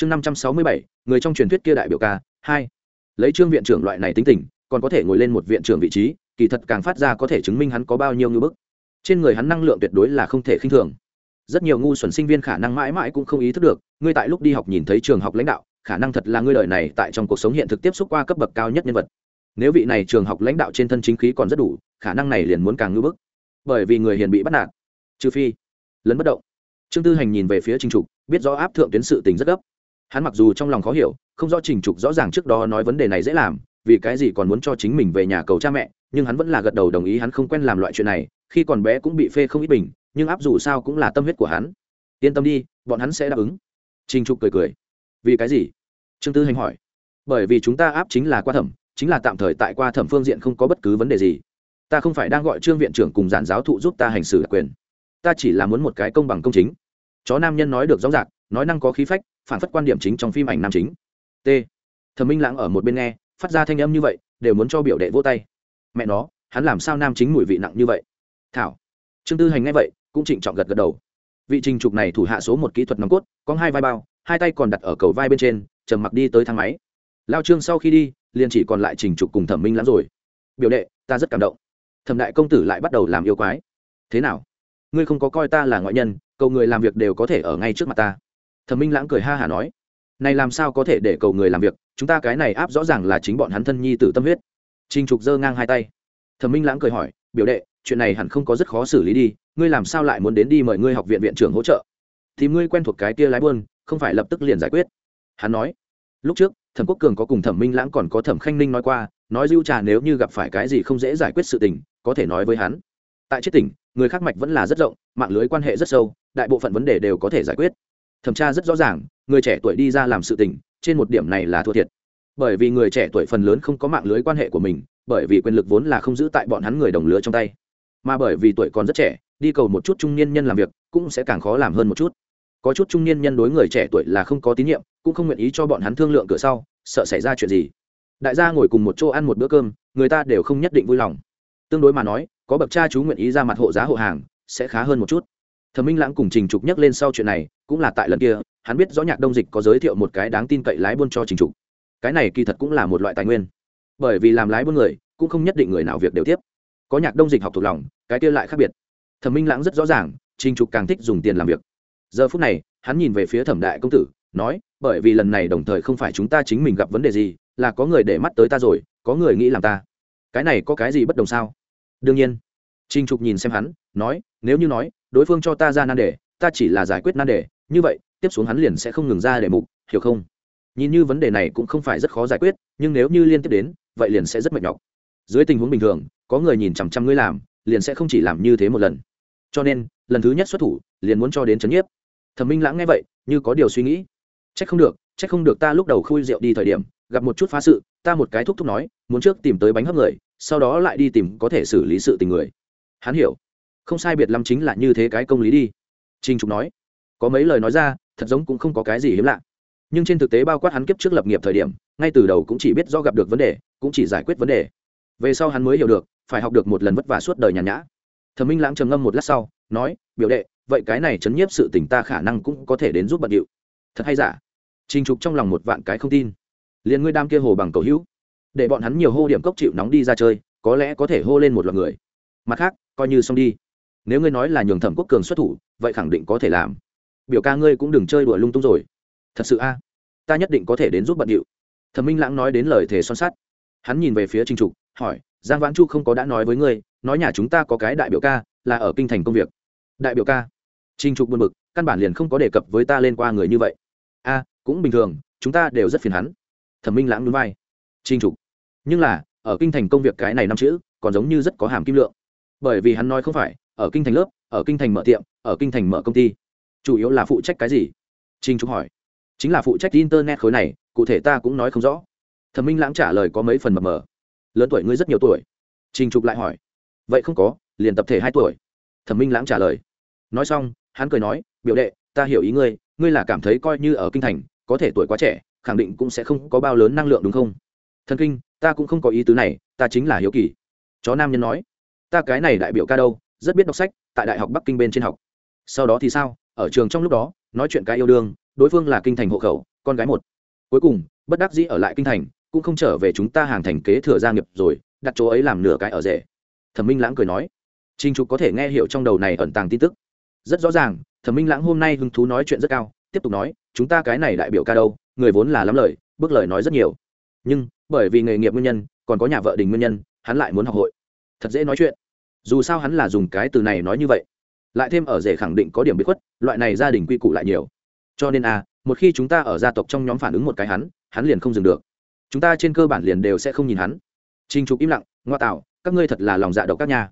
chương năm trăm sáu mươi bảy, người trong truyền thuyết kia đại biểu ca, hai. Lấy trương viện trưởng loại này tính tình, còn có thể ngồi lên một viện trưởng vị trí, kỳ thật càng phát ra có thể chứng minh hắn có bao nhiêu ngưỡng bức. Trên người hắn năng lượng tuyệt đối là không thể khinh thường. Rất nhiều ngu xuẩn sinh viên khả năng mãi mãi cũng không ý thức được, ngươi tại lúc đi học nhìn thấy trường học lãnh đạo, khả năng thật là ngươi đời này tại trong cuộc sống hiện thực tiếp xúc qua cấp bậc cao nhất nhân vật. Nếu vị này trường học lãnh đạo trên thân chính khí còn rất đủ, khả năng này liền muốn càng ngưỡng bức. Bởi vì người hiền bị bắt nạt. Trừ phi, lấn bất động. Trương tư hành nhìn về phía trinh trục, biết rõ áp thượng tuyến sự tình rất gấp hắn mặc dù trong lòng khó hiểu, không rõ trình trục rõ ràng trước đó nói vấn đề này dễ làm, vì cái gì còn muốn cho chính mình về nhà cầu cha mẹ, nhưng hắn vẫn là gật đầu đồng ý hắn không quen làm loại chuyện này, khi còn bé cũng bị phê không ít bình, nhưng áp dù sao cũng là tâm huyết của hắn. Yên tâm đi, bọn hắn sẽ đáp ứng. Trình trục cười cười. Vì cái gì? Trương tư hành hỏi. Bởi vì chúng ta áp chính là qua thẩm, chính là tạm thời tại qua thẩm phương diện không có bất cứ vấn đề gì. Ta không phải đang gọi trương viện trưởng cùng giản giáo thụ giúp ta hành xử đặc quyền. Ta chỉ là muốn một cái công bằng công chính. Chó nam nhân nói được rõ ràng, nói năng có khí phách phản phất quan điểm chính trong phim ảnh nam chính. T. Thẩm minh lãng ở một bên nghe, phát ra thanh âm như vậy, đều muốn cho biểu đệ vô tay. Mẹ nó, hắn làm sao nam chính mùi vị nặng như vậy? Thảo. Trương tư hành nghe vậy, cũng trịnh trọng gật gật đầu. Vị trình trục này thủ hạ số một kỹ thuật nòng cốt, có hai vai bao, hai tay còn đặt ở cầu vai bên trên, trầm mặc đi tới thang máy. Lao trương sau khi đi, liền chỉ còn lại trình trục cùng thẩm minh lắm rồi. Biểu đệ, ta rất cảm động. Thẩm đại công tử lại bắt đầu làm yêu quái. Thế nào? Ngươi không có coi ta là ngoại nhân, cầu người làm việc đều có thể ở ngay trước mặt ta thẩm minh lãng cười ha hả nói, này làm sao có thể để cầu người làm việc? Chúng ta cái này áp rõ ràng là chính bọn hắn thân nhi tử tâm huyết. Trình trục giơ ngang hai tay. Thẩm minh lãng cười hỏi, biểu đệ, chuyện này hẳn không có rất khó xử lý đi. Ngươi làm sao lại muốn đến đi mời ngươi học viện viện trưởng hỗ trợ? Thì ngươi quen thuộc cái kia lái buôn, không phải lập tức liền giải quyết? Hắn nói, lúc trước, thẩm quốc cường có cùng thẩm minh lãng còn có thẩm khanh ninh nói qua, nói dưu trà nếu như gặp phải cái gì không dễ giải quyết sự tình, có thể nói với hắn. Tại chết tỉnh, người khác mạch vẫn là rất rộng, mạng lưới quan hệ rất sâu, đại bộ phận vấn đề đều có thể giải quyết thẩm tra rất rõ ràng, người trẻ tuổi đi ra làm sự tình, trên một điểm này là thua thiệt. Bởi vì người trẻ tuổi phần lớn không có mạng lưới quan hệ của mình, bởi vì quyền lực vốn là không giữ tại bọn hắn người đồng lứa trong tay. Mà bởi vì tuổi còn rất trẻ, đi cầu một chút trung niên nhân làm việc, cũng sẽ càng khó làm hơn một chút. Có chút trung niên nhân đối người trẻ tuổi là không có tín nhiệm, cũng không nguyện ý cho bọn hắn thương lượng cửa sau, sợ xảy ra chuyện gì. Đại gia ngồi cùng một chỗ ăn một bữa cơm, người ta đều không nhất định vui lòng. Tương đối mà nói, có bậc cha chú nguyện ý ra mặt hộ giá hộ hàng, sẽ khá hơn một chút thẩm minh lãng cùng trình trục nhắc lên sau chuyện này, cũng là tại lần kia, hắn biết rõ nhạc đông dịch có giới thiệu một cái đáng tin cậy lái buôn cho trình trục. Cái này kỳ thật cũng là một loại tài nguyên. Bởi vì làm lái buôn người, cũng không nhất định người nào việc đều tiếp. Có nhạc đông dịch học thuộc lòng, cái kia lại khác biệt. Thẩm minh lãng rất rõ ràng, trình trục càng thích dùng tiền làm việc. Giờ phút này, hắn nhìn về phía thẩm đại công tử, nói, bởi vì lần này đồng thời không phải chúng ta chính mình gặp vấn đề gì, là có người để mắt tới ta rồi, có người nghĩ làm ta. Cái này có cái gì bất đồng sao? Đương nhiên, trình trục nhìn xem hắn nói, nếu như nói, đối phương cho ta ra nan đề, ta chỉ là giải quyết nan đề, như vậy, tiếp xuống hắn liền sẽ không ngừng ra đề mục, hiểu không? Nhìn như vấn đề này cũng không phải rất khó giải quyết, nhưng nếu như liên tiếp đến, vậy liền sẽ rất mệt nhọc. Dưới tình huống bình thường, có người nhìn chằm chằm ngươi làm, liền sẽ không chỉ làm như thế một lần. Cho nên, lần thứ nhất xuất thủ, liền muốn cho đến chấn nhiếp. Thẩm minh lãng nghe vậy, như có điều suy nghĩ. C h ắ c không được c h ắ c không được ta lúc đầu khui rượu đi thời điểm, gặp một chút phá sự, ta một cái thúc thúc nói, muốn trước tìm tới bánh hấp người, sau đó lại đi tìm có thể xử lý sự tình người. Hắn hiểu không sai biệt lắm chính là như thế cái công lý đi. Trinh trục nói, có mấy lời nói ra, thật giống cũng không có cái gì hiếm lạ. Nhưng trên thực tế bao quát hắn kiếp trước lập nghiệp thời điểm, ngay từ đầu cũng chỉ biết do gặp được vấn đề, cũng chỉ giải quyết vấn đề. Về sau hắn mới hiểu được, phải học được một lần vất vả suốt đời nhàn nhã. Thẩm minh lãng trầm ngâm một lát sau, nói, biểu đệ, vậy cái này chấn nhiếp sự tình ta khả năng cũng có thể đến giúp bận điệu. Thật hay giả? Trình trục trong lòng một vạn cái không tin. Liền ngươi đam kia hồ bằng cầu hữu, để bọn hắn nhiều hô điểm cốc chịu nóng đi ra chơi, có lẽ có thể hô lên một loạt người. Mặt khác, coi như xong đi nếu ngươi nói là nhường thẩm quốc cường xuất thủ, vậy khẳng định có thể làm. Biểu ca ngươi cũng đừng chơi đùa lung tung rồi. Thật sự a, ta nhất định có thể đến giúp bận điệu. Thẩm minh lãng nói đến lời thề son sắt. Hắn nhìn về phía trình trục, hỏi, giang vãn chu không có đã nói với ngươi, nói nhà chúng ta có cái đại biểu ca, là ở kinh thành công việc. Đại biểu ca? Trình trục buồn bực, căn bản liền không có đề cập với ta lên qua người như vậy. A, cũng bình thường, chúng ta đều rất phiền hắn. Thẩm minh lãng núi vai. Trình trục, nhưng là, ở kinh thành công việc cái này năm chữ, còn giống như rất có hàm kim lượng. Bởi vì hắn nói không phải ở kinh thành lớp, ở kinh thành mở tiệm, ở kinh thành mở công ty. Chủ yếu là phụ trách cái gì? Trình trúc hỏi. Chính là phụ trách internet khối này, cụ thể ta cũng nói không rõ. Thẩm minh lãng trả lời có mấy phần mập mờ. Lớn tuổi ngươi rất nhiều tuổi. Trình trục lại hỏi. Vậy không có, liền tập thể hai tuổi. Thẩm minh lãng trả lời. Nói xong, hắn cười nói, biểu đệ, ta hiểu ý ngươi ngươi là cảm thấy coi như ở kinh thành, có thể tuổi quá trẻ, khẳng định cũng sẽ không có bao lớn năng lượng đúng không? Thần kinh, ta cũng không có ý tứ này, ta chính là hiếu kỳ. Chó nam nhân nói. Ta cái này đại biểu ca đâu rất biết đọc sách tại đại học bắc kinh bên trên học. Sau đó thì sao? Ở trường trong lúc đó, nói chuyện cái yêu đương, đối phương là kinh thành hộ khẩu, con gái một. Cuối cùng, bất đắc dĩ ở lại kinh thành, cũng không trở về chúng ta hàng thành kế thừa gia nghiệp rồi, đặt chỗ ấy làm nửa cái ở rể. Thẩm minh lãng cười nói trinh trục có thể nghe hiểu trong đầu này ẩn tàng tin tức. Rất rõ ràng. Thẩm minh lãng hôm nay hứng thú nói chuyện rất cao, tiếp tục nói, chúng ta cái này đại biểu ca đâu, người vốn là lắm lời, bước lời nói rất nhiều. Nhưng, bởi vì nghề nghiệp nguyên nhân, còn có nhà vợ đình nguyên nhân, hắn lại muốn học hội. Thật dễ nói chuyện dù sao hắn là dùng cái từ này nói như vậy. Lại thêm ở rể khẳng định có điểm bí khuất, loại này gia đình quy củ lại nhiều. Cho nên a một khi chúng ta ở gia tộc trong nhóm phản ứng một cái hắn hắn liền không dừng được. Chúng ta trên cơ bản liền đều sẽ không nhìn hắn. Trinh trục im lặng, ngoa tạo, các ngươi thật là lòng dạ độc các nhà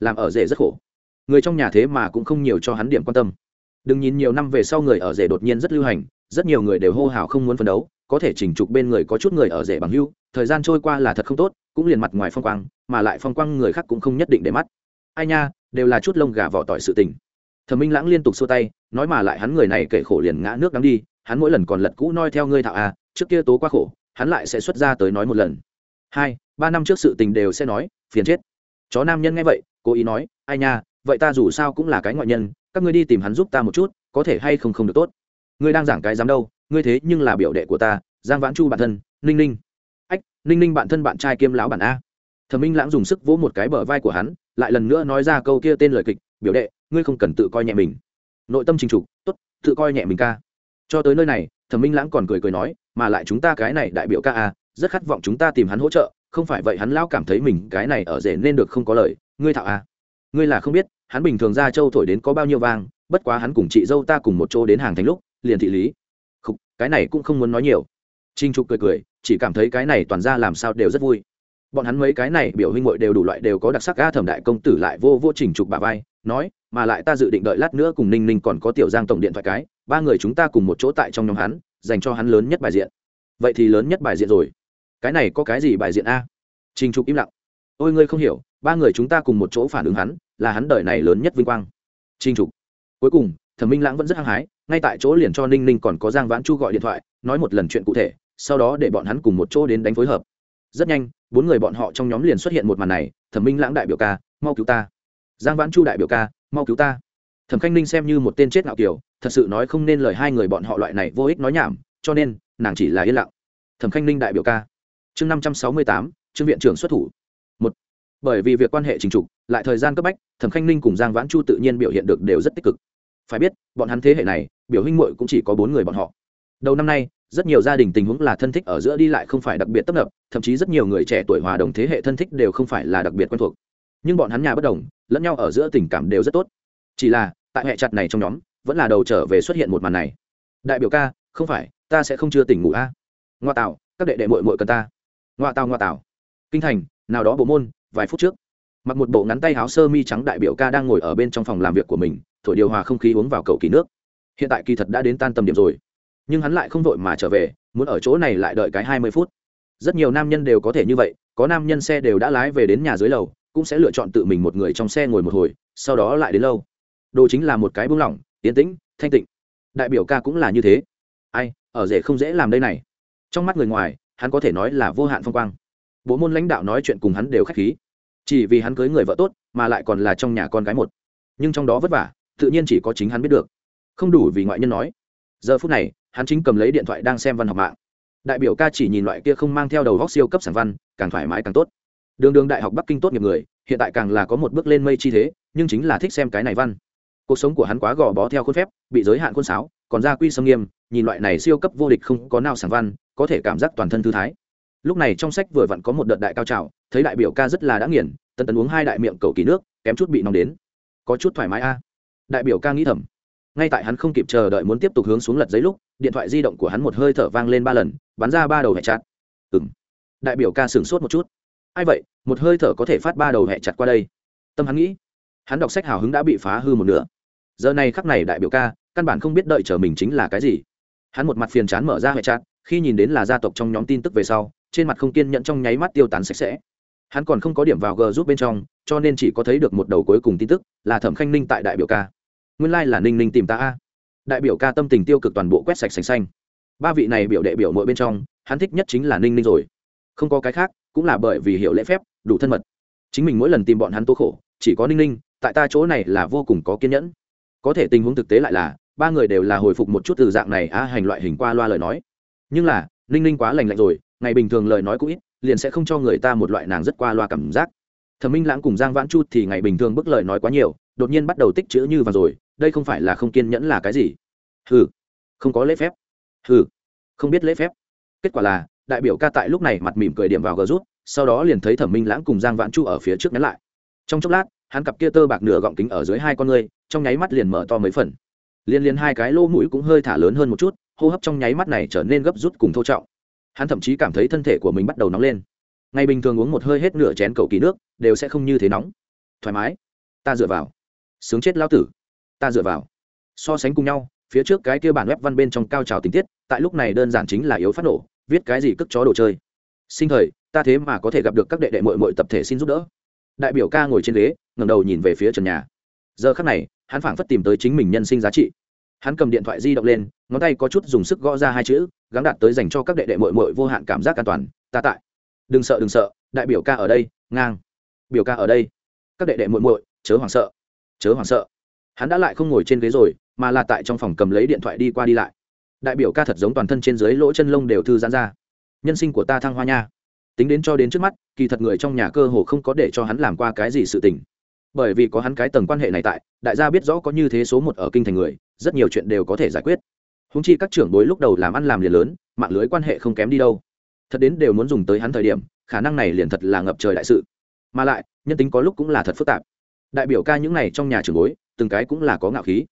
làm ở rể rất khổ. Người trong nhà thế mà cũng không nhiều cho hắn điểm quan tâm. Đừng nhìn nhiều năm về sau người ở rể đột nhiên rất lưu hành, rất nhiều người đều hô hào không muốn phấn đấu, có thể chỉnh trục bên người có chút người ở rể bằng hưu thời gian trôi qua là thật không tốt, cũng liền mặt ngoài phong quang, mà lại phong quang người khác cũng không nhất định để mắt. Ai nha, đều là chút lông gà vỏ tỏi sự tình. Thẩm minh lãng liên tục xua tay, nói mà lại hắn người này kể khổ liền ngã nước đắng đi, hắn mỗi lần còn lật cũ noi theo ngươi thạo à trước kia tố quá khổ, hắn lại sẽ xuất ra tới nói một lần. Hai, ba năm trước sự tình đều sẽ nói, phiền chết. Chó nam nhân nghe vậy, cố ý nói, ai nha, vậy ta dù sao cũng là cái ngoại nhân, các ngươi đi tìm hắn giúp ta một chút, có thể hay không không được tốt. Ngươi đang giảng cái dám đâu, ngươi thế nhưng là biểu đệ của ta, giang vãn chu bản thân, ninh ninh ninh ninh bạn thân bạn trai kiêm lão bản a. Thẩm minh lãng dùng sức vỗ một cái bờ vai của hắn lại lần nữa nói ra câu kia tên lời kịch biểu đệ ngươi không cần tự coi nhẹ mình. Nội tâm trình trục tốt tự coi nhẹ mình ca. Cho tới nơi này thẩm minh lãng còn cười cười nói mà lại chúng ta cái này đại biểu ca a rất khát vọng chúng ta tìm hắn hỗ trợ không phải vậy hắn lão cảm thấy mình cái này ở rể nên được không có lời ngươi thạo a. Ngươi là không biết hắn bình thường ra châu thổi đến có bao nhiêu vang bất quá hắn cùng chị dâu ta cùng một chỗ đến hàng thành lúc liền thị lý. Khúc, cái này cũng không muốn nói nhiều. Trình trục cười cười, chỉ cảm thấy cái này toàn ra làm sao đều rất vui. Bọn hắn mấy cái này biểu huynh muội đều đủ loại đều có đặc sắc ga thẩm đại công tử lại vô vô trình trục bà vai, nói, mà lại ta dự định đợi lát nữa cùng ninh ninh còn có tiểu giang tổng điện thoại cái, ba người chúng ta cùng một chỗ tại trong nhóm hắn, dành cho hắn lớn nhất bài diện. Vậy thì lớn nhất bài diện rồi. Cái này có cái gì bài diện a? Trình trục im lặng. Ôi ngươi không hiểu, ba người chúng ta cùng một chỗ phản ứng hắn, là hắn đời này lớn nhất vinh quang. Trình trục. Cuối cùng, thẩm minh lãng vẫn rất hăng hái, ngay tại chỗ liền cho ninh ninh còn có giang vãn chu gọi điện thoại, nói một lần chuyện cụ thể sau đó để bọn hắn cùng một chỗ đến đánh phối hợp. Rất nhanh, bốn người bọn họ trong nhóm liền xuất hiện một màn này, thẩm minh lãng đại biểu ca, mau cứu ta. Giang vãn chu đại biểu ca, mau cứu ta. Thẩm khanh ninh xem như một tên chết ngạo kiểu, thật sự nói không nên lời hai người bọn họ loại này vô ích nói nhảm, cho nên, nàng chỉ là yên lặng. Thẩm khanh ninh đại biểu ca. Chương năm trăm sáu mươi tám, trương viện trưởng xuất thủ. Một, bởi vì việc quan hệ trình trục, lại thời gian cấp bách, thẩm khanh ninh cùng giang vãn chu tự nhiên biểu hiện được đều rất tích cực. Phải biết, bọn hắn thế hệ này, biểu huynh muội cũng chỉ có bốn người bọn họ. Đầu năm nay rất nhiều gia đình tình huống là thân thích ở giữa đi lại không phải đặc biệt tấp nập, thậm chí rất nhiều người trẻ tuổi hòa đồng thế hệ thân thích đều không phải là đặc biệt quen thuộc. Nhưng bọn hắn nhà bất đồng, lẫn nhau ở giữa tình cảm đều rất tốt. Chỉ là, tại hệ chặt này trong nhóm, vẫn là đầu trở về xuất hiện một màn này. Đại biểu ca, không phải, ta sẽ không chưa tỉnh ngủ a. Ngoa tạo, các đệ đệ mội mội cần ta. Ngoa tạo ngoa tạo. Kinh thành, nào đó bộ môn, vài phút trước. Mặc một bộ ngắn tay áo sơ mi trắng đại biểu ca đang ngồi ở bên trong phòng làm việc của mình, thổi điều hòa không khí uống vào cầu kỳ nước. Hiện tại kỳ thật đã đến tan tầm điểm rồi nhưng hắn lại không vội mà trở về, muốn ở chỗ này lại đợi cái hai mươi phút. Rất nhiều nam nhân đều có thể như vậy, có nam nhân xe đều đã lái về đến nhà dưới lầu, cũng sẽ lựa chọn tự mình một người trong xe ngồi một hồi, sau đó lại đến lâu. Đồ chính là một cái buông lỏng tiến tĩnh, thanh tịnh. Đại biểu ca cũng là như thế. Ai, ở rể không dễ làm đây này. Trong mắt người ngoài, hắn có thể nói là vô hạn phong quang. Bộ môn lãnh đạo nói chuyện cùng hắn đều k h á c h khí. Chỉ vì hắn cưới người vợ tốt, mà lại còn là trong nhà con gái một. Nhưng trong đó vất vả, tự nhiên chỉ có chính hắn biết được. Không đủ vì ngoại nhân nói. Giờ phút này hắn chính cầm lấy điện thoại đang xem văn học mạng. Đại biểu ca chỉ nhìn loại kia không mang theo đầu góc siêu cấp sản văn, càng thoải mái càng tốt. Đường đường đại học bắc kinh tốt nghiệp người, hiện tại càng là có một bước lên mây chi thế, nhưng chính là thích xem cái này văn. Cuộc sống của hắn quá gò bó theo khuôn phép, bị giới hạn khuôn sáo, còn ra quy sâm nghiêm, nhìn loại này siêu cấp vô địch không có nào sản văn, có thể cảm giác toàn thân thư thái. Lúc này trong sách vừa vặn có một đợt đại cao trào, thấy đại biểu ca rất là đã nghiền, tân tấn uống hai đại miệng cầu kỳ nước, kém chút bị nóng đến. Có chút thoải mái a. Đại biểu ca nghĩ thầm ngay tại hắn không kịp chờ đợi muốn tiếp tục hướng xuống lật giấy lúc, điện thoại di động của hắn một hơi thở vang lên ba lần, bắn ra ba đầu hẹ chặt. Ừ m đại biểu ca sửng sốt một chút. Ai vậy? Một hơi thở có thể phát ba đầu hẹ chặt qua đây. Tâm hắn nghĩ. Hắn đọc sách hào hứng đã bị phá hư một nửa. Giờ này khắc này đại biểu ca, căn bản không biết đợi chờ mình chính là cái gì. Hắn một mặt phiền chán mở ra hệ chặt, khi nhìn đến là gia tộc trong nhóm tin tức về sau, trên mặt không kiên nhẫn trong nháy mắt tiêu tán sạch sẽ. Hắn còn không có điểm vào g giúp bên trong, cho nên chỉ có thấy được một đầu cuối cùng tin tức, là thẩm khanh ninh tại đại biểu ca nguyên lai là ninh ninh tìm ta a. Đại biểu ca tâm tình tiêu cực toàn bộ quét sạch sành xanh. Ba vị này biểu đệ biểu mỗi bên trong, hắn thích nhất chính là ninh ninh rồi. Không có cái khác, cũng là bởi vì hiểu lễ phép, đủ thân mật. Chính mình mỗi lần tìm bọn hắn tố khổ, chỉ có ninh ninh, tại ta chỗ này là vô cùng có kiên nhẫn. Có thể tình huống thực tế lại là, ba người đều là hồi phục một chút từ dạng này a hành loại hình qua loa lời nói. Nhưng là, ninh ninh quá lành lạnh rồi, ngày bình thường lời nói cũng ít, liền sẽ không cho người ta một loại nàng rất qua loa cảm giác. Thẩm minh lãng cùng giang vãn chu thì ngày bình thường bức lời nói quá nhiều, đột nhiên bắt đầu tích chữ như và rồi đây không phải là không kiên nhẫn là cái gì? Hừ, không có lễ phép. Hừ, không biết lễ phép. Kết quả là, đại biểu ca tại lúc này mặt mỉm cười điểm vào gờ rút, sau đó liền thấy thẩm minh lãng cùng giang vãn chu ở phía trước nhắn lại. Trong chốc lát, hắn cặp kia tơ bạc nửa gọng kính ở dưới hai con ngươi, trong nháy mắt liền mở to mấy phần. Liên liên hai cái lô mũi cũng hơi thả lớn hơn một chút, hô hấp trong nháy mắt này trở nên gấp rút cùng thô trọng. Hắn thậm chí cảm thấy thân thể của mình bắt đầu nóng lên. Ngày bình thường uống một hơi hết nửa chén cầu kỳ nước, đều sẽ không như thế nóng. Thoải mái. Ta dựa vào. Sướng chết lao tử ta dựa vào. So sánh cùng nhau, phía trước cái kia bản web văn bên trong cao trào tình tiết, tại lúc này đơn giản chính là yếu phát nổ, viết cái gì cất chó đồ chơi. Sinh thời, ta thế mà có thể gặp được các đệ đệ mội mội tập thể xin giúp đỡ. Đại biểu ca ngồi trên ghế ngầm đầu nhìn về phía trần nhà. Giờ khắc này, hắn phảng phất tìm tới chính mình nhân sinh giá trị. Hắn cầm điện thoại di động lên, ngón tay có chút dùng sức gõ ra hai chữ, gắng đạt tới dành cho các đệ đệ mội mội vô hạn cảm giác an toàn, ta tại. Đừng sợ đừng sợ, đại biểu ca ở đây, ngang. Biểu ca ở đây. Các đệ đệ mội mội chớ hoảng sợ, chớ hoảng sợ hắn đã lại không ngồi trên ghế rồi, mà là tại trong phòng cầm lấy điện thoại đi qua đi lại. Đại biểu ca thật giống toàn thân trên dưới lỗ chân lông đều thư giãn ra. Nhân sinh của ta thăng hoa nha. Tính đến cho đến trước mắt, kỳ thật người trong nhà cơ hồ không có để cho hắn làm qua cái gì sự tình. Bởi vì có hắn cái tầng quan hệ này tại, đại gia biết rõ có như thế số một ở kinh thành người, rất nhiều chuyện đều có thể giải quyết. Húng chi các trưởng bối lúc đầu làm ăn làm liền lớn, mạng lưới quan hệ không kém đi đâu. Thật đến đều muốn dùng tới hắn thời điểm, khả năng này liền thật là ngập trời đại sự. Mà lại, nhân tính có lúc cũng là thật phức tạp đại biểu ca những này trong nhà trưởng bối, từng cái cũng là có ngạo khí.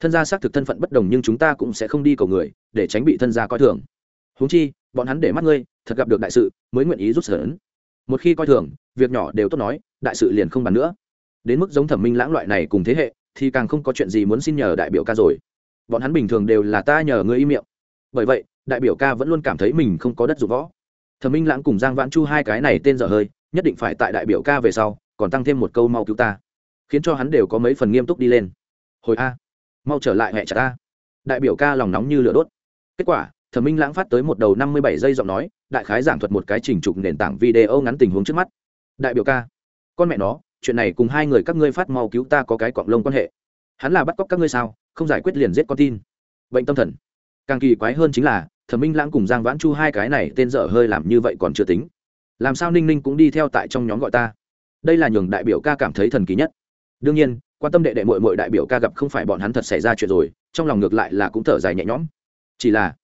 Thân gia xác thực thân phận bất đồng nhưng chúng ta cũng sẽ không đi cầu người, để tránh bị thân gia coi thường. Húng chi, bọn hắn để mắt ngươi, thật gặp được đại sự, mới nguyện ý rút sở ấn. Một khi coi thường, việc nhỏ đều tốt nói, đại sự liền không bàn nữa. Đến mức giống thẩm minh lãng loại này cùng thế hệ, thì càng không có chuyện gì muốn xin nhờ đại biểu ca rồi. Bọn hắn bình thường đều là ta nhờ ngươi im miệng. Bởi vậy, đại biểu ca vẫn luôn cảm thấy mình không có đất dụng võ. Thẩm minh lãng cùng giang vãn chu hai cái này tên dở hơi, nhất định phải tại đại biểu ca về sau, còn tăng thêm một câu mau cứu ta khiến cho hắn đều có mấy phần nghiêm túc đi lên. Hồi a, mau trở lại hẹ chặt ta đại biểu ca lòng nóng như lửa đốt. Kết quả, thẩm minh lãng phát tới một đầu năm mươi bảy giây giọng nói, đại khái giảng thuật một cái trình trục nền tảng video ngắn tình huống trước mắt. Đại biểu ca, con mẹ nó, chuyện này cùng hai người các ngươi phát mau cứu ta có cái cọng lông quan hệ. Hắn là bắt cóc các ngươi sao, không giải quyết liền giết con tin. Bệnh tâm thần. Càng kỳ quái hơn chính là, thẩm minh lãng cùng giang vãn chu hai cái này tên dở hơi làm như vậy còn chưa tính. Làm sao ninh ninh cũng đi theo tại trong nhóm gọi ta? Đây là nhường đại biểu ca cảm thấy thần kỳ nhất đương nhiên, quan tâm đệ đệ mội mội đại biểu ca gặp không phải bọn hắn thật xảy ra chuyện rồi, trong lòng ngược lại là cũng thở dài nhẹ nhõm. Chỉ là,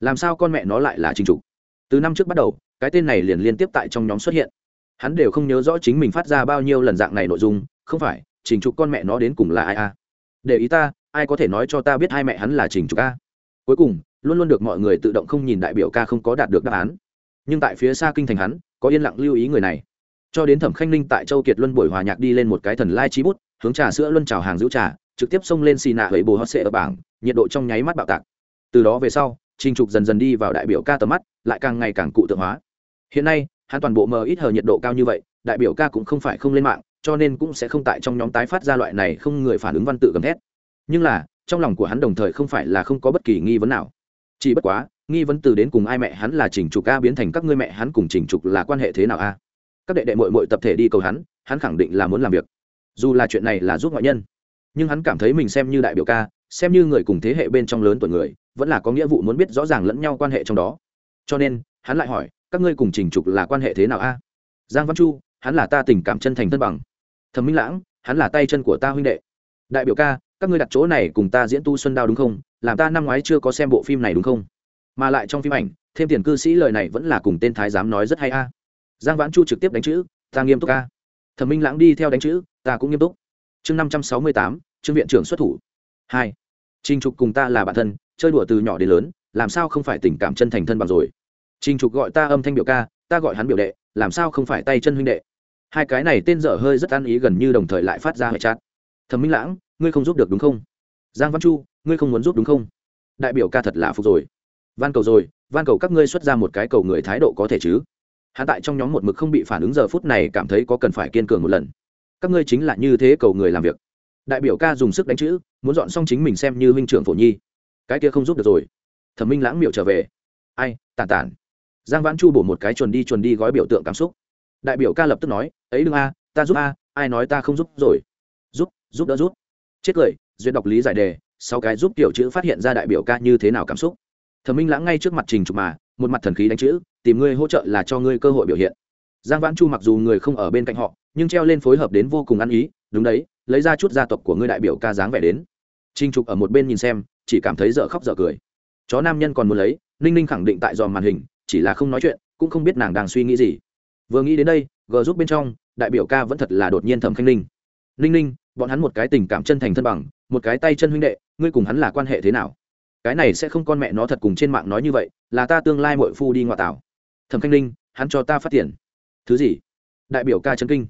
làm sao con mẹ nó lại là trình trục? Từ năm trước bắt đầu, cái tên này liền liên tiếp tại trong nhóm xuất hiện. Hắn đều không nhớ rõ chính mình phát ra bao nhiêu lần dạng này nội dung, không phải trình trục con mẹ nó đến cùng là ai a? Để ý ta, ai có thể nói cho ta biết hai mẹ hắn là trình trục a? Cuối cùng, luôn luôn được mọi người tự động không nhìn đại biểu ca không có đạt được đáp án. Nhưng tại phía xa kinh thành hắn, có yên lặng lưu ý người này. Cho đến thẩm khanh ninh tại châu kiệt luân buổi hòa nhạc đi lên một cái thần lai trí bút hướng trà sữa luân trào hàng giữ trà, trực tiếp xông lên xì nạ hầy bồ hót sệ ở bảng, nhiệt độ trong nháy mắt bạo tạc. Từ đó về sau, trình trục dần dần đi vào đại biểu ca tầm mắt, lại càng ngày càng cụ tượng hóa. Hiện nay, hắn toàn bộ mờ ít hờ nhiệt độ cao như vậy, đại biểu ca cũng không phải không lên mạng, cho nên cũng sẽ không tại trong nhóm tái phát ra loại này không người phản ứng văn tự gầm thét. Nhưng là, trong lòng của hắn đồng thời không phải là không có bất kỳ nghi vấn nào. Chỉ bất quá, nghi vấn từ đến cùng ai mẹ hắn là trình trục a biến thành các ngươi mẹ hắn cùng trình trục là quan hệ thế nào a? Các đệ đệ mội mội tập thể đi cầu hắn hắn khẳng định là muốn làm việc dù là chuyện này là giúp ngoại nhân, nhưng hắn cảm thấy mình xem như đại biểu ca, xem như người cùng thế hệ bên trong lớn tuổi người, vẫn là có nghĩa vụ muốn biết rõ ràng lẫn nhau quan hệ trong đó. Cho nên, hắn lại hỏi, các ngươi cùng trình trục là quan hệ thế nào a? Giang văn chu, hắn là ta tình cảm chân thành thân bằng. Thẩm minh lãng, hắn là tay chân của ta huynh đệ. Đại biểu ca, các ngươi đặt chỗ này cùng ta diễn tu xuân đao đúng không? Làm ta năm ngoái chưa có xem bộ phim này đúng không? Mà lại trong phim ảnh, thêm tiền cư sĩ lời này vẫn là cùng tên thái giám nói rất hay a. Giang vãn chu trực tiếp đánh chữ, ta nghiêm túc a. Thẩm minh lãng đi theo đánh chữ ta cũng nghiêm túc. Chương năm trăm sáu mươi tám chương viện trưởng xuất thủ. Hai trinh trục cùng ta là bạn thân, chơi đùa từ nhỏ đến lớn, làm sao không phải tình cảm chân thành thân bằng rồi? Trinh trục gọi ta âm thanh biểu ca, ta gọi hắn biểu đệ, làm sao không phải tay chân huynh đệ? Hai cái này tên dở hơi rất ăn ý gần như đồng thời lại phát ra hệ chát thẩm minh lãng, ngươi không giúp được đúng không? Giang văn chu, ngươi không muốn giúp đúng không? Đại biểu ca thật là phục rồi. Van cầu rồi, van cầu các ngươi xuất ra một cái cầu người thái độ có thể chứ? Hắn tại trong nhóm một mực không bị phản ứng giờ phút này cảm thấy có cần phải kiên cường một lần các ngươi chính là như thế cầu người làm việc. Đại biểu ca dùng sức đánh chữ, muốn dọn xong chính mình xem như huynh trưởng phổ nhi. Cái kia không giúp được rồi. Thẩm minh lãng miệu trở về. Ai tàn tản. Giang vãn chu bổ một cái chuồn đi chuồn đi gói biểu tượng cảm xúc. Đại biểu ca lập tức nói, ấy đừng a, ta giúp a, ai nói ta không giúp rồi. Giúp giúp đỡ giúp. Chết cười, duyệt đọc lý giải đề, sau cái giúp tiểu chữ phát hiện ra đại biểu ca như thế nào cảm xúc. Thẩm minh lãng ngay trước mặt trình trục mà, một mặt thần khí đánh chữ, tìm ngươi hỗ trợ là cho ngươi cơ hội biểu hiện. Giang vãn chu mặc dù người không ở bên cạnh họ nhưng treo lên phối hợp đến vô cùng ăn ý, đúng đấy, lấy ra chút gia tộc của ngươi đại biểu ca dáng vẻ đến. Trinh trục ở một bên nhìn xem, chỉ cảm thấy dở khóc dở cười. Chó nam nhân còn muốn lấy, ninh ninh khẳng định tại dòm màn hình, chỉ là không nói chuyện, cũng không biết nàng đang suy nghĩ gì. Vừa nghĩ đến đây, g giúp bên trong, đại biểu ca vẫn thật là đột nhiên thẩm khanh ninh. Ninh ninh, bọn hắn một cái tình cảm chân thành thân bằng, một cái tay chân huynh đệ, ngươi cùng hắn là quan hệ thế nào? Cái này sẽ không con mẹ nó thật cùng trên mạng nói như vậy, là ta tương lai mội phu đi ngoại tảo. Thẩm khanh ninh, hắn cho ta phát tiền. Thứ gì? Đại biểu ca chân kinh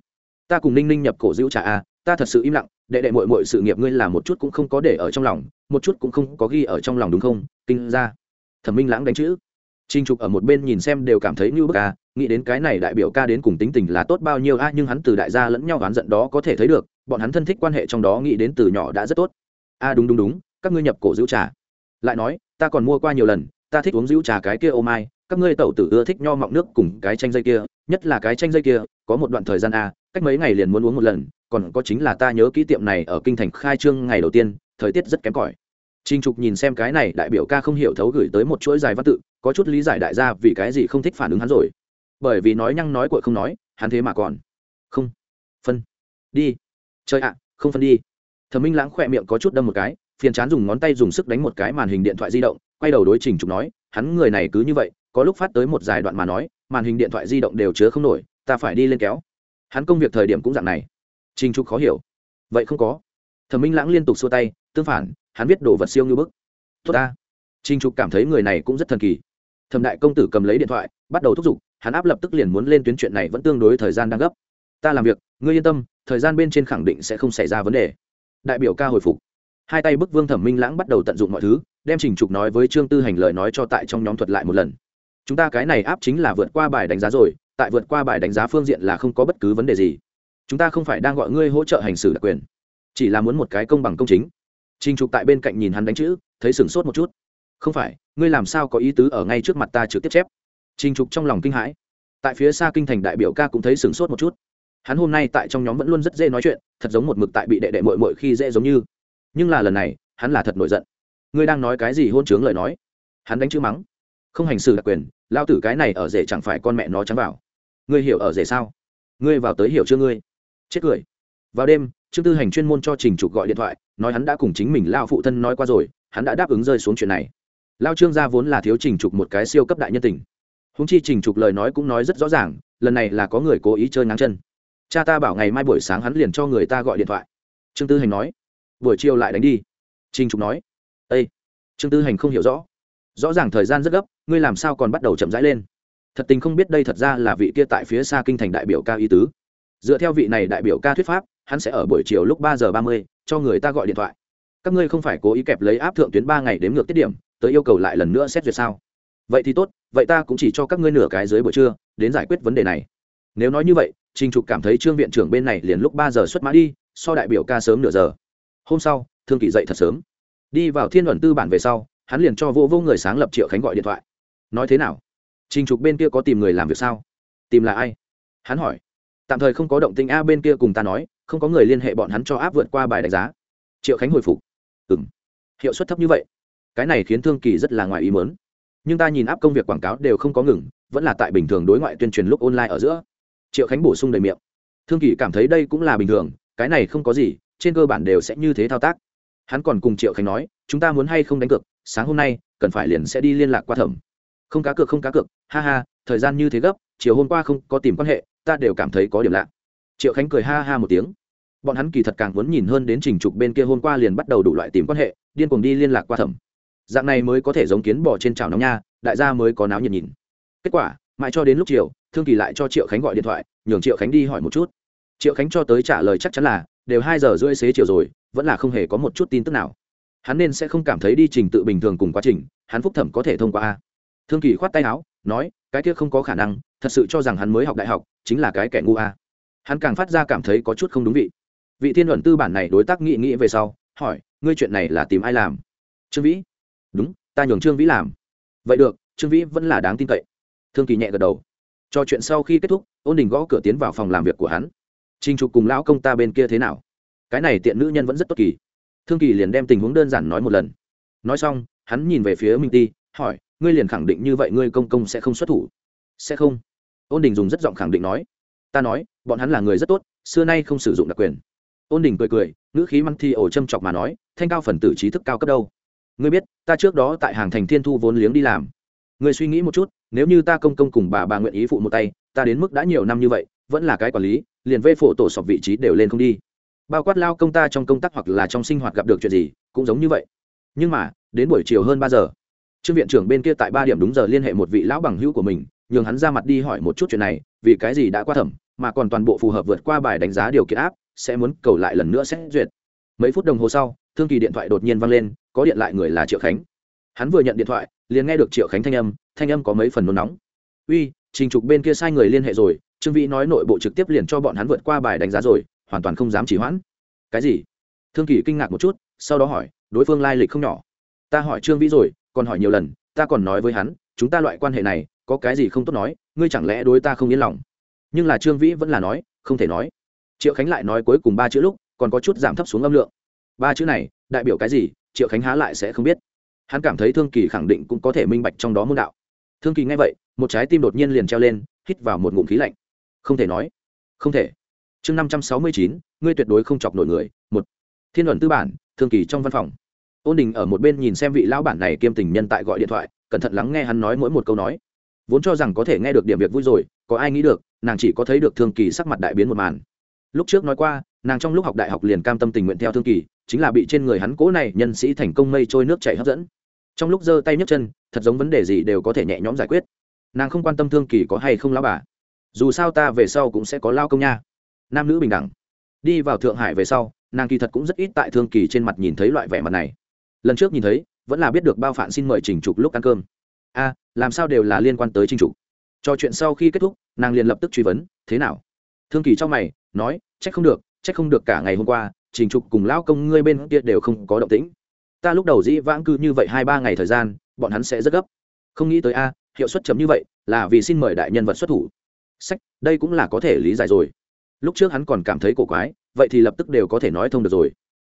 ta cùng ninh ninh nhập cổ dữ trà a, ta thật sự im lặng, đệ đệ mội mội sự nghiệp ngươi làm một chút cũng không có để ở trong lòng, một chút cũng không có ghi ở trong lòng đúng không? Kinh ra. Thẩm minh lãng đánh chữ. Trinh trục ở một bên nhìn xem đều cảm thấy như bức ca nghĩ đến cái này đại biểu ca đến cùng tính tình là tốt bao nhiêu a, nhưng hắn từ đại gia lẫn nhau oán giận đó có thể thấy được, bọn hắn thân thích quan hệ trong đó nghĩ đến từ nhỏ đã rất tốt. A, đúng đúng đúng, các ngươi nhập cổ giữ trà. Lại nói, ta còn mua qua nhiều lần, ta thích uống giữ trà cái kia ô mai, các ngươi tẩu tử ưa thích nho mọng nước cùng cái chanh dây kia nhất là cái tranh dây kia có một đoạn thời gian a cách mấy ngày liền muốn uống một lần còn có chính là ta nhớ kỹ tiệm này ở kinh thành khai trương ngày đầu tiên thời tiết rất kém cỏi trinh Trục nhìn xem cái này đại biểu ca không hiểu thấu gửi tới một chuỗi dài văn tự, có chút lý giải đại gia vì cái gì không thích phản ứng hắn rồi. Bởi vì nói nhăng nói cuội không nói, hắn thế mà còn không phân đi. Chơi ạ, không phân đi. Thẩm Minh Lãng khỏe miệng có chút đâm một cái, phiền chán dùng ngón tay dùng sức đánh một cái màn hình điện thoại di động, quay đầu đối Trình Trục nói, hắn người này cứ như vậy, có lúc phát tới một dài đoạn mà nói, màn hình điện thoại di động đều chứa không nổi, ta phải đi lên kéo. Hắn công việc thời điểm cũng dạng này. Trình Trục khó hiểu. Vậy không có. Thẩm Minh Lãng liên tục xua tay, tương phản, hắn viết đồ vật siêu như bức tốt ta trình trục cảm thấy người này cũng rất thần kỳ thẩm đại công tử cầm lấy điện thoại bắt đầu thúc giục hắn áp lập tức liền muốn lên tuyến chuyện này vẫn tương đối thời gian đang gấp ta làm việc ngươi yên tâm thời gian bên trên khẳng định sẽ không xảy ra vấn đề đại biểu ca hồi phục hai tay bức vương thẩm minh lãng bắt đầu tận dụng mọi thứ đem trình trục nói với trương tư hành lời nói cho tại trong nhóm thuật lại một lần chúng ta cái này áp chính là vượt qua bài đánh giá rồi tại vượt qua bài đánh giá phương diện là không có bất cứ vấn đề gì chúng ta không phải đang gọi ngươi hỗ trợ hành xử đặc quyền chỉ là muốn một cái công bằng công chính trinh Trục tại bên cạnh nhìn hắn đánh chữ, thấy sửng sốt một chút. "Không phải, ngươi làm sao có ý tứ ở ngay trước mặt ta trực tiếp chép?" trinh Trục trong lòng kinh hãi. Tại phía xa kinh thành đại biểu ca cũng thấy sửng sốt một chút. Hắn hôm nay tại trong nhóm vẫn luôn rất dễ nói chuyện, thật giống một mực tại bị đệ đệ muội muội khi dễ giống như. Nhưng là lần này, hắn là thật nổi giận. "Ngươi đang nói cái gì hôn chướng lời nói?" Hắn đánh chữ mắng. "Không hành xử đặc quyền, lao tử cái này ở rể chẳng phải con mẹ nó trắng vào. Ngươi hiểu ở rể sao? Ngươi vào tới hiểu chưa ngươi?" Chết cười. Vào đêm, trương tư hành chuyên môn cho trình trục gọi điện thoại nói hắn đã cùng chính mình lao phụ thân nói qua rồi hắn đã đáp ứng rơi xuống chuyện này. Lao trương gia vốn là thiếu trình trục một cái siêu cấp đại nhân tình. Húng chi trình trục lời nói cũng nói rất rõ ràng lần này là có người cố ý chơi ngang chân. Cha ta bảo ngày mai buổi sáng hắn liền cho người ta gọi điện thoại. Trương tư hành nói. Buổi chiều lại đánh đi. Trình trục nói. Ây trương tư hành không hiểu rõ rõ ràng thời gian rất gấp, ngươi làm sao còn bắt đầu chậm rãi lên? Thật tình không biết đây thật ra là vị kia tại phía xa kinh thành đại biểu ca y tứ. Dựa theo vị này đại biểu ca thuyết pháp, hắn sẽ ở buổi chiều lúc ba giờ ba mươi cho người ta gọi điện thoại. Các ngươi không phải cố ý kẹp lấy áp thượng tuyến ba ngày đếm ngược tiết điểm, tới yêu cầu lại lần nữa xét duyệt sao? Vậy thì tốt, vậy ta cũng chỉ cho các ngươi nửa cái dưới buổi trưa, đến giải quyết vấn đề này. Nếu nói như vậy, trình trục cảm thấy trương viện trưởng bên này liền lúc ba giờ xuất mã đi, so đại biểu ca sớm nửa giờ. Hôm sau, thương kỳ dậy thật sớm. Đi vào thiên luận tư bản về sau hắn liền cho vô vô người sáng lập triệu khánh gọi điện thoại nói thế nào trình trục bên kia có tìm người làm việc sao tìm là ai hắn hỏi tạm thời không có động tinh a bên kia cùng ta nói không có người liên hệ bọn hắn cho áp vượt qua bài đánh giá triệu khánh hồi phục ừ m hiệu suất thấp như vậy cái này khiến thương kỳ rất là ngoài ý mớn nhưng ta nhìn áp công việc quảng cáo đều không có ngừng vẫn là tại bình thường đối ngoại tuyên truyền lúc online ở giữa triệu khánh bổ sung đầy miệng thương kỳ cảm thấy đây cũng là bình thường cái này không có gì trên cơ bản đều sẽ như thế thao tác hắn còn cùng triệu khánh nói chúng ta muốn hay không đánh cược sáng hôm nay, cần phải liền sẽ đi liên lạc qua thẩm. Không cá cược, không cá cược, ha ha, thời gian như thế gấp, chiều hôm qua không có tìm quan hệ, ta đều cảm thấy có điểm lạ. Triệu khánh cười ha ha một tiếng. Bọn hắn kỳ thật càng muốn nhìn hơn đến trình trục bên kia hôm qua liền bắt đầu đủ loại tìm quan hệ, điên cuồng đi liên lạc qua thẩm. Dạng này mới có thể giống kiến bỏ trên trào nóng nha, đại gia mới có náo nhiệt nhìn. Kết quả, mãi cho đến lúc chiều, thương kỳ lại cho triệu khánh gọi điện thoại, nhường triệu khánh đi hỏi một chút. Triệu khánh cho tới trả lời chắc chắn là, đều hai giờ rưỡi xế chiều rồi, vẫn là không hề có một chút tin tức nào hắn nên sẽ không cảm thấy đi trình tự bình thường cùng quá trình, hắn phúc thẩm có thể thông qua a. Thương kỳ khoát tay áo, nói, cái kia không có khả năng, thật sự cho rằng hắn mới học đại học, chính là cái kẻ ngu a. Hắn càng phát ra cảm thấy có chút không đúng vị. Vị thiên luận tư bản này đối tác nghị nghĩ về sau, hỏi, ngươi chuyện này là tìm ai làm? Trương vĩ. Đúng, ta nhường trương vĩ làm. Vậy được, trương vĩ vẫn là đáng tin cậy. Thương kỳ nhẹ gật đầu. Cho chuyện sau khi kết thúc, ôn đình gõ cửa tiến vào phòng làm việc của hắn. Trinh trục cùng lão công ta bên kia thế nào? Cái này tiện nữ nhân vẫn rất tốt kỳ thương kỳ liền đem tình huống đơn giản nói một lần. Nói xong, hắn nhìn về phía minh ti, hỏi, ngươi liền khẳng định như vậy ngươi công công sẽ không xuất thủ? Sẽ không. Ôn đình dùng rất giọng khẳng định nói. Ta nói, bọn hắn là người rất tốt, xưa nay không sử dụng đặc quyền. Ôn đình cười cười, ngữ khí măng thi ổ châm chọc mà nói, thanh cao phần tử trí thức cao cấp đâu? Ngươi biết, ta trước đó tại hàng thành thiên thu vốn liếng đi làm. Ngươi suy nghĩ một chút, nếu như ta công công cùng bà bà nguyện ý phụ một tay, ta đến mức đã nhiều năm như vậy, vẫn là cái quản lý, liền vê phổ tổ sọc vị trí đều lên không đi bao quát lao công ta trong công tác hoặc là trong sinh hoạt gặp được chuyện gì, cũng giống như vậy. Nhưng mà, đến buổi chiều hơn ba giờ, trương viện trưởng bên kia tại ba điểm đúng giờ liên hệ một vị lão bằng hữu của mình, nhường hắn ra mặt đi hỏi một chút chuyện này, vì cái gì đã qua thẩm, mà còn toàn bộ phù hợp vượt qua bài đánh giá điều kiện áp, sẽ muốn cầu lại lần nữa xét duyệt. Mấy phút đồng hồ sau, thương kỳ điện thoại đột nhiên vang lên, có điện lại người là triệu khánh. Hắn vừa nhận điện thoại, liền nghe được triệu khánh thanh âm thanh âm có mấy phần nôn nóng. Uy, trình trục bên kia sai người liên hệ rồi, trương vĩ nói nội bộ trực tiếp liền cho bọn hắn vượt qua bài đánh giá rồi hoàn toàn không dám chỉ hoãn. Cái gì? Thương kỳ kinh ngạc một chút, sau đó hỏi, đối phương lai lịch không nhỏ. Ta hỏi trương vĩ rồi, còn hỏi nhiều lần, ta còn nói với hắn, chúng ta loại quan hệ này, có cái gì không tốt nói, ngươi chẳng lẽ đối ta không yên lòng? Nhưng là trương vĩ vẫn là nói, không thể nói. Triệu khánh lại nói cuối cùng ba chữ lúc, còn có chút giảm thấp xuống âm lượng. Ba chữ này, đại biểu cái gì? Triệu khánh há lại sẽ không biết. Hắn cảm thấy thương kỳ khẳng định cũng có thể minh bạch trong đó môn đạo. Thương kỳ nghe vậy, một trái tim đột nhiên liền treo lên, hít vào một ngụm khí lạnh. Không thể nói. Không thể chương năm trăm sáu mươi chín, ngươi tuyệt đối không chọc nổi người. Một, thiên luận tư bản thương kỳ trong văn phòng. Ôn đình ở một bên nhìn xem vị lão bản này kiêm tình nhân tại gọi điện thoại, cẩn thận lắng nghe hắn nói mỗi một câu nói. Vốn cho rằng có thể nghe được điểm việc vui rồi, có ai nghĩ được, nàng chỉ có thấy được thương kỳ sắc mặt đại biến một màn. Lúc trước nói qua, nàng trong lúc học đại học liền cam tâm tình nguyện theo thương kỳ, chính là bị trên người hắn cố này nhân sĩ thành công mây trôi nước chảy hấp dẫn. Trong lúc giơ tay nhấc chân, thật giống vấn đề gì đều có thể nhẹ nhõm giải quyết. Nàng không quan tâm thương kỳ có hay không lao bà. Dù sao ta về sau cũng sẽ có lao công nha nam nữ bình đẳng. Đi vào thượng hải về sau, nàng kỳ thật cũng rất ít tại thương kỳ trên mặt nhìn thấy loại vẻ mặt này. Lần trước nhìn thấy, vẫn là biết được bao phản xin mời trình trục lúc ăn cơm. A, làm sao đều là liên quan tới trình trục? Trò chuyện sau khi kết thúc, nàng liền lập tức truy vấn, thế nào? Thương kỳ trong mày, nói, trách không được, trách không được cả ngày hôm qua, trình trục cùng lão công ngươi bên kia đều không có động tĩnh. Ta lúc đầu dĩ vãng cư như vậy hai ba ngày thời gian, bọn hắn sẽ rất gấp. Không nghĩ tới a, hiệu suất chấm như vậy, là vì xin mời đại nhân vật xuất thủ. Sách, đây cũng là có thể lý giải rồi lúc trước hắn còn cảm thấy cổ quái, vậy thì lập tức đều có thể nói thông được rồi.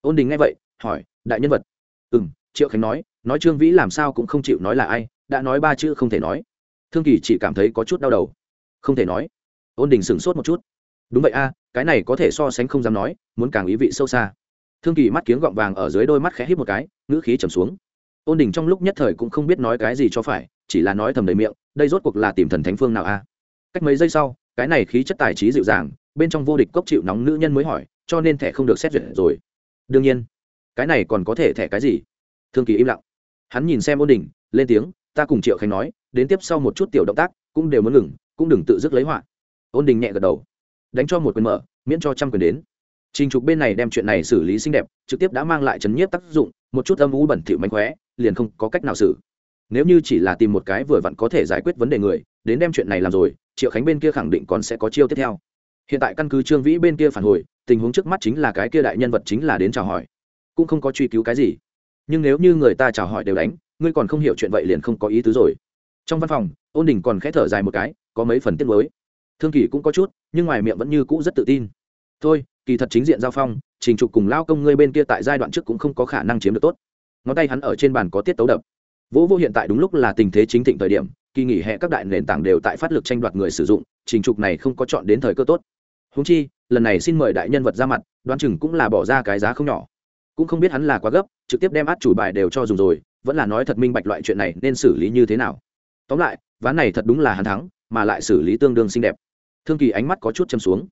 Ôn đình nghe vậy, hỏi, đại nhân vật? Ừ m triệu khánh nói nói trương vĩ làm sao cũng không chịu nói là ai, đã nói ba chữ không thể nói. Thương kỳ chỉ cảm thấy có chút đau đầu. Không thể nói. Ôn đình sửng sốt một chút. Đúng vậy a, cái này có thể so sánh không dám nói, muốn càng ý vị sâu xa. Thương kỳ mắt kiếng gọng vàng ở dưới đôi mắt khẽ hít một cái, ngữ khí trầm xuống. Ôn đình trong lúc nhất thời cũng không biết nói cái gì cho phải, chỉ là nói thầm đầy miệng, đây rốt cuộc là tìm thần thánh phương nào a? Cách mấy giây sau, cái này khí chất tài trí dịu dàng bên trong vô địch cốc chịu nóng nữ nhân mới hỏi, cho nên thẻ không được xét duyệt rồi. Đương nhiên, cái này còn có thể thẻ cái gì? Thương kỳ im lặng. Hắn nhìn xem ôn đình lên tiếng, ta cùng triệu khánh nói, đến tiếp sau một chút tiểu động tác, cũng đều muốn ngừng, cũng đừng tự dứt lấy họa. Ôn đình nhẹ gật đầu. Đánh cho một quyền mở, miễn cho trăm quyền đến. Trình trục bên này đem chuyện này xử lý xinh đẹp, trực tiếp đã mang lại chấn nhiếp tác dụng, một chút âm u bẩn thỉu mánh khóe, liền không có cách nào xử. Nếu như chỉ là tìm một cái vừa vặn có thể giải quyết vấn đề người, đến đem chuyện này làm rồi, triệu khánh bên kia khẳng định còn sẽ có chiêu tiếp theo hiện tại căn cứ trương vĩ bên kia phản hồi, tình huống trước mắt chính là cái kia đại nhân vật chính là đến chào hỏi, cũng không có truy cứu cái gì. Nhưng nếu như người ta chào hỏi đều đánh, ngươi còn không hiểu chuyện vậy liền không có ý tứ rồi. Trong văn phòng, ôn đình còn khẽ thở dài một cái, có mấy phần tiết mới thương kỳ cũng có chút, nhưng ngoài miệng vẫn như cũ rất tự tin. Thôi, kỳ thật chính diện giao phong, trình trục cùng lao công ngươi bên kia tại giai đoạn trước cũng không có khả năng chiếm được tốt. Ngón tay hắn ở trên bàn có tiết tấu đập. Vũ vô hiện tại đúng lúc là tình thế chính thịnh thời điểm, kỳ nghỉ hè các đại nền tảng đều tại phát lực tranh đoạt người sử dụng, trình trục này không có chọn đến thời cơ tốt húng chi, lần này xin mời đại nhân vật ra mặt, đoán chừng cũng là bỏ ra cái giá không nhỏ. Cũng không biết hắn là quá gấp, trực tiếp đem át chủ bài đều cho dùng rồi, vẫn là nói thật minh bạch loại chuyện này nên xử lý như thế nào. Tóm lại, ván này thật đúng là hắn thắng, mà lại xử lý tương đương xinh đẹp. Thương kỳ ánh mắt có chút châm xuống.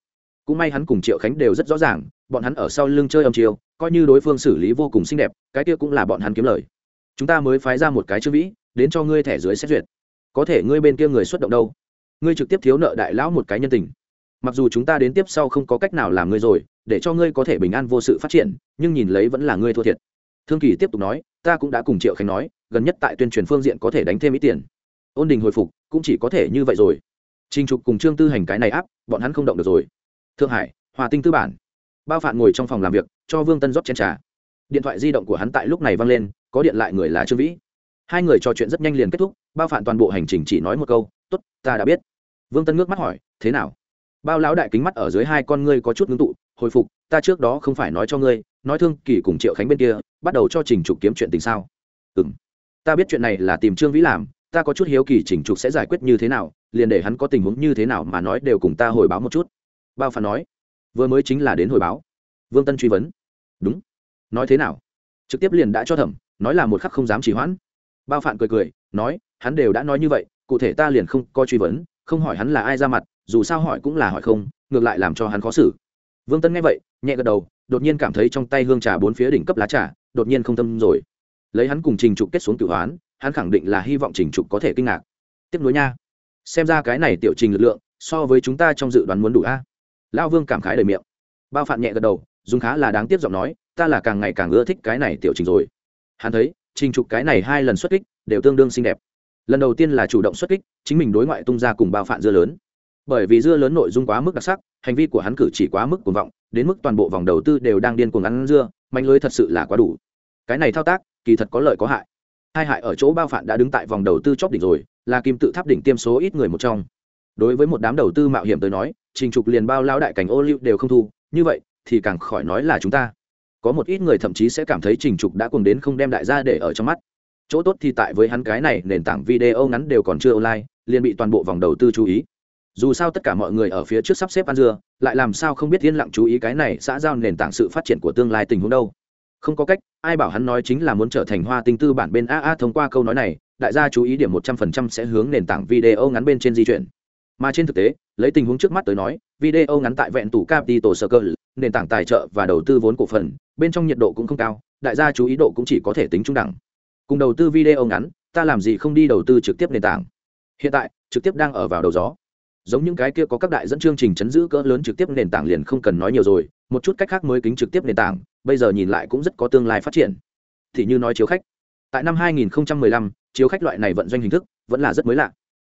Cũng may hắn cùng triệu khánh đều rất rõ ràng, bọn hắn ở sau lưng chơi âm chiều coi như đối phương xử lý vô cùng xinh đẹp, cái kia cũng là bọn hắn kiếm lời. Chúng ta mới phái ra một cái chữ vĩ, đến cho ngươi thẻ dưới xét duyệt. Có thể ngươi bên kia người xuất động đâu? Ngươi trực tiếp thiếu nợ đại lão một cái nhân tình mặc dù chúng ta đến tiếp sau không có cách nào làm ngươi rồi, để cho ngươi có thể bình an vô sự phát triển, nhưng nhìn lấy vẫn là ngươi thua thiệt. Thương kỳ tiếp tục nói, ta cũng đã cùng triệu khánh nói, gần nhất tại tuyên truyền phương diện có thể đánh thêm ít tiền. Ôn đình hồi phục, cũng chỉ có thể như vậy rồi. Trình trục cùng trương tư hành cái này áp, bọn hắn không động được rồi. Thượng hải, hòa tinh tư bản. Bao phạn ngồi trong phòng làm việc, cho vương tân rót chen trà. Điện thoại di động của hắn tại lúc này văng lên, có điện lại người là trương vĩ. Hai người trò chuyện rất nhanh liền kết thúc, bao phạn toàn bộ hành trình chỉ nói một câu t ố t ta đã biết. Vương tân ngước mắt hỏi, thế nào? Bao lão đại kính mắt ở dưới hai con ngươi có chút ngưng tụ, hồi phục, ta trước đó không phải nói cho ngươi, nói thương kỳ cùng triệu khánh bên kia, bắt đầu cho trình trục kiếm chuyện tình sao? Ừ m ta biết chuyện này là tìm trương vĩ làm, ta có chút hiếu kỳ chỉnh trục sẽ giải quyết như thế nào, liền để hắn có tình huống như thế nào mà nói đều cùng ta hồi báo một chút. Bao phản nói, vừa mới chính là đến hồi báo. Vương tân truy vấn, đúng. Nói thế nào? Trực tiếp liền đã cho thẩm, nói là một khắc không dám chỉ hoãn. Bao phản cười cười, nói, hắn đều đã nói như vậy, cụ thể ta liền không có truy vấn, không hỏi hắn là ai ra mặt dù sao hỏi cũng là hỏi không, ngược lại làm cho hắn khó xử. Vương tân nghe vậy, nhẹ gật đầu, đột nhiên cảm thấy trong tay hương trà bốn phía đỉnh cấp lá trà, đột nhiên không tâm rồi. Lấy hắn cùng trình trục kết xuống cửu hoán, hắn khẳng định là hy vọng trình trục có thể kinh ngạc. Tiếp nối nha. Xem ra cái này tiểu trình lực lượng, so với chúng ta trong dự đoán muốn đủ a. Lão vương cảm khái đời miệng. Bao phạm nhẹ gật đầu, dùng khá là đáng tiếc giọng nói, ta là càng ngày càng ưa thích cái này tiểu trình rồi. Hắn thấy, trình trục cái này hai lần xuất kích, đều tương đương xinh đẹp. Lần đầu tiên là chủ động xuất kích, chính mình đối ngoại tung ra cùng bao phạm dưa lớn bởi vì dưa lớn nội dung quá mức đặc sắc, hành vi của hắn cử chỉ quá mức cuồng vọng, đến mức toàn bộ vòng đầu tư đều đang điên cuồng ăn dưa mạnh lưới thật sự là quá đủ. Cái này thao tác, kỳ thật có lợi có hại. Hai hại ở chỗ bao phạn đã đứng tại vòng đầu tư chóp đỉnh rồi, là kim tự tháp đỉnh tiêm số ít người một trong. Đối với một đám đầu tư mạo hiểm tới nói, trình trục liền bao lao đại cảnh ô liu đều không thu, như vậy thì càng khỏi nói là chúng ta. Có một ít người thậm chí sẽ cảm thấy trình trục đã cùng đến không đem đại gia để ở trong mắt. Chỗ tốt thì tại với hắn cái này, nền tảng video ngắn đều còn chưa online, liền bị toàn bộ vòng đầu tư chú ý dù sao tất cả mọi người ở phía trước sắp xếp ăn dưa, lại làm sao không biết yên lặng chú ý cái này xã giao nền tảng sự phát triển của tương lai tình huống đâu. Không có cách, ai bảo hắn nói chính là muốn trở thành hoa tinh tư bản bên aa thông qua câu nói này, đại gia chú ý điểm một trăm phần trăm sẽ hướng nền tảng video ngắn bên trên di chuyển. Mà trên thực tế, lấy tình huống trước mắt tới nói, video ngắn tại vẹn tủ capital circle, nền tảng tài trợ và đầu tư vốn cổ phần, bên trong nhiệt độ cũng không cao, đại gia chú ý độ cũng chỉ có thể tính trung đẳng. Cùng đầu tư video ngắn, ta làm gì không đi đầu tư trực tiếp nền tảng? Hiện tại, trực tiếp đang ở vào đầu gió giống những cái kia có các đại dẫn chương trình chấn giữ cỡ lớn trực tiếp nền tảng liền không cần nói nhiều rồi một chút cách khác mới kính trực tiếp nền tảng bây giờ nhìn lại cũng rất có tương lai phát triển. Thì như nói chiếu khách. Tại năm 2015, chiếu khách loại này vận doanh hình thức vẫn là rất mới lạ.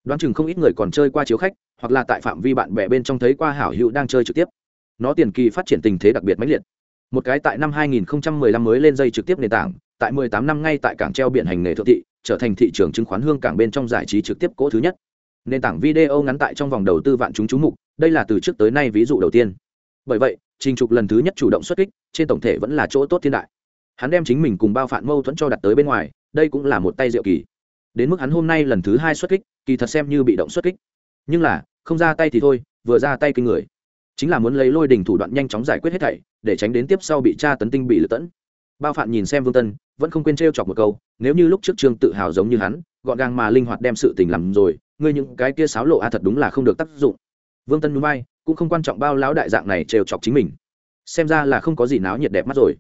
Đoán chừng không ít người còn chơi qua chiếu khách hoặc là tại phạm vi bạn bè bên trong thấy qua hảo hữu đang chơi trực tiếp. Nó tiền kỳ phát triển tình thế đặc biệt mãnh liệt. Một cái tại năm 2015 mới lên dây trực tiếp nền tảng tại 18 năm ngay tại cảng treo biển hành nghề thượng thị trở thành thị trường chứng khoán hương cảng bên trong giải trí trực tiếp cỗ thứ nhất nền tảng video ngắn tại trong vòng đầu tư vạn chúng chú mục, đây là từ trước tới nay ví dụ đầu tiên. Bởi vậy, trình trục lần thứ nhất chủ động xuất kích, trên tổng thể vẫn là chỗ tốt thiên đại. Hắn đem chính mình cùng bao phản mâu thuẫn cho đặt tới bên ngoài, đây cũng là một tay diệu kỳ. Đến mức hắn hôm nay lần thứ hai xuất kích, kỳ thật xem như bị động xuất kích. Nhưng là, không ra tay thì thôi, vừa ra tay kinh người. Chính là muốn lấy lôi đình thủ đoạn nhanh chóng giải quyết hết thảy, để tránh đến tiếp sau bị tra tấn tinh bị lật tẫn. Bao phạn nhìn xem vương tân vẫn không quên t chọc một câu, nếu như lúc trước trương tự hào giống như hắn, gọn gàng mà linh hoạt đem sự tình làm rồi, ngươi những cái kia sáo lộ a thật đúng là không được tác dụng. Vương tân núi bay, cũng không quan trọng bao lão đại dạng này trêu chọc chính mình. Xem ra là không có gì náo nhiệt đẹp mắt rồi.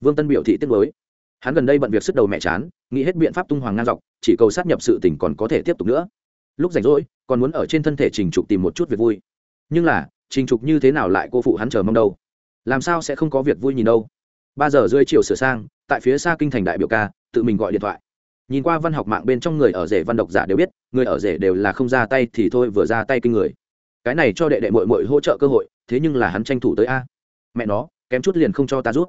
Vương tân biểu thị tiếc mới hắn gần đây bận việc sức đầu mẹ chán, nghĩ hết biện pháp tung hoàng ngang dọc, chỉ cầu sát nhập sự tình còn có thể tiếp tục nữa. Lúc rảnh rỗi, còn muốn ở trên thân thể trình trục tìm một chút việc vui. Nhưng là, trình trục như thế nào lại cô phụ hắn chờ mong đâu? Làm sao sẽ không có việc vui nhìn đâu? Ba giờ rưỡi chiều sửa sang tại phía xa kinh thành đại biểu ca, tự mình gọi điện thoại. Nhìn qua văn học mạng bên trong người ở rể văn độc giả đều biết, người ở rể đều là không ra tay thì thôi vừa ra tay kinh người. Cái này cho đệ đệ mội mội hỗ trợ cơ hội, thế nhưng là hắn tranh thủ tới a. Mẹ nó, kém chút liền không cho ta rút.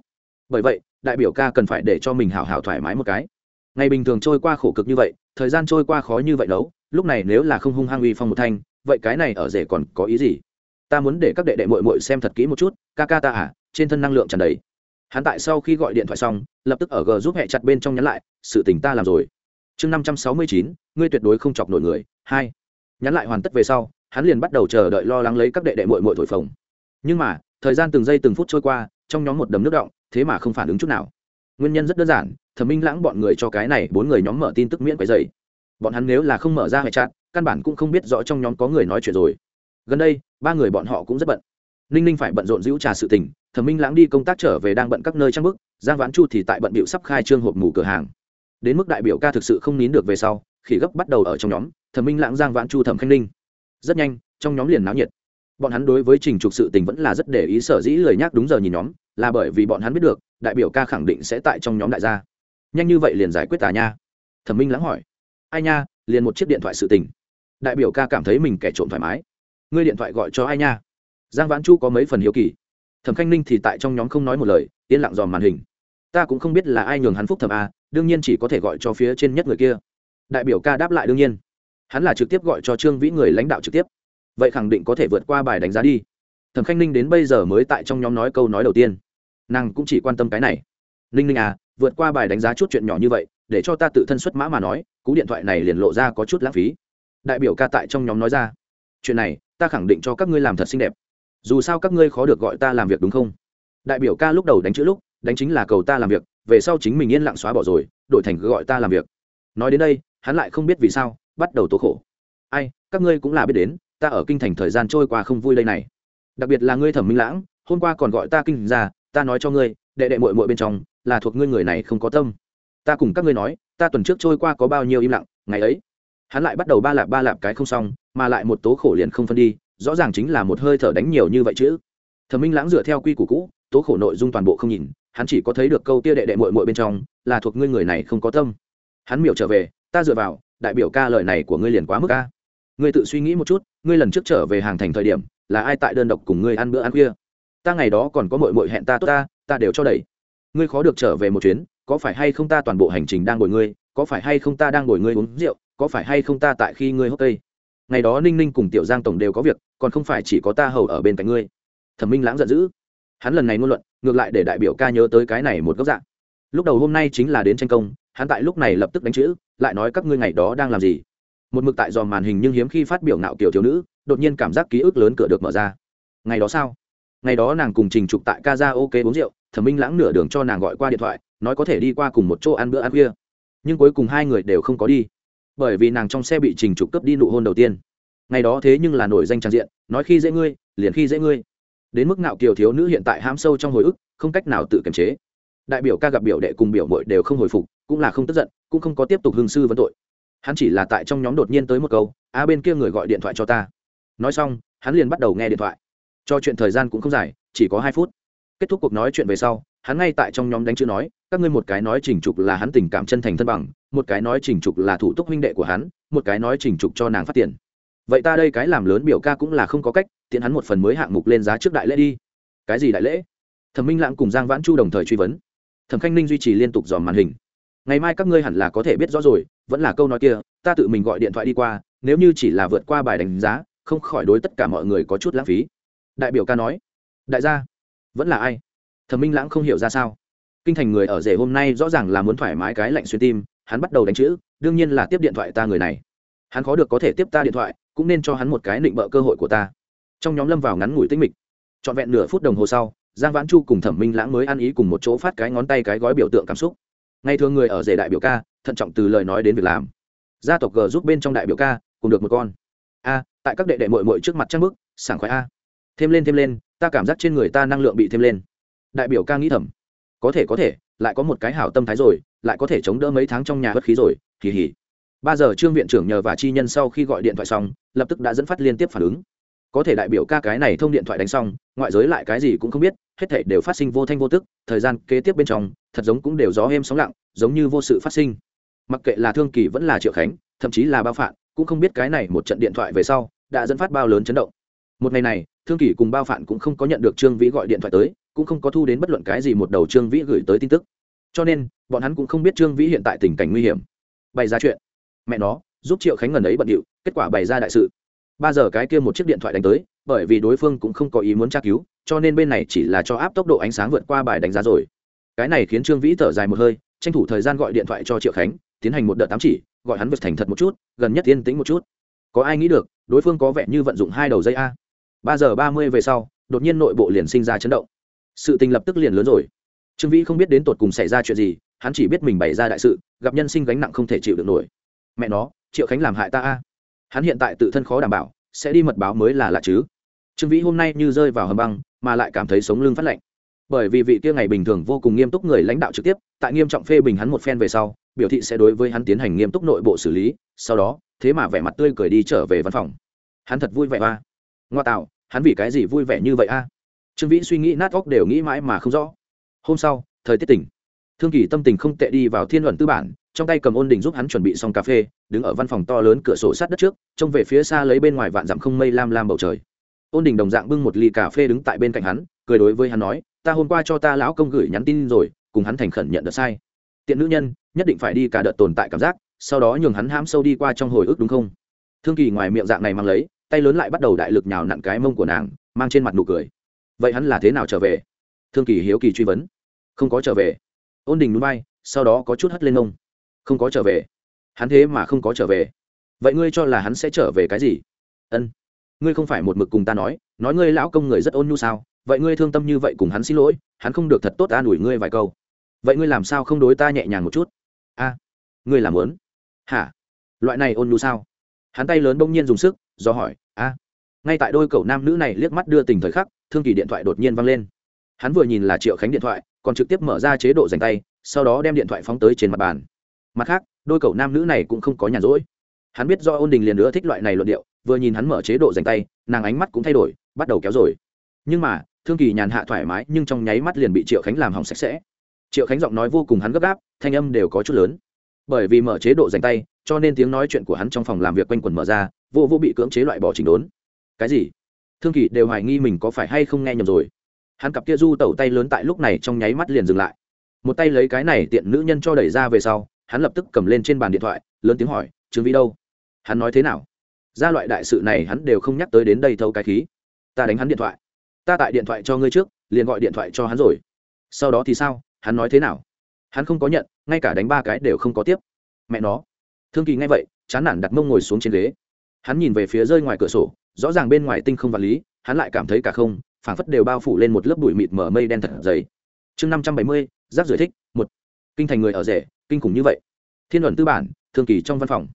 Bởi vậy, đại biểu ca cần phải để cho mình hào hào thoải mái một cái. Ngày bình thường trôi qua khổ cực như vậy, thời gian trôi qua khó như vậy đấu lúc này nếu là không hung hăng uy phong một thanh, vậy cái này ở rể còn có ý gì? Ta muốn để các đệ đệ mội mội xem thật kỹ một chút, ca ca ta à trên thân năng lượng tràn đầy hắn tại sau khi gọi điện thoại xong, lập tức ở g giúp hẹ chặt bên trong nhắn lại, sự tình ta làm rồi. Chương năm trăm sáu mươi chín, ngươi tuyệt đối không chọc nổi người. Hai, nhắn lại hoàn tất về sau, hắn liền bắt đầu chờ đợi lo lắng lấy các đệ đệ mội mội thổi phồng. Nhưng mà, thời gian từng giây từng phút trôi qua, trong nhóm một đầm nước động, thế mà không phản ứng chút nào. Nguyên nhân rất đơn giản, thẩm minh lãng bọn người cho cái này bốn người nhóm mở tin tức miễn quấy dày bọn hắn nếu là không mở ra hệ chặn căn bản cũng không biết rõ trong nhóm có người nói chuyện rồi. Gần đây, ba người bọn họ cũng rất bận. Ninh ninh phải bận rộn giữ trà sự tình thẩm minh lãng đi công tác trở về đang bận các nơi trang bức, giang vãn chu thì tại bận bịu sắp khai trương hộp mù cửa hàng. Đến mức đại biểu ca thực sự không nín được về sau, khỉ gấp bắt đầu ở trong nhóm, thẩm minh lãng, giang vãn chu, thẩm khanh ninh. Rất nhanh, trong nhóm liền náo nhiệt. Bọn hắn đối với trình trục sự tình vẫn là rất để ý, sở dĩ lời nhắc đúng giờ nhìn nhóm, là bởi vì bọn hắn biết được, đại biểu ca khẳng định sẽ tại trong nhóm đại gia. Nhanh như vậy liền giải quyết tà nha. Thẩm minh lãng hỏi. Ai nha, liền một chiếc điện thoại sự tình. Đại biểu ca cảm thấy mình kẻ trộm thoải mái. Ngươi điện thoại gọi cho ai nha? Giang vãn chu có mấy phần hiếu kỳ thẩm khanh ninh thì tại trong nhóm không nói một lời, yên lặng dòm màn hình. Ta cũng không biết là ai nhường hắn phúc thẩm a, đương nhiên chỉ có thể gọi cho phía trên nhất người kia. Đại biểu ca đáp lại đương nhiên. Hắn là trực tiếp gọi cho trương vĩ người lãnh đạo trực tiếp. Vậy khẳng định có thể vượt qua bài đánh giá đi. Thẩm khanh ninh đến bây giờ mới tại trong nhóm nói câu nói đầu tiên. Nàng cũng chỉ quan tâm cái này. Ninh ninh à vượt qua bài đánh giá chút chuyện nhỏ như vậy, để cho ta tự thân xuất mã mà nói, cú điện thoại này liền lộ ra có chút lãng phí. Đại biểu ca tại trong nhóm nói ra. Chuyện này, ta khẳng định cho các ngươi làm thật xinh đẹp dù sao các ngươi khó được gọi ta làm việc đúng không? Đại biểu ca lúc đầu đánh chữ lúc, đánh chính là cầu ta làm việc, về sau chính mình yên lặng xóa bỏ rồi, đổi thành gọi ta làm việc. Nói đến đây, hắn lại không biết vì sao, bắt đầu tố khổ. Ai, các ngươi cũng là biết đến, ta ở kinh thành thời gian trôi qua không vui đây này. Đặc biệt là ngươi thẩm minh lãng, hôm qua còn gọi ta kinh ra, ta nói cho ngươi, đệ đệ mội mội bên trong, là thuộc ngươi người này không có tâm. Ta cùng các ngươi nói, ta tuần trước trôi qua có bao nhiêu im lặng, ngày ấy, hắn lại bắt đầu ba lạp ba lạp cái không xong, mà lại một tố khổ liền không phân đi rõ ràng chính là một hơi thở đánh nhiều như vậy chứ. Thẩm minh lãng dựa theo quy củ cũ, tố khổ nội dung toàn bộ không nhìn, hắn chỉ có thấy được câu tia đệ đệ mội mội bên trong, là thuộc ngươi người này không có tâm. Hắn miểu trở về, ta dựa vào, đại biểu ca lời này của ngươi liền quá mức ca ngươi tự suy nghĩ một chút, ngươi lần trước trở về hàng thành thời điểm, là ai tại đơn độc cùng ngươi ăn bữa ăn khuya? Ta ngày đó còn có mội mội hẹn ta tốt ta ta đều cho đẩy. Ngươi khó được trở về một chuyến, có phải hay không ta toàn bộ hành trình đang ngồi ngươi, có phải hay không ta đang ngồi ngươi uống rượu, có phải hay không ta tại khi ngươi hốc cây ngày đó ninh ninh cùng tiểu giang tổng đều có việc, còn không phải chỉ có ta hầu ở bên cạnh ngươi. Thẩm minh lãng giận dữ. Hắn lần này ngôn luận, ngược lại để đại biểu ca nhớ tới cái này một góc dạng. Lúc đầu hôm nay chính là đến tranh công, hắn tại lúc này lập tức đánh chữ, lại nói các ngươi ngày đó đang làm gì. Một mực tại dò màn hình nhưng hiếm khi phát biểu nạo kiểu thiếu nữ, đột nhiên cảm giác ký ức lớn cửa được mở ra. Ngày đó sao? Ngày đó nàng cùng trình trục tại ca ra ok uống rượu, thẩm minh lãng nửa đường cho nàng gọi qua điện thoại, nói có thể đi qua cùng một chỗ ăn bữa ăn khuya. Nhưng cuối cùng hai người đều không có đi bởi vì nàng trong xe bị trình trục cướp đi nụ hôn đầu tiên. Ngày đó thế nhưng là nổi danh trang diện, nói khi dễ ngươi, liền khi dễ ngươi. Đến mức nào kiều thiếu nữ hiện tại hãm sâu trong hồi ức, không cách nào tự kiềm chế. Đại biểu ca gặp biểu đệ cùng biểu mội đều không hồi phục, cũng là không tức giận, cũng không có tiếp tục hương sư vấn tội. Hắn chỉ là tại trong nhóm đột nhiên tới một câu, a, bên kia người gọi điện thoại cho ta. Nói xong, hắn liền bắt đầu nghe điện thoại. Cho chuyện thời gian cũng không dài, chỉ có hai phút. Kết thúc cuộc nói chuyện về sau hắn ngay tại trong nhóm đánh chữ nói, các ngươi một cái nói trình trục là hắn tình cảm chân thành thân bằng, một cái nói trình trục là thủ tục huynh đệ của hắn, một cái nói trình trục cho nàng phát tiền. Vậy ta đây cái làm lớn biểu ca cũng là không có cách, tiện hắn một phần mới hạng mục lên giá trước đại lễ đi. Cái gì đại lễ? Thẩm minh lãng cùng giang vãn chu đồng thời truy vấn. Thẩm khanh ninh duy trì liên tục dòm màn hình. Ngày mai các ngươi hẳn là có thể biết rõ rồi, vẫn là câu nói kia, ta tự mình gọi điện thoại đi qua, nếu như chỉ là vượt qua bài đánh giá, không khỏi đối tất cả mọi người có chút lãng phí. Đại biểu ca nói, đại gia, vẫn là ai? Thẩm minh lãng không hiểu ra sao. Kinh thành người ở rể hôm nay rõ ràng là muốn thoải mái cái lạnh xuyên tim, hắn bắt đầu đánh chữ, đương nhiên là tiếp điện thoại ta người này. Hắn khó được có thể tiếp ta điện thoại, cũng nên cho hắn một cái định bợ cơ hội của ta. Trong nhóm lâm vào ngắn ngủi tinh mịch. Trọn vẹn nửa phút đồng hồ sau, giang vãn chu cùng thẩm minh lãng mới ăn ý cùng một chỗ phát cái ngón tay cái gói biểu tượng cảm xúc. Ngày thường người ở rể đại biểu ca, thận trọng từ lời nói đến việc làm. Gia tộc g giúp bên trong đại biểu ca, cùng được một con. A, tại các đệ đệ mội mội trước mặt trang bức, sảng khoái a. Thêm lên thêm lên, ta cảm giác trên người ta năng lượng bị thêm lên đại biểu ca nghĩ thầm. Có thể có thể, lại có một cái hảo tâm thái rồi, lại có thể chống đỡ mấy tháng trong nhà bất khí rồi kỳ hỉ ba giờ trương viện trưởng nhờ và chi nhân sau khi gọi điện thoại xong, lập tức đã dẫn phát liên tiếp phản ứng. Có thể đại biểu ca cái này thông điện thoại đánh xong, ngoại giới lại cái gì cũng không biết, hết thể đều phát sinh vô thanh vô tức, thời gian kế tiếp bên trong, thật giống cũng đều gió êm sóng lặng, giống như vô sự phát sinh. Mặc kệ là thương kỳ vẫn là triệu khánh, thậm chí là bao phạn, cũng không biết cái này một trận điện thoại về sau, đã dẫn phát bao lớn chấn động. Một ngày này, thương kỳ cùng bao phạn cũng không có nhận được trương vĩ gọi điện thoại tới cũng không có thu đến bất luận cái gì một đầu trương vĩ gửi tới tin tức. Cho nên, bọn hắn cũng không biết trương vĩ hiện tại tình cảnh nguy hiểm. Bày ra chuyện. Mẹ nó, giúp triệu khánh ngần ấy bận điệu, kết quả bày ra đại sự. Ba giờ cái kia một chiếc điện thoại đánh tới, bởi vì đối phương cũng không có ý muốn tra cứu, cho nên bên này chỉ là cho áp tốc độ ánh sáng vượt qua bài đánh giá rồi. Cái này khiến trương vĩ thở dài một hơi, tranh thủ thời gian gọi điện thoại cho triệu khánh, tiến hành một đợt tám chỉ, gọi hắn vượt thành thật một chút, gần nhất yên tĩnh một chút. Có ai nghĩ được, đối phương có vẻ như vận dụng hai đầu dây a. Ba giờ ba mươi về sau, đột nhiên nội bộ liền sinh ra chấn động sự tình lập tức liền lớn rồi. Trương vĩ không biết đến tột cùng xảy ra chuyện gì, hắn chỉ biết mình bày ra đại sự, gặp nhân sinh gánh nặng không thể chịu được nổi. Mẹ nó, triệu khánh làm hại ta a? Hắn hiện tại tự thân khó đảm bảo, sẽ đi mật báo mới là lạ chứ. Trương vĩ hôm nay như rơi vào hầm băng, mà lại cảm thấy sống lưng phát lạnh. Bởi vì vị kia ngày bình thường vô cùng nghiêm túc người lãnh đạo trực tiếp, tại nghiêm trọng phê bình hắn một phen về sau, biểu thị sẽ đối với hắn tiến hành nghiêm túc nội bộ xử lý, sau đó, thế mà vẻ mặt tươi cười đi trở về văn phòng. Hắn thật vui vẻ a. Ngoa tạo, hắn vì cái gì vui vẻ như vậy a? Trương vĩ suy nghĩ nát óc đều nghĩ mãi mà không rõ. Hôm sau, thời tiết tỉnh. Thương kỳ tâm tình không tệ đi vào thiên luận tư bản, trong tay cầm ôn đình giúp hắn chuẩn bị xong cà phê, đứng ở văn phòng to lớn cửa sổ sát đất trước, trông về phía xa lấy bên ngoài vạn dặm không mây lam lam bầu trời. Ôn đình đồng dạng bưng một ly cà phê đứng tại bên cạnh hắn, cười đối với hắn nói, ta hôm qua cho ta lão công gửi nhắn tin rồi, cùng hắn thành khẩn nhận được sai. Tiện nữ nhân, nhất định phải đi cả đợt tồn tại cảm giác, sau đó nhường hắn hãm sâu đi qua trong hồi ức đúng không? Thương kỳ ngoài miệng dạng này mang lấy, tay lớn lại bắt đầu đại lực nhào nặn cái mông của nàng, mang trên mặt nụ cười vậy hắn là thế nào trở về? Thương kỳ hiếu kỳ truy vấn. Không có trở về. Ôn đình núi bay, sau đó có chút hất lên ông. Không có trở về. Hắn thế mà không có trở về. Vậy ngươi cho là hắn sẽ trở về cái gì? Ân. Ngươi không phải một mực cùng ta nói nói ngươi lão công người rất ôn nhu sao? Vậy ngươi thương tâm như vậy cùng hắn xin lỗi, hắn không được thật tốt an ủi ngươi vài câu. Vậy ngươi làm sao không đối ta nhẹ nhàng một chút? A, ngươi làm lớn. Hả? Loại này ôn nhu sao? Hắn tay lớn bỗng nhiên dùng sức, do hỏi, a. Ngay tại đôi cậu nam nữ này liếc mắt đưa tình thời khắc thương kỳ điện thoại đột nhiên văng lên. Hắn vừa nhìn là triệu khánh điện thoại, còn trực tiếp mở ra chế độ dành tay, sau đó đem điện thoại phóng tới trên mặt bàn. Mặt khác, đôi cậu nam nữ này cũng không có nhàn rỗi. Hắn biết do ôn đình liền nữa thích loại này luận điệu, vừa nhìn hắn mở chế độ dành tay, nàng ánh mắt cũng thay đổi, bắt đầu kéo rồi. Nhưng mà, thương kỳ nhàn hạ thoải mái, nhưng trong nháy mắt liền bị triệu khánh làm hỏng sạch sẽ. Triệu khánh giọng nói vô cùng hắn gấp gáp, thanh âm đều có chút lớn. Bởi vì mở chế độ dành tay, cho nên tiếng nói chuyện của hắn trong phòng làm việc quanh quần mở ra, vô vô bị cưỡng chế loại bỏ chỉnh đốn. Cái gì? Thương kỳ đều hoài nghi mình có phải hay không nghe nhầm rồi. Hắn cặp kia du tẩu tay lớn tại lúc này trong nháy mắt liền dừng lại. Một tay lấy cái này tiện nữ nhân cho đẩy ra về sau, hắn lập tức cầm lên trên bàn điện thoại, lớn tiếng hỏi, trương vĩ đâu? Hắn nói thế nào? Ra loại đại sự này hắn đều không nhắc tới đến đây thâu cái khí. Ta đánh hắn điện thoại. Ta tại điện thoại cho ngươi trước, liền gọi điện thoại cho hắn rồi. Sau đó thì sao? Hắn nói thế nào? Hắn không có nhận, ngay cả đánh ba cái đều không có tiếp. Mẹ nó. Thương kỳ nghe vậy, chán nản đặt mông ngồi xuống trên ghế. Hắn nhìn về phía rơi ngoài cửa sổ rõ ràng bên ngoài tinh không vật lý, hắn lại cảm thấy cả không, phảng phất đều bao phủ lên một lớp bụi mịt mở mây đen thật dày. Chương năm trăm bảy mươi, rác rưởi thích, một. Kinh thành người ở rể, kinh khủng như vậy. Thiên luận tư bản, thương kỳ trong văn phòng.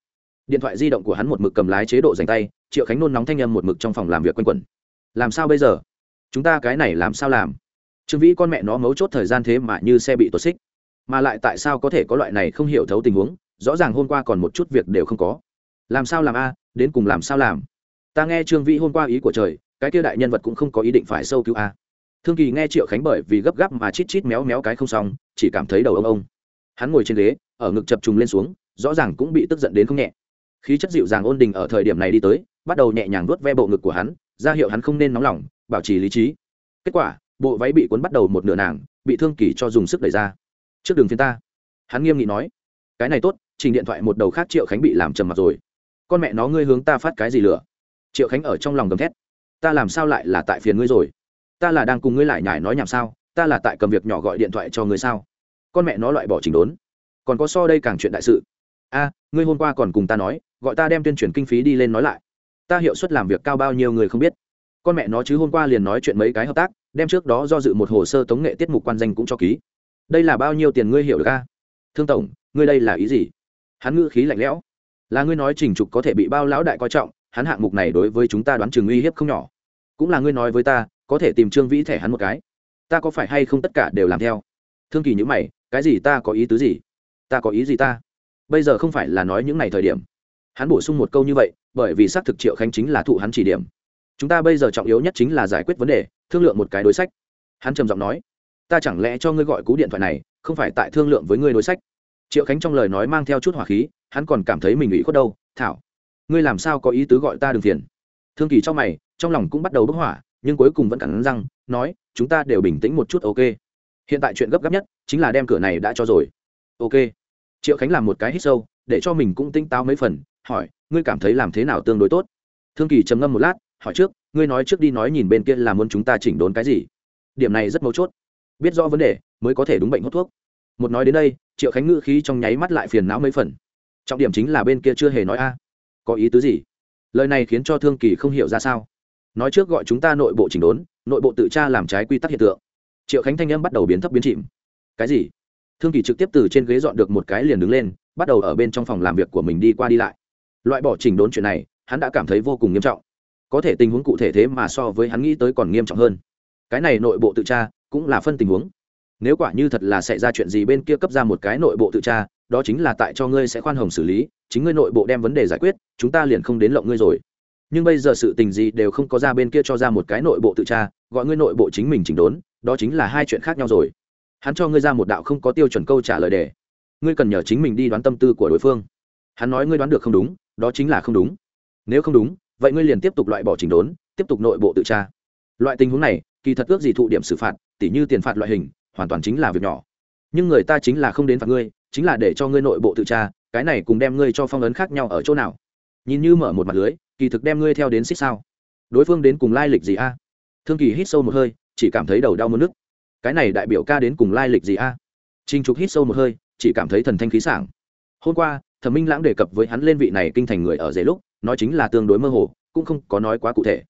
Điện thoại di động của hắn một mực cầm lái chế độ dành tay, triệu khánh nôn nóng thanh âm một mực trong phòng làm việc quanh quẩn. Làm sao bây giờ? Chúng ta cái này làm sao làm? Trương vĩ con mẹ nó mấu chốt thời gian thế mà như xe bị tuột xích. Mà lại tại sao có thể có loại này không hiểu thấu tình huống? Rõ ràng hôm qua còn một chút việc đều không có. Làm sao làm a, đến cùng làm sao làm? Ta nghe trương vĩ hôm qua ý của trời, cái kia đại nhân vật cũng không có ý định phải sâu cứu a. Thương kỳ nghe triệu khánh bởi vì gấp gáp mà chít chít méo méo cái không xong, chỉ cảm thấy đầu ông ông. Hắn ngồi trên ghế, ở ngực chập trùng lên xuống, rõ ràng cũng bị tức giận đến không nhẹ. Khí chất dịu dàng ôn đình ở thời điểm này đi tới, bắt đầu nhẹ nhàng vuốt ve bộ ngực của hắn, ra hiệu hắn không nên nóng lòng, bảo trì lý trí. Kết quả, bộ váy bị cuốn bắt đầu một nửa nàng, bị thương kỳ cho dùng sức đẩy ra. Trước đường phiên ta. Hắn nghiêm nghị nói. Cái này tốt, trình điện thoại một đầu khác triệu khánh bị làm trầm mặt rồi. Con mẹ nó ngươi hướng ta phát cái gì lửa triệu khánh ở trong lòng gầm thét. Ta làm sao lại là tại phiền ngươi rồi? Ta là đang cùng ngươi lại nhải nói nhảm sao? Ta là tại cầm việc nhỏ gọi điện thoại cho ngươi sao? Con mẹ nó loại bỏ trình đốn. Còn có so đây càng chuyện đại sự. A, ngươi hôm qua còn cùng ta nói, gọi ta đem tuyên truyền kinh phí đi lên nói lại. Ta hiệu suất làm việc cao bao nhiêu người không biết. Con mẹ nó chứ hôm qua liền nói chuyện mấy cái hợp tác, đem trước đó do dự một hồ sơ tống nghệ tiết mục quan danh cũng cho ký. Đây là bao nhiêu tiền ngươi hiểu được a? Thương tổng, ngươi đây là ý gì? Hắn ngữ khí lạnh lẽo. Là ngươi nói trình trục có thể bị bao lão đại coi trọng hắn hạng mục này đối với chúng ta đoán chừng uy hiếp không nhỏ. Cũng là ngươi nói với ta, có thể tìm trương vĩ thẻ hắn một cái. Ta có phải hay không tất cả đều làm theo? Thương kỳ nhữ mày, cái gì ta có ý tứ gì? Ta có ý gì ta? Bây giờ không phải là nói những ngày thời điểm. Hắn bổ sung một câu như vậy, bởi vì xác thực triệu khanh chính là thụ hắn chỉ điểm. Chúng ta bây giờ trọng yếu nhất chính là giải quyết vấn đề, thương lượng một cái đối sách. Hắn trầm giọng nói, ta chẳng lẽ cho ngươi gọi cú điện thoại này, không phải tại thương lượng với ngươi đối sách? Triệu khánh trong lời nói mang theo chút hỏa khí, hắn còn cảm thấy mình ủy khuất đâu. Thảo ngươi làm sao có ý tứ gọi ta đừng phiền? Thương kỳ trong mày, trong lòng cũng bắt đầu bức hỏa, nhưng cuối cùng vẫn cản răng, nói, chúng ta đều bình tĩnh một chút, ok. Hiện tại chuyện gấp gáp nhất chính là đem cửa này đã cho rồi. Ok. Triệu khánh làm một cái hít sâu, để cho mình cũng tinh táo mấy phần, hỏi, ngươi cảm thấy làm thế nào tương đối tốt? Thương kỳ trầm ngâm một lát, hỏi trước, ngươi nói trước đi nói nhìn bên kia là muốn chúng ta chỉnh đốn cái gì? Điểm này rất mấu chốt. Biết rõ vấn đề, mới có thể đúng bệnh hút thuốc. Một nói đến đây, triệu khánh ngữ khí trong nháy mắt lại phiền não mấy phần. Trọng điểm chính là bên kia chưa hề nói a có ý tứ gì? Lời này khiến cho thương kỳ không hiểu ra sao. Nói trước gọi chúng ta nội bộ chỉnh đốn, nội bộ tự tra làm trái quy tắc hiện tượng. Triệu khánh thanh âm bắt đầu biến thấp biến chìm. Cái gì? Thương kỳ trực tiếp từ trên ghế dọn được một cái liền đứng lên, bắt đầu ở bên trong phòng làm việc của mình đi qua đi lại. Loại bỏ chỉnh đốn chuyện này, hắn đã cảm thấy vô cùng nghiêm trọng. Có thể tình huống cụ thể thế mà so với hắn nghĩ tới còn nghiêm trọng hơn. Cái này nội bộ tự tra cũng là phân tình huống. Nếu quả như thật là xảy ra chuyện gì bên kia cấp ra một cái nội bộ tự tra đó chính là tại cho ngươi sẽ khoan hồng xử lý, chính ngươi nội bộ đem vấn đề giải quyết, chúng ta liền không đến lộng ngươi rồi. Nhưng bây giờ sự tình gì đều không có ra bên kia cho ra một cái nội bộ tự tra, gọi ngươi nội bộ chính mình chỉnh đốn, đó chính là hai chuyện khác nhau rồi. Hắn cho ngươi ra một đạo không có tiêu chuẩn câu trả lời đề ngươi cần nhờ chính mình đi đoán tâm tư của đối phương. Hắn nói ngươi đoán được không đúng, đó chính là không đúng. Nếu không đúng, vậy ngươi liền tiếp tục loại bỏ chỉnh đốn, tiếp tục nội bộ tự tra. Loại tình huống này, kỳ thật ước gì thụ điểm xử phạt, tỉ như tiền phạt loại hình, hoàn toàn chính là việc nhỏ. Nhưng người ta chính là không đến phạt ngươi chính là để cho ngươi nội bộ tự tra, cái này cùng đem ngươi cho phong ấn khác nhau ở chỗ nào? Nhìn như mở một mặt lưới, kỳ thực đem ngươi theo đến xích sao? Đối phương đến cùng lai lịch gì a? Thương kỳ hít sâu một hơi, chỉ cảm thấy đầu đau mất nước cái này đại biểu ca đến cùng lai lịch gì a? Trinh trục hít sâu một hơi, chỉ cảm thấy thần thanh khí sảng. Hôm qua, thẩm minh lãng đề cập với hắn lên vị này kinh thành người ở dễ lúc, nói chính là tương đối mơ hồ, cũng không có nói quá cụ thể.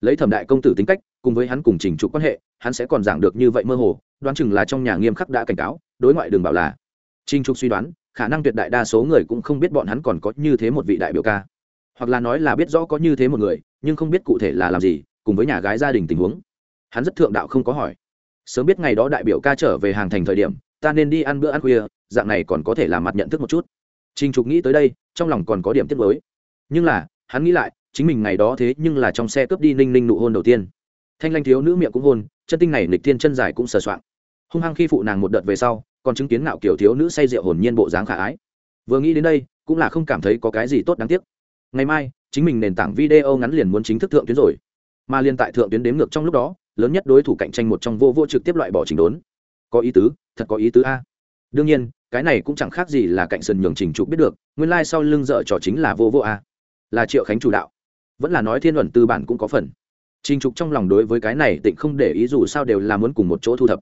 Lấy thẩm đại công tử tính cách, cùng với hắn cùng trình trục quan hệ, hắn sẽ còn giảng được như vậy mơ hồ, đoán chừng là trong nhà nghiêm khắc đã cảnh cáo, đối ngoại đường bảo là trình trục suy đoán, khả năng tuyệt đại đa số người cũng không biết bọn hắn còn có như thế một vị đại biểu ca. Hoặc là nói là biết rõ có như thế một người, nhưng không biết cụ thể là làm gì, cùng với nhà gái gia đình tình huống. Hắn rất thượng đạo không có hỏi. Sớm biết ngày đó đại biểu ca trở về hàng thành thời điểm, ta nên đi ăn bữa ăn khuya, dạng này còn có thể làm mặt nhận thức một chút. Trình trục nghĩ tới đây, trong lòng còn có điểm tiếc nuối. nhưng là, hắn nghĩ lại, chính mình ngày đó thế nhưng là trong xe cướp đi ninh ninh nụ hôn đầu tiên. Thanh lanh thiếu nữ miệng cũng hôn, chân tinh này nịch thiên chân dài cũng sờ soạng. Hung hăng khi phụ nàng một đợt về sau còn chứng kiến ngạo kiểu thiếu nữ say rượu hồn nhiên bộ dáng khả ái. Vừa nghĩ đến đây, cũng là không cảm thấy có cái gì tốt đáng tiếc. Ngày mai, chính mình nền tảng video ngắn liền muốn chính thức thượng tuyến rồi. Mà liên tại thượng tuyến đếm ngược trong lúc đó, lớn nhất đối thủ cạnh tranh một trong vô vô trực tiếp loại bỏ trình đốn. Có ý tứ, thật có ý tứ a. Đương nhiên, cái này cũng chẳng khác gì là cạnh sân nhường trình trục biết được, nguyên lai、like、sau lưng dợ trò chính là vô vô a. Là triệu khánh chủ đạo. Vẫn là nói thiên luận tư bản cũng có phần. Trình trục trong lòng đối với cái này tịnh không để ý dù sao đều là muốn cùng một chỗ thu thập.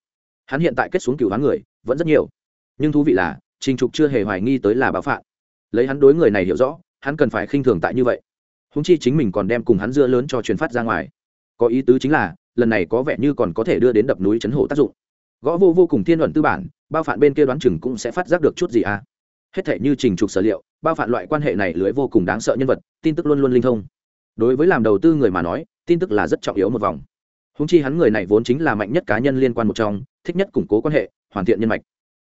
Hắn hiện tại kết xuống cựu ván người vẫn rất nhiều. Nhưng thú vị là, trình trục chưa hề hoài nghi tới là báo phạm lấy hắn đối người này hiểu rõ, hắn cần phải khinh thường tại như vậy. Húng chi chính mình còn đem cùng hắn dưa lớn cho truyền phát ra ngoài. Có ý tứ chính là, lần này có vẻ như còn có thể đưa đến đập núi chấn hổ tác dụng. Gõ vô vô cùng thiên luận tư bản, bao phản bên kia đoán chừng cũng sẽ phát giác được chút gì à. Hết thể như trình trục sở liệu, bao phản loại quan hệ này lưới vô cùng đáng sợ nhân vật, tin tức luôn luôn linh thông. Đối với làm đầu tư người mà nói, tin tức là rất trọng yếu một vòng. Húng chi hắn người này vốn chính là mạnh nhất cá nhân liên quan một trong, thích nhất củng cố quan hệ hoàn thiện nhân mạch.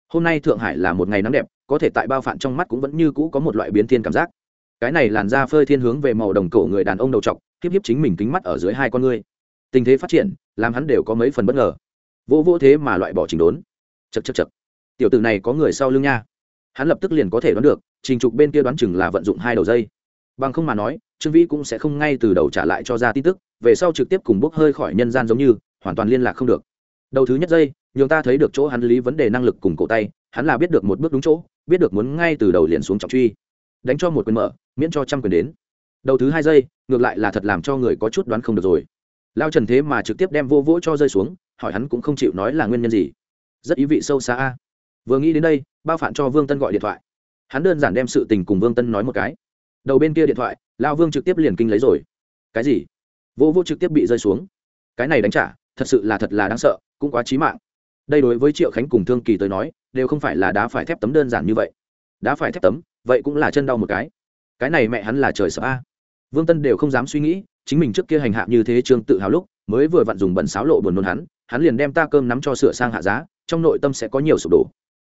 Hôm nay thượng hải là một ngày nắng đẹp, có thể tại bao phạn trong mắt cũng vẫn như cũ có một loại biến thiên cảm giác. Cái này làn da phơi thiên hướng về màu đồng cổ người đàn ông đầu trọc hiếp hiếp chính mình kính mắt ở dưới hai con ngươi. Tình thế phát triển, làm hắn đều có mấy phần bất ngờ. Vô vô thế mà loại bỏ trình đốn. Chật chật chật tiểu tử này có người sau lưng nha. Hắn lập tức liền có thể đoán được, trình trục bên kia đoán chừng là vận dụng hai đầu dây. Bằng không mà nói, trương vĩ cũng sẽ không ngay từ đầu trả lại cho ra tin tức, về sau trực tiếp cùng bốc hơi khỏi nhân gian giống như, hoàn toàn liên lạc không được. Đầu thứ nhất dây nhường ta thấy được chỗ hắn lý vấn đề năng lực cùng cổ tay, hắn là biết được một bước đúng chỗ, biết được muốn ngay từ đầu liền xuống trọng truy. Đánh cho một quyền mở, miễn cho trăm quyền đến. Đầu thứ hai giây, ngược lại là thật làm cho người có chút đoán không được rồi. Lao trần thế mà trực tiếp đem vô vỗ cho rơi xuống, hỏi hắn cũng không chịu nói là nguyên nhân gì. Rất ý vị sâu xa a. Vừa nghĩ đến đây, bao phản cho vương tân gọi điện thoại. Hắn đơn giản đem sự tình cùng vương tân nói một cái. Đầu bên kia điện thoại, lao vương trực tiếp liền kinh lấy rồi. Cái gì? Vô vô trực tiếp bị rơi xuống. Cái này đánh trả, thật sự là thật là đáng sợ, cũng quá trí mạng đây đối với triệu khánh cùng thương kỳ tới nói, đều không phải là đá phải thép tấm đơn giản như vậy. Đá phải thép tấm, vậy cũng là chân đau một cái. Cái này mẹ hắn là trời sợ a. Vương tân đều không dám suy nghĩ, chính mình trước kia hành hạ như thế trương tự hào lúc, mới vừa vặn dùng bẩn sáo lộ buồn nôn hắn hắn liền đem ta cơm nắm cho sửa sang hạ giá, trong nội tâm sẽ có nhiều sụp đổ.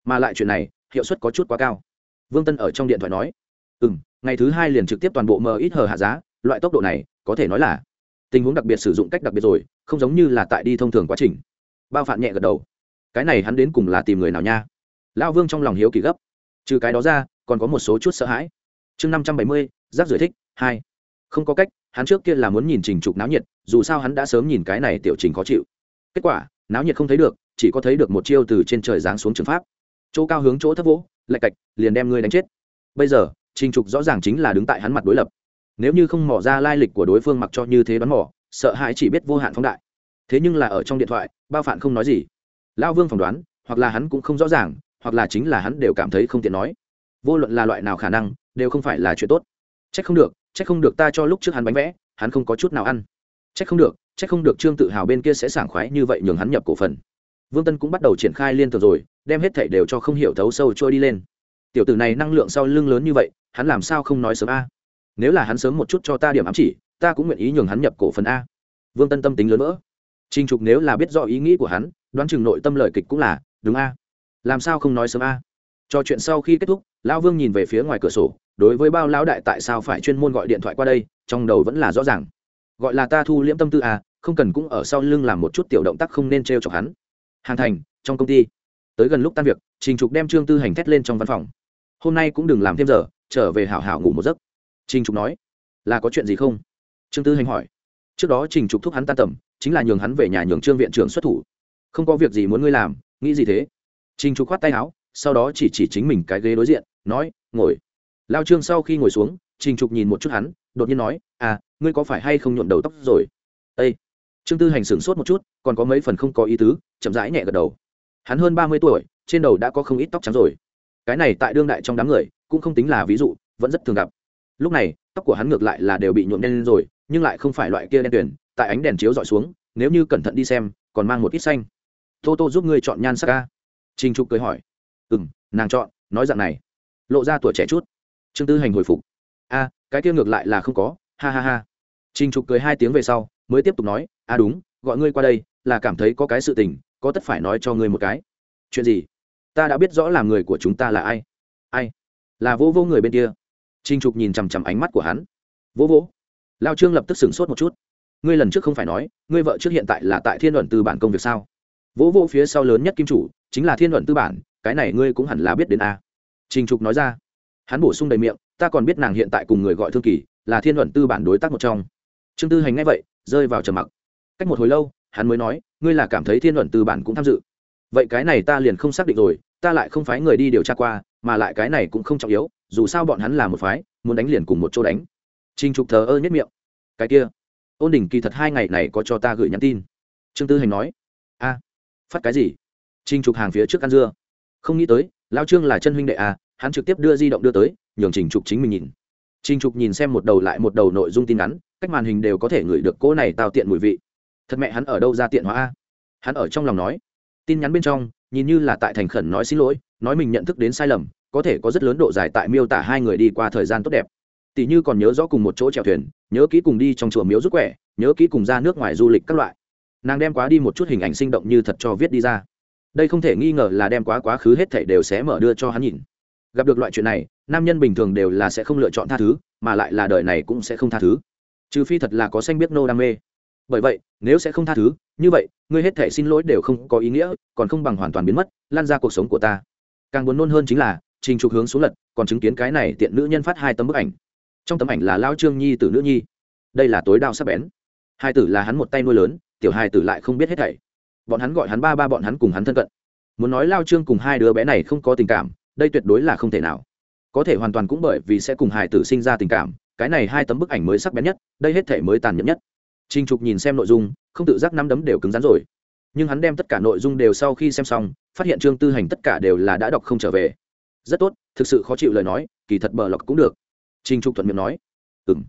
Mà lại chuyện này, hiệu suất có chút quá cao. Vương tân ở trong điện thoại nói ừ m ngày thứ hai liền trực tiếp toàn bộ mờ ít hờ hạ giá, loại tốc độ này, có thể nói là tình huống đặc biệt sử dụng cách đặc biệt rồi, không giống như là tại đi thông thường quá trình. Bao phạn nhẹ gật đầu cái này hắn đến cùng là tìm người nào nha? Lão vương trong lòng hiếu kỳ gấp. Trừ cái đó ra, còn có một số chút sợ hãi. Chương năm trăm bảy mươi rác rưởi thích hai. Không có cách, hắn trước kia là muốn nhìn trình trục náo nhiệt, dù sao hắn đã sớm nhìn cái này tiểu trình khó chịu. Kết quả, náo nhiệt không thấy được, chỉ có thấy được một chiêu từ trên trời giáng xuống trường pháp. Chỗ cao hướng chỗ thấp vỗ, lạch cạch, liền đem ngươi đánh chết. Bây giờ, trình trục rõ ràng chính là đứng tại hắn mặt đối lập. Nếu như không mỏ ra lai lịch của đối phương mặc cho như thế đoán mỏ sợ hãi chỉ biết vô hạn phóng đại. Thế nhưng là ở trong điện thoại, bao phản không nói gì lao vương phỏng đoán, hoặc là hắn cũng không rõ ràng, hoặc là chính là hắn đều cảm thấy không tiện nói. Vô luận là loại nào khả năng, đều không phải là chuyện tốt. C h ắ c không được c h ắ c không được ta cho lúc trước hắn bánh vẽ, hắn không có chút nào ăn. C h ắ c không được c h ắ c không được trương tự hào bên kia sẽ sảng khoái như vậy nhường hắn nhập cổ phần. Vương tân cũng bắt đầu triển khai liên tục rồi, đem hết thảy đều cho không hiểu thấu sâu trôi đi lên. Tiểu tử này năng lượng sau lưng lớn như vậy, hắn làm sao không nói sớm a? Nếu là hắn sớm một chút cho ta điểm ám chỉ, ta cũng nguyện ý nhường hắn nhập cổ phần a. Vương tân tâm tính lớn vỡ. Trinh trục nếu là biết rõ ý nghĩ của hắn đoán chừng nội tâm lời kịch cũng là, đúng a, làm sao không nói sớm a? Trò chuyện sau khi kết thúc, lão vương nhìn về phía ngoài cửa sổ, đối với bao lão đại tại sao phải chuyên môn gọi điện thoại qua đây, trong đầu vẫn là rõ ràng. Gọi là ta thu liễm tâm tư à không cần cũng ở sau lưng làm một chút tiểu động tác không nên t r e o chọc hắn. Hàng thành, trong công ty, tới gần lúc tan việc, trình trục đem trương tư hành thét lên trong văn phòng. Hôm nay cũng đừng làm thêm giờ, trở về hảo hảo ngủ một giấc. Trình trục nói. Là có chuyện gì không? Trương tư hành hỏi. Trước đó trình trục thúc hắn tan tầm, chính là nhường hắn về nhà nhường trương viện trưởng xuất thủ không có việc gì muốn ngươi làm, nghĩ gì thế? Trình trục khoát tay áo, sau đó chỉ chỉ chính mình cái ghế đối diện, nói, ngồi. Lao trương sau khi ngồi xuống, trình trục nhìn một chút hắn, đột nhiên nói à ngươi có phải hay không nhuộm đầu tóc rồi? Ây trương tư hành sửng sốt một chút, còn có mấy phần không có ý tứ, chậm rãi nhẹ gật đầu. Hắn hơn ba mươi tuổi, trên đầu đã có không ít tóc trắng rồi. Cái này tại đương đại trong đám người, cũng không tính là ví dụ, vẫn rất thường gặp. Lúc này, tóc của hắn ngược lại là đều bị nhuộm đen lên rồi, nhưng lại không phải loại kia đen tuyển tại ánh đèn chiếu dọi xuống, nếu như cẩn thận đi xem, còn mang một ít xanh tô tô giúp ngươi chọn nhan sắc ca trinh trục cười hỏi. Ừ m nàng chọn, nói dạng này. Lộ ra tuổi trẻ chút. Trương tư hành hồi phục. A, cái kia ngược lại là không có. Ha ha ha. Trinh trục cười hai tiếng về sau, mới tiếp tục nói, a, đúng, gọi ngươi qua đây là cảm thấy có cái sự tình, có tất phải nói cho ngươi một cái. Chuyện gì? Ta đã biết rõ là người của chúng ta là ai. Ai? Là vô vô người bên kia. Trinh trục nhìn chằm chằm ánh mắt của hắn. Vô vô. Lao trương lập tức sửng sốt một chút. Ngươi lần trước không phải nói, ngươi vợ trước hiện tại là tại thiên luận từ bản công việc sao? Vỗ vỗ phía sau lớn nhất kim chủ, chính là thiên luận tư bản, cái này ngươi cũng hẳn là biết đến a. Trình trục nói ra. Hắn bổ sung đầy miệng, ta còn biết nàng hiện tại cùng người gọi thương kỳ, là thiên luận tư bản đối tác một trong. Trương tư hành ngay vậy, rơi vào trầm mặc. Cách một hồi lâu, hắn mới nói, ngươi là cảm thấy thiên luận tư bản cũng tham dự. Vậy cái này ta liền không xác định rồi, ta lại không phái người đi điều tra qua, mà lại cái này cũng không trọng yếu, dù sao bọn hắn là một phái, muốn đánh liền cùng một chỗ đánh. Trình trục thờ ơ nhất miệng. Cái kia. Ôn đình kỳ thật hai ngày này có cho ta gửi nhắn tin. Trương tư hành nói. A phát cái gì? Trình trục hàng phía trước ăn dưa. Không nghĩ tới, lao trương là chân huynh đệ à hắn trực tiếp đưa di động đưa tới, nhường trình trục chính mình nhìn. Trình trục nhìn xem một đầu lại một đầu nội dung tin ngắn, cách màn hình đều có thể ngửi được cỗ này tạo tiện mùi vị. Thật mẹ hắn ở đâu ra tiện hóa a? Hắn ở trong lòng nói. Tin nhắn bên trong, nhìn như là tại thành khẩn nói xin lỗi, nói mình nhận thức đến sai lầm, có thể có rất lớn độ dài tại miêu tả hai người đi qua thời gian tốt đẹp. Tỷ như còn nhớ rõ cùng một chỗ chèo thuyền, nhớ kỹ cùng đi trong chùa miếu rút quẻ, nhớ kỹ cùng ra nước ngoài du lịch các loại nàng đem quá đi một chút hình ảnh sinh động như thật cho viết đi ra. Đây không thể nghi ngờ là đem quá quá khứ hết thảy đều sẽ mở đưa cho hắn nhìn. Gặp được loại chuyện này, nam nhân bình thường đều là sẽ không lựa chọn tha thứ, mà lại là đời này cũng sẽ không tha thứ. Trừ phi thật là có xanh biết nô đam mê. Bởi vậy, nếu sẽ không tha thứ, như vậy, ngươi hết thể xin lỗi đều không có ý nghĩa, còn không bằng hoàn toàn biến mất, lan ra cuộc sống của ta. Càng buồn nôn hơn chính là, trình trục hướng xuống lật, còn chứng kiến cái này tiện nữ nhân phát hai tấm bức ảnh. Trong tấm ảnh là lao trương nhi tử nữ nhi. Đây là tối đao sắp bén. Hai tử là hắn một tay nuôi lớn tiểu hai tử lại không biết hết thảy. Bọn hắn gọi hắn ba ba, bọn hắn cùng hắn thân cận. Muốn nói lao trương cùng hai đứa bé này không có tình cảm, đây tuyệt đối là không thể nào. Có thể hoàn toàn cũng bởi vì sẽ cùng hài tử sinh ra tình cảm, cái này hai tấm bức ảnh mới sắc bén nhất, đây hết thể mới tàn nhẫn nhất. Trinh trục nhìn xem nội dung, không tự giác năm đấm đều cứng rắn rồi. Nhưng hắn đem tất cả nội dung đều sau khi xem xong, phát hiện trương tư hành tất cả đều là đã đọc không trở về. Rất tốt, thực sự khó chịu lời nói, kỳ thật bờ lọc cũng được. Trinh trục thuận miệng nói. Ừ m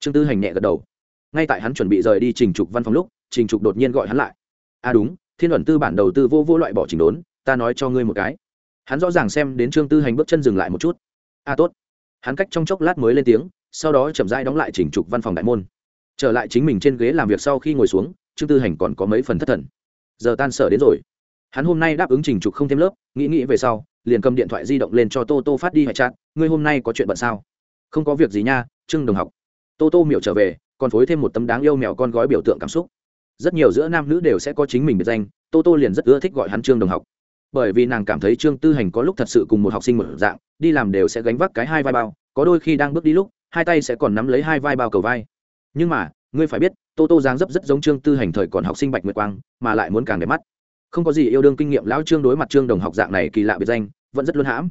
trương tư hành nhẹ gật đầu. Ngay tại hắn chuẩn bị rời đi trình trục văn phòng lúc trình trục đột nhiên gọi hắn lại. À đúng thiên luận tư bản đầu tư vô vô loại bỏ trình đốn ta nói cho ngươi một cái. Hắn rõ ràng xem đến trương tư hành bước chân dừng lại một chút. A à, tốt. Hắn cách trong chốc lát mới lên tiếng sau đó chậm rãi đóng lại chỉnh trục văn phòng đại môn. Trở lại chính mình trên ghế làm việc sau khi ngồi xuống trương tư hành còn có mấy phần thất thần. Giờ tan sở đến rồi. Hắn hôm nay đáp ứng trình trục không thêm lớp nghĩ nghĩ về sau liền cầm điện thoại di động lên cho tô tô phát đi hệ chặn ngươi hôm nay có chuyện bận sao? Không có việc gì nha trương đồng học. Tô tô miệu trở về còn phối thêm một tấm đáng yêu mèo con gói biểu tượng cảm xúc rất nhiều giữa nam nữ đều sẽ có chính mình biệt danh, tô tô liền rất ưa thích gọi hắn trương đồng học. Bởi vì nàng cảm thấy trương tư hành có lúc thật sự cùng một học sinh một dạng, đi làm đều sẽ gánh vác cái hai vai bao, có đôi khi đang bước đi lúc, hai tay sẽ còn nắm lấy hai vai bao cầu vai. Nhưng mà, ngươi phải biết, tô tô dáng dấp rất giống trương tư hành thời còn học sinh bạch nguyệt quang, mà lại muốn càng đẹp mắt. Không có gì yêu đương kinh nghiệm lão trương đối mặt trương đồng học dạng này kỳ lạ biệt danh, vẫn rất luôn hãm.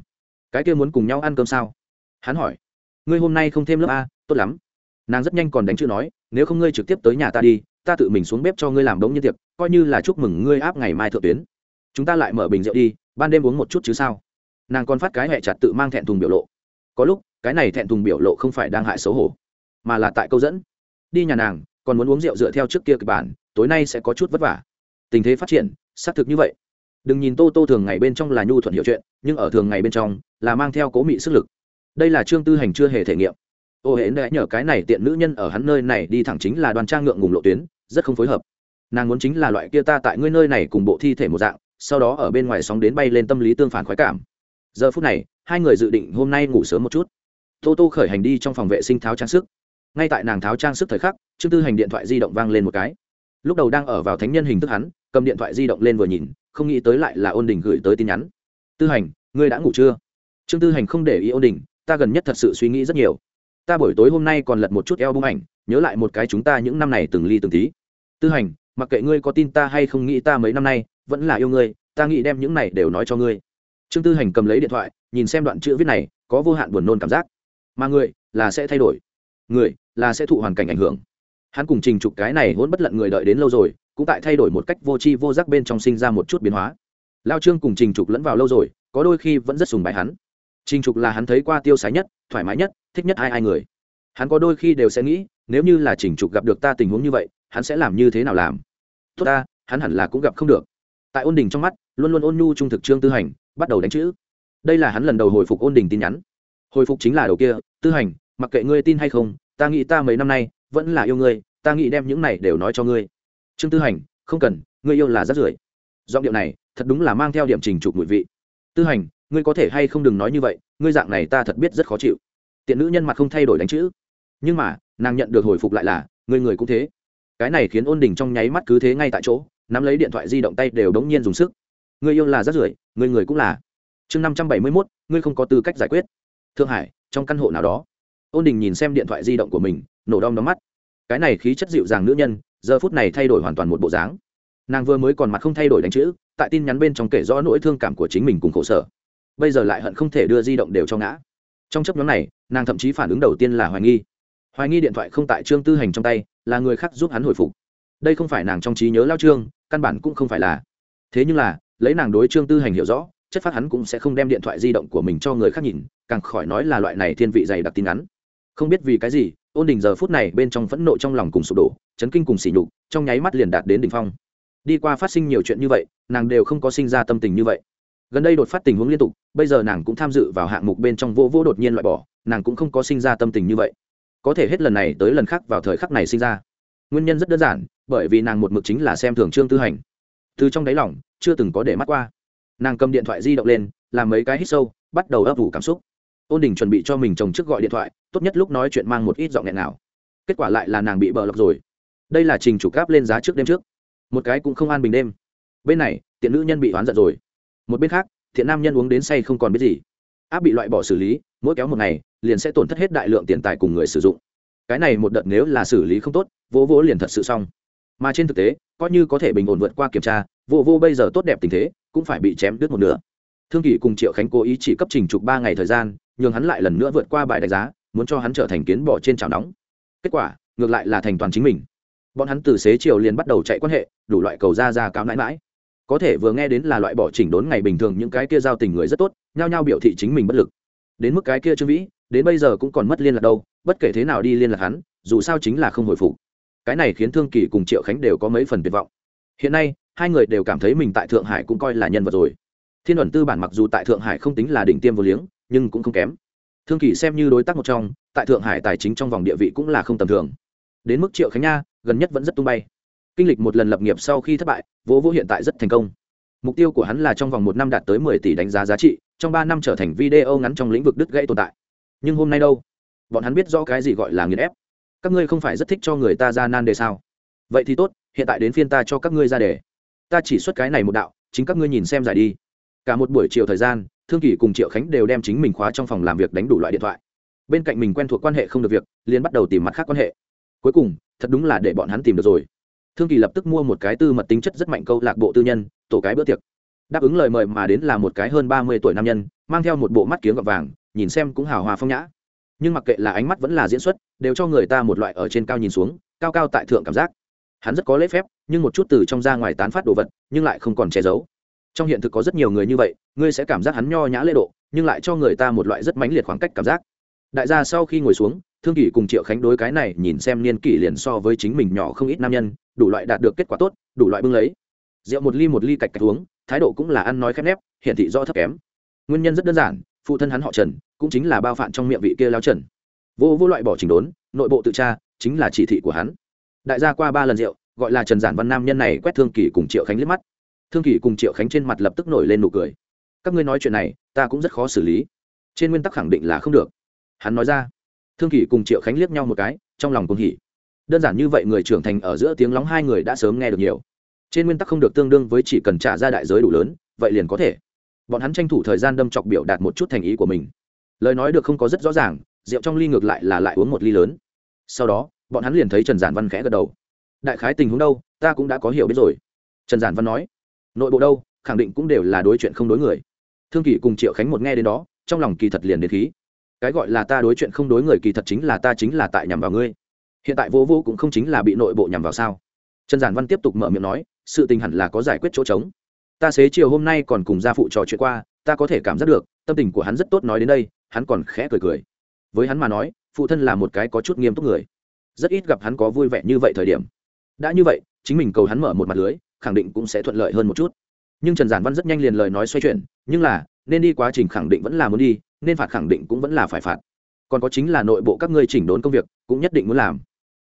Cái kia muốn cùng nhau ăn cơm sao? Hắn hỏi. Ngươi hôm nay không thêm lớp a, tốt lắm. Nàng rất nhanh còn đánh chữ nói, nếu không ngươi trực tiếp tới nhà ta đi ta tự mình xuống bếp cho ngươi làm đống nhân tiệc, coi như là chúc mừng ngươi áp ngày mai thượng tuyến. Chúng ta lại mở bình rượu đi, ban đêm uống một chút chứ sao? Nàng còn phát cái hẹ chặt tự mang thẹn thùng biểu lộ. Có lúc, cái này thẹn thùng biểu lộ không phải đang hại xấu hổ, mà là tại câu dẫn. Đi nhà nàng, còn muốn uống rượu dựa theo trước kia kịch bản, tối nay sẽ có chút vất vả. Tình thế phát triển, xác thực như vậy. Đừng nhìn tô tô thường ngày bên trong là nhu thuận hiểu chuyện, nhưng ở thường ngày bên trong, là mang theo cố mị sức lực. Đây là trương tư hành chưa hề thể nghiệm. Ô hễ đã nhờ cái này tiện nữ nhân ở hắn nơi này đi thẳng chính là đoàn trang ngượng ngùng lộ tuyến rất không phối hợp. Nàng muốn chính là loại kia ta tại ngươi nơi này cùng bộ thi thể một dạng, sau đó ở bên ngoài sóng đến bay lên tâm lý tương phản khoái cảm. Giờ phút này, hai người dự định hôm nay ngủ sớm một chút. Tô tô khởi hành đi trong phòng vệ sinh tháo trang sức. Ngay tại nàng tháo trang sức thời khắc, trương tư hành điện thoại di động vang lên một cái. Lúc đầu đang ở vào thánh nhân hình thức hắn, cầm điện thoại di động lên vừa nhìn, không nghĩ tới lại là ôn đình gửi tới tin nhắn. Tư hành, ngươi đã ngủ chưa? Trương tư hành không để ý ôn đình, ta gần nhất thật sự suy nghĩ rất nhiều. Ta buổi tối hôm nay còn lật một chút eo bung ảnh, nhớ lại một cái chúng ta những năm này từng ly từng tí tư hành, mặc kệ ngươi có tin ta hay không nghĩ ta mấy năm nay, vẫn là yêu ngươi, ta nghĩ đem những này đều nói cho ngươi. Trương tư hành cầm lấy điện thoại, nhìn xem đoạn chữ viết này, có vô hạn buồn nôn cảm giác. Mà người, là sẽ thay đổi. Người, là sẽ thụ hoàn cảnh ảnh hưởng. Hắn cùng trình trục cái này hôn bất lận người đợi đến lâu rồi, cũng tại thay đổi một cách vô tri vô giác bên trong sinh ra một chút biến hóa. Lao trương cùng trình trục lẫn vào lâu rồi, có đôi khi vẫn rất sùng bài hắn. Trình trục là hắn thấy qua tiêu sái nhất, thoải mái nhất, thích nhất ai ai người. Hắn có đôi khi đều sẽ nghĩ, nếu như là trình trục gặp được ta tình huống như vậy hắn sẽ làm như thế nào làm? Tốt ta, hắn hẳn là cũng gặp không được. Tại ôn đình trong mắt, luôn luôn ôn nhu trung thực trương tư hành, bắt đầu đánh chữ. Đây là hắn lần đầu hồi phục ôn đình tin nhắn. Hồi phục chính là đầu kia, tư hành, mặc kệ ngươi tin hay không, ta nghĩ ta mấy năm nay vẫn là yêu ngươi, ta nghĩ đem những này đều nói cho ngươi. Trương tư hành, không cần, ngươi yêu là rất rưởi. Giọng điệu này, thật đúng là mang theo điểm trình trục mùi vị. Tư hành, ngươi có thể hay không đừng nói như vậy, ngươi dạng này ta thật biết rất khó chịu. Tiện nữ nhân mặt không thay đổi đánh chữ. Nhưng mà, nàng nhận được hồi phục lại là người người cũng thế cái này khiến ôn đình trong nháy mắt cứ thế ngay tại chỗ, nắm lấy điện thoại di động tay đều đống nhiên dùng sức. Người yêu là rất rưởi, người người cũng là. Chương năm trăm bảy mươi mốt, ngươi không có tư cách giải quyết. Thượng hải, trong căn hộ nào đó. Ôn đình nhìn xem điện thoại di động của mình, nổ đom đóm mắt. Cái này khí chất dịu dàng nữ nhân, giờ phút này thay đổi hoàn toàn một bộ dáng. Nàng vừa mới còn mặt không thay đổi đánh chữ, tại tin nhắn bên trong kể rõ nỗi thương cảm của chính mình cùng khổ sở. Bây giờ lại hận không thể đưa di động đều cho ngã. Trong chấp nhóm này, nàng thậm chí phản ứng đầu tiên là hoài nghi. Hoài nghi điện thoại không tại trương tư hành trong tay là người khác giúp hắn hồi phục. Đây không phải nàng trong trí nhớ lao trương, căn bản cũng không phải là. Thế nhưng là, lấy nàng đối trương tư hành hiểu rõ, chất phát hắn cũng sẽ không đem điện thoại di động của mình cho người khác nhìn, càng khỏi nói là loại này thiên vị dày đặc tin ngắn. Không biết vì cái gì, ôn đình giờ phút này bên trong phẫn nộ trong lòng cùng sụp đổ, chấn kinh cùng sỉ nhục, trong nháy mắt liền đạt đến đỉnh phong. Đi qua phát sinh nhiều chuyện như vậy, nàng đều không có sinh ra tâm tình như vậy. Gần đây đột phát tình huống liên tục, bây giờ nàng cũng tham dự vào hạng mục bên trong vô vô đột nhiên loại bỏ, nàng cũng không có sinh ra tâm tình như vậy có thể hết lần này tới lần khác vào thời khắc này sinh ra. Nguyên nhân rất đơn giản, bởi vì nàng một mực chính là xem thường trương tư hành. Từ trong đáy lòng, chưa từng có để mắt qua. Nàng cầm điện thoại di động lên, làm mấy cái hít sâu, bắt đầu ấp ủ cảm xúc. Ôn đình chuẩn bị cho mình chồng trước gọi điện thoại, tốt nhất lúc nói chuyện mang một ít giọng nghẹn nào. Kết quả lại là nàng bị bờ lọc rồi. Đây là trình chủ cáp lên giá trước đêm trước. Một cái cũng không an bình đêm. Bên này, tiện nữ nhân bị oán giận rồi. Một bên khác, thiện nam nhân uống đến say không còn biết gì. Áp bị loại bỏ xử lý, mỗi kéo một ngày liền sẽ tổn thất hết đại lượng tiền tài cùng người sử dụng. Cái này một đợt nếu là xử lý không tốt vô vô liền thật sự xong. Mà trên thực tế, coi như có thể bình ổn vượt qua kiểm tra vô vô bây giờ tốt đẹp tình thế, cũng phải bị chém đứt một nửa. Thương kỳ cùng triệu khánh cố ý chỉ cấp trình trục ba ngày thời gian, nhường hắn lại lần nữa vượt qua bài đánh giá, muốn cho hắn trở thành kiến bỏ trên chảo nóng. Kết quả, ngược lại là thành toàn chính mình. Bọn hắn từ xế chiều liền bắt đầu chạy quan hệ, đủ loại cầu ra ra cáo nãi mãi có thể vừa nghe đến là loại bỏ chỉnh đốn ngày bình thường những cái kia giao tình người rất tốt, nhao nhao biểu thị chính mình bất lực đến mức cái kia trương vĩ, đến bây giờ cũng còn mất liên lạc đâu, bất kể thế nào đi liên lạc hắn, dù sao chính là không hồi phục. Cái này khiến thương kỳ cùng triệu khánh đều có mấy phần tuyệt vọng. Hiện nay, hai người đều cảm thấy mình tại thượng hải cũng coi là nhân vật rồi. Thiên luận tư bản mặc dù tại thượng hải không tính là đỉnh tiêm vô liếng, nhưng cũng không kém. Thương kỳ xem như đối tác một trong, tại thượng hải tài chính trong vòng địa vị cũng là không tầm thường. Đến mức triệu khánh nha, gần nhất vẫn rất tung bay. Kinh lịch một lần lập nghiệp sau khi thất bại, vỗ vỗ hiện tại rất thành công mục tiêu của hắn là trong vòng một năm đạt tới mười tỷ đánh giá giá trị, trong ba năm trở thành video ngắn trong lĩnh vực đứt gãy tồn tại. Nhưng hôm nay đâu? Bọn hắn biết rõ cái gì gọi là nghiền ép. Các ngươi không phải rất thích cho người ta ra nan đề sao? Vậy thì tốt, hiện tại đến phiên ta cho các ngươi ra đề. Ta chỉ xuất cái này một đạo, chính các ngươi nhìn xem giải đi. Cả một buổi chiều thời gian, thương kỷ cùng triệu khánh đều đem chính mình khóa trong phòng làm việc đánh đủ loại điện thoại. Bên cạnh mình quen thuộc quan hệ không được việc, liền bắt đầu tìm mặt khác quan hệ. Cuối cùng, thật đúng là để bọn hắn tìm được rồi. Thương kỳ lập tức mua một cái tư mật tính chất rất mạnh câu lạc bộ tư nhân tổ cái bữa tiệc. Đáp ứng lời mời mà đến là một cái hơn ba mươi tuổi nam nhân, mang theo một bộ mắt kiếng gọt vàng, nhìn xem cũng hào hòa phong nhã. Nhưng mặc kệ là ánh mắt vẫn là diễn xuất, đều cho người ta một loại ở trên cao nhìn xuống, cao cao tại thượng cảm giác. Hắn rất có lễ phép, nhưng một chút từ trong ra ngoài tán phát đồ vật, nhưng lại không còn che giấu. Trong hiện thực có rất nhiều người như vậy, ngươi sẽ cảm giác hắn nho nhã lễ độ, nhưng lại cho người ta một loại rất mãnh liệt khoảng cách cảm giác. Đại gia sau khi ngồi xuống, thương kỷ cùng triệu khánh đối cái này nhìn xem niên kỷ liền so với chính mình nhỏ không ít nam nhân, đủ loại đạt được kết quả tốt, đủ loại bưng lấy rượu một ly một ly cạch cạch uống, thái độ cũng là ăn nói khép nép hiện thị do thấp kém. Nguyên nhân rất đơn giản, phụ thân hắn họ trần, cũng chính là bao phạn trong miệng vị kia lao trần. Vô vô loại bỏ chỉnh đốn, nội bộ tự tra, chính là chỉ thị của hắn. Đại gia qua ba lần rượu, gọi là trần giản văn nam nhân này quét thương kỳ cùng triệu khánh liếc mắt. Thương kỳ cùng triệu khánh trên mặt lập tức nổi lên nụ cười. Các ngươi nói chuyện này, ta cũng rất khó xử lý. Trên nguyên tắc khẳng định là không được. Hắn nói ra. Thương kỳ cùng triệu khánh liếc nhau một cái, trong lòng cùng hỉ. Đơn giản như vậy người trưởng thành ở giữa tiếng lóng hai người đã sớm nghe được nhiều trên nguyên tắc không được tương đương với chỉ cần trả ra đại giới đủ lớn, vậy liền có thể. Bọn hắn tranh thủ thời gian đâm chọc biểu đạt một chút thành ý của mình. Lời nói được không có rất rõ ràng, rượu trong ly ngược lại là lại uống một ly lớn. Sau đó, bọn hắn liền thấy trần giản văn khẽ gật đầu. Đại khái tình huống đâu, ta cũng đã có hiểu biết rồi. Trần giản văn nói, nội bộ đâu, khẳng định cũng đều là đối chuyện không đối người. Thương kỳ cùng triệu khánh một nghe đến đó, trong lòng kỳ thật liền đến khí. Cái gọi là ta đối chuyện không đối người kỳ thật chính là ta chính là tại nhằm vào ngươi. Hiện tại vô vô cũng không chính là bị nội bộ nhằm vào sao. Trần giản văn tiếp tục mở miệng nói sự tình hẳn là có giải quyết chỗ trống. Ta xế chiều hôm nay còn cùng gia phụ trò chuyện qua, ta có thể cảm giác được, tâm tình của hắn rất tốt nói đến đây, hắn còn khẽ cười cười. Với hắn mà nói, phụ thân là một cái có chút nghiêm túc người. Rất ít gặp hắn có vui vẻ như vậy thời điểm. Đã như vậy, chính mình cầu hắn mở một mặt lưới, khẳng định cũng sẽ thuận lợi hơn một chút. Nhưng trần giản văn rất nhanh liền lời nói xoay chuyển, nhưng là, nên đi quá trình khẳng định vẫn là muốn đi, nên phạt khẳng định cũng vẫn là phải phạt. Còn có chính là nội bộ các ngươi chỉnh đốn công việc, cũng nhất định muốn làm.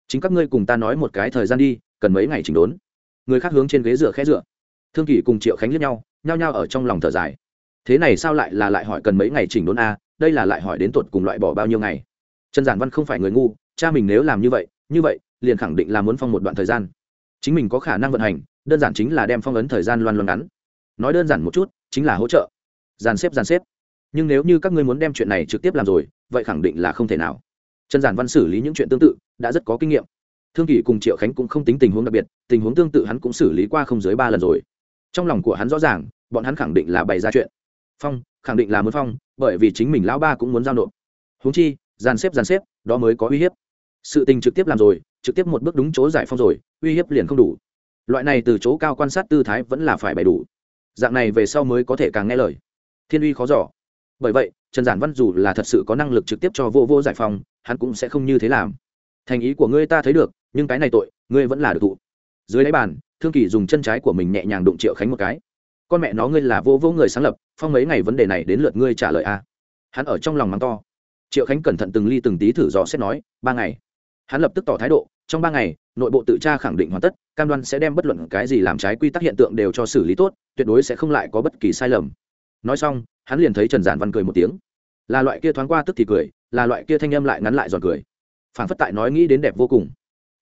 Chính các ngươi cùng ta nói một cái thời gian đi, cần mấy ngày chỉnh đốn? Người khác hướng trên ghế dựa khẽ dựa. Thương kỳ cùng triệu khánh liếc nhau, nhao nhao ở trong lòng thở dài. Thế này sao lại là lại hỏi cần mấy ngày chỉnh đốn a, đây là lại hỏi đến tuột cùng loại bỏ bao nhiêu ngày. Trần giản văn không phải người ngu, cha mình nếu làm như vậy như vậy, liền khẳng định là muốn phong một đoạn thời gian. Chính mình có khả năng vận hành, đơn giản chính là đem phong ấn thời gian loan loan ngắn. Nói đơn giản một chút, chính là hỗ trợ. Dàn xếp dàn xếp. Nhưng nếu như các ngươi muốn đem chuyện này trực tiếp làm rồi, vậy khẳng định là không thể nào. Trần giản văn xử lý những chuyện tương tự, đã rất có kinh nghiệm thương kỳ cùng triệu khánh cũng không tính tình huống đặc biệt, tình huống tương tự hắn cũng xử lý qua không dưới ba lần rồi. Trong lòng của hắn rõ ràng, bọn hắn khẳng định là bày ra chuyện. Phong, khẳng định là muốn phong, bởi vì chính mình lão ba cũng muốn giao nộp. Huống chi, dàn xếp dàn xếp, đó mới có uy hiếp. Sự tình trực tiếp làm rồi, trực tiếp một bước đúng chỗ giải phong rồi, uy hiếp liền không đủ. Loại này từ chỗ cao quan sát tư thái vẫn là phải bày đủ. Dạng này về sau mới có thể càng nghe lời. Thiên uy khó giỏ bởi vậy, trần giản văn dù là thật sự có năng lực trực tiếp cho vô vô giải phong, hắn cũng sẽ không như thế làm. Thành ý của ngươi ta thấy được nhưng cái này tội, ngươi vẫn là được thụ. Dưới đáy bàn, thương kỳ dùng chân trái của mình nhẹ nhàng đụng triệu khánh một cái. Con mẹ nó ngươi là vô vô người sáng lập, phong mấy ngày vấn đề này đến lượt ngươi trả lời a. Hắn ở trong lòng mắng to. Triệu khánh cẩn thận từng ly từng tí thử dò xét nói, ba ngày. Hắn lập tức tỏ thái độ, trong ba ngày, nội bộ tự tra khẳng định hoàn tất, cam đoan sẽ đem bất luận cái gì làm trái quy tắc hiện tượng đều cho xử lý tốt, tuyệt đối sẽ không lại có bất kỳ sai lầm. Nói xong, hắn liền thấy trần giản văn cười một tiếng. Là loại kia thoáng qua tức thì cười, là loại kia thanh âm lại ngắn lại giòn cười. Phản phất tại nói nghĩ đến đẹp vô cùng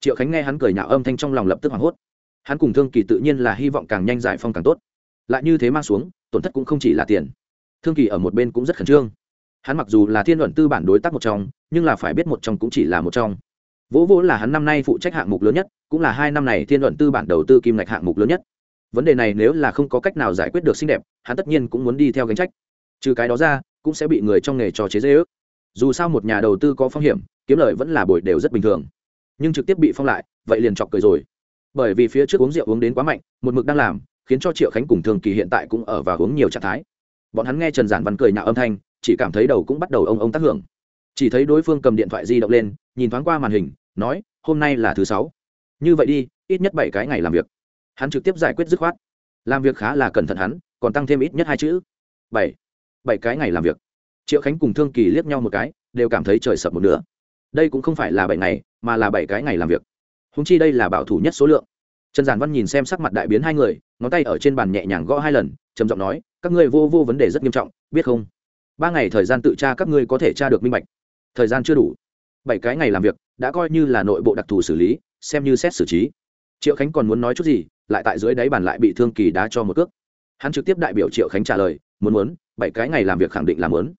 triệu khánh nghe hắn cười nhạo âm thanh trong lòng lập tức hoảng hốt. Hắn cùng thương kỳ tự nhiên là hy vọng càng nhanh giải phong càng tốt. Lại như thế mang xuống, tổn thất cũng không chỉ là tiền. Thương kỳ ở một bên cũng rất khẩn trương. Hắn mặc dù là thiên luận tư bản đối tác một trong, nhưng là phải biết một trong cũng chỉ là một trong. Vỗ vỗ là hắn năm nay phụ trách hạng mục lớn nhất, cũng là hai năm này thiên luận tư bản đầu tư kim ngạch hạng mục lớn nhất. Vấn đề này nếu là không có cách nào giải quyết được xinh đẹp, hắn tất nhiên cũng muốn đi theo gánh trách. Trừ cái đó ra, cũng sẽ bị người trong nghề trò chế dễ ước dù sao một nhà đầu tư có phong hiểm, kiếm lợi vẫn là bồi đều rất bình thường nhưng trực tiếp bị phong lại, vậy liền chọc cười rồi. Bởi vì phía trước uống rượu uống đến quá mạnh, một mực đang làm, khiến cho triệu khánh cùng thường kỳ hiện tại cũng ở và uống nhiều trạng thái. Bọn hắn nghe trần giản văn cười nhạo âm thanh, chỉ cảm thấy đầu cũng bắt đầu ông ông tác hưởng. Chỉ thấy đối phương cầm điện thoại di động lên, nhìn thoáng qua màn hình, nói, hôm nay là thứ sáu. Như vậy đi, ít nhất bảy cái ngày làm việc. Hắn trực tiếp giải quyết dứt khoát. Làm việc khá là cẩn thận hắn, còn tăng thêm ít nhất hai chữ. Bảy. Bảy cái ngày làm việc. Triệu khánh cùng thương kỳ liếc nhau một cái, đều cảm thấy trời sập một nửa đây cũng không phải là bảy ngày, mà là bảy cái ngày làm việc. Húng chi đây là bảo thủ nhất số lượng. Trần giản văn nhìn xem sắc mặt đại biến hai người, ngón tay ở trên bàn nhẹ nhàng gõ hai lần, trầm giọng nói, các ngươi vô vô vấn đề rất nghiêm trọng, biết không? Ba ngày thời gian tự tra các ngươi có thể tra được minh bạch. Thời gian chưa đủ. Bảy cái ngày làm việc, đã coi như là nội bộ đặc thù xử lý, xem như xét xử trí. Triệu khánh còn muốn nói chút gì, lại tại dưới đáy bàn lại bị thương kỳ đá cho một cước. Hắn trực tiếp đại biểu triệu khánh trả lời, muốn muốn, bảy cái ngày làm việc khẳng định là muốn.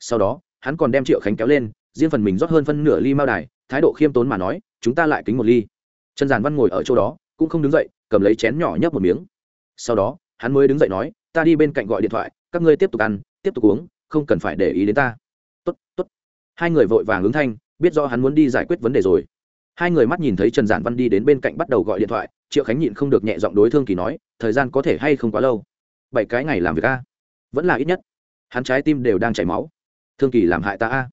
Sau đó, hắn còn đem triệu khánh kéo lên riêng phần mình rót hơn phân nửa ly mao đài, thái độ khiêm tốn mà nói, chúng ta lại kính một ly. Trần giản văn ngồi ở chỗ đó, cũng không đứng dậy, cầm lấy chén nhỏ nhấp một miếng. Sau đó, hắn mới đứng dậy nói, ta đi bên cạnh gọi điện thoại, các ngươi tiếp tục ăn, tiếp tục uống, không cần phải để ý đến ta. Tốt tốt. Hai người vội vàng ứng thanh, biết do hắn muốn đi giải quyết vấn đề rồi. Hai người mắt nhìn thấy trần giản văn đi đến bên cạnh bắt đầu gọi điện thoại, triệu khánh nhịn không được nhẹ giọng đối thương kỳ nói, thời gian có thể hay không quá lâu? Bảy cái ngày làm việc a. Vẫn là ít nhất. Hắn trái tim đều đang chảy máu. Thương kỳ làm hại ta a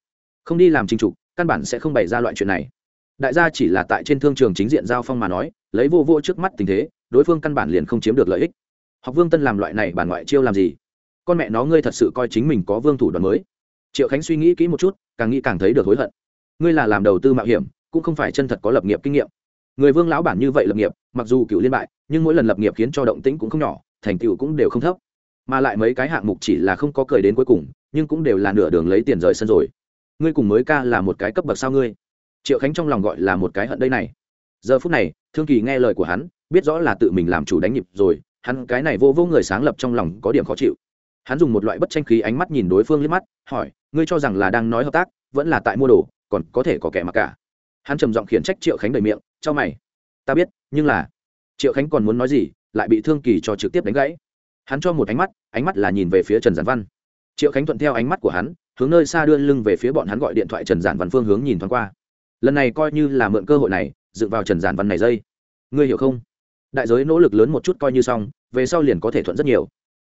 không đi làm trình trục, căn bản sẽ không bày ra loại chuyện này. Đại gia chỉ là tại trên thương trường chính diện giao phong mà nói, lấy vô vô trước mắt tình thế, đối phương căn bản liền không chiếm được lợi ích. Học vương tân làm loại này bản ngoại chiêu làm gì? Con mẹ nó ngươi thật sự coi chính mình có vương thủ đoàn mới. Triệu khánh suy nghĩ kỹ một chút, càng nghĩ càng thấy được hối hận. Ngươi là làm đầu tư mạo hiểm, cũng không phải chân thật có lập nghiệp kinh nghiệm. Người vương lão bản như vậy lập nghiệp, mặc dù cựu liên bại, nhưng mỗi lần lập nghiệp khiến cho động tĩnh cũng không nhỏ, thành tựu cũng đều không thấp. Mà lại mấy cái hạng mục chỉ là không có cười đến cuối cùng, nhưng cũng đều là nửa đường lấy tiền rời sân rồi ngươi cùng mới ca là một cái cấp bậc sao ngươi? Triệu khánh trong lòng gọi là một cái hận đây này. Giờ phút này, thương kỳ nghe lời của hắn, biết rõ là tự mình làm chủ đánh nhịp rồi, hắn cái này vô vô người sáng lập trong lòng có điểm khó chịu. Hắn dùng một loại bất tranh khí ánh mắt nhìn đối phương liếc mắt, hỏi, ngươi cho rằng là đang nói hợp tác, vẫn là tại mua đồ, còn có thể có kẻ mặc cả? Hắn trầm giọng khiển trách triệu khánh đầy miệng, cho mày. Ta biết, nhưng là triệu khánh còn muốn nói gì, lại bị thương kỳ cho trực tiếp đánh gãy. Hắn cho một ánh mắt ánh mắt là nhìn về phía trần giản văn. Triệu khánh thuận theo ánh mắt của hắn hướng nơi xa đưa lưng về phía bọn hắn gọi điện thoại trần giản văn phương hướng nhìn thoáng qua. Lần này coi như là mượn cơ hội này, dựng vào trần giản văn này dây. Ngươi hiểu không? Đại giới nỗ lực lớn một chút coi như xong, về sau liền có thể thuận rất nhiều.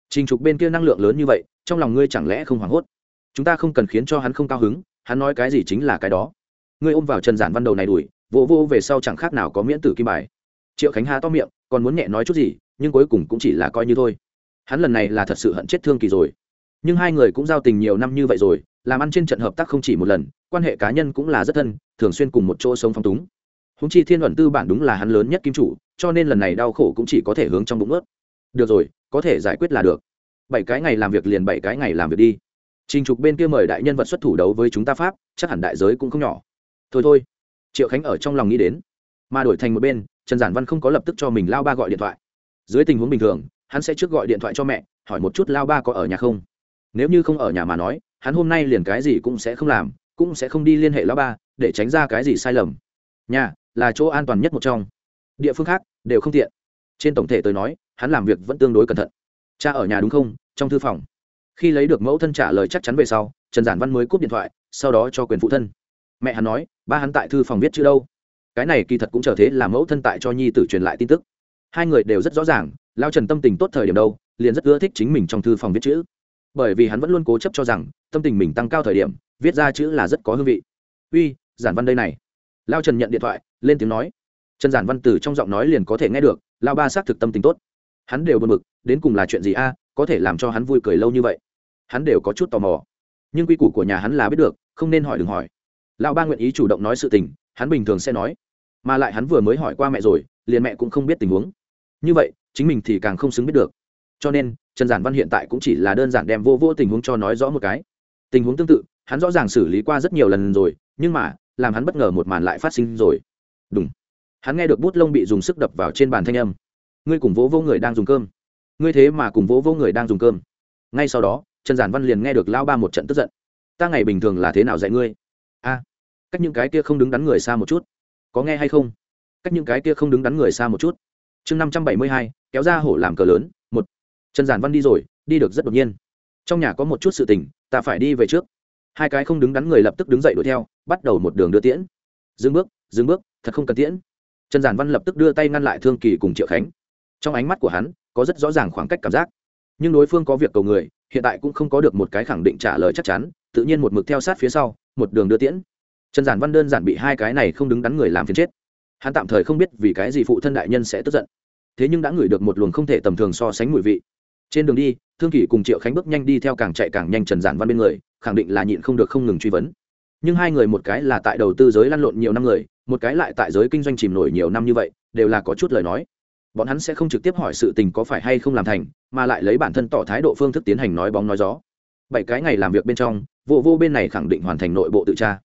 Trình trục bên kia năng lượng lớn như vậy, trong lòng ngươi chẳng lẽ không hoảng hốt? Chúng ta không cần khiến cho hắn không cao hứng, hắn nói cái gì chính là cái đó. Ngươi ôm vào trần giản văn đầu này đuổi vô vô về sau chẳng khác nào có miễn tử kim bài. Triệu khánh hà to miệng, còn muốn nhẹ nói chút gì, nhưng cuối cùng cũng chỉ là coi như thôi. Hắn lần này là thật sự hận chết thương kỳ rồi nhưng hai người cũng giao tình nhiều năm như vậy rồi, làm ăn trên trận hợp tác không chỉ một lần, quan hệ cá nhân cũng là rất thân, thường xuyên cùng một chỗ sống phong túng. Húng chi thiên luận tư bản đúng là hắn lớn nhất kim chủ, cho nên lần này đau khổ cũng chỉ có thể hướng trong bụng ướt. Được rồi, có thể giải quyết là được. Bảy cái ngày làm việc liền bảy cái ngày làm việc đi. Trình trục bên kia mời đại nhân vật xuất thủ đấu với chúng ta pháp, chắc hẳn đại giới cũng không nhỏ. Thôi thôi. Triệu khánh ở trong lòng nghĩ đến. Mà đổi thành một bên, trần giản văn không có lập tức cho mình lao ba gọi điện thoại. Dưới tình huống bình thường, hắn sẽ trước gọi điện thoại cho mẹ, hỏi một chút lao ba có ở nhà không? Nếu như không ở nhà mà nói, hắn hôm nay liền cái gì cũng sẽ không làm, cũng sẽ không đi liên hệ lão ba, để tránh ra cái gì sai lầm. Nhà, là chỗ an toàn nhất một trong. Địa phương khác, đều không tiện. Trên tổng thể tôi nói, hắn làm việc vẫn tương đối cẩn thận. Cha ở nhà đúng không? Trong thư phòng. Khi lấy được mẫu thân trả lời chắc chắn về sau, trần giản văn mới cúp điện thoại, sau đó cho quyền phụ thân. Mẹ hắn nói, ba hắn tại thư phòng viết chữ đâu? Cái này kỳ thật cũng trở thế là mẫu thân tại cho nhi tử truyền lại tin tức. Hai người đều rất rõ ràng lao trần tâm tình tốt thời điểm đâu, liền rất ưa thích chính mình trong thư phòng viết chữ bởi vì hắn vẫn luôn cố chấp cho rằng, tâm tình mình tăng cao thời điểm, viết ra chữ là rất có hương vị. Uy, giản văn đây này. Lao trần nhận điện thoại, lên tiếng nói. Trần giản văn từ trong giọng nói liền có thể nghe được, lao ba xác thực tâm tình tốt. Hắn đều buồn mực đến cùng là chuyện gì a, có thể làm cho hắn vui cười lâu như vậy? Hắn đều có chút tò mò. Nhưng quy củ của nhà hắn là biết được, không nên hỏi đừng hỏi. Lão ba nguyện ý chủ động nói sự tình, hắn bình thường sẽ nói. Mà lại hắn vừa mới hỏi qua mẹ rồi, liền mẹ cũng không biết tình huống. Như vậy, chính mình thì càng không xứng biết được. Cho nên trần giản văn hiện tại cũng chỉ là đơn giản đem vô vô tình huống cho nói rõ một cái. Tình huống tương tự, hắn rõ ràng xử lý qua rất nhiều lần rồi, nhưng mà, làm hắn bất ngờ một màn lại phát sinh rồi. Đúng hắn nghe được bút lông bị dùng sức đập vào trên bàn thanh âm. Ngươi cùng vỗ vô người đang dùng cơm. Ngươi thế mà cùng vỗ vô người đang dùng cơm. Ngay sau đó, trần giản văn liền nghe được lao ba một trận tức giận. Ta ngày bình thường là thế nào dạy ngươi? A. Cách những cái kia không đứng đắn người xa một chút. Có nghe hay không? Cách những cái kia không đứng đắn người xa một chút. Chương năm trăm bảy mươi hai, kéo ra hổ làm cờ lớn, một trần giản văn đi rồi, đi được rất đột nhiên. Trong nhà có một chút sự tình, ta phải đi về trước. Hai cái không đứng đắn người lập tức đứng dậy đuổi theo, bắt đầu một đường đưa tiễn. Dừng bước dừng bước, thật không cần tiễn. Trần giản văn lập tức đưa tay ngăn lại thương kỳ cùng triệu khánh. Trong ánh mắt của hắn, có rất rõ ràng khoảng cách cảm giác. Nhưng đối phương có việc cầu người, hiện tại cũng không có được một cái khẳng định trả lời chắc chắn, tự nhiên một mực theo sát phía sau, một đường đưa tiễn. Trần giản văn đơn giản bị hai cái này không đứng đắn người làm phiền chết. Hắn tạm thời không biết vì cái gì phụ thân đại nhân sẽ tức giận. Thế nhưng đã ngửi được một luồng không thể tầm thường so sánh mùi vị trên đường đi thương kỷ cùng triệu khánh bước nhanh đi theo càng chạy càng nhanh trần giản văn bên người khẳng định là nhịn không được không ngừng truy vấn. Nhưng hai người một cái là tại đầu tư giới lăn lộn nhiều năm người một cái lại tại giới kinh doanh chìm nổi nhiều năm như vậy đều là có chút lời nói. Bọn hắn sẽ không trực tiếp hỏi sự tình có phải hay không làm thành mà lại lấy bản thân tỏ thái độ phương thức tiến hành nói bóng nói gió. Bảy cái ngày làm việc bên trong vụ vô, vô bên này khẳng định hoàn thành nội bộ tự tra.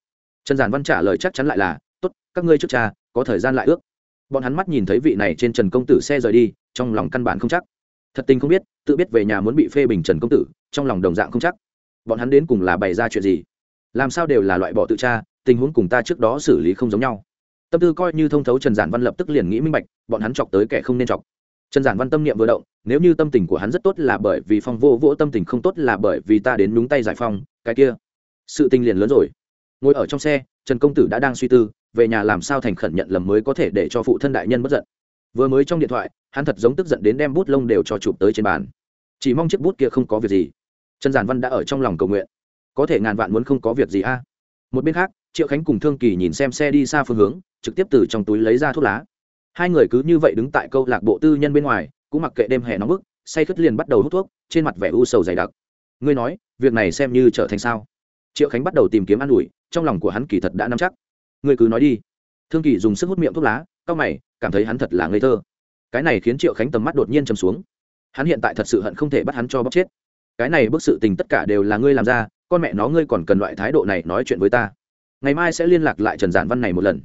Trần giản văn trả lời chắc chắn lại là tốt các ngươi trước cha có thời gian lại ước. Bọn hắn mắt nhìn thấy vị này trên trần công tử xe rời đi trong lòng căn bản không chắc thật tình không biết, tự biết về nhà muốn bị phê bình trần công tử, trong lòng đồng dạng không chắc. Bọn hắn đến cùng là bày ra chuyện gì? Làm sao đều là loại bỏ tự tra, tình huống cùng ta trước đó xử lý không giống nhau. Tâm tư coi như thông thấu trần giản văn lập tức liền nghĩ minh bạch, bọn hắn chọc tới kẻ không nên chọc. Trần giản văn tâm niệm vừa động, nếu như tâm tình của hắn rất tốt là bởi vì phong vô vỗ tâm tình không tốt là bởi vì ta đến đúng tay giải phong cái kia. Sự tình liền lớn rồi. Ngồi ở trong xe, trần công tử đã đang suy tư, về nhà làm sao thành khẩn nhận lầm mới có thể để cho phụ thân đại nhân bất giận vừa mới trong điện thoại, hắn thật giống tức giận đến đem bút lông đều cho chụp tới trên bàn. Chỉ mong chiếc bút kia không có việc gì. Trần giản văn đã ở trong lòng cầu nguyện. Có thể ngàn vạn muốn không có việc gì a. Một bên khác, triệu khánh cùng thương kỳ nhìn xem xe đi xa phương hướng, trực tiếp từ trong túi lấy ra thuốc lá. Hai người cứ như vậy đứng tại câu lạc bộ tư nhân bên ngoài, cũng mặc kệ đêm hè nóng bức, say khất liền bắt đầu hút thuốc, trên mặt vẻ u sầu dày đặc. Ngươi nói, việc này xem như trở thành sao? Triệu khánh bắt đầu tìm kiếm an ủi, trong lòng của hắn kỳ thật đã nắm chắc. Ngươi cứ nói đi. Thương kỳ dùng sức hút miệng thuốc lá, cau mày cảm thấy hắn thật là ngây thơ. Cái này khiến triệu khánh tầm mắt đột nhiên chầm xuống. Hắn hiện tại thật sự hận không thể bắt hắn cho bóc chết. Cái này bức sự tình tất cả đều là ngươi làm ra, con mẹ nó ngươi còn cần loại thái độ này nói chuyện với ta. Ngày mai sẽ liên lạc lại trần giản văn này một lần.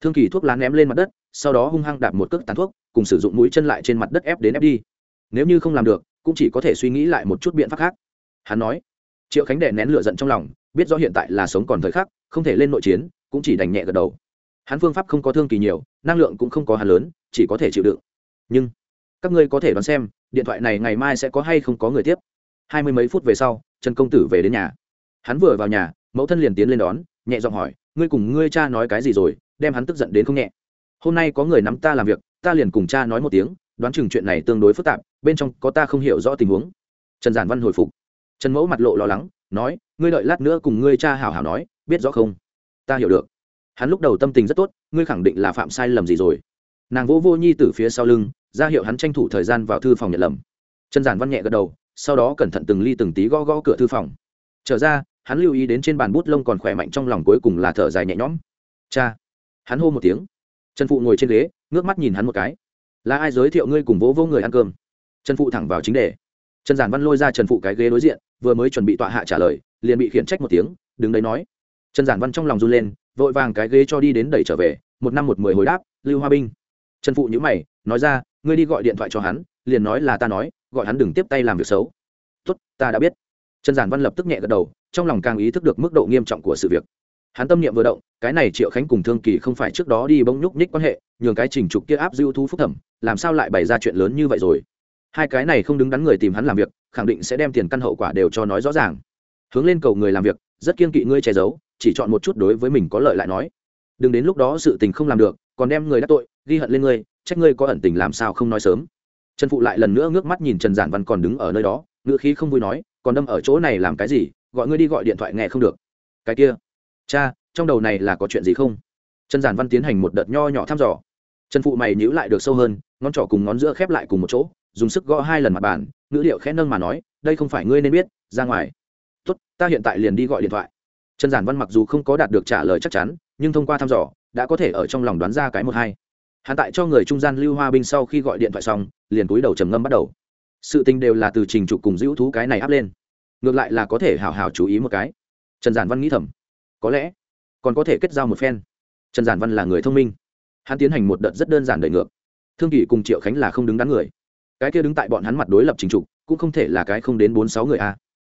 Thương kỳ thuốc lá ném lên mặt đất, sau đó hung hăng đạp một cước tàn thuốc, cùng sử dụng mũi chân lại trên mặt đất ép đến ép đi. Nếu như không làm được, cũng chỉ có thể suy nghĩ lại một chút biện pháp khác. Hắn nói. Triệu khánh đệ nén lửa giận trong lòng, biết rõ hiện tại là sống còn thời khắc, không thể lên nội chiến, cũng chỉ đành nhẹ gật đầu hắn phương pháp không có thương kỳ nhiều, năng lượng cũng không có hắn lớn, chỉ có thể chịu đựng. Nhưng, các ngươi có thể đoán xem, điện thoại này ngày mai sẽ có hay không có người tiếp. Hai mươi mấy phút về sau, trần công tử về đến nhà. Hắn vừa vào nhà, mẫu thân liền tiến lên đón, nhẹ giọng hỏi, ngươi cùng ngươi cha nói cái gì rồi, đem hắn tức giận đến không nhẹ? Hôm nay có người nắm ta làm việc, ta liền cùng cha nói một tiếng, đoán chừng chuyện này tương đối phức tạp, bên trong có ta không hiểu rõ tình huống. Trần giản văn hồi phục. Trần mẫu mặt lộ lo lắng, nói, ngươi đợi lát nữa cùng ngươi cha hảo hảo nói, biết rõ không? Ta hiểu được hắn lúc đầu tâm tình rất tốt, ngươi khẳng định là phạm sai lầm gì rồi. Nàng vô vô nhi từ phía sau lưng, ra hiệu hắn tranh thủ thời gian vào thư phòng nhận lầm. Trần giản văn nhẹ gật đầu, sau đó cẩn thận từng ly từng tí gõ gõ cửa thư phòng. Trở ra, hắn lưu ý đến trên bàn bút lông còn khỏe mạnh trong lòng cuối cùng là thở dài nhẹ nhõm. Cha! Hắn hô một tiếng. Trần phụ ngồi trên ghế, ngước mắt nhìn hắn một cái. Là ai giới thiệu ngươi cùng vỗ vô người ăn cơm? Trần phụ thẳng vào chính đề. Trần giản văn lôi ra trần phụ cái ghế đối diện, vừa mới chuẩn bị tọa hạ trả lời, liền bị khiển trách một tiếng, đứng đấy nói. Trần giản văn trong lòng run lên vội vàng cái ghế cho đi đến đẩy trở về, một năm một mười hồi đáp, lưu hoa binh. Trần phụ nhữ mày, nói ra, ngươi đi gọi điện thoại cho hắn, liền nói là ta nói, gọi hắn đừng tiếp tay làm việc xấu. Tốt, ta đã biết. Trần giản văn lập tức nhẹ gật đầu, trong lòng càng ý thức được mức độ nghiêm trọng của sự việc. Hắn tâm niệm vừa động, cái này triệu khánh cùng thương kỳ không phải trước đó đi bông nhúc nhích quan hệ, nhường cái trình trục kia áp dư thu phúc thẩm, làm sao lại bày ra chuyện lớn như vậy rồi? Hai cái này không đứng đắn người tìm hắn làm việc, khẳng định sẽ đem tiền căn hậu quả đều cho nói rõ ràng. Hướng lên cầu người làm việc rất kiên kỵ ngươi che giấu, chỉ chọn một chút đối với mình có lợi lại nói. Đừng đến lúc đó sự tình không làm được, còn đem người đắc tội, ghi hận lên ngươi, trách ngươi có ẩn tình làm sao không nói sớm. Trần phụ lại lần nữa ngước mắt nhìn trần giản văn còn đứng ở nơi đó, ngữ khí không vui nói, còn đâm ở chỗ này làm cái gì, gọi ngươi đi gọi điện thoại nghe không được. Cái kia, cha, trong đầu này là có chuyện gì không? Trần giản văn tiến hành một đợt nho nhỏ thăm dò. Trần phụ mày nhữ lại được sâu hơn, ngón trỏ cùng ngón giữa khép lại cùng một chỗ, dùng sức gõ hai lần mặt bàn, ngữ điệu khẽ nâng mà nói, đây không phải ngươi nên biết, ra ngoài ta hiện tại liền đi gọi điện thoại. Trần giản văn mặc dù không có đạt được trả lời chắc chắn, nhưng thông qua thăm dò, đã có thể ở trong lòng đoán ra cái một hai. Hắn tại cho người trung gian lưu hoa binh sau khi gọi điện thoại xong, liền túi đầu trầm ngâm bắt đầu. Sự tình đều là từ trình trục cùng giữ thú cái này áp lên. Ngược lại là có thể hào hào chú ý một cái. Trần giản văn nghĩ thầm. Có lẽ, còn có thể kết giao một phen. Trần giản văn là người thông minh. Hắn tiến hành một đợt rất đơn giản đợi ngược. Thương kỳ cùng triệu khánh là không đứng đắn người. Cái kia đứng tại bọn hắn mặt đối lập trình trục cũng không thể là cái không đến bốn sáu người a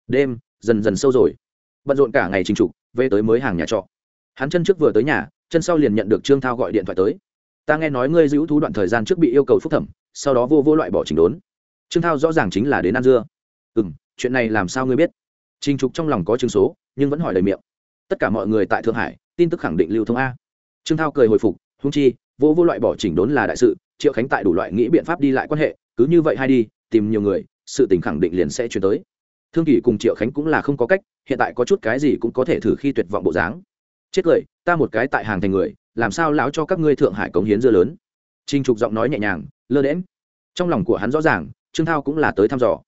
đêm dần dần sâu rồi. Bận rộn cả ngày trình trục, về tới mới hàng nhà trọ. Hắn chân trước vừa tới nhà, chân sau liền nhận được trương thao gọi điện thoại tới. Ta nghe nói ngươi giữ thú đoạn thời gian trước bị yêu cầu phúc thẩm, sau đó vô vô loại bỏ trình đốn. Trương thao rõ ràng chính là đến ăn dưa. Ừ m chuyện này làm sao ngươi biết? Trình trục trong lòng có chứng số, nhưng vẫn hỏi lời miệng. Tất cả mọi người tại thượng hải, tin tức khẳng định lưu thông a. Trương thao cười hồi phục húng chi, vô vô loại bỏ chỉnh đốn là đại sự, triệu khánh tại đủ loại nghĩ biện pháp đi lại quan hệ, cứ như vậy hay đi, tìm nhiều người, sự tình khẳng định liền sẽ chuyển tới thương kỳ cùng triệu khánh cũng là không có cách, hiện tại có chút cái gì cũng có thể thử khi tuyệt vọng bộ dáng. Chết cười, ta một cái tại hàng thành người, làm sao lão cho các ngươi thượng hải cống hiến dưa lớn? Trinh trục giọng nói nhẹ nhàng, lơ đễm trong lòng của hắn rõ ràng, trương thao cũng là tới thăm dò.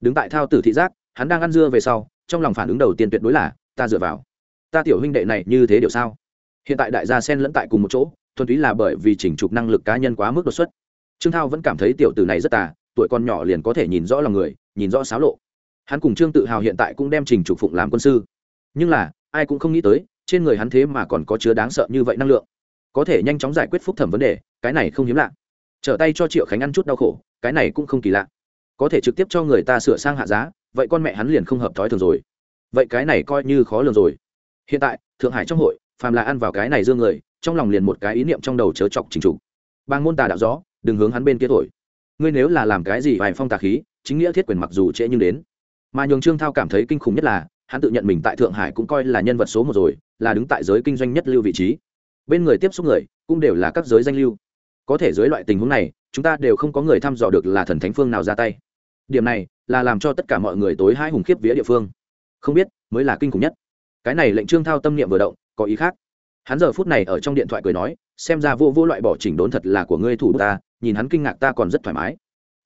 Đứng tại thao tử thị giác, hắn đang ăn dưa về sau, trong lòng phản ứng đầu tiên tuyệt đối là, ta dựa vào. Ta tiểu huynh đệ này như thế điều sao? Hiện tại đại gia sen lẫn tại cùng một chỗ, thuần túy là bởi vì chỉnh trục năng lực cá nhân quá mức đột xuất. Trương thao vẫn cảm thấy tiểu tử này rất tà, tuổi con nhỏ liền có thể nhìn rõ lòng người, nhìn rõ xáo lộ hắn cùng trương tự hào hiện tại cũng đem trình trục phụng làm quân sư. Nhưng là, ai cũng không nghĩ tới, trên người hắn thế mà còn có chứa đáng sợ như vậy năng lượng. Có thể nhanh chóng giải quyết phúc thẩm vấn đề, cái này không hiếm lạ. Trở tay cho triệu khánh ăn chút đau khổ, cái này cũng không kỳ lạ. Có thể trực tiếp cho người ta sửa sang hạ giá, vậy con mẹ hắn liền không hợp thói thường rồi. Vậy cái này coi như khó lường rồi. Hiện tại, thượng hải trong hội, phàm là ăn vào cái này dương người, trong lòng liền một cái ý niệm trong đầu chớ chọc chính chủ bang môn tà đạo gió, đừng hướng hắn bên kia thổi. Ngươi nếu là làm cái gì vài phong tà khí, chính nghĩa thiết quyền mặc dù trễ nhưng đến mà nhường trương thao cảm thấy kinh khủng nhất là, hắn tự nhận mình tại thượng hải cũng coi là nhân vật số một rồi, là đứng tại giới kinh doanh nhất lưu vị trí. Bên người tiếp xúc người, cũng đều là các giới danh lưu. Có thể dưới loại tình huống này, chúng ta đều không có người thăm dò được là thần thánh phương nào ra tay. Điểm này, là làm cho tất cả mọi người tối hai hùng khiếp vía địa phương. Không biết, mới là kinh khủng nhất. Cái này lệnh trương thao tâm niệm vừa động, có ý khác. Hắn giờ phút này ở trong điện thoại cười nói, xem ra vô vô loại bỏ chỉnh đốn thật là của ngươi thủ ta, nhìn hắn kinh ngạc ta còn rất thoải mái.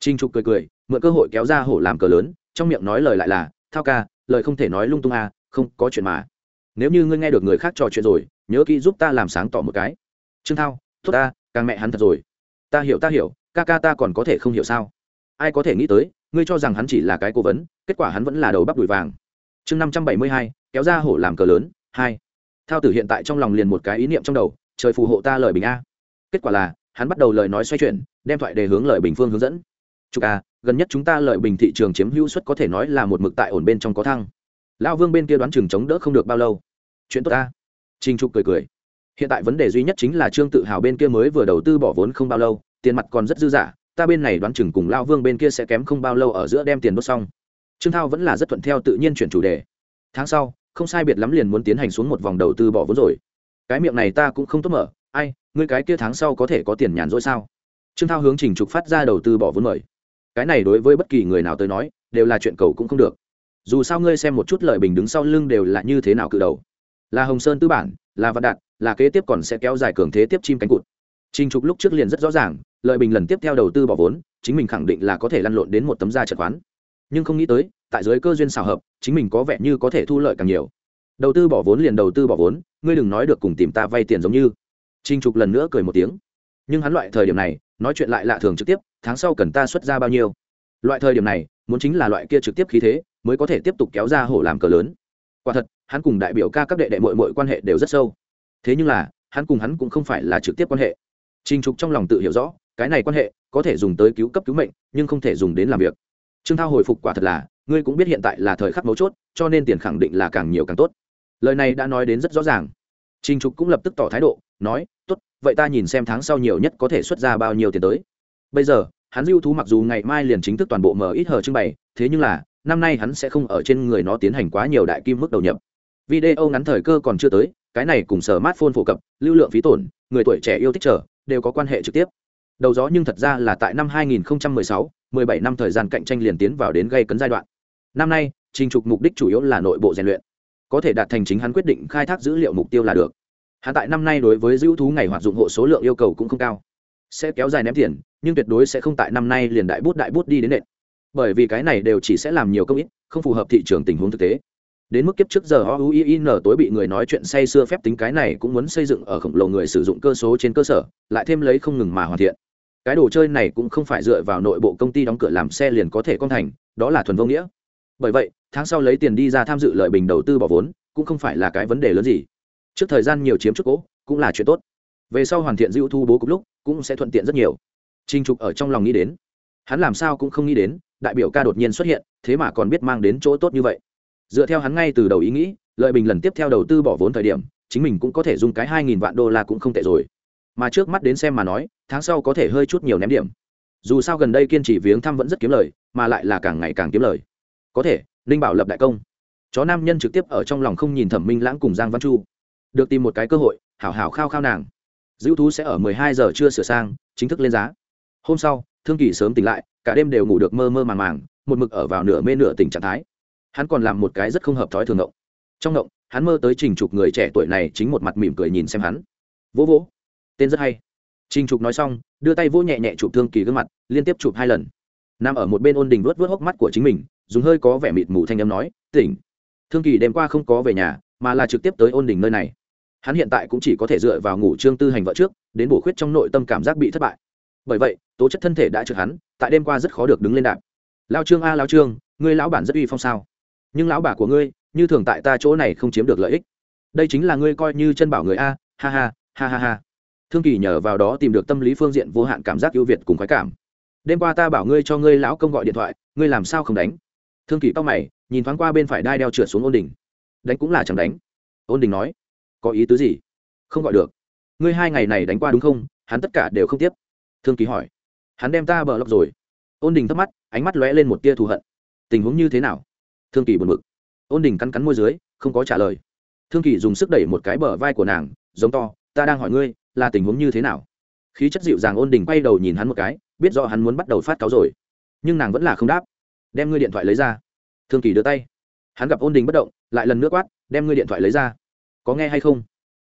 Trinh trục cười cười, mượn cơ hội kéo ra hổ làm cờ lớn trong miệng nói lời lại là, thao ca, lời không thể nói lung tung à không có chuyện mà. Nếu như ngươi nghe được người khác trò chuyện rồi, nhớ kỹ giúp ta làm sáng tỏ một cái. Trương thao thúc ta, càng mẹ hắn thật rồi. Ta hiểu ta hiểu, ca ca ta còn có thể không hiểu sao? Ai có thể nghĩ tới, ngươi cho rằng hắn chỉ là cái cố vấn, kết quả hắn vẫn là đầu bắp đùi vàng. Chương năm trăm bảy mươi hai, kéo ra hổ làm cờ lớn, hai. Thao tử hiện tại trong lòng liền một cái ý niệm trong đầu, trời phù hộ ta lời bình a. Kết quả là, hắn bắt đầu lời nói xoay chuyển, đem thoại đề hướng lời bình phương hướng dẫn. Chục à, gần nhất chúng ta lợi bình thị trường chiếm hữu suất có thể nói là một mực tại ổn bên trong có thăng. Lão vương bên kia đoán chừng chống đỡ không được bao lâu. Chuyện tốt ta. Trình trục cười cười. Hiện tại vấn đề duy nhất chính là trương tự hào bên kia mới vừa đầu tư bỏ vốn không bao lâu tiền mặt còn rất dư dả ta bên này đoán chừng cùng lao vương bên kia sẽ kém không bao lâu ở giữa đem tiền đốt xong. Trương thao vẫn là rất thuận theo tự nhiên chuyển chủ đề. Tháng sau không sai biệt lắm liền muốn tiến hành xuống một vòng đầu tư bỏ vốn rồi. Cái miệng này ta cũng không tốt mở. Ai ngươi cái kia tháng sau có thể có tiền nhàn rỗi sao? Trương thao hướng trình trục phát ra đầu tư bỏ vốn mời cái này đối với bất kỳ người nào tới nói đều là chuyện cầu cũng không được dù sao ngươi xem một chút lợi bình đứng sau lưng đều là như thế nào cự đầu là hồng sơn tư bản là vạn đạt là kế tiếp còn sẽ kéo dài cường thế tiếp chim cánh cụt Trình Trục lúc trước liền rất rõ ràng, lợi bình lần tiếp theo đầu tư bỏ vốn, chính mình khẳng định là có thể lăn lộn đến một tấm da chật khoán. Nhưng không nghĩ tới, tại dưới cơ duyên xào hợp, chính mình có vẻ như có thể thu lợi càng nhiều. Đầu tư bỏ vốn liền đầu tư bỏ vốn, ngươi đừng nói được cùng tìm ta vay tiền giống như. Trình Trục lần nữa cười một tiếng. Nhưng hắn loại thời điểm này, nói chuyện lại lạ thường trực tiếp, tháng sau cần ta xuất ra bao nhiêu? Loại thời điểm này, muốn chính là loại kia trực tiếp khí thế, mới có thể tiếp tục kéo ra hổ làm cờ lớn. Quả thật, hắn cùng đại biểu ca các đệ đệ muội muội quan hệ đều rất sâu. Thế nhưng là, hắn cùng hắn cũng không phải là trực tiếp quan hệ Trình Trục trong lòng tự hiểu rõ, cái này quan hệ có thể dùng tới cứu cấp cứu mệnh, nhưng không thể dùng đến làm việc. Trương Thao hồi phục quả thật là, ngươi cũng biết hiện tại là thời khắc mấu chốt, cho nên tiền khẳng định là càng nhiều càng tốt. Lời này đã nói đến rất rõ ràng. Trình Trục cũng lập tức tỏ thái độ, nói, "Tốt, vậy ta nhìn xem tháng sau nhiều nhất có thể xuất ra bao nhiêu tiền tới." Bây giờ, hắn Dưu thú mặc dù ngày mai liền chính thức toàn bộ mở ít hờ trưng bày, thế nhưng là, năm nay hắn sẽ không ở trên người nó tiến hành quá nhiều đại kim mức đầu nhập. Video ngắn thời cơ còn chưa tới, cái này cùng sở mát smartphone phổ cập, lưu lượng phí tổn, người tuổi trẻ yêu thích trở đều có quan hệ trực tiếp. Đầu gió nhưng thật ra là tại năm 2016, 17 năm thời gian cạnh tranh liền tiến vào đến gây cấn giai đoạn. Năm nay trình trục mục đích chủ yếu là nội bộ rèn luyện. Có thể đạt thành chính hắn quyết định khai thác dữ liệu mục tiêu là được. Hạ tại năm nay đối với dữ thú ngày hoạt dụng hộ số lượng yêu cầu cũng không cao. Sẽ kéo dài ném tiền nhưng tuyệt đối sẽ không tại năm nay liền đại bút đại bút đi đến nện bởi vì cái này đều chỉ sẽ làm nhiều công ít, không phù hợp thị trường tình huống thực tế. Đến mức kiếp trước giờ o u i n tối bị người nói chuyện say sưa phép tính cái này cũng muốn xây dựng ở khổng lồ người sử dụng cơ số trên cơ sở, lại thêm lấy không ngừng mà hoàn thiện. Cái đồ chơi này cũng không phải dựa vào nội bộ công ty đóng cửa làm xe liền có thể công thành, đó là thuần vô nghĩa. Bởi vậy, tháng sau lấy tiền đi ra tham dự lợi bình đầu tư bỏ vốn, cũng không phải là cái vấn đề lớn gì. Trước thời gian nhiều chiếm trước cố, cũng là chuyện tốt. Về sau hoàn thiện dữ thu bố cục lúc, cũng sẽ thuận tiện rất nhiều. Trình trục ở trong lòng nghĩ đến. Hắn làm sao cũng không nghĩ đến, đại biểu ca đột nhiên xuất hiện, thế mà còn biết mang đến chỗ tốt như vậy. Dựa theo hắn ngay từ đầu ý nghĩ, lợi bình lần tiếp theo đầu tư bỏ vốn thời điểm, chính mình cũng có thể dùng cái hai nghìn vạn đô la cũng không tệ rồi. Mà trước mắt đến xem mà nói, tháng sau có thể hơi chút nhiều ném điểm. Dù sao gần đây kiên trì viếng thăm vẫn rất kiếm lời, mà lại là càng ngày càng kiếm lời. Có thể, ninh bảo lập đại công. Chó nam nhân trực tiếp ở trong lòng không nhìn thẩm minh lãng cùng giang văn chu. Được tìm một cái cơ hội, hảo hảo khao khao nàng. Dữ thú sẽ ở mười hai giờ trưa sửa sang, chính thức lên giá hôm sau, thương kỳ sớm tỉnh lại, cả đêm đều ngủ được mơ mơ màng màng, một mực ở vào nửa mê nửa tỉnh trạng thái. Hắn còn làm một cái rất không hợp thói thường động trong động hắn mơ tới trình trục người trẻ tuổi này chính một mặt mỉm cười nhìn xem hắn. Vỗ vỗ. Tên rất hay. Trình trục nói xong, đưa tay vỗ nhẹ nhẹ chụp thương kỳ gương mặt, liên tiếp chụp hai lần. Nằm ở một bên ôn đình vớt vớt hốc mắt của chính mình, dùng hơi có vẻ mịt mù thanh âm nói, tỉnh. Thương kỳ đêm qua không có về nhà, mà là trực tiếp tới ôn đình nơi này. Hắn hiện tại cũng chỉ có thể dựa vào ngủ trương tư hành vợ trước, đến bổ khuyết trong nội tâm cảm giác bị thất bại bởi vậy, tố chất thân thể đã trượt hắn, tại đêm qua rất khó được đứng lên đạp. Lao trương a, lao trương, ngươi lão bản rất uy phong sao? Nhưng lão bà của ngươi, như thường tại ta chỗ này không chiếm được lợi ích. Đây chính là ngươi coi như chân bảo người a, ha ha ha ha ha. Thương kỳ nhờ vào đó tìm được tâm lý phương diện vô hạn cảm giác ưu việt cùng khoái cảm. Đêm qua ta bảo ngươi cho ngươi lão công gọi điện thoại, ngươi làm sao không đánh? Thương kỳ tóc mày, nhìn thoáng qua bên phải đai đeo trượt xuống ôn đình. Đánh cũng là chẳng đánh. Ôn đình nói, có ý tứ gì? Không gọi được. Ngươi hai ngày này đánh qua đúng không? Hắn tất cả đều không tiếp thương kỳ hỏi. Hắn đem ta bờ lọc rồi. Ôn đình thắc mắt, ánh mắt lóe lên một tia thù hận. Tình huống như thế nào? Thương kỳ buồn bực. Ôn đình cắn cắn môi dưới, không có trả lời. Thương kỳ dùng sức đẩy một cái bờ vai của nàng, giống to, ta đang hỏi ngươi, là tình huống như thế nào? Khí chất dịu dàng ôn đình quay đầu nhìn hắn một cái, biết rõ hắn muốn bắt đầu phát cáo rồi. Nhưng nàng vẫn là không đáp. Đem ngươi điện thoại lấy ra. Thương kỳ đưa tay. Hắn gặp ôn đình bất động, lại lần nước quát, đem ngươi điện thoại lấy ra. Có nghe hay không?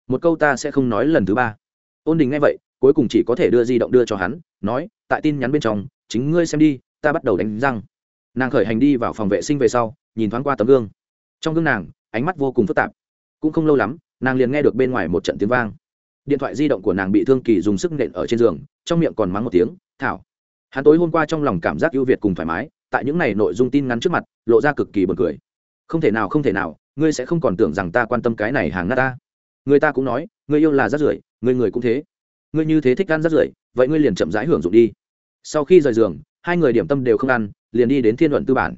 Một câu ta sẽ không nói lần thứ ba. Ôn đình nghe vậy cuối cùng chỉ có thể đưa di động đưa cho hắn, nói, tại tin nhắn bên trong, chính ngươi xem đi, ta bắt đầu đánh răng. Nàng khởi hành đi vào phòng vệ sinh về sau, nhìn thoáng qua tấm gương. Trong gương nàng, ánh mắt vô cùng phức tạp. Cũng không lâu lắm, nàng liền nghe được bên ngoài một trận tiếng vang. Điện thoại di động của nàng bị thương kỳ dùng sức nện ở trên giường, trong miệng còn mắng một tiếng, thảo. Hắn tối hôm qua trong lòng cảm giác ưu việt cùng thoải mái, tại những n à y nội dung tin ngắn trước mặt, lộ ra cực kỳ b u ồ n cười. Không thể nào, không thể nào, ngươi sẽ không còn tưởng rằng ta quan tâm cái này hàng nát ta. Người ta cũng nói, người yêu là rát rưởi, người người cũng thế ngươi như thế thích ăn rất rưởi vậy ngươi liền chậm rãi hưởng dụng đi. Sau khi rời giường hai người điểm tâm đều không ăn liền đi đến thiên luận tư bản.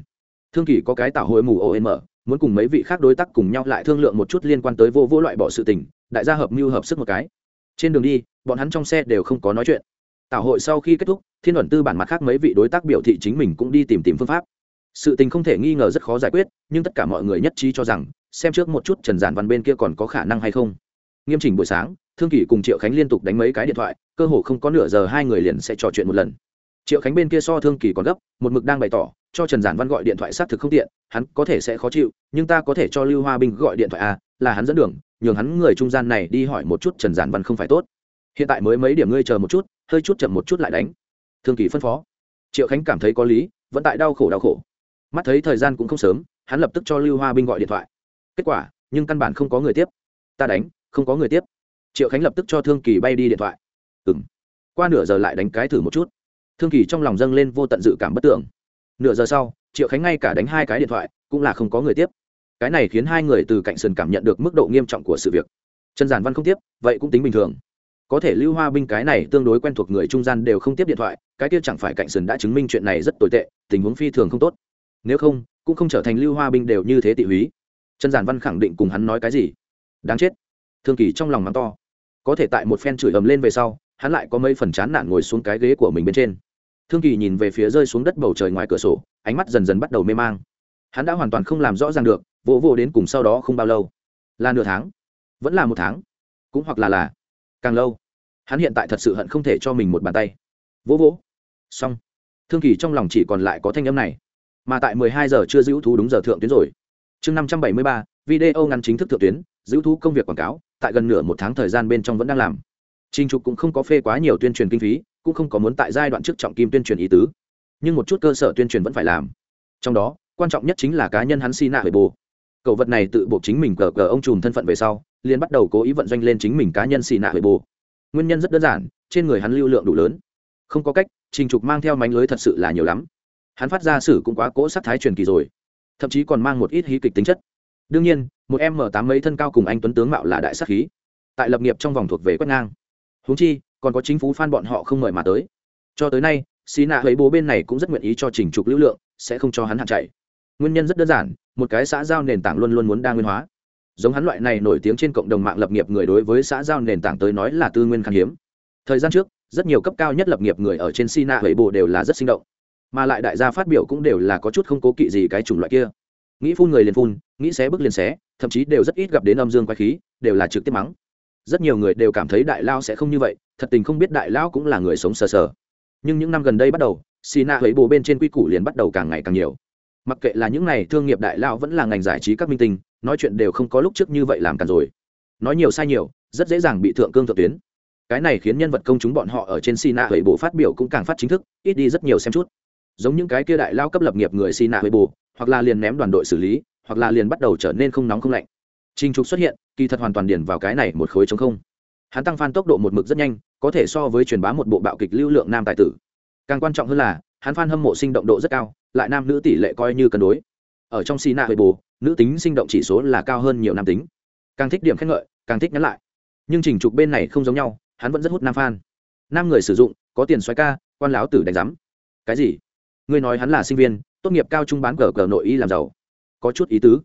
Thương kỳ có cái tảo hồi mù mở, muốn cùng mấy vị khác đối tác cùng nhau lại thương lượng một chút liên quan tới vô vô loại bỏ sự tình đại gia hợp mưu hợp sức một cái. Trên đường đi bọn hắn trong xe đều không có nói chuyện. Tảo hội sau khi kết thúc thiên luận tư bản mặt khác mấy vị đối tác biểu thị chính mình cũng đi tìm tìm phương pháp. Sự tình không thể nghi ngờ rất khó giải quyết nhưng tất cả mọi người nhất trí cho rằng xem trước một chút trần giản văn bên kia còn có khả năng hay không. Nghiêm chỉnh buổi sáng thương kỷ cùng triệu khánh liên tục đánh mấy cái điện thoại, cơ hồ không có nửa giờ hai người liền sẽ trò chuyện một lần. Triệu khánh bên kia so thương kỳ còn gấp, một mực đang bày tỏ, cho trần giản văn gọi điện thoại xác thực không tiện, hắn có thể sẽ khó chịu, nhưng ta có thể cho lưu hoa binh gọi điện thoại à là hắn dẫn đường, nhường hắn người trung gian này đi hỏi một chút trần giản văn không phải tốt. Hiện tại mới mấy điểm ngươi chờ một chút, hơi chút chậm một chút lại đánh. Thương kỳ phân phó. Triệu khánh cảm thấy có lý, vẫn tại đau khổ đau khổ. Mắt thấy thời gian cũng không sớm, hắn lập tức cho lưu hoa binh gọi điện thoại. Kết quả, nhưng căn bản không có người tiếp. Ta đánh, không có người tiếp triệu khánh lập tức cho thương kỳ bay đi điện thoại. Ừng qua nửa giờ lại đánh cái thử một chút. Thương kỳ trong lòng dâng lên vô tận dự cảm bất tưởng. Nửa giờ sau, triệu khánh ngay cả đánh hai cái điện thoại, cũng là không có người tiếp. Cái này khiến hai người từ cạnh sườn cảm nhận được mức độ nghiêm trọng của sự việc. Trần giản văn không tiếp, vậy cũng tính bình thường. Có thể lưu hoa binh cái này tương đối quen thuộc người trung gian đều không tiếp điện thoại, cái kia chẳng phải cạnh sườn đã chứng minh chuyện này rất tồi tệ, tình huống phi thường không tốt. Nếu không, cũng không trở thành lưu hoa binh đều như thế tị húy. Trần giản văn khẳng định cùng hắn nói cái gì? Đáng chết. Thương kỳ trong lòng mắng to có thể tại một phen chửi ầm lên về sau, hắn lại có mấy phần chán nản ngồi xuống cái ghế của mình bên trên. Thương kỳ nhìn về phía rơi xuống đất bầu trời ngoài cửa sổ, ánh mắt dần dần bắt đầu mê mang. Hắn đã hoàn toàn không làm rõ ràng được, vỗ vỗ đến cùng sau đó không bao lâu. Là nửa tháng? Vẫn là một tháng? Cũng hoặc là là càng lâu. Hắn hiện tại thật sự hận không thể cho mình một bàn tay. Vỗ vỗ. Xong. Thương kỳ trong lòng chỉ còn lại có thanh âm này. Mà tại mười hai giờ chưa giữ thú đúng giờ thượng tuyến rồi. Chương năm trăm bảy mươi ba, video ngắn chính thức thượng tuyến, giữ thú công việc quảng cáo tại gần nửa một tháng thời gian bên trong vẫn đang làm Trình Trục cũng không có phê quá nhiều tuyên truyền kinh phí, cũng không có muốn tại giai đoạn trước trọng kim tuyên truyền ý tứ, nhưng một chút cơ sở tuyên truyền vẫn phải làm. Trong đó, quan trọng nhất chính là cá nhân hắn Sina bồ. Cậu vật này tự buộc chính mình cờ cờ ông trùm thân phận về sau, liền bắt đầu cố ý vận doanh lên chính mình cá nhân Sina bồ. Nguyên nhân rất đơn giản, trên người hắn lưu lượng đủ lớn. Không có cách, Trình Trục mang theo mánh lưới thật sự là nhiều lắm. Hắn phát ra sử cũng quá cố sắc thái truyền kỳ rồi, thậm chí còn mang một ít hí kịch tính chất. Đương nhiên, một em m tám mấy thân cao cùng anh tuấn tướng mạo là đại sắc khí. Tại lập nghiệp trong vòng thuộc về quét ngang. Húng chi còn có chính phủ phan bọn họ không mời mà tới. Cho tới nay xì nạ lấy bố bên này cũng rất nguyện ý cho trình trục lưu lượng sẽ không cho hắn hạn chạy. Nguyên nhân rất đơn giản một cái xã giao nền tảng luôn luôn muốn đa nguyên hóa. Giống hắn loại này nổi tiếng trên cộng đồng mạng lập nghiệp người đối với xã giao nền tảng tới nói là tư nguyên khan hiếm. Thời gian trước rất nhiều cấp cao nhất lập nghiệp người ở trên sina bảy bồ đều là rất sinh động. Mà lại đại gia phát biểu cũng đều là có chút không cố kỵ gì cái chủng loại kia nghĩ phun người liền phun, nghĩ xé bức liền xé, thậm chí đều rất ít gặp đến âm dương quái khí, đều là trực tiếp mắng. Rất nhiều người đều cảm thấy đại lao sẽ không như vậy, thật tình không biết đại lao cũng là người sống sờ sờ. Nhưng những năm gần đây bắt đầu xì nạ ấy bồ bên trên quy củ liền bắt đầu càng ngày càng nhiều. Mặc kệ là những n à y thương nghiệp đại lao vẫn là ngành giải trí các minh tinh, nói chuyện đều không có lúc trước như vậy làm càng rồi. Nói nhiều sai nhiều, rất dễ dàng bị thượng cương thượng tuyến. Cái này khiến nhân vật công chúng bọn họ ở trên xì nạ ấy bồ phát biểu cũng càng phát chính thức, ít đi rất nhiều xem chút giống những cái kia đại lao cấp lập nghiệp người xin nạ ấy bù hoặc là liền ném đoàn đội xử lý hoặc là liền bắt đầu trở nên không nóng không lạnh Trình Trục xuất hiện, kỳ thật hoàn toàn điền vào cái này một khối trống không. Hắn tăng fan tốc độ một mực rất nhanh, có thể so với truyền bá một bộ bạo kịch lưu lượng nam tài tử. Càng quan trọng hơn là, hắn fan hâm mộ sinh động độ rất cao, lại nam nữ tỷ lệ coi như cân đối. Ở trong Sina bù, nữ tính sinh động chỉ số là cao hơn nhiều nam tính. Càng thích điểm khen ngợi, càng thích nhắn lại. Nhưng Trình Trục bên này không giống nhau, hắn vẫn rất hút nam fan. Nam người sử dụng, có tiền xoay ca, quan láo tử đánh giám. Cái gì? Ngươi nói hắn là sinh viên, tốt nghiệp cao trung bán cờ cờ nội y làm giàu. Có chút ý tứ.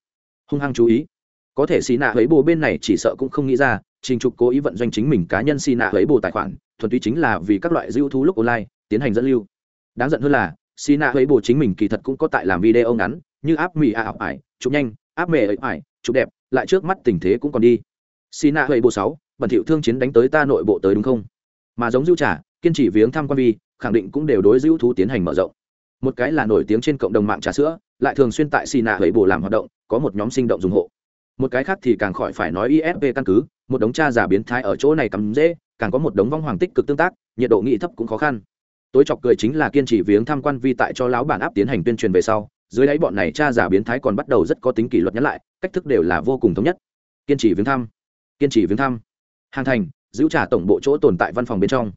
Hung hăng chú ý. Có thể xì nạ ấy bồ bên này chỉ sợ cũng không nghĩ ra trình trục cố ý vận doanh chính mình cá nhân xì nạ ấy bồ tài khoản thuần túy chính là vì các loại dữ thú lúc online tiến hành dẫn lưu. Đáng giận hơn là xì nạ ấy bồ chính mình kỳ thật cũng có tại làm video ngắn như áp mì ạ ảo ải chụp nhanh áp mề ấy ải chụp đẹp lại trước mắt tình thế cũng còn đi. Xì nạ ấy bồ sáu bẩn thiệu thương chiến đánh tới ta nội bộ tới đúng không? Mà giống dữ trả kiên trì viếng thăm quan vi khẳng định cũng đều đối dữ thú tiến hành mở rộng một cái là nổi tiếng trên cộng đồng mạng trà sữa, lại thường xuyên tại xì nạ hủy bồ làm hoạt động, có một nhóm sinh động dùng hộ. Một cái khác thì càng khỏi phải nói IFP căn cứ, một đống cha giả biến thái ở chỗ này cắm dễ, càng có một đống vong hoàng tích cực tương tác, nhiệt độ nghị thấp cũng khó khăn. Tối chọc cười chính là kiên trì viếng tham quan vi tại cho lão bản áp tiến hành tuyên truyền về sau, dưới đáy bọn này cha giả biến thái còn bắt đầu rất có tính kỷ luật nhắc lại, cách thức đều là vô cùng thống nhất. Kiên trì viếng thăm, kiên trì viếng thăm. Hàng thành, giữ trả tổng bộ chỗ tồn tại văn phòng bên trong.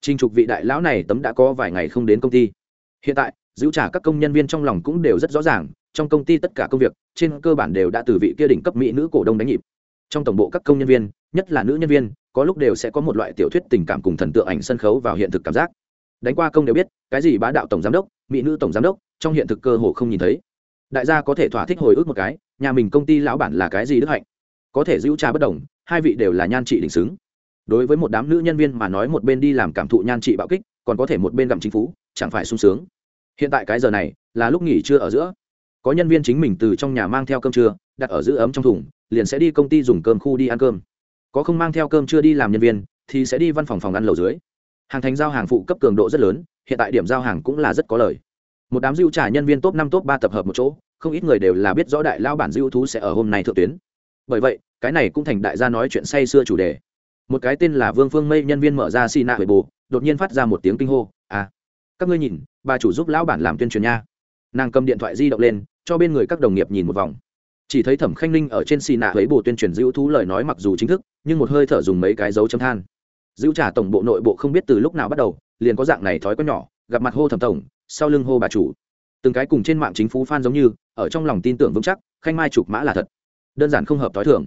Trình trục vị đại lão này tấm đã có vài ngày không đến công ty. Hiện tại giữ trả các công nhân viên trong lòng cũng đều rất rõ ràng, trong công ty tất cả công việc, trên cơ bản đều đã từ vị kia đỉnh cấp mỹ nữ cổ đông đánh nhịp. Trong tổng bộ các công nhân viên, nhất là nữ nhân viên, có lúc đều sẽ có một loại tiểu thuyết tình cảm cùng thần tượng ảnh sân khấu vào hiện thực cảm giác. Đánh qua công đều biết, cái gì bá đạo tổng giám đốc, mỹ nữ tổng giám đốc, trong hiện thực cơ hồ không nhìn thấy. Đại gia có thể thỏa thích hồi ức một cái, nhà mình công ty lão bản là cái gì đức hạnh? Có thể giữ trà bất đồng, hai vị đều là nhan trị đỉnh xứng. Đối với một đám nữ nhân viên mà nói một bên đi làm cảm thụ nhan trị bạo kích, còn có thể một bên gặm chính phủ chẳng phải sung sướng hiện tại cái giờ này là lúc nghỉ trưa ở giữa. Có nhân viên chính mình từ trong nhà mang theo cơm trưa, đặt ở giữ ấm trong thùng, liền sẽ đi công ty dùng cơm khu đi ăn cơm. Có không mang theo cơm trưa đi làm nhân viên, thì sẽ đi văn phòng phòng ăn lầu dưới. Hàng thành giao hàng phụ cấp cường độ rất lớn, hiện tại điểm giao hàng cũng là rất có lời. Một đám dưu trả nhân viên top năm, top ba tập hợp một chỗ, không ít người đều là biết rõ đại lao bản dưu thú sẽ ở hôm nay thượng tuyến. Bởi vậy, cái này cũng thành đại gia nói chuyện say xưa chủ đề. Một cái tên là vương phương mây nhân viên mở ra xi nạ huệ bồ đột nhiên phát ra một tiếng kinh hô à các ngươi nhìn, bà chủ giúp lão bản làm tuyên truyền nha. Nàng cầm điện thoại di động lên, cho bên người các đồng nghiệp nhìn một vòng. Chỉ thấy thẩm khanh ninh ở trên xì nạ huế bộ tuyên truyền giữ thú lời nói mặc dù chính thức, nhưng một hơi thở dùng mấy cái dấu chấm than. Giữ trả tổng bộ nội bộ không biết từ lúc nào bắt đầu, liền có dạng này thói có nhỏ, gặp mặt hô thẩm tổng, sau lưng hô bà chủ. Từng cái cùng trên mạng chính phủ f giống như, ở trong lòng tin tưởng vững chắc, khanh mai chụp mã là thật. Đơn giản không hợp t h i thường.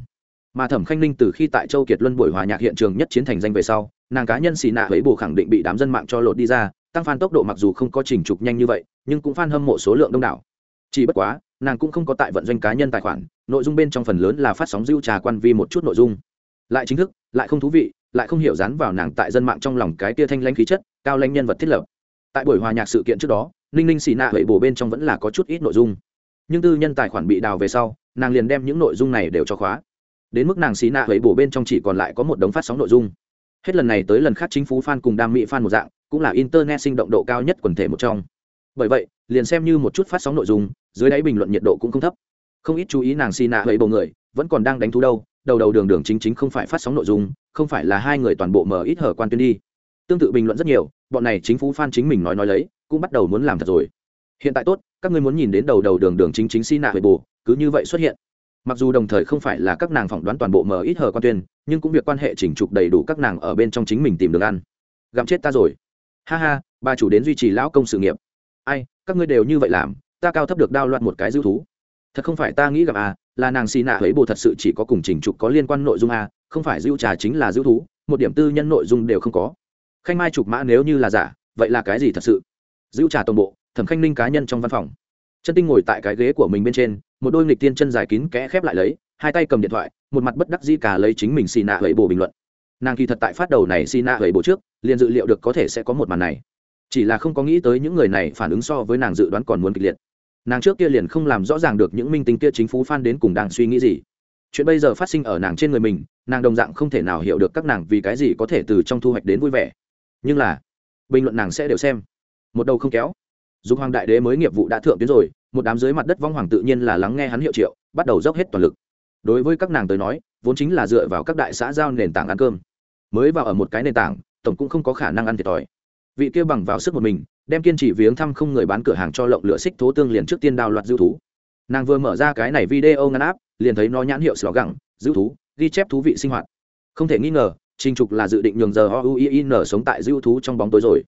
Mà thẩm khanh ninh từ khi tại châu kiệt luân buổi hòa nhạc hiện trường nhất chiến thành danh về sau, nàng cá nhân xì nạ ấy bồ khẳng định bị đám dân mạng cho lột đi ra tăng fan tốc độ mặc dù không có trình trục nhanh như vậy, nhưng cũng fan hâm mộ số lượng đông đảo. Chỉ bất quá, nàng cũng không có tại vận doanh cá nhân tài khoản, nội dung bên trong phần lớn là phát sóng dưu trà quan vi một chút nội dung. Lại chính thức, lại không thú vị, lại không hiểu dán vào nàng tại dân mạng trong lòng cái tia thanh lãnh khí chất, cao lãnh nhân vật thiết lập. Tại buổi hòa nhạc sự kiện trước đó, ninh ninh xì nạ hậy bổ bên trong vẫn là có chút ít nội dung. Nhưng tư nhân tài khoản bị đào về sau, nàng liền đem những nội dung này đều cho khóa. Đến mức nàng xì nạ hậy bổ bên trong chỉ còn lại có một đống phát sóng nội dung. Hết lần này tới lần khác chính phủ fan cùng đam mỹ fan một dạng cũng là internet sinh động độ cao nhất quần thể một trong. Bởi vậy liền xem như một chút phát sóng nội dung dưới đáy bình luận nhiệt độ cũng không thấp. Không ít chú ý nàng xì nạ hậy bổ người vẫn còn đang đánh thú đâu đầu đầu đường đường chính chính không phải phát sóng nội dung không phải là hai người toàn bộ mở ít hở quan tuyên đi. Tương tự bình luận rất nhiều bọn này chính phủ fan chính mình nói nói lấy cũng bắt đầu muốn làm thật rồi. Hiện tại tốt các ngươi muốn nhìn đến đầu đầu đường đường chính chính si nạ huệ Bồ, cứ như vậy xuất hiện. Mặc dù đồng thời không phải là các nàng phỏng đoán toàn bộ mở ít hở quan tuyên nhưng cũng việc quan hệ chỉnh trục đầy đủ các nàng ở bên trong chính mình tìm được ăn. Gặm chết ta rồi ha ha, bà chủ đến duy trì lão công sự nghiệp. Ai, các ngươi đều như vậy làm, ta cao thấp được đao loạn một cái dư thú. Thật không phải ta nghĩ gặp à là nàng xì nạ ấy bồ thật sự chỉ có cùng trình trục có liên quan nội dung à không phải dữ trà chính là dữ thú, một điểm tư nhân nội dung đều không có. Khanh mai chụp mã nếu như là giả, vậy là cái gì thật sự? Dữ trà toàn bộ, thẩm khanh ninh cá nhân trong văn phòng. Chân tinh ngồi tại cái ghế của mình bên trên, một đôi nghịch tiên chân dài kín kẽ khép lại lấy, hai tay cầm điện thoại, một mặt bất đắc dĩ cả lấy chính mình xì nạ hầy bồ bình luận nàng kỳ thật tại phát đầu này xì nạ hầy bồ trước, liền dự liệu được có thể sẽ có một màn này. Chỉ là không có nghĩ tới những người này phản ứng so với nàng dự đoán còn muốn kịch liệt. Nàng trước kia liền không làm rõ ràng được những minh tinh kia chính phú phan đến cùng đang suy nghĩ gì. Chuyện bây giờ phát sinh ở nàng trên người mình, nàng đồng dạng không thể nào hiểu được các nàng vì cái gì có thể từ trong thu hoạch đến vui vẻ. Nhưng là, bình luận nàng sẽ đều xem. Một đầu không kéo. Dục hoàng đại đế mới nghiệp vụ đã thượng tiến rồi, một đám dưới mặt đất vong hoàng tự nhiên là lắng nghe hắn hiệu triệu, bắt đầu dốc hết toàn lực. Đối với các nàng tới nói, vốn chính là dựa vào các đại xã giao nền tảng ăn cơm mới vào ở một cái nền tảng tổng cũng không có khả năng ăn thiệt thòi vị kia bằng vào sức một mình đem kiên trì viếng thăm không người bán cửa hàng cho lộng lửa xích thố tương liền trước tiên đào loạt dư thú nàng vừa mở ra cái này video ngăn áp liền thấy nó nhãn hiệu sò gẳng dư thú ghi chép thú vị sinh hoạt không thể nghi ngờ Trình Trục là dự định nhường giờ OUIN sống tại dư thú trong bóng tối rồi.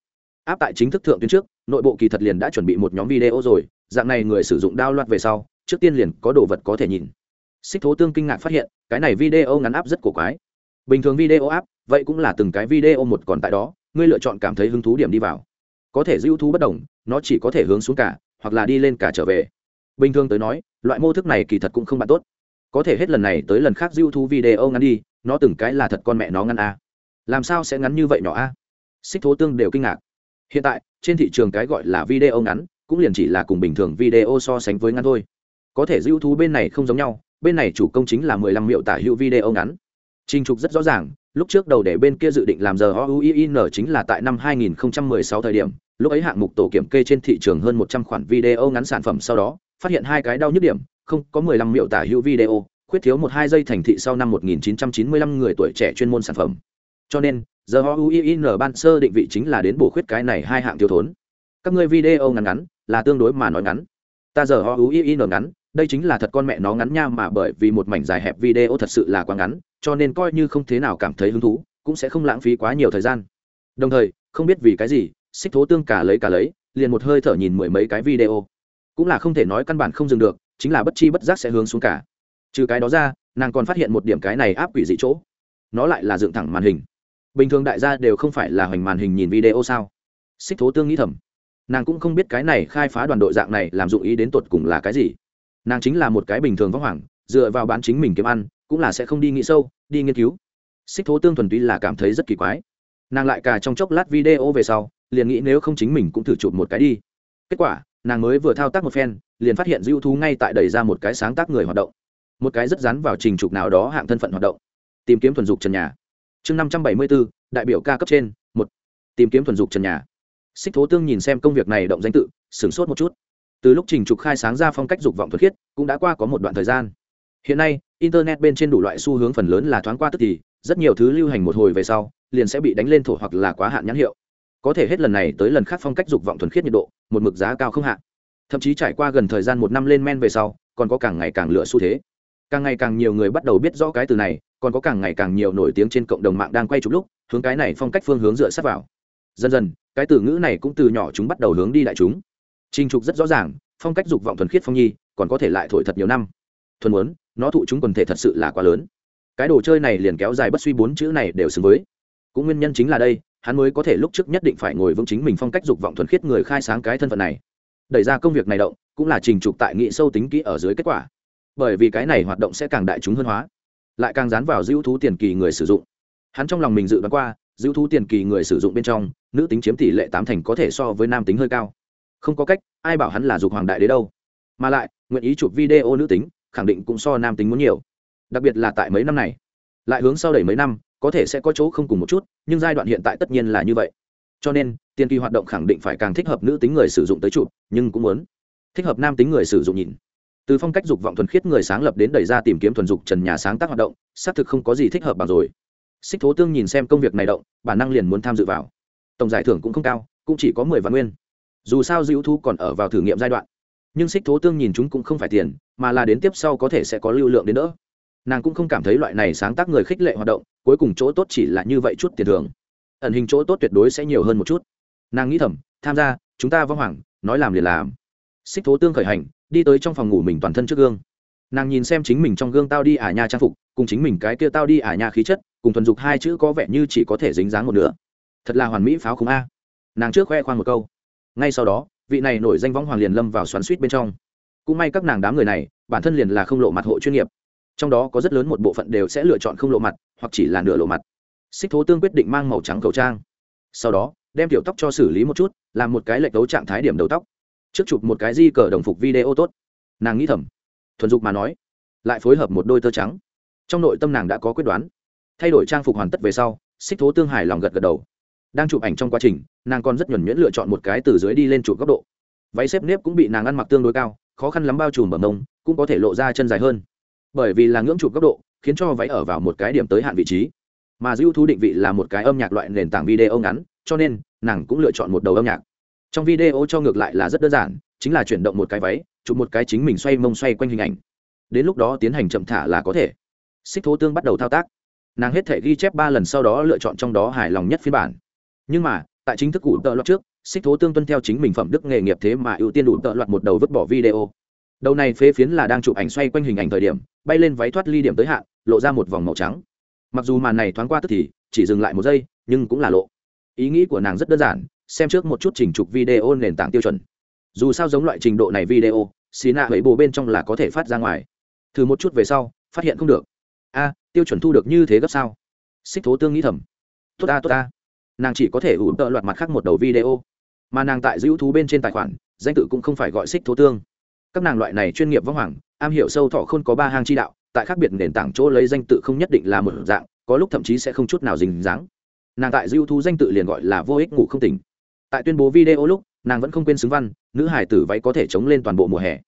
Áp tại chính thức thượng tuyến trước, nội bộ kỳ thật liền đã chuẩn bị một nhóm video rồi, dạng này người sử dụng download về sau, trước tiên liền có đồ vật có thể nhìn. Xích thố tương kinh ngạc phát hiện, cái này video ngắn áp rất cổ quái. Bình thường video app vậy cũng là từng cái video một còn tại đó, ngươi lựa chọn cảm thấy hứng thú điểm đi vào. Có thể dư thú bất đồng, nó chỉ có thể hướng xuống cả, hoặc là đi lên cả trở về. Bình thường tới nói, loại mô thức này kỳ thật cũng không bạn tốt. Có thể hết lần này tới lần khác dư thú video ngắn đi, nó từng cái là thật con mẹ nó ngắn a làm sao sẽ ngắn như vậy nhỏ a xích thố tương đều kinh ngạc hiện tại trên thị trường cái gọi là video ngắn cũng liền chỉ là cùng bình thường video so sánh với ngắn thôi có thể dữ thú bên này không giống nhau bên này chủ công chính là mười lăm triệu tả hữu video ngắn trình trục rất rõ ràng lúc trước đầu để bên kia dự định làm giờ OUIN chính là tại năm 2016 thời điểm, lúc ấy hạng mục tổ kiểm kê trên thị trường hơn 100 khoản video ngắn sản phẩm sau đó, phát hiện hai cái đau nhức điểm, không có 15 triệu tả hữu video, khuyết thiếu một hai giây thành thị sau năm 1995 người tuổi trẻ chuyên môn sản phẩm. Cho nên, giờ OUIN ban sơ định vị chính là đến bổ khuyết cái này hai hạng thiếu thốn. Các ngươi video ngắn ngắn là tương đối mà nói ngắn. Ta giờ OUIN ngắn, đây chính là thật con mẹ nó ngắn nha mà bởi vì một mảnh dài hẹp video thật sự là quá ngắn, cho nên coi như không thế nào cảm thấy hứng thú, cũng sẽ không lãng phí quá nhiều thời gian. Đồng thời, không biết vì cái gì, xích thố tương cả lấy cả lấy, liền một hơi thở nhìn mười mấy cái video. Cũng là không thể nói căn bản không dừng được, chính là bất chi bất giác sẽ hướng xuống cả. Trừ cái đó ra nàng còn phát hiện một điểm cái này áp quỷ dị chỗ. Nó lại là dựng thẳng màn hình. Bình thường đại gia đều không phải là hoành màn hình nhìn video sao? Xích thố tương nghĩ thầm. Nàng cũng không biết cái này khai phá đoàn đội dạng này làm dụng ý đến tột cùng là cái gì nàng chính là một cái bình thường võ hoàng, dựa vào bán chính mình kiếm ăn, cũng là sẽ không đi nghĩ sâu, đi nghiên cứu. Xích thố tương thuần túy là cảm thấy rất kỳ quái. Nàng lại cả trong chốc lát video về sau, liền nghĩ nếu không chính mình cũng thử chụp một cái đi. Kết quả, nàng mới vừa thao tác một phen, liền phát hiện dữ thú ngay tại đẩy ra một cái sáng tác người hoạt động. Một cái rất rắn vào trình trục nào đó hạng thân phận hoạt động. Tìm kiếm thuần dục trần nhà. Chương năm trăm bảy mươi bốn đại biểu ca cấp trên, một. Tìm kiếm thuần dục trần nhà. Xích thố tương nhìn xem công việc này động danh tự, sửng sốt một chút từ lúc trình trục khai sáng ra phong cách dục vọng thuật khiết, cũng đã qua có một đoạn thời gian. Hiện nay, internet bên trên đủ loại xu hướng phần lớn là thoáng qua tức thì, rất nhiều thứ lưu hành một hồi về sau, liền sẽ bị đánh lên thổ hoặc là quá hạn nhãn hiệu. Có thể hết lần này tới lần khác phong cách dục vọng thuần khiết nhiệt độ, một mực giá cao không hạn thậm chí trải qua gần thời gian một năm lên men về sau, còn có càng ngày càng lựa xu thế. Càng ngày càng nhiều người bắt đầu biết rõ cái từ này, còn có càng ngày càng nhiều nổi tiếng trên cộng đồng mạng đang quay chụp lúc, hướng cái này phong cách phương hướng dựa sát vào. Dần dần, cái từ ngữ này cũng từ nhỏ chúng bắt đầu hướng đi đại chúng trình trục rất rõ ràng, phong cách dục vọng thuần khiết phong nhi, còn có thể lại thổi thật nhiều năm. Thuần muốn, nó thụ chúng quần thể thật sự là quá lớn. Cái đồ chơi này liền kéo dài bất suy bốn chữ này đều xứng với. Cũng nguyên nhân chính là đây, hắn mới có thể lúc trước nhất định phải ngồi vững chính mình phong cách dục vọng thuần khiết người khai sáng cái thân phận này. Đẩy ra công việc này động, cũng là trình trục tại nghị sâu tính kỹ ở dưới kết quả. Bởi vì cái này hoạt động sẽ càng đại chúng hơn hóa, lại càng dán vào dữ thú tiền kỳ người sử dụng. Hắn trong lòng mình dự đoán qua dữ thú tiền kỳ người sử dụng bên trong, nữ tính chiếm tỷ lệ tám thành có thể so với nam tính hơi cao không có cách, ai bảo hắn là dục hoàng đại đế đâu. Mà lại, nguyện ý chụp video nữ tính, khẳng định cũng so nam tính muốn nhiều. Đặc biệt là tại mấy năm này. Lại hướng sau đẩy mấy năm, có thể sẽ có chỗ không cùng một chút, nhưng giai đoạn hiện tại tất nhiên là như vậy. Cho nên, tiền kỳ hoạt động khẳng định phải càng thích hợp nữ tính người sử dụng tới chụp, nhưng cũng muốn thích hợp nam tính người sử dụng nhìn. Từ phong cách dục vọng thuần khiết người sáng lập đến đẩy ra tìm kiếm thuần dục trần nhà sáng tác hoạt động, xác thực không có gì thích hợp bằng rồi. Xích thố tương nhìn xem công việc này động, bản năng liền muốn tham dự vào. Tổng giải thưởng cũng không cao, cũng chỉ có mười vạn nguyên dù sao dữ thu còn ở vào thử nghiệm giai đoạn. Nhưng xích thố tương nhìn chúng cũng không phải tiền, mà là đến tiếp sau có thể sẽ có lưu lượng đến nữa nàng cũng không cảm thấy loại này sáng tác người khích lệ hoạt động, cuối cùng chỗ tốt chỉ là như vậy chút tiền thường ẩn hình chỗ tốt tuyệt đối sẽ nhiều hơn một chút. Nàng nghĩ thầm, tham gia, chúng ta vong hoàng, nói làm liền làm. Xích thố tương khởi hành, đi tới trong phòng ngủ mình toàn thân trước gương. Nàng nhìn xem chính mình trong gương tao đi ả nha trang phục, cùng chính mình cái kia tao đi ả nha khí chất, cùng thuần dục hai chữ có vẻ như chỉ có thể dính dáng một nửa. Thật là hoàn mỹ pháo khùng a. Nàng trước khoe khoang một câu ngay sau đó, vị này nổi danh võng hoàng liền lâm vào xoắn suýt bên trong. Cũng may các nàng đám người này, bản thân liền là không lộ mặt hộ chuyên nghiệp. Trong đó có rất lớn một bộ phận đều sẽ lựa chọn không lộ mặt, hoặc chỉ là nửa lộ mặt. Xích thố tương quyết định mang màu trắng khẩu trang. Sau đó, đem tiểu tóc cho xử lý một chút, làm một cái lệch đấu trạng thái điểm đầu tóc. Trước chụp một cái di cờ đồng phục video tốt. Nàng nghĩ thầm. Thuần dục mà nói, lại phối hợp một đôi tơ trắng. Trong nội tâm nàng đã có quyết đoán. Thay đổi trang phục hoàn tất về sau, xích thố tương hài lòng gật gật đầu đang chụp ảnh trong quá trình, nàng còn rất nhuẩn nhuyễn lựa chọn một cái từ dưới đi lên chụp góc độ. Váy xếp nếp cũng bị nàng ăn mặc tương đối cao, khó khăn lắm bao trùm bờ mông, cũng có thể lộ ra chân dài hơn. Bởi vì là ngưỡng chụp góc độ, khiến cho váy ở vào một cái điểm tới hạn vị trí. Mà dữ thú định vị là một cái âm nhạc loại nền tảng video ngắn, cho nên nàng cũng lựa chọn một đầu âm nhạc. Trong video cho ngược lại là rất đơn giản, chính là chuyển động một cái váy, chụp một cái chính mình xoay mông xoay quanh hình ảnh. Đến lúc đó tiến hành chậm thả là có thể. Xích thố tương bắt đầu thao tác. Nàng hết thể ghi chép ba lần sau đó lựa chọn trong đó hài lòng nhất phiên bản nhưng mà, tại chính thức cụ tợ loạt trước, xích thố tương tuân theo chính mình phẩm đức nghề nghiệp thế mà ưu tiên đủ tợ loạt một đầu vứt bỏ video. Đầu này phế phiến là đang chụp ảnh xoay quanh hình ảnh thời điểm, bay lên váy thoát ly điểm tới hạn, lộ ra một vòng màu trắng. Mặc dù màn này thoáng qua tức thì, chỉ dừng lại một giây, nhưng cũng là lộ. Ý nghĩ của nàng rất đơn giản, xem trước một chút trình trục video nền tảng tiêu chuẩn. Dù sao giống loại trình độ này video xì nạ bảy bồ bên trong là có thể phát ra ngoài. Thử một chút về sau, phát hiện không được. A, tiêu chuẩn thu được như thế gấp sao? Xích thố tương nghĩ thầm. Tốt ta tốt ta nàng chỉ có thể ủ tợ loạt mặt khác một đầu video, mà nàng tại giữ thú bên trên tài khoản, danh tự cũng không phải gọi xích thố tương. Các nàng loại này chuyên nghiệp võ hoàng am hiểu sâu thọ không có ba hang chi đạo, tại khác biệt nền tảng chỗ lấy danh tự không nhất định là một dạng, có lúc thậm chí sẽ không chút nào dình dáng. Nàng tại dư thú danh tự liền gọi là vô ích ngủ không tỉnh. Tại tuyên bố video lúc, nàng vẫn không quên xứng văn, nữ hải tử váy có thể chống lên toàn bộ mùa hè.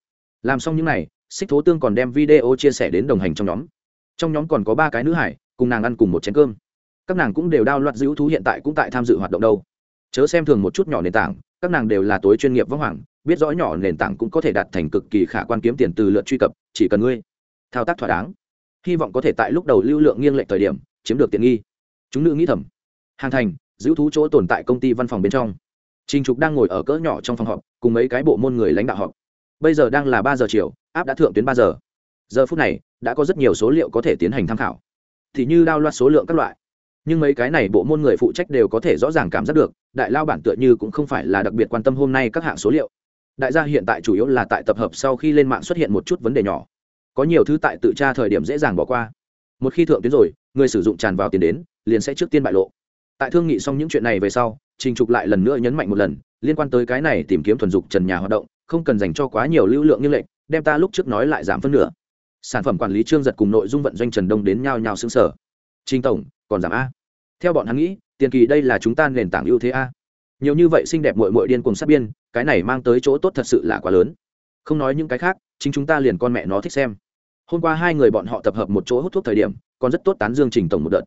Làm xong những n à y xích thố tương còn đem video chia sẻ đến đồng hành trong nhóm. Trong nhóm còn có ba cái nữ hải cùng nàng ăn cùng một chén cơm các nàng cũng đều đao loạt dữ thú hiện tại cũng tại tham dự hoạt động đâu. Chớ xem thường một chút nhỏ nền tảng, các nàng đều là tối chuyên nghiệp vắng hoàng, biết rõ nhỏ nền tảng cũng có thể đạt thành cực kỳ khả quan kiếm tiền từ lượt truy cập, chỉ cần ngươi thao tác thỏa đáng, hy vọng có thể tại lúc đầu lưu lượng nghiêng lệch thời điểm, chiếm được tiện nghi. Chúng nữ nghĩ thầm. Hàng thành, giữ thú chỗ tồn tại công ty văn phòng bên trong. Trình trục đang ngồi ở cỡ nhỏ trong phòng họp, cùng mấy cái bộ môn người lãnh đạo họp. Bây giờ đang là ba giờ chiều, áp đã thượng tuyến ba giờ. Giờ phút này, đã có rất nhiều số liệu có thể tiến hành tham khảo. Thì như đao loạt số lượng các loại nhưng mấy cái này bộ môn người phụ trách đều có thể rõ ràng cảm giác được, đại lao bản tựa như cũng không phải là đặc biệt quan tâm hôm nay các hạng số liệu. Đại gia hiện tại chủ yếu là tại tập hợp sau khi lên mạng xuất hiện một chút vấn đề nhỏ. Có nhiều thứ tại tự tra thời điểm dễ dàng bỏ qua. Một khi thượng tuyến rồi, người sử dụng tràn vào tiền đến, liền sẽ trước tiên bại lộ. Tại thương nghị xong những chuyện này về sau, trình trục lại lần nữa nhấn mạnh một lần, liên quan tới cái này tìm kiếm thuần dục trần nhà hoạt động, không cần dành cho quá nhiều lưu lượng như lệnh đem ta lúc trước nói lại giảm phân nửa. Sản phẩm quản lý trương giật cùng nội dung vận doanh trần đông đến nhau nhau xứng sở trình tổng còn giảm a. Theo bọn hắn nghĩ, tiền kỳ đây là chúng ta nền tảng ưu thế a. Nhiều như vậy xinh đẹp mội mội điên cùng sát biên, cái này mang tới chỗ tốt thật sự là quá lớn. Không nói những cái khác, chính chúng ta liền con mẹ nó thích xem. Hôm qua hai người bọn họ tập hợp một chỗ hút thuốc thời điểm, còn rất tốt tán dương trình tổng một đợt.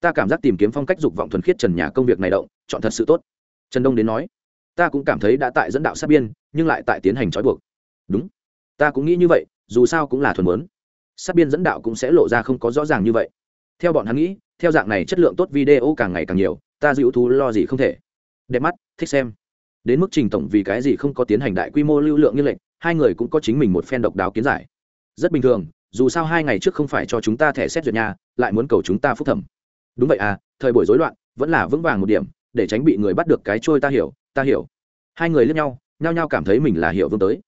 Ta cảm giác tìm kiếm phong cách dục vọng thuần khiết trần nhà công việc này động, chọn thật sự tốt. Trần đông đến nói, ta cũng cảm thấy đã tại dẫn đạo sát biên, nhưng lại tại tiến hành trói buộc. Đúng. Ta cũng nghĩ như vậy, dù sao cũng là thuần mớn sát biên dẫn đạo cũng sẽ lộ ra không có rõ ràng như vậy. Theo bọn hắn nghĩ theo dạng này chất lượng tốt video càng ngày càng nhiều, ta dịu thú lo gì không thể. Đẹp mắt, thích xem. Đến mức trình tổng vì cái gì không có tiến hành đại quy mô lưu lượng như lệnh, hai người cũng có chính mình một phen độc đáo kiến giải. Rất bình thường, dù sao hai ngày trước không phải cho chúng ta thẻ xét duyệt nhà, lại muốn cầu chúng ta phúc thẩm. Đúng vậy à thời buổi rối loạn, vẫn là vững vàng một điểm, để tránh bị người bắt được cái trôi ta hiểu ta hiểu. Hai người lướt nhau, nhao nhao cảm thấy mình là hiểu vương tới.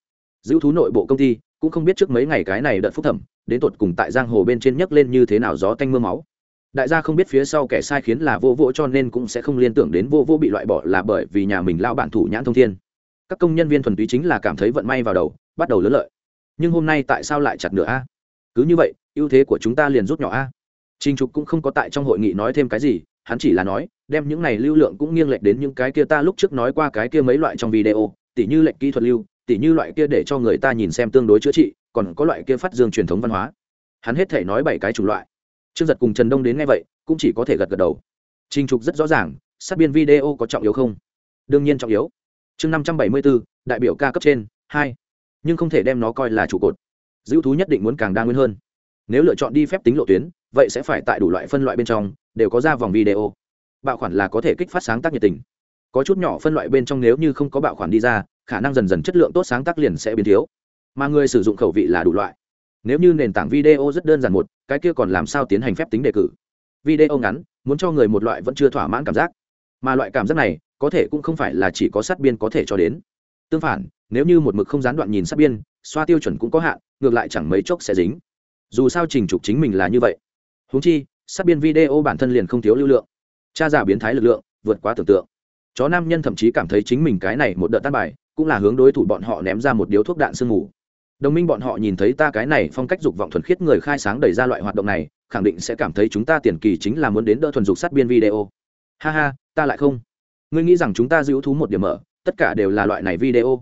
Giữ thú nội bộ công ty, cũng không biết trước mấy ngày cái này đợt phúc thẩm, đến tột cùng tại giang hồ bên trên nhấc lên như thế nào gió tanh m ư a máu đại gia không biết phía sau kẻ sai khiến là vô vô cho nên cũng sẽ không liên tưởng đến vô vô bị loại bỏ là bởi vì nhà mình lao bản thủ nhãn thông thiên các công nhân viên thuần túy chính là cảm thấy vận may vào đầu bắt đầu lớn lợi nhưng hôm nay tại sao lại chặt nửa a cứ như vậy ưu thế của chúng ta liền rút nhỏ a Trình Trục cũng không có tại trong hội nghị nói thêm cái gì, hắn chỉ là nói, đem những này lưu lượng cũng nghiêng lệch đến những cái kia ta lúc trước nói qua cái kia mấy loại trong video, tỉ như lệnh kỹ thuật lưu, tỉ như loại kia để cho người ta nhìn xem tương đối chữa trị, còn có loại kia phát dương truyền thống văn hóa. Hắn hết thể nói bảy cái chủng loại. Trương Giật cùng Trần Đông đến nghe vậy, cũng chỉ có thể gật gật đầu. Trình Trục rất rõ ràng, sát biên video có trọng yếu không? Đương nhiên trọng yếu. Chương năm trăm bảy mươi bốn đại biểu ca cấp trên, hai, Nhưng không thể đem nó coi là trụ cột. dữ thú nhất định muốn càng đa nguyên hơn. Nếu lựa chọn đi phép tính lộ tuyến, vậy sẽ phải tại đủ loại phân loại bên trong đều có ra vòng video bạo khoản là có thể kích phát sáng tác nhiệt tình có chút nhỏ phân loại bên trong nếu như không có bạo khoản đi ra khả năng dần dần chất lượng tốt sáng tác liền sẽ biến thiếu mà người sử dụng khẩu vị là đủ loại nếu như nền tảng video rất đơn giản một, cái kia còn làm sao tiến hành phép tính đề cử? Video ngắn, muốn cho người một loại vẫn chưa thỏa mãn cảm giác. Mà loại cảm giác này, có thể cũng không phải là chỉ có sát biên có thể cho đến. Tương phản, nếu như một mực không gián đoạn nhìn sát biên, xoa tiêu chuẩn cũng có hạn, ngược lại chẳng mấy chốc sẽ dính. Dù sao trình trục chính mình là như vậy. Húng chi, sát biên video bản thân liền không thiếu lưu lượng. Cha giả biến thái lực lượng, vượt quá tưởng tượng. Chó nam nhân thậm chí cảm thấy chính mình cái này một đợt tan bài, cũng là hướng đối thủ bọn họ ném ra một điếu thuốc đạn sương mù đồng minh bọn họ nhìn thấy ta cái này phong cách dục vọng thuần khiết người khai sáng đẩy ra loại hoạt động này, khẳng định sẽ cảm thấy chúng ta tiền kỳ chính là muốn đến đỡ thuần dục sát biên video. Ha ha, ta lại không. Ngươi nghĩ rằng chúng ta giữ thú một điểm mở, tất cả đều là loại này video.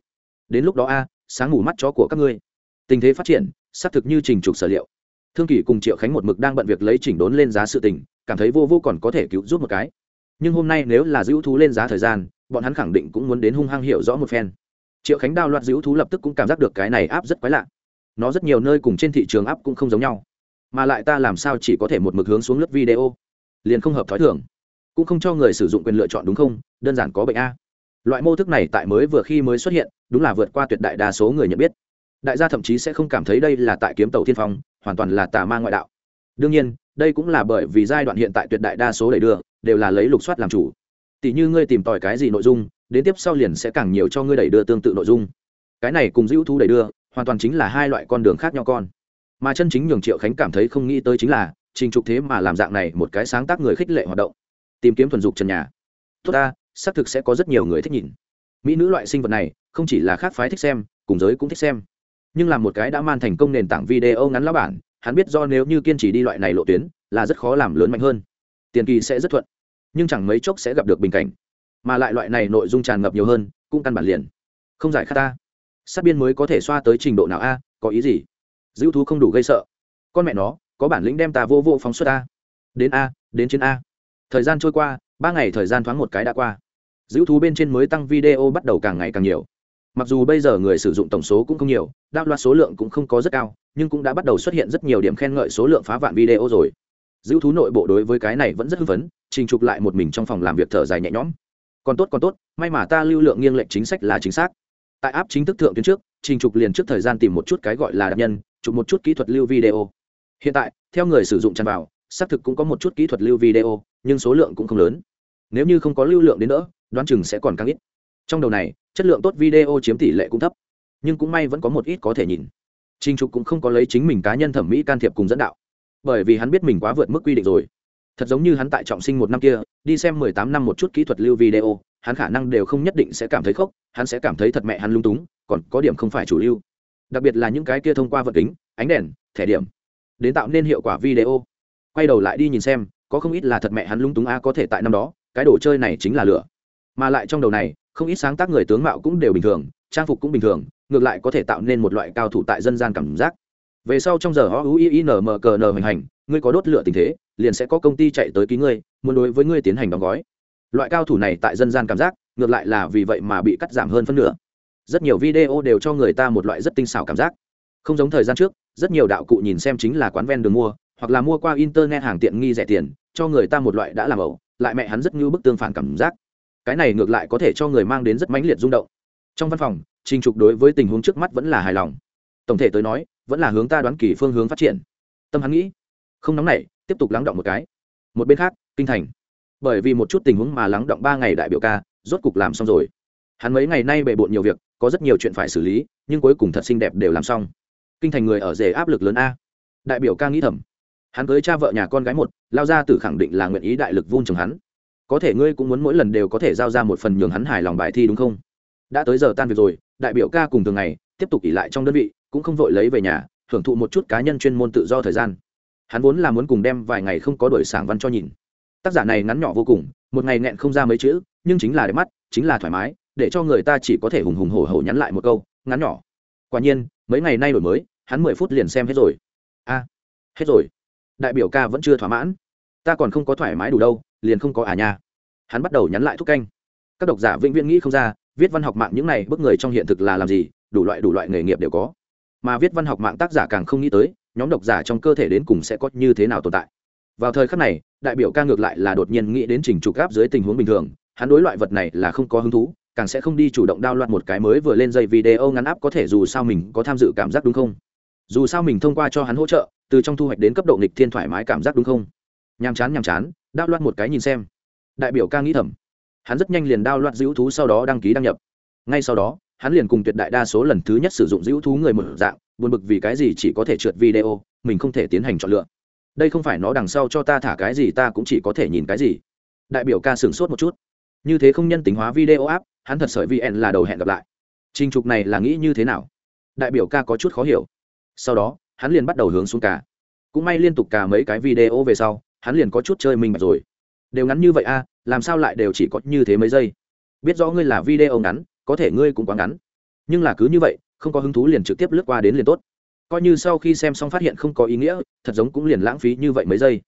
Đến lúc đó a, sáng ngủ mắt chó của các ngươi. Tình thế phát triển, xác thực như trình trục sở liệu. Thương kỳ cùng triệu khánh một mực đang bận việc lấy chỉnh đốn lên giá sự tình, cảm thấy vô vô còn có thể cứu giúp một cái. Nhưng hôm nay nếu là giữ thú lên giá thời gian, bọn hắn khẳng định cũng muốn đến hung hăng hiểu rõ một phen triệu khánh đao loạt dữ thú lập tức cũng cảm giác được cái này áp rất quái lạ. Nó rất nhiều nơi cùng trên thị trường áp cũng không giống nhau. Mà lại ta làm sao chỉ có thể một mực hướng xuống lớp video? Liền không hợp thói thường. Cũng không cho người sử dụng quyền lựa chọn đúng không? Đơn giản có bệnh a. Loại mô thức này tại mới vừa khi mới xuất hiện, đúng là vượt qua tuyệt đại đa số người nhận biết. Đại gia thậm chí sẽ không cảm thấy đây là tại kiếm tàu thiên phong, hoàn toàn là tà ma ngoại đạo. Đương nhiên, đây cũng là bởi vì giai đoạn hiện tại tuyệt đại đa số đẩy đưa đều là lấy lục soát làm chủ. Tỷ như ngươi tìm tòi cái gì nội dung đến tiếp sau liền sẽ càng nhiều cho ngươi đẩy đưa tương tự nội dung. Cái này cùng dữ thu đẩy đưa, hoàn toàn chính là hai loại con đường khác nhau con. Mà chân chính nhường triệu khánh cảm thấy không nghĩ tới chính là, trình trục thế mà làm dạng này một cái sáng tác người khích lệ hoạt động. Tìm kiếm thuần dục trần nhà. Tốt ta, xác thực sẽ có rất nhiều người thích nhìn. Mỹ nữ loại sinh vật này, không chỉ là khác phái thích xem, cùng giới cũng thích xem. Nhưng là một cái đã man thành công nền tảng video ngắn lão bản, hắn biết do nếu như kiên trì đi loại này lộ tuyến, là rất khó làm lớn mạnh hơn. Tiền kỳ sẽ rất thuận, nhưng chẳng mấy chốc sẽ gặp được bình cảnh mà lại loại này nội dung tràn ngập nhiều hơn, cũng căn bản liền không giải khát ta. Sát biên mới có thể xoa tới trình độ nào a, có ý gì? Dữ thú không đủ gây sợ. Con mẹ nó, có bản lĩnh đem ta vô vô phóng xuất a. Đến a, đến trên a. Thời gian trôi qua, ba ngày thời gian thoáng một cái đã qua. Dữ thú bên trên mới tăng video bắt đầu càng ngày càng nhiều. Mặc dù bây giờ người sử dụng tổng số cũng không nhiều đạo loạt số lượng cũng không có rất cao, nhưng cũng đã bắt đầu xuất hiện rất nhiều điểm khen ngợi số lượng phá vạn video rồi. Dữ thú nội bộ đối với cái này vẫn rất hưng phấn, trình trục lại một mình trong phòng làm việc thở dài nhẹ nhõm còn tốt còn tốt may mà ta lưu lượng nghiêng lệnh chính sách là chính xác. Tại áp chính thức thượng tuyến trước trình trục liền trước thời gian tìm một chút cái gọi là đặc nhân chụp một chút kỹ thuật lưu video. Hiện tại theo người sử dụng tràn vào xác thực cũng có một chút kỹ thuật lưu video nhưng số lượng cũng không lớn. Nếu như không có lưu lượng đến nữa đoán chừng sẽ còn càng ít. Trong đầu này chất lượng tốt video chiếm tỷ lệ cũng thấp nhưng cũng may vẫn có một ít có thể nhìn. Trình Trục cũng không có lấy chính mình cá nhân thẩm mỹ can thiệp cùng dẫn đạo, bởi vì hắn biết mình quá vượt mức quy định rồi. Thật giống như hắn tại trọng sinh một năm kia, đi xem mười tám năm một chút kỹ thuật lưu video, hắn khả năng đều không nhất định sẽ cảm thấy khốc, hắn sẽ cảm thấy thật mẹ hắn lung túng, còn có điểm không phải chủ lưu. Đặc biệt là những cái kia thông qua vật kính, ánh đèn, thẻ điểm, đến tạo nên hiệu quả video. Quay đầu lại đi nhìn xem, có không ít là thật mẹ hắn lung túng a có thể tại năm đó, cái đồ chơi này chính là lửa mà lại trong đầu này không ít sáng tác người tướng mạo cũng đều bình thường trang phục cũng bình thường ngược lại có thể tạo nên một loại cao thủ tại dân gian cảm giác về sau trong giờ o u i n m c n hành hành ngươi có đốt lửa tình thế, liền sẽ có công ty chạy tới ký ngươi, muốn đối với ngươi tiến hành đóng gói. Loại cao thủ này tại dân gian cảm giác, ngược lại là vì vậy mà bị cắt giảm hơn phân nửa. Rất nhiều video đều cho người ta một loại rất tinh xảo cảm giác. Không giống thời gian trước, rất nhiều đạo cụ nhìn xem chính là quán ven đường mua, hoặc là mua qua internet hàng tiện nghi rẻ tiền, cho người ta một loại đã làm ẩu, lại mẹ hắn rất như bức tương phản cảm giác. Cái này ngược lại có thể cho người mang đến rất mãnh liệt rung động. Trong văn phòng, trình trục đối với tình huống trước mắt vẫn là hài lòng. Tổng thể tới nói, vẫn là hướng ta đoán kỳ phương hướng phát triển. Tâm hắn nghĩ không nóng nảy, tiếp tục lắng động một cái. Một bên khác, kinh thành. Bởi vì một chút tình huống mà lắng động ba ngày đại biểu ca, rốt cục làm xong rồi. Hắn mấy ngày nay bề bộn nhiều việc, có rất nhiều chuyện phải xử lý, nhưng cuối cùng thật xinh đẹp đều làm xong. Kinh thành người ở rể áp lực lớn a. Đại biểu ca nghĩ thầm. Hắn cưới cha vợ nhà con gái một, lao ra từ khẳng định là nguyện ý đại lực vun trồng hắn. Có thể ngươi cũng muốn mỗi lần đều có thể giao ra một phần nhường hắn hài lòng bài thi đúng không? Đã tới giờ tan việc rồi, đại biểu ca cùng thường ngày, tiếp tục ỉ lại trong đơn vị, cũng không vội lấy về nhà, hưởng thụ một chút cá nhân chuyên môn tự do thời gian hắn vốn là muốn cùng đem vài ngày không có đổi sảng văn cho nhìn. Tác giả này ngắn nhỏ vô cùng, một ngày nghẹn không ra mấy chữ, nhưng chính là đẹp mắt, chính là thoải mái, để cho người ta chỉ có thể hùng hùng hổ hổ nhắn lại một câu, ngắn nhỏ. Quả nhiên, mấy ngày nay đổi mới, hắn mười phút liền xem hết rồi. A, hết rồi. Đại biểu ca vẫn chưa thỏa mãn. Ta còn không có thoải mái đủ đâu, liền không có à nha. Hắn bắt đầu nhắn lại thúc canh. Các độc giả vĩnh viễn nghĩ không ra, viết văn học mạng những này bức người trong hiện thực là làm gì, đủ loại đủ loại nghề nghiệp đều có. Mà viết văn học mạng tác giả càng không nghĩ tới nhóm độc giả trong cơ thể đến cùng sẽ có như thế nào tồn tại. Vào thời khắc này, đại biểu ca ngược lại là đột nhiên nghĩ đến trình trục gáp dưới tình huống bình thường, hắn đối loại vật này là không có hứng thú, càng sẽ không đi chủ động đao loạn một cái mới vừa lên dây video ngắn áp có thể dù sao mình có tham dự cảm giác đúng không? Dù sao mình thông qua cho hắn hỗ trợ, từ trong thu hoạch đến cấp độ nghịch thiên thoải mái cảm giác đúng không? Nhàm chán nhàm chán, đao loạn một cái nhìn xem. Đại biểu ca nghĩ thầm. Hắn rất nhanh liền đao loạn dữ thú sau đó đăng ký đăng nhập. Ngay sau đó hắn liền cùng tuyệt đại đa số lần thứ nhất sử dụng dữ thú người một dạng, buồn bực vì cái gì chỉ có thể trượt video, mình không thể tiến hành chọn lựa. Đây không phải nó đằng sau cho ta thả cái gì, ta cũng chỉ có thể nhìn cái gì. Đại biểu ca sửng sốt một chút. Như thế không nhân tính hóa video app, hắn thật sợi vn là đầu hẹn gặp lại. Trình trục này là nghĩ như thế nào? Đại biểu ca có chút khó hiểu. Sau đó, hắn liền bắt đầu hướng xuống cả cũng may liên tục cả mấy cái video về sau, hắn liền có chút chơi mình bạch rồi. Đều ngắn như vậy a, làm sao lại đều chỉ có như thế mấy giây? Biết rõ ngươi là video ngắn có thể ngươi cũng quá ngắn. Nhưng là cứ như vậy, không có hứng thú liền trực tiếp lướt qua đến liền tốt. Coi như sau khi xem xong phát hiện không có ý nghĩa, thật giống cũng liền lãng phí như vậy mấy giây.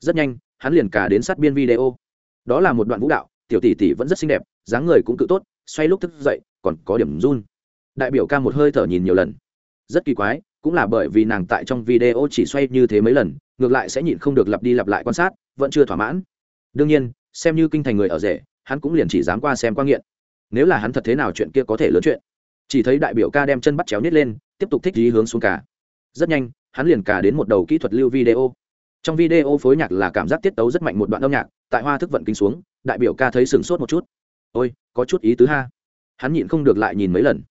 Rất nhanh, hắn liền cả đến sát biên video. Đó là một đoạn vũ đạo, tiểu tỷ tỷ vẫn rất xinh đẹp, dáng người cũng cự tốt, xoay lúc thức dậy, còn có điểm run. Đại biểu ca một hơi thở nhìn nhiều lần. Rất kỳ quái, cũng là bởi vì nàng tại trong video chỉ xoay như thế mấy lần, ngược lại sẽ nhịn không được lặp đi lặp lại quan sát, vẫn chưa thỏa mãn. Đương nhiên, xem như kinh thành người ở rể, hắn cũng liền chỉ dám qua xem qua nghiện nếu là hắn thật thế nào chuyện kia có thể lớn chuyện. Chỉ thấy đại biểu ca đem chân bắt chéo nít lên, tiếp tục thích dí hướng xuống cả. Rất nhanh, hắn liền cả đến một đầu kỹ thuật lưu video. Trong video phối nhạc là cảm giác tiết tấu rất mạnh một đoạn âm nhạc, tại hoa thức vận kinh xuống, đại biểu ca thấy sửng sốt một chút. Ôi, có chút ý tứ ha. Hắn nhịn không được lại nhìn mấy lần.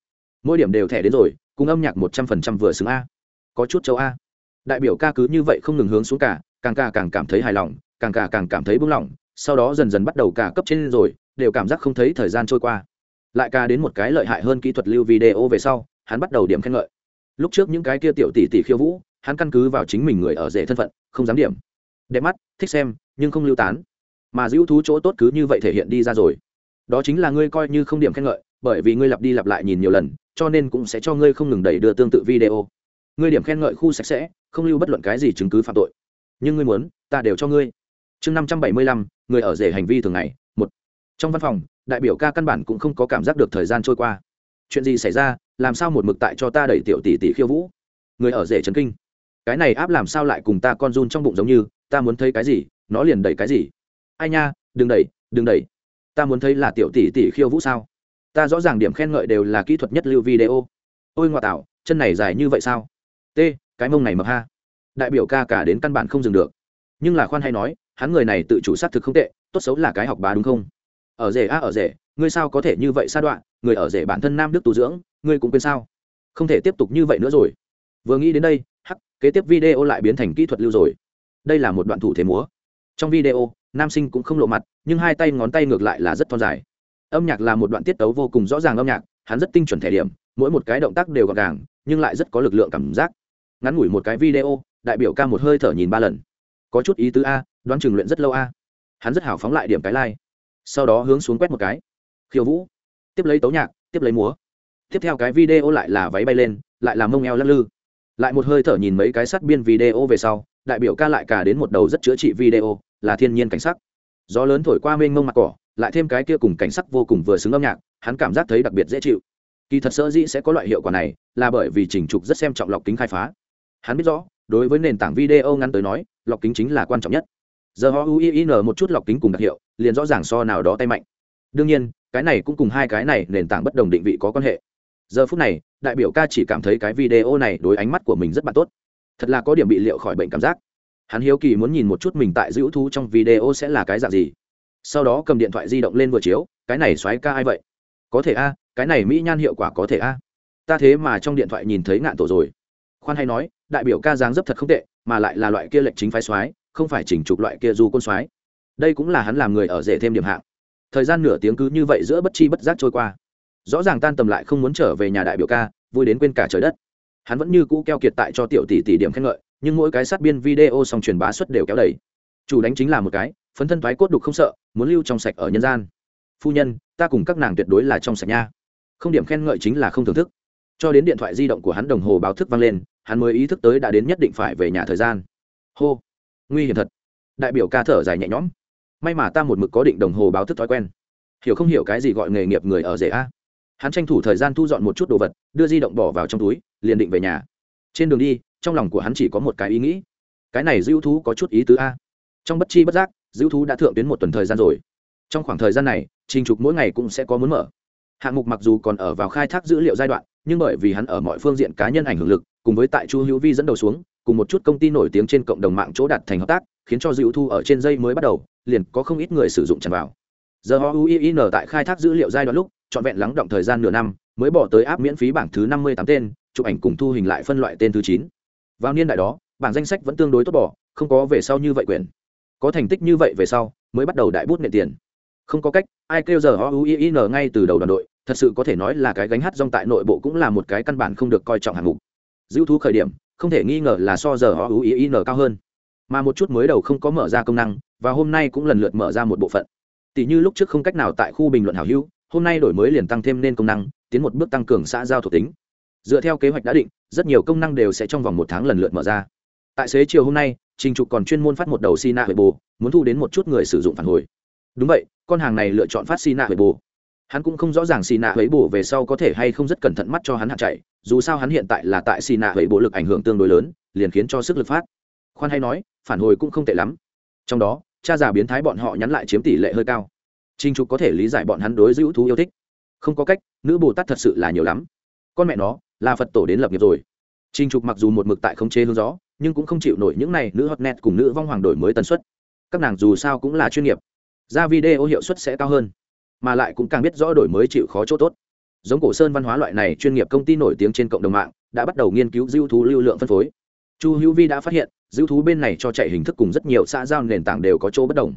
Mỗi điểm đều thẻ đến rồi, cùng âm nhạc một trăm phần trăm vừa xứng a. Có chút châu a. Đại biểu ca cứ như vậy không ngừng hướng xuống cả, càng ca càng cảm thấy hài lòng, càng ca càng cảm thấy buông lỏng sau đó dần dần bắt đầu cả cấp trên rồi đều cảm giác không thấy thời gian trôi qua. Lại ca đến một cái lợi hại hơn kỹ thuật lưu video về sau, hắn bắt đầu điểm khen ngợi. Lúc trước những cái kia tiểu tỷ tỷ khiêu vũ, hắn căn cứ vào chính mình người ở rể thân phận, không dám điểm. Đẹp mắt, thích xem, nhưng không lưu tán. Mà giữ thú chỗ tốt cứ như vậy thể hiện đi ra rồi. Đó chính là ngươi coi như không điểm khen ngợi, bởi vì ngươi lặp đi lặp lại nhìn nhiều lần, cho nên cũng sẽ cho ngươi không ngừng đẩy đưa tương tự video. Ngươi điểm khen ngợi khu sạch sẽ, không lưu bất luận cái gì chứng cứ phạm tội. Nhưng ngươi muốn, ta đều cho ngươi. Chương năm trăm bảy mươi lăm, người ở rể hành vi thường ngày trong văn phòng, đại biểu ca căn bản cũng không có cảm giác được thời gian trôi qua. Chuyện gì xảy ra? Làm sao một mực tại cho ta đẩy tiểu tỷ tỷ khiêu vũ? Người ở rể trấn kinh. Cái này áp làm sao lại cùng ta con run trong bụng giống như? Ta muốn thấy cái gì? Nó liền đẩy cái gì? Ai nha, đừng đẩy đừng đẩy. Ta muốn thấy là tiểu tỷ tỷ khiêu vũ sao? Ta rõ ràng điểm khen ngợi đều là kỹ thuật nhất lưu video. Ôi ngoại tạo, chân này dài như vậy sao? T, cái mông này mập ha. Đại biểu ca cả đến căn bản không dừng được. Nhưng là khoan hay nói, hắn người này tự chủ xác thực không tệ, tốt xấu là cái học bá đúng không? Ở rể a, ở rể, ngươi sao có thể như vậy sa đoạn, người ở rể bản thân nam đức tu dưỡng, ngươi cũng quên sao? Không thể tiếp tục như vậy nữa rồi. Vừa nghĩ đến đây, hắc, kế tiếp video lại biến thành kỹ thuật lưu rồi. Đây là một đoạn thủ thế múa. Trong video, nam sinh cũng không lộ mặt, nhưng hai tay ngón tay ngược lại là rất thon dài. Âm nhạc là một đoạn tiết tấu vô cùng rõ ràng âm nhạc, hắn rất tinh chuẩn thể điểm, mỗi một cái động tác đều gọn gàng, nhưng lại rất có lực lượng cảm giác. Ngắn ngủi một cái video, đại biểu ca một hơi thở nhìn ba lần. Có chút ý tứ a, đoán chừng luyện rất lâu a. Hắn rất hào phóng lại điểm cái like sau đó hướng xuống quét một cái. Khiêu vũ, tiếp lấy tấu nhạc, tiếp lấy múa. Tiếp theo cái video lại là váy bay lên, lại là mông eo lắc lư. Lại một hơi thở nhìn mấy cái sắt biên video về sau, đại biểu ca lại cả đến một đầu rất chữa trị video, là thiên nhiên cảnh sắc. Gió lớn thổi qua mênh mông mặt cỏ, lại thêm cái kia cùng cảnh sắc vô cùng vừa xứng âm nhạc, hắn cảm giác thấy đặc biệt dễ chịu. Kỳ thật sở dĩ sẽ có loại hiệu quả này, là bởi vì chỉnh trục rất xem trọng lọc kính khai phá. Hắn biết rõ, đối với nền tảng video ngắn tới nói, lọc kính chính là quan trọng nhất giờ họ uin một chút lọc kính cùng đặc hiệu, liền rõ ràng so nào đó tay mạnh. Đương nhiên, cái này cũng cùng hai cái này nền tảng bất đồng định vị có quan hệ. Giờ phút này, đại biểu ca chỉ cảm thấy cái video này đối ánh mắt của mình rất bạn tốt. Thật là có điểm bị liệu khỏi bệnh cảm giác. Hắn hiếu kỳ muốn nhìn một chút mình tại giữ thu trong video sẽ là cái dạng gì. Sau đó cầm điện thoại di động lên vừa chiếu, cái này xoáy ca ai vậy? Có thể a, cái này mỹ nhan hiệu quả có thể a. Ta thế mà trong điện thoại nhìn thấy ngạn tổ rồi. Khoan hay nói, đại biểu ca dáng dấp thật không tệ, mà lại là loại kia lệnh chính phái xoáy không phải chỉnh trục loại kia du côn soái đây cũng là hắn làm người ở rể thêm điểm hạng. Thời gian nửa tiếng cứ như vậy giữa bất chi bất giác trôi qua. Rõ ràng tan tầm lại không muốn trở về nhà đại biểu ca, vui đến quên cả trời đất. Hắn vẫn như cũ keo kiệt tại cho tiểu tỷ tỷ điểm khen ngợi, nhưng mỗi cái sát biên video song truyền bá suất đều kéo đầy. Chủ đánh chính là một cái, phấn thân thoái cốt đục không sợ, muốn lưu trong sạch ở nhân gian. Phu nhân, ta cùng các nàng tuyệt đối là trong sạch nha. Không điểm khen ngợi chính là không thưởng thức. Cho đến điện thoại di động của hắn đồng hồ báo thức vang lên, hắn mới ý thức tới đã đến nhất định phải về nhà thời gian. Hô nguy hiểm thật. Đại biểu ca thở dài nhẹ nhõm. May mà ta một mực có định đồng hồ báo thức thói quen. Hiểu không hiểu cái gì gọi nghề nghiệp người ở rể a? Hắn tranh thủ thời gian thu dọn một chút đồ vật, đưa di động bỏ vào trong túi, liền định về nhà. Trên đường đi, trong lòng của hắn chỉ có một cái ý nghĩ. Cái này dữ thú có chút ý tứ a. Trong bất chi bất giác dữ thú đã thượng tuyến một tuần thời gian rồi. Trong khoảng thời gian này, trình trục mỗi ngày cũng sẽ có muốn mở. Hạng mục mặc dù còn ở vào khai thác dữ liệu giai đoạn, nhưng bởi vì hắn ở mọi phương diện cá nhân ảnh hưởng lực, cùng với tại chu hữu vi dẫn đầu xuống cùng một chút công ty nổi tiếng trên cộng đồng mạng chỗ đặt thành hợp tác, khiến cho dữ thu ở trên dây mới bắt đầu, liền có không ít người sử dụng tràn vào. Giờ họ uin tại khai thác dữ liệu giai đoạn lúc, trọn vẹn lắng động thời gian nửa năm, mới bỏ tới áp miễn phí bảng thứ năm mươi tám tên, chụp ảnh cùng thu hình lại phân loại tên thứ chín. Vào niên đại đó, bảng danh sách vẫn tương đối tốt bỏ, không có về sau như vậy quyền có thành tích như vậy về sau, mới bắt đầu đại bút nệ tiền. Không có cách, ai kêu giờ họ uin ngay từ đầu đoàn đội, thật sự có thể nói là cái gánh hát rong tại nội bộ cũng là một cái căn bản không được coi trọng hạng mục. Dữ thú khởi điểm không thể nghi ngờ là so giờ họ ưu ý n cao hơn. Mà một chút mới đầu không có mở ra công năng, và hôm nay cũng lần lượt mở ra một bộ phận. Tỷ như lúc trước không cách nào tại khu bình luận hảo hữu, hôm nay đổi mới liền tăng thêm nên công năng, tiến một bước tăng cường xã giao thuộc tính. Dựa theo kế hoạch đã định, rất nhiều công năng đều sẽ trong vòng một tháng lần lượt mở ra. Tại xế chiều hôm nay, trình trục còn chuyên môn phát một đầu sina huệ bồ muốn thu đến một chút người sử dụng phản hồi. Đúng vậy, con hàng này lựa chọn phát sina huệ bồ hắn cũng không rõ ràng sina huệ bổ về sau có thể hay không rất cẩn thận mắt cho hắn hạn chạy dù sao hắn hiện tại là tại sina huệ bổ lực ảnh hưởng tương đối lớn liền khiến cho sức lực phát khoan hay nói phản hồi cũng không tệ lắm trong đó cha già biến thái bọn họ nhắn lại chiếm tỷ lệ hơi cao Trình Trục có thể lý giải bọn hắn đối giữ thú yêu thích. Không có cách, nữ Bồ Tát thật sự là nhiều lắm. Con mẹ nó, là Phật tổ đến lập nghiệp rồi. Trình Trục mặc dù một mực tại không chế hướng gió, nhưng cũng không chịu nổi những này nữ hot net cùng nữ vong hoàng đổi mới tần suất. Các nàng dù sao cũng là chuyên nghiệp, ra video hiệu suất sẽ cao hơn, mà lại cũng càng biết rõ đổi mới chịu khó chỗ tốt. Giống cổ sơn văn hóa loại này chuyên nghiệp công ty nổi tiếng trên cộng đồng mạng, đã bắt đầu nghiên cứu dữ thú lưu lượng phân phối. Chu Hữu Vi đã phát hiện, dữ thú bên này cho chạy hình thức cùng rất nhiều xã giao nền tảng đều có chỗ bất đồng.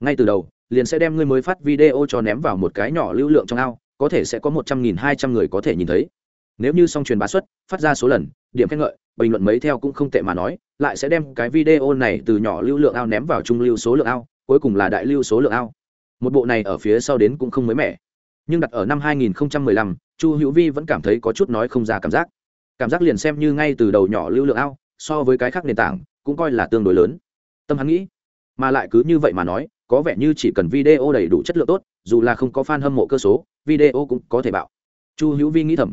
Ngay từ đầu, liền sẽ đem ngươi mới phát video cho ném vào một cái nhỏ lưu lượng trong ao có thể sẽ có một trăm nghìn hai trăm người có thể nhìn thấy nếu như xong truyền bá xuất phát ra số lần điểm khen ngợi bình luận mấy theo cũng không tệ mà nói lại sẽ đem cái video này từ nhỏ lưu lượng ao ném vào trung lưu số lượng ao cuối cùng là đại lưu số lượng ao một bộ này ở phía sau đến cũng không mới mẻ. Nhưng đặt ở năm 2015, chu hữu vi vẫn cảm thấy có chút nói không ra cảm giác. Cảm giác liền xem như ngay từ đầu nhỏ lưu lượng ao so với cái khác nền tảng cũng coi là tương đối lớn. Tâm hắn nghĩ mà lại cứ như vậy mà nói có vẻ như chỉ cần video đầy đủ chất lượng tốt dù là không có fan hâm mộ cơ số video cũng có thể bạo. Chu hữu vi nghĩ thầm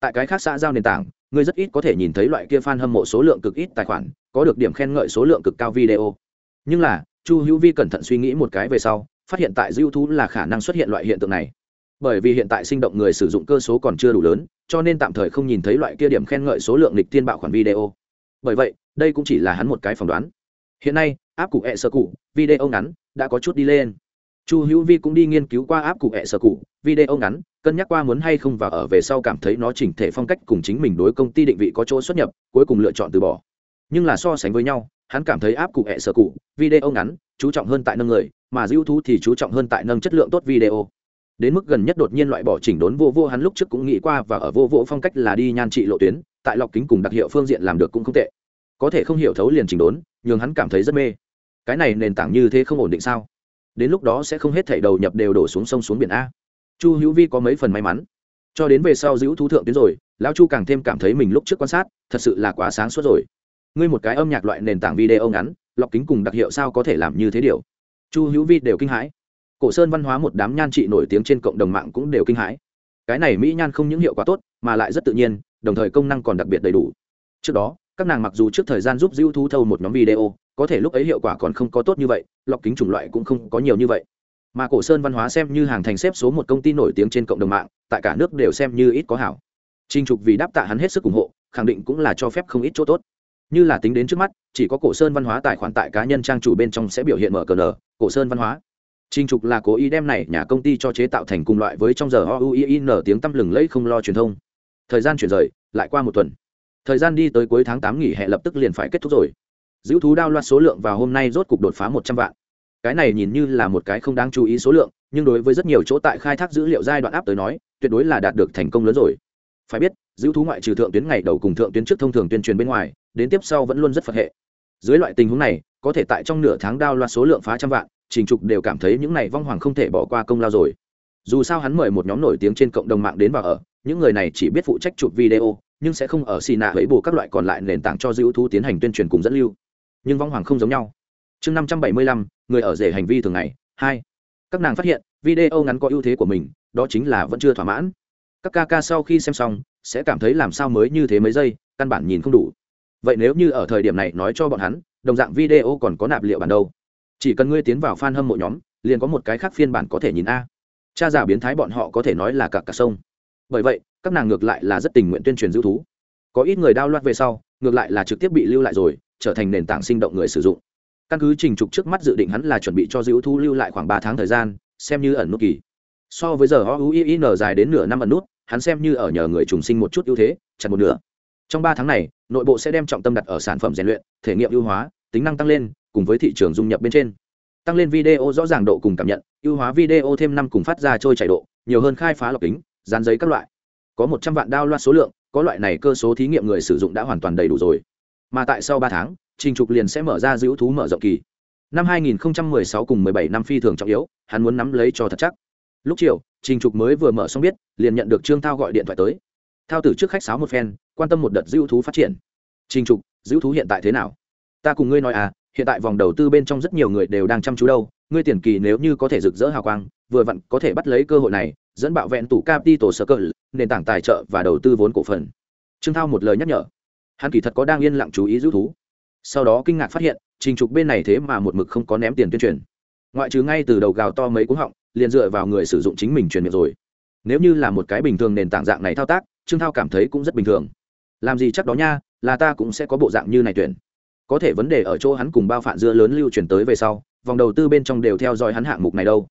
tại cái khác xã giao nền tảng ngươi rất ít có thể nhìn thấy loại kia fan hâm mộ số lượng cực ít tài khoản có được điểm khen ngợi số lượng cực cao video. Nhưng là chu hữu vi cẩn thận suy nghĩ một cái về sau phát hiện tại youtube là khả năng xuất hiện loại hiện tượng này. Bởi vì hiện tại sinh động người sử dụng cơ số còn chưa đủ lớn, cho nên tạm thời không nhìn thấy loại kia điểm khen ngợi số lượng lịch tiên bạo khoản video. Bởi vậy, đây cũng chỉ là hắn một cái phỏng đoán. Hiện nay, áp cụ hẹ sơ cụ video ngắn, đã có chút đi lên. Chu hữu vi cũng đi nghiên cứu qua áp cụ hẹ sơ cụ video ngắn, cân nhắc qua muốn hay không và ở về sau cảm thấy nó chỉnh thể phong cách cùng chính mình đối công ty định vị có chỗ xuất nhập, cuối cùng lựa chọn từ bỏ. Nhưng là so sánh với nhau, hắn cảm thấy áp cụ hẹ sơ cụ video ngắn, chú trọng hơn tại nâng người mà dữ thú thì chú trọng hơn tại nâng chất lượng tốt video. Đến mức gần nhất đột nhiên loại bỏ chỉnh đốn vô vô hắn lúc trước cũng nghĩ qua và ở vô vô phong cách là đi nhan trị lộ tuyến, tại lọc kính cùng đặc hiệu phương diện làm được cũng không tệ. Có thể không hiểu thấu liền chỉnh đốn, nhường hắn cảm thấy rất mê. Cái này nền tảng như thế không ổn định sao? Đến lúc đó sẽ không hết thảy đầu nhập đều đổ xuống sông xuống biển a. Chu hữu vi có mấy phần may mắn. Cho đến về sau giữ thú thượng tuyến rồi, lão chu càng thêm cảm thấy mình lúc trước quan sát, thật sự là quá sáng suốt rồi. Ngươi một cái âm nhạc loại nền tảng video ngắn, lọc kính cùng đặc hiệu sao có thể làm như thế điều? Chu hữu vi đều kinh hãi. Cổ sơn văn hóa một đám nhan trị nổi tiếng trên cộng đồng mạng cũng đều kinh hãi. Cái này mỹ nhan không những hiệu quả tốt, mà lại rất tự nhiên, đồng thời công năng còn đặc biệt đầy đủ. Trước đó, các nàng mặc dù trước thời gian giúp giữ thú thâu một nhóm video, có thể lúc ấy hiệu quả còn không có tốt như vậy, lọc kính chủng loại cũng không có nhiều như vậy. Mà cổ sơn văn hóa xem như hàng thành xếp số một công ty nổi tiếng trên cộng đồng mạng, tại cả nước đều xem như ít có hảo. Trinh trục vì đáp tạ hắn hết sức ủng hộ, khẳng định cũng là cho phép không ít chỗ tốt như là tính đến trước mắt, chỉ có cổ sơn văn hóa tài khoản tại cá nhân trang chủ bên trong sẽ biểu hiện mở cờ nở, cổ sơn văn hóa. Trinh trục là cố ý đem này nhà công ty cho chế tạo thành cùng loại với trong giờ o u i n tiếng tăm lừng lẫy không lo truyền thông. Thời gian chuyển rời, lại qua một tuần. Thời gian đi tới cuối tháng tám nghỉ hè lập tức liền phải kết thúc rồi. Giữ thú đao loạt số lượng vào hôm nay rốt cục đột phá một trăm vạn. Cái này nhìn như là một cái không đáng chú ý số lượng, nhưng đối với rất nhiều chỗ tại khai thác dữ liệu giai đoạn áp tới nói, tuyệt đối là đạt được thành công lớn rồi phải biết, giữ thú ngoại trừ thượng tuyến ngày đầu cùng thượng tuyến trước thông thường tuyên truyền bên ngoài, đến tiếp sau vẫn luôn rất phật hệ. Dưới loại tình huống này, có thể tại trong nửa tháng đao loạt số lượng phá trăm vạn, trình trục đều cảm thấy những này vong hoàng không thể bỏ qua công lao rồi. Dù sao hắn mời một nhóm nổi tiếng trên cộng đồng mạng đến vào ở, những người này chỉ biết phụ trách chụp video, nhưng sẽ không ở xì nạ lấy bù các loại còn lại nền tảng cho dữ thú tiến hành tuyên truyền cùng dẫn lưu. Nhưng vong hoàng không giống nhau. Chương năm trăm bảy mươi lăm, người ở rể hành vi thường ngày, hai. Các nàng phát hiện, video ngắn có ưu thế của mình, đó chính là vẫn chưa thỏa mãn các ca ca sau khi xem xong, sẽ cảm thấy làm sao mới như thế mấy giây, căn bản nhìn không đủ. Vậy nếu như ở thời điểm này nói cho bọn hắn, đồng dạng video còn có nạp liệu bản đâu? Chỉ cần ngươi tiến vào f a n hâm mộ nhóm, liền có một cái khác phiên bản có thể nhìn a. Cha già biến thái bọn họ có thể nói là cả cả sông. Bởi vậy, các nàng ngược lại là rất tình nguyện tuyên truyền dữ thú. Có ít người đao loạt về sau, ngược lại là trực tiếp bị lưu lại rồi, trở thành nền tảng sinh động người sử dụng. Căn cứ trình trục trước mắt dự định hắn là chuẩn bị cho dữ thú lưu lại khoảng ba tháng thời gian, xem như ẩn nút kỳ. So với giờ o u i n dài đến nửa năm ẩn nút hắn xem như ở nhờ người trùng sinh một chút ưu thế, chặt một nửa. Trong ba tháng này, nội bộ sẽ đem trọng tâm đặt ở sản phẩm rèn luyện, thể nghiệm ưu hóa, tính năng tăng lên, cùng với thị trường dung nhập bên trên. Tăng lên video rõ ràng độ cùng cảm nhận, ưu hóa video thêm năm cùng phát ra trôi chảy độ, nhiều hơn khai phá lọc kính, dán giấy các loại. Có một trăm vạn đao loạt số lượng, có loại này cơ số thí nghiệm người sử dụng đã hoàn toàn đầy đủ rồi. Mà tại sau ba tháng, trình trục liền sẽ mở ra giữ thú mở rộng kỳ. Năm 2016 cùng 17 năm phi thường trọng yếu, hắn muốn nắm lấy cho thật chắc. Lúc chiều trình trục mới vừa mở xong biết, liền nhận được trương thao gọi điện thoại tới. Thao tử trước khách sáo một phen, quan tâm một đợt giữ thú phát triển. Trình trục giữ thú hiện tại thế nào? Ta cùng ngươi nói à hiện tại vòng đầu tư bên trong rất nhiều người đều đang chăm chú đâu, ngươi tiền kỳ nếu như có thể rực rỡ hào quang, vừa vặn có thể bắt lấy cơ hội này, dẫn bạo vẹn tủ capital circle, nền tảng tài trợ và đầu tư vốn cổ phần. Trương thao một lời nhắc nhở. Hắn kỳ thật có đang yên lặng chú ý giữ thú. Sau đó kinh ngạc phát hiện, trình trục bên này thế mà một mực không có ném tiền tuyên truyền. Ngoại trừ ngay từ đầu gào to mấy cú họng liền dựa vào người sử dụng chính mình truyền miệng rồi. Nếu như là một cái bình thường nền tảng dạng này thao tác, trương thao cảm thấy cũng rất bình thường. Làm gì chắc đó nha, là ta cũng sẽ có bộ dạng như này tuyển. Có thể vấn đề ở chỗ hắn cùng bao phản dưa lớn lưu truyền tới về sau, vòng đầu tư bên trong đều theo dõi hắn hạng mục này đâu.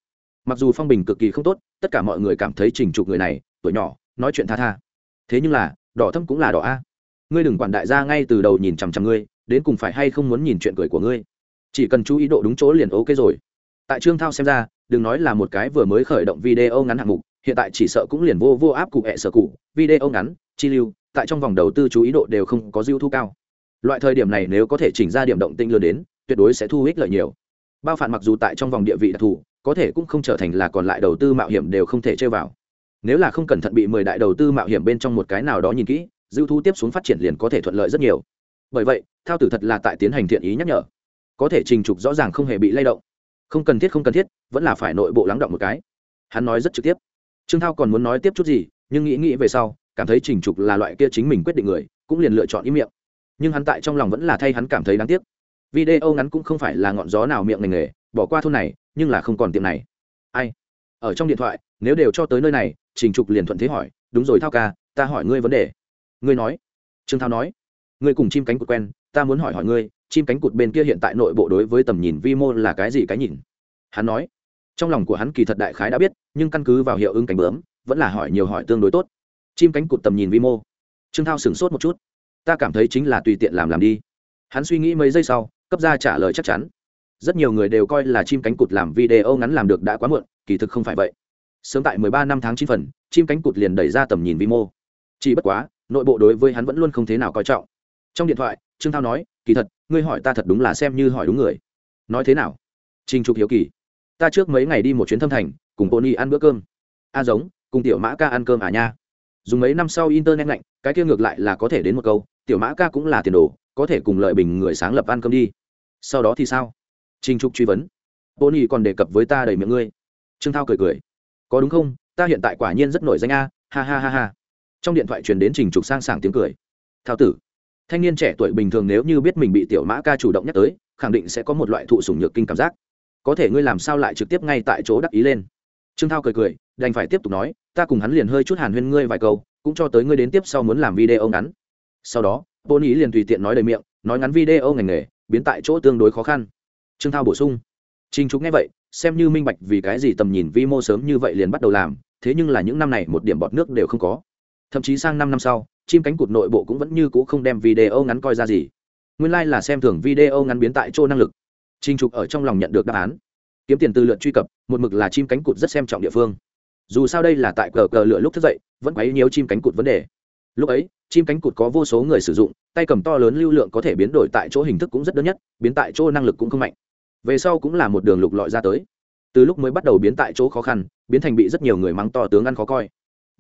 Mặc dù phong bình cực kỳ không tốt, tất cả mọi người cảm thấy trình trục người này, tuổi nhỏ, nói chuyện tha tha. Thế nhưng là, đỏ thâm cũng là đỏ a. Ngươi đừng quản đại gia ngay từ đầu nhìn chằm chằm ngươi, đến cùng phải hay không muốn nhìn chuyện cười của ngươi. Chỉ cần chú ý độ đúng chỗ liền ok rồi tại trương thao xem ra, đừng nói là một cái vừa mới khởi động video ngắn hạng mục, hiện tại chỉ sợ cũng liền vô vô áp cụ hẹ sở cụ, video ngắn, chi lưu, tại trong vòng đầu tư chú ý độ đều không có dư thu cao. Loại thời điểm này nếu có thể chỉnh ra điểm động tinh lớn đến, tuyệt đối sẽ thu ích lợi nhiều. Bao phản mặc dù tại trong vòng địa vị đặc thù, có thể cũng không trở thành là còn lại đầu tư mạo hiểm đều không thể chơi vào. Nếu là không cẩn thận bị mười đại đầu tư mạo hiểm bên trong một cái nào đó nhìn kỹ, dư thu tiếp xuống phát triển liền có thể thuận lợi rất nhiều. Bởi vậy, thao tử thật là tại tiến hành thiện ý nhắc nhở. Có thể trình trục rõ ràng không hề bị lay động không cần thiết, không cần thiết, vẫn là phải nội bộ lắng động một cái. Hắn nói rất trực tiếp. Trương thao còn muốn nói tiếp chút gì, nhưng nghĩ nghĩ về sau, cảm thấy trình trục là loại kia chính mình quyết định người, cũng liền lựa chọn ý miệng. Nhưng hắn tại trong lòng vẫn là thay hắn cảm thấy đáng tiếc. Video ngắn cũng không phải là ngọn gió nào miệng ngành nghề bỏ qua thôn này, nhưng là không còn tiệm này. Ai? Ở trong điện thoại, nếu đều cho tới nơi này trình trục liền thuận thế hỏi, đúng rồi thao ca, ta hỏi ngươi vấn đề. Ngươi nói. Trương thao nói. Ngươi cùng chim cánh của quen, ta muốn hỏi hỏi ngươi chim cánh cụt bên kia hiện tại nội bộ đối với tầm nhìn vi mô là cái gì cái nhìn? Hắn nói, trong lòng của hắn kỳ thật đại khái đã biết, nhưng căn cứ vào hiệu ứng cánh bướm, vẫn là hỏi nhiều hỏi tương đối tốt. Chim cánh cụt tầm nhìn vi mô. Trương thao sửng sốt một chút. Ta cảm thấy chính là tùy tiện làm làm đi. Hắn suy nghĩ mấy giây sau, cấp ra trả lời chắc chắn. Rất nhiều người đều coi là chim cánh cụt làm video ngắn làm được đã quá muộn, kỳ thực không phải vậy. Sớm tại 13 năm tháng 9 phần, chim cánh cụt liền đẩy ra tầm nhìn vi mô. Chỉ bất quá, nội bộ đối với hắn vẫn luôn không thế nào coi trọng. Trong điện thoại, trương thao nói, kỳ thật ngươi hỏi ta thật đúng là xem như hỏi đúng người. Nói thế nào? Trình trục hiếu kỳ. Ta trước mấy ngày đi một chuyến thâm thành, cùng pony ăn bữa cơm. A à giống, cùng tiểu mã ca ăn cơm à nha. Dùng mấy năm sau internet lạnh, cái kia ngược lại là có thể đến một câu, tiểu mã ca cũng là tiền đồ, có thể cùng lợi bình người sáng lập ăn cơm đi. Sau đó thì sao? Trình trục truy vấn. Bố nhì còn đề cập với ta đầy miệng ngươi. Trương thao cười cười. Có đúng không? Ta hiện tại quả nhiên rất nổi danh a. Ha ha ha ha. Trong điện thoại truyền đến trình trục sang sảng tiếng cười. Thao tử thanh niên trẻ tuổi bình thường nếu như biết mình bị tiểu mã ca chủ động nhắc tới khẳng định sẽ có một loại thụ sủng nhược kinh cảm giác. Có thể ngươi làm sao lại trực tiếp ngay tại chỗ đắc ý lên? Trương thao cười cười đành phải tiếp tục nói ta cùng hắn liền hơi chút hàn huyên ngươi vài câu cũng cho tới ngươi đến tiếp sau muốn làm video ngắn. Sau đó bôn ý liền tùy tiện nói lời miệng nói ngắn video ngành nghề biến tại chỗ tương đối khó khăn. Trương thao bổ sung Trình Trục nghe vậy, xem như minh bạch vì cái gì tầm nhìn vi mô sớm như vậy liền bắt đầu làm, thế nhưng là những năm này một điểm bọt nước đều không có. Thậm chí sang năm năm sau, chim cánh cụt nội bộ cũng vẫn như cũ không đem video ngắn coi ra gì. Nguyên lai like là xem thường video ngắn biến tại chỗ năng lực. Trình Trục ở trong lòng nhận được đáp án. Kiếm tiền từ lượt truy cập, một mực là chim cánh cụt rất xem trọng địa phương. Dù sao đây là tại cờ cờ lựa lúc thức dậy, vẫn quấy nhiều chim cánh cụt vấn đề. Lúc ấy, chim cánh cụt có vô số người sử dụng, tay cầm to lớn lưu lượng có thể biến đổi tại chỗ hình thức cũng rất đơn nhất, biến tại chỗ năng lực cũng không mạnh về sau cũng là một đường lục lọi ra tới từ lúc mới bắt đầu biến tại chỗ khó khăn biến thành bị rất nhiều người mắng to tướng ăn khó coi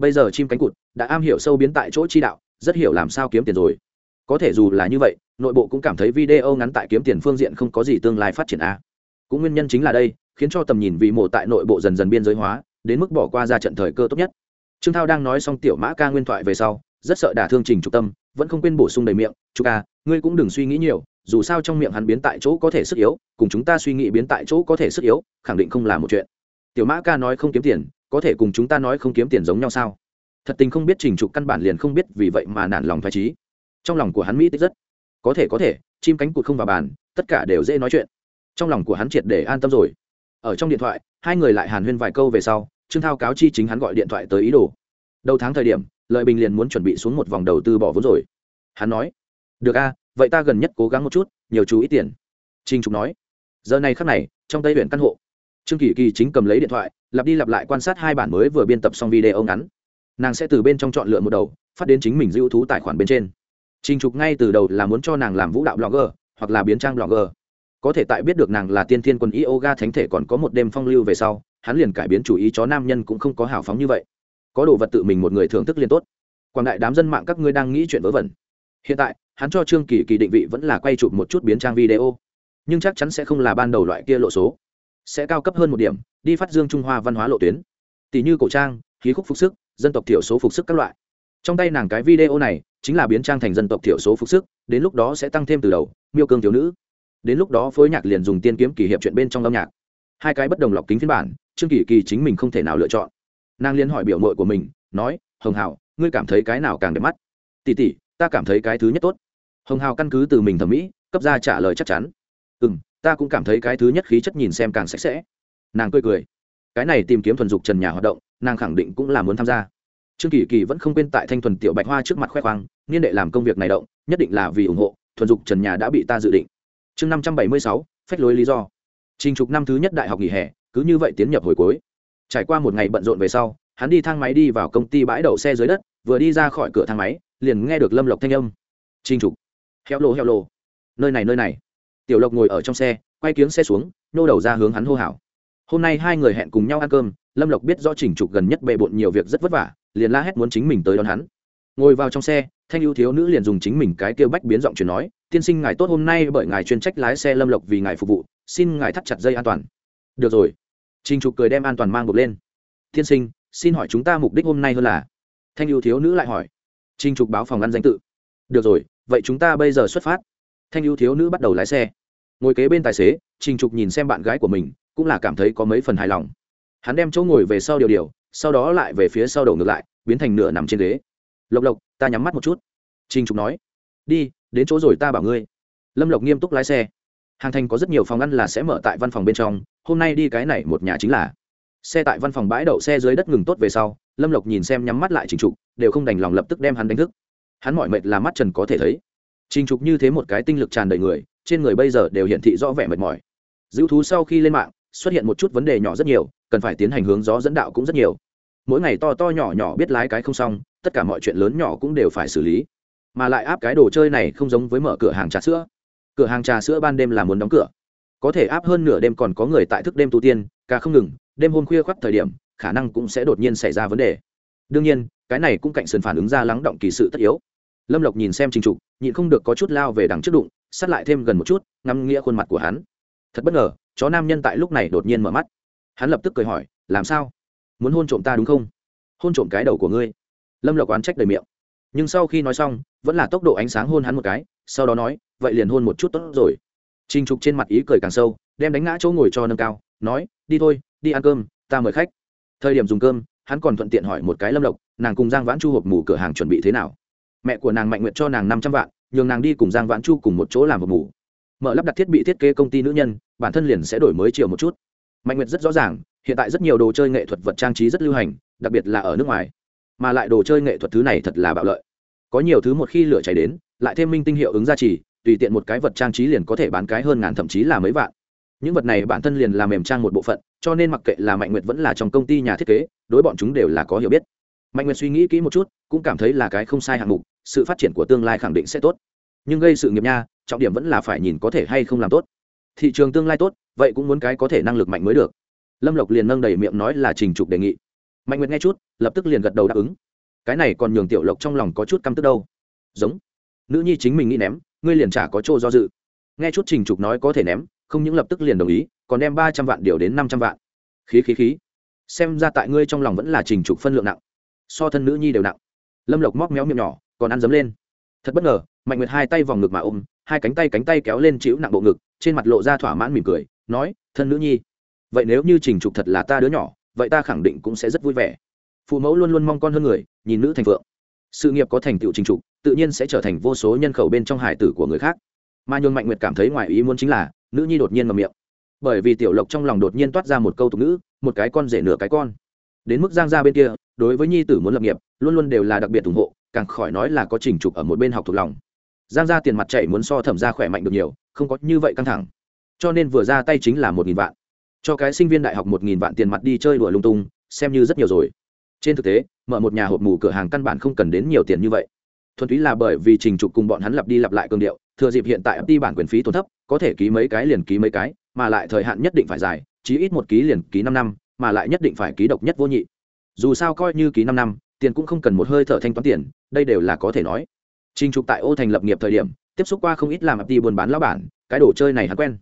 bây giờ chim cánh cụt đã am hiểu sâu biến tại chỗ chi đạo, rất hiểu làm sao kiếm tiền rồi. Có thể dù là như vậy, nội bộ cũng cảm thấy video ngắn tại kiếm tiền phương diện không có gì tương lai phát triển a. Cũng nguyên nhân chính là đây, khiến cho tầm nhìn vị mộ tại nội bộ dần dần biên giới hóa, đến mức bỏ qua ra trận thời cơ tốt nhất. Trương thao đang nói xong tiểu mã ca nguyên thoại về sau, rất sợ đả thương trình trục tâm, vẫn không quên bổ sung đầy miệng chú ca, ngươi cũng đừng suy nghĩ nhiều, dù sao trong miệng hắn biến tại chỗ có thể sức yếu, cùng chúng ta suy nghĩ biến tại chỗ có thể sức yếu, khẳng định không là một chuyện. Tiểu mã ca nói không kiếm tiền có thể cùng chúng ta nói không kiếm tiền giống nhau sao? Thật tình không biết trình trục căn bản liền không biết vì vậy mà nản lòng phải trí trong lòng của hắn mỹ tích rất. Có thể có thể, chim cánh cụt không vào bàn, tất cả đều dễ nói chuyện. Trong lòng của hắn triệt để an tâm rồi. Ở trong điện thoại, hai người lại hàn huyên vài câu về sau, trương thao cáo chi chính hắn gọi điện thoại tới ý đồ. Đầu tháng thời điểm, lợi bình liền muốn chuẩn bị xuống một vòng đầu tư bỏ vốn rồi. Hắn nói, được a, vậy ta gần nhất cố gắng một chút, nhiều chú ý tiền. Trinh trục nói, giờ này khắc này, trong tây huyện căn hộ trương kỳ kỳ chính cầm lấy điện thoại, lặp đi lặp lại quan sát hai bản mới vừa biên tập xong video ngắn. Nàng sẽ từ bên trong chọn lựa một đầu, phát đến chính mình giữ thú tài khoản bên trên. Trình trục ngay từ đầu là muốn cho nàng làm vũ đạo blogger, hoặc là biến trang blogger. Có thể tại biết được nàng là tiên thiên quân yoga thánh thể còn có một đêm phong lưu về sau, hắn liền cải biến chủ ý chó nam nhân cũng không có hào phóng như vậy. Có đồ vật tự mình một người thưởng thức liên tốt. Quảng đại đám dân mạng các ngươi đang nghĩ chuyện vớ vẩn. Hiện tại, hắn cho trương kỳ kỳ định vị vẫn là quay chụp một chút biến trang video. Nhưng chắc chắn sẽ không là ban đầu loại kia lộ số sẽ cao cấp hơn một điểm, đi phát dương trung hoa văn hóa lộ tuyến. Tỷ như cổ trang, khí khúc phục sức, dân tộc thiểu số phục sức các loại. Trong tay nàng cái video này, chính là biến trang thành dân tộc thiểu số phục sức, đến lúc đó sẽ tăng thêm từ đầu, miêu cương thiếu nữ. Đến lúc đó phối nhạc liền dùng tiên kiếm kỷ hiệp chuyện bên trong âm nhạc. Hai cái bất đồng lọc kính phiên bản, trương kỳ kỳ chính mình không thể nào lựa chọn. Nàng liên hỏi biểu mội của mình, nói, hồng hào, ngươi cảm thấy cái nào càng đẹp mắt? Tỉ tỉ ta cảm thấy cái thứ nhất tốt. Hồng hào căn cứ từ mình thẩm mỹ, cấp ra trả lời chắc chắn. Ừ m ta cũng cảm thấy cái thứ nhất khí chất nhìn xem càng sạch sẽ. Nàng cười cười. Cái này tìm kiếm thuần dục trần nhà hoạt động, nàng khẳng định cũng là muốn tham gia. Trương kỳ kỳ vẫn không quên tại thanh thuần tiểu bạch hoa trước mặt khoe khoang, niên đệ làm công việc này động, nhất định là vì ủng hộ, thuần dục trần nhà đã bị ta dự định. Chương năm trăm bảy mươi sáu, phách lối lý do. Trình trục năm thứ nhất đại học nghỉ hè, cứ như vậy tiến nhập hồi cuối. Trải qua một ngày bận rộn về sau, hắn đi thang máy đi vào công ty bãi đậu xe dưới đất, vừa đi ra khỏi cửa thang máy, liền nghe được lâm lộc thanh âm. Trinh trục. Heo lô heo lô. Nơi này nơi này tiểu lộc ngồi ở trong xe, quay kiếng xe xuống nô đầu ra hướng hắn hô hào. Hôm nay hai người hẹn cùng nhau ăn cơm, lâm lộc biết do trình trục gần nhất bề bộn nhiều việc rất vất vả, liền la hét muốn chính mình tới đón hắn. Ngồi vào trong xe, thanh ưu thiếu nữ liền dùng chính mình cái kêu bách biến giọng chuyển nói, tiên sinh ngài tốt hôm nay bởi ngài chuyên trách lái xe lâm lộc vì ngài phục vụ, xin ngài thắt chặt dây an toàn. Được rồi. Trình trục cười đem an toàn mang bột lên. Tiên sinh, xin hỏi chúng ta mục đích hôm nay hơn là? Thanh ưu thiếu nữ lại hỏi. Trình trục báo phòng ăn danh tự. Được rồi, vậy chúng ta bây giờ xuất phát thanh ưu thiếu nữ bắt đầu lái xe. Ngồi kế bên tài xế, trình trục nhìn xem bạn gái của mình, cũng là cảm thấy có mấy phần hài lòng. Hắn đem chỗ ngồi về sau điều điều, sau đó lại về phía sau đầu ngược lại, biến thành nửa nằm trên ghế. Lộc lộc, ta nhắm mắt một chút. Trình trục nói. Đi, đến chỗ rồi ta bảo ngươi. Lâm lộc nghiêm túc lái xe. Hàng thành có rất nhiều phòng ăn là sẽ mở tại văn phòng bên trong, hôm nay đi cái này một nhà chính là. Xe tại văn phòng bãi đậu xe dưới đất ngừng tốt về sau, lâm lộc nhìn xem nhắm mắt lại trình trục, đều không đành lòng lập tức đem hắn đánh thức. Hắn mọi mệt là mắt trần có thể thấy trình trục như thế một cái tinh lực tràn đầy người, trên người bây giờ đều hiện thị rõ vẻ mệt mỏi. Dữ thú sau khi lên mạng, xuất hiện một chút vấn đề nhỏ rất nhiều, cần phải tiến hành hướng gió dẫn đạo cũng rất nhiều. Mỗi ngày to to nhỏ nhỏ biết lái cái không xong, tất cả mọi chuyện lớn nhỏ cũng đều phải xử lý. Mà lại áp cái đồ chơi này không giống với mở cửa hàng trà sữa. Cửa hàng trà sữa ban đêm là muốn đóng cửa. Có thể áp hơn nửa đêm còn có người tại thức đêm tu tiên cả không ngừng, đêm hôm khuya khoắt thời điểm, khả năng cũng sẽ đột nhiên xảy ra vấn đề. Đương nhiên, cái này cũng cạnh sườn phản ứng ra lắng động kỳ sự tất yếu lâm lộc nhìn xem trình trục nhịn không được có chút lao về đằng trước đụng sát lại thêm gần một chút ngắm nghĩa khuôn mặt của hắn. Thật bất ngờ chó nam nhân tại lúc này đột nhiên mở mắt. Hắn lập tức cười hỏi làm sao? Muốn hôn trộm ta đúng không? Hôn trộm cái đầu của ngươi. Lâm lộc oán trách đầy miệng. Nhưng sau khi nói xong vẫn là tốc độ ánh sáng hôn hắn một cái sau đó nói vậy liền hôn một chút tốt rồi. Trình Trục trên mặt ý cười càng sâu, đem đánh ngã chỗ ngồi cho nâng cao, nói, "Đi thôi, đi ăn cơm, ta mời khách." Thời điểm dùng cơm, hắn còn thuận tiện hỏi một cái Lâm Lộc, nàng cùng Giang Vãn Chu hộp mù cửa hàng chuẩn bị thế nào. Mẹ của nàng Mạnh nguyện cho nàng năm trăm vạn, nhường nàng đi cùng Giang Vãn Chu cùng một chỗ làm một mù. Mở lắp đặt thiết bị thiết kế công ty nữ nhân, bản thân liền sẽ đổi mới chiều một chút. Mạnh Nguyệt rất rõ ràng, hiện tại rất nhiều đồ chơi nghệ thuật vật trang trí rất lưu hành, đặc biệt là ở nước ngoài. Mà lại đồ chơi nghệ thuật thứ này thật là bạo lợi. Có nhiều thứ một khi lửa cháy đến, lại thêm minh tinh hiệu ứng gia trì, tùy tiện một cái vật trang trí liền có thể bán cái hơn ngàn thậm chí là mấy vạn những vật này bản thân liền là mềm trang một bộ phận cho nên mặc kệ là mạnh nguyệt vẫn là trong công ty nhà thiết kế đối bọn chúng đều là có hiểu biết mạnh nguyệt suy nghĩ kỹ một chút cũng cảm thấy là cái không sai hạng mục sự phát triển của tương lai khẳng định sẽ tốt. Nhưng gây sự nghiệp nha, trọng điểm vẫn là phải nhìn có thể hay không làm tốt. Thị trường tương lai tốt, vậy cũng muốn cái có thể năng lực mạnh mới được. Lâm lộc liền nâng đầy miệng nói là trình trục đề nghị. Mạnh nguyệt nghe chút, lập tức liền gật đầu đáp ứng. Cái này còn nhường tiểu lộc trong lòng có chút căm tức đâu. Giống. Nữ nhi chính mình nghĩ ném, ngươi liền trả có chỗ do dự. Nghe chút trình trục nói có thể ném, không những lập tức liền đồng ý, còn đem ba trăm vạn điều đến năm trăm vạn. Khí khí khí. Xem ra tại ngươi trong lòng vẫn là trình trục phân lượng nặng. So thân nữ nhi đều nặng. Lâm lộc móc méo miệng nhỏ còn ăn dấm lên. Thật bất ngờ mạnh nguyệt hai tay vòng ngực mà ôm hai cánh tay cánh tay kéo lên chịu nặng bộ ngực trên mặt lộ ra thỏa mãn mỉm cười nói thân nữ nhi vậy nếu như trình trục thật là ta đứa nhỏ vậy ta khẳng định cũng sẽ rất vui vẻ. Phụ mẫu luôn luôn mong con hơn người nhìn nữ thành phượng. Sự nghiệp có thành tựu trình trục tự nhiên sẽ trở thành vô số nhân khẩu bên trong hải tử của người khác. Mà nhôn mạnh nguyệt cảm thấy ngoài ý muốn chính là nữ nhi đột nhiên mầm miệng. Bởi vì tiểu lộc trong lòng đột nhiên toát ra một câu tục ngữ, một cái con rể nửa cái con. Đến mức giang ra bên kia đối với nhi tử muốn lập nghiệp luôn luôn đều là đặc biệt ủng hộ càng khỏi nói là có trình trục ở một bên học thuộc lòng. Giang gia tiền mặt chạy muốn so thẩm gia khỏe mạnh được nhiều, không có như vậy căng thẳng. Cho nên vừa ra tay chính là một nghìn vạn. Cho cái sinh viên đại học một nghìn vạn tiền mặt đi chơi đùa lung tung, xem như rất nhiều rồi. Trên thực tế, mở một nhà hộp mù cửa hàng căn bản không cần đến nhiều tiền như vậy. Thuần túy là bởi vì trình trục cùng bọn hắn lặp đi lặp lại cương điệu, thừa dịp hiện tại ấp đi bản quyền phí tổn thấp, có thể ký mấy cái liền ký mấy cái, mà lại thời hạn nhất định phải dài, chí ít một ký liền ký năm năm, mà lại nhất định phải ký độc nhất vô nhị. Dù sao coi như ký năm năm tiền cũng không cần một hơi thở thanh toán tiền, đây đều là có thể nói. Trình trục tại ô thành lập nghiệp thời điểm, tiếp xúc qua không ít làm apti buôn bán lao bản, cái đồ chơi này hắn quen.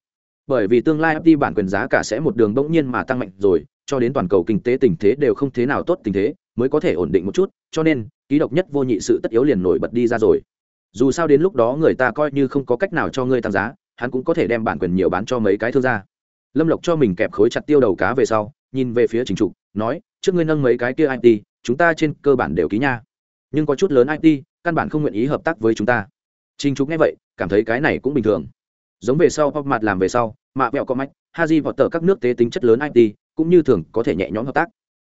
Bởi vì tương lai apti bản quyền giá cả sẽ một đường bỗng nhiên mà tăng mạnh rồi, cho đến toàn cầu kinh tế tình thế đều không thế nào tốt tình thế, mới có thể ổn định một chút, cho nên, ký độc nhất vô nhị sự tất yếu liền nổi bật đi ra rồi. Dù sao đến lúc đó người ta coi như không có cách nào cho ngươi tăng giá, hắn cũng có thể đem bản quyền nhiều bán cho mấy cái thương gia. Lâm lộc cho mình kẹp khối chặt tiêu đầu cá về sau, nhìn về phía trình trục, nói, trước ngươi nâng mấy cái kia it chúng ta trên cơ bản đều ký nha. Nhưng có chút lớn it căn bản không nguyện ý hợp tác với chúng ta. Chính trục nghe vậy, cảm thấy cái này cũng bình thường. Giống về sau, pop mặt làm về sau, mạ vẹo có mách, haji vọt tờ các nước tế tính chất lớn it cũng như thường có thể nhẹ nhõm hợp tác.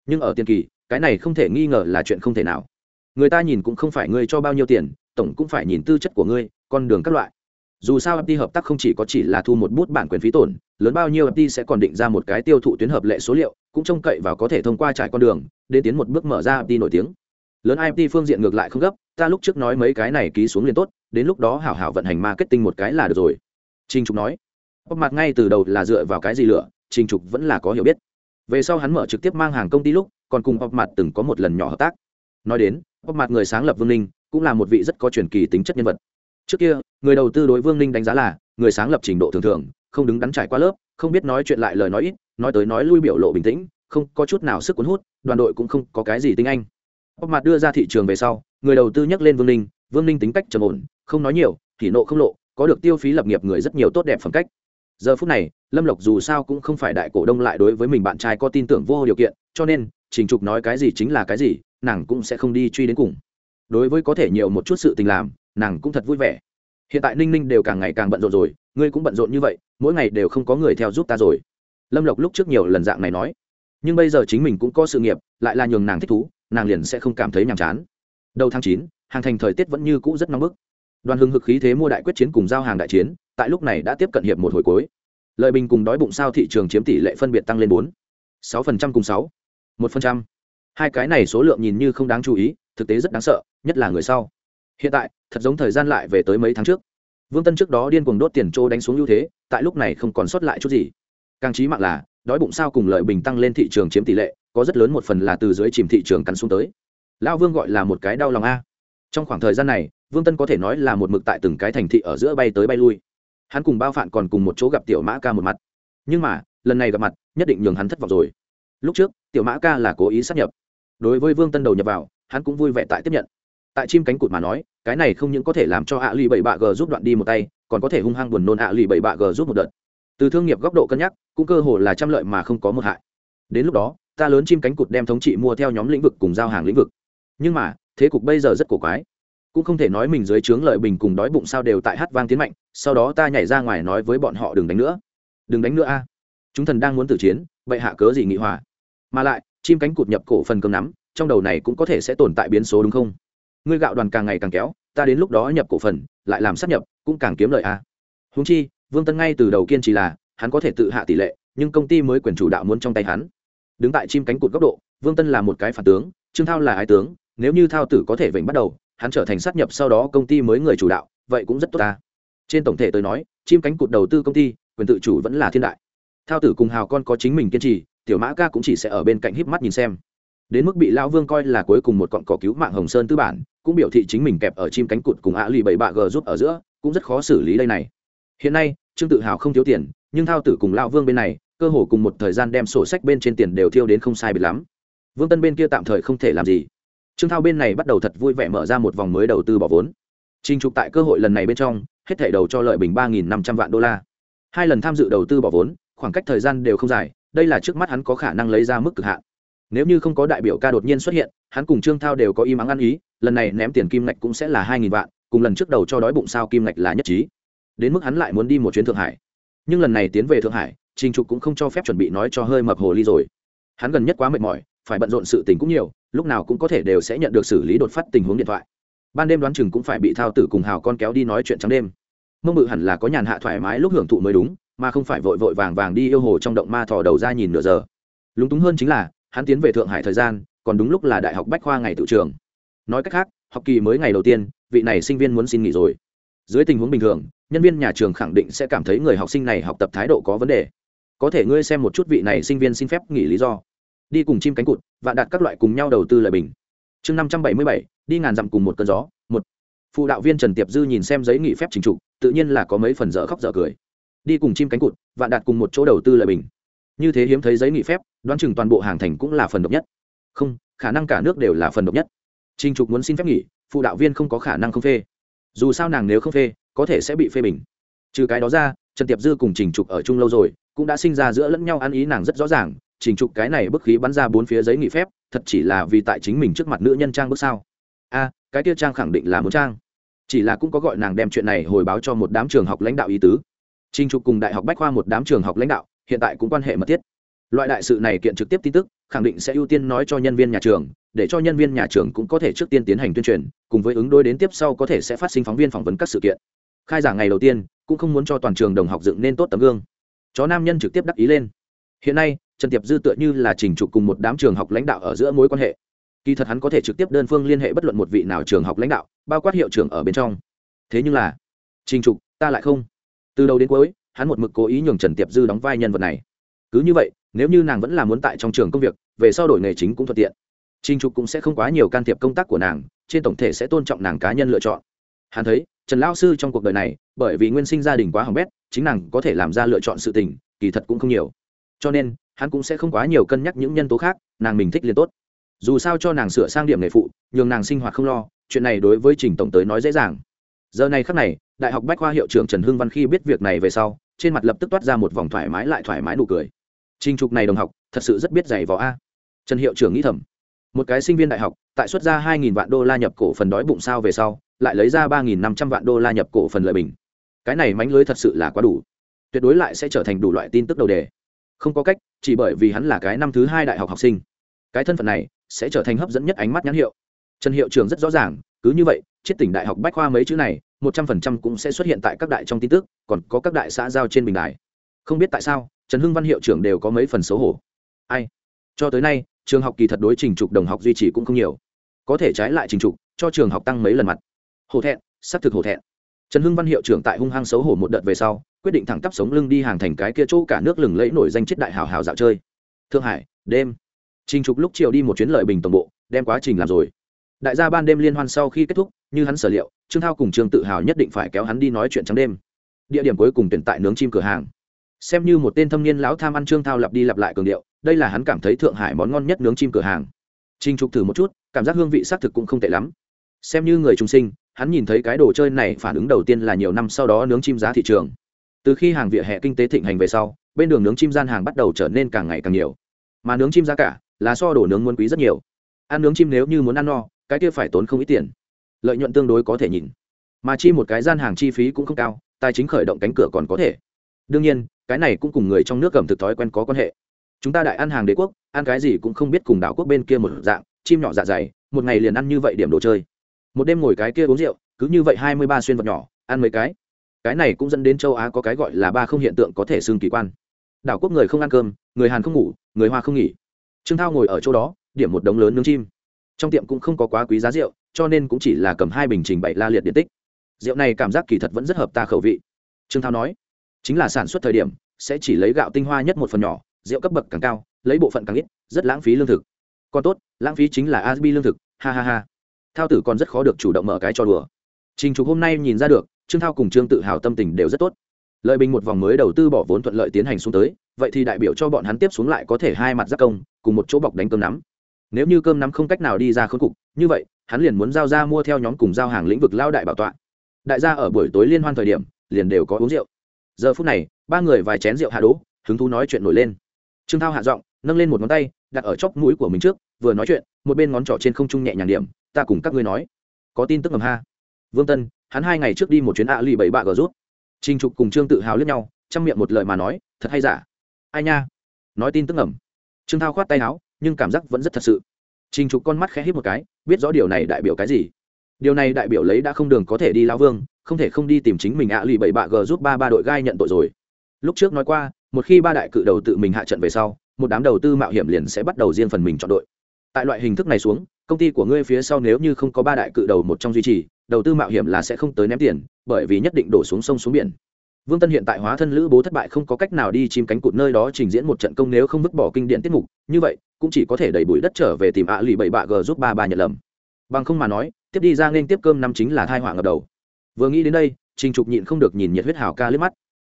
Nhưng ở tiền kỳ, cái này không thể nghi ngờ là chuyện không thể nào. Người ta nhìn cũng không phải ngươi cho bao nhiêu tiền, tổng cũng phải nhìn tư chất của ngươi, con đường các loại dù sao FT hợp tác không chỉ có chỉ là thu một bút bản quyền phí tổn, lớn bao nhiêu FT sẽ còn định ra một cái tiêu thụ tuyến hợp lệ số liệu, cũng trông cậy vào có thể thông qua trải con đường, đến tiến một bước mở ra FT nổi tiếng. Lớn IFT phương diện ngược lại không gấp, ta lúc trước nói mấy cái này ký xuống liền tốt, đến lúc đó hảo hảo vận hành marketing một cái là được rồi. Trình Trục nói. Bóc mặt ngay từ đầu là dựa vào cái gì lựa, Trình Trục vẫn là có hiểu biết. Về sau hắn mở trực tiếp mang hàng công ty lúc, còn cùng bóc mặt từng có một lần nhỏ hợp tác. Nói đến bóc mặt người sáng lập vương ninh, cũng là một vị rất có truyền kỳ tính chất nhân vật trước kia, người đầu tư đối vương ninh đánh giá là, người sáng lập trình độ thường thường, không đứng đắn trải qua lớp, không biết nói chuyện lại lời nói ít, nói tới nói lui biểu lộ bình tĩnh, không có chút nào sức cuốn hút, đoàn đội cũng không có cái gì tinh anh. Bóc mặt đưa ra thị trường về sau, người đầu tư nhắc lên vương ninh vương ninh tính cách trầm ổn, không nói nhiều thì nộ không lộ, có được tiêu phí lập nghiệp người rất nhiều tốt đẹp phẩm cách. Giờ phút này, lâm lộc dù sao cũng không phải đại cổ đông lại đối với mình bạn trai có tin tưởng vô điều kiện, cho nên, trình trục nói cái gì chính là cái gì, nàng cũng sẽ không đi truy đến cùng. Đối với có thể nhiều một chút sự tình làm nàng cũng thật vui vẻ. Hiện tại ninh ninh đều càng ngày càng bận rộn rồi, ngươi cũng bận rộn như vậy, mỗi ngày đều không có người theo giúp ta rồi. Lâm lộc lúc trước nhiều lần dạng này nói. Nhưng bây giờ chính mình cũng có sự nghiệp, lại là nhường nàng thích thú, nàng liền sẽ không cảm thấy nhàm chán. Đầu tháng chín, hàng thành thời tiết vẫn như cũ rất nóng bức. Đoàn hưng hực khí thế mua đại quyết chiến cùng giao hàng đại chiến, tại lúc này đã tiếp cận hiệp một hồi cuối. Lợi bình cùng đói bụng sao thị trường chiếm tỷ lệ phân biệt tăng lên bốn, sáu phần trăm cùng sáu, một phần trăm. Hai cái này số lượng nhìn như không đáng chú ý, thực tế rất đáng sợ, nhất là người sau hiện tại, thật giống thời gian lại về tới mấy tháng trước. Vương tân trước đó điên cuồng đốt tiền trô đánh xuống ưu thế, tại lúc này không còn sót lại chút gì. Càng trí mạng là, đói bụng sao cùng lợi bình tăng lên thị trường chiếm tỷ lệ, có rất lớn một phần là từ dưới chìm thị trường cắn xuống tới. Lão vương gọi là một cái đau lòng a. Trong khoảng thời gian này, vương tân có thể nói là một mực tại từng cái thành thị ở giữa bay tới bay lui. Hắn cùng bao phạn còn cùng một chỗ gặp tiểu mã ca một mặt. Nhưng mà, lần này gặp mặt, nhất định nhường hắn thất vọng rồi. Lúc trước, tiểu mã ca là cố ý sắp nhập. Đối với vương tân đầu nhập vào, hắn cũng vui vẻ tại tiếp nhận tại chim cánh cụt mà nói, cái này không những có thể làm cho ạ lì bảy bạ g giúp đoạn đi một tay, còn có thể hung hăng buồn nôn ạ lì bảy bạ g giúp một đợt. Từ thương nghiệp góc độ cân nhắc, cũng cơ hồ là trăm lợi mà không có một hại. Đến lúc đó, ta lớn chim cánh cụt đem thống trị mua theo nhóm lĩnh vực cùng giao hàng lĩnh vực. Nhưng mà, thế cục bây giờ rất cổ quái. Cũng không thể nói mình dưới trướng lợi bình cùng đói bụng sao đều tại hát vang tiến mạnh, sau đó ta nhảy ra ngoài nói với bọn họ đừng đánh nữa. Đừng đánh nữa a. Chúng thần đang muốn tử chiến vậy hạ cớ gì nghị hòa? Mà lại, chim cánh cụt nhập cổ phần cơm nắm, trong đầu này cũng có thể sẽ tồn tại biến số đúng không? Ngươi gạo đoàn càng ngày càng kéo, ta đến lúc đó nhập cổ phần, lại làm sắp nhập, cũng càng kiếm lợi à. a húng chi, vương tân ngay từ đầu kiên trì là, hắn có thể tự hạ tỷ lệ, nhưng công ty mới quyền chủ đạo muốn trong tay hắn. Đứng tại chim cánh cụt góc độ, vương tân là một cái phản tướng, trương thao là ái tướng, nếu như thao tử có thể vểnh bắt đầu, hắn trở thành sát nhập sau đó công ty mới người chủ đạo, vậy cũng rất tốt ta. Trên tổng thể tôi nói, chim cánh cụt đầu tư công ty, quyền tự chủ vẫn là thiên đại. Thao tử cùng hào con có chính mình kiên trì, tiểu mã ca cũng chỉ sẽ ở bên cạnh híp mắt nhìn xem. Đến mức bị lão vương coi là cuối cùng một cọn cỏ cứu mạng hồng sơn tư bản cũng biểu thị chính mình kẹp ở chim cánh cụt cùng ạ lì bảy bạ g giúp ở giữa, cũng rất khó xử lý đây này. Hiện nay, trương tự hào không thiếu tiền, nhưng thao tử cùng lão vương bên này, cơ hồ cùng một thời gian đem sổ sách bên trên tiền đều thiêu đến không sai biệt lắm. Vương tân bên kia tạm thời không thể làm gì. Trương thao bên này bắt đầu thật vui vẻ mở ra một vòng mới đầu tư bỏ vốn. Trình trục tại cơ hội lần này bên trong, hết thảy đầu cho lợi bình ba năm trăm vạn đô la. Hai lần tham dự đầu tư bỏ vốn, khoảng cách thời gian đều không dài, đây là trước mắt hắn có khả năng lấy ra mức cực hạn nếu như không có đại biểu ca đột nhiên xuất hiện, hắn cùng trương thao đều có im ắng ăn ý, lần này ném tiền kim ngạch cũng sẽ là hai nghìn vạn, cùng lần trước đầu cho đói bụng sao kim ngạch là nhất trí. Đến mức hắn lại muốn đi một chuyến thượng hải. Nhưng lần này tiến về thượng hải, trình trục cũng không cho phép chuẩn bị nói cho hơi mập hồ ly rồi. Hắn gần nhất quá mệt mỏi, phải bận rộn sự tình cũng nhiều, lúc nào cũng có thể đều sẽ nhận được xử lý đột phát tình huống điện thoại. Ban đêm đoán chừng cũng phải bị thao tử cùng hào con kéo đi nói chuyện trắng đêm. Mông bự hẳn là có nhàn hạ thoải mái lúc hưởng thụ mới đúng, mà không phải vội vội vàng vàng đi yêu hồ trong động ma thò đầu ra nhìn nửa giờ. Lúng túng hơn chính là hắn tiến về thượng hải thời gian, còn đúng lúc là đại học bách khoa ngày tự trường. Nói cách khác, học kỳ mới ngày đầu tiên, vị này sinh viên muốn xin nghỉ rồi. Dưới tình huống bình thường, nhân viên nhà trường khẳng định sẽ cảm thấy người học sinh này học tập thái độ có vấn đề. Có thể ngươi xem một chút vị này sinh viên xin phép nghỉ lý do. Đi cùng chim cánh cụt và đặt các loại cùng nhau đầu tư lời bình. Chương năm trăm bảy mươi bảy, đi ngàn dặm cùng một cơn gió, một. Phụ đạo viên trần tiệp dư nhìn xem giấy nghỉ phép chính trục, tự nhiên là có mấy phần dở khóc dở cười. Đi cùng chim cánh cụt và đặt cùng một chỗ đầu tư lời bình như thế hiếm thấy giấy nghỉ phép, đoán chừng toàn bộ hàng thành cũng là phần độc nhất. Không, khả năng cả nước đều là phần độc nhất. Trình trục muốn xin phép nghỉ, phụ đạo viên không có khả năng không phê. Dù sao nàng nếu không phê, có thể sẽ bị phê bình. Trừ cái đó ra, trần tiệp dư cùng trình trục ở chung lâu rồi, cũng đã sinh ra giữa lẫn nhau ăn ý nàng rất rõ ràng, trình trục cái này bức khí bắn ra bốn phía giấy nghỉ phép, thật chỉ là vì tại chính mình trước mặt nữ nhân trang bước sao. A, cái kia trang khẳng định là muốn trang. Chỉ là cũng có gọi nàng đem chuyện này hồi báo cho một đám trường học lãnh đạo ý tứ. Trình trục cùng đại học bách khoa một đám trường học lãnh đạo hiện tại cũng quan hệ mật thiết. Loại đại sự này kiện trực tiếp tin tức, khẳng định sẽ ưu tiên nói cho nhân viên nhà trường, để cho nhân viên nhà trường cũng có thể trước tiên tiến hành tuyên truyền, cùng với ứng đối đến tiếp sau có thể sẽ phát sinh phóng viên phỏng vấn các sự kiện. Khai giảng ngày đầu tiên, cũng không muốn cho toàn trường đồng học dựng nên tốt tấm gương. Chó nam nhân trực tiếp đắc ý lên. Hiện nay, trần tiệp dư tựa như là trình trục cùng một đám trường học lãnh đạo ở giữa mối quan hệ. Kỳ thật hắn có thể trực tiếp đơn phương liên hệ bất luận một vị nào trường học lãnh đạo, bao quát hiệu trưởng ở bên trong. Thế nhưng là, trình trục ta lại không. Từ đầu đến cuối hắn một mực cố ý nhường trần tiệp dư đóng vai nhân vật này. Cứ như vậy, nếu như nàng vẫn là muốn tại trong trường công việc, về sau đổi nghề chính cũng thuận tiện. Trình trục cũng sẽ không quá nhiều can thiệp công tác của nàng, trên tổng thể sẽ tôn trọng nàng cá nhân lựa chọn. Hắn thấy, trần lao sư trong cuộc đời này, bởi vì nguyên sinh gia đình quá hỏng bét, chính nàng có thể làm ra lựa chọn sự tình, kỳ thật cũng không nhiều. Cho nên, hắn cũng sẽ không quá nhiều cân nhắc những nhân tố khác, nàng mình thích liền tốt. Dù sao cho nàng sửa sang điểm nghề phụ, nhường nàng sinh hoạt không lo, chuyện này đối với trình tổng tới nói dễ dàng. Giờ này khắc này, đại học bách khoa hiệu trưởng trần hưng văn khi biết việc này về sau trên mặt lập tức toát ra một vòng thoải mái lại thoải mái nụ cười. Trình trục này đồng học, thật sự rất biết giày vò a. Trần hiệu trưởng nghĩ thầm. Một cái sinh viên đại học, tại xuất ra hai nghìn vạn đô la nhập cổ phần đói bụng sao về sau, lại lấy ra ba nghìn năm trăm vạn đô la nhập cổ phần lợi bình. Cái này mánh lưới thật sự là quá đủ. Tuyệt đối lại sẽ trở thành đủ loại tin tức đầu đề. Không có cách, chỉ bởi vì hắn là cái năm thứ hai đại học học sinh. Cái thân phận này sẽ trở thành hấp dẫn nhất ánh mắt nhãn hiệu. Trần hiệu trường rất rõ ràng, cứ như vậy chiết tỉnh đại học bách khoa mấy chữ này một trăm phần trăm cũng sẽ xuất hiện tại các đại trong tin tức, còn có các đại xã giao trên bình đài. Không biết tại sao, trần hưng văn hiệu trưởng đều có mấy phần xấu hổ. Ai? Cho tới nay, trường học kỳ thật đối trình trục đồng học duy trì cũng không nhiều. Có thể trái lại trình trục, cho trường học tăng mấy lần mặt. Hổ thẹn, xác thực hổ thẹn. Trần hưng văn hiệu trưởng tại hung hăng xấu hổ một đợt về sau, quyết định thẳng tắp sống lưng đi hàng thành cái kia chỗ cả nước lừng lẫy nổi danh chết đại hào hào dạo chơi. Thượng hải, đêm. Trình trục lúc chiều đi một chuyến lợi bình tổng bộ, đem quá trình làm rồi đại gia ban đêm liên hoan sau khi kết thúc, như hắn sở liệu, trương thao cùng trương tự hào nhất định phải kéo hắn đi nói chuyện trắng đêm. Địa điểm cuối cùng tuyển tại nướng chim cửa hàng. Xem như một tên thâm niên lão tham ăn trương thao lặp đi lặp lại cường điệu, đây là hắn cảm thấy thượng hải món ngon nhất nướng chim cửa hàng. Trinh trục thử một chút, cảm giác hương vị xác thực cũng không tệ lắm. Xem như người trung sinh, hắn nhìn thấy cái đồ chơi này phản ứng đầu tiên là nhiều năm sau đó nướng chim giá thị trường. Từ khi hàng vỉa hè kinh tế thịnh hành về sau, bên đường nướng chim gian hàng bắt đầu trở nên càng ngày càng nhiều. Mà nướng chim giá cả là so đồ nướng muốn quý rất nhiều. Ăn nướng chim nếu như muốn ăn no cái kia phải tốn không ít tiền. Lợi nhuận tương đối có thể nhìn. Mà chi một cái gian hàng chi phí cũng không cao, tài chính khởi động cánh cửa còn có thể. Đương nhiên, cái này cũng cùng người trong nước cầm thực thói quen có quan hệ. Chúng ta đại ăn hàng đế quốc, ăn cái gì cũng không biết cùng đảo quốc bên kia một dạng, chim nhỏ dạ dày, một ngày liền ăn như vậy điểm đồ chơi. Một đêm ngồi cái kia uống rượu, cứ như vậy hai mươi ba xuyên vật nhỏ, ăn mấy cái. Cái này cũng dẫn đến châu á có cái gọi là ba không hiện tượng có thể xương kỳ quan. Đảo quốc người không ăn cơm, người hàn không ngủ, người hoa không nghỉ. Trương thao ngồi ở chỗ đó, điểm một đống lớn nướng chim trong tiệm cũng không có quá quý giá rượu, cho nên cũng chỉ là cầm hai bình trình bày la liệt điện tích. Rượu này cảm giác kỳ thật vẫn rất hợp ta khẩu vị. Trương thao nói, chính là sản xuất thời điểm, sẽ chỉ lấy gạo tinh hoa nhất một phần nhỏ, rượu cấp bậc càng cao, lấy bộ phận càng ít, rất lãng phí lương thực. Còn tốt, lãng phí chính là asbi lương thực, ha ha ha. Thao tử còn rất khó được chủ động mở cái cho đùa. Trình trục hôm nay nhìn ra được, trương thao cùng trương tự hào tâm tình đều rất tốt. Lợi bình một vòng mới đầu tư bỏ vốn thuận lợi tiến hành xuống tới, vậy thì đại biểu cho bọn hắn tiếp xuống lại có thể hai mặt giác công, cùng một chỗ bọc đánh cơm nắm nếu như cơm nắm không cách nào đi ra khốn cục, như vậy, hắn liền muốn giao ra mua theo nhóm cùng giao hàng lĩnh vực lao đại bảo tọa. Đại gia ở buổi tối liên hoan thời điểm, liền đều có uống rượu. Giờ phút này, ba người vài chén rượu hạ đỗ, hứng thú nói chuyện nổi lên. Trương thao hạ giọng, nâng lên một ngón tay, đặt ở chóc mũi của mình trước, vừa nói chuyện, một bên ngón trỏ trên không trung nhẹ nhàng điểm, ta cùng các ngươi nói. Có tin tức ngầm ha. Vương tân, hắn hai ngày trước đi một chuyến ạ lì bảy bạ gờ rút. Trinh trục cùng trương tự hào lướt nhau, chăm miệng một lời mà nói, thật hay giả? Ai nha. Nói tin tức ngầm. Trương thao khoát tay áo nhưng cảm giác vẫn rất thật sự. Trình trục con mắt khẽ hít một cái, biết rõ điều này đại biểu cái gì. Điều này đại biểu lấy đã không đường có thể đi lao vương, không thể không đi tìm chính mình ạ lì bảy bạ g giúp ba ba đội gai nhận tội rồi. Lúc trước nói qua, một khi ba đại cự đầu tự mình hạ trận về sau, một đám đầu tư mạo hiểm liền sẽ bắt đầu riêng phần mình chọn đội. Tại loại hình thức này xuống, công ty của ngươi phía sau nếu như không có ba đại cự đầu một trong duy trì, đầu tư mạo hiểm là sẽ không tới ném tiền, bởi vì nhất định đổ xuống sông xuống biển vương tân hiện tại hóa thân lữ bố thất bại không có cách nào đi chim cánh cụt nơi đó trình diễn một trận công nếu không vứt bỏ kinh điện tiết mục, như vậy, cũng chỉ có thể đẩy bụi đất trở về tìm ạ lì bảy bạ g giúp ba ba nhận lầm. Bằng không mà nói, tiếp đi ra nên tiếp cơm năm chính là thai họa ngập đầu. Vừa nghĩ đến đây, trình trục nhịn không được nhìn nhiệt huyết hảo ca liếc mắt.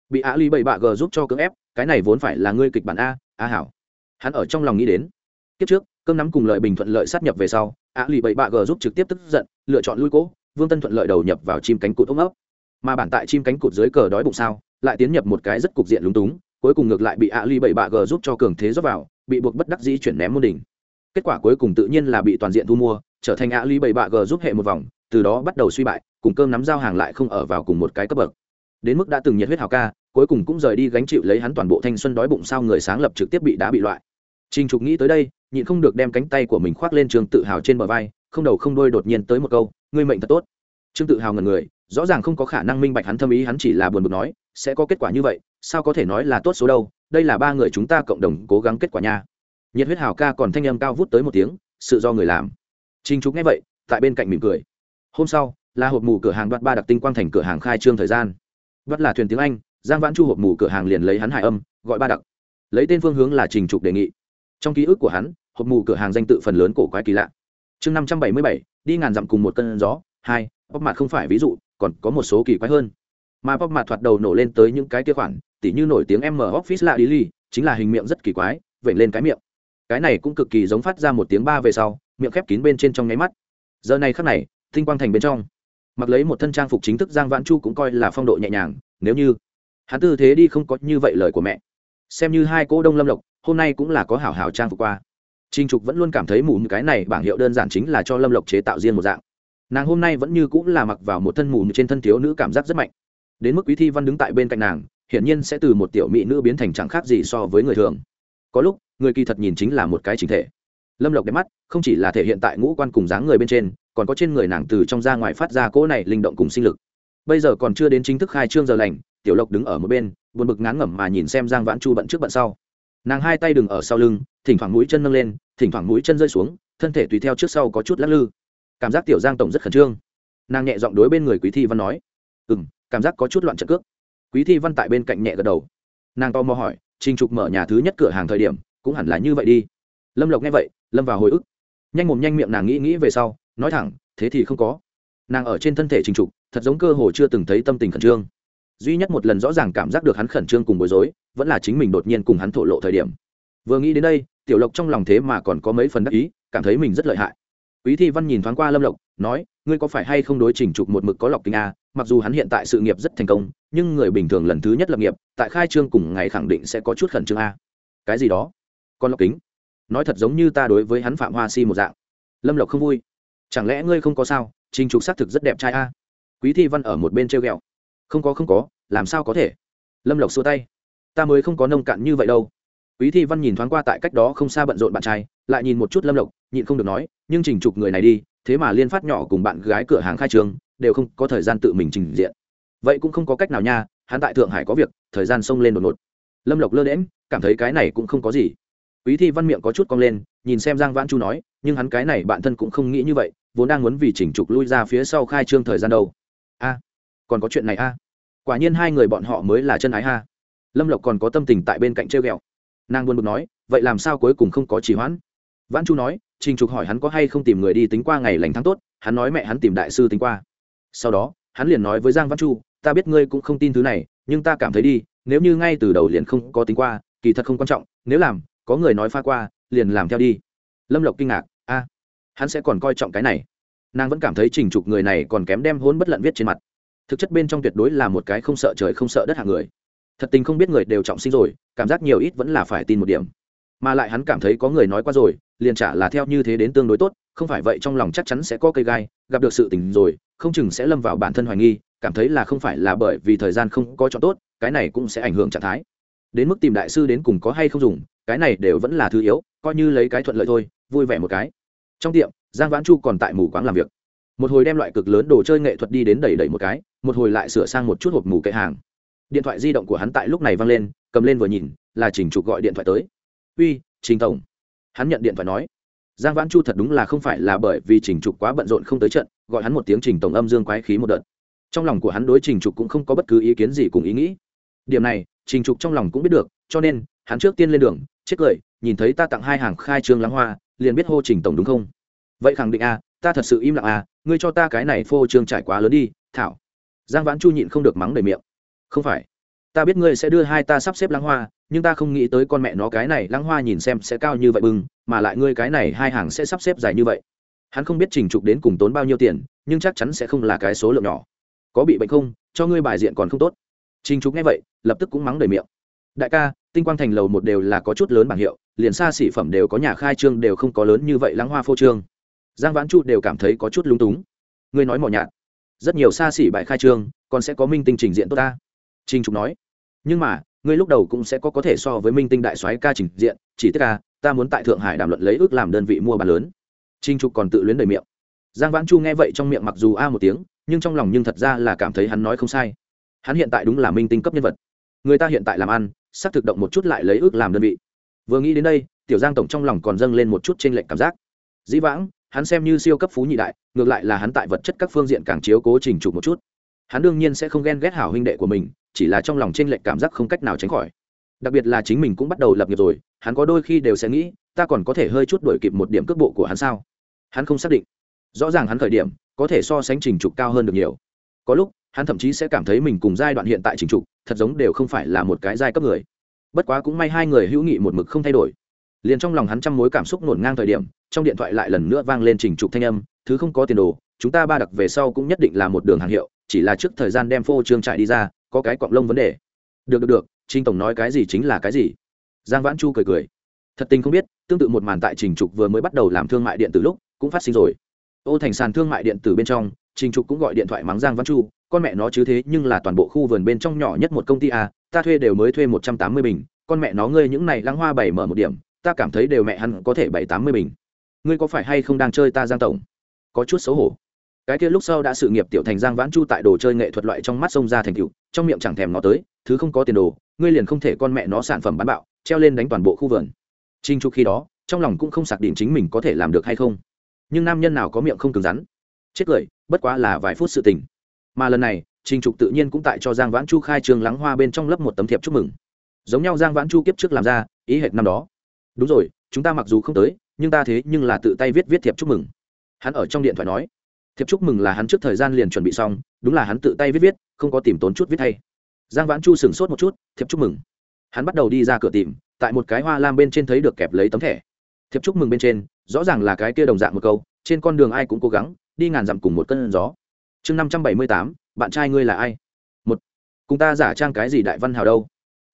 Bị ạ lì bảy bạ g giúp cho cưỡng ép, cái này vốn phải là ngươi kịch bản a a hảo. Hắn ở trong lòng nghĩ đến. Kiếp trước, cơm nắm cùng lợi bình thuận lợi sát nhập về sau, ạ lì bảy bạ g giúp trực tiếp tức giận, lựa chọn lui cố, vương tân thuận lợi đầu nhập vào chim cánh cụt ống ấp mà bản tại chim cánh cụt dưới cờ đói bụng sao lại tiến nhập một cái rất cục diện lúng túng cuối cùng ngược lại bị ạ ly bảy bạ g giúp cho cường thế rót vào bị buộc bất đắc dĩ chuyển ném môn đỉnh. Kết quả cuối cùng tự nhiên là bị toàn diện thu mua trở thành ạ ly bảy bạ g giúp hệ một vòng từ đó bắt đầu suy bại cùng cơm nắm giao hàng lại không ở vào cùng một cái cấp bậc. Đến mức đã từng nhiệt huyết hào ca cuối cùng cũng rời đi gánh chịu lấy hắn toàn bộ thanh xuân đói bụng sao người sáng lập trực tiếp bị đá bị loại. Trình Trục nghĩ tới đây, nhịn không được đem cánh tay của mình khoác lên Trương Tự Hào trên bờ vai, không đầu không đuôi đột nhiên tới một câu, ngươi mệnh thật tốt. Trương Tự Hào ngẩn người, rõ ràng không có khả năng minh bạch hắn thâm ý hắn chỉ là buồn bực nói, sẽ có kết quả như vậy, sao có thể nói là tốt số đâu, đây là ba người chúng ta cộng đồng cố gắng kết quả nha. Nhiệt huyết hào ca còn thanh âm cao vút tới một tiếng, sự do người làm. Trình Trục nghe vậy, tại bên cạnh mỉm cười. Hôm sau, là hộp mù cửa hàng đoạt ba đặc tinh quang thành cửa hàng khai trương thời gian. Đoạt là thuyền tiếng Anh, Giang Vãn Chu hộp mù cửa hàng liền lấy hắn hải âm, gọi ba đặc. Lấy tên phương hướng là Trình Trục đề nghị trong ký ức của hắn hộp mù cửa hàng danh tự phần lớn cổ quái kỳ lạ chương năm trăm bảy mươi bảy đi ngàn dặm cùng một cơn gió hai bóc mặt không phải ví dụ còn có một số kỳ quái hơn. Mà bóc mặt thoạt đầu nổ lên tới những cái kia khoản, tỉ như nổi tiếng m office lạ đi ly chính là hình miệng rất kỳ quái, vểnh lên cái miệng. Cái này cũng cực kỳ giống phát ra một tiếng ba về sau, miệng khép kín bên trên trong nháy mắt. Giờ này khắc này, tinh quang thành bên trong. Mặc lấy một thân trang phục chính thức giang vãn chu cũng coi là phong độ nhẹ nhàng, nếu như hắn tư thế đi không có như vậy lời của mẹ. Xem như hai cô đông lâm lộc, hôm nay cũng là có hảo hảo trang phục qua. Trinh trục vẫn luôn cảm thấy mù cái này bảng hiệu đơn giản chính là cho lâm lộc chế tạo riêng một dạng nàng hôm nay vẫn như cũng là mặc vào một thân mù trên thân thiếu nữ cảm giác rất mạnh. Đến mức quý thi văn đứng tại bên cạnh nàng, hiển nhiên sẽ từ một tiểu mỹ nữ biến thành chẳng khác gì so với người thường. Có lúc, người kỳ thật nhìn chính là một cái chính thể. Lâm lộc đẹp mắt, không chỉ là thể hiện tại ngũ quan cùng dáng người bên trên, còn có trên người nàng từ trong ra ngoài phát ra cỗ này linh động cùng sinh lực. Bây giờ còn chưa đến chính thức khai trương giờ lành, tiểu lộc đứng ở một bên, buồn bực ngán ngẩm mà nhìn xem giang vãn chu bận trước bận sau. Nàng hai tay đừng ở sau lưng, thỉnh thoảng mũi chân nâng lên, thỉnh thoảng mũi chân rơi xuống, thân thể tùy theo trước sau có chút lắc lư cảm giác tiểu giang tổng rất khẩn trương. Nàng nhẹ giọng đối bên người quý thi văn nói ừ m cảm giác có chút loạn trận cước. Quý thi văn tại bên cạnh nhẹ gật đầu. Nàng to mò hỏi, trình trục mở nhà thứ nhất cửa hàng thời điểm, cũng hẳn là như vậy đi? Lâm lộc nghe vậy, lâm vào hồi ức. Nhanh mồm nhanh miệng nàng nghĩ nghĩ về sau, nói thẳng, thế thì không có. Nàng ở trên thân thể trình trục, thật giống cơ hồ chưa từng thấy tâm tình khẩn trương. Duy nhất một lần rõ ràng cảm giác được hắn khẩn trương cùng bối rối, vẫn là chính mình đột nhiên cùng hắn thổ lộ thời điểm. Vừa nghĩ đến đây, tiểu lộc trong lòng thế mà còn có mấy phần đắc ý, cảm thấy mình rất lợi hại quý thi văn nhìn thoáng qua lâm lộc, nói, ngươi có phải hay không đối trình trục một mực có lọc kinh a? Mặc dù hắn hiện tại sự nghiệp rất thành công, nhưng người bình thường lần thứ nhất lập nghiệp, tại khai trương cùng ngày khẳng định sẽ có chút khẩn trương a. Cái gì đó? Con lọc kính? Nói thật giống như ta đối với hắn phạm hoa si một dạng. Lâm lộc không vui. Chẳng lẽ ngươi không có sao? Trình trục xác thực rất đẹp trai a. Quý thi văn ở một bên treo g ẹ o không có không có, làm sao có thể? Lâm lộc xua tay. Ta mới không có nông cạn như vậy đâu. Quý thi văn nhìn thoáng qua tại cách đó không xa bận rộn bạn trai, lại nhìn một chút lâm lộc nhịn không được nói, nhưng trình trục người này đi, thế mà liên phát nhỏ cùng bạn gái cửa hàng khai trường đều không có thời gian tự mình trình diện. Vậy cũng không có cách nào nha, hắn tại thượng hải có việc, thời gian xông lên đột ngột. Lâm lộc lơ đễm cảm thấy cái này cũng không có gì. Quý thi văn miệng có chút cong lên, nhìn xem giang vãn chu nói, nhưng hắn cái này bạn thân cũng không nghĩ như vậy, vốn đang muốn vì chỉnh trục lui ra phía sau khai trương thời gian đâu. A, còn có chuyện này a? Quả nhiên hai người bọn họ mới là chân ái ha. Lâm lộc còn có tâm tình tại bên cạnh treo ghẹo. Nàng buồn bực nói, vậy làm sao cuối cùng không có trì hoãn? Vãn chu nói trình trục hỏi hắn có hay không tìm người đi tính qua ngày lành tháng tốt, hắn nói mẹ hắn tìm đại sư tính qua. Sau đó, hắn liền nói với giang Văn chu, ta biết ngươi cũng không tin thứ này, nhưng ta cảm thấy đi, nếu như ngay từ đầu liền không có tính qua, kỳ thật không quan trọng, nếu làm, có người nói pha qua, liền làm theo đi. Lâm lộc kinh ngạc, a, hắn sẽ còn coi trọng cái này. Nàng vẫn cảm thấy trình trục người này còn kém đem hôn bất lận viết trên mặt. Thực chất bên trong tuyệt đối là một cái không sợ trời không sợ đất hạng người. Thật tình không biết người đều trọng sinh rồi, cảm giác nhiều ít vẫn là phải tin một điểm. Mà lại hắn cảm thấy có người nói qua rồi liền trả là theo như thế đến tương đối tốt, không phải vậy trong lòng chắc chắn sẽ có cây gai, gặp được sự tình rồi, không chừng sẽ lâm vào bản thân hoài nghi, cảm thấy là không phải là bởi vì thời gian không có chọn tốt, cái này cũng sẽ ảnh hưởng trạng thái. Đến mức tìm đại sư đến cùng có hay không dùng, cái này đều vẫn là thứ yếu, coi như lấy cái thuận lợi thôi, vui vẻ một cái. Trong tiệm, giang vãn chu còn tại mù quáng làm việc. Một hồi đem loại cực lớn đồ chơi nghệ thuật đi đến đẩy đẩy một cái, một hồi lại sửa sang một chút hộp mù kệ hàng. Điện thoại di động của hắn tại lúc này văng lên, cầm lên vừa nhìn, là trình trục gọi điện thoại tới. Uy, trình tổng hắn nhận điện thoại nói, giang vãn chu thật đúng là không phải là bởi vì trình trục quá bận rộn không tới trận, gọi hắn một tiếng trình tổng âm dương quái khí một đợt. Trong lòng của hắn đối trình trục cũng không có bất cứ ý kiến gì cùng ý nghĩ. Điểm này, trình trục trong lòng cũng biết được, cho nên, hắn trước tiên lên đường, chết cười, nhìn thấy ta tặng hai hàng khai trương lãng hoa, liền biết hô trình tổng đúng không? Vậy khẳng định a ta thật sự im lặng a ngươi cho ta cái này phô trương trải quá lớn đi, thảo. Giang vãn chu nhịn không được mắng đầy miệng. Không phải ta biết ngươi sẽ đưa hai ta sắp xếp lăng hoa, nhưng ta không nghĩ tới con mẹ nó cái này lăng hoa nhìn xem sẽ cao như vậy bưng mà lại ngươi cái này hai hàng sẽ sắp xếp dài như vậy. Hắn không biết trình trục đến cùng tốn bao nhiêu tiền, nhưng chắc chắn sẽ không là cái số lượng nhỏ. Có bị bệnh không? Cho ngươi bài diện còn không tốt. Trình trục nghe vậy, lập tức cũng mắng đầy miệng. Đại ca, tinh quang thành lầu một đều là có chút lớn bảng hiệu, liền xa xỉ phẩm đều có nhà khai trương đều không có lớn như vậy lăng hoa phô trương. Giang vãn chu đều cảm thấy có chút lung túng. Ngươi nói mỏ nhạt. Rất nhiều xa xỉ bài khai trương, còn sẽ có minh tinh trình diện tốt ta. Trình trục nói nhưng mà, ngươi lúc đầu cũng sẽ có có thể so với minh tinh đại soái ca trình diện, chỉ tức ca à, ta muốn tại thượng hải đàm luận lấy ước làm đơn vị mua bán lớn. Trình trục còn tự luyến đầy miệng. Giang vãn chu nghe vậy trong miệng mặc dù a một tiếng, nhưng trong lòng nhưng thật ra là cảm thấy hắn nói không sai. Hắn hiện tại đúng là minh tinh cấp nhân vật. Người ta hiện tại làm ăn, sắp thực động một chút lại lấy ước làm đơn vị. Vừa nghĩ đến đây, tiểu giang tổng trong lòng còn dâng lên một chút t r ê n lệch cảm giác. Dĩ vãng, hắn xem như siêu cấp phú nhị đại, ngược lại là hắn tại vật chất các phương diện càng chiếu cố trình trục một chút. Hắn đương nhiên sẽ không ghen ghét hảo huynh đệ của mình chỉ là trong lòng t r ê n lệch cảm giác không cách nào tránh khỏi. Đặc biệt là chính mình cũng bắt đầu lập nghiệp rồi, hắn có đôi khi đều sẽ nghĩ, ta còn có thể hơi chút đổi kịp một điểm cước bộ của hắn sao? Hắn không xác định. Rõ ràng hắn khởi điểm, có thể so sánh trình trục cao hơn được nhiều. Có lúc, hắn thậm chí sẽ cảm thấy mình cùng giai đoạn hiện tại trình trục, thật giống đều không phải là một cái giai cấp người. Bất quá cũng may hai người hữu nghị một mực không thay đổi. Liền trong lòng hắn trăm mối cảm xúc nổn ngang thời điểm, trong điện thoại lại lần nữa vang lên trình trục thanh âm, thứ không có tiền đồ, chúng ta ba đặc về sau cũng nhất định là một đường hàng hiệu chỉ là trước thời gian đem phô trương trại đi ra, có cái cọng lông vấn đề. Được được được trinh tổng nói cái gì chính là cái gì? Giang vãn chu cười cười. Thật tình không biết, tương tự một màn tại trình trục vừa mới bắt đầu làm thương mại điện tử lúc, cũng phát sinh rồi. Ô thành sàn thương mại điện tử bên trong, trình trục cũng gọi điện thoại mắng giang vãn chu, con mẹ nó chứ thế, nhưng là toàn bộ khu vườn bên trong nhỏ nhất một công ty a ta thuê đều mới thuê một trăm tám mươi bình, con mẹ nó ngươi những này lăng hoa bảy mở một điểm, ta cảm thấy đều mẹ hắn có thể bảy tám mươi bình. Ngươi có phải hay không đang chơi ta giang tổng? Có chút xấu hổ cái kia lúc sau đã sự nghiệp tiểu thành giang vãn chu tại đồ chơi nghệ thuật loại trong mắt sông ra thành cựu trong miệng chẳng thèm nó tới, thứ không có tiền đồ, ngươi liền không thể con mẹ nó sản phẩm bán bạo, treo lên đánh toàn bộ khu vườn. Trinh chu khi đó, trong lòng cũng không xác định chính mình có thể làm được hay không. Nhưng nam nhân nào có miệng không cứng rắn? Chết cười, bất quá là vài phút sự tình. Mà lần này, trình trục tự nhiên cũng tại cho giang vãn chu khai trường lắng hoa bên trong lớp một tấm thiệp chúc mừng. Giống nhau giang vãn chu kiếp trước làm ra, ý hệt năm đó. Đúng rồi, chúng ta mặc dù không tới, nhưng ta thế nhưng là tự tay viết viết thiệp chúc mừng. Hắn ở trong điện thoại nói thiệp chúc mừng là hắn trước thời gian liền chuẩn bị xong, đúng là hắn tự tay viết viết, không có tìm tốn chút viết thay giang vãn chu sửng sốt một chút, thiệp chúc mừng. Hắn bắt đầu đi ra cửa tìm, tại một cái hoa lam bên trên thấy được kẹp lấy tấm thẻ. Thiệp chúc mừng bên trên, rõ ràng là cái kia đồng dạng một câu, trên con đường ai cũng cố gắng, đi ngàn dặm cùng một cơn gió. Chương năm trăm bảy mươi tám, bạn trai ngươi là ai? Một. Cùng ta giả trang cái gì đại văn hào đâu?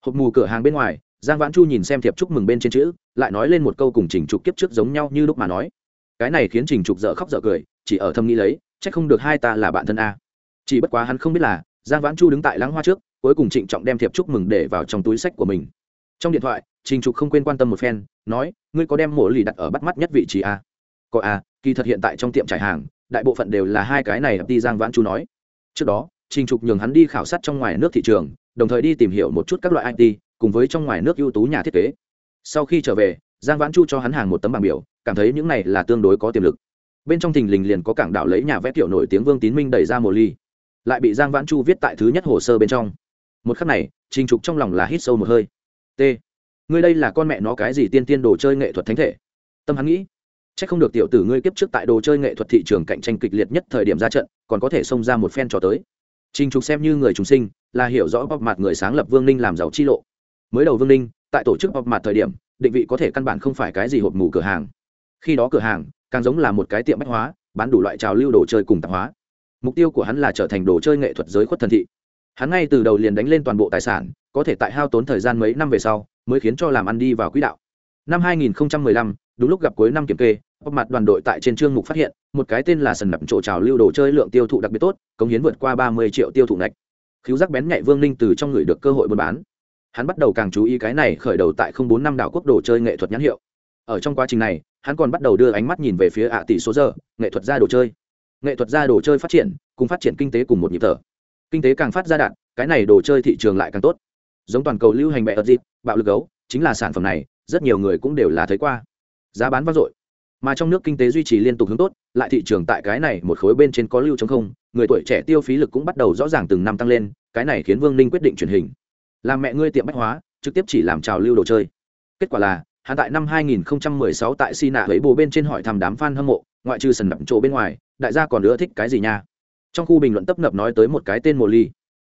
Hộp mù cửa hàng bên ngoài, giang vãn chu nhìn xem thiệp chúc mừng bên trên chữ, lại nói lên một câu cùng trình trục kiếp trước giống nhau như lúc mà nói. Cái này khiến trình trục dở khóc dở cười chỉ ở thầm nghĩ lấy trách không được hai ta là bạn thân a. Chỉ bất quá hắn không biết là, giang vãn chu đứng tại lãng hoa trước, cuối cùng trịnh trọng đem thiệp chúc mừng để vào trong túi sách của mình. Trong điện thoại, trình trục không quên quan tâm một phen, nói, ngươi có đem mổ lì đặt ở bắt mắt nhất vị trí a? Có a, kỳ thật hiện tại trong tiệm trải hàng, đại bộ phận đều là hai cái này đi giang vãn chu nói. Trước đó, trình trục nhường hắn đi khảo sát trong ngoài nước thị trường, đồng thời đi tìm hiểu một chút các loại it cùng với trong ngoài nước ưu tú nhà thiết kế. Sau khi trở về, giang vãn chu cho hắn hàng một tấm bảng biểu, cảm thấy những này là tương đối có tiềm lực bên trong thình lình liền có cảng đạo lấy nhà vẽ kiểu nổi tiếng vương tín minh đẩy ra mồ ly. Lại bị giang vãn chu viết tại thứ nhất hồ sơ bên trong. Một khắc này, trình trục trong lòng là hít sâu một hơi. T, ngươi đây là con mẹ nó cái gì tiên tiên đồ chơi nghệ thuật thánh thể? Tâm hắn nghĩ c h ắ c không được tiểu tử ngươi kiếp trước tại đồ chơi nghệ thuật thị trường cạnh tranh kịch liệt nhất thời điểm ra trận, còn có thể xông ra một phen trò tới. Trình trục xem như người chúng sinh, là hiểu rõ bọc mặt người sáng lập vương ninh làm giàu chi lộ. Mới đầu vương ninh, tại tổ chức bọc mặt thời điểm, định vị có thể căn bản không phải cái gì hộp mù cửa hàng. Khi đó cửa hàng càng giống là một cái tiệm bách hóa bán đủ loại trào lưu đồ chơi cùng tạp hóa. Mục tiêu của hắn là trở thành đồ chơi nghệ thuật giới khuất thần thị. Hắn ngay từ đầu liền đánh lên toàn bộ tài sản có thể tại hao tốn thời gian mấy năm về sau mới khiến cho làm ăn đi vào quỹ đạo. Năm 2015, đúng lúc gặp cuối năm kiểm kê bóc mặt đoàn đội tại trên chương mục phát hiện một cái tên là sần nập chỗ trào lưu đồ chơi lượng tiêu thụ đặc biệt tốt cống hiến vượt qua 30 triệu tiêu thụ ngạch. Khiếu giác bén nhạy vương ninh từ trong người được cơ hội buôn bán. Hắn bắt đầu càng chú ý cái này khởi đầu tại không bốn năm đảo quốc đồ chơi nghệ thuật nhãn hiệu. Ở trong quá trình này hắn còn bắt đầu đưa ánh mắt nhìn về phía ạ tỷ số giờ, nghệ thuật ra đồ chơi. Nghệ thuật ra đồ chơi phát triển, cùng phát triển kinh tế cùng một nhịp thở. Kinh tế càng phát ra đạn, cái này đồ chơi thị trường lại càng tốt. Giống toàn cầu lưu hành bẹ ợt dịp, bạo lực gấu, chính là sản phẩm này, rất nhiều người cũng đều là thấy qua. Giá bán vang dội. Mà trong nước kinh tế duy trì liên tục hướng tốt, lại thị trường tại cái này một khối bên trên có lưu chống không, người tuổi trẻ tiêu phí lực cũng bắt đầu rõ ràng từng năm tăng lên, cái này khiến vương ninh quyết định truyền hình. Làm mẹ ngươi tiệm bách hóa, trực tiếp chỉ làm trào lưu đồ chơi. Kết quả là hắn tại năm 2016 tại Sina lấy bồ bên trên hỏi thăm đám fan hâm mộ, ngoại trừ sần đậm chỗ bên ngoài, đại gia còn ưa thích cái gì nha? Trong khu bình luận tấp nập nói tới một cái tên Mộ Ly.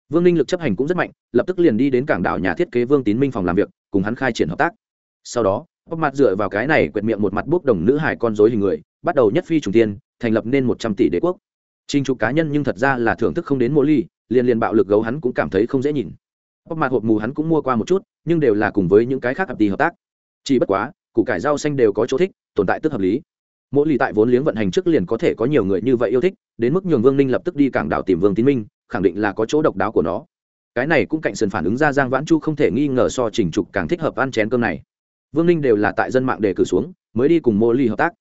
Vương Ninh lực chấp hành cũng rất mạnh, lập tức liền đi đến cảng đảo nhà thiết kế Vương Tín Minh phòng làm việc, cùng hắn khai triển hợp tác. Sau đó, bóc mặt dựa vào cái này quệt miệng một mặt bốc đồng nữ hải con rối hình người, bắt đầu nhất phi trùng tiên, thành lập nên 100 tỷ đế quốc. Trình trục cá nhân nhưng thật ra là thưởng thức không đến Mộ Ly, liền liền bạo lực gấu hắn cũng cảm thấy không dễ nhìn. Bóc mặt hộp mù hắn cũng mua qua một chút, nhưng đều là cùng với những cái khác hợp đi hợp tác. Chỉ bất quá, củ cải rau xanh đều có chỗ thích tồn tại tức hợp lý. Mỗi lì tại vốn liếng vận hành trước liền có thể có nhiều người như vậy yêu thích đến mức nhường vương ninh lập tức đi cảng đảo tìm vương tín minh khẳng định là có chỗ độc đáo của nó. Cái này cũng cạnh sườn phản ứng ra giang vãn chu không thể nghi ngờ so chỉnh trục càng thích hợp ăn chén cơm này. Vương ninh đều là tại dân mạng đề cử xuống mới đi cùng mô ly hợp tác.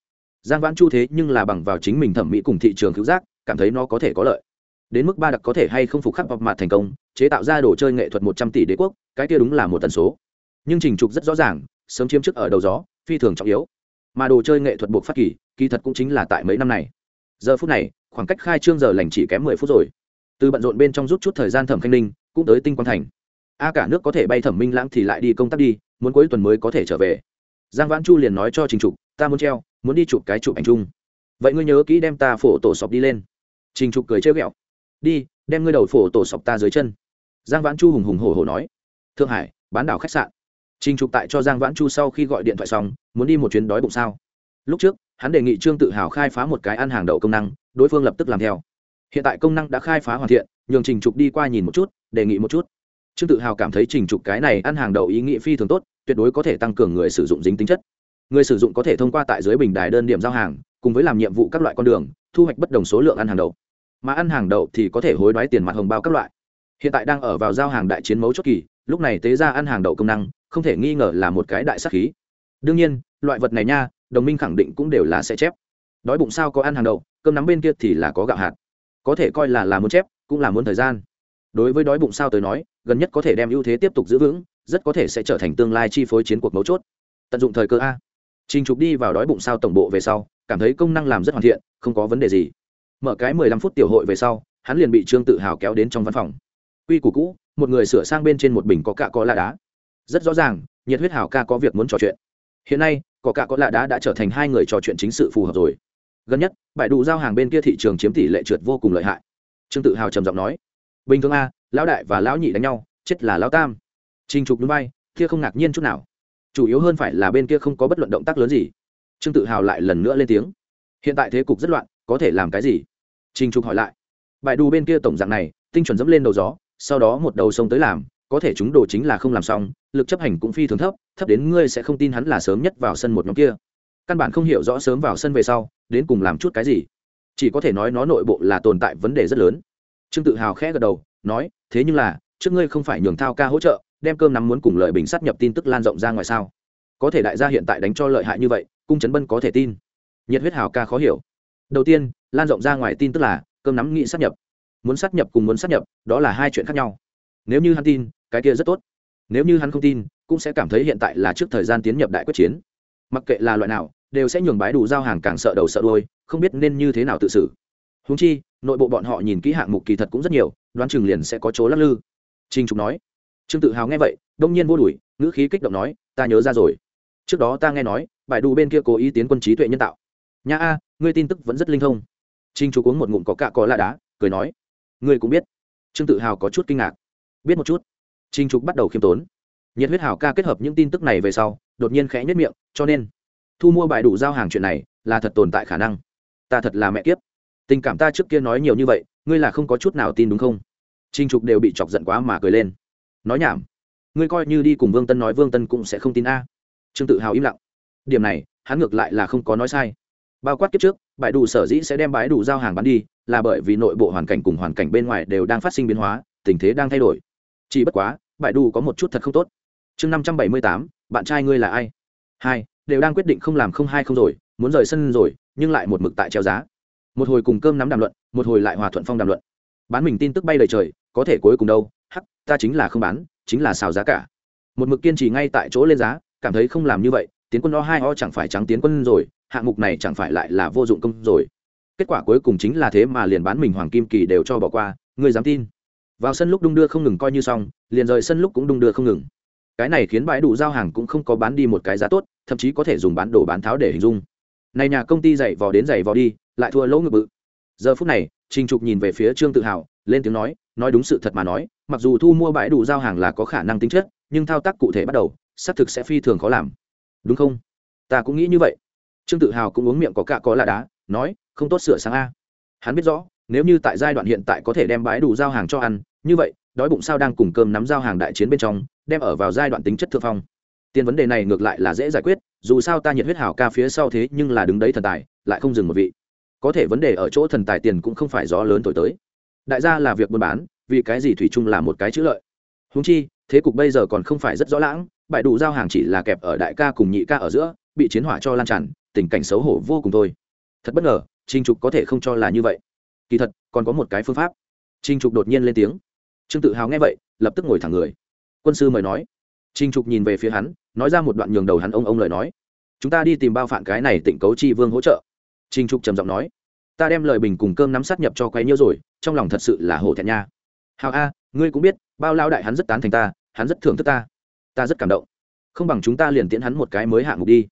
Giang vãn chu thế nhưng là bằng vào chính mình thẩm mỹ cùng thị trường cứu giác cảm thấy nó có thể có lợi. Đến mức ba đặc có thể hay không phục khắc bọc mặt thành công chế tạo ra đồ chơi nghệ thuật một trăm tỷ đế quốc cái kia đúng là một tần số. Nhưng trình trục rất rõ ràng sớm chiếm chức ở đầu gió, phi thường trọng yếu. Mà đồ chơi nghệ thuật buộc phát kỳ kỳ thật cũng chính là tại mấy năm này. Giờ phút này, khoảng cách khai trương giờ lành chỉ kém mười phút rồi. Từ bận rộn bên trong rút chút thời gian thẩm khanh ninh, cũng tới tinh quang thành. A cả nước có thể bay thẩm minh lãng thì lại đi công tác đi, muốn cuối tuần mới có thể trở về. Giang vãn chu liền nói cho trình trục, ta muốn treo, muốn đi chụp cái chụp ảnh chung. Vậy ngươi nhớ kỹ đem ta phổ tổ sọc đi lên. Trình trục cười chơi ghẹo, đi, đem ngươi đầu phổ tổ sọc ta dưới chân. Giang vãn chu hùng hùng hổ hổ nói, thượng hải, bán đảo khách sạn. Trình Trục tại cho Giang Vãn Chu sau khi gọi điện thoại xong, muốn đi một chuyến đói bụng sao? Lúc trước, hắn đề nghị Trương Tự Hào khai phá một cái ăn hàng đậu công năng, đối phương lập tức làm theo. Hiện tại công năng đã khai phá hoàn thiện, nhường Trình Trục đi qua nhìn một chút, đề nghị một chút. Trương Tự Hào cảm thấy Trình Trục cái này ăn hàng đậu ý nghĩa phi thường tốt, tuyệt đối có thể tăng cường người sử dụng dính tính chất. Người sử dụng có thể thông qua tại dưới bình đài đơn điểm giao hàng, cùng với làm nhiệm vụ các loại con đường, thu hoạch bất đồng số lượng ăn hàng đậu. Mà ăn hàng đậu thì có thể hối đoái tiền mặt hồng bao các loại. Hiện tại đang ở vào giao hàng đại chiến mấu chốt kỳ, lúc này tế ra ăn hàng đậu công năng, không thể nghi ngờ là một cái đại sắc khí. Đương nhiên, loại vật này nha, đồng minh khẳng định cũng đều là sẽ chép. Đói bụng sao có ăn hàng đầu, cơm nắm bên kia thì là có gạo hạt. Có thể coi là là muốn chép, cũng là muốn thời gian. Đối với đói bụng sao tới nói, gần nhất có thể đem ưu thế tiếp tục giữ vững, rất có thể sẽ trở thành tương lai chi phối chiến cuộc mấu chốt. Tận dụng thời cơ a. Trình trục đi vào đói bụng sao tổng bộ về sau, cảm thấy công năng làm rất hoàn thiện, không có vấn đề gì. Mở cái mười lăm phút tiểu hội về sau, hắn liền bị trương tự hào kéo đến trong văn phòng. Quy củ cũ, một người sửa sang bên trên một bình có cạ có la đá rất rõ ràng, nhiệt huyết hảo ca có việc muốn trò chuyện. Hiện nay, có cả có lạ đá đã trở thành hai người trò chuyện chính sự phù hợp rồi. Gần nhất bãi đủ giao hàng bên kia thị trường chiếm tỷ lệ trượt vô cùng lợi hại. Trương tự hào trầm giọng nói, bình thường a, lão đại và lão nhị đánh nhau, chết là lão tam. Trình trục núi bay kia không ngạc nhiên chút nào. Chủ yếu hơn phải là bên kia không có bất luận động tác lớn gì. Trương tự hào lại lần nữa lên tiếng, hiện tại thế cục rất loạn, có thể làm cái gì? Trình trục hỏi lại bãi đủ bên kia tổng dạng này, tinh chuẩn dẫm lên đầu gió, sau đó một đầu sông tới làm có thể chúng đồ chính là không làm xong, lực chấp hành cũng phi thường thấp thấp đến ngươi sẽ không tin hắn là sớm nhất vào sân một nhóm kia. Căn bản không hiểu rõ sớm vào sân về sau, đến cùng làm chút cái gì. Chỉ có thể nói nó nội bộ là tồn tại vấn đề rất lớn. Trương tự hào khẽ gật đầu, nói, thế nhưng là, trước ngươi không phải nhường thao ca hỗ trợ, đem cơm nắm muốn cùng lợi bình sát nhập tin tức lan rộng ra ngoài sao? Có thể đại gia hiện tại đánh cho lợi hại như vậy, cung trấn bân có thể tin. Nhiệt huyết hào ca khó hiểu. Đầu tiên, lan rộng ra ngoài tin tức là, cơm nắm nghị sát nhập. Muốn sát nhập cùng muốn sát nhập, đó là hai chuyện khác nhau nếu như hắn tin, cái kia rất tốt. Nếu như hắn không tin, cũng sẽ cảm thấy hiện tại là trước thời gian tiến nhập đại quyết chiến. Mặc kệ là loại nào, đều sẽ nhường bái đủ giao hàng càng sợ đầu sợ đuôi, không biết nên như thế nào tự xử. Húng chi, nội bộ bọn họ nhìn kỹ hạng mục kỳ thật cũng rất nhiều, đoán chừng liền sẽ có chỗ lắc lư. Trinh trục nói. Trương tự hào nghe vậy, đông nhiên vô đùi ngữ khí kích động nói, ta nhớ ra rồi. Trước đó ta nghe nói bài đủ bên kia cố ý tiến quân trí tuệ nhân tạo. Nhà a, ngươi tin tức vẫn rất linh thông. Trinh trục uống một ngụm có cạ có la đá, cười nói, ngươi cũng biết. Trương tự hào có chút kinh ngạc biết một chút. Trinh trục bắt đầu khiêm tốn. Nhiệt huyết hảo ca kết hợp những tin tức này về sau, đột nhiên khẽ nhất miệng, cho nên, thu mua bài đủ giao hàng chuyện này là thật tồn tại khả năng. Ta thật là mẹ kiếp. Tình cảm ta trước kia nói nhiều như vậy, ngươi là không có chút nào tin đúng không? Trinh trục đều bị chọc giận quá mà cười lên. Nói nhảm. Ngươi coi như đi cùng vương tân nói, vương tân cũng sẽ không tin a. Trương tự hào im lặng. Điểm này, hắn ngược lại là không có nói sai. Bao quát kiếp trước bãi đủ sở dĩ sẽ đem bãi đủ giao hàng bán đi, là bởi vì nội bộ hoàn cảnh cùng hoàn cảnh bên ngoài đều đang phát sinh biến hóa, tình thế đang thay đổi chỉ bất quá bãi đủ có một chút thật không tốt. Chương năm trăm bảy mươi tám, bạn trai ngươi là ai? Hai, đều đang quyết định không làm không hai không rồi, muốn rời sân rồi, nhưng lại một mực tại treo giá. Một hồi cùng cơm nắm đàm luận, một hồi lại hòa thuận phong đàm luận. Bán mình tin tức bay lời trời, có thể cuối cùng đâu? Hắc, ta chính là không bán, chính là xào giá cả. Một mực kiên trì ngay tại chỗ lên giá, cảm thấy không làm như vậy, tiến quân o hai o chẳng phải trắng tiến quân rồi, hạng mục này chẳng phải lại là vô dụng công rồi. Kết quả cuối cùng chính là thế mà liền bán mình hoàng kim kỳ đều cho bỏ qua người dám tin? Vào sân lúc đung đưa không ngừng coi như xong, liền rời sân lúc cũng đung đưa không ngừng. Cái này khiến bãi đủ giao hàng cũng không có bán đi một cái giá tốt, thậm chí có thể dùng bán đồ bán tháo để hình dung. Này nhà công ty dạy vò đến dạy vò đi, lại thua lỗ ngực bự. Giờ phút này, trình trục nhìn về phía trương tự hào, lên tiếng nói nói đúng sự thật mà nói, mặc dù thu mua bãi đủ giao hàng là có khả năng tính chất, nhưng thao tác cụ thể bắt đầu, xác thực sẽ phi thường khó làm. Đúng không? Ta cũng nghĩ như vậy. Trương tự hào cũng uống miệng có cạ có là đá, nói, không tốt sửa sáng a. Hắn biết rõ nếu như tại giai đoạn hiện tại có thể đem bãi đủ giao hàng cho ăn, như vậy, đói bụng sao đang cùng cơm nắm giao hàng đại chiến bên trong, đem ở vào giai đoạn tính chất thượng phong. Tiền vấn đề này ngược lại là dễ giải quyết, dù sao ta nhiệt huyết hào ca phía sau thế nhưng là đứng đấy thần tài, lại không dừng một vị. Có thể vấn đề ở chỗ thần tài tiền cũng không phải gió lớn thổi tới. Đại gia là việc buôn bán, vì cái gì thủy chung là một cái chữ lợi? Húng chi, thế cục bây giờ còn không phải rất rõ lãng, bãi đủ giao hàng chỉ là kẹp ở đại ca cùng nhị ca ở giữa, bị chiến hỏa cho lan tràn, tình cảnh xấu hổ vô cùng thôi. Thật bất ngờ trinh trục có thể không cho là như vậy kỳ thật, còn có một cái phương pháp. Trinh trục đột nhiên lên tiếng. Trương tự hào nghe vậy, lập tức ngồi thẳng người. Quân sư mời nói. Trinh trục nhìn về phía hắn, nói ra một đoạn nhường đầu hắn ông ông lời nói. Chúng ta đi tìm bao phản cái này tỉnh cấu chi vương hỗ trợ. Trinh trục trầm giọng nói. Ta đem lời bình cùng cơm nắm sát nhập cho quấy nhiêu rồi, trong lòng thật sự là hổ thẹn nha. Hào a, ngươi cũng biết, bao lao đại hắn rất tán thành ta, hắn rất thưởng thức ta. Ta rất cảm động. Không bằng chúng ta liền tiễn hắn một cái mới hạng mục đi.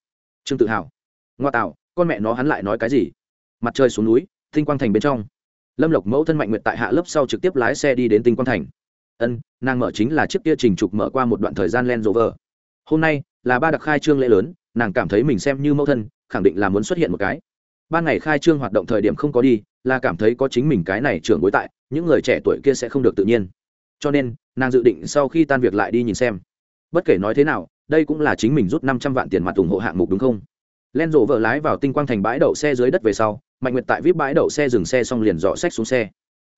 Trương tự hào. Ngoa tạo, con mẹ nó hắn lại nói cái gì? Mặt trời xuống núi, tinh quang thành bên trong lâm lộc mẫu thân mạnh nguyệt tại hạ lớp sau trực tiếp lái xe đi đến tinh quang thành. Ân, nàng mở chính là chiếc kia trình trục mở qua một đoạn thời gian len rover. Hôm nay là ba đặc khai trương lễ lớn, nàng cảm thấy mình xem như mẫu thân, khẳng định là muốn xuất hiện một cái. Ban ngày khai trương hoạt động thời điểm không có đi, là cảm thấy có chính mình cái này trưởng bối tại, những người trẻ tuổi kia sẽ không được tự nhiên. Cho nên, nàng dự định sau khi tan việc lại đi nhìn xem. Bất kể nói thế nào, đây cũng là chính mình rút năm trăm vạn tiền mặt ủng hộ hạng mục đúng không? Len rộ vợ lái vào tinh quang thành bãi đậu xe dưới đất về sau, mạnh nguyệt tại vip bãi đậu xe dừng xe xong liền dọ sách xuống xe.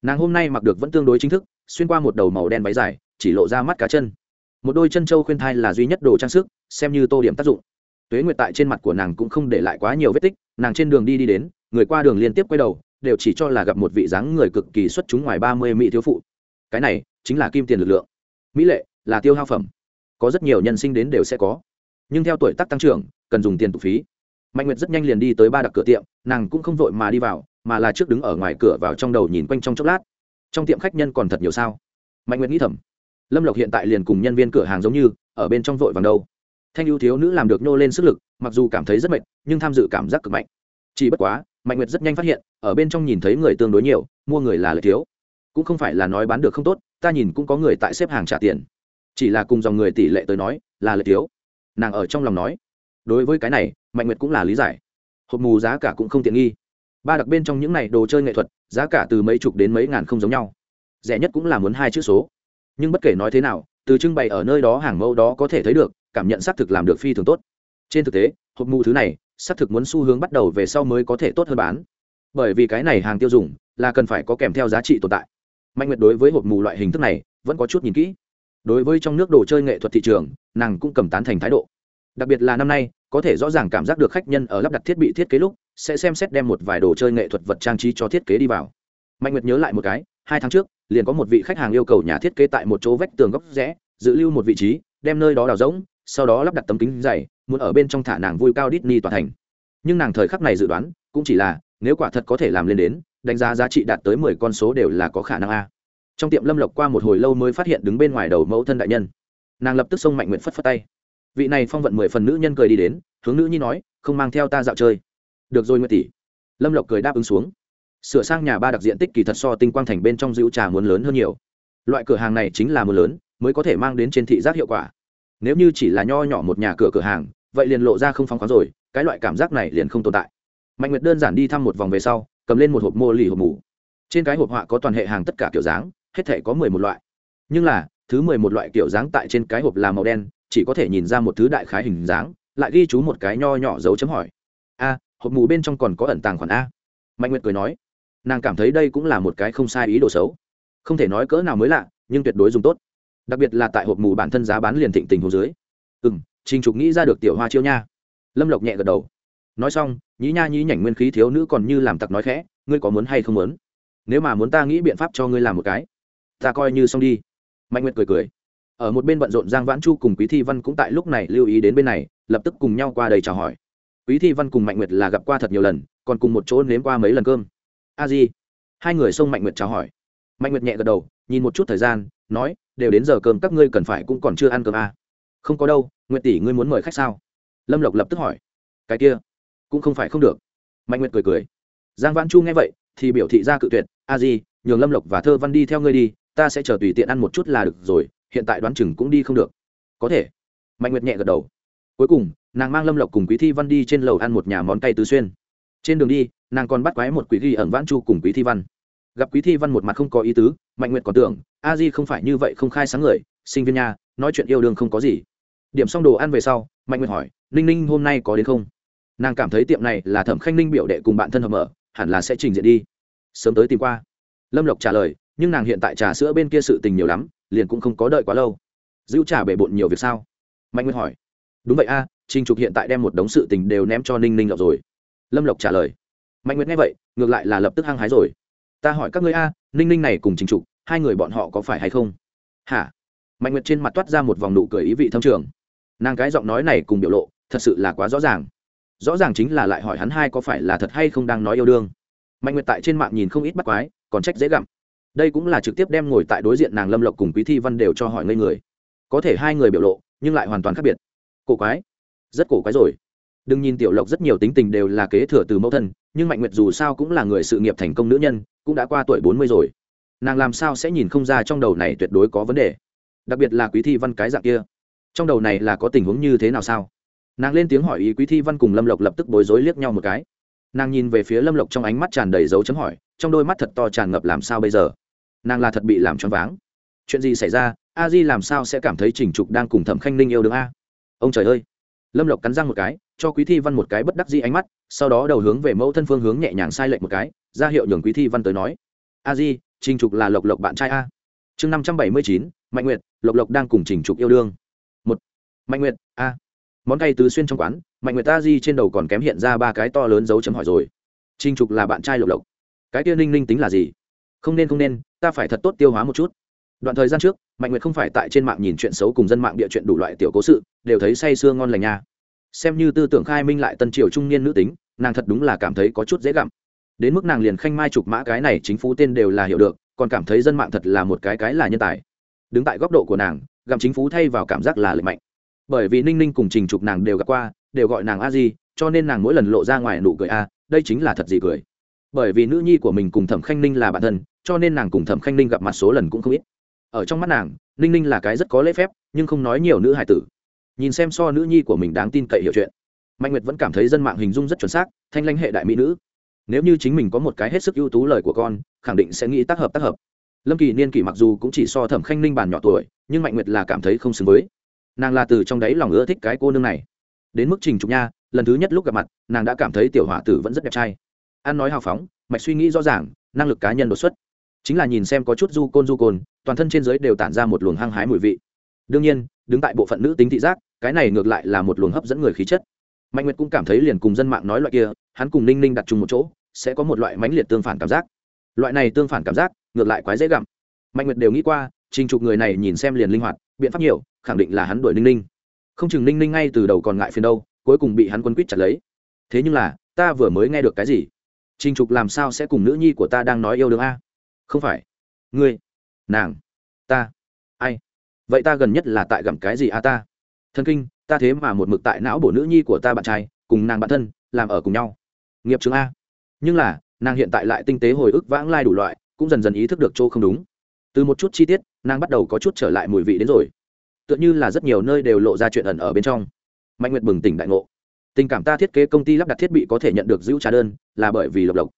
Nàng hôm nay mặc được vẫn tương đối chính thức, xuyên qua một đầu màu đen váy dài, chỉ lộ ra mắt cá chân. Một đôi chân trâu khuyên thai là duy nhất đồ trang sức, xem như tô điểm tác dụng. Tuế nguyệt tại trên mặt của nàng cũng không để lại quá nhiều vết tích, nàng trên đường đi đi đến, người qua đường liên tiếp quay đầu, đều chỉ cho là gặp một vị dáng người cực kỳ xuất chúng ngoài ba mươi mỹ thiếu phụ. Cái này chính là kim tiền lực lượng. Mỹ lệ là tiêu hao phẩm. Có rất nhiều nhân sinh đến đều sẽ có. Nhưng theo tuổi tác tăng trưởng, cần dùng tiền tục phí mạnh nguyệt rất nhanh liền đi tới ba đặc cửa tiệm, nàng cũng không vội mà đi vào, mà là trước đứng ở ngoài cửa vào trong đầu nhìn quanh trong chốc lát. Trong tiệm khách nhân còn thật nhiều sao? Mạnh nguyệt nghĩ thầm. Lâm lộc hiện tại liền cùng nhân viên cửa hàng giống như, ở bên trong vội vàng đâu. Thanh ưu thiếu nữ làm được nhô lên sức lực, mặc dù cảm thấy rất mệt, nhưng tham dự cảm giác cực mạnh. Chỉ bất quá, mạnh nguyệt rất nhanh phát hiện, ở bên trong nhìn thấy người tương đối nhiều, mua người là lợi thiếu. Cũng không phải là nói bán được không tốt, ta nhìn cũng có người tại xếp hàng trả tiền. Chỉ là cùng dòng người tỷ lệ tới nói, là lợi thiếu. Nàng ở trong lòng nói. Đối với cái này mạnh nguyệt cũng là lý giải. Hộp mù giá cả cũng không tiện nghi. Ba đặc bên trong những này đồ chơi nghệ thuật, giá cả từ mấy chục đến mấy ngàn không giống nhau. Rẻ nhất cũng là muốn hai chữ số. Nhưng bất kể nói thế nào, từ trưng bày ở nơi đó hàng mẫu đó có thể thấy được, cảm nhận xác thực làm được phi thường tốt. Trên thực tế, hộp mù thứ này, xác thực muốn xu hướng bắt đầu về sau mới có thể tốt hơn bán. Bởi vì cái này hàng tiêu dùng, là cần phải có kèm theo giá trị tồn tại. Mạnh nguyệt đối với hộp mù loại hình thức này, vẫn có chút nhìn kỹ. Đối với trong nước đồ chơi nghệ thuật thị trường, nàng cũng cầm tán thành thái độ. Đặc biệt là năm nay có thể rõ ràng cảm giác được khách nhân ở lắp đặt thiết bị thiết kế lúc, sẽ xem xét đem một vài đồ chơi nghệ thuật vật trang trí cho thiết kế đi vào. Mạnh nguyệt nhớ lại một cái, hai tháng trước, liền có một vị khách hàng yêu cầu nhà thiết kế tại một chỗ vách tường góc rẽ giữ lưu một vị trí, đem nơi đó đào rỗng, sau đó lắp đặt tấm kính dày, muốn ở bên trong thả nàng vui cao Disney toàn thành. Nhưng nàng thời khắc này dự đoán, cũng chỉ là, nếu quả thật có thể làm lên đến, đánh giá giá trị đạt tới mười con số đều là có khả năng a. Trong tiệm lâm lộc qua một hồi lâu mới phát hiện đứng bên ngoài đầu mẫu thân đại nhân. Nàng lập tức xông mạnh nguyện phất phất tay vị này phong vận mười phần nữ nhân cười đi đến, hướng nữ nhi nói, không mang theo ta dạo chơi. Được rồi nguyệt tỷ. Lâm lộc cười đáp ứng xuống. Sửa sang nhà ba đặc diện tích kỳ thật so tinh quang thành bên trong dữ trà muốn lớn hơn nhiều. Loại cửa hàng này chính là mưa lớn, mới có thể mang đến trên thị giác hiệu quả. Nếu như chỉ là nho nhỏ một nhà cửa cửa hàng, vậy liền lộ ra không phóng khoáng rồi, cái loại cảm giác này liền không tồn tại. Mạnh nguyệt đơn giản đi thăm một vòng về sau, cầm lên một hộp mô lì hộp mù. Trên cái hộp họa có toàn hệ hàng tất cả kiểu dáng, hết thể có mười một loại. Nhưng là, thứ mười một loại kiểu dáng tại trên cái hộp là màu đen chỉ có thể nhìn ra một thứ đại khái hình dáng, lại ghi chú một cái nho nhỏ dấu chấm hỏi. A, hộp mù bên trong còn có ẩn tàng khoản a? Mạnh nguyệt cười nói. Nàng cảm thấy đây cũng là một cái không sai ý đồ xấu. Không thể nói cỡ nào mới lạ, nhưng tuyệt đối dùng tốt. Đặc biệt là tại hộp mù bản thân giá bán liền thịnh tình hồ dưới. Ừ m trình trục nghĩ ra được tiểu hoa chiêu nha. Lâm lộc nhẹ gật đầu. Nói xong, nhí nha nhí nhảnh nguyên khí thiếu nữ còn như làm tặc nói khẽ, ngươi có muốn hay không muốn? Nếu mà muốn ta nghĩ biện pháp cho ngươi làm một cái, ta coi như xong đi. Mạnh nguyệt cười cười ở một bên bận rộn giang vãn chu cùng quý thi văn cũng tại lúc này lưu ý đến bên này, lập tức cùng nhau qua đây chào hỏi. Quý thi văn cùng mạnh nguyệt là gặp qua thật nhiều lần, còn cùng một chỗ nếm qua mấy lần cơm. A di. Hai người xông mạnh nguyệt chào hỏi. Mạnh nguyệt nhẹ gật đầu, nhìn một chút thời gian, nói, đều đến giờ cơm, các ngươi cần phải cũng còn chưa ăn cơm à. không có đâu, nguyệt tỷ, ngươi muốn mời khách sao? Lâm lộc lập tức hỏi. Cái kia, cũng không phải không được. Mạnh nguyệt cười cười. Giang vãn chu nghe vậy, thì biểu thị ra cự tuyệt. A di, nhường lâm lộc và thơ văn đi theo ngươi đi, ta sẽ chờ tùy tiện ăn một chút là được rồi hiện tại đoán chừng cũng đi không được. Có thể. Mạnh nguyệt nhẹ gật đầu. Cuối cùng, nàng mang lâm lộc cùng quý thi văn đi trên lầu ăn một nhà món cay tứ xuyên. Trên đường đi, nàng còn bắt quái một quý ghi ẩn vãn chu cùng quý thi văn. Gặp quý thi văn một mặt không có ý tứ, mạnh nguyệt còn tưởng, a di không phải như vậy không khai sáng người, sinh viên nhà nói chuyện yêu đương không có gì. Điểm xong đồ ăn về sau, mạnh nguyệt hỏi, ninh ninh hôm nay có đến không? Nàng cảm thấy tiệm này là thẩm khanh ninh biểu đệ cùng bạn thân hợp mở, hẳn là sẽ trình diện đi. Sớm tới tìm qua. Lâm lộc trả lời, nhưng nàng hiện tại trà sữa bên kia sự tình nhiều lắm liền cũng không có đợi quá lâu. Dữ trả bể bộn nhiều việc sao? Mạnh nguyệt hỏi. Đúng vậy a, trình trục hiện tại đem một đống sự tình đều ném cho ninh ninh lộc rồi. Lâm lộc trả lời. Mạnh nguyệt nghe vậy, ngược lại là lập tức hăng hái rồi. Ta hỏi các ngươi a, ninh ninh này cùng trình trục, hai người bọn họ có phải hay không? Hả? Mạnh nguyệt trên mặt toát ra một vòng nụ cười ý vị thâm trường. Nàng cái giọng nói này cùng biểu lộ, thật sự là quá rõ ràng. Rõ ràng chính là lại hỏi hắn hai có phải là thật hay không đang nói yêu đương. Mạnh nguyệt tại trên mạng nhìn không ít bắt quái, còn trách dễ gặm đây cũng là trực tiếp đem ngồi tại đối diện nàng lâm lộc cùng quý thi văn đều cho hỏi ngây người. Có thể hai người biểu lộ, nhưng lại hoàn toàn khác biệt. Cổ quái. Rất cổ quái rồi. Đừng nhìn tiểu lộc rất nhiều tính tình đều là kế thừa từ mẫu thân, nhưng mạnh nguyệt dù sao cũng là người sự nghiệp thành công nữ nhân, cũng đã qua tuổi bốn mươi rồi. Nàng làm sao sẽ nhìn không ra trong đầu này tuyệt đối có vấn đề? Đặc biệt là quý thi văn cái dạng kia. Trong đầu này là có tình huống như thế nào sao? Nàng lên tiếng hỏi ý quý thi văn cùng lâm lộc lập tức bối rối liếc nhau một cái. Nàng nhìn về phía lâm lộc trong ánh mắt tràn đầy dấu chấm hỏi, trong đôi mắt thật to tràn ngập làm sao bây giờ? Nàng là thật bị làm choáng váng. Chuyện gì xảy ra? A di làm sao sẽ cảm thấy trình trục đang cùng thẩm khanh ninh yêu đương a? Ông trời ơi! Lâm lộc cắn răng một cái, cho quý thi văn một cái bất đắc di ánh mắt, sau đó đầu hướng về mẫu thân phương hướng nhẹ nhàng sai lệch một cái, ra hiệu nhường quý thi văn tới nói. A di, trình trục là lộc lộc bạn trai a. Chương năm trăm bảy mươi chín, mạnh nguyệt, lộc lộc đang cùng trình trục yêu đương. Một, mạnh nguyệt, a. Món cay tứ xuyên trong quán, mạnh nguyệt a di trên đầu còn kém hiện ra ba cái to lớn dấu chấm hỏi rồi. Trình trục là bạn trai lộc lộc. Cái kia ninh ninh tính là gì? Không nên không nên ta phải thật tốt tiêu hóa một chút. Đoạn thời gian trước, mạnh nguyệt không phải tại trên mạng nhìn chuyện xấu cùng dân mạng địa chuyện đủ loại tiểu cố sự, đều thấy say sưa ngon lành nha. Xem như tư tưởng khai minh lại tân triều trung niên nữ tính, nàng thật đúng là cảm thấy có chút dễ gặm. Đến mức nàng liền khanh mai chụp mã cái này chính phủ tên đều là hiểu được, còn cảm thấy dân mạng thật là một cái cái là nhân tài. Đứng tại góc độ của nàng, gặm chính phủ thay vào cảm giác là lệ mạnh. Bởi vì ninh ninh cùng trình chụp nàng đều gặp qua, đều gọi nàng a di, cho nên nàng mỗi lần lộ ra ngoài nụ cười a, đây chính là thật gì cười bởi vì nữ nhi của mình cùng thẩm khanh ninh là bạn thân, cho nên nàng cùng thẩm khanh ninh gặp mặt số lần cũng không ít. Ở trong mắt nàng, ninh ninh là cái rất có lễ phép, nhưng không nói nhiều nữ hài tử. Nhìn xem so nữ nhi của mình đáng tin cậy hiểu chuyện, mạnh nguyệt vẫn cảm thấy dân mạng hình dung rất chuẩn xác, thanh lãnh hệ đại mỹ nữ. Nếu như chính mình có một cái hết sức ưu tú lời của con, khẳng định sẽ nghĩ tác hợp tác hợp. Lâm kỳ niên kỷ mặc dù cũng chỉ so thẩm khanh ninh bàn nhỏ tuổi, nhưng mạnh nguyệt là cảm thấy không xứng với. Nàng là từ trong đáy lòng ưa thích cái cô nương này. Đến mức trình trục nha, lần thứ nhất lúc gặp mặt, nàng đã cảm thấy tiểu hỏa tử vẫn rất đẹp trai an nói hào phóng, mạch suy nghĩ rõ ràng, năng lực cá nhân đột xuất. Chính là nhìn xem có chút du côn du côn, toàn thân trên giới đều tản ra một luồng hăng hái mùi vị. Đương nhiên, đứng tại bộ phận nữ tính thị giác, cái này ngược lại là một luồng hấp dẫn người khí chất. Mạnh nguyệt cũng cảm thấy liền cùng dân mạng nói loại kia, hắn cùng ninh ninh đặt chung một chỗ, sẽ có một loại mãnh liệt tương phản cảm giác. Loại này tương phản cảm giác, ngược lại quái dễ gặm. Mạnh nguyệt đều nghĩ qua, trình trục người này nhìn xem liền linh hoạt, biện pháp nhiều, khẳng định là hắn đuổi ninh ninh. Không chừng ninh ninh ngay từ đầu còn ngại phiền đâu, cuối cùng bị hắn quân quýt chặt lấy. Thế nhưng là, ta vừa mới nghe được cái gì? Trình trục làm sao sẽ cùng nữ nhi của ta đang nói yêu đương a? Không phải. Ngươi, nàng, ta, ai? Vậy ta gần nhất là tại gặm cái gì a ta? Thần kinh, ta thế mà một mực tại não bổ nữ nhi của ta bạn trai, cùng nàng bạn thân, làm ở cùng nhau. Nghiệp chứng a. Nhưng là, nàng hiện tại lại tinh tế hồi ức vãng lai đủ loại, cũng dần dần ý thức được chỗ không đúng. Từ một chút chi tiết, nàng bắt đầu có chút trở lại mùi vị đến rồi. Tựa như là rất nhiều nơi đều lộ ra chuyện ẩn ở bên trong. Mạnh nguyệt bừng tỉnh đại ngộ tình cảm ta thiết kế công ty lắp đặt thiết bị có thể nhận được giữ trả đơn là bởi vì lộc lộc.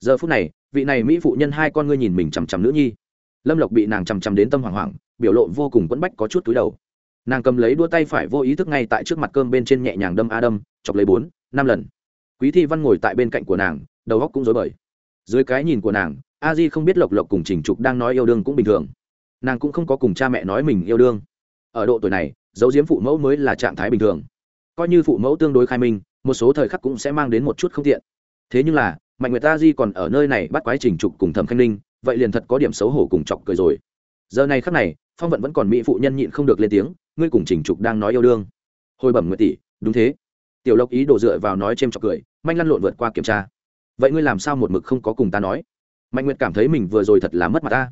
Giờ phút này, vị này mỹ phụ nhân hai con ngươi nhìn mình chằm chằm nữ nhi. Lâm lộc bị nàng chằm chằm đến tâm hoảng hoảng, biểu lộ vô cùng quẫn bách có chút túi đầu. Nàng cầm lấy đua tay phải vô ý thức ngay tại trước mặt cơm bên trên nhẹ nhàng đâm a đâm chọc lấy bốn, năm lần. Quý thi văn ngồi tại bên cạnh của nàng, đầu góc cũng dối bời. Dưới cái nhìn của nàng, a di không biết lộc lộc cùng trình trục đang nói yêu đương cũng bình thường. Nàng cũng không có cùng cha mẹ nói mình yêu đương. Ở độ tuổi này, dấu diếm phụ mẫu mới là trạng thái bình thường coi như phụ mẫu tương đối khai minh, một số thời khắc cũng sẽ mang đến một chút không tiện. Thế nhưng là, mạnh nguyệt ta di còn ở nơi này bắt quái trình trục cùng thẩm khanh ninh, vậy liền thật có điểm xấu hổ cùng chọc cười rồi. Giờ này khắc này, phong vận vẫn còn mỹ phụ nhân nhịn không được lên tiếng, ngươi cùng trình trục đang nói yêu đương. Hồi bẩm nguyệt tỷ, đúng thế. Tiểu lộc ý đổ dựa vào nói c h chọc cười, manh lăn lộn vượt qua kiểm tra. Vậy ngươi làm sao một mực không có cùng ta nói? Mạnh nguyệt cảm thấy mình vừa rồi thật là mất mặt ta.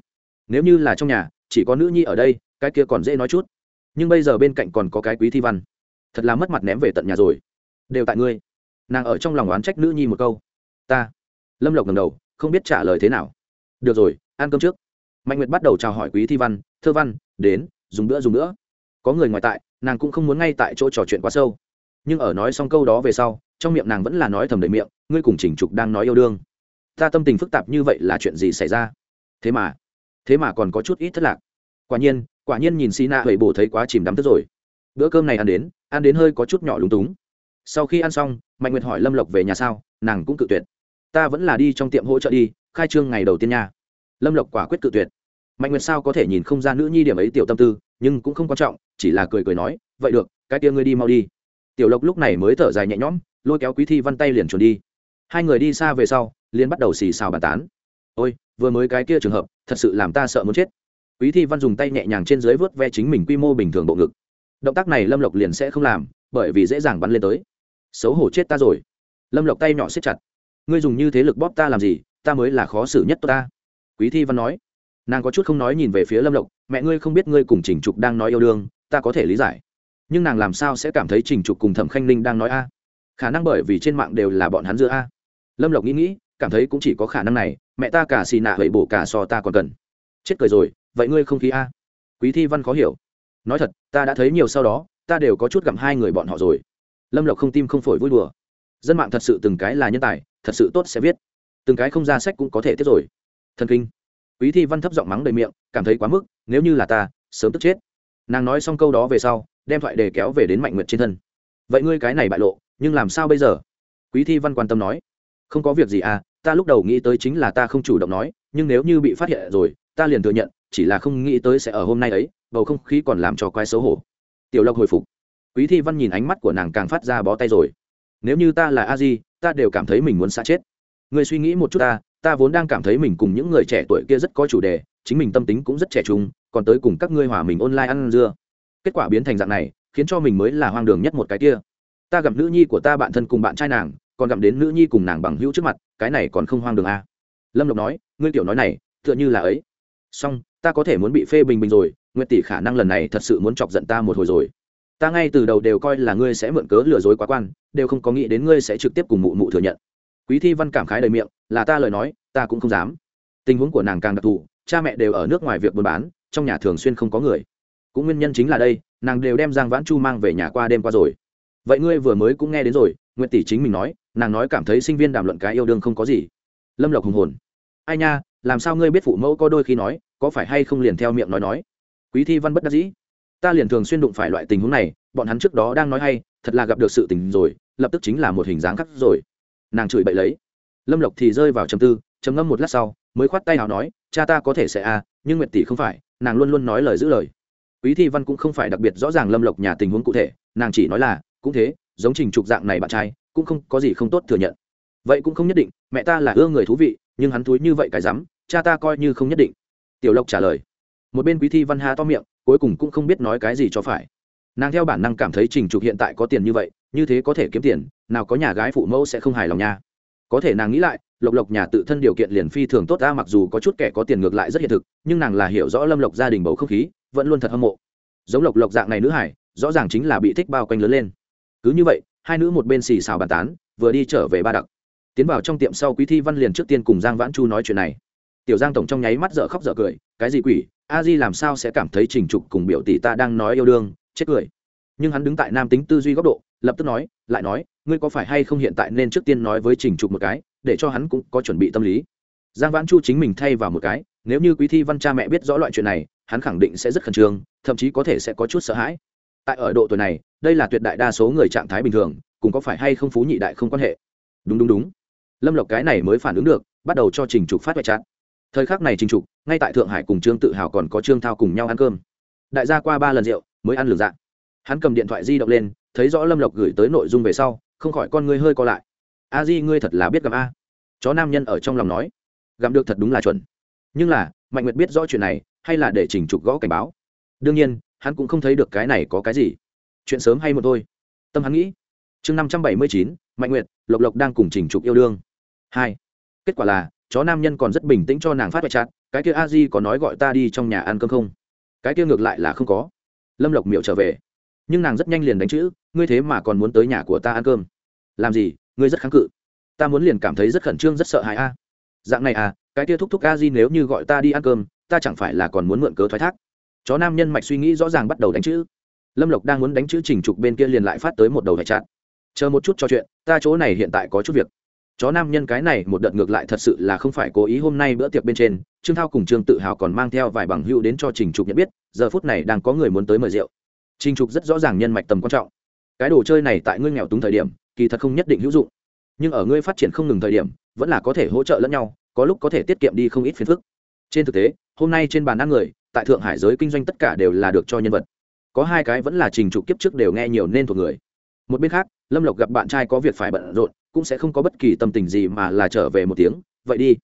Nếu như là trong nhà, chỉ có nữ nhi ở đây, cái kia còn dễ nói chút. Nhưng bây giờ bên cạnh còn có cái quý thi văn thật là mất mặt ném về tận nhà rồi. Đều tại ngươi. Nàng ở trong lòng oán trách nữ nhi một câu. Ta. Lâm lộc ngầm đầu, không biết trả lời thế nào. Được rồi, ăn cơm trước. Mạnh nguyệt bắt đầu chào hỏi quý thi văn, thơ văn, đến, dùng bữa dùng bữa. Có người ngoài tại, nàng cũng không muốn ngay tại chỗ trò chuyện quá sâu. Nhưng ở nói xong câu đó về sau, trong miệng nàng vẫn là nói thầm đầy miệng, ngươi cùng chỉnh trục đang nói yêu đương. Ta tâm tình phức tạp như vậy là chuyện gì xảy ra? Thế mà thế mà còn có chút ít thất lạc. Quả nhiên quả nhiên nhìn xì nạ hầy bổ thấy quá chìm đắm tức rồi bữa cơm này ăn đến ăn đến hơi có chút nhỏ lúng túng. Sau khi ăn xong, mạnh nguyệt hỏi lâm lộc về nhà sao, nàng cũng cự tuyệt. Ta vẫn là đi trong tiệm hỗ trợ đi, khai trương ngày đầu tiên nha. Lâm lộc quả quyết cự tuyệt. Mạnh nguyệt sao có thể nhìn không ra nữ nhi điểm ấy tiểu tâm tư, nhưng cũng không quan trọng, chỉ là cười cười nói, vậy được, cái tia ngươi đi mau đi. Tiểu lộc lúc này mới thở dài nhẹ nhõm, lôi kéo quý thi văn tay liền chuồn đi. Hai người đi xa về sau liên bắt đầu xì xào bàn tán. Ôi, vừa mới cái kia trường hợp, thật sự làm ta sợ muốn chết. Quý thi văn dùng tay nhẹ nhàng trên dưới vớt ve chính mình quy mô bình thường bộ ngực động tác này lâm lộc liền sẽ không làm, bởi vì dễ dàng bắn lên tới. Xấu hổ chết ta rồi. Lâm lộc tay nhỏ xếp chặt. Ngươi dùng như thế lực bóp ta làm gì? Ta mới là khó xử nhất tôi ta. Quý thi văn nói. Nàng có chút không nói nhìn về phía lâm lộc. Mẹ ngươi không biết ngươi cùng trình trục đang nói yêu đương, ta có thể lý giải. Nhưng nàng làm sao sẽ cảm thấy trình trục cùng thẩm khanh ninh đang nói a? Khả năng bởi vì trên mạng đều là bọn hắn giữa a. Lâm lộc nghĩ nghĩ, cảm thấy cũng chỉ có khả năng này. Mẹ ta cả xì nạ vậy bổ cả so ta còn cần. Chết cười rồi, vậy ngươi không khí a? Quý thi văn khó hiểu nói thật, ta đã thấy nhiều sau đó, ta đều có chút gặm hai người bọn họ rồi. Lâm lộc không tim không phổi vui đùa. Dân mạng thật sự từng cái là nhân tài, thật sự tốt sẽ viết. Từng cái không ra sách cũng có thể tiếp rồi. Thần kinh. Quý thi văn thấp giọng mắng đầy miệng, cảm thấy quá mức, nếu như là ta, sớm tức chết. Nàng nói xong câu đó về sau, đem thoại đề kéo về đến mạnh nguyệt trên thân. Vậy ngươi cái này bại lộ, nhưng làm sao bây giờ? Quý thi văn quan tâm nói. Không có việc gì à ta lúc đầu nghĩ tới chính là ta không chủ động nói, nhưng nếu như bị phát hiện rồi, ta liền thừa nhận chỉ là không nghĩ tới sẽ ở hôm nay ấy, bầu không khí còn làm cho quái xấu hổ. Tiểu lộc hồi phục. Quý thi văn nhìn ánh mắt của nàng càng phát ra bó tay rồi. Nếu như ta là a di, ta đều cảm thấy mình muốn xa chết. Người suy nghĩ một chút ta ta vốn đang cảm thấy mình cùng những người trẻ tuổi kia rất có chủ đề, chính mình tâm tính cũng rất trẻ trung, còn tới cùng các ngươi hòa mình online ăn dưa. Kết quả biến thành dạng này, khiến cho mình mới là hoang đường nhất một cái kia. Ta gặp nữ nhi của ta bạn thân cùng bạn trai nàng, còn gặp đến nữ nhi cùng nàng bằng hữu trước mặt, cái này còn không hoang đường à. lâm lộc nói, ngươi tiểu nói này, tựa như là ấy. Song ta có thể muốn bị phê bình bình rồi, nguyệt tỷ khả năng lần này thật sự muốn chọc giận ta một hồi rồi. Ta ngay từ đầu đều coi là ngươi sẽ mượn cớ lừa dối quá quan, đều không có nghĩ đến ngươi sẽ trực tiếp cùng mụ mụ thừa nhận. Quý thi văn cảm khái đầy miệng, là ta lời nói, ta cũng không dám. Tình huống của nàng càng đặc thù, cha mẹ đều ở nước ngoài việc buôn bán, trong nhà thường xuyên không có người. Cũng nguyên nhân chính là đây, nàng đều đem giang vãn chu mang về nhà qua đêm qua rồi. Vậy ngươi vừa mới cũng nghe đến rồi nguyện tỷ chính mình nói, nàng nói cảm thấy sinh viên đàm luận cái yêu đương không có gì. Lâm lộc hùng hồn. Ai nha, làm sao ngươi biết phụ mẫu có đôi khi nói có phải hay không liền theo miệng nói nói? Quý thi văn bất đắc dĩ. Ta liền thường xuyên đụng phải loại tình huống này, bọn hắn trước đó đang nói hay, thật là gặp được sự tình rồi, lập tức chính là một hình dáng khác rồi. Nàng chửi bậy lấy. Lâm lộc thì rơi vào trầm tư, trầm ngâm một lát sau, mới khoát tay nào nói, cha ta có thể sẽ a nhưng nguyệt tỷ không phải, nàng luôn luôn nói lời giữ lời. Quý thi văn cũng không phải đặc biệt rõ ràng lâm lộc nhà tình huống cụ thể, nàng chỉ nói là, cũng thế, giống trình trục dạng này bạn trai, cũng không có gì không tốt thừa nhận. Vậy cũng không nhất định, mẹ ta là ưa người thú vị, nhưng hắn thúi như vậy cái rắm, cha ta coi như không nhất định tiểu lộc trả lời. Một bên quý thi văn ha to miệng, cuối cùng cũng không biết nói cái gì cho phải. Nàng theo bản năng cảm thấy trình trục hiện tại có tiền như vậy, như thế có thể kiếm tiền, nào có nhà gái phụ mẫu sẽ không hài lòng nha. Có thể nàng nghĩ lại, lộc lộc nhà tự thân điều kiện liền phi thường tốt ra mặc dù có chút kẻ có tiền ngược lại rất hiện thực, nhưng nàng là hiểu rõ lâm lộc gia đình bầu không khí, vẫn luôn thật hâm mộ. Giống lộc lộc dạng này nữ hải rõ ràng chính là bị thích bao quanh lớn lên. Cứ như vậy, hai nữ một bên xì xào bàn tán, vừa đi trở về ba đặc. Tiến vào trong tiệm sau quý thi văn liền trước tiên cùng giang vãn chu nói chuyện này tiểu giang tổng trong nháy mắt dở khóc dở cười, cái gì quỷ? A di làm sao sẽ cảm thấy trình trục cùng biểu tỷ ta đang nói yêu đương, chết cười? Nhưng hắn đứng tại nam tính tư duy góc độ, lập tức nói, lại nói, ngươi có phải hay không hiện tại nên trước tiên nói với trình trục một cái, để cho hắn cũng có chuẩn bị tâm lý? Giang vãn chu chính mình thay vào một cái, nếu như quý thi văn cha mẹ biết rõ loại chuyện này, hắn khẳng định sẽ rất khẩn trương, thậm chí có thể sẽ có chút sợ hãi. Tại ở độ tuổi này, đây là tuyệt đại đa số người trạng thái bình thường cũng có phải hay không phú nhị đại không quan hệ. Đúng đúng đúng. Lâm lộc cái này mới phản ứng được, bắt đầu cho trình trục phát vạch chặt thời khắc này trình trục, ngay tại thượng hải cùng trương tự hào còn có trương thao cùng nhau ăn cơm. Đại gia qua ba lần rượu, mới ăn lường dạng hắn cầm điện thoại di động lên, thấy rõ lâm lộc gửi tới nội dung về sau, không khỏi con ngươi hơi co lại. A di, ngươi thật là biết gặp a. Chó nam nhân ở trong lòng nói. Gặm được thật đúng là chuẩn. Nhưng là, mạnh nguyệt biết rõ chuyện này, hay là để chỉnh trục gõ cảnh báo? Đương nhiên, hắn cũng không thấy được cái này có cái gì. Chuyện sớm hay một thôi. Tâm hắn nghĩ. Chương năm trăm bảy mươi chín, mạnh nguyệt, lộc lộc đang cùng chỉnh trục yêu đương. Hai. Kết quả là chó nam nhân còn rất bình tĩnh cho nàng phát vạch chặt cái kia a di có nói gọi ta đi trong nhà ăn cơm không? Cái kia ngược lại là không có. Lâm lộc miệu trở về. Nhưng nàng rất nhanh liền đánh chữ, ngươi thế mà còn muốn tới nhà của ta ăn cơm. Làm gì, ngươi rất kháng cự. Ta muốn liền cảm thấy rất khẩn trương, rất sợ hãi a. Dạng này à cái kia thúc thúc a di nếu như gọi ta đi ăn cơm, ta chẳng phải là còn muốn mượn cớ thoái thác? Chó nam nhân mạch suy nghĩ rõ ràng bắt đầu đánh chữ. Lâm lộc đang muốn đánh chữ trình trục bên kia liền lại phát tới một đầu hệ chặn chờ một chút trò chuyện, ta chỗ này hiện tại có chút việc chó nam nhân cái này một đợt ngược lại thật sự là không phải cố ý hôm nay bữa tiệc bên trên, trương thao cùng trương tự hào còn mang theo vài bằng hữu đến cho trình trục nhận biết, giờ phút này đang có người muốn tới mời rượu. Trình trục rất rõ ràng nhân mạch tầm quan trọng. Cái đồ chơi này tại ngươi nghèo túng thời điểm, kỳ thật không nhất định hữu dụng. Nhưng ở ngươi phát triển không ngừng thời điểm, vẫn là có thể hỗ trợ lẫn nhau, có lúc có thể tiết kiệm đi không ít phiền phức. Trên thực tế, hôm nay trên bàn ăn người, tại thượng hải giới kinh doanh tất cả đều là được cho nhân vật. Có hai cái vẫn là trình trục kiếp trước đều nghe nhiều nên thuộc người. Một bên khác, lâm lộc gặp bạn trai có việc phải bận rộn cũng sẽ không có bất kỳ tâm tình gì mà là trở về một tiếng, vậy đi.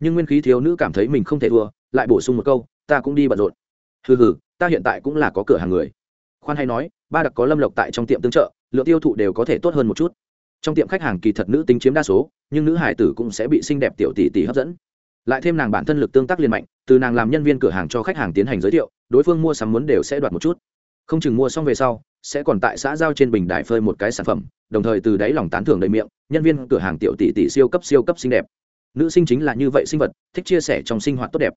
Nhưng nguyên khí thiếu nữ cảm thấy mình không thể thua, lại bổ sung một câu, ta cũng đi bận rộn. Hừ hừ, ta hiện tại cũng là có cửa hàng người. Khoan hay nói, ba đặc có lâm lộc tại trong tiệm tương trợ, lượng tiêu thụ đều có thể tốt hơn một chút. Trong tiệm khách hàng kỳ thật nữ tính chiếm đa số, nhưng nữ hải tử cũng sẽ bị xinh đẹp tiểu tỷ tỷ hấp dẫn. Lại thêm nàng bản thân lực tương tác liền mạnh, từ nàng làm nhân viên cửa hàng cho khách hàng tiến hành giới thiệu, đối phương mua sắm muốn đều sẽ đoạt một chút. Không chừng mua xong về sau sẽ còn tại xã giao trên bình đài phơi một cái sản phẩm, đồng thời từ đáy lòng tán thưởng đầy miệng, nhân viên cửa hàng tiểu tỷ tỷ siêu cấp siêu cấp xinh đẹp. Nữ sinh chính là như vậy sinh vật, thích chia sẻ trong sinh hoạt tốt đẹp.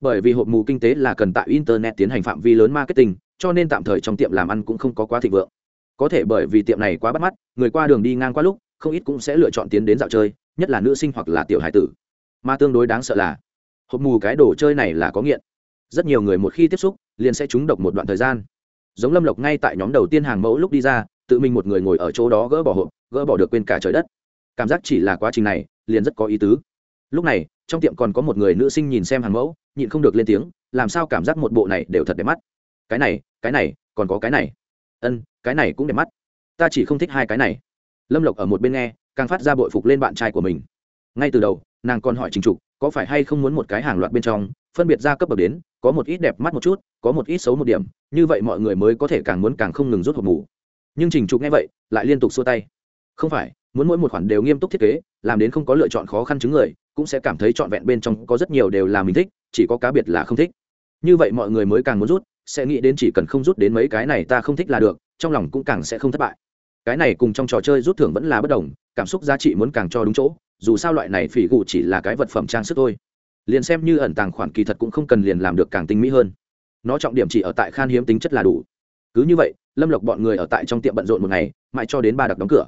Bởi vì hộp mù kinh tế là cần tại internet tiến hành phạm vi lớn marketing, cho nên tạm thời trong tiệm làm ăn cũng không có quá thịnh vượng. Có thể bởi vì tiệm này quá bắt mắt, người qua đường đi ngang qua lúc, không ít cũng sẽ lựa chọn tiến đến dạo chơi, nhất là nữ sinh hoặc là tiểu hải tử. Mà tương đối đáng sợ là, hộp mù cái đồ chơi này là có nghiện. Rất nhiều người một khi tiếp xúc, liền sẽ trúng độc một đoạn thời gian giống lâm lộc ngay tại nhóm đầu tiên hàng mẫu lúc đi ra, tự mình một người ngồi ở chỗ đó gỡ bỏ hộp, gỡ bỏ được quên cả trời đất. Cảm giác chỉ là quá trình này, liền rất có ý tứ. Lúc này, trong tiệm còn có một người nữ sinh nhìn xem hàng mẫu, nhịn không được lên tiếng, làm sao cảm giác một bộ này đều thật đẹp mắt. Cái này cái này, còn có cái này. Ân, cái này cũng đẹp mắt. Ta chỉ không thích hai cái này. Lâm lộc ở một bên nghe, càng phát ra bội phục lên bạn trai của mình. Ngay từ đầu, nàng còn hỏi trình trục có phải hay không muốn một cái hàng loạt bên trong, phân biệt ra cấp bậc đến, có một ít đẹp mắt một chút, có một ít xấu một điểm, như vậy mọi người mới có thể càng muốn càng không ngừng rút hộp mù. Nhưng trình trục nghe vậy, lại liên tục xua tay. Không phải, muốn mỗi một khoản đều nghiêm túc thiết kế, làm đến không có lựa chọn khó khăn chứng người, cũng sẽ cảm thấy trọn vẹn bên trong có rất nhiều đều là mình thích, chỉ có cá biệt là không thích. Như vậy mọi người mới càng muốn rút, sẽ nghĩ đến chỉ cần không rút đến mấy cái này ta không thích là được, trong lòng cũng càng sẽ không thất bại. Cái này cùng trong trò chơi rút thưởng vẫn là bất đồng, cảm xúc giá trị muốn càng cho đúng chỗ dù sao loại này phỉ gù chỉ là cái vật phẩm trang sức thôi. Liền xem như ẩn tàng khoản kỳ thật cũng không cần liền làm được càng tinh mỹ hơn. Nó trọng điểm chỉ ở tại khan hiếm tính chất là đủ. Cứ như vậy, lâm lộc bọn người ở tại trong tiệm bận rộn một ngày, mãi cho đến ba đặc đóng cửa.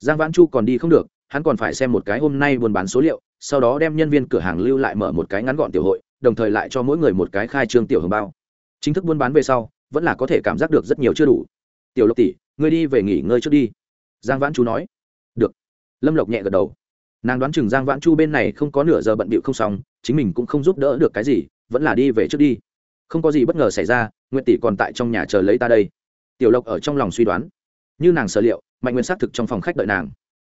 Giang vãn chu còn đi không được, hắn còn phải xem một cái hôm nay buôn bán số liệu, sau đó đem nhân viên cửa hàng lưu lại mở một cái ngắn gọn tiểu hội, đồng thời lại cho mỗi người một cái khai trương tiểu hồng bao. Chính thức buôn bán về sau, vẫn là có thể cảm giác được rất nhiều chưa đủ. Tiểu lộc tỷ, ngươi đi về nghỉ ngơi trước đi. Giang vãn chu nói. Được. Lâm lộc nhẹ gật đầu nàng đoán chừng giang vãn chu bên này không có nửa giờ bận bịu không xong, chính mình cũng không giúp đỡ được cái gì, vẫn là đi về trước đi. Không có gì bất ngờ xảy ra nguyện tỷ còn tại trong nhà chờ lấy ta đây. Tiểu lộc ở trong lòng suy đoán. Như nàng sở liệu, mạnh nguyên xác thực trong phòng khách đợi nàng.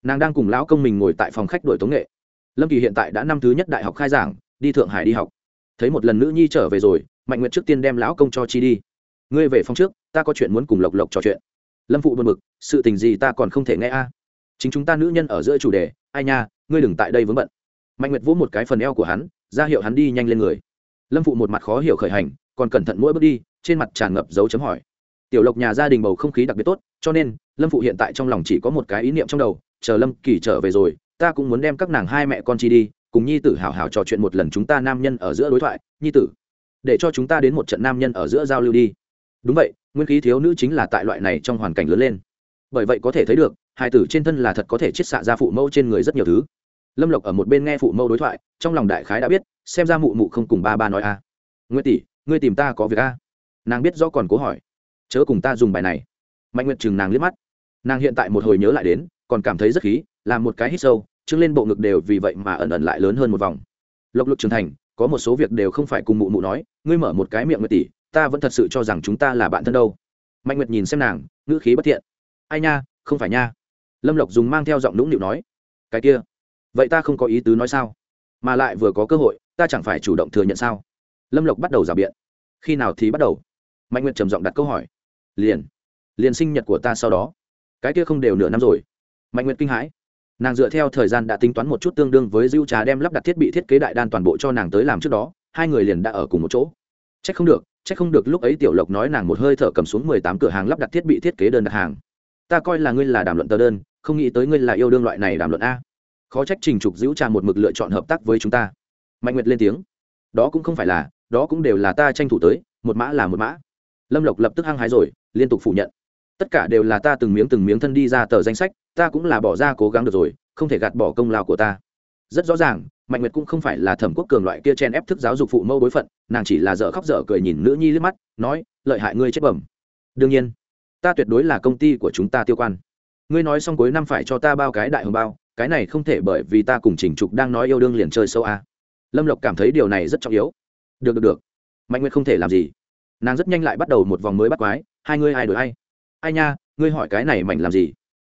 Nàng đang cùng lão công mình ngồi tại phòng khách đổi tống nghệ. Lâm kỳ hiện tại đã năm thứ nhất đại học khai giảng, đi thượng hải đi học. Thấy một lần nữ nhi trở về rồi, mạnh nguyện trước tiên đem lão công cho chi đi. Ngươi về phòng trước, ta có chuyện muốn cùng lộc lộc trò chuyện. Lâm phụ buồn b ự c sự tình gì ta còn không thể nghe a? Chính chúng ta nữ nhân ở giữa chủ đề, ai nha ngươi đừng tại đây vướng bận. Mạnh nguyệt vỗ một cái phần eo của hắn, ra hiệu hắn đi nhanh lên người. Lâm phụ một mặt khó hiểu khởi hành, còn cẩn thận mỗi bước đi, trên mặt tràn ngập dấu chấm hỏi. Tiểu lộc nhà gia đình bầu không khí đặc biệt tốt, cho nên, lâm phụ hiện tại trong lòng chỉ có một cái ý niệm trong đầu, chờ lâm kỳ trở về rồi, ta cũng muốn đem các nàng hai mẹ con chi đi, cùng nhi tử hào hào trò chuyện một lần chúng ta nam nhân ở giữa đối thoại, nhi tử, để cho chúng ta đến một trận nam nhân ở giữa giao lưu đi. Đúng vậy, nguyên khí thiếu nữ chính là tại loại này trong hoàn cảnh lớn lên. Bởi vậy có thể thấy được hai tử trên thân là thật có thể chiết xạ ra phụ mẫu trên người rất nhiều thứ. Lâm lộc ở một bên nghe phụ mẫu đối thoại, trong lòng đại khái đã biết, xem ra mụ mụ không cùng ba ba nói a. À. nguyễn tỷ, ngươi tìm ta có việc a? Nàng biết rõ còn cố hỏi. Chớ cùng ta dùng bài này. Mạnh nguyệt chừng nàng liếc mắt. Nàng hiện tại một hồi nhớ lại đến, còn cảm thấy rất khí làm một cái hít sâu chứng lên bộ ngực đều vì vậy mà ẩn ẩn lại lớn hơn một vòng. Lộc lục trưởng thành, có một số việc đều không phải cùng mụ mụ nói, ngươi mở một cái miệng nguyệt tỷ, ta vẫn thật sự cho rằng chúng ta là bạn thân đâu. Mạnh nguyệt nhìn xem nàng, ngữ khí bất thiện. Ai nha, không phải nha lâm lộc dùng mang theo giọng nũng nịu nói, cái kia, vậy ta không có ý tứ nói sao? Mà lại vừa có cơ hội, ta chẳng phải chủ động thừa nhận sao? Lâm lộc bắt đầu rào biện, khi nào thì bắt đầu? Mạnh nguyệt trầm giọng đặt câu hỏi, liền liền sinh nhật của ta sau đó. Cái kia không đều nửa năm rồi. Mạnh nguyệt kinh hãi, nàng dựa theo thời gian đã tính toán một chút tương đương với dưu trà đem lắp đặt thiết bị thiết kế đại đan toàn bộ cho nàng tới làm trước đó, hai người liền đã ở cùng một chỗ. C h ắ c không được c h ắ c không được, lúc ấy tiểu lộc nói nàng một hơi thở cầm xuống mười tám cửa hàng lắp đặt thiết bị thiết kế đơn đặt hàng ta coi là ngươi là đàm luận tờ đơn, không nghĩ tới ngươi là yêu đương loại này đàm luận a. Khó trách trình trục giữ trà một mực lựa chọn hợp tác với chúng ta. Mạnh nguyệt lên tiếng. Đó cũng không phải là, đó cũng đều là ta tranh thủ tới, một mã là một mã. Lâm lộc lập tức hăng hái rồi, liên tục phủ nhận. Tất cả đều là ta từng miếng từng miếng thân đi ra tờ danh sách, ta cũng là bỏ ra cố gắng được rồi, không thể gạt bỏ công lao của ta. Rất rõ ràng, mạnh nguyệt cũng không phải là thẩm quốc cường loại kia chen ép thức giáo dục phụ mẫu bối phận, nàng chỉ là dở khóc dở cười nhìn nữ nhi liếc mắt, nói, lợi hại ngươi chết bẩm. Đương nhiên ta tuyệt đối là công ty của chúng ta tiêu quan. Ngươi nói xong cuối năm phải cho ta bao cái đại hồng bao, cái này không thể bởi vì ta cùng trình trục đang nói yêu đương liền chơi sâu a. À. lâm lộc cảm thấy điều này rất trọng yếu. Được được được. Mạnh nguyệt không thể làm gì. Nàng rất nhanh lại bắt đầu một vòng mới bắt quái, hai ngươi ai đổi ai? Ai nha, ngươi hỏi cái này mạnh làm gì?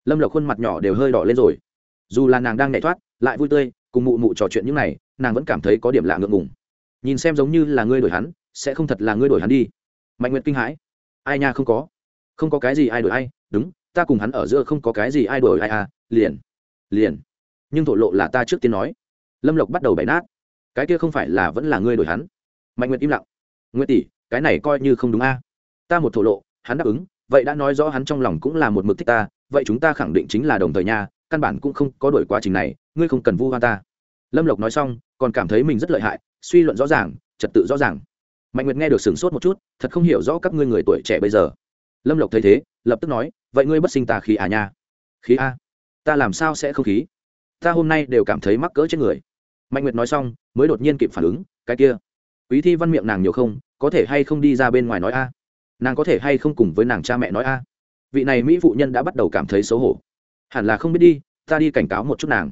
Lâm lộc khuôn mặt nhỏ đều hơi đỏ lên rồi. Dù là nàng đang nhảy thoát, lại vui tươi, cùng mụ mụ trò chuyện những này, nàng vẫn cảm thấy có điểm lạ ngượng ngùng. Nhìn xem giống như là ngươi đổi hắn, sẽ không thật là ngươi đổi hắn đi. Mạnh nguyệt kinh hãi. Ai nha, không có không có cái gì ai đổi ai, đúng, ta cùng hắn ở giữa không có cái gì ai đổi ai à liền liền. Nhưng thổ lộ là ta trước tiên nói. Lâm lộc bắt đầu bày nát. Cái kia không phải là vẫn là ngươi đổi hắn. Mạnh nguyệt im lặng. Nguyệt tỷ, cái này coi như không đúng a. Ta một thổ lộ, hắn đáp ứng, vậy đã nói rõ hắn trong lòng cũng là một mực thích ta, vậy chúng ta khẳng định chính là đồng thời nha, căn bản cũng không có đổi quá trình này, ngươi không cần vu hoa ta. Lâm lộc nói xong, còn cảm thấy mình rất lợi hại, suy luận rõ ràng, trật tự rõ ràng. Mạnh nguyệt nghe được sửng sốt một chút, thật không hiểu rõ các ngươi người tuổi trẻ bây giờ lâm lộc thấy thế, lập tức nói, vậy ngươi bất sinh ta khí à nha? Khí a? Ta làm sao sẽ không khí? Ta hôm nay đều cảm thấy mắc cỡ trên người. Mạnh nguyệt nói xong, mới đột nhiên kịp phản ứng, cái kia, quý thi văn miệng nàng nhiều không, có thể hay không đi ra bên ngoài nói a? Nàng có thể hay không cùng với nàng cha mẹ nói a? Vị này mỹ phụ nhân đã bắt đầu cảm thấy xấu hổ. Hẳn là không biết đi, ta đi cảnh cáo một chút nàng.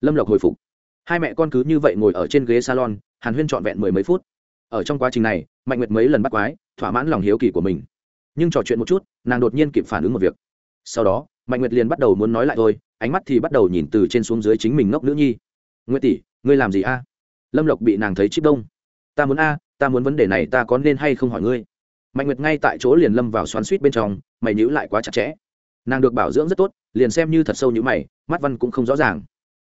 Lâm lộc hồi phục. Hai mẹ con cứ như vậy ngồi ở trên ghế salon, hàn huyên trọn vẹn mười mấy phút. Ở trong quá trình này, mạnh nguyệt mấy lần bắt quái, thỏa mãn lòng hiếu kỳ của mình nhưng trò chuyện một chút, nàng đột nhiên kịp phản ứng một việc. Sau đó, mạnh nguyệt liền bắt đầu muốn nói lại thôi, ánh mắt thì bắt đầu nhìn từ trên xuống dưới chính mình ngốc nữ nhi. Nguyệt tỷ, ngươi làm gì a? Lâm lộc bị nàng thấy chip đông. Ta muốn a, ta muốn vấn đề này ta có nên hay không hỏi ngươi? Mạnh nguyệt ngay tại chỗ liền lâm vào xoắn suýt bên trong, mày nhữ lại quá chặt chẽ. Nàng được bảo dưỡng rất tốt, liền xem như thật sâu như mày, mắt văn cũng không rõ ràng.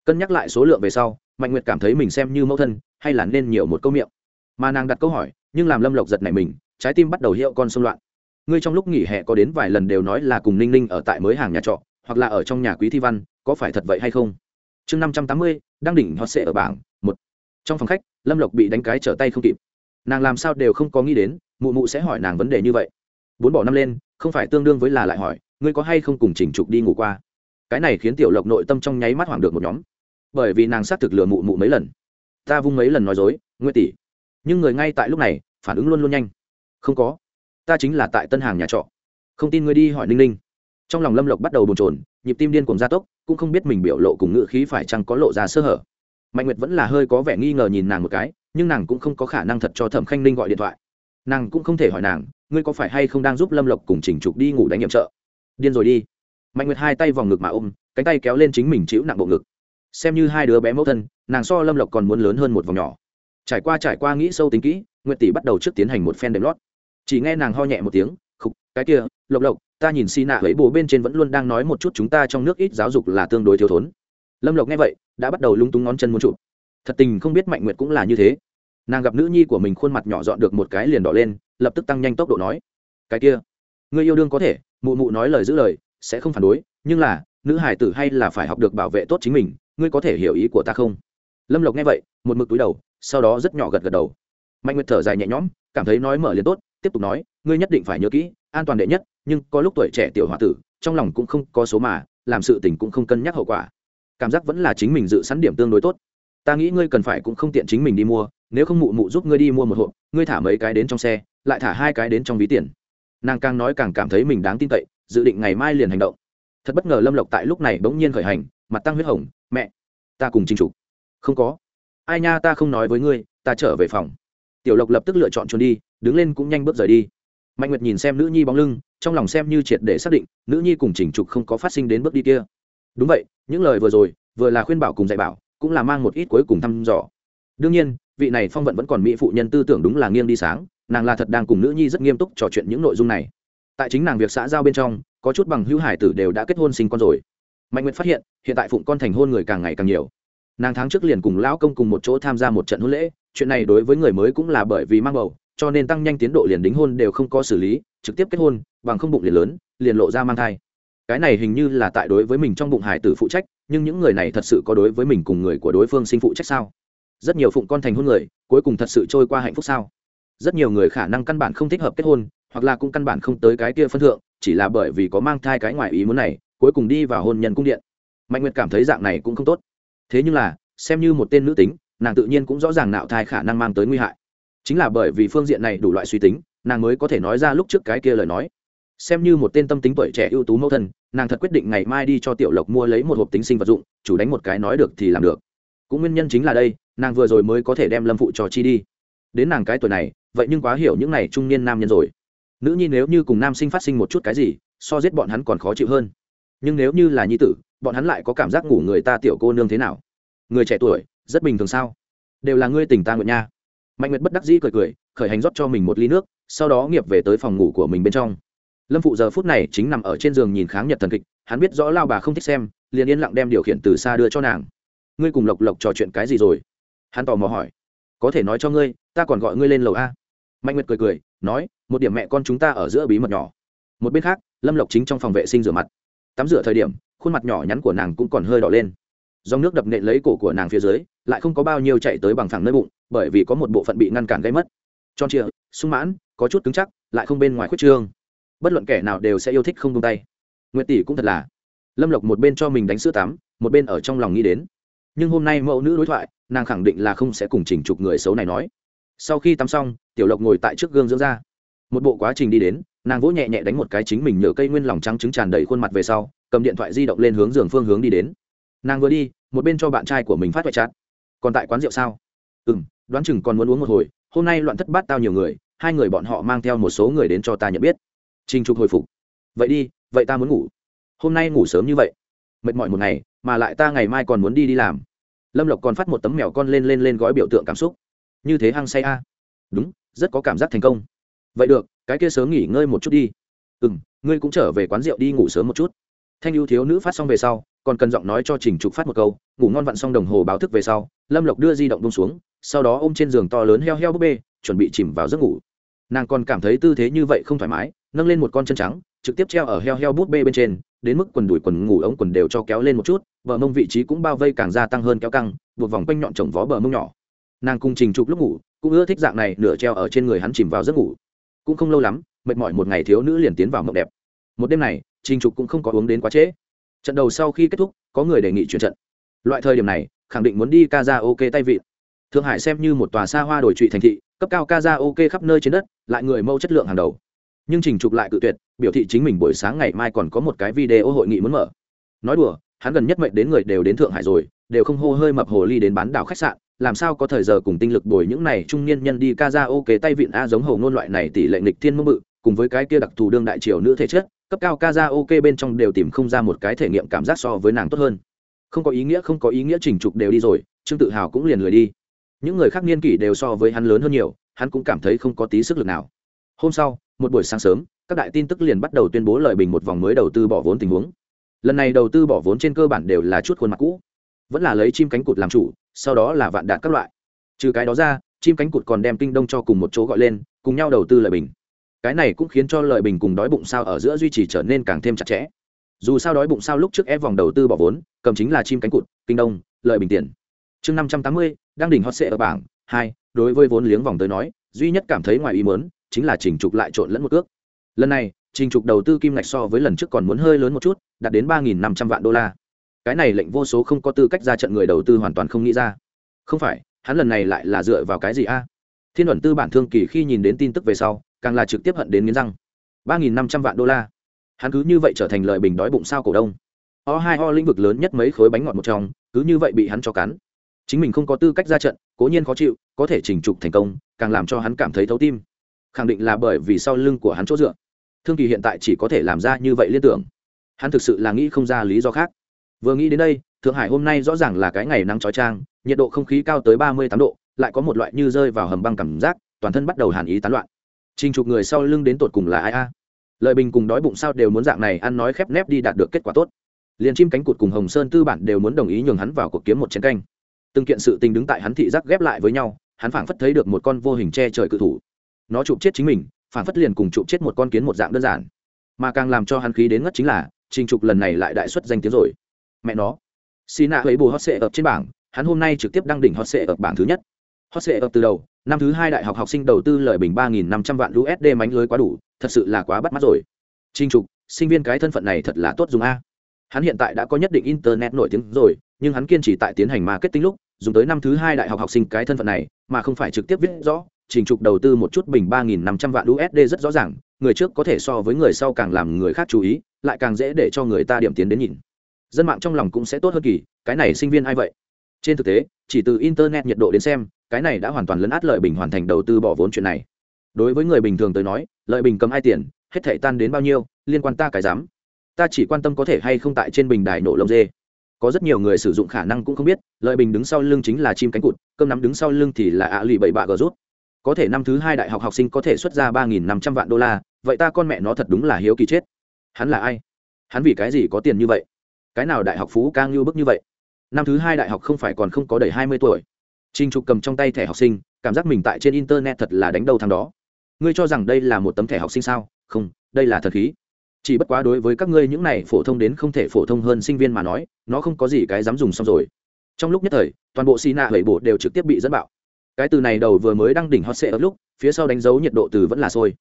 Cân nhắc lại số lượng về sau, mạnh nguyệt cảm thấy mình xem như mẫu thân, hay là nên nhiều một câu miệng. Mà nàng đặt câu hỏi, nhưng làm lâm lộc giật này mình, trái tim bắt đầu hiệu con xung loạn ngươi trong lúc nghỉ hè có đến vài lần đều nói là cùng ninh ninh ở tại mới hàng nhà trọ, hoặc là ở trong nhà quý thi văn, có phải thật vậy hay không? Chương năm trăm tám mươi đang đỉnh hot sệ ở bảng một. Trong phòng khách, lâm lộc bị đánh cái trở tay không kịp. Nàng làm sao đều không có nghĩ đến, mụ mụ sẽ hỏi nàng vấn đề như vậy. Bốn bỏ năm lên, không phải tương đương với là lại hỏi, ngươi có hay không cùng chỉnh trục đi ngủ qua? Cái này khiến tiểu lộc nội tâm trong nháy mắt hoảng được một nhóm. Bởi vì nàng xác thực lừa mụ mụ mấy lần. Ta vung mấy lần nói dối nguyên tỷ, nhưng người ngay tại lúc này, phản ứng luôn luôn nhanh. Không có ta chính là tại tân hàng nhà trọ. Không tin ngươi đi hỏi ninh ninh. Trong lòng lâm lộc bắt đầu bồn trồn nhịp tim điên cùng gia tốc, cũng không biết mình biểu lộ cùng ngự khí phải chăng có lộ ra sơ hở. Mạnh nguyệt vẫn là hơi có vẻ nghi ngờ nhìn nàng một cái, nhưng nàng cũng không có khả năng thật cho thẩm khanh ninh gọi điện thoại. Nàng cũng không thể hỏi nàng, ngươi có phải hay không đang giúp lâm lộc cùng chỉnh trục đi ngủ đánh nhiệm trợ điên rồi đi. Mạnh nguyệt hai tay vòng ngực mà ôm, cánh tay kéo lên chính mình chịu nặng bộ ngực. Xem như hai đứa bé mẫu thân, nàng so lâm lộc còn muốn lớn hơn một vòng nhỏ. Trải qua trải qua nghĩ sâu tính kỹ, nguyệt tỷ bắt đầu trước tiến hành một phen đệm lót chỉ nghe nàng ho nhẹ một tiếng, khục, cái kia, lộc lộc, ta nhìn xi nạ ấy bồ bên trên vẫn luôn đang nói một chút chúng ta trong nước ít giáo dục là tương đối thiếu thốn. Lâm lộc nghe vậy, đã bắt đầu lung túng ngón chân muốn chụp. Thật tình không biết mạnh nguyệt cũng là như thế. Nàng gặp nữ nhi của mình khuôn mặt nhỏ dọn được một cái liền đỏ lên, lập tức tăng nhanh tốc độ nói, cái kia, người yêu đương có thể, mụ mụ nói lời giữ lời, sẽ không phản đối, nhưng là, nữ hải tử hay là phải học được bảo vệ tốt chính mình, ngươi có thể hiểu ý của ta không? Lâm lộc nghe vậy, một mực túi đầu, sau đó rất nhỏ gật gật đầu. Mạnh nguyệt thở dài nhẹ nhõm, cảm thấy nói mở liền tốt tiếp tục nói, ngươi nhất định phải nhớ kỹ, an toàn đệ nhất, nhưng có lúc tuổi trẻ tiểu h o a tử, trong lòng cũng không có số mà, làm sự tình cũng không cân nhắc hậu quả. Cảm giác vẫn là chính mình dự sẵn điểm tương đối tốt. Ta nghĩ ngươi cần phải cũng không tiện chính mình đi mua, nếu không mụ mụ giúp ngươi đi mua một hộp, ngươi thả mấy cái đến trong xe, lại thả hai cái đến trong ví tiền. Nàng càng nói càng cảm thấy mình đáng tin cậy, dự định ngày mai liền hành động. Thật bất ngờ lâm lộc tại lúc này bỗng nhiên khởi hành, mặt tăng huyết hồng, mẹ, ta cùng chinh trục. Không có. Ai nha, ta không nói với ngươi, ta trở về phòng tiểu lộc lập tức lựa chọn trốn đi, đứng lên cũng nhanh bước rời đi. Mạnh nguyệt nhìn xem nữ nhi bóng lưng, trong lòng xem như triệt để xác định, nữ nhi cùng chỉnh trục không có phát sinh đến bước đi kia. Đúng vậy, những lời vừa rồi, vừa là khuyên bảo cùng dạy bảo, cũng là mang một ít cuối cùng thăm dò. Đương nhiên, vị này phong vận vẫn còn mỹ phụ nhân tư tưởng đúng là nghiêng đi sáng, nàng là thật đang cùng nữ nhi rất nghiêm túc trò chuyện những nội dung này. Tại chính nàng việc xã giao bên trong, có chút bằng hữu hải tử đều đã kết hôn sinh con rồi. Mạnh nguyệt phát hiện hiện tại phụng con thành hôn người càng ngày càng nhiều. Nàng tháng trước liền cùng lão công cùng một chỗ tham gia một trận hôn lễ chuyện này đối với người mới cũng là bởi vì mang bầu, cho nên tăng nhanh tiến độ liền đính hôn đều không có xử lý, trực tiếp kết hôn, bằng không bụng liền lớn, liền lộ ra mang thai. Cái này hình như là tại đối với mình trong bụng hải tử phụ trách, nhưng những người này thật sự có đối với mình cùng người của đối phương sinh phụ trách sao? Rất nhiều phụng con thành hôn người, cuối cùng thật sự trôi qua hạnh phúc sao? Rất nhiều người khả năng căn bản không thích hợp kết hôn, hoặc là cũng căn bản không tới cái kia phân thượng, chỉ là bởi vì có mang thai cái ngoài ý muốn này, cuối cùng đi vào hôn nhân cung điện. Mạnh nguyệt cảm thấy dạng này cũng không tốt. Thế nhưng là, xem như một tên nữ tính nàng tự nhiên cũng rõ ràng nạo thai khả năng mang tới nguy hại. Chính là bởi vì phương diện này đủ loại suy tính, nàng mới có thể nói ra lúc trước cái kia lời nói. Xem như một tên tâm tính tuổi trẻ ưu tú mẫu thân, nàng thật quyết định ngày mai đi cho tiểu lộc mua lấy một hộp tính sinh vật dụng, chủ đánh một cái nói được thì làm được. Cũng nguyên nhân chính là đây, nàng vừa rồi mới có thể đem lâm phụ trò chi đi. Đến nàng cái tuổi này, vậy nhưng quá hiểu những n à y trung niên nam nhân rồi. Nữ nhi nếu như cùng nam sinh phát sinh một chút cái gì, so giết bọn hắn còn khó chịu hơn. Nhưng nếu như là nhi tử, bọn hắn lại có cảm giác ngủ người ta tiểu cô nương thế nào? Người trẻ tuổi rất bình thường sao? Đều là ngươi tỉnh ta nguyện nha. Mạnh nguyệt bất đắc dĩ cười cười, khởi hành rót cho mình một ly nước, sau đó nghiệp về tới phòng ngủ của mình bên trong. Lâm phụ giờ phút này chính nằm ở trên giường nhìn kháng nhật thần kịch, hắn biết rõ lao bà không thích xem, liền yên lặng đem điều khiển từ xa đưa cho nàng. Ngươi cùng lộc lộc trò chuyện cái gì rồi? Hắn tò mò hỏi. Có thể nói cho ngươi, ta còn gọi ngươi lên lầu a. Mạnh nguyệt cười cười, nói, một điểm mẹ con chúng ta ở giữa bí mật nhỏ. Một bên khác, lâm lộc chính trong phòng vệ sinh rửa mặt. Tắm rửa thời điểm, khuôn mặt nhỏ nhắn của nàng cũng còn hơi đỏ lên dòng nước đập nện lấy cổ của nàng phía dưới lại không có bao nhiêu chạy tới bằng phẳng nơi bụng bởi vì có một bộ phận bị ngăn cản gây mất. Tròn trịa sung mãn có chút cứng chắc lại không bên ngoài khuyết trương. Bất luận kẻ nào đều sẽ yêu thích không tung tay. Nguyệt tỷ cũng thật là. Lâm lộc một bên cho mình đánh sữa tắm một bên ở trong lòng nghĩ đến. Nhưng hôm nay mẫu nữ đối thoại nàng khẳng định là không sẽ cùng chỉnh trục người xấu này nói. Sau khi tắm xong tiểu lộc ngồi tại trước gương dưỡng ra, một bộ quá trình đi đến nàng vỗ nhẹ nhẹ đánh một cái chính mình nhờ cây nguyên lòng trắng trứng tràn đầy khuôn mặt về sau cầm điện thoại di động lên hướng giường phương hướng đi đến nàng vừa đi, một bên cho bạn trai của mình phát vạch chát còn tại quán rượu sao? Ừ m đoán chừng còn muốn uống một hồi. Hôm nay loạn thất bát tao nhiều người, hai người bọn họ mang theo một số người đến cho ta nhận biết. Trình trục hồi phục. Vậy đi, vậy ta muốn ngủ. Hôm nay ngủ sớm như vậy. Mệt mỏi một ngày, mà lại ta ngày mai còn muốn đi đi làm. Lâm lộc còn phát một tấm mèo con lên lên lên gói biểu tượng cảm xúc. Như thế hăng say a. Đúng, rất có cảm giác thành công. Vậy được, cái kia sớm nghỉ ngơi một chút đi. Ừ m ngươi cũng trở về quán rượu đi ngủ sớm một chút. Thanh ưu thiếu nữ phát xong về sau còn cần giọng nói cho trình trục phát một câu, ngủ ngon vặn xong đồng hồ báo thức về sau, lâm lộc đưa di động bông xuống, sau đó ôm trên giường to lớn heo heo búp bê, chuẩn bị chìm vào giấc ngủ. Nàng còn cảm thấy tư thế như vậy không thoải mái, nâng lên một con chân trắng, trực tiếp treo ở heo heo búp bê bên trên, đến mức quần đùi quần ngủ ống quần đều cho kéo lên một chút, bờ mông vị trí cũng bao vây càng gia tăng hơn kéo căng, buộc vòng quanh nhọn trồng vó bờ mông nhỏ. Nàng cùng trình trục lúc ngủ, cũng ưa thích dạng này nửa treo ở trên người hắn chìm vào giấc ngủ. Cũng không lâu lắm, mệt mỏi một ngày thiếu nữ liền tiến vào mộng đẹp. Một đêm này, trình trục cũng không có uống đến quá trễ trận đầu sau khi kết thúc, có người đề nghị chuyển trận. Loại thời điểm này, khẳng định muốn đi ca ra ok tay vịn thượng hải xem như một tòa xa hoa đổi trụy thành thị, cấp cao ca ra ok khắp nơi trên đất, lại người mâu chất lượng hàng đầu. Nhưng trình trục lại cự tuyệt, biểu thị chính mình buổi sáng ngày mai còn có một cái video hội nghị muốn mở. Nói đùa, hắn gần nhất mệnh đến người đều đến thượng hải rồi, đều không hô hơi mập hồ ly đến bán đảo khách sạn, làm sao có thời giờ cùng tinh lực bồi những này trung niên nhân đi ca ra ok tay vịn a giống hầu ngôn loại này tỷ lệ nghịch thiên mơ mự cùng với cái kia đặc thù đương đại triều nữ thể chất cấp cao ca ra ok bên trong đều tìm không ra một cái thể nghiệm cảm giác so với nàng tốt hơn. Không có ý nghĩa, không có ý nghĩa trình trục đều đi rồi, trương tự hào cũng liền lười đi. Những người khác niên kỷ đều so với hắn lớn hơn nhiều, hắn cũng cảm thấy không có tí sức lực nào. Hôm sau, một buổi sáng sớm, các đại tin tức liền bắt đầu tuyên bố lời bình một vòng mới đầu tư bỏ vốn tình huống. Lần này đầu tư bỏ vốn trên cơ bản đều là chút khuôn mặt cũ. Vẫn là lấy chim cánh cụt làm chủ, sau đó là vạn đạt các loại. Trừ cái đó ra, chim cánh cụt còn đem kinh đông cho cùng một chỗ gọi lên, cùng nhau đầu tư lời bình cái này cũng khiến cho lợi bình cùng đói bụng sao ở giữa duy trì trở nên càng thêm chặt chẽ. Dù sao đói bụng sao lúc trước ép vòng đầu tư bỏ vốn, cầm chính là chim cánh cụt, kinh đông, lợi bình tiền. Chương năm trăm tám mươi, đang đỉnh hot sệ ở bảng hai, đối với vốn liếng vòng tới nói, duy nhất cảm thấy ngoài ý mớn chính là chỉnh trục lại trộn lẫn một ước. Lần này trình trục đầu tư kim ngạch so với lần trước còn muốn hơi lớn một chút, đạt đến ba nghìn năm trăm vạn đô la. Cái này lệnh vô số không có tư cách ra trận người đầu tư hoàn toàn không nghĩ ra. Không phải, hắn lần này lại là dựa vào cái gì a? Thiên luận tư bản thương kỳ khi nhìn đến tin tức về sau càng là trực tiếp hận đến nghiến răng. ba năm trăm vạn đô la. Hắn cứ như vậy trở thành lợi bình đói bụng sao cổ đông. O hai o lĩnh vực lớn nhất mấy khối bánh ngọt một trong, cứ như vậy bị hắn cho cắn. Chính mình không có tư cách ra trận, cố nhiên khó chịu, có thể chỉnh trục thành công, càng làm cho hắn cảm thấy thấu tim. Khẳng định là bởi vì sau lưng của hắn chỗ dựa. Thương kỳ hiện tại chỉ có thể làm ra như vậy liên tưởng. Hắn thực sự là nghĩ không ra lý do khác. Vừa nghĩ đến đây, thượng hải hôm nay rõ ràng là cái ngày nắng trói trang nhiệt độ không khí cao tới ba mươi tám độ, lại có một loại như rơi vào hầm băng cảm giác, toàn thân bắt đầu hàn ý tán loạn trình chụp người sau lưng đến tột cùng là ai a? Lợi bình cùng đói bụng sao đều muốn dạng này ăn nói khép nép đi đạt được kết quả tốt. Liền chim cánh cụt cùng hồng sơn tư bản đều muốn đồng ý nhường hắn vào cuộc kiếm một chiến canh. Từng kiện sự tình đứng tại hắn thị giác ghép lại với nhau, hắn phảng phất thấy được một con vô hình che trời cự thủ. Nó chụp chết chính mình, phảng phất liền cùng chụp chết một con kiến một dạng đơn giản. Mà càng làm cho hắn khí đến ngất chính là, trình trục lần này lại đại xuất danh tiếng rồi. Mẹ nó. Xì nạ lấy bù hot sệ ập trên bảng, hắn hôm nay trực tiếp đăng đỉnh hot sệ ập bảng thứ nhất. Hot sệ ập từ đầu năm thứ hai đại học học sinh đầu tư lợi bình ba nghìn năm trăm vạn usd mánh lưới quá đủ, thật sự là quá bắt mắt rồi. Trình trục, sinh viên cái thân phận này thật là tốt dùng a. Hắn hiện tại đã có nhất định internet nổi tiếng rồi, nhưng hắn kiên trì tại tiến hành marketing lúc, dùng tới năm thứ hai đại học học sinh cái thân phận này, mà không phải trực tiếp viết rõ. Trình trục đầu tư một chút bình ba nghìn năm trăm vạn usd rất rõ ràng, người trước có thể so với người sau càng làm người khác chú ý, lại càng dễ để cho người ta điểm tiến đến nhìn. Dân mạng trong lòng cũng sẽ tốt hơn kỳ, cái này sinh viên ai vậy? Trên thực tế, chỉ từ internet nhiệt độ đến xem, cái này đã hoàn toàn lấn át lợi bình hoàn thành đầu tư bỏ vốn chuyện này. Đối với người bình thường tới nói, lợi bình cầm hai tiền, hết thể tan đến bao nhiêu, liên quan ta cái dám. Ta chỉ quan tâm có thể hay không tại trên bình đài nổ lông dê. Có rất nhiều người sử dụng khả năng cũng không biết, lợi bình đứng sau lưng chính là chim cánh cụt, cơm nắm đứng sau lưng thì là ạ lì bảy bạ gờ rút. Có thể năm thứ hai đại học học sinh có thể xuất ra ba nghìn năm trăm vạn đô la, vậy ta con mẹ nó thật đúng là hiếu kỳ chết. Hắn là ai? Hắn vì cái gì có tiền như vậy? Cái nào đại học phú ca ngưu bức như vậy? Năm thứ hai đại học không phải còn không có đầy hai mươi tuổi. Trinh trục cầm trong tay thẻ học sinh, cảm giác mình tại trên internet thật là đánh đầu thằng đó. Ngươi cho rằng đây là một tấm thẻ học sinh sao? Không, đây là thật khí. Chỉ bất quá đối với các ngươi những này phổ thông đến không thể phổ thông hơn sinh viên mà nói, nó không có gì cái dám dùng xong rồi. Trong lúc nhất thời, toàn bộ xi nạ hẩy bộ đều trực tiếp bị dẫn bạo. Cái từ này đầu vừa mới đăng đỉnh hot sệ ở lúc, phía sau đánh dấu nhiệt độ từ vẫn là sôi.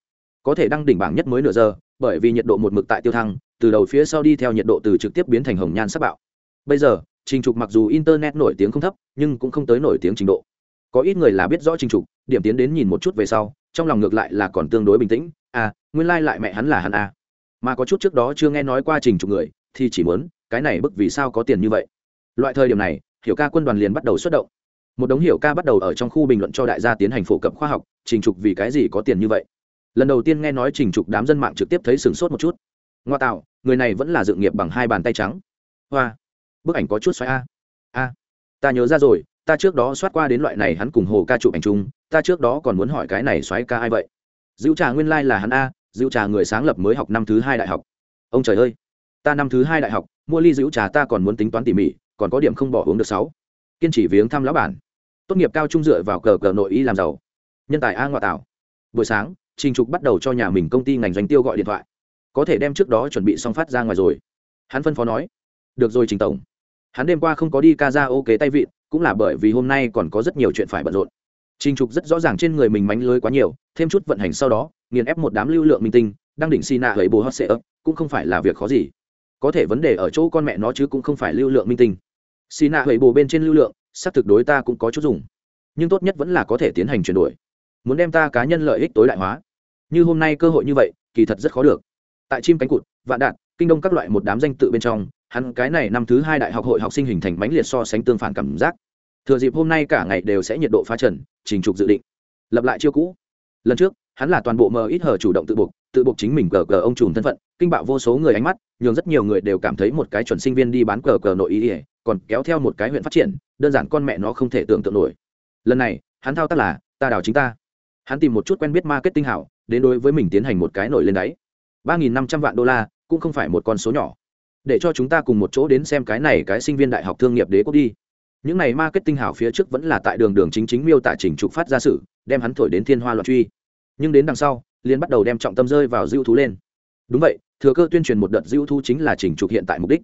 Có thể đăng đỉnh bảng nhất mới nửa giờ, bởi vì nhiệt độ một mực tại tiêu thăng, từ đầu phía sau đi theo nhiệt độ từ trực tiếp biến thành hồng nhan sắc bạo. Bây giờ trình trục mặc dù internet nổi tiếng không thấp, nhưng cũng không tới nổi tiếng trình độ. Có ít người là biết rõ trình trục, điểm tiến đến nhìn một chút về sau, trong lòng ngược lại là còn tương đối bình tĩnh. À nguyên lai、like、lại mẹ hắn là hắn à. mà có chút trước đó chưa nghe nói qua trình trục người, thì chỉ muốn, cái này bức vì sao có tiền như vậy? Loại thời điểm này, hiểu ca quân đoàn liền bắt đầu xuất động. Một đống hiểu ca bắt đầu ở trong khu bình luận cho đại gia tiến hành phổ cập khoa học, trình trục vì cái gì có tiền như vậy? Lần đầu tiên nghe nói trình trục đám dân mạng trực tiếp thấy sửng sốt một chút. Ngoa tạo, người này vẫn là dự nghiệp bằng hai bàn tay trắng. Hoa bức ảnh có chút xoáy a. A, ta nhớ ra rồi, ta trước đó soát qua đến loại này hắn cùng hồ ca chụp ảnh chung, ta trước đó còn muốn hỏi cái này xoáy ca ai vậy? Dữ trà nguyên lai là hắn a dữ trà người sáng lập mới học năm thứ hai đại học. Ông trời ơi, ta năm thứ hai đại học, mua ly dữ trà ta còn muốn tính toán tỉ mỉ, còn có điểm không bỏ uống được sáu. Kiên trì viếng thăm lão bản. Tốt nghiệp cao trung dựa vào cờ cờ nội y làm giàu. Nhân tài a ngoại tạo. Buổi sáng, trình trục bắt đầu cho nhà mình công ty ngành doanh tiêu gọi điện thoại. Có thể đem trước đó chuẩn bị xong phát ra ngoài rồi. Hắn phân phó nói. Được rồi trình tổng hắn đêm qua không có đi ca ra ok tay vịn cũng là bởi vì hôm nay còn có rất nhiều chuyện phải bận rộn. Trình trục rất rõ ràng trên người mình mánh lưới quá nhiều, thêm chút vận hành sau đó, nghiền ép một đám lưu lượng minh tinh, đang đỉnh Sina nạ hấy bồ hot sệ ấp cũng không phải là việc khó gì. Có thể vấn đề ở chỗ con mẹ nó chứ cũng không phải lưu lượng minh tinh. Sina nạ hấy bồ bên trên lưu lượng sắp thực đối ta cũng có chút dùng. Nhưng tốt nhất vẫn là có thể tiến hành chuyển đổi. Muốn đem ta cá nhân lợi ích tối đại hóa. Như hôm nay cơ hội như vậy, kỳ thật rất khó được. Tại chim cánh cụt, vạn đạn, kinh đông các loại một đám danh tự bên trong hắn cái này năm thứ hai đại học hội học sinh hình thành mãnh liệt so sánh tương phản cảm giác. Thừa dịp hôm nay cả ngày đều sẽ nhiệt độ phá trần, trình trục dự định. Lập lại chiêu cũ. Lần trước, hắn là toàn bộ mờ ít hờ chủ động tự buộc tự buộc chính mình cờ cờ ông trùm thân phận, kinh bạo vô số người ánh mắt, nhường rất nhiều người đều cảm thấy một cái chuẩn sinh viên đi bán cờ cờ nội ý ỉa, còn kéo theo một cái huyện phát triển, đơn giản con mẹ nó không thể tưởng tượng nổi. Lần này, hắn thao tác là, ta đào chính ta. Hắn tìm một chút quen biết marketing hảo, đến đối với mình tiến hành một cái nổi lên đáy. ba nghìn năm trăm vạn đô la, cũng không phải một con số nhỏ để cho chúng ta cùng một chỗ đến xem cái này cái sinh viên đại học thương nghiệp đế quốc đi. Những này marketing hảo phía trước vẫn là tại đường đường chính chính miêu tả trình trục phát ra sự, đem hắn thổi đến thiên hoa loạn truy. Nhưng đến đằng sau liên bắt đầu đem trọng tâm rơi vào dữ thú lên. Đúng vậy, thừa cơ tuyên truyền một đợt dữ thú chính là trình trục hiện tại mục đích.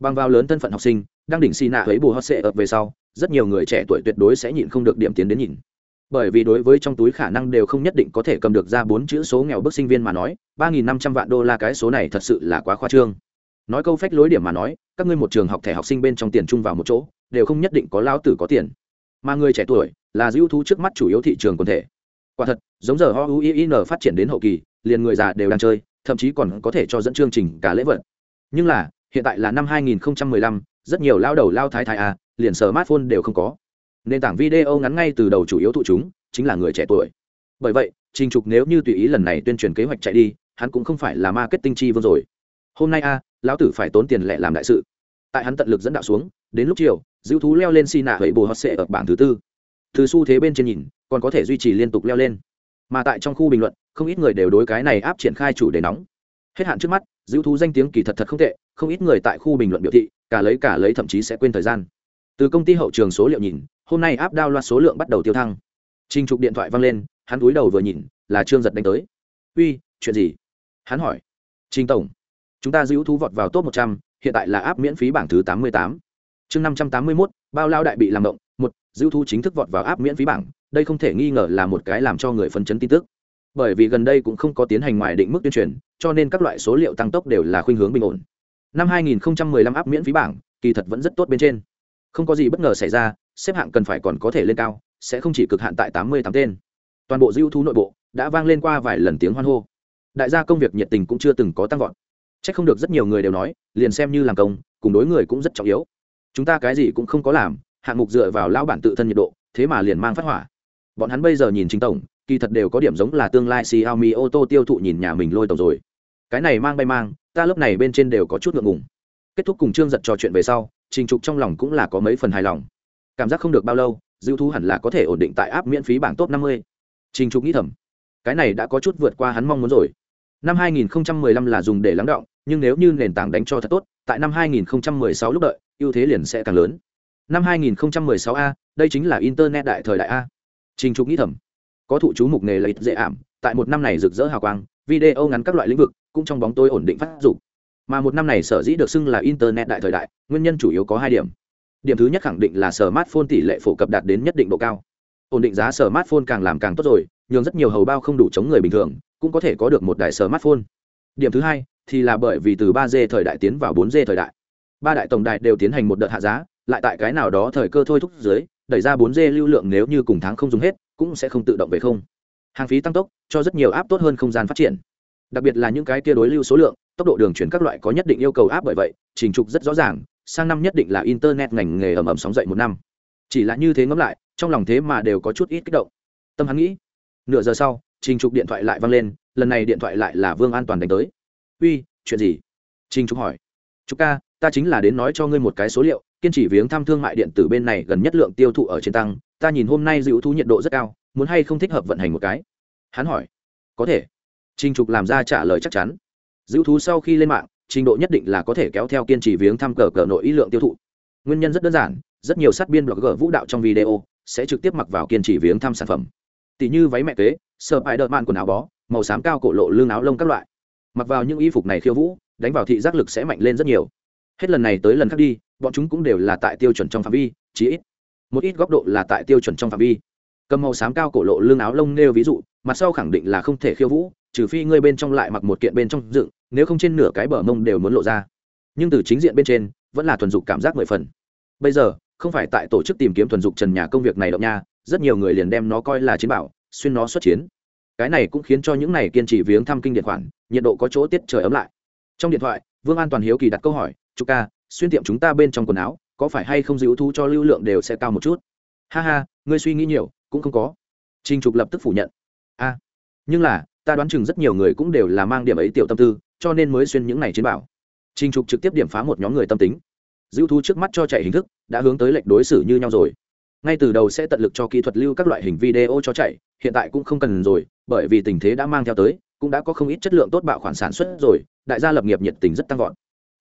Bằng vào lớn thân phận học sinh, đang đỉnh xì nạ ấy bù hot sệ ập về sau, rất nhiều người trẻ tuổi tuyệt đối sẽ nhịn không được điểm tiến đến nhìn. Bởi vì đối với trong túi khả năng đều không nhất định có thể cầm được ra bốn chữ số nghèo bức sinh viên mà nói, ba nghìn năm trăm vạn đô la cái số này thật sự là quá khoa trương nói câu phách lối điểm mà nói các ngươi một trường học thẻ học sinh bên trong tiền chung vào một chỗ đều không nhất định có lao tử có tiền. Mà người trẻ tuổi là dữ thú trước mắt chủ yếu thị trường quần thể. Quả thật giống giờ ho uin phát triển đến hậu kỳ liền người già đều đang chơi thậm chí còn có thể cho dẫn chương trình cả lễ vật. Nhưng là hiện tại là năm 2015, rất nhiều lao đầu lao thái thái à liền smartphone đều không có. Nền tảng video ngắn ngay từ đầu chủ yếu thụ chúng chính là người trẻ tuổi. Bởi vậy trình trục nếu như tùy ý lần này tuyên truyền kế hoạch chạy đi hắn cũng không phải là marketing chi vương rồi. Hôm nay a lão tử phải tốn tiền lẻ làm đại sự. Tại hắn tận lực dẫn đạo xuống, đến lúc chiều dữ thú leo lên xi nạ hẫy bồ hot sệ ở bảng thứ tư. Từ xu thế bên trên nhìn, còn có thể duy trì liên tục leo lên. Mà tại trong khu bình luận, không ít người đều đối cái này áp triển khai chủ đề nóng. Hết hạn trước mắt dữ thú danh tiếng kỳ thật thật không tệ, không ít người tại khu bình luận biểu thị, cả lấy cả lấy thậm chí sẽ quên thời gian. Từ công ty hậu trường số liệu nhìn, hôm nay áp đao loạt số lượng bắt đầu tiêu thăng. Trinh trục điện thoại văng lên, hắn cúi đầu vừa nhìn, là trương giật đánh tới. Uy, chuyện gì? Hắn hỏi. Trinh tổng chúng ta giữ thú vọt vào top một trăm, hiện tại là áp miễn phí bảng thứ tám mươi tám. Chương năm trăm tám mươi mốt, bao lao đại bị làm động. Một, giữ thú chính thức vọt vào áp miễn phí bảng. Đây không thể nghi ngờ là một cái làm cho người phấn chấn tin tức. Bởi vì gần đây cũng không có tiến hành ngoài định mức tuyên truyền, cho nên các loại số liệu tăng tốc đều là khuynh hướng bình ổn. Năm 2015 áp miễn phí bảng, kỳ thật vẫn rất tốt bên trên. Không có gì bất ngờ xảy ra, xếp hạng cần phải còn có thể lên cao, sẽ không chỉ cực hạn tại tám mươi tám tên. Toàn bộ dữ thú nội bộ đã vang lên qua vài lần tiếng hoan hô. Đại gia công việc nhiệt tình cũng chưa từng có tăng vọt c h ắ c không được rất nhiều người đều nói, liền xem như làm công, cùng đối người cũng rất trọng yếu. Chúng ta cái gì cũng không có làm, hạng mục dựa vào lão bản tự thân nhiệt độ, thế mà liền mang phát hỏa. Bọn hắn bây giờ nhìn chính tổng, kỳ thật đều có điểm giống là tương lai Xiaomi ô tô tiêu thụ nhìn nhà mình lôi tổng rồi. Cái này mang bay mang, ta lớp này bên trên đều có chút ngượng ngùng. Kết thúc cùng trương giật trò chuyện về sau, trình trục trong lòng cũng là có mấy phần hài lòng. Cảm giác không được bao lâu, dư thú hẳn là có thể ổn định tại áp miễn phí bảng top năm mươi. Trình trục nghĩ thầm, cái này đã có chút vượt qua hắn mong muốn rồi năm 2015 là dùng để lắng động, nhưng nếu như nền tảng đánh cho thật tốt, tại năm 2016 lúc đợi, ưu thế liền sẽ càng lớn. Năm 2016 a, đây chính là internet đại thời đại a. Trình trục nghĩ thầm, có thụ chú mục nghề lợi dễ ảm, tại một năm này rực rỡ hào quang, video ngắn các loại lĩnh vực cũng trong bóng tối ổn định phát dục. Mà một năm này sở dĩ được xưng là internet đại thời đại, nguyên nhân chủ yếu có hai điểm. Điểm thứ nhất khẳng định là smartphone tỷ lệ phổ cập đạt đến nhất định độ cao. Ổn định giá smartphone càng làm càng tốt rồi, nhường rất nhiều hầu bao không đủ chống người bình thường cũng có thể có được một đài smartphone. Điểm thứ hai thì là bởi vì từ 3G thời đại tiến vào 4G thời đại, ba đại tổng đại đều tiến hành một đợt hạ giá, lại tại cái nào đó thời cơ thôi thúc dưới, đẩy ra 4G lưu lượng nếu như cùng tháng không dùng hết, cũng sẽ không tự động về không. Hàng phí tăng tốc cho rất nhiều áp tốt hơn không gian phát triển. Đặc biệt là những cái kia đối lưu số lượng, tốc độ đường chuyển các loại có nhất định yêu cầu áp bởi vậy, trình trục rất rõ ràng, sang năm nhất định là internet ngành nghề ầm ầm sóng dậy một năm. Chỉ là như thế ngẫm lại, trong lòng thế mà đều có chút ít kích động. Tâm hắn nghĩ, nửa giờ sau trình trục điện thoại lại văng lên, lần này điện thoại lại là vương an toàn đánh tới. Uy, chuyện gì? Trình trục hỏi. Trục ca, ta chính là đến nói cho ngươi một cái số liệu, kiên trì viếng thăm thương mại điện tử bên này gần nhất lượng tiêu thụ ở trên tăng, ta nhìn hôm nay dữ thu nhiệt độ rất cao, muốn hay không thích hợp vận hành một cái? Hắn hỏi. Có thể. Trình trục làm ra trả lời chắc chắn. Dữ thú sau khi lên mạng, trình độ nhất định là có thể kéo theo kiên trì viếng thăm cờ cờ nội ý lượng tiêu thụ. Nguyên nhân rất đơn giản, rất nhiều sát biên blogger vũ đạo trong video sẽ trực tiếp mặc vào kiên trì viếng thăm sản phẩm tỷ như váy mẹ kế sợ bại đợt mạn quần áo bó, màu xám cao cổ lộ lương áo lông các loại. Mặc vào những y phục này khiêu vũ, đánh vào thị giác lực sẽ mạnh lên rất nhiều. Hết lần này tới lần khác đi, bọn chúng cũng đều là tại tiêu chuẩn trong phạm vi, chí ít. Một ít góc độ là tại tiêu chuẩn trong phạm vi. Cầm màu xám cao cổ lộ lương áo lông nêu ví dụ, mặt sau khẳng định là không thể khiêu vũ, trừ phi ngươi bên trong lại mặc một kiện bên trong dựng, nếu không trên nửa cái bờ mông đều muốn lộ ra. Nhưng từ chính diện bên trên, vẫn là thuần dục cảm giác mười phần. Bây giờ, không phải tại tổ chức tìm kiếm thuần dục trần nhà công việc này động nha rất nhiều người liền đem nó coi là chiến bảo, xuyên nó xuất chiến. Cái này cũng khiến cho những này kiên trì viếng thăm kinh điện khoản, nhiệt độ có chỗ tiết trời ấm lại. Trong điện thoại, vương an toàn hiếu kỳ đặt câu hỏi chú ca, xuyên tiệm chúng ta bên trong quần áo, có phải hay không dữ thu cho lưu lượng đều sẽ cao một chút? Ha ha, ngươi suy nghĩ nhiều, cũng không có. Trình trục lập tức phủ nhận. A, nhưng là, ta đoán chừng rất nhiều người cũng đều là mang điểm ấy tiểu tâm tư, cho nên mới xuyên những này chiến bảo. Trình trục trực tiếp điểm phá một nhóm người tâm tính. Dữ thu trước mắt cho chạy hình thức, đã hướng tới lệnh đối xử như nhau rồi ngay từ đầu sẽ tận lực cho kỹ thuật lưu các loại hình video cho chạy, hiện tại cũng không cần rồi, bởi vì tình thế đã mang theo tới, cũng đã có không ít chất lượng tốt bạo khoản sản xuất rồi, đại gia lập nghiệp nhiệt tình rất tăng vọt.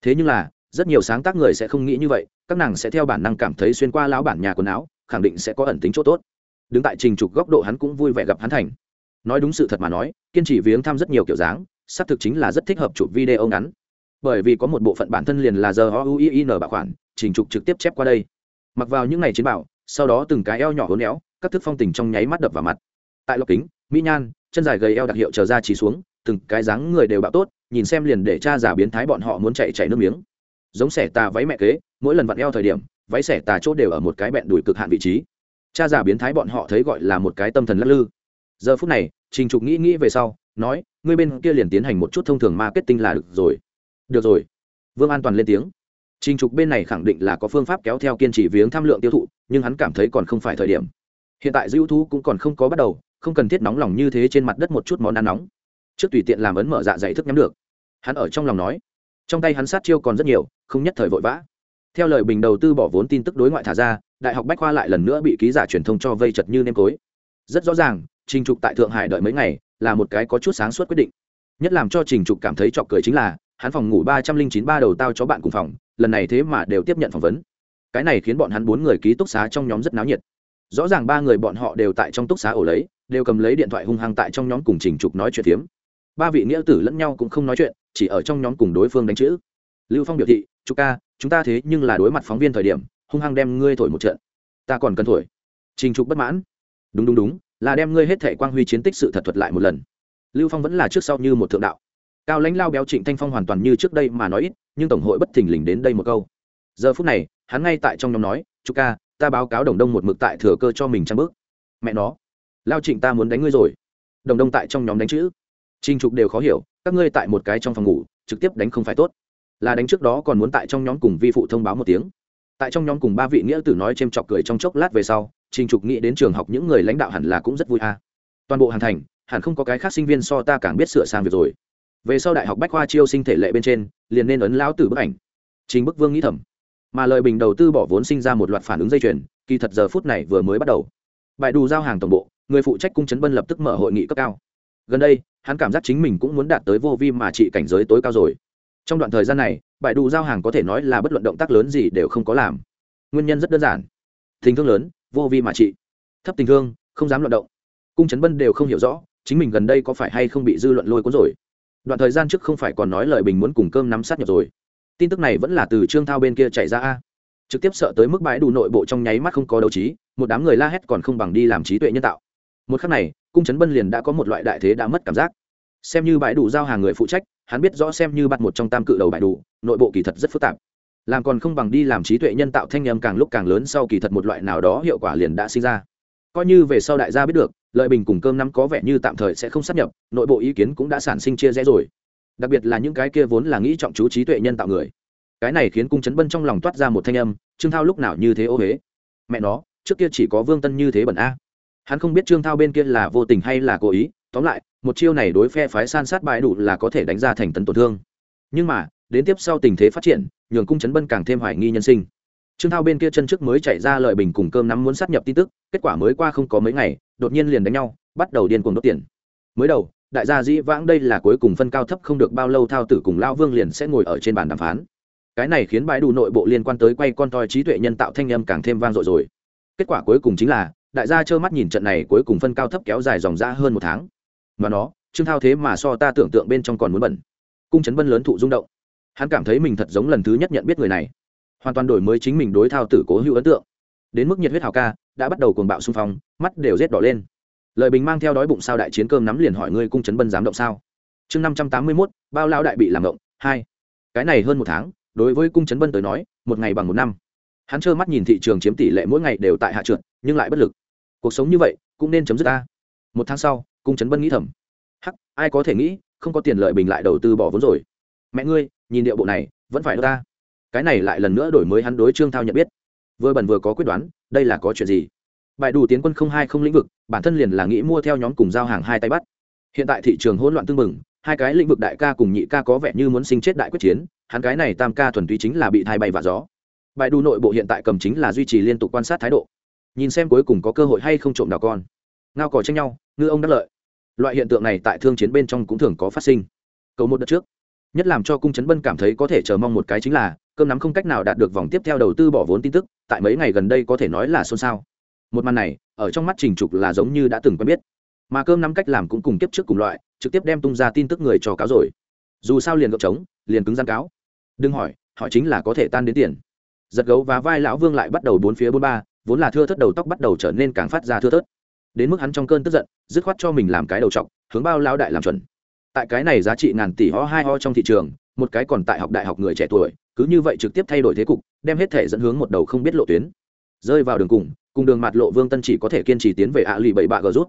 Thế nhưng là, rất nhiều sáng tác người sẽ không nghĩ như vậy, các nàng sẽ theo bản năng cảm thấy xuyên qua lão bản nhà quần áo, khẳng định sẽ có ẩn tính chỗ tốt. Đứng tại trình trục góc độ hắn cũng vui vẻ gặp hắn thành. Nói đúng sự thật mà nói, kiên trì viếng thăm rất nhiều kiểu dáng, xác thực chính là rất thích hợp chụp video ngắn. Bởi vì có một bộ phận bản thân liền là giờ o u i n bạo khoản, trình trục trực tiếp chép qua đây. Mặc vào những ngày chiến bảo sau đó từng cái eo nhỏ hốn éo các thức phong tình trong nháy mắt đập vào mặt. Tại lọc kính, mỹ nhan, chân dài gầy eo đặc hiệu trở ra chỉ xuống, từng cái dáng người đều bạo tốt, nhìn xem liền để cha giả biến thái bọn họ muốn chạy chạy nước miếng. Giống xẻ tà váy mẹ kế, mỗi lần vặn eo thời điểm, váy xẻ tà chốt đều ở một cái bẹn đùi cực hạn vị trí. Cha giả biến thái bọn họ thấy gọi là một cái tâm thần lắc lư. Giờ phút này, trình trục nghĩ nghĩ về sau, nói, ngươi bên kia liền tiến hành một chút thông thường marketing là được rồi. Được rồi. Vương an toàn lên tiếng trình trục bên này khẳng định là có phương pháp kéo theo kiên trì viếng tham lượng tiêu thụ, nhưng hắn cảm thấy còn không phải thời điểm. Hiện tại dữ thú cũng còn không có bắt đầu, không cần thiết nóng lòng như thế trên mặt đất một chút món ăn nóng. Trước tùy tiện làm ấn mở dạ dày thức nhắm được. Hắn ở trong lòng nói, trong tay hắn sát chiêu còn rất nhiều, không nhất thời vội vã. Theo lời bình đầu tư bỏ vốn tin tức đối ngoại thả ra, đại học bách khoa lại lần nữa bị ký giả truyền thông cho vây chật như nêm cối. Rất rõ ràng, trình trục tại thượng hải đợi mấy ngày, là một cái có chút sáng suốt quyết định. Nhất làm cho trình trục cảm thấy chọc cười chính là, hắn phòng ngủ ba trăm linh chín ba đầu tao cho bạn cùng phòng lần này thế mà đều tiếp nhận phỏng vấn. Cái này khiến bọn hắn bốn người ký túc xá trong nhóm rất náo nhiệt. Rõ ràng ba người bọn họ đều tại trong túc xá ổ lấy, đều cầm lấy điện thoại hung hăng tại trong nhóm cùng trình trục nói chuyện phiếm. Ba vị nghĩa tử lẫn nhau cũng không nói chuyện, chỉ ở trong nhóm cùng đối phương đánh chữ. Lưu phong biểu thị chú ca, chúng ta thế nhưng là đối mặt phóng viên thời điểm, hung hăng đem ngươi thổi một trận. Ta còn cần thổi. Trình trục bất mãn. Đúng đúng đúng, là đem ngươi hết thể quang huy chiến tích sự thật thuật lại một lần. Lưu phong vẫn là trước sau như một thượng đạo cao lãnh lao béo trịnh thanh phong hoàn toàn như trước đây mà nói ít, nhưng tổng hội bất thình lình đến đây một câu. Giờ phút này, hắn ngay tại trong nhóm nói chú ca, ta báo cáo đồng đông một mực tại thừa cơ cho mình trang bước. Mẹ nó, lao trịnh ta muốn đánh ngươi rồi. Đồng đông tại trong nhóm đánh chữ. Trinh trục đều khó hiểu, các ngươi tại một cái trong phòng ngủ, trực tiếp đánh không phải tốt. Là đánh trước đó còn muốn tại trong nhóm cùng vi phụ thông báo một tiếng. Tại trong nhóm cùng ba vị nghĩa tử nói c h ê m chọc cười trong chốc lát về sau, trình trục nghĩ đến trường học những người lãnh đạo hẳn là cũng rất vui a. Toàn bộ hàn thành, hẳn không có cái khác sinh viên so ta càng biết sửa sang việc rồi về sau đại học bách khoa chiêu sinh thể lệ bên trên, liền nên ấn lão tử bức ảnh. Chính bức vương nghĩ thầm. Mà lời bình đầu tư bỏ vốn sinh ra một loạt phản ứng dây chuyền, kỳ thật giờ phút này vừa mới bắt đầu. Bại đủ giao hàng tổng bộ, người phụ trách cung chấn bân lập tức mở hội nghị cấp cao. Gần đây, hắn cảm giác chính mình cũng muốn đạt tới vô vi mà trị cảnh giới tối cao rồi. Trong đoạn thời gian này bại đủ giao hàng có thể nói là bất luận động tác lớn gì đều không có làm. Nguyên nhân rất đơn giản. Tình thương lớn, vô vi mà trị. Thấp tình thương, không dám luận động. Cung chấn bân đều không hiểu rõ, chính mình gần đây có phải hay không bị dư luận lôi cuốn rồi đoạn thời gian trước không phải còn nói lời bình muốn cùng cơm nắm sát nhập rồi. Tin tức này vẫn là từ trương thao bên kia chạy ra a. Trực tiếp sợ tới mức bãi đủ nội bộ trong nháy mắt không có đấu trí, một đám người la hét còn không bằng đi làm trí tuệ nhân tạo. Một khắc này, cung trấn bân liền đã có một loại đại thế đã mất cảm giác. Xem như bãi đủ giao hàng người phụ trách, hắn biết rõ xem như bắt một trong tam cự đầu bãi đủ, nội bộ kỳ thật rất phức tạp. Làm còn không bằng đi làm trí tuệ nhân tạo thanh âm càng lúc càng lớn sau kỳ thật một loại nào đó hiệu quả liền đã sinh ra coi như về sau đại gia biết được, lợi bình cùng cơm năm có vẻ như tạm thời sẽ không sắp nhập, nội bộ ý kiến cũng đã sản sinh chia rẽ rồi. Đặc biệt là những cái kia vốn là nghĩ trọng chú trí tuệ nhân tạo người. Cái này khiến cung chấn bân trong lòng toát ra một thanh âm, trương thao lúc nào như thế ô huế mẹ nó, trước kia chỉ có vương tân như thế bẩn a. Hắn không biết trương thao bên kia là vô tình hay là cố ý, tóm lại, một chiêu này đối phe phái san sát bãi đủ là có thể đánh ra thành tấn tổn thương. Nhưng mà, đến tiếp sau tình thế phát triển, nhường cung chấn bân càng thêm hoài nghi nhân sinh trương thao bên kia chân trước mới chạy ra lợi bình cùng cơm nắm muốn sát nhập tin tức, kết quả mới qua không có mấy ngày, đột nhiên liền đánh nhau, bắt đầu điên cuồng đốt tiền. Mới đầu, đại gia dĩ vãng đây là cuối cùng phân cao thấp không được bao lâu thao tử cùng lao vương liền sẽ ngồi ở trên bàn đàm phán. Cái này khiến bãi đủ nội bộ liên quan tới quay con toi trí tuệ nhân tạo thanh âm càng thêm vang dội rồi. Kết quả cuối cùng chính là, đại gia trơ mắt nhìn trận này cuối cùng phân cao thấp kéo dài dòng ra hơn một tháng. Mà nó, trương thao thế mà so ta tưởng tượng bên trong còn muốn bẩn. Cung trấn bân lớn thụ rung động. Hắn cảm thấy mình thật giống lần thứ nhất nhận biết người này hoàn toàn đổi mới chính mình đối thao tử cố hữu ấn tượng. Đến mức nhiệt huyết hào ca, đã bắt đầu cuồng bạo xung phong, mắt đều rét đỏ lên. Lợi bình mang theo đói bụng sao đại chiến cơm nắm liền hỏi ngươi cung trấn bân dám động sao? Chương năm trăm tám mươi mốt, bao lao đại bị làm động, hai. Cái này hơn một tháng, đối với cung trấn bân tới nói, một ngày bằng một năm. Hắn trơ mắt nhìn thị trường chiếm tỷ lệ mỗi ngày đều tại hạ trượt, nhưng lại bất lực. Cuộc sống như vậy, cũng nên chấm dứt ta. Một tháng sau, cung trấn bân nghĩ thầm. Hắc, ai có thể nghĩ, không có tiền lợi bình lại đầu tư bỏ vốn rồi. Mẹ ngươi, nhìn điệu bộ này, vẫn phải ta cái này lại lần nữa đổi mới hắn đối trương thao nhận biết. Vừa bẩn vừa có quyết đoán, đây là có chuyện gì? Bài đủ tiến quân không hai không lĩnh vực, bản thân liền là nghĩ mua theo nhóm cùng giao hàng hai tay bắt. Hiện tại thị trường hỗn loạn tương mừng hai cái lĩnh vực đại ca cùng nhị ca có vẻ như muốn sinh chết đại quyết chiến, hắn cái này tam ca thuần túy chính là bị thai bay và gió. Bài đủ nội bộ hiện tại cầm chính là duy trì liên tục quan sát thái độ. Nhìn xem cuối cùng có cơ hội hay không trộm đào con. Ngao cò tranh nhau, ngư ông đắc lợi. Loại hiện tượng này tại thương chiến bên trong cũng thường có phát sinh. Cầu một đợt trước, nhất làm cho cung trấn bân cảm thấy có thể chờ mong một cái chính là cơm nắm không cách nào đạt được vòng tiếp theo đầu tư bỏ vốn tin tức, tại mấy ngày gần đây có thể nói là xôn xao. Một màn này, ở trong mắt trình trục là giống như đã từng quen biết. Mà cơm nắm cách làm cũng cùng tiếp trước cùng loại, trực tiếp đem tung ra tin tức người cho cáo rồi. Dù sao liền gợp trống, liền cứng gian cáo. Đừng hỏi họ chính là có thể tan đến tiền. Giật gấu và vai lão vương lại bắt đầu bốn phía bốn ba, vốn là thưa thất đầu tóc bắt đầu trở nên càng phát ra thưa thớt. Đến mức hắn trong cơn tức giận, dứt khoát cho mình làm cái đầu trọc, hướng bao lao đại làm chuẩn. Tại cái này giá trị ngàn tỷ ho hai ho trong thị trường một cái còn tại học đại học người trẻ tuổi, cứ như vậy trực tiếp thay đổi thế cục, đem hết thể dẫn hướng một đầu không biết lộ tuyến. Rơi vào đường cùng cùng đường mặt lộ vương tân chỉ có thể kiên trì tiến về ạ lì bảy bạ gờ rút.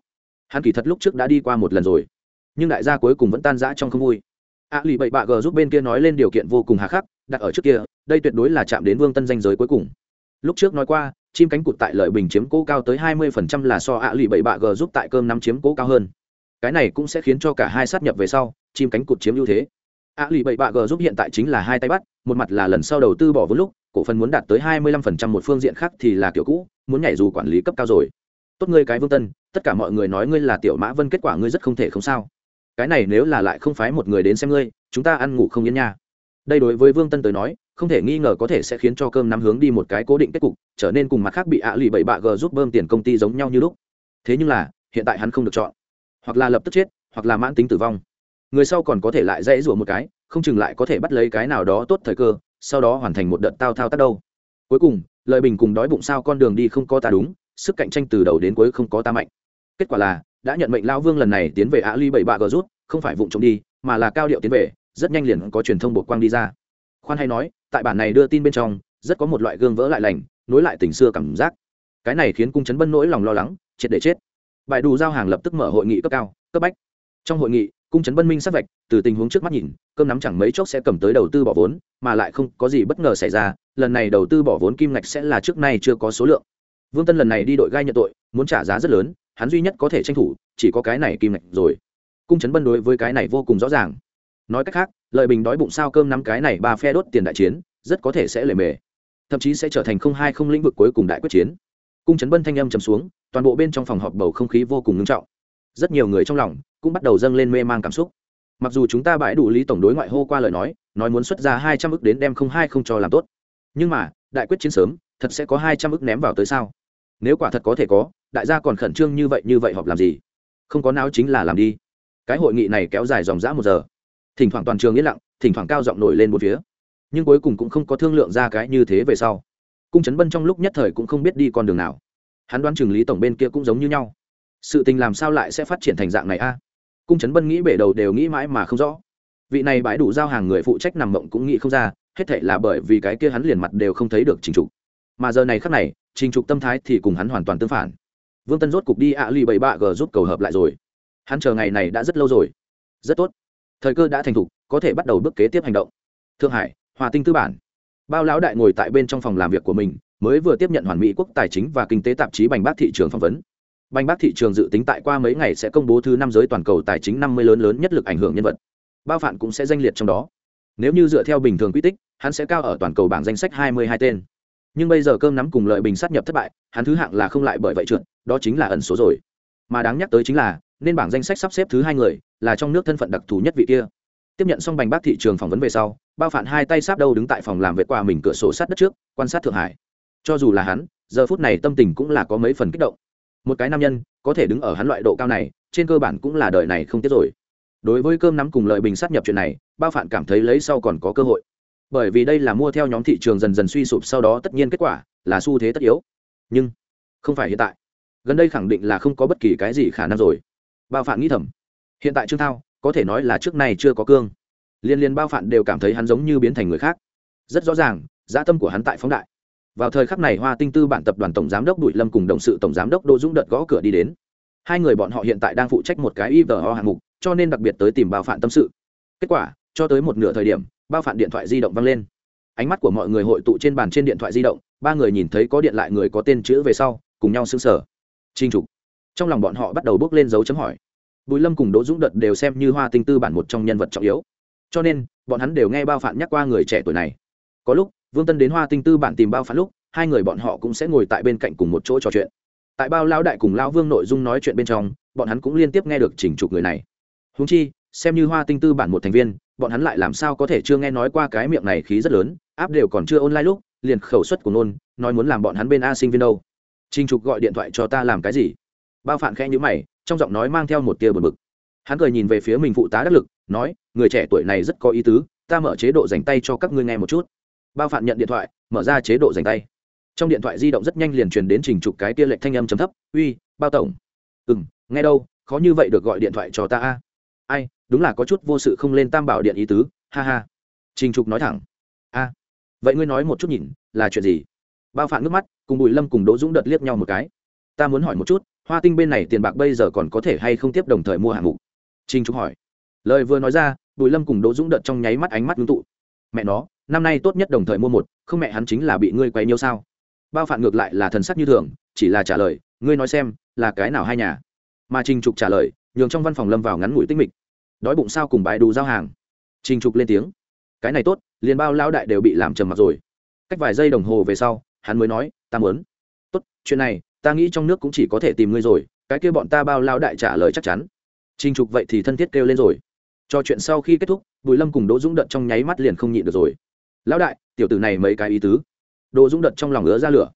Hắn kỳ thật lúc trước đã đi qua một lần rồi, nhưng đại gia cuối cùng vẫn tan rã trong không vui. Ạ lì bảy bạ gờ rút bên kia nói lên điều kiện vô cùng hà khắc, đặt ở trước kia, đây tuyệt đối là chạm đến vương tân danh giới cuối cùng. Lúc trước nói qua, chim cánh cụt tại lợi bình chiếm cố cao tới hai mươi phần trăm là so ạ lì bảy bạ g giúp tại cơm nắm chiếm cố cao hơn. Cái này cũng sẽ khiến cho cả hai sát nhập về sau, chim cánh cụt chiếm ưu thế ạ lì bảy bạ g giúp hiện tại chính là hai tay bắt, một mặt là lần sau đầu tư bỏ vốn lúc, cổ phần muốn đạt tới hai mươi lăm phần trăm một phương diện khác thì là kiểu cũ, muốn nhảy dù quản lý cấp cao rồi. Tốt ngươi cái vương tân, tất cả mọi người nói ngươi là tiểu mã vân kết quả ngươi rất không thể không sao. Cái này nếu là lại không phái một người đến xem ngươi, chúng ta ăn ngủ không yên nha. Đây đối với vương tân tới nói, không thể nghi ngờ có thể sẽ khiến cho cơm nắm hướng đi một cái cố định kết cục, trở nên cùng mặt khác bị ạ lì bảy bạ g giúp bơm tiền công ty giống nhau như lúc. Thế nhưng là, hiện tại hắn không được chọn. Hoặc là lập tức chết, hoặc là mãn tính tử vong người sau còn có thể lại dãy rủa một cái, không chừng lại có thể bắt lấy cái nào đó tốt thời cơ, sau đó hoàn thành một đợt tao thao tác đâu. Cuối cùng, lợi bình cùng đói bụng sao con đường đi không có ta đúng, sức cạnh tranh từ đầu đến cuối không có ta mạnh. Kết quả là, đã nhận mệnh lao vương lần này tiến về Á ly bảy bạ gờ rút, không phải vụng trộm đi, mà là cao điệu tiến về, rất nhanh liền có truyền thông bột quang đi ra. Khoan hay nói, tại bản này đưa tin bên trong, rất có một loại gương vỡ lại lành, nối lại tình xưa cảm giác. Cái này khiến cung trấn bân nỗi lòng lo lắng, triệt để chết. Bài đủ giao hàng lập tức mở hội nghị cấp cao, cấp bách. Trong hội nghị cung trấn bân minh sát vạch, từ tình huống trước mắt nhìn, cơm nắm chẳng mấy chốc sẽ cầm tới đầu tư bỏ vốn, mà lại không có gì bất ngờ xảy ra, lần này đầu tư bỏ vốn kim ngạch sẽ là trước nay chưa có số lượng. Vương tân lần này đi đội gai nhận tội, muốn trả giá rất lớn, hắn duy nhất có thể tranh thủ, chỉ có cái này kim ngạch rồi. Cung trấn bân đối với cái này vô cùng rõ ràng. Nói cách khác, lợi bình đói bụng sao cơm nắm cái này ba phe đốt tiền đại chiến, rất có thể sẽ lề mề. Thậm chí sẽ trở thành không hai không lĩnh vực cuối cùng đại quyết chiến. Cung trấn bân thanh âm trầm xuống, toàn bộ bên trong phòng họp bầu không khí vô cùng ngưng trọng. Rất nhiều người trong lòng cũng bắt đầu dâng lên mê mang cảm xúc. Mặc dù chúng ta bãi đủ lý tổng đối ngoại hô qua lời nói nói muốn xuất ra hai trăm ức đến đem không hai không cho làm tốt. Nhưng mà, đại quyết chiến sớm, thật sẽ có hai trăm ức ném vào tới sao? Nếu quả thật có thể có, đại gia còn khẩn trương như vậy như vậy họp làm gì? Không có não chính là làm đi. Cái hội nghị này kéo dài dòng dã một giờ. Thỉnh thoảng toàn trường yên lặng, thỉnh thoảng cao giọng nổi lên một phía. Nhưng cuối cùng cũng không có thương lượng ra cái như thế về sau. Cung trấn bân trong lúc nhất thời cũng không biết đi con đường nào. Hắn đoán chừng lý tổng bên kia cũng giống như nhau. Sự tình làm sao lại sẽ phát triển thành dạng này a? Cung trấn bân nghĩ bể đầu đều nghĩ mãi mà không rõ. Vị này bãi đủ giao hàng người phụ trách nằm mộng cũng nghĩ không ra, hết thệ là bởi vì cái kia hắn liền mặt đều không thấy được trình trục. Mà giờ này khắc này, trình trục tâm thái thì cùng hắn hoàn toàn tương phản. Vương tân rốt cục đi ạ à ly bảy bạ g giúp cầu hợp lại rồi. Hắn chờ ngày này đã rất lâu rồi. Rất tốt. Thời cơ đã thành thục, có thể bắt đầu bước kế tiếp hành động. Thượng hải, hòa tinh tư bản. Bao lão đại ngồi tại bên trong phòng làm việc của mình, mới vừa tiếp nhận hoàn mỹ quốc tài chính và kinh tế tạp chí bành bác thị trường phỏng vấn bành bác thị trường dự tính tại qua mấy ngày sẽ công bố thứ năm giới toàn cầu tài chính năm mươi lớn lớn nhất lực ảnh hưởng nhân vật. Bao phạn cũng sẽ danh liệt trong đó. Nếu như dựa theo bình thường quy tích, hắn sẽ cao ở toàn cầu bảng danh sách hai mươi hai tên. Nhưng bây giờ cơm nắm cùng lợi bình sát nhập thất bại, hắn thứ hạng là không lại bởi vậy trượt, đó chính là ẩn số rồi. Mà đáng nhắc tới chính là, nên bảng danh sách sắp xếp thứ hai người là trong nước thân phận đặc thù nhất vị kia. Tiếp nhận xong bành bác thị trường phỏng vấn về sau, bao phản hai tay sáp đâu đứng tại phòng làm việc qua mình cửa sổ sát đất trước, quan sát thượng hải. Cho dù là hắn, giờ phút này tâm tình cũng là có mấy phần kích động một cái nam nhân có thể đứng ở hắn loại độ cao này, trên cơ bản cũng là đời này không tiếc rồi. Đối với cơm nắm cùng lợi bình sát nhập chuyện này, bao phản cảm thấy lấy sau còn có cơ hội. Bởi vì đây là mua theo nhóm thị trường dần dần suy sụp sau đó tất nhiên kết quả là xu thế tất yếu. Nhưng, không phải hiện tại. Gần đây khẳng định là không có bất kỳ cái gì khả năng rồi. Bao phản nghĩ thầm. Hiện tại trương thao, có thể nói là trước này chưa có cương. Liên liên bao phản đều cảm thấy hắn giống như biến thành người khác. Rất rõ ràng dã tâm của hắn tại phóng đại vào thời khắc này, hoa tinh tư bản tập đoàn tổng giám đốc bụi lâm cùng đồng sự tổng giám đốc đỗ dũng đợt gõ cửa đi đến. Hai người bọn họ hiện tại đang phụ trách một cái ivo hạng mục, cho nên đặc biệt tới tìm bao phản tâm sự. Kết quả, cho tới một nửa thời điểm, bao phản điện thoại di động văng lên. Ánh mắt của mọi người hội tụ trên bàn trên điện thoại di động, ba người nhìn thấy có điện lại người có tên chữ về sau, cùng nhau xứng sở trinh trục. Trong lòng bọn họ bắt đầu bước lên dấu chấm hỏi. Bùi lâm cùng đỗ dũng đợt đều xem như hoa tinh tư bản một trong nhân vật trọng yếu. Cho nên, bọn hắn đều nghe bao phản nhắc qua người trẻ tuổi này. Có lúc vương tân đến hoa tinh tư bản tìm bao phản lúc, hai người bọn họ cũng sẽ ngồi tại bên cạnh cùng một chỗ trò chuyện. Tại bao lão đại cùng lão vương nội dung nói chuyện bên trong, bọn hắn cũng liên tiếp nghe được chỉnh trục người này. Húng chi, xem như hoa tinh tư bản một thành viên, bọn hắn lại làm sao có thể chưa nghe nói qua cái miệng này khí rất lớn, áp đều còn chưa online lúc, liền khẩu suất của nôn nói muốn làm bọn hắn bên a sinh viên đâu. Trình trục gọi điện thoại cho ta làm cái gì? Bao phản khẽ nhữ mày, trong giọng nói mang theo một tia bờ bực. Hắn cười nhìn về phía mình phụ tá đắc lực, nói, người trẻ tuổi này rất có ý tứ, ta mở chế độ dành tay cho các ngươi nghe một chút bao Phạm nhận điện thoại, mở ra chế độ dành tay. Trong điện thoại di động rất nhanh liền truyền đến trình trục cái tia lệnh thanh âm chấm thấp, uy, bao tổng. Ừ m nghe đâu, khó như vậy được gọi điện thoại cho ta a. Ai, đúng là có chút vô sự không lên tam bảo điện ý tứ, ha ha. Trình trục nói thẳng. A, vậy ngươi nói một chút nhìn, là chuyện gì? Bao Phạm nước mắt, cùng bùi lâm cùng đỗ dũng đợt liếc nhau một cái. Ta muốn hỏi một chút, hoa tinh bên này tiền bạc bây giờ còn có thể hay không tiếp đồng thời mua hạng mục? Trình trục hỏi. Lời vừa nói ra, bùi lâm cùng đỗ dũng đợt trong nháy mắt ánh mắt ngưng tụ. Mẹ nó năm nay tốt nhất đồng thời mua một, không mẹ hắn chính là bị ngươi quấy nhiêu sao? Bao phản ngược lại là thần sắc như thường, chỉ là trả lời, ngươi nói xem, là cái nào hai nhà? Mà trình trục trả lời, nhường trong văn phòng lâm vào ngắn ngủi tinh mịch. Đói bụng sao cùng bãi đủ giao hàng? Trình trục lên tiếng, cái này tốt, liền bao lao đại đều bị làm trầm mặc rồi. Cách vài giây đồng hồ về sau, hắn mới nói, ta muốn. Tốt, chuyện này, ta nghĩ trong nước cũng chỉ có thể tìm ngươi rồi, cái kia bọn ta bao lao đại trả lời chắc chắn. Trình trục vậy thì thân thiết kêu lên rồi. Cho chuyện sau khi kết thúc, bùi lâm cùng đỗ dũng đợt trong nháy mắt liền không nhịn được rồi lão đại, tiểu tử này mấy cái ý tứ. Đồ dũng đợt trong lòng ngứa ra lửa.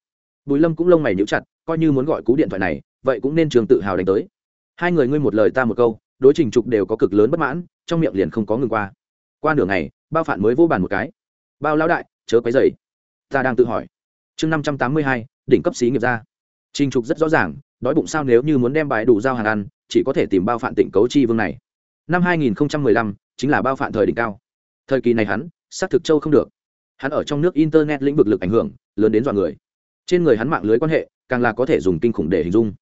Bùi lâm cũng lông mày nhíu chặt, coi như muốn gọi cú điện thoại này, vậy cũng nên trường tự hào đánh tới. Hai người ngươi một lời ta một câu, đối trình trục đều có cực lớn bất mãn, trong miệng liền không có ngừng qua. Qua nửa ngày, bao phản mới vô bàn một cái. Bao lão đại, chớ quấy dày ta đang tự hỏi. Chương năm trăm tám mươi hai, đỉnh cấp xí nghiệp ra. Trình trục rất rõ ràng, đói bụng sao nếu như muốn đem bài đủ giao hàng ăn, chỉ có thể tìm bao phản tỉnh cấu chi vương này. Năm hai nghìn lăm, chính là bao phản thời đỉnh cao. Thời kỳ này hắn xác thực châu không được. Hắn ở trong nước internet lĩnh vực lực ảnh hưởng, lớn đến dọa người. Trên người hắn mạng lưới quan hệ, càng là có thể dùng kinh khủng để hình dung.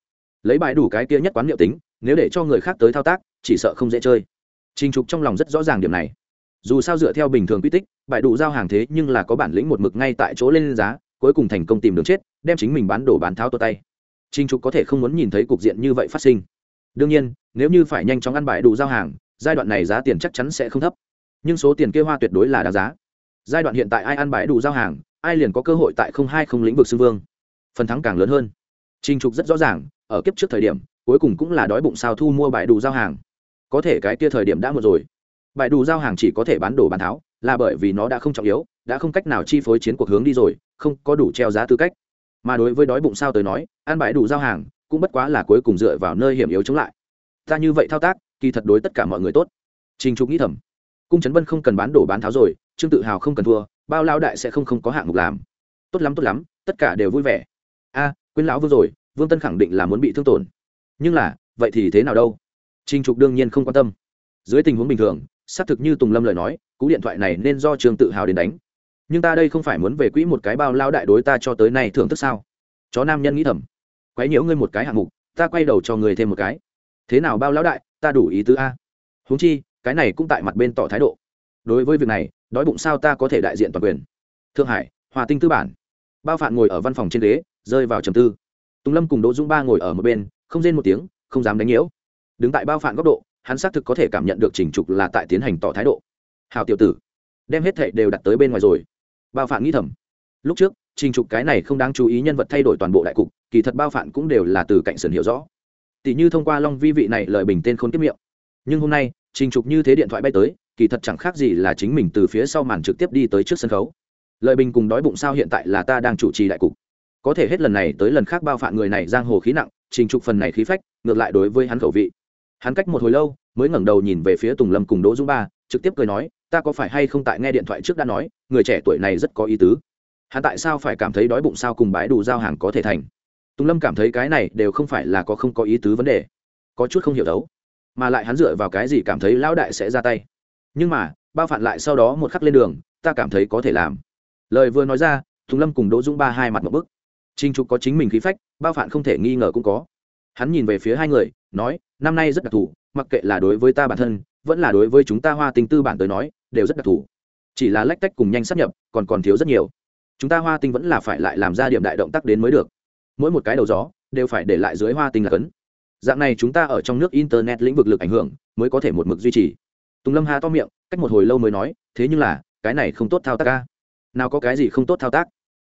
Lấy bài đủ cái kia nhất quán liệu tính, nếu để cho người khác tới thao tác, chỉ sợ không dễ chơi. Trình trục trong lòng rất rõ ràng điểm này. Dù sao dựa theo bình thường quy tích, bài đủ giao hàng thế nhưng là có bản lĩnh một mực ngay tại chỗ lên giá, cuối cùng thành công tìm đường chết, đem chính mình bán đổ bán tháo tuột tay. Trình trục có thể không muốn nhìn thấy cục diện như vậy phát sinh. Đương nhiên, nếu như phải nhanh chóng ăn bài đủ giao hàng, giai đoạn này giá tiền chắc chắn sẽ không thấp nhưng số tiền kia hoa tuyệt đối là đáng giá. Giai đoạn hiện tại ai ăn bãi đủ giao hàng, ai liền có cơ hội tại không hai không lĩnh vực xưng vương. Phần thắng càng lớn hơn. Trình trục rất rõ ràng, ở kiếp trước thời điểm, cuối cùng cũng là đói bụng sao thu mua bãi đủ giao hàng. Có thể cái kia thời điểm đã một rồi. Bãi đủ giao hàng chỉ có thể bán đồ bán tháo, là bởi vì nó đã không trọng yếu, đã không cách nào chi phối chiến cuộc hướng đi rồi, không có đủ treo giá tư cách. Mà đối với đói bụng sao tới nói, ăn bãi đủ giao hàng, cũng bất quá là cuối cùng dựa vào nơi hiểm yếu chống lại. Ta như vậy thao tác, kỳ thật đối tất cả mọi người tốt. Trình trục nghĩ thầm cung trấn vân không cần bán đổ bán tháo rồi, trương tự hào không cần thua, bao lao đại sẽ không không có hạng mục làm. Tốt lắm tốt lắm, tất cả đều vui vẻ. A quên lão vương rồi, vương tân khẳng định là muốn bị thương tổn. Nhưng là, vậy thì thế nào đâu? Trình trục đương nhiên không quan tâm. Dưới tình huống bình thường, xác thực như tùng lâm lời nói, cú điện thoại này nên do trương tự hào đến đánh. Nhưng ta đây không phải muốn về quỹ một cái bao lao đại đối ta cho tới nay thưởng thức sao? Chó nam nhân nghĩ thầm. Quấy nhiễu ngươi một cái hạng mục, ta quay đầu cho người thêm một cái. Thế nào bao lão đại, ta đủ ý tứ a. Huống chi cái này cũng tại mặt bên tỏ thái độ. Đối với việc này, đói bụng sao ta có thể đại diện toàn quyền? Thượng hải, hòa tinh tư bản. Bao phạn ngồi ở văn phòng trên ghế, rơi vào trầm tư. Tùng lâm cùng đỗ dũng ba ngồi ở một bên, không rên một tiếng, không dám đánh nhiễu. Đứng tại bao phạn góc độ, hắn xác thực có thể cảm nhận được chỉnh trục là tại tiến hành tỏ thái độ. Hào tiểu tử, đem hết thệ đều đặt tới bên ngoài rồi. Bao phạn nghĩ thầm. Lúc trước trình trục cái này không đáng chú ý nhân vật thay đổi toàn bộ đại cục, kỳ thật bao phạn cũng đều là từ cạnh sườn hiểu rõ. Tỷ như thông qua long vi vị này lời bình tên khôn kiếp miệng. Nhưng hôm nay trình trục như thế điện thoại bay tới, kỳ thật chẳng khác gì là chính mình từ phía sau màn trực tiếp đi tới trước sân khấu. Lợi bình cùng đói bụng sao hiện tại là ta đang chủ trì đại cục. Có thể hết lần này tới lần khác bao phạn người này giang hồ khí nặng, trình trục phần này khí phách, ngược lại đối với hắn khẩu vị. Hắn cách một hồi lâu, mới ngẩng đầu nhìn về phía tùng lâm cùng đỗ dũng ba, trực tiếp cười nói, ta có phải hay không tại nghe điện thoại trước đã nói, người trẻ tuổi này rất có ý tứ. Hắn tại sao phải cảm thấy đói bụng sao cùng bãi đủ giao hàng có thể thành? Tùng lâm cảm thấy cái này đều không phải là có không có ý tứ vấn đề. Có chút không hiểu đấu mà lại hắn dựa vào cái gì cảm thấy lão đại sẽ ra tay? Nhưng mà, bao phản lại sau đó một khắc lên đường, ta cảm thấy có thể làm. Lời vừa nói ra, thùng lâm cùng đỗ dũng ba hai mặt một bức. Trinh trục có chính mình khí phách, bao phản không thể nghi ngờ cũng có. Hắn nhìn về phía hai người, nói, năm nay rất đặc thù, mặc kệ là đối với ta bản thân, vẫn là đối với chúng ta hoa tinh tư bản tới nói, đều rất đặc thù. Chỉ là lách tách cùng nhanh sắp nhập, còn còn thiếu rất nhiều. Chúng ta hoa tinh vẫn là phải lại làm ra điểm đại động tác đến mới được. Mỗi một cái đầu gió, đều phải để lại dưới hoa tinh là cấn dạng này chúng ta ở trong nước internet lĩnh vực lực ảnh hưởng mới có thể một mực duy trì. Tùng lâm hà to miệng, cách một hồi lâu mới nói, thế nhưng là, cái này không tốt thao tác ca nào có cái gì không tốt thao tác?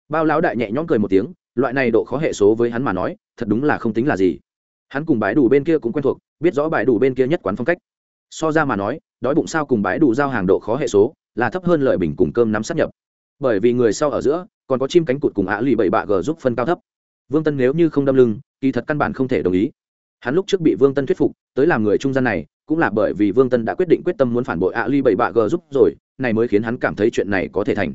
Bao lão đại nhẹ nhõm cười một tiếng, loại này độ khó hệ số với hắn mà nói, thật đúng là không tính là gì. Hắn cùng bãi đủ bên kia cũng quen thuộc, biết rõ bãi đủ bên kia nhất quán phong cách. So ra mà nói, đói bụng sao cùng bãi đủ giao hàng độ khó hệ số là thấp hơn lợi bình cùng cơm nắm sát nhập. Bởi vì người sau ở giữa, còn có chim cánh cụt cùng ạ lì bậy bạ g giúp phân cao thấp. Vương tân nếu như không đâm lưng, kỳ thật căn bản không thể đồng ý hắn lúc trước bị vương tân thuyết phục tới làm người trung gian này cũng là bởi vì vương tân đã quyết định quyết tâm muốn phản bội ạ ly bảy bạ g giúp rồi, này mới khiến hắn cảm thấy chuyện này có thể thành.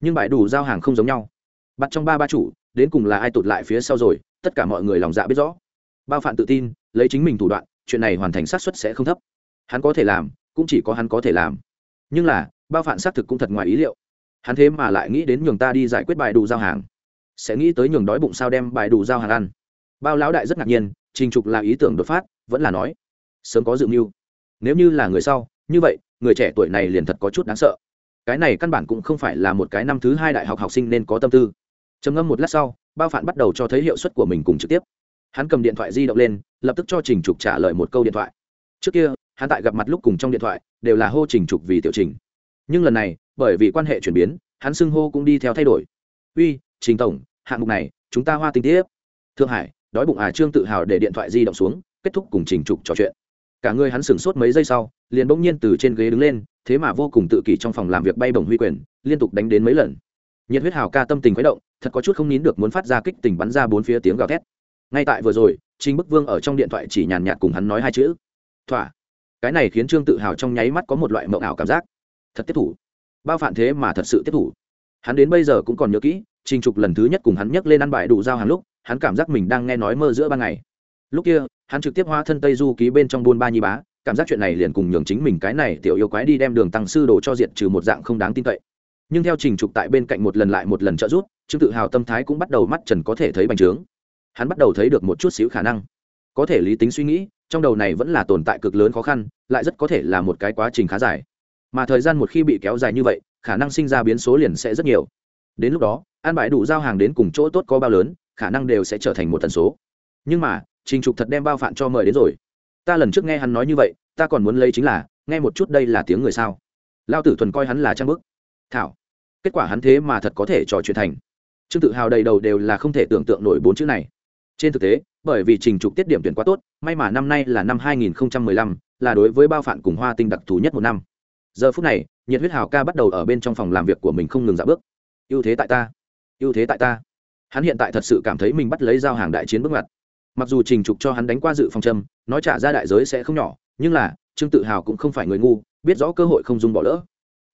Nhưng bãi đủ giao hàng không giống nhau. Bắt trong ba ba chủ, đến cùng là ai tụt lại phía sau rồi, tất cả mọi người lòng dạ biết rõ. Bao phạm tự tin, lấy chính mình thủ đoạn, chuyện này hoàn thành xác suất sẽ không thấp. Hắn có thể làm, cũng chỉ có hắn có thể làm. Nhưng là, bao phạm xác thực cũng thật ngoài ý liệu. Hắn thế mà lại nghĩ đến nhường ta đi giải quyết bài đủ giao hàng. Sẽ nghĩ tới nhường đói bụng sao đem bài đủ giao hàng ăn. Bao lão đại rất ngạc nhiên trình trục là ý tưởng đột phát, vẫn là nói, sớm có dự mưu. Nếu như là người sau, như vậy, người trẻ tuổi này liền thật có chút đáng sợ. Cái này căn bản cũng không phải là một cái năm thứ hai đại học học sinh nên có tâm tư. Trầm ngâm một lát sau, bao phản bắt đầu cho thấy hiệu suất của mình cùng trực tiếp. Hắn cầm điện thoại di động lên, lập tức cho trình trục trả lời một câu điện thoại. Trước kia, hắn tại gặp mặt lúc cùng trong điện thoại, đều là hô trình trục vì tiểu trình. Nhưng lần này, bởi vì quan hệ chuyển biến, hắn xưng hô cũng đi theo thay đổi. Uy, trình tổng, hạng mục này, chúng ta hoa tinh tiếp. Thượng hải đói bụng à trương tự hào để điện thoại di động xuống, kết thúc cùng trình trục trò chuyện. Cả người hắn sửng sốt mấy giây sau, liền bỗng nhiên từ trên ghế đứng lên, thế mà vô cùng tự kỷ trong phòng làm việc bay bổng huy quyền, liên tục đánh đến mấy lần. Nhiệt huyết hào ca tâm tình khuấy động, thật có chút không nín được muốn phát ra kích tình bắn ra bốn phía tiếng gào thét. Ngay tại vừa rồi trinh bức vương ở trong điện thoại chỉ nhàn nhạt cùng hắn nói hai chữ. Thỏa. Cái này khiến trương tự hào trong nháy mắt có một loại mộng ảo cảm giác. Thật tiếp thủ. Bao phản thế mà thật sự tiếp thủ. Hắn đến bây giờ cũng còn nhớ kỹ, trình trục lần thứ nhất cùng hắn nhắc lên ăn bài đủ giao hàng lúc hắn cảm giác mình đang nghe nói mơ giữa ban ngày. Lúc kia, hắn trực tiếp hóa thân tây du ký bên trong buôn ba nhi bá, cảm giác chuyện này liền cùng nhường chính mình cái này tiểu yêu quái đi đem đường tăng sư đồ cho diệt trừ một dạng không đáng tin cậy. Nhưng theo trình trục tại bên cạnh một lần lại một lần trợ giúp, trương tự hào tâm thái cũng bắt đầu mắt trần có thể thấy bành trướng. Hắn bắt đầu thấy được một chút xíu khả năng. Có thể lý tính suy nghĩ, trong đầu này vẫn là tồn tại cực lớn khó khăn, lại rất có thể là một cái quá trình khá dài. Mà thời gian một khi bị kéo dài như vậy, khả năng sinh ra biến số liền sẽ rất nhiều. Đến lúc đó, an bãi đủ giao hàng đến cùng chỗ tốt có bao lớn khả năng đều sẽ trở thành một tần số. Nhưng mà trình trục thật đem bao phạn cho mời đến rồi. Ta lần trước nghe hắn nói như vậy ta còn muốn lấy chính là nghe một chút đây là tiếng người sao? Lao tử thuần coi hắn là trang bức. Thảo kết quả hắn thế mà thật có thể trò chuyện thành. Trương tự hào đầy đầu đều là không thể tưởng tượng nổi bốn chữ này. Trên thực tế bởi vì trình trục tiết điểm tuyển quá tốt may mà năm nay là năm 2015, là đối với bao phạn cùng hoa tinh đặc thù nhất một năm. Giờ phút này nhiệt huyết hào ca bắt đầu ở bên trong phòng làm việc của mình không ngừng dạo bước. Ưu thế tại ta. Ưu thế tại ta hắn hiện tại thật sự cảm thấy mình bắt lấy giao hàng đại chiến bước ngoặt. Mặc dù trình trục cho hắn đánh qua dự phòng châm, nói trả ra đại giới sẽ không nhỏ, nhưng là, trương tự hào cũng không phải người ngu, biết rõ cơ hội không dùng bỏ lỡ.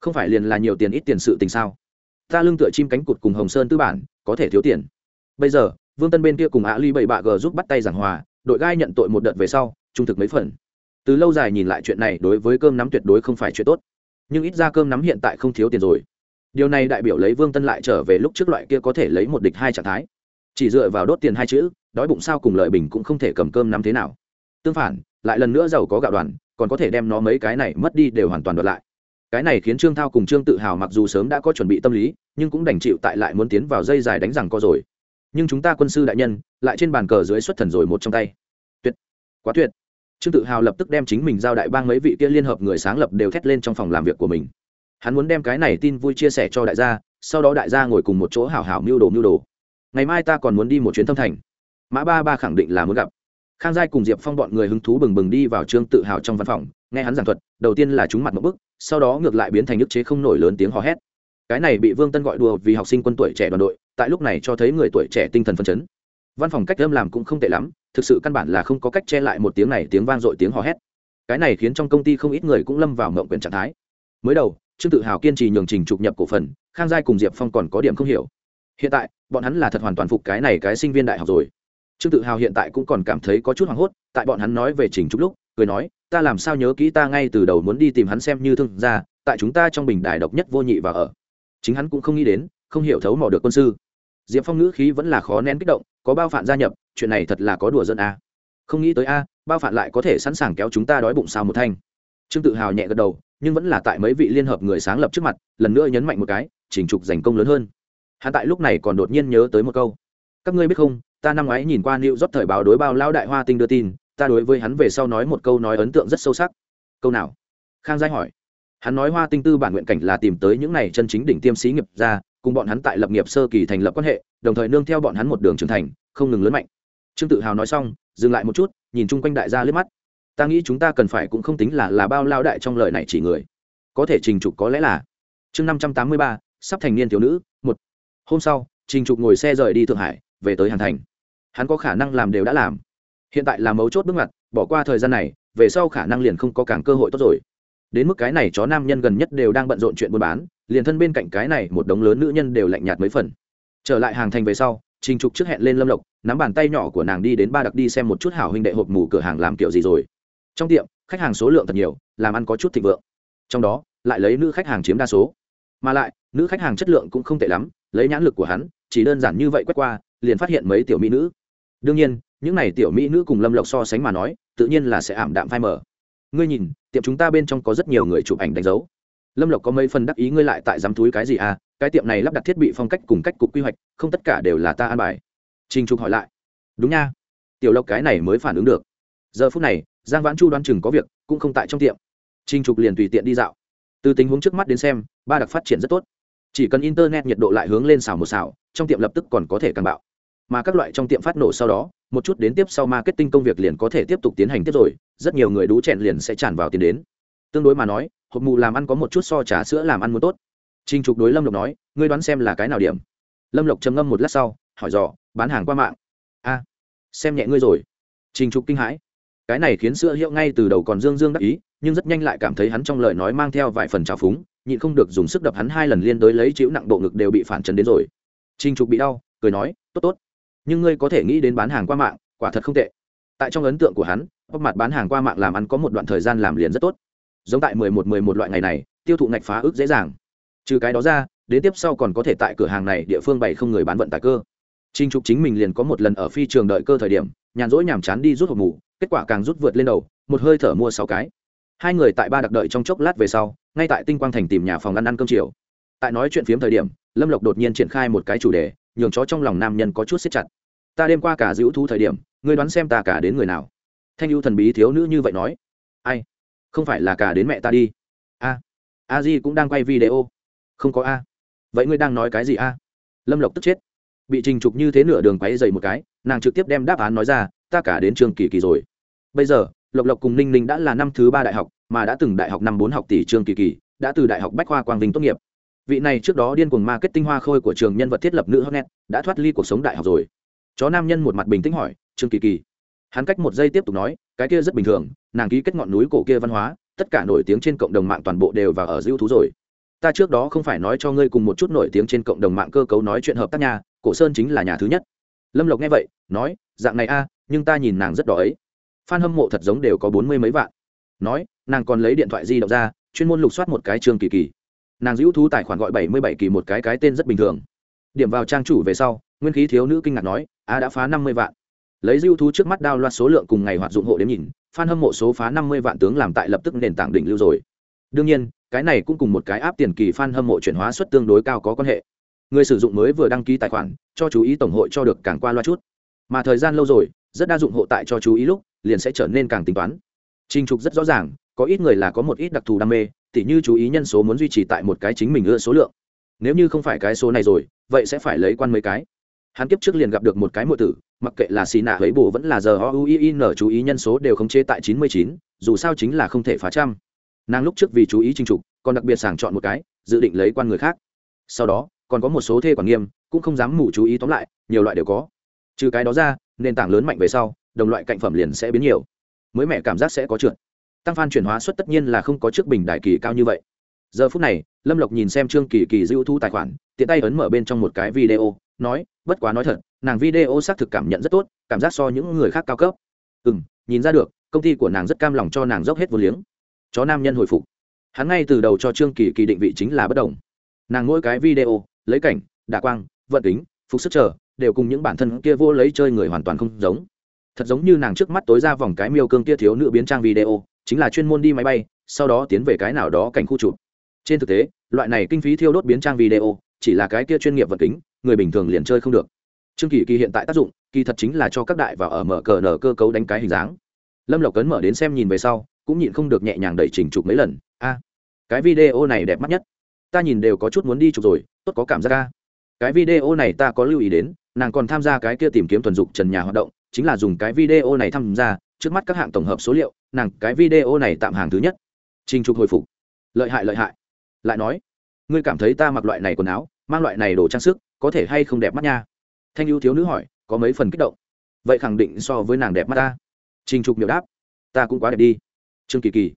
Không phải liền là nhiều tiền ít tiền sự tình sao? Ta lương tựa chim cánh cụt cùng hồng sơn tư bản, có thể thiếu tiền. Bây giờ, vương tân bên kia cùng ạ ly bảy bạ g giúp bắt tay giảng hòa, đội gai nhận tội một đợt về sau, trung thực mấy phần. Từ lâu dài nhìn lại chuyện này, đối với cơm nắm tuyệt đối không phải chuyện tốt. Nhưng ít ra cơm nắm hiện tại không thiếu tiền rồi điều này đại biểu lấy vương tân lại trở về lúc trước loại kia có thể lấy một địch hai trạng thái. Chỉ dựa vào đốt tiền hai chữ, đói bụng sao cùng lợi bình cũng không thể cầm cơm nắm thế nào. Tương phản, lại lần nữa giàu có gạo đoàn, còn có thể đem nó mấy cái này mất đi đều hoàn toàn đoạt lại. Cái này khiến trương thao cùng trương tự hào mặc dù sớm đã có chuẩn bị tâm lý, nhưng cũng đành chịu tại lại muốn tiến vào dây dài đánh rằng co rồi. Nhưng chúng ta quân sư đại nhân, lại trên bàn cờ dưới xuất thần rồi một trong tay. Tuyệt! Quá tuyệt! Trương tự hào lập tức đem chính mình giao đại bang mấy vị kia liên hợp người sáng lập đều thét lên trong phòng làm việc của mình hắn muốn đem cái này tin vui chia sẻ cho đại gia, sau đó đại gia ngồi cùng một chỗ hào hào mưu đồ mưu đồ. Ngày mai ta còn muốn đi một chuyến thâm thành. Mã ba ba khẳng định là muốn gặp. Khang giai cùng diệp phong bọn người hứng thú bừng bừng đi vào trương tự hào trong văn phòng, nghe hắn giảng thuật, đầu tiên là chúng mặt một bức, sau đó ngược lại biến thành ức chế không nổi lớn tiếng hò hét. Cái này bị vương tân gọi đùa vì học sinh quân tuổi trẻ đoàn đội, tại lúc này cho thấy người tuổi trẻ tinh thần phấn chấn. Văn phòng cách âm làm cũng không tệ lắm, thực sự căn bản là không có cách che lại một tiếng này tiếng vang dội tiếng hò hét. Cái này khiến trong công ty không ít người cũng lâm vào mộng quyền trạng thái. Mới đầu trương tự hào kiên trì nhường trình trục nhập cổ phần, khang giai cùng diệp phong còn có điểm không hiểu. Hiện tại, bọn hắn là thật hoàn toàn phục cái này cái sinh viên đại học rồi. Trương tự hào hiện tại cũng còn cảm thấy có chút hoảng hốt, tại bọn hắn nói về trình trục lúc, cười nói, ta làm sao nhớ kỹ ta ngay từ đầu muốn đi tìm hắn xem như thương gia, tại chúng ta trong bình đài độc nhất vô nhị và ở. Chính hắn cũng không nghĩ đến, không hiểu thấu mò được quân sư. Diệp phong ngữ khí vẫn là khó nén kích động, có bao phản gia nhập, chuyện này thật là có đùa dân a. Không nghĩ tới a, bao phản lại có thể sẵn sàng kéo chúng ta đói bụng sao một thanh trương tự hào nhẹ gật đầu nhưng vẫn là tại mấy vị liên hợp người sáng lập trước mặt lần nữa nhấn mạnh một cái chỉnh trục giành công lớn hơn hắn tại lúc này còn đột nhiên nhớ tới một câu các ngươi biết không ta năm ngoái nhìn qua New rót thời báo đối bao lao đại hoa tinh đưa tin, ta đối với hắn về sau nói một câu nói ấn tượng rất sâu sắc. Câu nào? Khang Giai hỏi. Hắn nói hoa tinh tư bản nguyện cảnh là tìm tới những này chân chính đỉnh tiêm sĩ nghiệp ra, cùng bọn hắn tại lập nghiệp sơ kỳ thành lập quan hệ, đồng thời nương theo bọn hắn một đường trưởng thành, không ngừng lớn mạnh. Trương Tự Hào nói xong, dừng lại một chút, nhìn chung quanh đại gia liếc mắt. Ta nghĩ chúng ta cần phải cũng không tính là là bao lao đại trong lời này chỉ người. Có thể trình trục có lẽ là. Chương năm trăm tám mươi ba, sắp thành niên thiếu nữ, một. Hôm sau, Trình Trục ngồi xe rời đi Thượng Hải, về tới Hàn Thành hắn có khả năng làm đều đã làm hiện tại là mấu chốt bước ngoặt bỏ qua thời gian này về sau khả năng liền không có càng cơ hội tốt rồi đến mức cái này chó nam nhân gần nhất đều đang bận rộn chuyện buôn bán liền thân bên cạnh cái này một đống lớn nữ nhân đều lạnh nhạt mấy phần trở lại hàng thành về sau trình trục trước hẹn lên lâm lộc nắm bàn tay nhỏ của nàng đi đến ba đặc đi xem một chút hảo huynh đệ hộp mù cửa hàng làm kiểu gì rồi trong tiệm, khách hàng số lượng thật nhiều, làm ăn có chút thịnh vượng. Trong đó, lại lấy nữ khách hàng chiếm đa số. Mà lại, nữ khách hàng chất lượng cũng không tệ lắm, lấy nhãn lực của hắn, chỉ đơn giản như vậy quét qua, liền phát hiện mấy tiểu mỹ nữ. Đương nhiên, những n à y tiểu mỹ nữ cùng lâm lộc so sánh mà nói, tự nhiên là sẽ ảm đạm phai mờ. Ngươi nhìn, tiệm chúng ta bên trong có rất nhiều người chụp ảnh đánh dấu. Lâm lộc có mấy phần đắc ý ngươi lại tại dám túi cái gì à cái tiệm này lắp đặt thiết bị phong cách cùng cách cục quy hoạch, không tất cả đều là ta an bài. Trinh trục hỏi lại. Đúng nha. Tiểu lộc cái này mới phản ứng được. Giờ phút này giang vãn chu đoán chừng có việc, cũng không tại trong tiệm. Trinh trục liền tùy tiện đi dạo. Từ tình huống trước mắt đến xem, ba đặc phát triển rất tốt. Chỉ cần internet nhiệt độ lại hướng lên xào một xào, trong tiệm lập tức còn có thể càng bạo. Mà các loại trong tiệm phát nổ sau đó, một chút đến tiếp sau marketing công việc liền có thể tiếp tục tiến hành tiếp rồi, rất nhiều người đú chẹn liền sẽ tràn vào tiền đến. Tương đối mà nói, hộp mù làm ăn có một chút so trà sữa làm ăn muốn tốt. Trinh trục đối lâm lộc nói, ngươi đoán xem là cái nào điểm? Lâm lộc trầm ngâm một lát sau, hỏi dò, bán hàng qua mạng. A, xem nhẹ ngươi rồi. Trinh trục kinh hãi cái này khiến sữa hiệu ngay từ đầu còn dương dương đắc ý, nhưng rất nhanh lại cảm thấy hắn trong lời nói mang theo vài phần trào phúng, nhịn không được dùng sức đập hắn hai lần liên đối lấy chịu nặng bộ ngực đều bị phản trần đến rồi. Trinh trục bị đau, cười nói, tốt tốt. Nhưng ngươi có thể nghĩ đến bán hàng qua mạng, quả thật không tệ. Tại trong ấn tượng của hắn bóc mặt bán hàng qua mạng làm ăn có một đoạn thời gian làm liền rất tốt. Giống tại mười một mười một loại ngày này, tiêu thụ ngạch phá ước dễ dàng. Trừ cái đó ra, đến tiếp sau còn có thể tại cửa hàng này địa phương bày không người bán vận tải cơ. Trinh trục chính mình liền có một lần ở phi trường đợi cơ thời điểm, nhàn rỗi nhàm chán đi rút hộp mù kết quả càng rút vượt lên đầu, một hơi thở mua sáu cái. Hai người tại ba đặc đợi trong chốc lát về sau, ngay tại tinh quang thành tìm nhà phòng ăn ăn cơm chiều. Tại nói chuyện phiếm thời điểm, lâm lộc đột nhiên triển khai một cái chủ đề, nhường chó trong lòng nam nhân có chút xếp chặt. Ta đêm qua cả dữ thu thời điểm, ngươi đoán xem ta cả đến người nào? Thanh ưu thần bí thiếu nữ như vậy nói. Ai? Không phải là cả đến mẹ ta đi. A. A di cũng đang quay video. Không có a. Vậy ngươi đang nói cái gì a? Lâm lộc tức chết. Bị trình trục như thế nửa đường quáy dày một cái, nàng trực tiếp đem đáp án nói ra, ta cả đến trường kỳ kỳ rồi bây giờ, lộc lộc cùng ninh ninh đã là năm thứ ba đại học, mà đã từng đại học năm bốn học tỷ trường kỳ kỳ, đã từ đại học bách khoa quang vinh tốt nghiệp. Vị này trước đó điên cuồng mà kết tinh hoa khôi của trường nhân vật thiết lập nữ hotnet đã thoát ly cuộc sống đại học rồi. Chó nam nhân một mặt bình tĩnh hỏi, trương kỳ kỳ. Hắn cách một giây tiếp tục nói, cái kia rất bình thường, nàng ký kết ngọn núi cổ kia văn hóa, tất cả nổi tiếng trên cộng đồng mạng toàn bộ đều vào ở dữ thú rồi. Ta trước đó không phải nói cho ngươi cùng một chút nổi tiếng trên cộng đồng mạng cơ cấu nói chuyện hợp tác nhà cổ sơn chính là nhà thứ nhất. Lâm lộc nghe vậy, nói, dạng này a, nhưng ta nhìn nàng rất đỏ ấy fan hâm mộ thật giống đều có bốn mươi mấy vạn. Nói, nàng còn lấy điện thoại di động ra, chuyên môn lục soát một cái trường kỳ kỳ. Nàng giữ thú tài khoản gọi bảy mươi bảy kỳ một cái cái tên rất bình thường. Điểm vào trang chủ về sau, nguyên khí thiếu nữ kinh ngạc nói, a, đã phá năm mươi vạn. Lấy dư thú trước mắt đao loạt số lượng cùng ngày hoạt dụng hộ đến nhìn f hâm mộ số phá năm mươi vạn tướng làm tại lập tức nền tảng đỉnh lưu rồi. Đương nhiên, cái này cũng cùng một cái áp tiền kỳ f a n hâm mộ chuyển hóa suất tương đối cao có quan hệ. Người sử dụng mới vừa đăng ký tài khoản, cho chú ý tổng hội cho được càng qua loa chút. Mà thời gian lâu rồi, rất đa dụng hộ tại cho chú ý lúc liền sẽ trở nên càng tính toán. Trinh trục rất rõ ràng, có ít người là có một ít đặc thù đam mê, tỉ như chú ý nhân số muốn duy trì tại một cái chính mình ưa số lượng. Nếu như không phải cái số này rồi, vậy sẽ phải lấy quan mấy cái. Hắn kiếp trước liền gặp được một cái muội tử, mặc kệ là xì nạ ấy bù vẫn là giờ o u i n chú ý nhân số đều không chế tại chín mươi chín, dù sao chính là không thể phá trăm. Nàng lúc trước vì chú ý trinh trục, còn đặc biệt sàng chọn một cái, dự định lấy quan người khác. Sau đó, còn có một số thê quản nghiêm, cũng không dám mù chú ý tóm lại, nhiều loại đều có. Trừ cái đó ra, nền tảng lớn mạnh về sau đồng loại cạnh phẩm liền sẽ biến nhiều. Mới mẹ cảm giác sẽ có trượt. Tăng phan chuyển hóa suất tất nhiên là không có trước bình đại kỳ cao như vậy. Giờ phút này, lâm lộc nhìn xem trương kỳ kỳ dữ thu tài khoản, tiện tay ấn mở bên trong một cái video, nói, bất quá nói thật, nàng video xác thực cảm nhận rất tốt, cảm giác so những người khác cao cấp. Ừ m nhìn ra được, công ty của nàng rất cam lòng cho nàng dốc hết vô liếng. Chó nam nhân hồi phục. Hắn ngay từ đầu cho trương kỳ kỳ định vị chính là bất đồng. Nàng mỗi cái video, lấy cảnh đạ quang, vận tính, phục sức chờ, đều cùng những bản thân kia vô lấy chơi người hoàn toàn không giống thật giống như nàng trước mắt tối ra vòng cái miêu cương kia thiếu nữ biến trang video, chính là chuyên môn đi máy bay, sau đó tiến về cái nào đó cảnh khu chụp. Trên thực tế, loại này kinh phí thiêu đốt biến trang video, chỉ là cái kia chuyên nghiệp vật kính, người bình thường liền chơi không được. Trương kỳ kỳ hiện tại tác dụng, kỳ thật chính là cho các đại vào ở mở cờ nở cơ cấu đánh cái hình dáng. Lâm lộc cấn mở đến xem nhìn về sau, cũng nhịn không được nhẹ nhàng đẩy chỉnh chụp mấy lần. A, cái video này đẹp mắt nhất. Ta nhìn đều có chút muốn đi chụp rồi, tốt có cảm giác ca cái video này ta có lưu ý đến, nàng còn tham gia cái kia tìm kiếm thuần dục trần nhà hoạt động chính là dùng cái video này tham gia, trước mắt các hạng tổng hợp số liệu, nàng cái video này tạm hàng thứ nhất. Trình trục hồi phục. Lợi hại lợi hại. Lại nói, ngươi cảm thấy ta mặc loại này quần áo, mang loại này đồ trang sức, có thể hay không đẹp mắt nha? Thanh ưu thiếu nữ hỏi, có mấy phần kích động? Vậy khẳng định so với nàng đẹp mắt ta. Trình trục miểu đáp, ta cũng quá đẹp đi. Trương kỳ kỳ,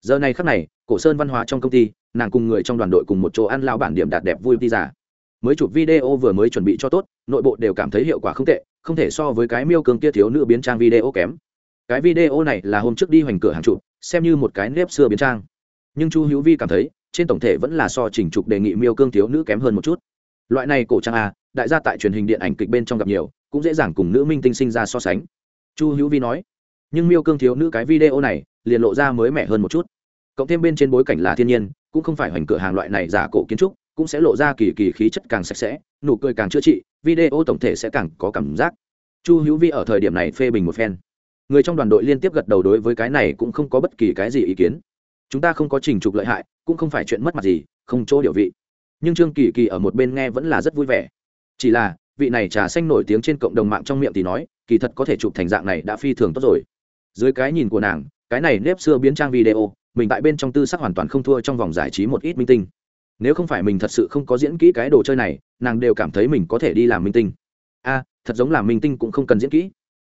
giờ này khắc này, cổ sơn văn hóa trong công ty, nàng cùng người trong đoàn đội cùng một chỗ ăn lao bản điểm đạt đẹp vui đi giả mới chụp video vừa mới chuẩn bị cho tốt, nội bộ đều cảm thấy hiệu quả không tệ không thể so với cái miêu cường kia thiếu nữ biến trang video kém. Cái video này là hôm trước đi hoành cửa hàng chụp xem như một cái nếp xưa biến trang. Nhưng chu hữu vi cảm thấy trên tổng thể vẫn là so chỉnh trục đề nghị miêu cương thiếu nữ kém hơn một chút. Loại này cổ trang à, đại gia tại truyền hình điện ảnh kịch bên trong gặp nhiều cũng dễ dàng cùng nữ minh tinh sinh ra so sánh. Chu hữu vi nói nhưng miêu cương thiếu nữ cái video này liền lộ ra mới mẻ hơn một chút. Cộng thêm bên trên bối cảnh là thiên nhiên cũng không phải hoành cửa hàng loại này giả cổ kiến trúc cũng sẽ lộ ra kỳ kỳ khí chất càng sạch sẽ nụ cười càng chữa trị video tổng thể sẽ càng có cảm giác. Chu hữu vi ở thời điểm này phê bình một phen. Người trong đoàn đội liên tiếp gật đầu đối với cái này cũng không có bất kỳ cái gì ý kiến. Chúng ta không có trình trục lợi hại, cũng không phải chuyện mất mặt gì, không chỗ điều vị. Nhưng trương kỳ kỳ ở một bên nghe vẫn là rất vui vẻ. Chỉ là, vị này trà xanh nổi tiếng trên cộng đồng mạng trong miệng thì nói, kỳ thật có thể chụp thành dạng này đã phi thường tốt rồi. Dưới cái nhìn của nàng, cái này nếp xưa biến trang video, mình tại bên trong tư sắc hoàn toàn không thua trong vòng giải trí một ít minh tinh nếu không phải mình thật sự không có diễn kỹ cái đồ chơi này, nàng đều cảm thấy mình có thể đi làm minh tinh. A, thật giống làm minh tinh cũng không cần diễn kỹ.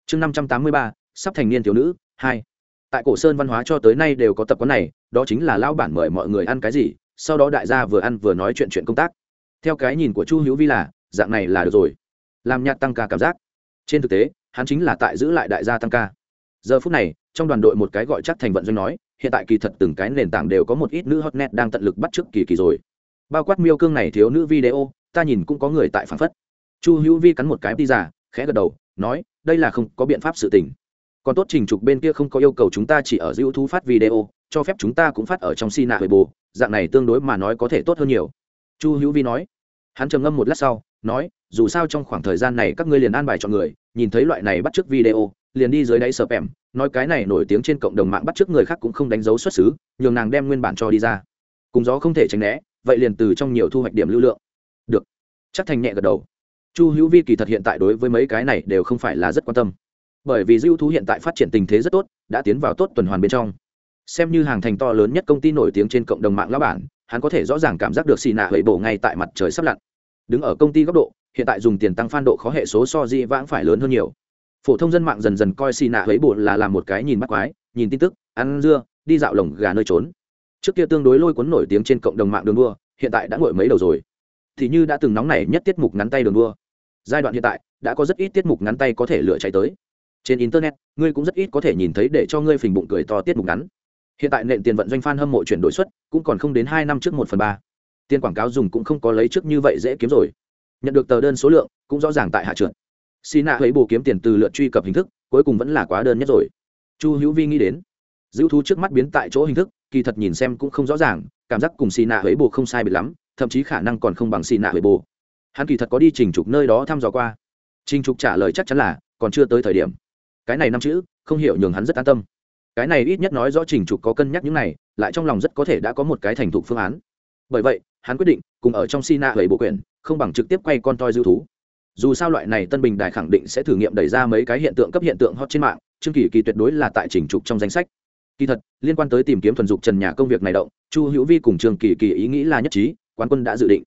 Chương năm trăm tám mươi ba, sắp thành niên thiếu nữ, hai. Tại cổ sơn văn hóa cho tới nay đều có tập quán này, đó chính là lão bản mời mọi người ăn cái gì, sau đó đại gia vừa ăn vừa nói chuyện chuyện công tác. Theo cái nhìn của chu hữu vi là, dạng này là được rồi. Làm nhạc tăng ca cảm giác. Trên thực tế, hắn chính là tại giữ lại đại gia tăng ca. Giờ phút này, trong đoàn đội một cái gọi chắc thành vận doanh nói, hiện tại kỳ thật từng cái nền tảng đều có một ít nữ hotnet đang tận lực bắt chước kỳ kỳ rồi bao quát miêu cương này thiếu nữ video, ta nhìn cũng có người tại phản phất. Chu hữu vi cắn một cái đi giả khẽ gật đầu, nói, đây là không có biện pháp sự tình. Còn tốt trình trục bên kia không có yêu cầu chúng ta chỉ ở giữ thu phát video, cho phép chúng ta cũng phát ở trong si nạ về bồ dạng này tương đối mà nói có thể tốt hơn nhiều. Chu hữu vi nói. Hắn trầm ngâm một lát sau, nói, dù sao trong khoảng thời gian này các ngươi liền an bài chọn người, nhìn thấy loại này bắt t r ư ớ c video, liền đi dưới đáy sờ pèm nói cái này nổi tiếng trên cộng đồng mạng bắt t r ư ớ c người khác cũng không đánh dấu xuất xứ, nhường nàng đem nguyên bản cho đi ra. Cùng gió không thể tránh né vậy liền từ trong nhiều thu hoạch điểm lưu lượng. Được. Chắc thành nhẹ gật đầu. Chu hữu vi kỳ thật hiện tại đối với mấy cái này đều không phải là rất quan tâm. Bởi vì dư thú hiện tại phát triển tình thế rất tốt, đã tiến vào tốt tuần hoàn bên trong. Xem như hàng thành to lớn nhất công ty nổi tiếng trên cộng đồng mạng lão bản, hắn có thể rõ ràng cảm giác được xì nạ hẩy bổ ngay tại mặt trời sắp lặn. Đứng ở công ty góc độ, hiện tại dùng tiền tăng phan độ khó hệ số so di vãng phải lớn hơn nhiều. Phổ thông dân mạng dần dần coi xì nạ hẩy bổ là làm một cái nhìn bắt quái, nhìn tin tức, ăn dưa, đi dạo lồng gà nơi trốn trước kia tương đối lôi cuốn nổi tiếng trên cộng đồng mạng đường đua, hiện tại đã ngồi mấy đầu rồi. Thì như đã từng nóng này nhất tiết mục ngắn tay đường đua. Giai đoạn hiện tại, đã có rất ít tiết mục ngắn tay có thể lựa chạy tới. Trên internet, ngươi cũng rất ít có thể nhìn thấy để cho ngươi phình bụng cười to tiết mục ngắn. Hiện tại nện tiền vận doanh f hâm mộ chuyển đổi suất, cũng còn không đến hai năm trước một phần ba. Tiền quảng cáo dùng cũng không có lấy trước như vậy dễ kiếm rồi. Nhận được tờ đơn số lượng, cũng rõ ràng tại hạ trượt. Xì nạ ấy bù kiếm tiền từ lượt truy cập hình thức, cuối cùng vẫn là quá đơn nhất rồi. Chu hữu vi nghĩ đến. Giữ thú trước mắt biến tại chỗ hình thức kỳ thật nhìn xem cũng không rõ ràng, cảm giác cùng xì nạ huế bồ không sai bị lắm, thậm chí khả năng còn không bằng xì nạ huế bồ. Hắn kỳ thật có đi trình trục nơi đó thăm dò qua. Trình trục trả lời chắc chắn là, còn chưa tới thời điểm. Cái này năm chữ, không hiểu nhường hắn rất an tâm. Cái này ít nhất nói rõ trình trục có cân nhắc những này, lại trong lòng rất có thể đã có một cái thành thục phương án. Bởi vậy, hắn quyết định, cùng ở trong sina bảy bộ quyền không bằng trực tiếp quay con toi dư thú. Dù sao loại này tân bình đài khẳng định sẽ thử nghiệm đẩy ra mấy cái hiện tượng cấp hiện tượng hot trên mạng, chương kỳ kỳ tuyệt đối là tại trình trục trong danh sách kỳ thật, liên quan tới tìm kiếm thuần dục trần nhà công việc này động, chu hữu vi cùng trường kỳ kỳ ý nghĩ là nhất trí, quán quân đã dự định.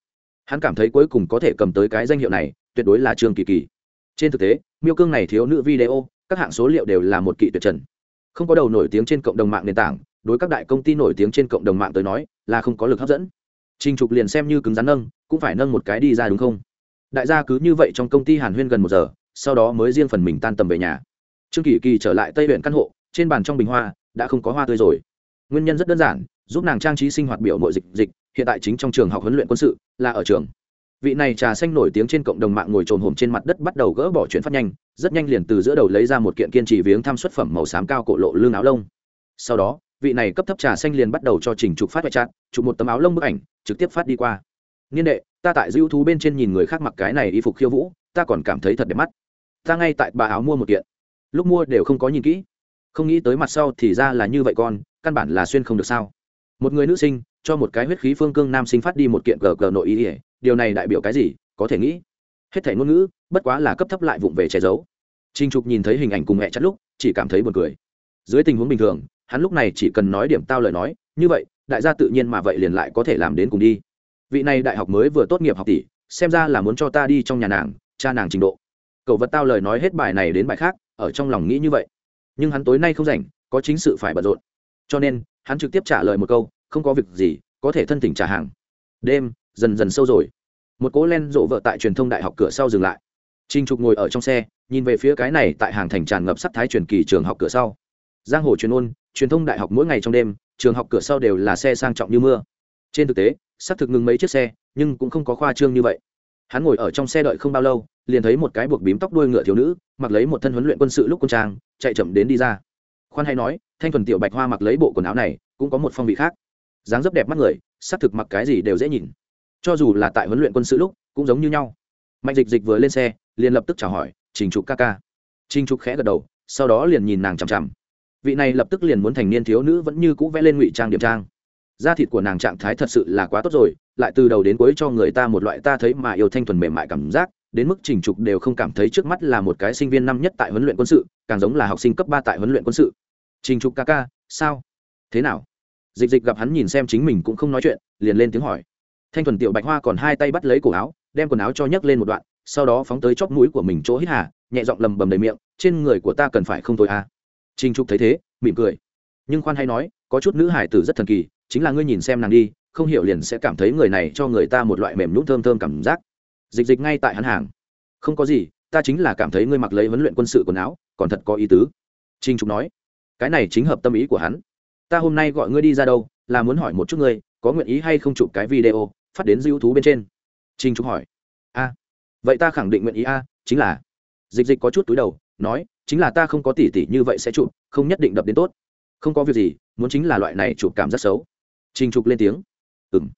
Hắn cảm thấy cuối cùng có thể cầm tới cái danh hiệu này, tuyệt đối là trường kỳ kỳ. Trên thực tế, miêu cương này thiếu nữ video, các hạng số liệu đều là một kỵ tuyệt trần. Không có đầu nổi tiếng trên cộng đồng mạng nền tảng, đối các đại công ty nổi tiếng trên cộng đồng mạng tới nói, là không có lực hấp dẫn. Trình trục liền xem như cứng rắn nâng, cũng phải nâng một cái đi ra đúng không? Đại gia cứ như vậy trong công ty hàn huyên gần một giờ, sau đó mới riêng phần mình tan tầm về nhà. Trương kỳ kỳ trở lại tây huyện căn hộ, trên bàn trong bình hoa đã không có hoa tươi rồi. Nguyên nhân rất đơn giản, giúp nàng trang trí sinh hoạt biểu nội dịch dịch, hiện tại chính trong trường học huấn luyện quân sự, là ở trường. Vị này trà xanh nổi tiếng trên cộng đồng mạng ngồi trồm hổm trên mặt đất bắt đầu gỡ bỏ chuyện phát nhanh, rất nhanh liền từ giữa đầu lấy ra một kiện kiên trì viếng thăm xuất phẩm màu xám cao cổ lộ lương áo lông. Sau đó, vị này cấp thấp trà xanh liền bắt đầu cho trình trục phát hoại chặt chụp một tấm áo lông bức ảnh, trực tiếp phát đi qua. Niên đệ, ta tại dư thú bên trên nhìn người khác mặc cái này y phục khiêu vũ, ta còn cảm thấy thật đẹp mắt. Ta ngay tại bà áo mua một kiện. Lúc mua đều không có nhìn kỹ không nghĩ tới mặt sau thì ra là như vậy con, căn bản là xuyên không được sao. Một người nữ sinh, cho một cái huyết khí phương cương nam sinh phát đi một kiện cờ cờ nội ý ỉa điều này đại biểu cái gì, có thể nghĩ. Hết thể ngôn ngữ, bất quá là cấp thấp lại vụng về che giấu. Trinh trục nhìn thấy hình ảnh cùng mẹ chắt lúc, chỉ cảm thấy buồn cười. Dưới tình huống bình thường, hắn lúc này chỉ cần nói điểm tao lời nói, như vậy, đại gia tự nhiên mà vậy liền lại có thể làm đến cùng đi. Vị này đại học mới vừa tốt nghiệp học tỷ, xem ra là muốn cho ta đi trong nhà nàng, cha nàng trình độ. Cậu vật tao lời nói hết bài này đến bài khác, ở trong lòng nghĩ như vậy nhưng hắn tối nay không rảnh, có chính sự phải bận rộn. Cho nên, hắn trực tiếp trả lời một câu, không có việc gì, có thể thân tình trả hàng. Đêm, dần dần sâu rồi. Một cố len rộ vợ tại truyền thông đại học cửa sau dừng lại. Trinh trục ngồi ở trong xe, nhìn về phía cái này tại hàng thành tràn ngập sắc thái truyền kỳ trường học cửa sau. Giang hồ truyền ôn, truyền thông đại học mỗi ngày trong đêm, trường học cửa sau đều là xe sang trọng như mưa. Trên thực tế xác thực ngừng mấy chiếc xe, nhưng cũng không có khoa trương như vậy hắn ngồi ở trong xe đợi không bao lâu, liền thấy một cái buộc bím tóc đuôi ngựa thiếu nữ, mặc lấy một thân huấn luyện quân sự lúc quân trang, chạy chậm đến đi ra. Khoan hay nói, thanh thuần tiểu bạch hoa mặc lấy bộ quần áo này, cũng có một phong vị khác. Dáng dấp đẹp mắt người xác thực mặc cái gì đều dễ nhìn. Cho dù là tại huấn luyện quân sự lúc, cũng giống như nhau. Mạnh dịch dịch vừa lên xe, liền lập tức chào hỏi, trình trục ca ca. Trình trục khẽ gật đầu, sau đó liền nhìn nàng chằm chằm. Vị này lập tức liền muốn thành niên thiếu nữ vẫn như cũ vẽ lên ngụy trang điểm trang da thịt của nàng trạng thái thật sự là quá tốt rồi, lại từ đầu đến cuối cho người ta một loại ta thấy mà yêu thanh thuần mềm mại cảm giác, đến mức trình trục đều không cảm thấy trước mắt là một cái sinh viên năm nhất tại huấn luyện quân sự, càng giống là học sinh cấp ba tại huấn luyện quân sự. Trình trục ca ca, sao? Thế nào? Dịch dịch gặp hắn nhìn xem chính mình cũng không nói chuyện, liền lên tiếng hỏi. Thanh thuần tiểu bạch hoa còn hai tay bắt lấy cổ áo, đem quần áo cho nhấc lên một đoạn, sau đó phóng tới chóp mũi của mình chỗ hít hà, nhẹ giọng lầm bầm đầy miệng, trên người của ta cần phải không thôi à. trình trục thấy thế, mỉm cười. Nhưng khoan hay nói, có chút nữ hải tử rất thần kỳ chính là ngươi nhìn xem nàng đi, không hiểu liền sẽ cảm thấy người này cho người ta một loại mềm nhũn thơm thơm cảm giác. Dịch dịch ngay tại hắn hàng. Không có gì, ta chính là cảm thấy ngươi mặc lấy huấn luyện quân sự quần áo, còn thật có ý tứ. Trinh trục nói, cái này chính hợp tâm ý của hắn. Ta hôm nay gọi ngươi đi ra đâu, là muốn hỏi một chút ngươi, có nguyện ý hay không chụp cái video, phát đến dư thú bên trên? Trinh trục hỏi. A, vậy ta khẳng định nguyện ý a, chính là. Dịch dịch có chút túi đầu, nói, chính là ta không có tỉ tỉ như vậy sẽ chụp, không nhất định đập đến tốt. Không có việc gì, muốn chính là loại này chụp cảm rất xấu. Trình trục lên tiếng. "Ừm."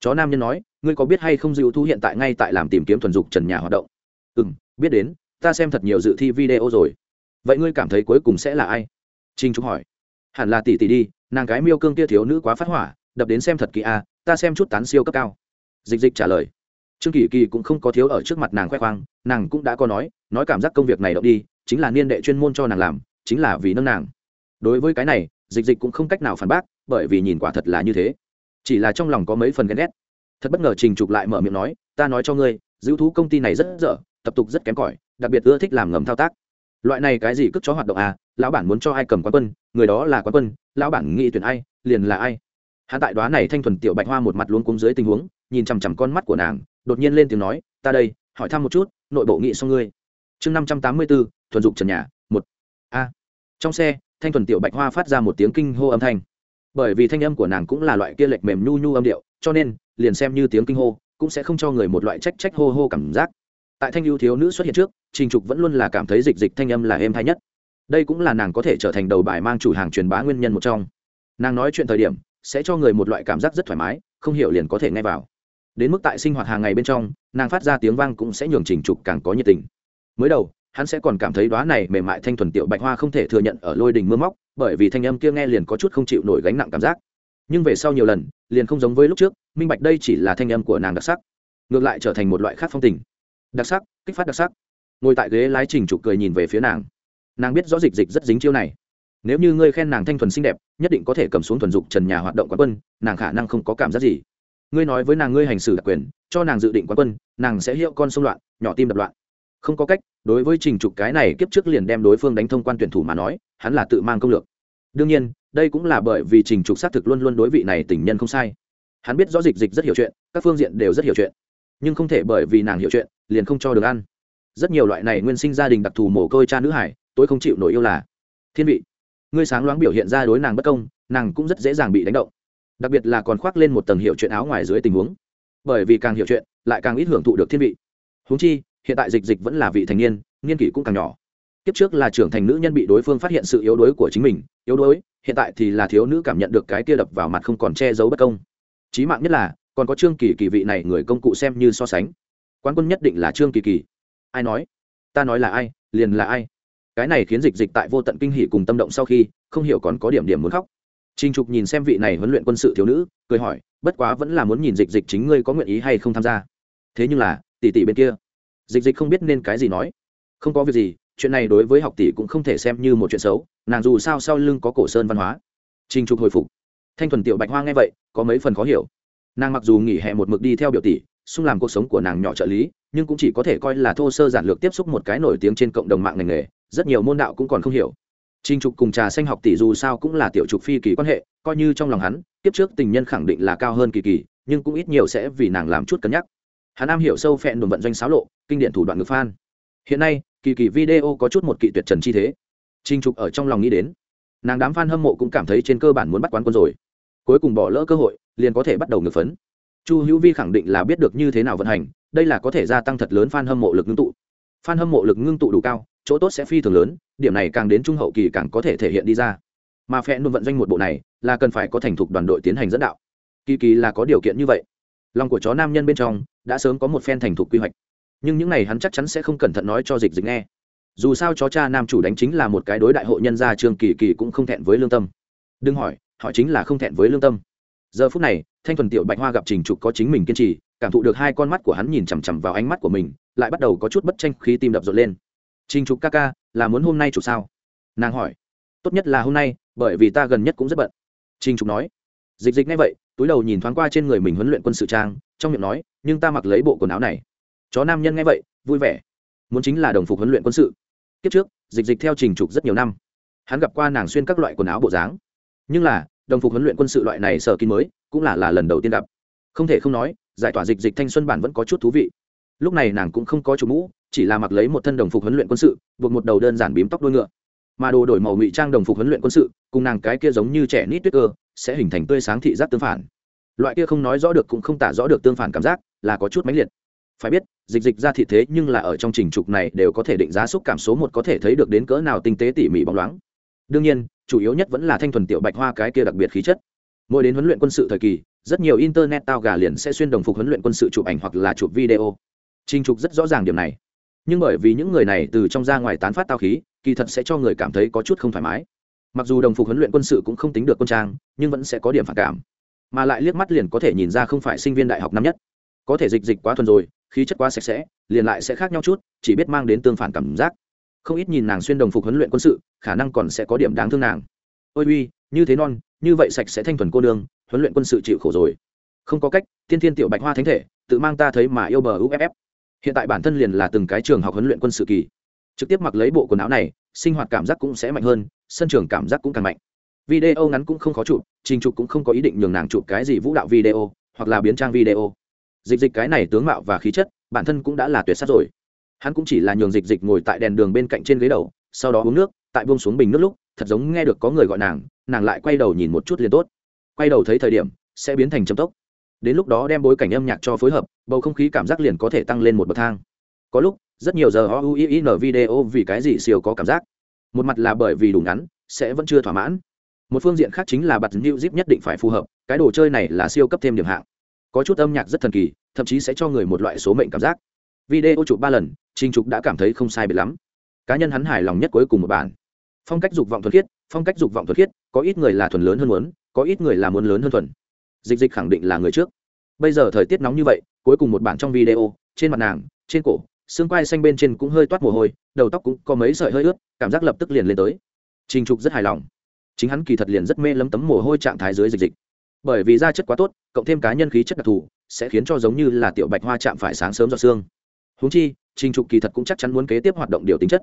chó nam nhân nói ngươi có biết hay không dịu thu hiện tại ngay tại làm tìm kiếm thuần dục trần nhà hoạt động? "Ừm, biết đến ta xem thật nhiều dự thi video rồi. Vậy ngươi cảm thấy cuối cùng sẽ là ai? Trình trục hỏi. Hẳn là tỷ tỷ đi nàng cái miêu cương kia thiếu nữ quá phát hỏa đập đến xem thật kỳ a à, ta xem chút tán siêu cấp cao. Dịch dịch trả lời. Trương kỳ kỳ cũng không có thiếu ở trước mặt nàng khoe khoang nàng cũng đã có nói nói cảm giác công việc này động đi chính là niên đệ chuyên môn cho nàng làm chính là vì nâng nàng. Đối với cái này dịch dịch cũng không cách nào phản bác bởi vì nhìn quả thật là như thế. Chỉ là trong lòng có mấy phần ghen ghét. Thật bất ngờ trình trục lại mở miệng nói, ta nói cho ngươi, giữ thú công ty này rất dở, tập tục rất kém cỏi, đặc biệt ưa thích làm ngầm thao tác. Loại này cái gì cất chó hoạt động à lão bản muốn cho ai cầm quán quân, người đó là quán quân, lão bản nghĩ tuyển ai, liền là ai. Hạ tại đoá này thanh thuần tiểu bạch hoa một mặt luôn cúng dưới tình huống, nhìn chằm chằm con mắt của nàng, đột nhiên lên tiếng nói, ta đây, hỏi thăm một chút, nội bộ nghị xong ngươi. Chương năm trăm tám mươi bốn, thuần dục trần nhà, một. A. Trong xe, thanh thuần tiểu bạch hoa phát ra một tiếng kinh hô âm thanh bởi vì thanh âm của nàng cũng là loại kia lệch mềm nhu nhu âm điệu, cho nên, liền xem như tiếng kinh hô, cũng sẽ không cho người một loại trách trách hô hô cảm giác. Tại thanh ưu thiếu nữ xuất hiện trước, trình trục vẫn luôn là cảm thấy dịch dịch thanh âm là êm thay nhất. Đây cũng là nàng có thể trở thành đầu bài mang chủ hàng truyền bá nguyên nhân một trong. Nàng nói chuyện thời điểm, sẽ cho người một loại cảm giác rất thoải mái, không hiểu liền có thể nghe vào. Đến mức tại sinh hoạt hàng ngày bên trong, nàng phát ra tiếng vang cũng sẽ nhường trình trục càng có nhiệt tình. Mới đầu, hắn sẽ còn cảm thấy đoá này mềm mại thanh thuần tiểu bạch hoa không thể thừa nhận ở lôi đình mưa móc bởi vì thanh âm kia nghe liền có chút không chịu nổi gánh nặng cảm giác. Nhưng về sau nhiều lần, liền không giống với lúc trước, minh bạch đây chỉ là thanh âm của nàng đặc sắc. Ngược lại trở thành một loại khác phong tình. Đặc sắc, kích phát đặc sắc. Ngồi tại ghế lái trình trục cười nhìn về phía nàng. Nàng biết rõ dịch dịch rất dính chiêu này. Nếu như ngươi khen nàng thanh thuần xinh đẹp, nhất định có thể cầm xuống thuần dục trần nhà hoạt động quán quân, nàng khả năng không có cảm giác gì. Ngươi nói với nàng ngươi hành xử đặc quyền, cho nàng dự định quán quân, nàng sẽ hiệu con xung loạn, nhỏ tim đập loạn không có cách, đối với trình trục cái này kiếp trước liền đem đối phương đánh thông quan tuyển thủ mà nói, hắn là tự mang công lược. Đương nhiên, đây cũng là bởi vì trình trục xác thực luôn luôn đối vị này tình nhân không sai. Hắn biết rõ dịch dịch rất hiểu chuyện, các phương diện đều rất hiểu chuyện. Nhưng không thể bởi vì nàng hiểu chuyện, liền không cho được ăn. Rất nhiều loại này nguyên sinh gia đình đặc thù mồ côi cha nữ hải tôi không chịu nổi yêu là. Thiên vị, ngươi sáng loáng biểu hiện ra đối nàng bất công, nàng cũng rất dễ dàng bị đánh động. Đặc biệt là còn khoác lên một tầng hiệu chuyện áo ngoài dưới tình huống. Bởi vì càng hiểu chuyện, lại càng ít hưởng thụ được thiên vị. Huống chi hiện tại dịch dịch vẫn là vị thành niên niên kỷ cũng càng nhỏ. Kiếp trước là trưởng thành nữ nhân bị đối phương phát hiện sự yếu đuối của chính mình, yếu đuối, hiện tại thì là thiếu nữ cảm nhận được cái kia đập vào mặt không còn che giấu bất công. Chí mạng nhất là, còn có trương kỳ kỳ vị này người công cụ xem như so sánh. Quán quân nhất định là trương kỳ kỳ. Ai nói? Ta nói là ai, liền là ai? Cái này khiến dịch dịch tại vô tận kinh hỷ cùng tâm động sau khi, không hiểu còn có điểm điểm muốn khóc. Trinh trục nhìn xem vị này huấn luyện quân sự thiếu nữ, cười hỏi, bất quá vẫn là muốn nhìn dịch dịch chính ngươi có nguyện ý hay không tham gia. Thế nhưng là, tỷ tỷ bên kia dịch dịch không biết nên cái gì nói. Không có việc gì chuyện này đối với học tỷ cũng không thể xem như một chuyện xấu nàng dù sao sau lưng có cổ sơn văn hóa. Trinh trục hồi phục. Thanh thuần tiểu bạch hoa nghe vậy có mấy phần khó hiểu. Nàng mặc dù nghỉ hè một mực đi theo biểu tỷ xung làm cuộc sống của nàng nhỏ trợ lý nhưng cũng chỉ có thể coi là thô sơ giản lược tiếp xúc một cái nổi tiếng trên cộng đồng mạng ngành nghề rất nhiều môn đạo cũng còn không hiểu. Trình Trục cùng Trà Xanh học tỷ dù sao cũng là tiểu trục phi kỳ quan hệ, coi như trong lòng hắn, tiếp trước tình nhân khẳng định là cao hơn kỳ kỳ, nhưng cũng ít nhiều sẽ vì nàng làm chút cân nhắc. Hắn am hiểu sâu phẹn đồn vận doanh xáo lộ, kinh điển thủ đoạn ngược fan. Hiện nay, kỳ kỳ video có chút một kỵ tuyệt trần chi thế. trinh Trục ở trong lòng nghĩ đến, nàng đám fan hâm mộ cũng cảm thấy trên cơ bản muốn bắt quán quân rồi. Cuối cùng bỏ lỡ cơ hội, liền có thể bắt đầu ngược phấn. Chu Hữu Vi khẳng định là biết được như thế nào vận hành, đây là có thể gia tăng thật lớn fan hâm mộ lực ngưng tụ. Fan hâm mộ lực ngưng tụ đủ cao, chỗ tốt sẽ phi thường lớn điểm này càng đến trung hậu kỳ càng có thể thể hiện đi ra mà phe luôn vận doanh một bộ này là cần phải có thành thục đoàn đội tiến hành dẫn đạo kỳ kỳ là có điều kiện như vậy lòng của chó nam nhân bên trong đã sớm có một phen thành thục quy hoạch nhưng những này hắn chắc chắn sẽ không cẩn thận nói cho dịch dịch nghe dù sao chó cha nam chủ đánh chính là một cái đối đại hội nhân gia trương kỳ kỳ cũng không thẹn với lương tâm đừng hỏi họ chính là không thẹn với lương tâm giờ phút này thanh thuần tiểu bạch hoa gặp trình trục có chính mình kiên trì cảm thụ được hai con mắt của hắn nhìn chằm chằm vào ánh mắt của mình lại bắt đầu có chút bất tranh khí tim đập rộn lên Trình Trục ca ca, là muốn hôm nay chủ sao? Nàng hỏi. Tốt nhất là hôm nay, bởi vì ta gần nhất cũng rất bận. Trình Trục nói. Dịch Dịch nghe vậy, túi đầu nhìn thoáng qua trên người mình huấn luyện quân sự trang, trong miệng nói, nhưng ta mặc lấy bộ quần áo này. Chó nam nhân nghe vậy, vui vẻ. Muốn chính là đồng phục huấn luyện quân sự. Kiếp trước, Dịch Dịch theo Trình Trục rất nhiều năm. Hắn gặp qua nàng xuyên các loại quần áo bộ dáng. Nhưng là, đồng phục huấn luyện quân sự loại này sở kín mới, cũng là là lần đầu tiên gặp. Không thể không nói, giải tỏa Dịch Dịch thanh xuân bản vẫn có chút thú vị. Lúc này nàng cũng không có chủ mũ, chỉ là mặc lấy một thân đồng phục huấn luyện quân sự buộc một đầu đơn giản bím tóc đuôi ngựa mà đồ đổi màu ngụy trang đồng phục huấn luyện quân sự cùng nàng cái kia giống như trẻ nít tuyết cơ sẽ hình thành tươi sáng thị giác tương phản loại kia không nói rõ được cũng không tả rõ được tương phản cảm giác, là có chút mãnh liệt. Phải biết, dịch dịch ra thị thế nhưng là ở trong trình trục này đều có thể định giá xúc cảm số một có thể thấy được đến cỡ nào tinh tế tỉ mỉ bóng loáng. Đương nhiên, chủ yếu nhất vẫn là thanh thuần tiểu bạch hoa cái kia đặc biệt khí chất. Mỗi đến huấn luyện quân sự thời kỳ, rất nhiều internet tao gà liền sẽ xuyên đồng phục huấn luyện quân sự chụp ảnh hoặc là chụp video. Trình trục rất rõ ràng điểm này. Nhưng bởi vì những người này từ trong ra ngoài tán phát tao khí, kỳ thật sẽ cho người cảm thấy có chút không thoải mái. Mặc dù đồng phục huấn luyện quân sự cũng không tính được quân trang, nhưng vẫn sẽ có điểm phản cảm mà lại liếc mắt liền có thể nhìn ra không phải sinh viên đại học năm nhất. Có thể dịch dịch quá thuần rồi, khí chất quá sạch sẽ, liền lại sẽ khác nhau chút, chỉ biết mang đến tương phản cảm giác. Không ít nhìn nàng xuyên đồng phục huấn luyện quân sự, khả năng còn sẽ có điểm đáng thương nàng. Ôi uy, như thế non, như vậy sạch sẽ thanh thuần cô đương huấn luyện quân sự chịu khổ rồi. Không có cách, thiên thiên tiểu bạch hoa thánh thể, tự mang ta thấy mà yêu bờ uff hiện tại bản thân liền là từng cái trường học huấn luyện quân sự kỳ. Trực tiếp mặc lấy bộ quần áo này, sinh hoạt cảm giác cũng sẽ mạnh hơn, sân trường cảm giác cũng càng mạnh video ngắn cũng không khó chụp, trình trục cũng không có ý định nhường nàng chụp cái gì vũ đạo video, hoặc là biến trang video. Dịch dịch cái này tướng mạo và khí chất, bản thân cũng đã là tuyệt sắc rồi. Hắn cũng chỉ là nhường dịch dịch ngồi tại đèn đường bên cạnh trên ghế đầu, sau đó uống nước, tại buông xuống bình nước lúc, thật giống nghe được có người gọi nàng nàng lại quay đầu nhìn một chút liền tốt. Quay đầu thấy thời điểm, sẽ biến thành châm tốc. Đến lúc đó đem bối cảnh âm nhạc cho phối hợp, bầu không khí cảm giác liền có thể tăng lên một bậc thang. Có lúc, rất nhiều giờ o ui i n video vì cái gì siêu có cảm giác. Một mặt là bởi vì đủ ngắn, sẽ vẫn chưa thỏa mãn một phương diện khác chính là bật new zip nhất định phải phù hợp, cái đồ chơi này là siêu cấp thêm điểm hạng. Có chút âm nhạc rất thần kỳ, thậm chí sẽ cho người một loại số mệnh cảm giác. Video chụp ba lần trinh trục đã cảm thấy không sai biệt lắm. Cá nhân hắn hài lòng nhất cuối cùng một bản. Phong cách dục vọng thuần khiết, phong cách dục vọng thuần khiết, có ít người là thuần lớn hơn muốn, có ít người là muốn lớn hơn thuần. Dịch dịch khẳng định là người trước. Bây giờ thời tiết nóng như vậy, cuối cùng một bản trong video, trên mặt nàng, trên cổ, xương quai xanh bên trên cũng hơi toát mồ hôi, đầu tóc cũng có mấy sợi hơi ướt, cảm giác lập tức liền lên tới. Trình trục rất hài lòng chính hắn kỳ thật liền rất mê lấm tấm mồ hôi trạng thái dưới dịch dịch. Bởi vì da chất quá tốt, cộng thêm cá nhân khí chất đặc thù, sẽ khiến cho giống như là tiểu bạch hoa chạm phải sáng sớm do xương húng chi, trình trục kỳ thật cũng chắc chắn muốn kế tiếp hoạt động điều tính chất.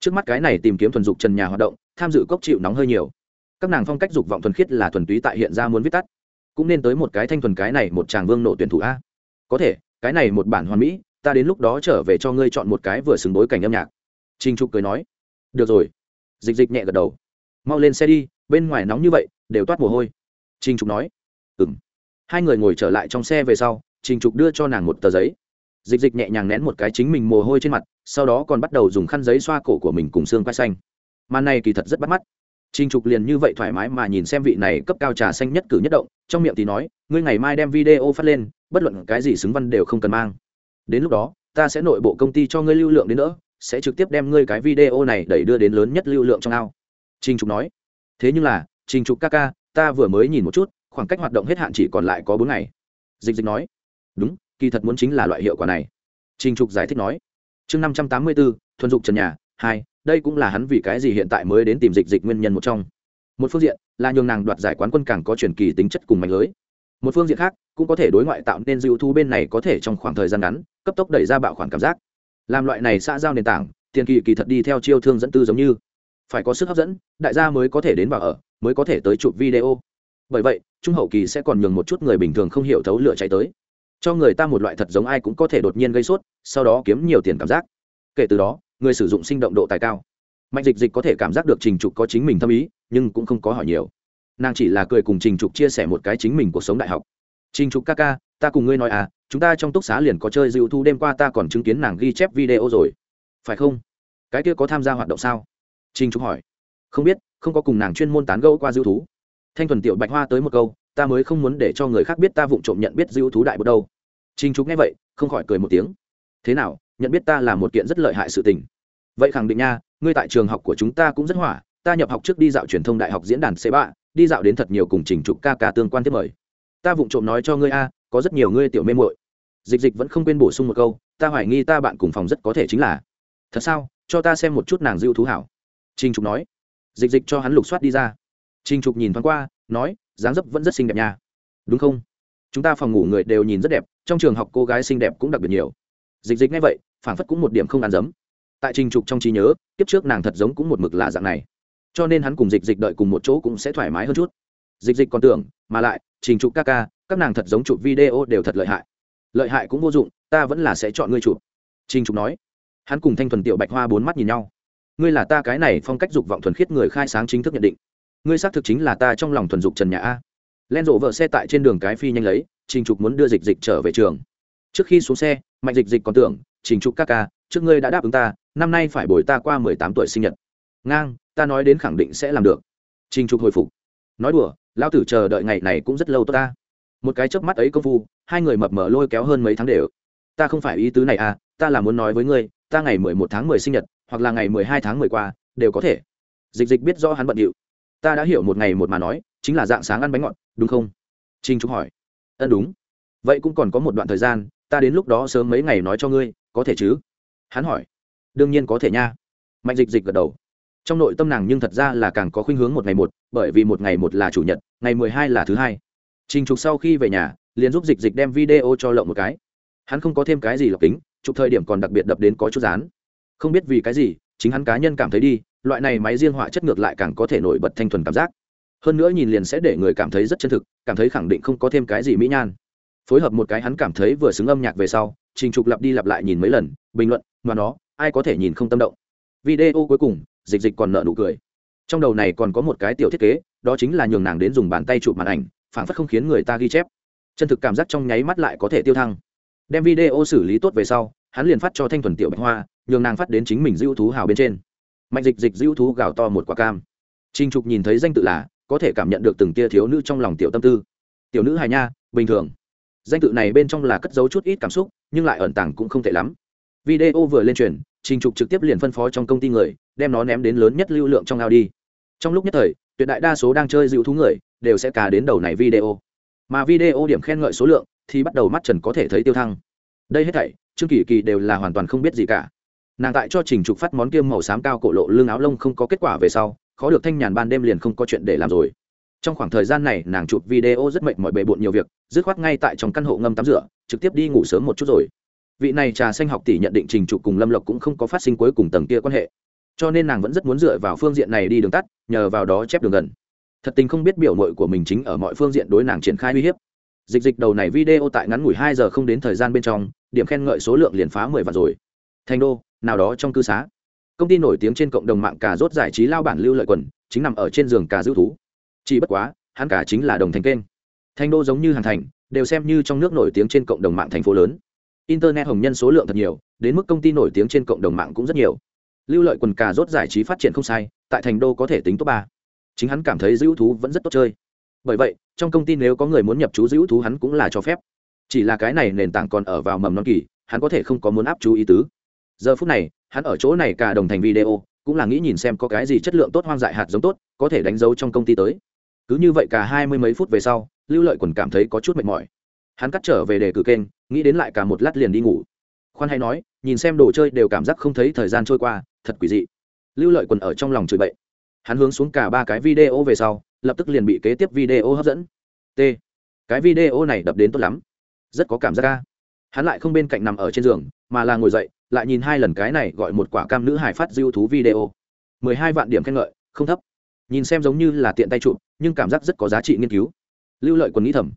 Trước mắt cái này tìm kiếm thuần dục trần nhà hoạt động, tham dự cốc chịu nóng hơi nhiều. Các nàng phong cách dục vọng thuần khiết là thuần túy tại hiện ra muốn viết tắt. Cũng nên tới một cái thanh thuần cái này một chàng vương nộ tuyển thủ a. Có thể, cái này một bản hoàn mỹ, ta đến lúc đó trở về cho ngươi chọn một cái vừa xứng bối cảnh âm nhạc. Trinh trục cười nói, được rồi. Dịch dịch nhẹ gật đầu. Mau lên xe đi bên ngoài nóng như vậy đều toát mồ hôi trinh trục nói ừ m hai người ngồi trở lại trong xe về sau trinh trục đưa cho nàng một tờ giấy dịch dịch nhẹ nhàng nén một cái chính mình mồ hôi trên mặt sau đó còn bắt đầu dùng khăn giấy xoa cổ của mình cùng xương quai xanh màn này kỳ thật rất bắt mắt Trình Trục liền như vậy thoải mái mà nhìn xem vị này cấp cao trà xanh nhất cử nhất động, trong miệng thì nói, ngươi ngày mai đem video phát lên, bất luận cái gì xứng văn đều không cần mang. Đến lúc đó, ta sẽ nội bộ công ty cho ngươi lưu lượng đến nữa, sẽ trực tiếp đem ngươi cái video này đẩy đưa đến lớn nhất lưu lượng trong ao. Trình Trục nói. Thế nhưng là, Trình Trục ca ca, ta vừa mới nhìn một chút, khoảng cách hoạt động hết hạn chỉ còn lại có bốn ngày. Dịch Dịch nói. Đúng, kỳ thật muốn chính là loại hiệu quả này. Trình Trục giải thích nói. Chương năm trăm tám mươi bốn, thuần dục trần nhà, hai đây cũng là hắn vì cái gì hiện tại mới đến tìm dịch dịch nguyên nhân một trong một phương diện là nhường nàng đoạt giải quán quân càng có truyền kỳ tính chất cùng mạnh lưới một phương diện khác cũng có thể đối ngoại tạo nên dịu thu bên này có thể trong khoảng thời gian ngắn cấp tốc đẩy ra bạo khoản cảm giác làm loại này xã giao nền tảng tiền kỳ kỳ thật đi theo chiêu thương dẫn tư giống như phải có sức hấp dẫn, đại gia mới có thể đến vào ở, mới có thể tới chụp video. Bởi vậy, trung hậu kỳ sẽ còn nhường một chút người bình thường không hiểu thấu lửa chạy tới. Cho người ta một loại thật giống ai cũng có thể đột nhiên gây sốt, sau đó kiếm nhiều tiền cảm giác. Kể từ đó, người sử dụng sinh động độ tài cao. Mạnh dịch dịch có thể cảm giác được trình trục có chính mình thâm ý, nhưng cũng không có hỏi nhiều. Nàng chỉ là cười cùng trình trục chia sẻ một cái chính mình cuộc sống đại học. Trình trục ca ca, ta cùng ngươi nói à chúng ta trong túc xá liền có chơi dịu thu đêm qua ta còn chứng kiến nàng ghi chép video rồi. Phải không? Cái kia có tham gia hoạt động sao? Trình trục hỏi. Không biết, không có cùng nàng chuyên môn tán gẫu qua dịu thú. Thanh thuần tiểu bạch hoa tới một câu, ta mới không muốn để cho người khác biết ta vụng trộm nhận biết dịu thú đại bột đâu. Trình trục nghe vậy, không khỏi cười một tiếng. Thế nào, nhận biết ta là một kiện rất lợi hại sự tình. Vậy khẳng định nha, ngươi tại trường học của chúng ta cũng rất hỏa, ta nhập học trước đi dạo truyền thông đại học diễn đàn c ba, đi dạo đến thật nhiều cùng trình trục ca ca tương quan tiếp mời. Ta vụng trộm nói cho ngươi a, có rất nhiều ngươi tiểu mê mội dịch dịch vẫn không quên bổ sung một câu, ta hoài nghi ta bạn cùng phòng rất có thể chính là. Thật sao, cho ta xem một chút nàng dịu thú hảo trình trục nói. Dịch dịch cho hắn lục soát đi ra. Trình trục nhìn thoáng qua, nói, dáng dấp vẫn rất xinh đẹp nha. Đúng không? Chúng ta phòng ngủ người đều nhìn rất đẹp, trong trường học cô gái xinh đẹp cũng đặc biệt nhiều. Dịch dịch ngay vậy phản phất cũng một điểm không ăn dấm. Tại trình trục trong trí nhớ tiếp trước nàng thật giống cũng một mực là dạng này. Cho nên hắn cùng dịch dịch đợi cùng một chỗ cũng sẽ thoải mái hơn chút. Dịch dịch còn tưởng, mà lại, trình trục ca ca, các nàng thật giống chụp video đều thật lợi hại. Lợi hại cũng vô dụng, ta vẫn là sẽ chọn ngươi chụp. Trình trục nói. Hắn cùng thanh thuần tiểu bạch hoa bốn mắt nhìn nhau ngươi là ta cái này phong cách dục vọng thuần khiết người khai sáng chính thức nhận định. Ngươi xác thực chính là ta trong lòng thuần dục trần nhà a len rộ vợ xe tại trên đường cái phi nhanh lấy, trình trục muốn đưa dịch dịch trở về trường. Trước khi xuống xe, mạnh dịch dịch còn tưởng, trình trục các ca, trước ngươi đã đáp ứng ta, năm nay phải bồi ta qua mười tám tuổi sinh nhật. Ngang, ta nói đến khẳng định sẽ làm được. Trình trục hồi phục. Nói đùa lao tử chờ đợi ngày này cũng rất lâu tốt ta. Một cái chớp mắt ấy công phu, hai người mập mờ lôi kéo hơn mấy tháng đều. Ta không phải ý tứ này à ta là muốn nói với ngươi ta ngày mười một tháng mười sinh nhật, hoặc là ngày mười hai tháng mười qua, đều có thể. Dịch dịch biết rõ hắn bận điệu. Ta đã hiểu một ngày một mà nói, chính là dạng sáng ăn bánh ngọt, đúng không? Trinh Trúc hỏi. Ân đúng. Vậy cũng còn có một đoạn thời gian, ta đến lúc đó sớm mấy ngày nói cho ngươi, có thể chứ? Hắn hỏi. Đương nhiên có thể nha. Mạnh dịch dịch gật đầu. Trong nội tâm nàng nhưng thật ra là càng có khuynh hướng một ngày một, bởi vì một ngày một là chủ nhật, ngày mười hai là thứ hai. Trình trục sau khi về nhà, liền giúp dịch dịch đem video cho lộng một cái. Hắn không có thêm cái gì lọc kính chụp thời điểm còn đặc biệt đập đến có chút dán không biết vì cái gì, chính hắn cá nhân cảm thấy đi, loại này máy riêng họa chất ngược lại càng có thể nổi bật thanh thuần cảm giác. Hơn nữa nhìn liền sẽ để người cảm thấy rất chân thực, cảm thấy khẳng định không có thêm cái gì mỹ nhan. Phối hợp một cái hắn cảm thấy vừa xứng âm nhạc về sau, trình trục lặp đi lặp lại nhìn mấy lần, bình luận, mà nó, ai có thể nhìn không tâm động? Video cuối cùng, dịch dịch còn nợ nụ cười. Trong đầu này còn có một cái tiểu thiết kế, đó chính là nhường nàng đến dùng bàn tay chụp màn ảnh phản phất không khiến người ta ghi chép. Chân thực cảm giác trong nháy mắt lại có thể tiêu thăng đem video xử lý tốt về sau, hắn liền phát cho thanh thuần tiểu bạch hoa, nhường nàng phát đến chính mình dữ thú hào bên trên. Mạnh dịch dịch dữ thú gào to một quả cam. Trinh trục nhìn thấy danh tự là, có thể cảm nhận được từng tia thiếu nữ trong lòng tiểu tâm tư. Tiểu nữ hài nha, bình thường. Danh tự này bên trong là cất giấu chút ít cảm xúc, nhưng lại ẩn tàng cũng không tệ lắm. Video vừa lên truyền, trình trục trực tiếp liền phân phó trong công ty người, đem nó ném đến lớn nhất lưu lượng trong ao đi. Trong lúc nhất thời, tuyệt đại đa số đang chơi dịu thú người, đều sẽ cả đến đầu này video. Mà video điểm khen ngợi số lượng thì bắt đầu mắt trần có thể thấy tiêu thăng. Đây hết thảy, trương kỳ kỳ đều là hoàn toàn không biết gì cả. Nàng tại cho trình trục phát món kiêm màu xám cao cổ lộ lưng áo lông không có kết quả về sau, khó được thanh nhàn ban đêm liền không có chuyện để làm rồi. Trong khoảng thời gian này, nàng chụp video rất mệt mọi bề bộn nhiều việc, dứt khoát ngay tại trong căn hộ ngâm tắm rửa, trực tiếp đi ngủ sớm một chút rồi. Vị này trà xanh học tỷ nhận định trình trục cùng lâm lộc cũng không có phát sinh cuối cùng tầng kia quan hệ. Cho nên nàng vẫn rất muốn dựa vào phương diện này đi đường tắt, nhờ vào đó chép đường gần. Thật tình không biết biểu mội của mình chính ở mọi phương diện đối nàng triển khai uy hiếp dịch dịch đầu này video tại ngắn ngủi hai giờ không đến thời gian bên trong, điểm khen ngợi số lượng liền phá mười vạn rồi. Thành đô, nào đó trong cư xá. Công ty nổi tiếng trên cộng đồng mạng cà rốt giải trí lao bản lưu lợi quần, chính nằm ở trên giường cà dữ thú. Chỉ bất quá, hắn cả chính là đồng thành kênh. Thành đô giống như hàn thành, đều xem như trong nước nổi tiếng trên cộng đồng mạng thành phố lớn. Internet hồng nhân số lượng thật nhiều, đến mức công ty nổi tiếng trên cộng đồng mạng cũng rất nhiều. Lưu lợi quần cà rốt giải trí phát triển không sai, tại thành đô có thể tính top ba. Chính hắn cảm thấy dữ thú vẫn rất tốt chơi. Bởi vậy trong công ty nếu có người muốn nhập chú giữ thú hắn cũng là cho phép. Chỉ là cái này nền tảng còn ở vào mầm non kỳ, hắn có thể không có muốn áp chú ý tứ. Giờ phút này, hắn ở chỗ này cả đồng thành video, cũng là nghĩ nhìn xem có cái gì chất lượng tốt hoang dại hạt giống tốt, có thể đánh dấu trong công ty tới. Cứ như vậy cả hai mươi mấy phút về sau, lưu lợi quần cảm thấy có chút mệt mỏi. Hắn cắt trở về đề cử kênh, nghĩ đến lại cả một lát liền đi ngủ. Khoan hay nói, nhìn xem đồ chơi đều cảm giác không thấy thời gian trôi qua, thật quỷ dị. Lưu lợi quần ở trong lòng chửi bậy. Hắn hướng xuống cả ba cái video về sau lập tức liền bị kế tiếp video hấp dẫn. T. Cái video này đập đến tốt lắm. Rất có cảm giác ca hắn lại không bên cạnh nằm ở trên giường, mà là ngồi dậy, lại nhìn hai lần cái này gọi một quả cam nữ hải phát diêu thú video. Mười hai vạn điểm khen ngợi, không thấp. Nhìn xem giống như là tiện tay chụp, nhưng cảm giác rất có giá trị nghiên cứu. Lưu lợi còn nghĩ thầm.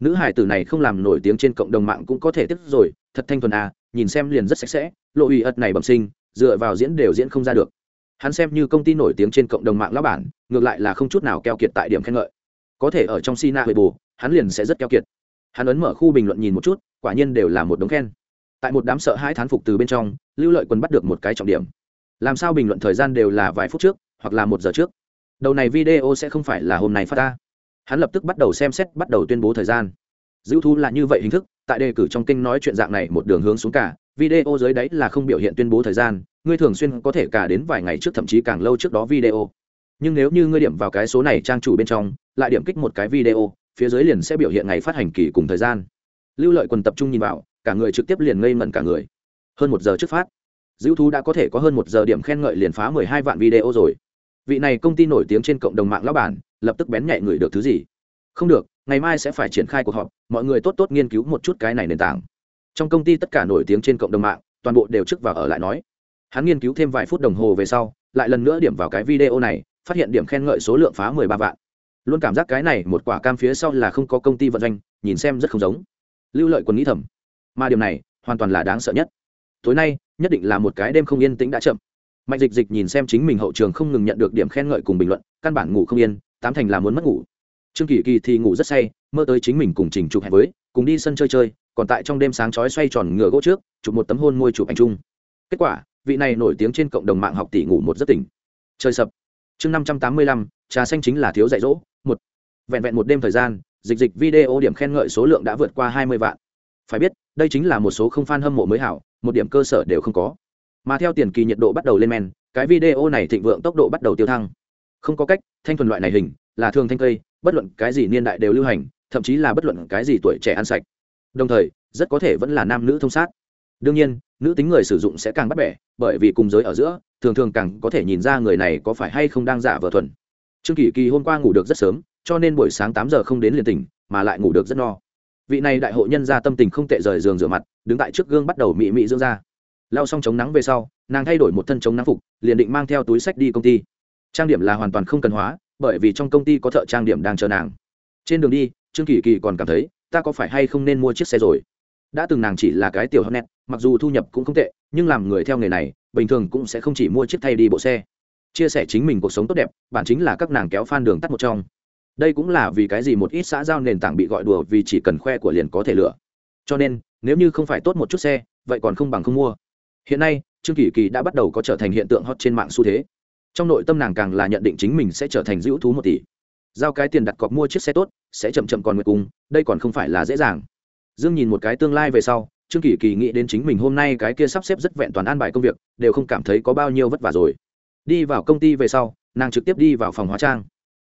Nữ hải tử này không làm nổi tiếng trên cộng đồng mạng cũng có thể tiếp rồi, thật thanh thuần à nhìn xem liền rất sạch sẽ, lộ ủy ật này bẩm sinh, dựa vào diễn đều diễn không ra được hắn xem như công ty nổi tiếng trên cộng đồng mạng lão bản, ngược lại là không chút nào keo kiệt tại điểm khen ngợi. Có thể ở trong sina hồi bù hắn liền sẽ rất keo kiệt. Hắn ấn mở khu bình luận nhìn một chút, quả nhiên đều là một đống khen. Tại một đám sợ hãi thán phục từ bên trong, lưu lợi quân bắt được một cái trọng điểm. Làm sao bình luận thời gian đều là vài phút trước, hoặc là một giờ trước? Đầu này video sẽ không phải là hôm nay phát ta hắn lập tức bắt đầu xem xét, bắt đầu tuyên bố thời gian. Dữ thu là như vậy hình thức, tại đề cử trong kinh nói chuyện dạng này một đường hướng xuống cả, video dưới đấy là không biểu hiện tuyên bố thời gian ngươi thường xuyên có thể cả đến vài ngày trước thậm chí càng lâu trước đó video. Nhưng nếu như ngươi điểm vào cái số này trang chủ bên trong, lại điểm kích một cái video, phía dưới liền sẽ biểu hiện ngày phát hành kỳ cùng thời gian. Lưu lợi quần tập trung nhìn vào, cả người trực tiếp liền ngây mẩn cả người. Hơn một giờ trước phát dữ thú đã có thể có hơn một giờ điểm khen ngợi liền phá mười hai vạn video rồi. Vị này công ty nổi tiếng trên cộng đồng mạng lão bản, lập tức bén nhạy người được thứ gì? Không được, ngày mai sẽ phải triển khai cuộc họp, mọi người tốt tốt nghiên cứu một chút cái này nền tảng. Trong công ty tất cả nổi tiếng trên cộng đồng mạng, toàn bộ đều trước vào ở lại nói hắn nghiên cứu thêm vài phút đồng hồ về sau, lại lần nữa điểm vào cái video này, phát hiện điểm khen ngợi số lượng phá mười ba vạn. Luôn cảm giác cái này một quả cam phía sau là không có công ty vận doanh, nhìn xem rất không giống. Lưu lợi còn nghĩ thầm, mà điều này, hoàn toàn là đáng sợ nhất. Tối nay, nhất định là một cái đêm không yên tĩnh đã chậm. Mạnh dịch dịch nhìn xem chính mình hậu trường không ngừng nhận được điểm khen ngợi cùng bình luận, căn bản ngủ không yên, tám thành là muốn mất ngủ. Trương kỳ kỳ thì ngủ rất say, mơ tới chính mình cùng trình chụp hẹn với, cùng đi sân chơi chơi, còn tại trong đêm sáng chói xoay tròn ngựa gỗ trước, chụp một tấm hôn môi chụp ảnh chung. Kết quả vị này nổi tiếng trên cộng đồng mạng học tỷ ngủ một giấc tỉnh. Trời sập. Chương năm trăm tám mươi lăm, trà xanh chính là thiếu dạy dỗ. Một. Vẹn vẹn một đêm thời gian, dịch dịch video điểm khen ngợi số lượng đã vượt qua hai mươi vạn. Phải biết, đây chính là một số không fan hâm mộ mới hảo, một điểm cơ sở đều không có. Mà theo tiền kỳ nhiệt độ bắt đầu lên men, cái video này thịnh vượng tốc độ bắt đầu tiêu thăng. Không có cách, thanh thuần loại này hình, là thường thanh cây, bất luận cái gì niên đại đều lưu hành, thậm chí là bất luận cái gì tuổi trẻ ăn sạch. Đồng thời, rất có thể vẫn là nam nữ thông sát. Đương nhiên nữ tính người sử dụng sẽ càng bắt bẻ, bởi vì cùng giới ở giữa, thường thường càng có thể nhìn ra người này có phải hay không đang giả vờ thuần. Trương kỳ kỳ hôm qua ngủ được rất sớm, cho nên buổi sáng tám giờ không đến liền tỉnh, mà lại ngủ được rất no. Vị này đại hội nhân ra tâm tình không tệ rời giường rửa mặt, đứng tại trước gương bắt đầu mị mị dưỡng ra lao xong chống nắng về sau, nàng thay đổi một thân chống nắng phục, liền định mang theo túi sách đi công ty. Trang điểm là hoàn toàn không cần hóa, bởi vì trong công ty có thợ trang điểm đang chờ nàng. Trên đường đi, trương kỳ kỳ còn cảm thấy, ta có phải hay không nên mua chiếc xe rồi? Đã từng nàng chỉ là cái tiểu hot nét mặc dù thu nhập cũng không tệ, nhưng làm người theo nghề này, bình thường cũng sẽ không chỉ mua chiếc thay đi bộ xe. Chia sẻ chính mình cuộc sống tốt đẹp, bản chính là các nàng kéo phan đường tắt một trong. Đây cũng là vì cái gì một ít xã giao nền tảng bị gọi đùa vì chỉ cần khoe của liền có thể lựa. Cho nên, nếu như không phải tốt một chút xe, vậy còn không bằng không mua. Hiện nay, trương kỳ kỳ đã bắt đầu có trở thành hiện tượng hot trên mạng xu thế. Trong nội tâm nàng càng là nhận định chính mình sẽ trở thành dữ thú một tỷ. Giao cái tiền đặt cọc mua chiếc xe tốt, sẽ chậm chậm còn nguyệt cung đây còn không phải là dễ dàng dương nhìn một cái tương lai về sau, trương kỳ kỳ nghĩ đến chính mình hôm nay cái kia sắp xếp rất vẹn toàn an bài công việc, đều không cảm thấy có bao nhiêu vất vả rồi. Đi vào công ty về sau, nàng trực tiếp đi vào phòng hóa trang.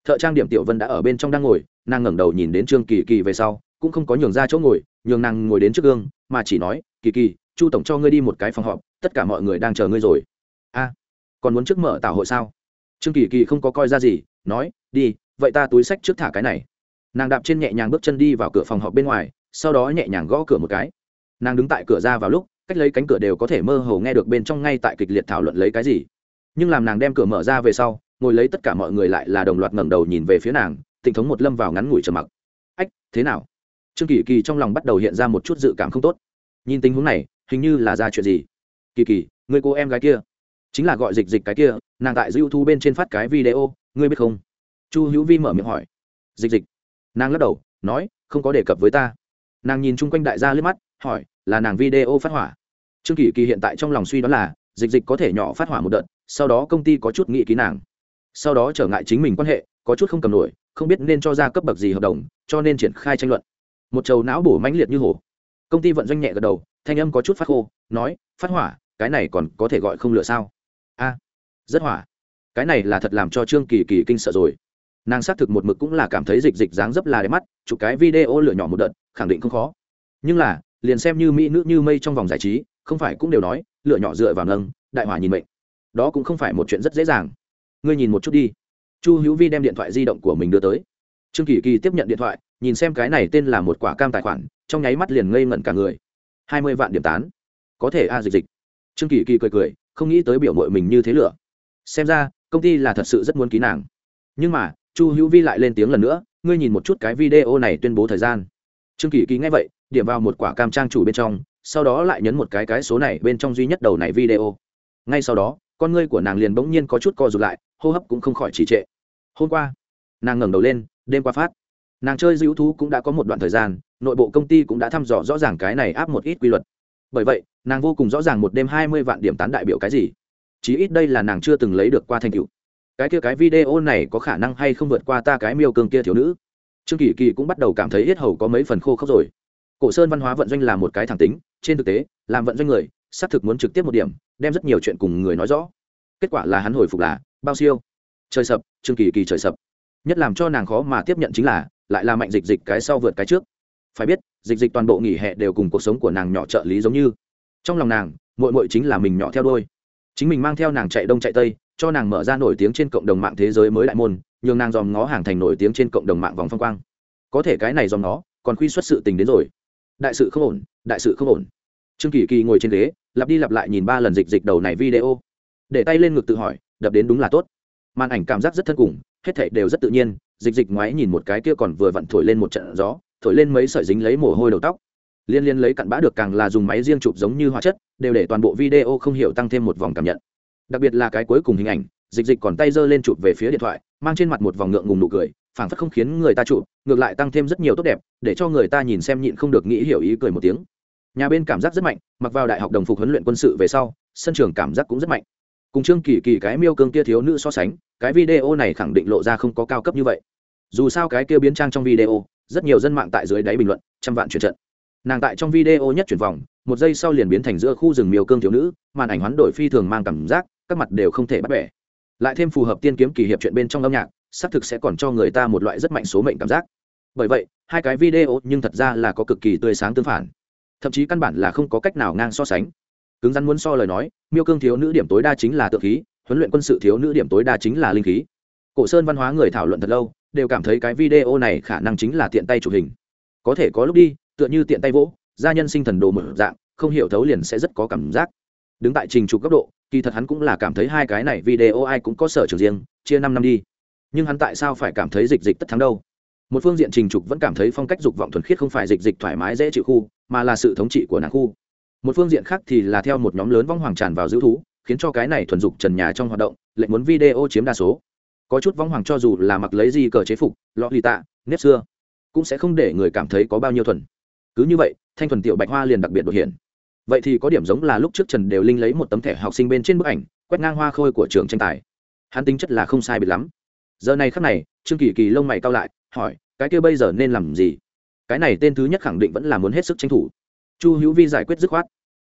Thợ trang điểm tiểu vân đã ở bên trong đang ngồi, nàng ngẩng đầu nhìn đến trương kỳ kỳ về sau, cũng không có nhường ra chỗ ngồi, nhường nàng ngồi đến trước gương, mà chỉ nói, kỳ kỳ, chu tổng cho ngươi đi một cái phòng họp, tất cả mọi người đang chờ ngươi rồi. A, còn muốn trước mở tảo hội sao? Trương kỳ kỳ không có coi ra gì, nói, đi, vậy ta túi sách trước thả cái này. Nàng đạp trên nhẹ nhàng bước chân đi vào cửa phòng họp bên ngoài sau đó nhẹ nhàng gõ cửa một cái. Nàng đứng tại cửa ra vào lúc, cách lấy cánh cửa đều có thể mơ hồ nghe được bên trong ngay tại kịch liệt thảo luận lấy cái gì. Nhưng làm nàng đem cửa mở ra về sau, ngồi lấy tất cả mọi người lại là đồng loạt ngẩng đầu nhìn về phía nàng tịnh thống một lâm vào ngắn ngủi trầm mặc. Ách, thế nào? Trương kỳ kỳ trong lòng bắt đầu hiện ra một chút dự cảm không tốt. Nhìn tình huống này, hình như là ra chuyện gì? Kỳ kỳ, người cô em gái kia. Chính là gọi dịch dịch cái kia, nàng tại dư thu bên trên phát cái video, ngươi biết không? Chu hữu vi mở miệng hỏi. Dịch dịch. Nàng lắc đầu, nói, không có đề cập với ta nàng nhìn chung quanh đại gia liếc mắt, hỏi, là nàng video phát hỏa? Trương kỳ kỳ hiện tại trong lòng suy đoán là, dịch dịch có thể nhỏ phát hỏa một đợt, sau đó công ty có chút nghị ký nàng. Sau đó trở ngại chính mình quan hệ, có chút không cầm nổi, không biết nên cho ra cấp bậc gì hợp đồng, cho nên triển khai tranh luận. Một trầu não bổ mãnh liệt như hổ. Công ty vận doanh nhẹ gật đầu, thanh âm có chút phát khô, nói, phát hỏa, cái này còn có thể gọi không lựa sao? A, rất hỏa. Cái này là thật làm cho trương kỳ kỳ kinh sợ rồi. Nàng xác thực một mực cũng là cảm thấy dịch dịch dáng dấp là đẹp mắt, chụp cái video lửa nhỏ một đợt khẳng định không khó. Nhưng là, liền xem như mỹ nữ như mây trong vòng giải trí, không phải cũng đều nói, lựa nhỏ dựa vào nâng, đại hỏa nhìn mệnh. Đó cũng không phải một chuyện rất dễ dàng. Ngươi nhìn một chút đi. Chu hữu vi đem điện thoại di động của mình đưa tới. Trương kỳ kỳ tiếp nhận điện thoại, nhìn xem cái này tên là một quả cam tài khoản, trong nháy mắt liền ngây ngẩn cả người. Hai mươi vạn điểm tán. Có thể a, dịch dịch. Trương kỳ kỳ cười cười, không nghĩ tới biểu mội mình như thế lửa. Xem ra, công ty là thật sự rất muốn ký nàng. Nhưng mà, chu hữu vi lại lên tiếng lần nữa, ngươi nhìn một chút cái video này tuyên bố thời gian trương kỳ kỳ nghe vậy, điểm vào một quả cam trang chủ bên trong, sau đó lại nhấn một cái cái số này bên trong duy nhất đầu này video. Ngay sau đó, con ngươi của nàng liền bỗng nhiên có chút co rụt lại, hô hấp cũng không khỏi trì trệ. Hôm qua, nàng ngẩng đầu lên, đêm qua phát. Nàng chơi dữ thú cũng đã có một đoạn thời gian, nội bộ công ty cũng đã thăm dò rõ ràng cái này áp một ít quy luật. Bởi vậy, nàng vô cùng rõ ràng một đêm hai mươi vạn điểm tán đại biểu cái gì. Chí ít đây là nàng chưa từng lấy được qua thành tựu. Cái kia cái video này có khả năng hay không vượt qua ta cái miêu cường kia thiếu nữ? Trương kỳ kỳ cũng bắt đầu cảm thấy yết hầu có mấy phần khô khốc rồi. Cổ sơn văn hóa vận doanh là một cái thẳng tính, trên thực tế, làm vận doanh người, xác thực muốn trực tiếp một điểm, đem rất nhiều chuyện cùng người nói rõ. Kết quả là hắn hồi phục là, bao siêu? Trời sập, trương kỳ kỳ trời sập. Nhất làm cho nàng khó mà tiếp nhận chính là, lại là mạnh dịch dịch cái sau vượt cái trước. Phải biết, dịch dịch toàn bộ nghỉ hè đều cùng cuộc sống của nàng nhỏ trợ lý giống như. Trong lòng nàng mội mội chính là mình nhỏ theo đôi chính mình mang theo nàng chạy đông chạy tây, cho nàng mở ra nổi tiếng trên cộng đồng mạng thế giới mới đại môn nhường nàng dòm ngó hàng thành nổi tiếng trên cộng đồng mạng vòng phong quang. Có thể cái này dòm nó còn quy xuất sự tình đến rồi. Đại sự không ổn, đại sự không ổn. Trương kỳ kỳ ngồi trên ghế, lặp đi lặp lại nhìn ba lần dịch dịch đầu này video. Để tay lên ngực tự hỏi, đập đến đúng là tốt. Màn ảnh cảm giác rất thân cùng, hết thảy đều rất tự nhiên, dịch dịch ngoái nhìn một cái kia còn vừa vặn thổi lên một trận gió, thổi lên mấy sợi dính lấy mồ hôi đầu tóc. Liên liên lấy cặn bã được càng là dùng máy riêng chụp giống như hóa chất, đều để toàn bộ video không hiểu tăng thêm một vòng cảm nhận. Đặc biệt là cái cuối cùng hình ảnh dịch dịch còn tay giơ lên chụp về phía điện thoại, mang trên mặt một vòng ngượng ngùng nụ cười, phảng phất không khiến người ta chụp, ngược lại tăng thêm rất nhiều tốt đẹp, để cho người ta nhìn xem nhịn không được nghĩ hiểu ý cười một tiếng. Nhà bên cảm giác rất mạnh, mặc vào đại học đồng phục huấn luyện quân sự về sau, sân trường cảm giác cũng rất mạnh. Cùng trương kỳ kỳ cái miêu cương kia thiếu nữ so sánh, cái video này khẳng định lộ ra không có cao cấp như vậy. Dù sao cái kia biến trang trong video, rất nhiều dân mạng tại dưới đáy bình luận, trăm vạn chuyển trận. Nàng tại trong video nhất chuyển vòng, một giây sau liền biến thành giữa khu rừng miêu cương thiếu nữ, màn ảnh hoán đổi phi thường mang cảm giác, các mặt đều không thể bắt bẻ lại thêm phù hợp tiên kiếm kỳ hiệp chuyện bên trong âm nhạc, xác thực sẽ còn cho người ta một loại rất mạnh số mệnh cảm giác. Bởi vậy, hai cái video nhưng thật ra là có cực kỳ tươi sáng tương phản. Thậm chí căn bản là không có cách nào ngang so sánh. Cứng rắn muốn so lời nói, miêu cương thiếu nữ điểm tối đa chính là tự khí, huấn luyện quân sự thiếu nữ điểm tối đa chính là linh khí. Cổ sơn văn hóa người thảo luận thật lâu, đều cảm thấy cái video này khả năng chính là tiện tay chụp hình. Có thể có lúc đi, tựa như tiện tay vỗ, gia nhân sinh thần đồ mở dạng, không hiểu thấu liền sẽ rất có cảm giác đứng tại trình trục cấp độ, kỳ thật hắn cũng là cảm thấy hai cái này video ai cũng có sở trường riêng, chia năm năm đi. Nhưng hắn tại sao phải cảm thấy dịch dịch tất thắng đâu? Một phương diện trình trục vẫn cảm thấy phong cách dục vọng thuần khiết không phải dịch dịch thoải mái dễ chịu khu, mà là sự thống trị của nàng khu. Một phương diện khác thì là theo một nhóm lớn vong hoàng tràn vào giữ thú, khiến cho cái này thuần dục trần nhà trong hoạt động lệnh muốn video chiếm đa số. Có chút vong hoàng cho dù là mặc lấy gì cờ chế phục, lọ lì tạ, nếp xưa, cũng sẽ không để người cảm thấy có bao nhiêu thuần. Cứ như vậy, thanh thuần tiểu bạch hoa liền đặc biệt đột hiện vậy thì có điểm giống là lúc trước trần đều linh lấy một tấm thẻ học sinh bên trên bức ảnh, quét ngang hoa khôi của trường tranh tài. Hắn tính chất là không sai biệt lắm. Giờ này khắc này, trương kỳ kỳ lông mày cao lại, hỏi, cái kia bây giờ nên làm gì? Cái này tên thứ nhất khẳng định vẫn là muốn hết sức tranh thủ. Chu hữu vi giải quyết dứt khoát.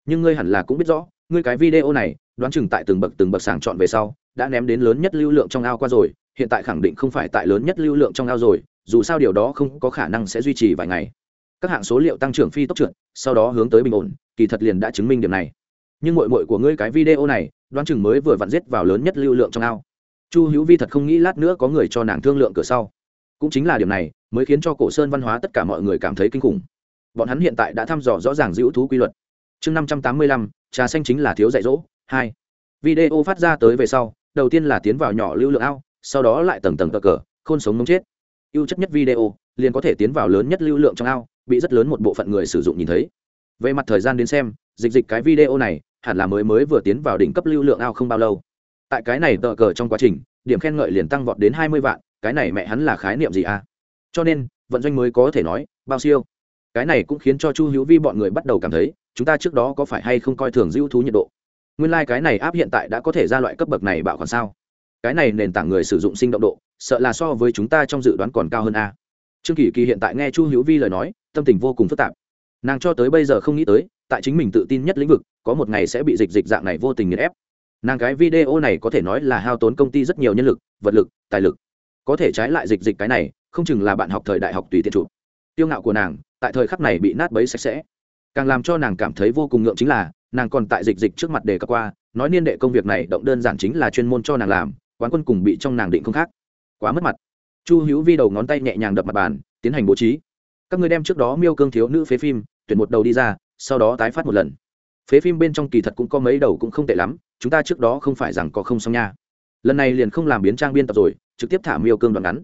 Nhưng ngươi hẳn là cũng biết rõ, ngươi cái video này, đoán chừng tại từng bậc từng bậc sàng chọn về sau, đã ném đến lớn nhất lưu lượng trong ao qua rồi, hiện tại khẳng định không phải tại lớn nhất lưu lượng trong ao rồi, dù sao điều đó không có khả năng sẽ duy trì vài ngày. Các hạng số liệu tăng trưởng phi tốc trượt, sau đó hướng tới bình ổn kỳ thật liền đã chứng minh điểm này. Nhưng mội mội của ngươi cái video này, đoán chừng mới vừa vặn giết vào lớn nhất lưu lượng trong ao. Chu hữu vi thật không nghĩ lát nữa có người cho nàng thương lượng cửa sau. Cũng chính là điểm này, mới khiến cho cổ sơn văn hóa tất cả mọi người cảm thấy kinh khủng. Bọn hắn hiện tại đã thăm dò rõ ràng giữ thú quy luật. Chương năm trăm tám mươi lăm, trà xanh chính là thiếu dạy dỗ, hai. Video phát ra tới về sau, đầu tiên là tiến vào nhỏ lưu lượng ao, sau đó lại tầng tầng cờ cờ, khôn sống nóng chết. Ưu chất nhất video, liền có thể tiến vào lớn nhất lưu lượng trong ao, bị rất lớn một bộ phận người sử dụng nhìn thấy về mặt thời gian đến xem, dịch dịch cái video này, hẳn là mới mới vừa tiến vào đỉnh cấp lưu lượng ao không bao lâu. Tại cái này tờ cờ trong quá trình, điểm khen ngợi liền tăng vọt đến hai mươi vạn, cái này mẹ hắn là khái niệm gì à? Cho nên, vận doanh mới có thể nói, bao siêu. Cái này cũng khiến cho chu hữu vi bọn người bắt đầu cảm thấy, chúng ta trước đó có phải hay không coi thường dữ thú nhiệt độ? Nguyên lai、like、cái này áp hiện tại đã có thể ra loại cấp bậc này bảo còn sao? Cái này nền tảng người sử dụng sinh động độ, sợ là so với chúng ta trong dự đoán còn cao hơn a. Trương kỳ kỳ hiện tại nghe chu hữu vi lời nói, tâm tình vô cùng phức tạp nàng cho tới bây giờ không nghĩ tới, tại chính mình tự tin nhất lĩnh vực, có một ngày sẽ bị dịch dịch dạng này vô tình nghiền ép. Nàng cái video này có thể nói là hao tốn công ty rất nhiều nhân lực, vật lực, tài lực. Có thể trái lại dịch dịch cái này, không chừng là bạn học thời đại học tùy tiện chụp. Tiêu ngạo của nàng, tại thời khắc này bị nát bấy sạch sẽ. Càng làm cho nàng cảm thấy vô cùng ngượng chính là, nàng còn tại dịch dịch trước mặt đề cập qua, nói niên đệ công việc này động đơn giản chính là chuyên môn cho nàng làm, quán quân cùng bị trong nàng định không khác. Quá mất mặt. Chu hữu vi đầu ngón tay nhẹ nhàng đập mặt bàn, tiến hành bố trí các người đem trước đó miêu cương thiếu nữ phế phim, tuyển một đầu đi ra, sau đó tái phát một lần. Phế phim bên trong kỳ thật cũng có mấy đầu cũng không tệ lắm, chúng ta trước đó không phải rằng có không xong nha. Lần này liền không làm biến trang biên tập rồi, trực tiếp thả miêu cương đoạn ngắn.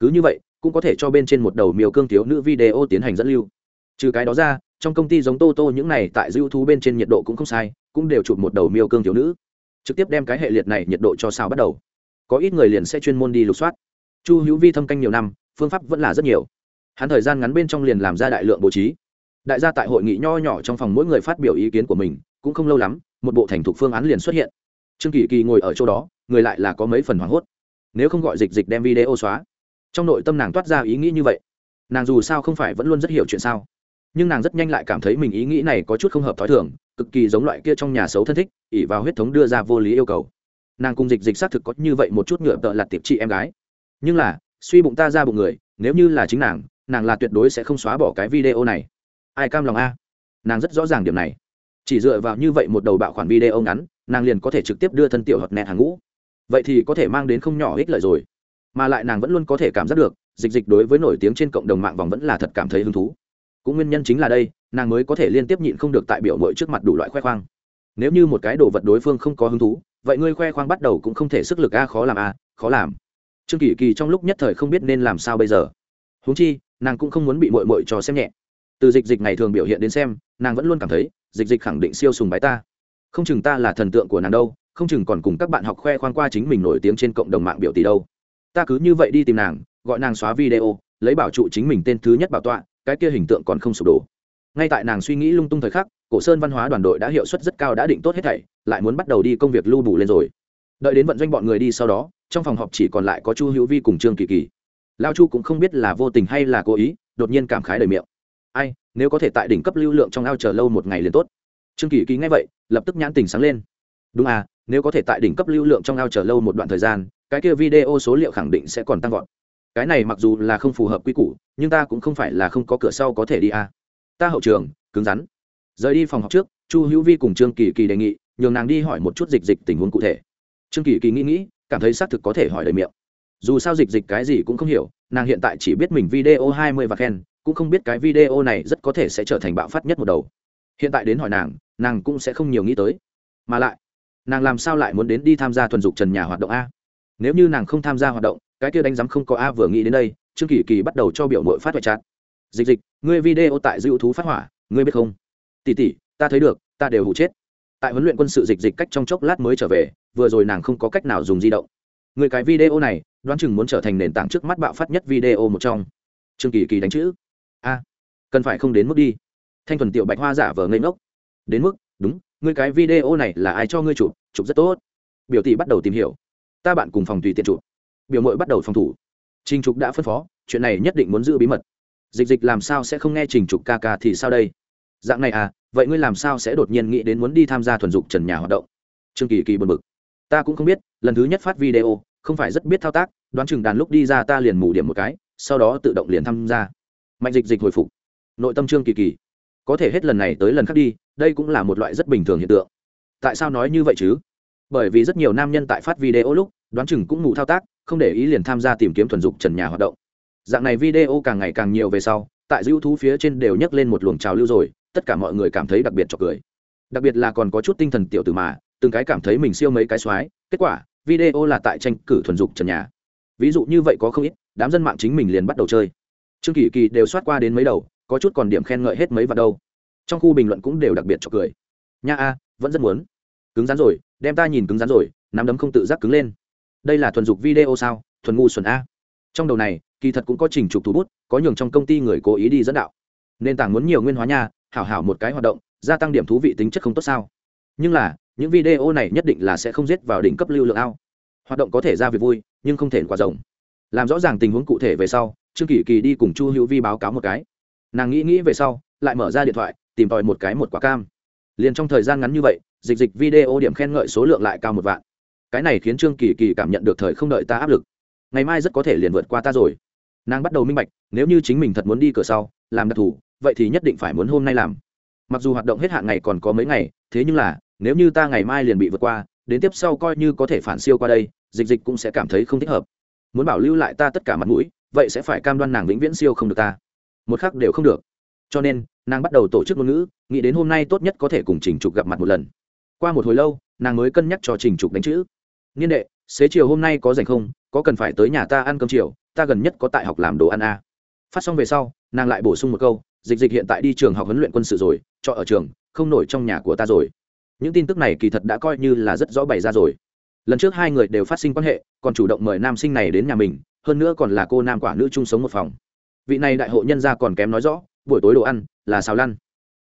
Cứ như vậy, cũng có thể cho bên trên một đầu miêu cương thiếu nữ video tiến hành dẫn lưu. Trừ cái đó ra, trong công ty giống tô tô những này tại dư thú bên trên nhiệt độ cũng không sai, cũng đều chụp một đầu miêu cương thiếu nữ. Trực tiếp đem cái hệ liệt này nhiệt độ cho sao bắt đầu. Có ít người liền sẽ chuyên môn đi lục soát. Chu hữu vi thâm canh nhiều năm, phương pháp vẫn là rất nhiều hắn thời gian ngắn bên trong liền làm ra đại lượng bố trí. Đại gia tại hội nghị nho nhỏ trong phòng mỗi người phát biểu ý kiến của mình, cũng không lâu lắm, một bộ thành thục phương án liền xuất hiện. Trương kỳ kỳ ngồi ở chỗ đó, người lại là có mấy phần hoảng hốt. Nếu không gọi dịch dịch đem video xóa. Trong nội tâm nàng toát ra ý nghĩ như vậy. Nàng dù sao không phải vẫn luôn rất hiểu chuyện sao. Nhưng nàng rất nhanh lại cảm thấy mình ý nghĩ này có chút không hợp t h ó i thường, cực kỳ giống loại kia trong nhà xấu thân thích ỉ vào huyết thống đưa ra vô lý yêu cầu. Nàng cùng dịch dịch xác thực có như vậy một chút ngựa tợ lặt tiệp chị em gái. Nhưng là, suy bụng ta ra bụng người, nếu như là chính nàng nàng là tuyệt đối sẽ không xóa bỏ cái video này. Ai cam lòng a? Nàng rất rõ ràng điểm này. Chỉ dựa vào như vậy một đầu bạo khoản video ngắn, nàng liền có thể trực tiếp đưa thân tiểu hợp nẹt hàng ngũ. Vậy thì có thể mang đến không nhỏ ích lợi rồi. Mà lại nàng vẫn luôn có thể cảm giác được, dịch dịch đối với nổi tiếng trên cộng đồng mạng vòng vẫn là thật cảm thấy hứng thú. Cũng nguyên nhân chính là đây, nàng mới có thể liên tiếp nhịn không được tại biểu mội trước mặt đủ loại khoe khoang. Nếu như một cái đồ vật đối phương không có hứng thú, vậy ngươi khoe khoang bắt đầu cũng không thể sức lực a, khó làm a, khó làm. Trương kỳ kỳ trong lúc nhất thời không biết nên làm sao bây giờ huống chi, nàng cũng không muốn bị mội mội cho xem nhẹ. Từ dịch dịch ngày thường biểu hiện đến xem, nàng vẫn luôn cảm thấy, dịch dịch khẳng định siêu sùng bái ta. Không chừng ta là thần tượng của nàng đâu, không chừng còn cùng các bạn học khoe khoang qua chính mình nổi tiếng trên cộng đồng mạng biểu tỷ đâu. Ta cứ như vậy đi tìm nàng, gọi nàng xóa video, lấy bảo trụ chính mình tên thứ nhất bảo tọa, cái kia hình tượng còn không sụp đổ. Ngay tại nàng suy nghĩ lung tung thời khắc, cổ sơn văn hóa đoàn đội đã hiệu suất rất cao đã định tốt hết thảy, lại muốn bắt đầu đi công việc lưu bù lên rồi. Đợi đến vận doanh bọn người đi sau đó, trong phòng họp chỉ còn lại có chu hữu vi cùng trương kỳ kỳ lao chu cũng không biết là vô tình hay là cố ý, đột nhiên cảm khái đầy miệng. Ai, nếu có thể tại đỉnh cấp lưu lượng trong ao chờ lâu một ngày liền tốt. Trương kỳ kỳ nghe vậy, lập tức nhãn tình sáng lên. Đúng à nếu có thể tại đỉnh cấp lưu lượng trong ao chờ lâu một đoạn thời gian, cái kia video số liệu khẳng định sẽ còn tăng vọt. Cái này mặc dù là không phù hợp quy củ, nhưng ta cũng không phải là không có cửa sau có thể đi à. ta hậu trường, cứng rắn. Rời đi phòng học trước, chu hữu vi cùng trương kỳ kỳ đề nghị, nhường nàng đi hỏi một chút dịch dịch tình huống cụ thể. Trương kỳ kỳ nghĩ nghĩ, cảm thấy xác thực có thể hỏi lời miệng dù sao dịch dịch cái gì cũng không hiểu, nàng hiện tại chỉ biết mình video hai mươi và khen, cũng không biết cái video này rất có thể sẽ trở thành bạo phát nhất một đầu. Hiện tại đến hỏi nàng nàng cũng sẽ không nhiều nghĩ tới. Mà lại, nàng làm sao lại muốn đến đi tham gia thuần dục trần nhà hoạt động a? Nếu như nàng không tham gia hoạt động, cái kia đánh giám không có a vừa nghĩ đến đây, trương kỳ kỳ bắt đầu cho biểu mội phát hoại chát dịch dịch, ngươi video tại dữ thú phát hỏa, ngươi biết không? Tỉ tỉ ta thấy được, ta đều hụ chết. Tại huấn luyện quân sự dịch dịch cách trong chốc lát mới trở về, vừa rồi nàng không có cách nào dùng di động người cái video này, đoán chừng muốn trở thành nền tảng trước mắt bạo phát nhất video một trong. Trương kỳ kỳ đánh chữ. A, cần phải không đến mức đi. Thanh thuần tiểu bạch hoa giả vờ ngây ngốc. Đến mức, đúng ngươi cái video này là ai cho ngươi chụp chụp rất tốt. Biểu tỷ bắt đầu tìm hiểu. Ta bạn cùng phòng tùy tiện chụp. Biểu mội bắt đầu phòng thủ. Trình trục đã phân phó, chuyện này nhất định muốn giữ bí mật. Dịch dịch làm sao sẽ không nghe trình trục ca ca thì sao đây? Dạng này à vậy ngươi làm sao sẽ đột nhiên nghĩ đến muốn đi tham gia thuần dục trần nhà hoạt động? Trương kỳ kỳ buồn bực ta cũng không biết, lần thứ nhất phát video, không phải rất biết thao tác, đoán chừng đàn lúc đi ra ta liền mù điểm một cái, sau đó tự động liền tham gia. Mạnh dịch dịch hồi phục. Nội tâm trương kỳ kỳ. Có thể hết lần này tới lần khác đi, đây cũng là một loại rất bình thường hiện tượng. Tại sao nói như vậy chứ? Bởi vì rất nhiều nam nhân tại phát video lúc, đoán chừng cũng mù thao tác, không để ý liền tham gia tìm kiếm thuần dục trần nhà hoạt động. Dạng này video càng ngày càng nhiều về sau, tại dữ thú phía trên đều nhấc lên một luồng trào lưu rồi, tất cả mọi người cảm thấy đặc biệt cho cười. Đặc biệt là còn có chút tinh thần tiểu tử mà từng cái cảm thấy mình siêu mấy cái xoái kết quả, video là tại tranh cử thuần dục trần nhà. Ví dụ như vậy có không ít, đám dân mạng chính mình liền bắt đầu chơi. Trương kỳ kỳ đều soát qua đến mấy đầu, có chút còn điểm khen ngợi hết mấy vào đâu. Trong khu bình luận cũng đều đặc biệt cho cười. Nha a, vẫn rất muốn. Cứng rắn rồi, đem ta nhìn cứng rắn rồi, nắm đấm không tự giác cứng lên. Đây là thuần dục video sao, thuần ngu xuẩn a. Trong đầu này, kỳ thật cũng có trình trục thủ bút, có nhường trong công ty người cố ý đi dẫn đạo. Nền tảng muốn nhiều nguyên hóa nha, hảo hảo một cái hoạt động, gia tăng điểm thú vị tính chất không tốt sao. Nhưng là những video này nhất định là sẽ không giết vào đỉnh cấp lưu lượng ao. Hoạt động có thể ra việc vui, nhưng không thể quá rộng. Làm rõ ràng tình huống cụ thể về sau, trương kỳ kỳ đi cùng chu hữu vi báo cáo một cái. Nàng nghĩ nghĩ về sau, lại mở ra điện thoại, tìm tòi một cái một quả cam. Liền trong thời gian ngắn như vậy, dịch dịch video điểm khen ngợi số lượng lại cao một vạn. Cái này khiến trương kỳ kỳ cảm nhận được thời không đợi ta áp lực. Ngày mai rất có thể liền vượt qua ta rồi. Nàng bắt đầu minh bạch, nếu như chính mình thật muốn đi cửa sau, làm đặc thù, vậy thì nhất định phải muốn hôm nay làm. Mặc dù hoạt động hết hạn ngày còn có mấy ngày, thế nhưng là nếu như ta ngày mai liền bị vượt qua, đến tiếp sau coi như có thể phản siêu qua đây, dịch dịch cũng sẽ cảm thấy không thích hợp. Muốn bảo lưu lại ta tất cả mặt mũi, vậy sẽ phải cam đoan nàng vĩnh viễn siêu không được ta. Một khắc đều không được. Cho nên, nàng bắt đầu tổ chức ngôn ngữ, nghĩ đến hôm nay tốt nhất có thể cùng trình trục gặp mặt một lần. Qua một hồi lâu, nàng mới cân nhắc cho trình trục đánh chữ. Niên đệ, xế chiều hôm nay có dành không? Có cần phải tới nhà ta ăn cơm chiều? Ta gần nhất có tại học làm đồ ăn a à. phát xong về sau, nàng lại bổ sung một câu, dịch dịch hiện tại đi trường học huấn luyện quân sự rồi trọ ở trường, không nổi trong nhà của ta rồi những tin tức này kỳ thật đã coi như là rất rõ bày ra rồi. Lần trước hai người đều phát sinh quan hệ, còn chủ động mời nam sinh này đến nhà mình, hơn nữa còn là cô nam quả nữ chung sống một phòng. Vị này đại hộ nhân gia còn kém nói rõ, buổi tối đồ ăn là xào lăn.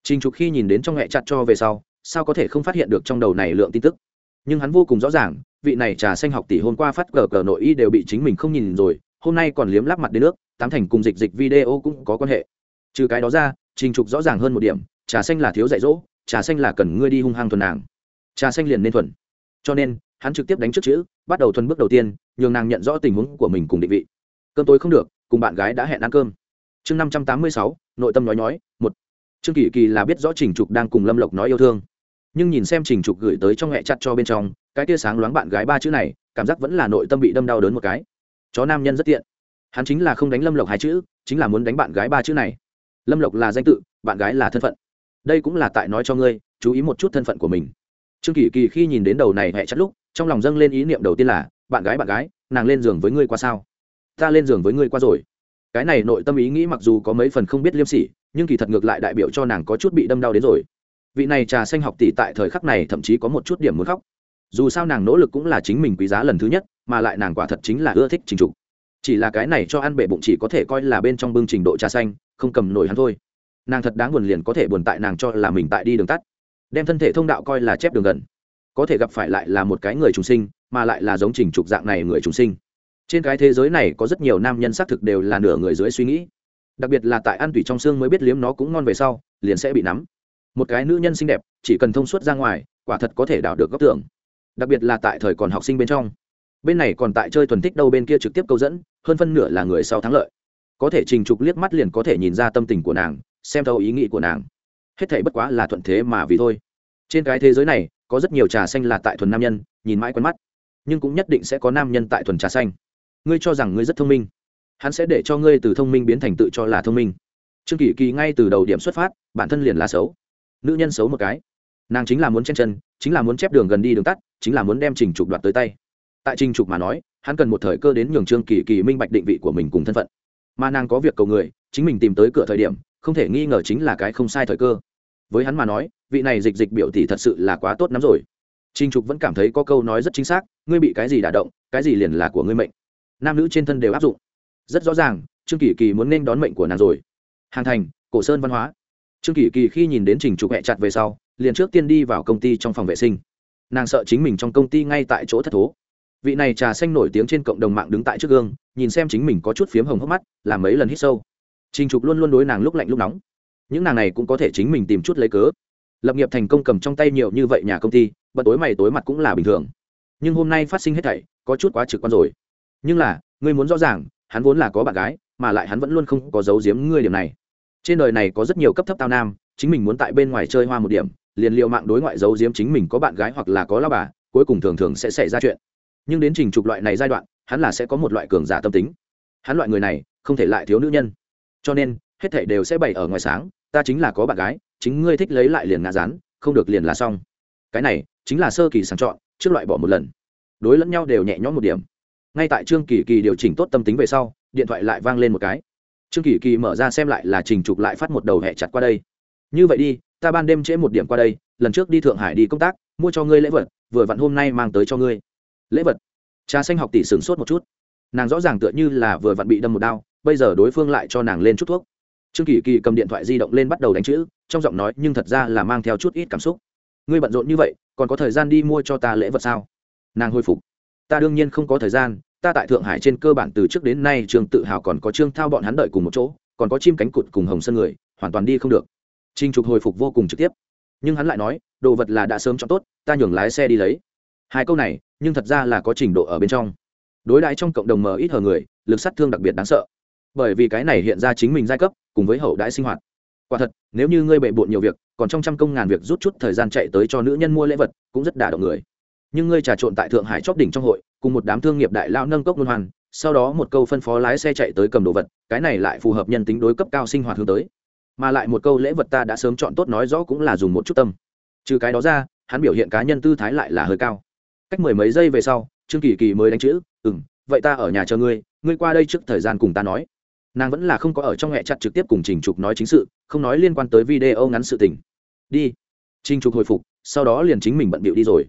Trình trục khi nhìn đến trong hẹ chặt cho về sau, sao có thể không phát hiện được trong đầu này lượng tin tức? Nhưng hắn vô cùng rõ ràng, vị này trà xanh học tỷ hôm qua phát cờ cờ nội y đều bị chính mình không nhìn rồi, hôm nay còn liếm lắp mặt đến nước, tám thành cùng dịch dịch video cũng có quan hệ. Trừ cái đó ra, trình trục rõ ràng hơn một điểm, trà xanh là thiếu dạy dỗ trà xanh là cần ngươi đi hung hăng thuần nàng. Trà xanh liền nên thuần. Cho nên, hắn trực tiếp đánh trước chữ, bắt đầu thuần bước đầu tiên, nhường nàng nhận rõ tình huống của mình cùng định vị. Cơm tối không được, cùng bạn gái đã hẹn ăn cơm. Chương năm trăm tám mươi sáu, nội tâm nói nói. một. Trương kỳ kỳ là biết rõ trình trục đang cùng lâm lộc nói yêu thương. Nhưng nhìn xem trình trục gửi tới trong hẹ chặt cho bên trong, cái tia sáng loáng bạn gái ba chữ này, cảm giác vẫn là nội tâm bị đâm đau đớn một cái. Chó nam nhân rất tiện. Hắn chính là không đánh lâm lộc hai chữ, chính là muốn đánh bạn gái ba chữ này. Lâm lộc là danh tự, bạn gái là thân phận đây cũng là tại nói cho ngươi, chú ý một chút thân phận của mình. Trương kỳ kỳ khi nhìn đến đầu này hẹ chặt lúc, trong lòng dâng lên ý niệm đầu tiên là, bạn gái bạn gái, nàng lên giường với ngươi qua sao? Ta lên giường với ngươi qua rồi. Cái này nội tâm ý nghĩ mặc dù có mấy phần không biết liêm sỉ, nhưng kỳ thật ngược lại đại biểu cho nàng có chút bị đâm đau đến rồi. Vị này trà xanh học tỷ tại thời khắc này thậm chí có một chút điểm muốn khóc. Dù sao nàng nỗ lực cũng là chính mình quý giá lần thứ nhất, mà lại nàng quả thật chính là ưa thích trình trục. Chỉ là cái này cho ăn bể bụng chỉ có thể coi là bên trong bưng trình độ trà xanh, không cầm nổi hắn thôi nàng thật đáng buồn liền có thể buồn tại nàng cho là mình tại đi đường tắt. Đem thân thể thông đạo coi là chép đường gần. Có thể gặp phải lại là một cái người trùng sinh, mà lại là giống trình trục dạng này người trùng sinh. Trên cái thế giới này có rất nhiều nam nhân xác thực đều là nửa người dưới suy nghĩ. Đặc biệt là tại ăn tủy trong xương mới biết liếm nó cũng ngon về sau, liền sẽ bị nắm. Một cái nữ nhân xinh đẹp, chỉ cần thông suốt ra ngoài, quả thật có thể đảo được góc tưởng. Đặc biệt là tại thời còn học sinh bên trong. Bên này còn tại chơi thuần thích đâu bên kia trực tiếp câu dẫn, hơn phân nửa là người sau thắng lợi. Có thể trình trục liếc mắt liền có thể nhìn ra tâm tình của nàng xem thấu ý nghĩ của nàng. Hết thể bất quá là thuận thế mà vì thôi. Trên cái thế giới này, có rất nhiều trà xanh là tại thuần nam nhân, nhìn mãi quen mắt. Nhưng cũng nhất định sẽ có nam nhân tại thuần trà xanh. Ngươi cho rằng ngươi rất thông minh. Hắn sẽ để cho ngươi từ thông minh biến thành tự cho là thông minh. Trương kỳ kỳ ngay từ đầu điểm xuất phát, bản thân liền là xấu. Nữ nhân xấu một cái. Nàng chính là muốn chen chân, chính là muốn chép đường gần đi đường tắt, chính là muốn đem trình trục đoạt tới tay. Tại trình trục mà nói, hắn cần một thời cơ đến nhường trương kỳ kỳ minh bạch định vị của mình cùng thân phận. Mà nàng có việc cầu người, chính mình tìm tới cửa thời điểm không thể nghi ngờ chính là cái không sai thời cơ. Với hắn mà nói, vị này dịch dịch biểu tỷ thật sự là quá tốt lắm rồi. Trình trục vẫn cảm thấy có câu nói rất chính xác, ngươi bị cái gì đả động, cái gì liền là của ngươi mệnh. Nam nữ trên thân đều áp dụng. Rất rõ ràng, trương kỳ kỳ muốn nên đón mệnh của nàng rồi. Hàng thành, cổ sơn văn hóa. Trương kỳ kỳ khi nhìn đến trình trục hẹ chặt về sau, liền trước tiên đi vào công ty trong phòng vệ sinh. Nàng sợ chính mình trong công ty ngay tại chỗ thất thố. Vị này trà xanh nổi tiếng trên cộng đồng mạng đứng tại trước gương, nhìn xem chính mình có chút phiếm hồng hốc mắt, làm mấy lần hít sâu trình trục luôn luôn đối nàng lúc lạnh lúc nóng. Những nàng này cũng có thể chính mình tìm chút lấy cớ. Lập nghiệp thành công cầm trong tay nhiều như vậy nhà công ty, bận tối mày tối mặt cũng là bình thường. Nhưng hôm nay phát sinh hết thảy, có chút quá trực quan rồi. Nhưng là, ngươi muốn rõ ràng, hắn vốn là có bạn gái, mà lại hắn vẫn luôn không có giấu giếm ngươi điểm này. Trên đời này có rất nhiều cấp thấp tao nam, chính mình muốn tại bên ngoài chơi hoa một điểm, liền liệu mạng đối ngoại giấu giếm chính mình có bạn gái hoặc là có lao bà, cuối cùng thường thường sẽ xảy ra chuyện. Nhưng đến trình trục loại này giai đoạn, hắn là sẽ có một loại cường giả tâm tính. Hắn loại người này, không thể lại thiếu nữ nhân cho nên, hết thảy đều sẽ bày ở ngoài sáng, ta chính là có bạn gái, chính ngươi thích lấy lại liền ngã rán, không được liền là xong. Cái này chính là sơ kỳ sàng chọn, trước loại bỏ một lần. Đối lẫn nhau đều nhẹ nhõm một điểm. Ngay tại trương kỳ kỳ điều chỉnh tốt tâm tính về sau, điện thoại lại vang lên một cái. Trương kỳ kỳ mở ra xem lại là trình trục lại phát một đầu hẹ chặt qua đây. Như vậy đi, ta ban đêm trễ một điểm qua đây, lần trước đi thượng hải đi công tác, mua cho ngươi lễ vật, vừa vặn hôm nay mang tới cho ngươi. Lễ vật. Trà xanh học tỷ sửng sốt một chút. Nàng rõ ràng tựa như là vừa vặn bị đâm một đau bây giờ đối phương lại cho nàng lên chút thuốc. Trương kỳ kỳ cầm điện thoại di động lên bắt đầu đánh chữ, trong giọng nói nhưng thật ra là mang theo chút ít cảm xúc. Ngươi bận rộn như vậy, còn có thời gian đi mua cho ta lễ vật sao? Nàng hồi phục. Ta đương nhiên không có thời gian, ta tại thượng hải trên cơ bản từ trước đến nay trường tự hào còn có trương thao bọn hắn đợi cùng một chỗ, còn có chim cánh cụt cùng hồng sân người, hoàn toàn đi không được. Trinh trục hồi phục vô cùng trực tiếp. Nhưng hắn lại nói, đồ vật là đã sớm chọn tốt, ta nhường lái xe đi lấy. Hai câu này, nhưng thật ra là có trình độ ở bên trong. Đối đãi trong cộng đồng mờ ít hờ người, lực sát thương đặc biệt đáng sợ bởi vì cái này hiện ra chính mình giai cấp, cùng với hậu đãi sinh hoạt. Quả thật, nếu như ngươi bệ bộn nhiều việc, còn trong trăm công ngàn việc rút chút thời gian chạy tới cho nữ nhân mua lễ vật, cũng rất đả động người. Nhưng ngươi trà trộn tại thượng hải chóp đỉnh trong hội, cùng một đám thương nghiệp đại lao nâng cốc luân hoàn, sau đó một câu phân phó lái xe chạy tới cầm đồ vật, cái này lại phù hợp nhân tính đối cấp cao sinh hoạt hướng tới. Mà lại một câu lễ vật ta đã sớm chọn tốt nói rõ cũng là dùng một chút tâm. Trừ cái đó ra, hắn biểu hiện cá nhân tư thái lại là hơi cao. Cách mười mấy giây về sau, trương kỳ kỳ mới đánh chữ ừ m vậy ta ở nhà chờ ngươi ngươi qua đây trước thời gian cùng ta nói nàng vẫn là không có ở trong hẹ chặt trực tiếp cùng trình trục nói chính sự, không nói liên quan tới video ngắn sự tình. Đi. Trình trục hồi phục, sau đó liền chính mình bận bịu đi rồi.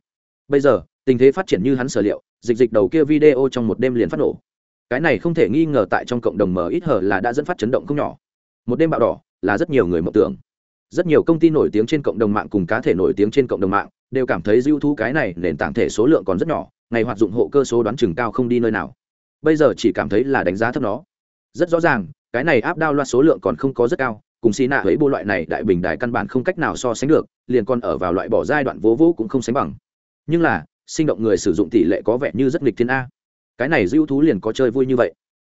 Bây giờ, tình thế phát triển như hắn sở liệu, dịch dịch đầu kia video trong một đêm liền phát nổ. Cái này không thể nghi ngờ tại trong cộng đồng mờ ít hở là đã dẫn phát chấn động không nhỏ. Một đêm bạo đỏ, là rất nhiều người mộng tưởng. Rất nhiều công ty nổi tiếng trên cộng đồng mạng cùng cá thể nổi tiếng trên cộng đồng mạng đều cảm thấy dư thu cái này nền tảng thể số lượng còn rất nhỏ, ngày hoạt dụng hộ cơ số đoán chừng cao không đi nơi nào. Bây giờ chỉ cảm thấy là đánh giá thấp nó rất rõ ràng, cái này áp đao loa số lượng còn không có rất cao, cùng xì nạ với bộ loại này đại bình đại căn bản không cách nào so sánh được, liền còn ở vào loại bỏ giai đoạn vố vỗ cũng không sánh bằng. Nhưng là, sinh động người sử dụng tỷ lệ có vẻ như rất nghịch thiên a. Cái này dư thú liền có chơi vui như vậy.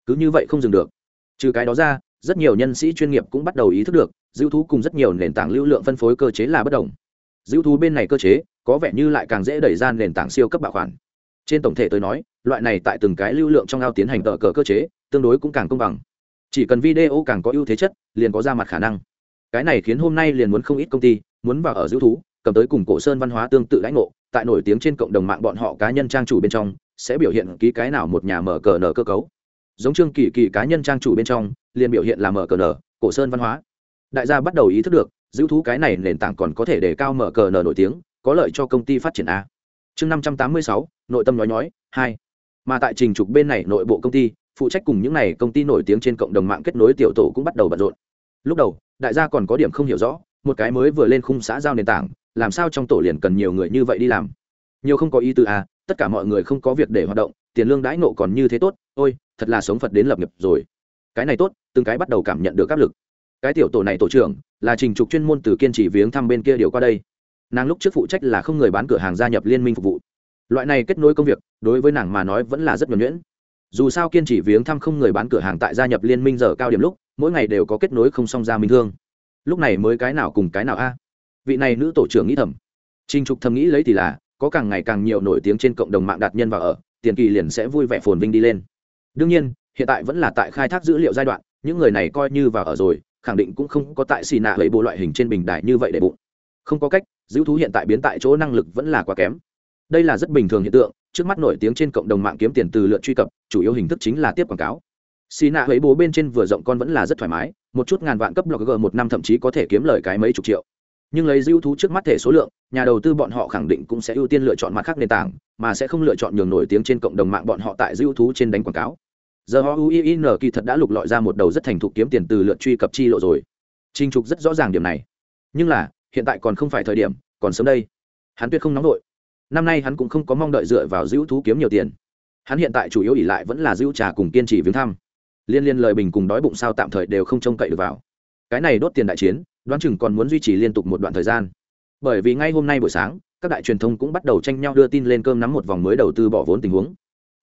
Cứ như vậy không dừng được. Trừ cái đó ra, rất nhiều nhân sĩ chuyên nghiệp cũng bắt đầu ý thức được, dư thú cùng rất nhiều nền tảng lưu lượng phân phối cơ chế là bất đồng. Dư thú bên này cơ chế, có vẻ như lại càng dễ đẩy ra nền tảng siêu cấp bảo khoản trên tổng thể tôi nói loại này tại từng cái lưu lượng trong ao tiến hành tờ cờ cơ chế, tương đối cũng càng công bằng. Chỉ cần video càng có ưu thế chất, liền có ra mặt khả năng. Cái này khiến hôm nay liền muốn không ít công ty muốn vào ở giữ thú, cầm tới cùng cổ sơn văn hóa tương tự lãnh ngộ, tại nổi tiếng trên cộng đồng mạng bọn họ cá nhân trang chủ bên trong, sẽ biểu hiện ký cái nào một nhà mở cờ nở cơ cấu. Giống trương kỳ kỳ cá nhân trang chủ bên trong, liền biểu hiện là mở cờ nở, cổ sơn văn hóa. Đại gia bắt đầu ý thức được, giữ thú cái này nền tảng còn có thể để cao mở cờ nở nổi tiếng, có lợi cho công ty phát triển a. Chương năm trăm tám mươi sáu, nội tâm nói nói hai mà tại trình trục bên này nội bộ công ty, phụ trách cùng những n à y công ty nổi tiếng trên cộng đồng mạng kết nối tiểu tổ cũng bắt đầu bận rộn. Lúc đầu, đại gia còn có điểm không hiểu rõ, một cái mới vừa lên khung xã giao nền tảng, làm sao trong tổ liền cần nhiều người như vậy đi làm? Nhiều không có ý tư à tất cả mọi người không có việc để hoạt động, tiền lương đãi nộ còn như thế tốt, ôi, thật là sống phật đến lập nghiệp rồi. Cái này tốt, từng cái bắt đầu cảm nhận được áp lực. Cái tiểu tổ này tổ trưởng, là trình trục chuyên môn từ kiên trì viếng thăm bên kia điều qua đây. Nàng lúc trước phụ trách là không người bán cửa hàng gia nhập liên minh phục vụ loại này kết nối công việc, đối với nàng mà nói vẫn là rất nhuẩn nhuyễn. Dù sao kiên trì viếng thăm không người bán cửa hàng tại gia nhập liên minh giờ cao điểm lúc, mỗi ngày đều có kết nối không song ra minh thương. Lúc này mới cái nào cùng cái nào a? Vị này nữ tổ trưởng nghĩ thầm. Trinh trục thầm nghĩ lấy thì là, có càng ngày càng nhiều nổi tiếng trên cộng đồng mạng đạt nhân vào ở, tiền kỳ liền sẽ vui vẻ phồn vinh đi lên. Đương nhiên, hiện tại vẫn là tại khai thác dữ liệu giai đoạn, những người này coi như vào ở rồi, khẳng định cũng không có tại xì nạ lấy bộ loại hình trên bình đại như vậy để bụng. Không có cách giữ thú hiện tại biến tại chỗ năng lực vẫn là quá kém đây là rất bình thường hiện tượng, trước mắt nổi tiếng trên cộng đồng mạng kiếm tiền từ lượt truy cập, chủ yếu hình thức chính là tiếp quảng cáo. Xì nạ huế bố bên trên vừa rộng con vẫn là rất thoải mái, một chút ngàn vạn cấp blogger một năm thậm chí có thể kiếm lời cái mấy chục triệu. Nhưng lấy dữ thú trước mắt thể số lượng, nhà đầu tư bọn họ khẳng định cũng sẽ ưu tiên lựa chọn mặt khác nền tảng, mà sẽ không lựa chọn nhường nổi tiếng trên cộng đồng mạng bọn họ tại dữ thú trên đánh quảng cáo. Giờ họ uin kỳ thật đã lục lọi ra một đầu rất thành thục kiếm tiền từ lượt truy cập chi lộ rồi. Trinh trục rất rõ ràng điểm này. Nhưng là, hiện tại còn không phải thời điểm, còn sớm đây. Hắn tuyệt không nóng đội năm nay hắn cũng không có mong đợi dựa vào giữ thú kiếm nhiều tiền. Hắn hiện tại chủ yếu ỉ lại vẫn là giữ trà cùng kiên trì viếng thăm. Liên liên lời bình cùng đói bụng sao tạm thời đều không trông cậy được vào. Cái này đốt tiền đại chiến, đoán chừng còn muốn duy trì liên tục một đoạn thời gian. Bởi vì ngay hôm nay buổi sáng, các đại truyền thông cũng bắt đầu tranh nhau đưa tin lên cơm nắm một vòng mới đầu tư bỏ vốn tình huống.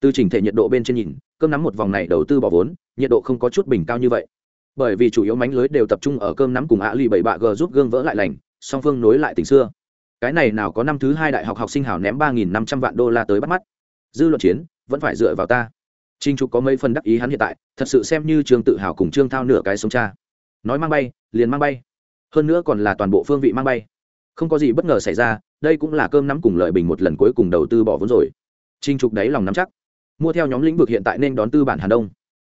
Từ chỉnh thể nhiệt độ bên trên nhìn, cơm nắm một vòng này đầu tư bỏ vốn, nhiệt độ không có chút bình cao như vậy. Bởi vì chủ yếu mánh lưới đều tập trung ở cơm nắm cùng ạ lì bảy bạ g giúp gương vỡ lại lành, song phương nối lại tình xưa cái này nào có năm thứ hai đại học học sinh hảo ném ba nghìn năm trăm vạn đô la tới bắt mắt. Dư luận chiến, vẫn phải dựa vào ta. Trinh trục có mấy phần đắc ý hắn hiện tại, thật sự xem như trường tự hào cùng trương thao nửa cái sống cha. Nói mang bay, liền mang bay. Hơn nữa còn là toàn bộ phương vị mang bay. Không có gì bất ngờ xảy ra, đây cũng là cơm nắm cùng lợi bình một lần cuối cùng đầu tư bỏ vốn rồi. Trinh trục đáy lòng nắm chắc. Mua theo nhóm lĩnh vực hiện tại nên đón tư bản hàn đông.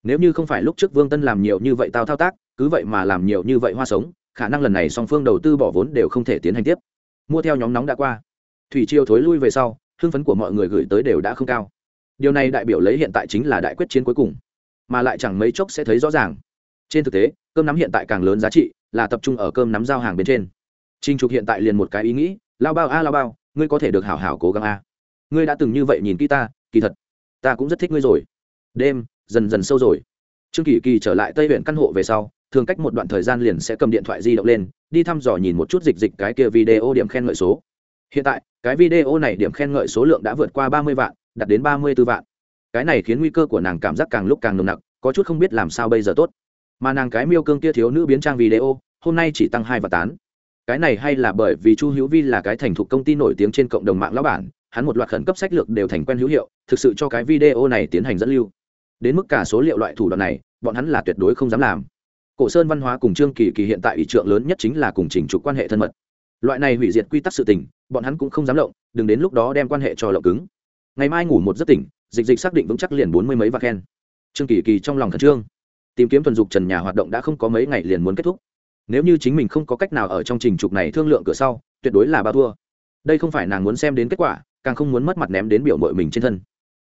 Nếu như không phải lúc trước vương tân làm nhiều như vậy tao thao tác, cứ vậy mà làm nhiều như vậy hoa sống, khả năng lần này song phương đầu tư bỏ vốn đều không thể tiến hành tiếp mua theo nhóm nóng đã qua. Thủy triều thối lui về sau, hưng phấn của mọi người gửi tới đều đã không cao. Điều này đại biểu lấy hiện tại chính là đại quyết chiến cuối cùng, mà lại chẳng mấy chốc sẽ thấy rõ ràng. Trên thực tế, cơm nắm hiện tại càng lớn giá trị là tập trung ở cơm nắm giao hàng bên trên. Trinh trục hiện tại liền một cái ý nghĩ, lao bao a, lao bao, ngươi có thể được hảo hảo cố gắng a. Ngươi đã từng như vậy nhìn kỹ ta, kỳ thật, ta cũng rất thích ngươi rồi. Đêm, dần dần sâu rồi. Trương kỳ kỳ trở lại tây huyện căn hộ về sau, thường cách một đoạn thời gian liền sẽ cầm điện thoại di động lên đi thăm dò nhìn một chút dịch dịch cái kia video điểm khen ngợi số. Hiện tại, cái video này điểm khen ngợi số lượng đã vượt qua ba mươi vạn, đạt đến ba mươi b ố vạn. Cái này khiến nguy cơ của nàng cảm giác càng lúc càng nồng nặc, có chút không biết làm sao bây giờ tốt. Mà nàng cái miêu cương kia thiếu nữ biến trang video, hôm nay chỉ tăng hai và tán. Cái này hay là bởi vì chu hữu vi là cái thành thục công ty nổi tiếng trên cộng đồng mạng lão bản, hắn một loạt khẩn cấp sách lược đều thành quen hữu hiệu, thực sự cho cái video này tiến hành dẫn lưu. Đến mức cả số liệu loại thủ đoạn này, bọn hắn là tuyệt đối không dám làm cổ sơn văn hóa cùng trương kỳ kỳ hiện tại ủy trượng lớn nhất chính là cùng trình trục quan hệ thân mật. Loại này hủy diệt quy tắc sự tình, bọn hắn cũng không dám lộng, đừng đến lúc đó đem quan hệ cho lộng cứng. Ngày mai ngủ một giấc tỉnh, dịch dịch xác định vững chắc liền bốn mươi mấy và khen. Trương kỳ kỳ trong lòng khẩn trương. Tìm kiếm thuần dục trần nhà hoạt động đã không có mấy ngày liền muốn kết thúc. Nếu như chính mình không có cách nào ở trong trình trục này thương lượng cửa sau, tuyệt đối là bao thua. Đây không phải nàng muốn xem đến kết quả, càng không muốn mất mặt ném đến biểu mội mình trên thân.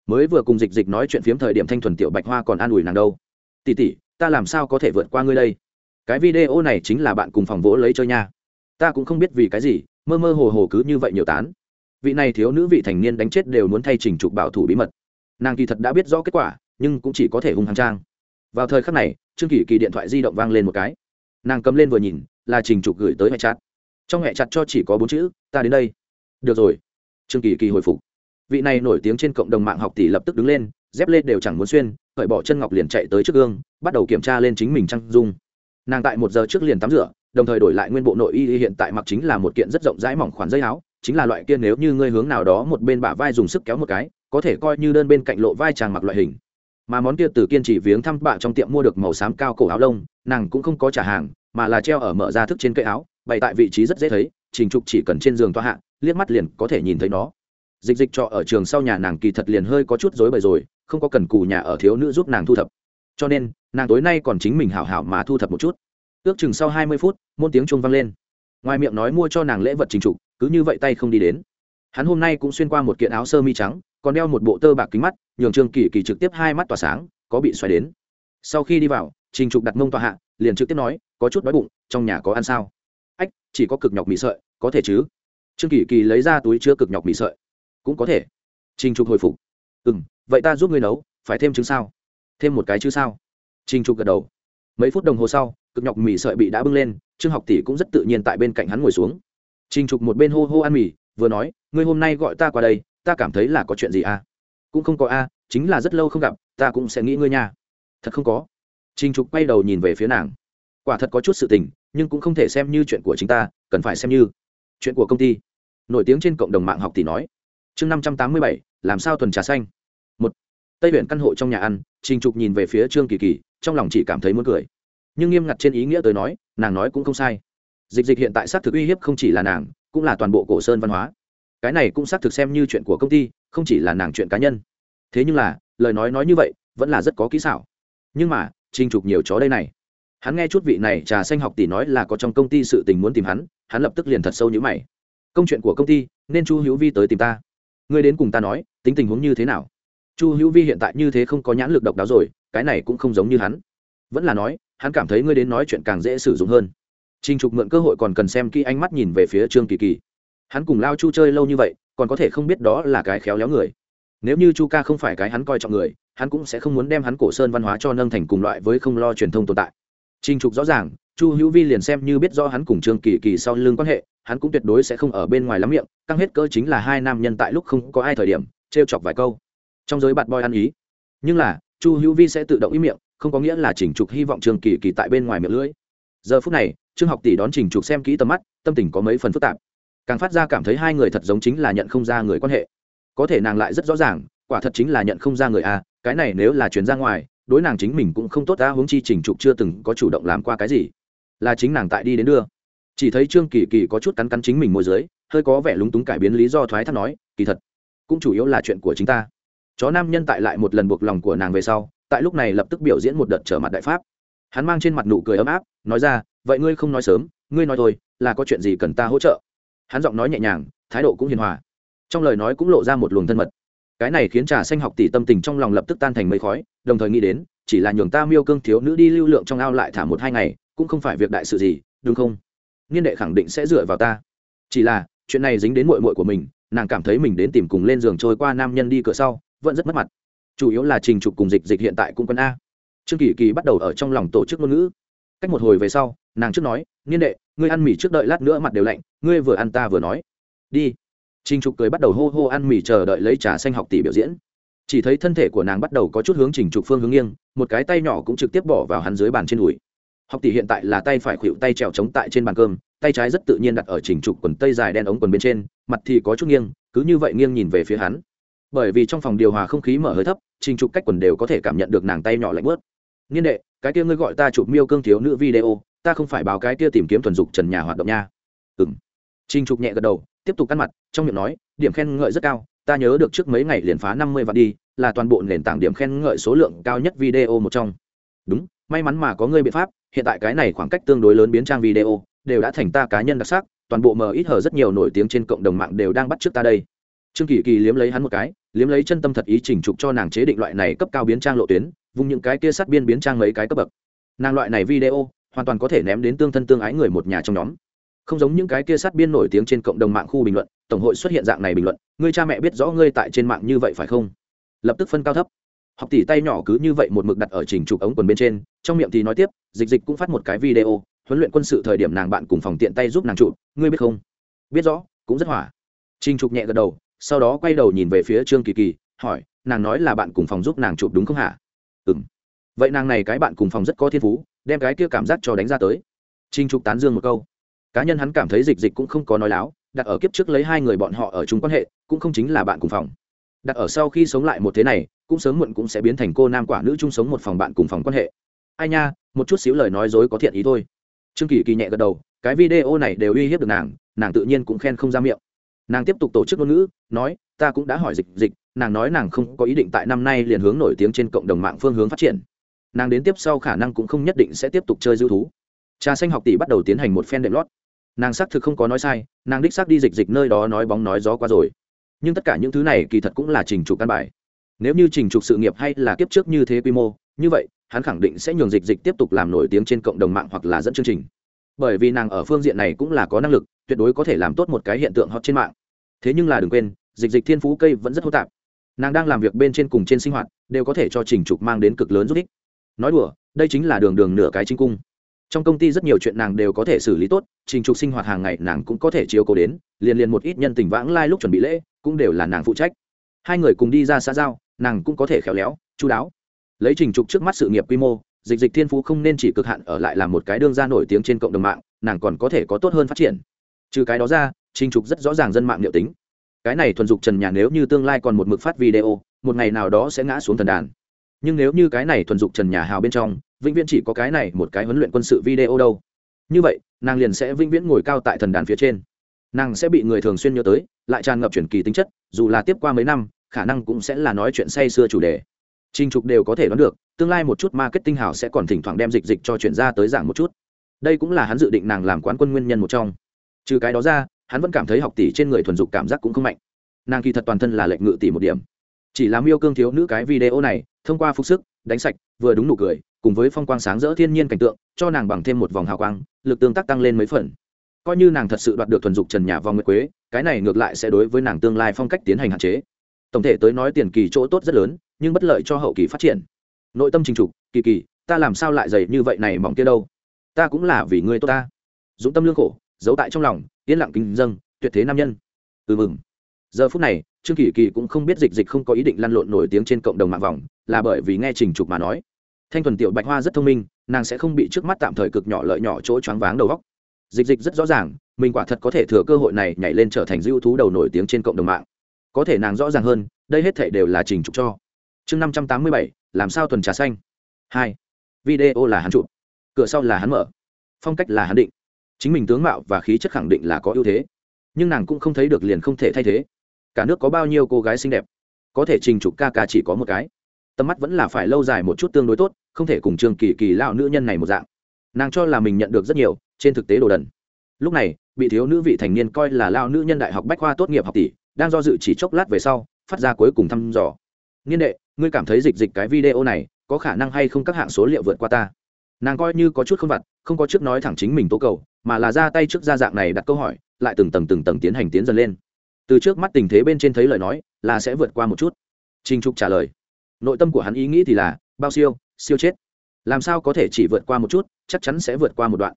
Mới vừa cùng dịch dịch nói chuyện phiếm thời điểm thanh thuần tiểu bạch hoa còn an ủi nàng đâu. Tỉ tỉ ta làm sao có thể vượt qua ngươi đây? Cái video này chính là bạn cùng phòng vỗ lấy chơi nha. Ta cũng không biết vì cái gì, mơ mơ hồ hồ cứ như vậy nhiều tán. Vị này thiếu nữ vị thành niên đánh chết đều muốn thay trình trục bảo thủ bí mật. Nàng kỳ thật đã biết rõ kết quả, nhưng cũng chỉ có thể hung hăng trang. Vào thời khắc này, trương kỳ kỳ điện thoại di động vang lên một cái. Nàng cầm lên vừa nhìn, là trình trục gửi tới hệ chặt trong hệ chặt cho chỉ có bốn chữ, ta đến đây. Được rồi. Trương kỳ kỳ hồi phục. Vị này nổi tiếng trên cộng đồng mạng học tỷ lập tức đứng lên dép lê đều chẳng muốn xuyên khởi bỏ chân ngọc liền chạy tới trước gương, bắt đầu kiểm tra lên chính mình trang dung. Nàng tại một giờ trước liền tắm rửa, đồng thời đổi lại nguyên bộ nội y hiện tại mặc chính là một kiện rất rộng rãi mỏng khoản dây áo, chính là loại kia nếu như ngươi hướng nào đó một bên bả vai dùng sức kéo một cái, có thể coi như đơn bên cạnh lộ vai chàng mặc loại hình. Mà món kia từ kiên trì viếng thăm bạ trong tiệm mua được màu xám cao cổ áo lông, nàng cũng không có trả hàng, mà là treo ở mở ra thức trên cây áo, bày tại vị trí rất dễ thấy, trình trục chỉ cần trên giường toa hạ, liếc mắt liền có thể nhìn thấy nó. Dịch dịch trọ ở trường sau nhà nàng kỳ thật liền hơi có chút rối bời rồi không có cần cù nhà ở thiếu nữ giúp nàng thu thập. Cho nên, nàng tối nay còn chính mình hảo hảo mà thu thập một chút. Ước chừng sau hai mươi phút, môn tiếng chuông vang lên. Ngoài miệng nói mua cho nàng lễ vật trình trục cứ như vậy tay không đi đến. Hắn hôm nay cũng xuyên qua một kiện áo sơ mi trắng, còn đeo một bộ tơ bạc kính mắt, nhường trương kỳ kỳ trực tiếp hai mắt tỏa sáng, có bị xoáy đến. Sau khi đi vào, trình trục đặt mông tòa hạ, liền trực tiếp nói, có chút đói bụng, trong nhà có ăn sao? Ách, chỉ có cực nhọc mì sợi, có thể chứ? Trương kỳ kỳ lấy ra túi chứa cực nhọc mì sợi. Cũng có thể. Trình trục hồi phục. Ừ m vậy ta giúp ngươi nấu, phải thêm trứng sao? Thêm một cái chứ sao? Trình trục gật đầu. Mấy phút đồng hồ sau, cực nhọc mì sợi bị đã bưng lên, trương học tỷ cũng rất tự nhiên tại bên cạnh hắn ngồi xuống. Trình trục một bên hô hô ăn mì, vừa nói, ngươi hôm nay gọi ta qua đây, ta cảm thấy là có chuyện gì à? Cũng không có a, chính là rất lâu không gặp, ta cũng sẽ nghĩ ngươi nha. Thật không có. Trình trục quay đầu nhìn về phía nàng. Quả thật có chút sự tình, nhưng cũng không thể xem như chuyện của chính ta, cần phải xem như. Chuyện của công ty. Nổi tiếng trên cộng đồng mạng học tỷ nói. Chương năm trăm tám mươi bảy, làm sao tuần trà xanh? Tây huyện căn hộ trong nhà ăn, trình trục nhìn về phía trương kỳ kỳ, trong lòng chỉ cảm thấy muốn cười. Nhưng nghiêm ngặt trên ý nghĩa tới nói, nàng nói cũng không sai. Dịch dịch hiện tại xác thực uy hiếp không chỉ là nàng, cũng là toàn bộ cổ sơn văn hóa. Cái này cũng xác thực xem như chuyện của công ty, không chỉ là nàng chuyện cá nhân. Thế nhưng là, lời nói nói như vậy, vẫn là rất có kỹ xảo. Nhưng mà, trình trục nhiều chó đây này. Hắn nghe chút vị này trà xanh học tỷ nói là có trong công ty sự tình muốn tìm hắn hắn lập tức liền thật sâu như mày. Công chuyện của công ty, nên chu hữu vi tới tìm ta. Ngươi đến cùng ta nói, tính tình huống như thế nào? Chu hữu vi hiện tại như thế không có nhãn lực độc đáo rồi cái này cũng không giống như hắn vẫn là nói hắn cảm thấy ngươi đến nói chuyện càng dễ sử dụng hơn Trình Trục mượn cơ hội còn cần xem kỹ ánh mắt nhìn về phía Trương Kỳ Kỳ. Hắn cùng Lao Chu chơi lâu như vậy, còn có thể không biết đó là cái khéo léo người. Nếu như Chu ca không phải cái hắn coi trọng người, hắn cũng sẽ không muốn đem hắn cổ sơn văn hóa cho nâng thành cùng loại với không lo truyền thông tồn tại. Trình Trục rõ ràng, Chu Hữu Vi liền xem như biết rõ hắn cùng Trương Kỳ Kỳ sau lưng quan hệ, hắn cũng tuyệt đối sẽ không ở bên ngoài lắm miệng, căng hết cỡ chính là hai nam nhân tại lúc không có ai thời điểm, trêu chọc vài câu. Trong giới bạn boy ăn ý. Nhưng là, Chu Hữu Vi sẽ tự động ý miệng, không có nghĩa là chỉnh Trục hy vọng Trương Kỳ Kỳ tại bên ngoài miệng lưỡi. Giờ phút này, trương học tỷ đón chỉnh trục xem kỹ tầm mắt tâm tình có mấy phần phức tạp. Càng phát ra cảm thấy hai người thật giống chính là nhận không ra người quan hệ. Có thể nàng lại rất rõ ràng quả thật chính là nhận không ra người a cái này nếu là chuyến ra ngoài đối nàng chính mình cũng không tốt đã huống chi trình trục chưa từng có chủ động làm qua cái gì. Là chính nàng tại đi đến đưa. Chỉ thấy trương kỳ kỳ có chút cắn cắn chính mình môi dưới hơi có vẻ lúng túng cải biến lý do thoái thác nói kỳ thật cũng chủ yếu là chuyện của chính ta chó nam nhân tại lại một lần buộc lòng của nàng về sau, tại lúc này lập tức biểu diễn một đợt trở mặt đại pháp. Hắn mang trên mặt nụ cười ấm áp, nói ra, vậy ngươi không nói sớm, ngươi nói thôi, là có chuyện gì cần ta hỗ trợ? Hắn giọng nói nhẹ nhàng, thái độ cũng hiền hòa. Trong lời nói cũng lộ ra một luồng thân mật. Cái này khiến trà xanh học tỷ tâm tình trong lòng lập tức tan thành mây khói, đồng thời nghĩ đến, chỉ là nhường ta miêu cương thiếu nữ đi lưu lượng trong ao lại thả một hai ngày, cũng không phải việc đại sự gì, đúng không? Niên đệ khẳng định sẽ dựa vào ta. Chỉ là, chuyện này dính đến mội mội của mình, nàng cảm thấy mình đến tìm cùng lên giường trôi qua nam nhân đi cửa sau vẫn rất mất mặt. Chủ yếu là trình trục cùng dịch dịch hiện tại cũng quân a. Trương kỳ kỳ bắt đầu ở trong lòng tổ chức ngôn ngữ. Cách một hồi về sau, nàng trước nói, niên đệ, ngươi ăn mì trước đợi lát nữa mặt đều lạnh, ngươi vừa ăn ta vừa nói. Đi. Trình trục cười bắt đầu hô hô ăn mì chờ đợi lấy trà xanh học tỷ biểu diễn. Chỉ thấy thân thể của nàng bắt đầu có chút hướng trình trục phương hướng nghiêng, một cái tay nhỏ cũng trực tiếp bỏ vào hắn dưới bàn trên đùi. Học tỷ hiện tại là tay phải khuỵu tay trèo chống tại trên bàn cơm, tay trái rất tự nhiên đặt ở trình trục quần tây dài đen ống quần bên trên, mặt thì có chút nghiêng, cứ như vậy nghiêng nhìn về phía hắn bởi vì trong phòng điều hòa không khí mở hơi thấp, trình trục cách quần đều có thể cảm nhận được nàng tay nhỏ lạnh bớt niên đệ, cái kia ngươi gọi ta chụp miêu cương thiếu nữ video, ta không phải báo cái kia tìm kiếm thuần dục trần nhà hoạt động nha. Ừng trình trục nhẹ gật đầu, tiếp tục cắt mặt, trong miệng nói, điểm khen ngợi rất cao, ta nhớ được trước mấy ngày liền phá năm mươi vạn đi, là toàn bộ nền tảng điểm khen ngợi số lượng cao nhất video một trong. Đúng, may mắn mà có ngươi biện pháp, hiện tại cái này khoảng cách tương đối lớn biến trang video, đều đã thành ta cá nhân đặc sắc, toàn bộ mờ ít hở rất nhiều nổi tiếng trên cộng đồng mạng đều đang bắt trước ta đây. Trương kỳ kỳ liếm lấy hắn một cái liếm lấy chân tâm thật ý chỉnh trục cho nàng chế định loại này cấp cao biến trang lộ tuyến vùng những cái kia sát biên biến trang mấy cái cấp bậc. Nàng loại này video, hoàn toàn có thể ném đến tương thân tương ái người một nhà trong nhóm. Không giống những cái kia sát biên nổi tiếng trên cộng đồng mạng khu bình luận, tổng hội xuất hiện dạng này bình luận, ngươi cha mẹ biết rõ ngươi tại trên mạng như vậy phải không? Lập tức phân cao thấp. Học tỷ tay nhỏ cứ như vậy một mực đặt ở trình trục ống quần bên trên, trong miệng thì nói tiếp, dịch dịch cũng phát một cái video, huấn luyện quân sự thời điểm nàng bạn cùng phòng tiện tay giúp nàng trụ ngươi biết không? Biết rõ, cũng rất hỏa. Trình trục nhẹ gật đầu sau đó quay đầu nhìn về phía trương kỳ kỳ, hỏi, nàng nói là bạn cùng phòng giúp nàng chụp đúng không hả? Ừ m vậy nàng này cái bạn cùng phòng rất có thiên phú, đem cái kia cảm giác cho đánh ra tới. Trinh trục tán dương một câu. Cá nhân hắn cảm thấy dịch dịch cũng không có nói láo, đặt ở kiếp trước lấy hai người bọn họ ở chung quan hệ, cũng không chính là bạn cùng phòng. Đặt ở sau khi sống lại một thế này, cũng sớm muộn cũng sẽ biến thành cô nam quả nữ chung sống một phòng bạn cùng phòng quan hệ. Ai nha, một chút xíu lời nói dối có thiện ý thôi. Trương kỳ kỳ nhẹ gật đầu, cái video này đều uy hiếp được nàng nàng tự nhiên cũng khen không ra miệng nàng tiếp tục tổ chức ngôn ngữ, nói, ta cũng đã hỏi dịch dịch, nàng nói nàng không có ý định tại năm nay liền hướng nổi tiếng trên cộng đồng mạng phương hướng phát triển. Nàng đến tiếp sau khả năng cũng không nhất định sẽ tiếp tục chơi dư thú. Trà xanh học tỷ bắt đầu tiến hành một phen đệm lót. Nàng xác thực không có nói sai, nàng đích xác đi dịch dịch nơi đó nói bóng nói gió qua rồi. Nhưng tất cả những thứ này kỳ thật cũng là trình trục căn bài. Nếu như trình trục sự nghiệp hay là kiếp trước như thế quy mô, như vậy, hắn khẳng định sẽ nhường dịch dịch tiếp tục làm nổi tiếng trên cộng đồng mạng hoặc là dẫn chương trình bởi vì nàng ở phương diện này cũng là có năng lực, tuyệt đối có thể làm tốt một cái hiện tượng hot trên mạng. Thế nhưng là đừng quên, dịch dịch thiên phú cây vẫn rất hô tạp. Nàng đang làm việc bên trên cùng trên sinh hoạt, đều có thể cho trình trục mang đến cực lớn giúp ích. Nói đùa, đây chính là đường đường nửa cái chính cung. Trong công ty rất nhiều chuyện nàng đều có thể xử lý tốt, trình trục sinh hoạt hàng ngày nàng cũng có thể chiếu cố đến, liền liền một ít nhân tình vãng lai lúc chuẩn bị lễ, cũng đều là nàng phụ trách. Hai người cùng đi ra xã giao, nàng cũng có thể khéo léo chú đáo. Lấy trình trục trước mắt sự nghiệp quy mô dịch dịch thiên phú không nên chỉ cực hạn ở lại làm một cái đương gia nổi tiếng trên cộng đồng mạng, nàng còn có thể có tốt hơn phát triển. Trừ cái đó ra, trình trục rất rõ ràng dân mạng liệu tính. Cái này thuần dục trần nhà nếu như tương lai còn một mực phát video, một ngày nào đó sẽ ngã xuống thần đàn. Nhưng nếu như cái này thuần dục trần nhà hào bên trong, vĩnh viễn chỉ có cái này một cái huấn luyện quân sự video đâu. Như vậy, nàng liền sẽ vĩnh viễn ngồi cao tại thần đàn phía trên. Nàng sẽ bị người thường xuyên nhớ tới, lại tràn ngập truyền kỳ tính chất, dù là tiếp qua mấy năm, khả năng cũng sẽ là nói chuyện say xưa chủ đề. Trình Trục đều có thể đoán được, tương lai một chút marketing hảo sẽ còn thỉnh thoảng đem dịch dịch cho chuyển ra tới dạng một chút. Đây cũng là hắn dự định nàng làm quán quân nguyên nhân một trong. Trừ cái đó ra, hắn vẫn cảm thấy học tỷ trên người thuần dục cảm giác cũng không mạnh. Nàng kỳ thật toàn thân là lệch ngự tỷ một điểm. Chỉ làm yêu cương thiếu nữ cái video này, thông qua phục sức, đánh sạch, vừa đúng nụ cười, cùng với phong quang sáng rỡ thiên nhiên cảnh tượng, cho nàng bằng thêm một vòng hào quang, lực tương tác tăng lên mấy phần. Coi như nàng thật sự đoạt được thuần dục Trần Nhà vòng nguyệt quế, cái này ngược lại sẽ đối với nàng tương lai phong cách tiến hành hạn chế. Tổng thể tới nói tiền kỳ chỗ tốt rất lớn, nhưng bất lợi cho hậu kỳ phát triển. Nội tâm trình trục, kỳ kỳ, ta làm sao lại dày như vậy này mỏng kia đâu? Ta cũng là vì ngươi tốt ta. Dũng tâm lương khổ, giấu tại trong lòng, yên lặng kinh dâng, tuyệt thế nam nhân. Ừ mừng. Giờ phút này, trương kỳ kỳ cũng không biết dịch dịch không có ý định lăn lộn nổi tiếng trên cộng đồng mạng vòng, là bởi vì nghe trình trục mà nói. Thanh thuần tiểu bạch hoa rất thông minh, nàng sẽ không bị trước mắt tạm thời cực nhỏ lợi nhỏ chỗ choáng váng đầu góc dịch dịch rất rõ ràng, mình quả thật có thể thừa cơ hội này nhảy lên trở thành dư thú đầu nổi tiếng trên cộng đồng mạng. Có thể nàng rõ ràng hơn, đây hết thể đều là trình trục cho chương năm trăm tám mươi bảy, làm sao tuần trà xanh? Hai. Video là hắn chụp. Cửa sau là hắn mở. Phong cách là hắn định. Chính mình tướng mạo và khí chất khẳng định là có ưu thế. Nhưng nàng cũng không thấy được liền không thể thay thế. Cả nước có bao nhiêu cô gái xinh đẹp? Có thể trình trục ca ca chỉ có một cái. Tầm mắt vẫn là phải lâu dài một chút tương đối tốt, không thể cùng trương kỳ kỳ lao nữ nhân này một dạng. Nàng cho là mình nhận được rất nhiều, trên thực tế đồ đần. Lúc này, bị thiếu nữ vị thành niên coi là lao nữ nhân đại học bách khoa tốt nghiệp học tỷ, đang do dự chỉ chốc lát về sau, phát ra cuối cùng thăm dò. Niên đệ ngươi cảm thấy dịch dịch cái video này có khả năng hay không các hạng số liệu vượt qua ta? Nàng coi như có chút không vặt, không có trước nói thẳng chính mình tố cầu, mà là ra tay trước ra dạng này đặt câu hỏi, lại từng tầng từng tầng tiến hành tiến dần lên. Từ trước mắt tình thế bên trên thấy lời nói, là sẽ vượt qua một chút. Trinh trục trả lời, nội tâm của hắn ý nghĩ thì là, bao siêu siêu chết. Làm sao có thể chỉ vượt qua một chút, chắc chắn sẽ vượt qua một đoạn.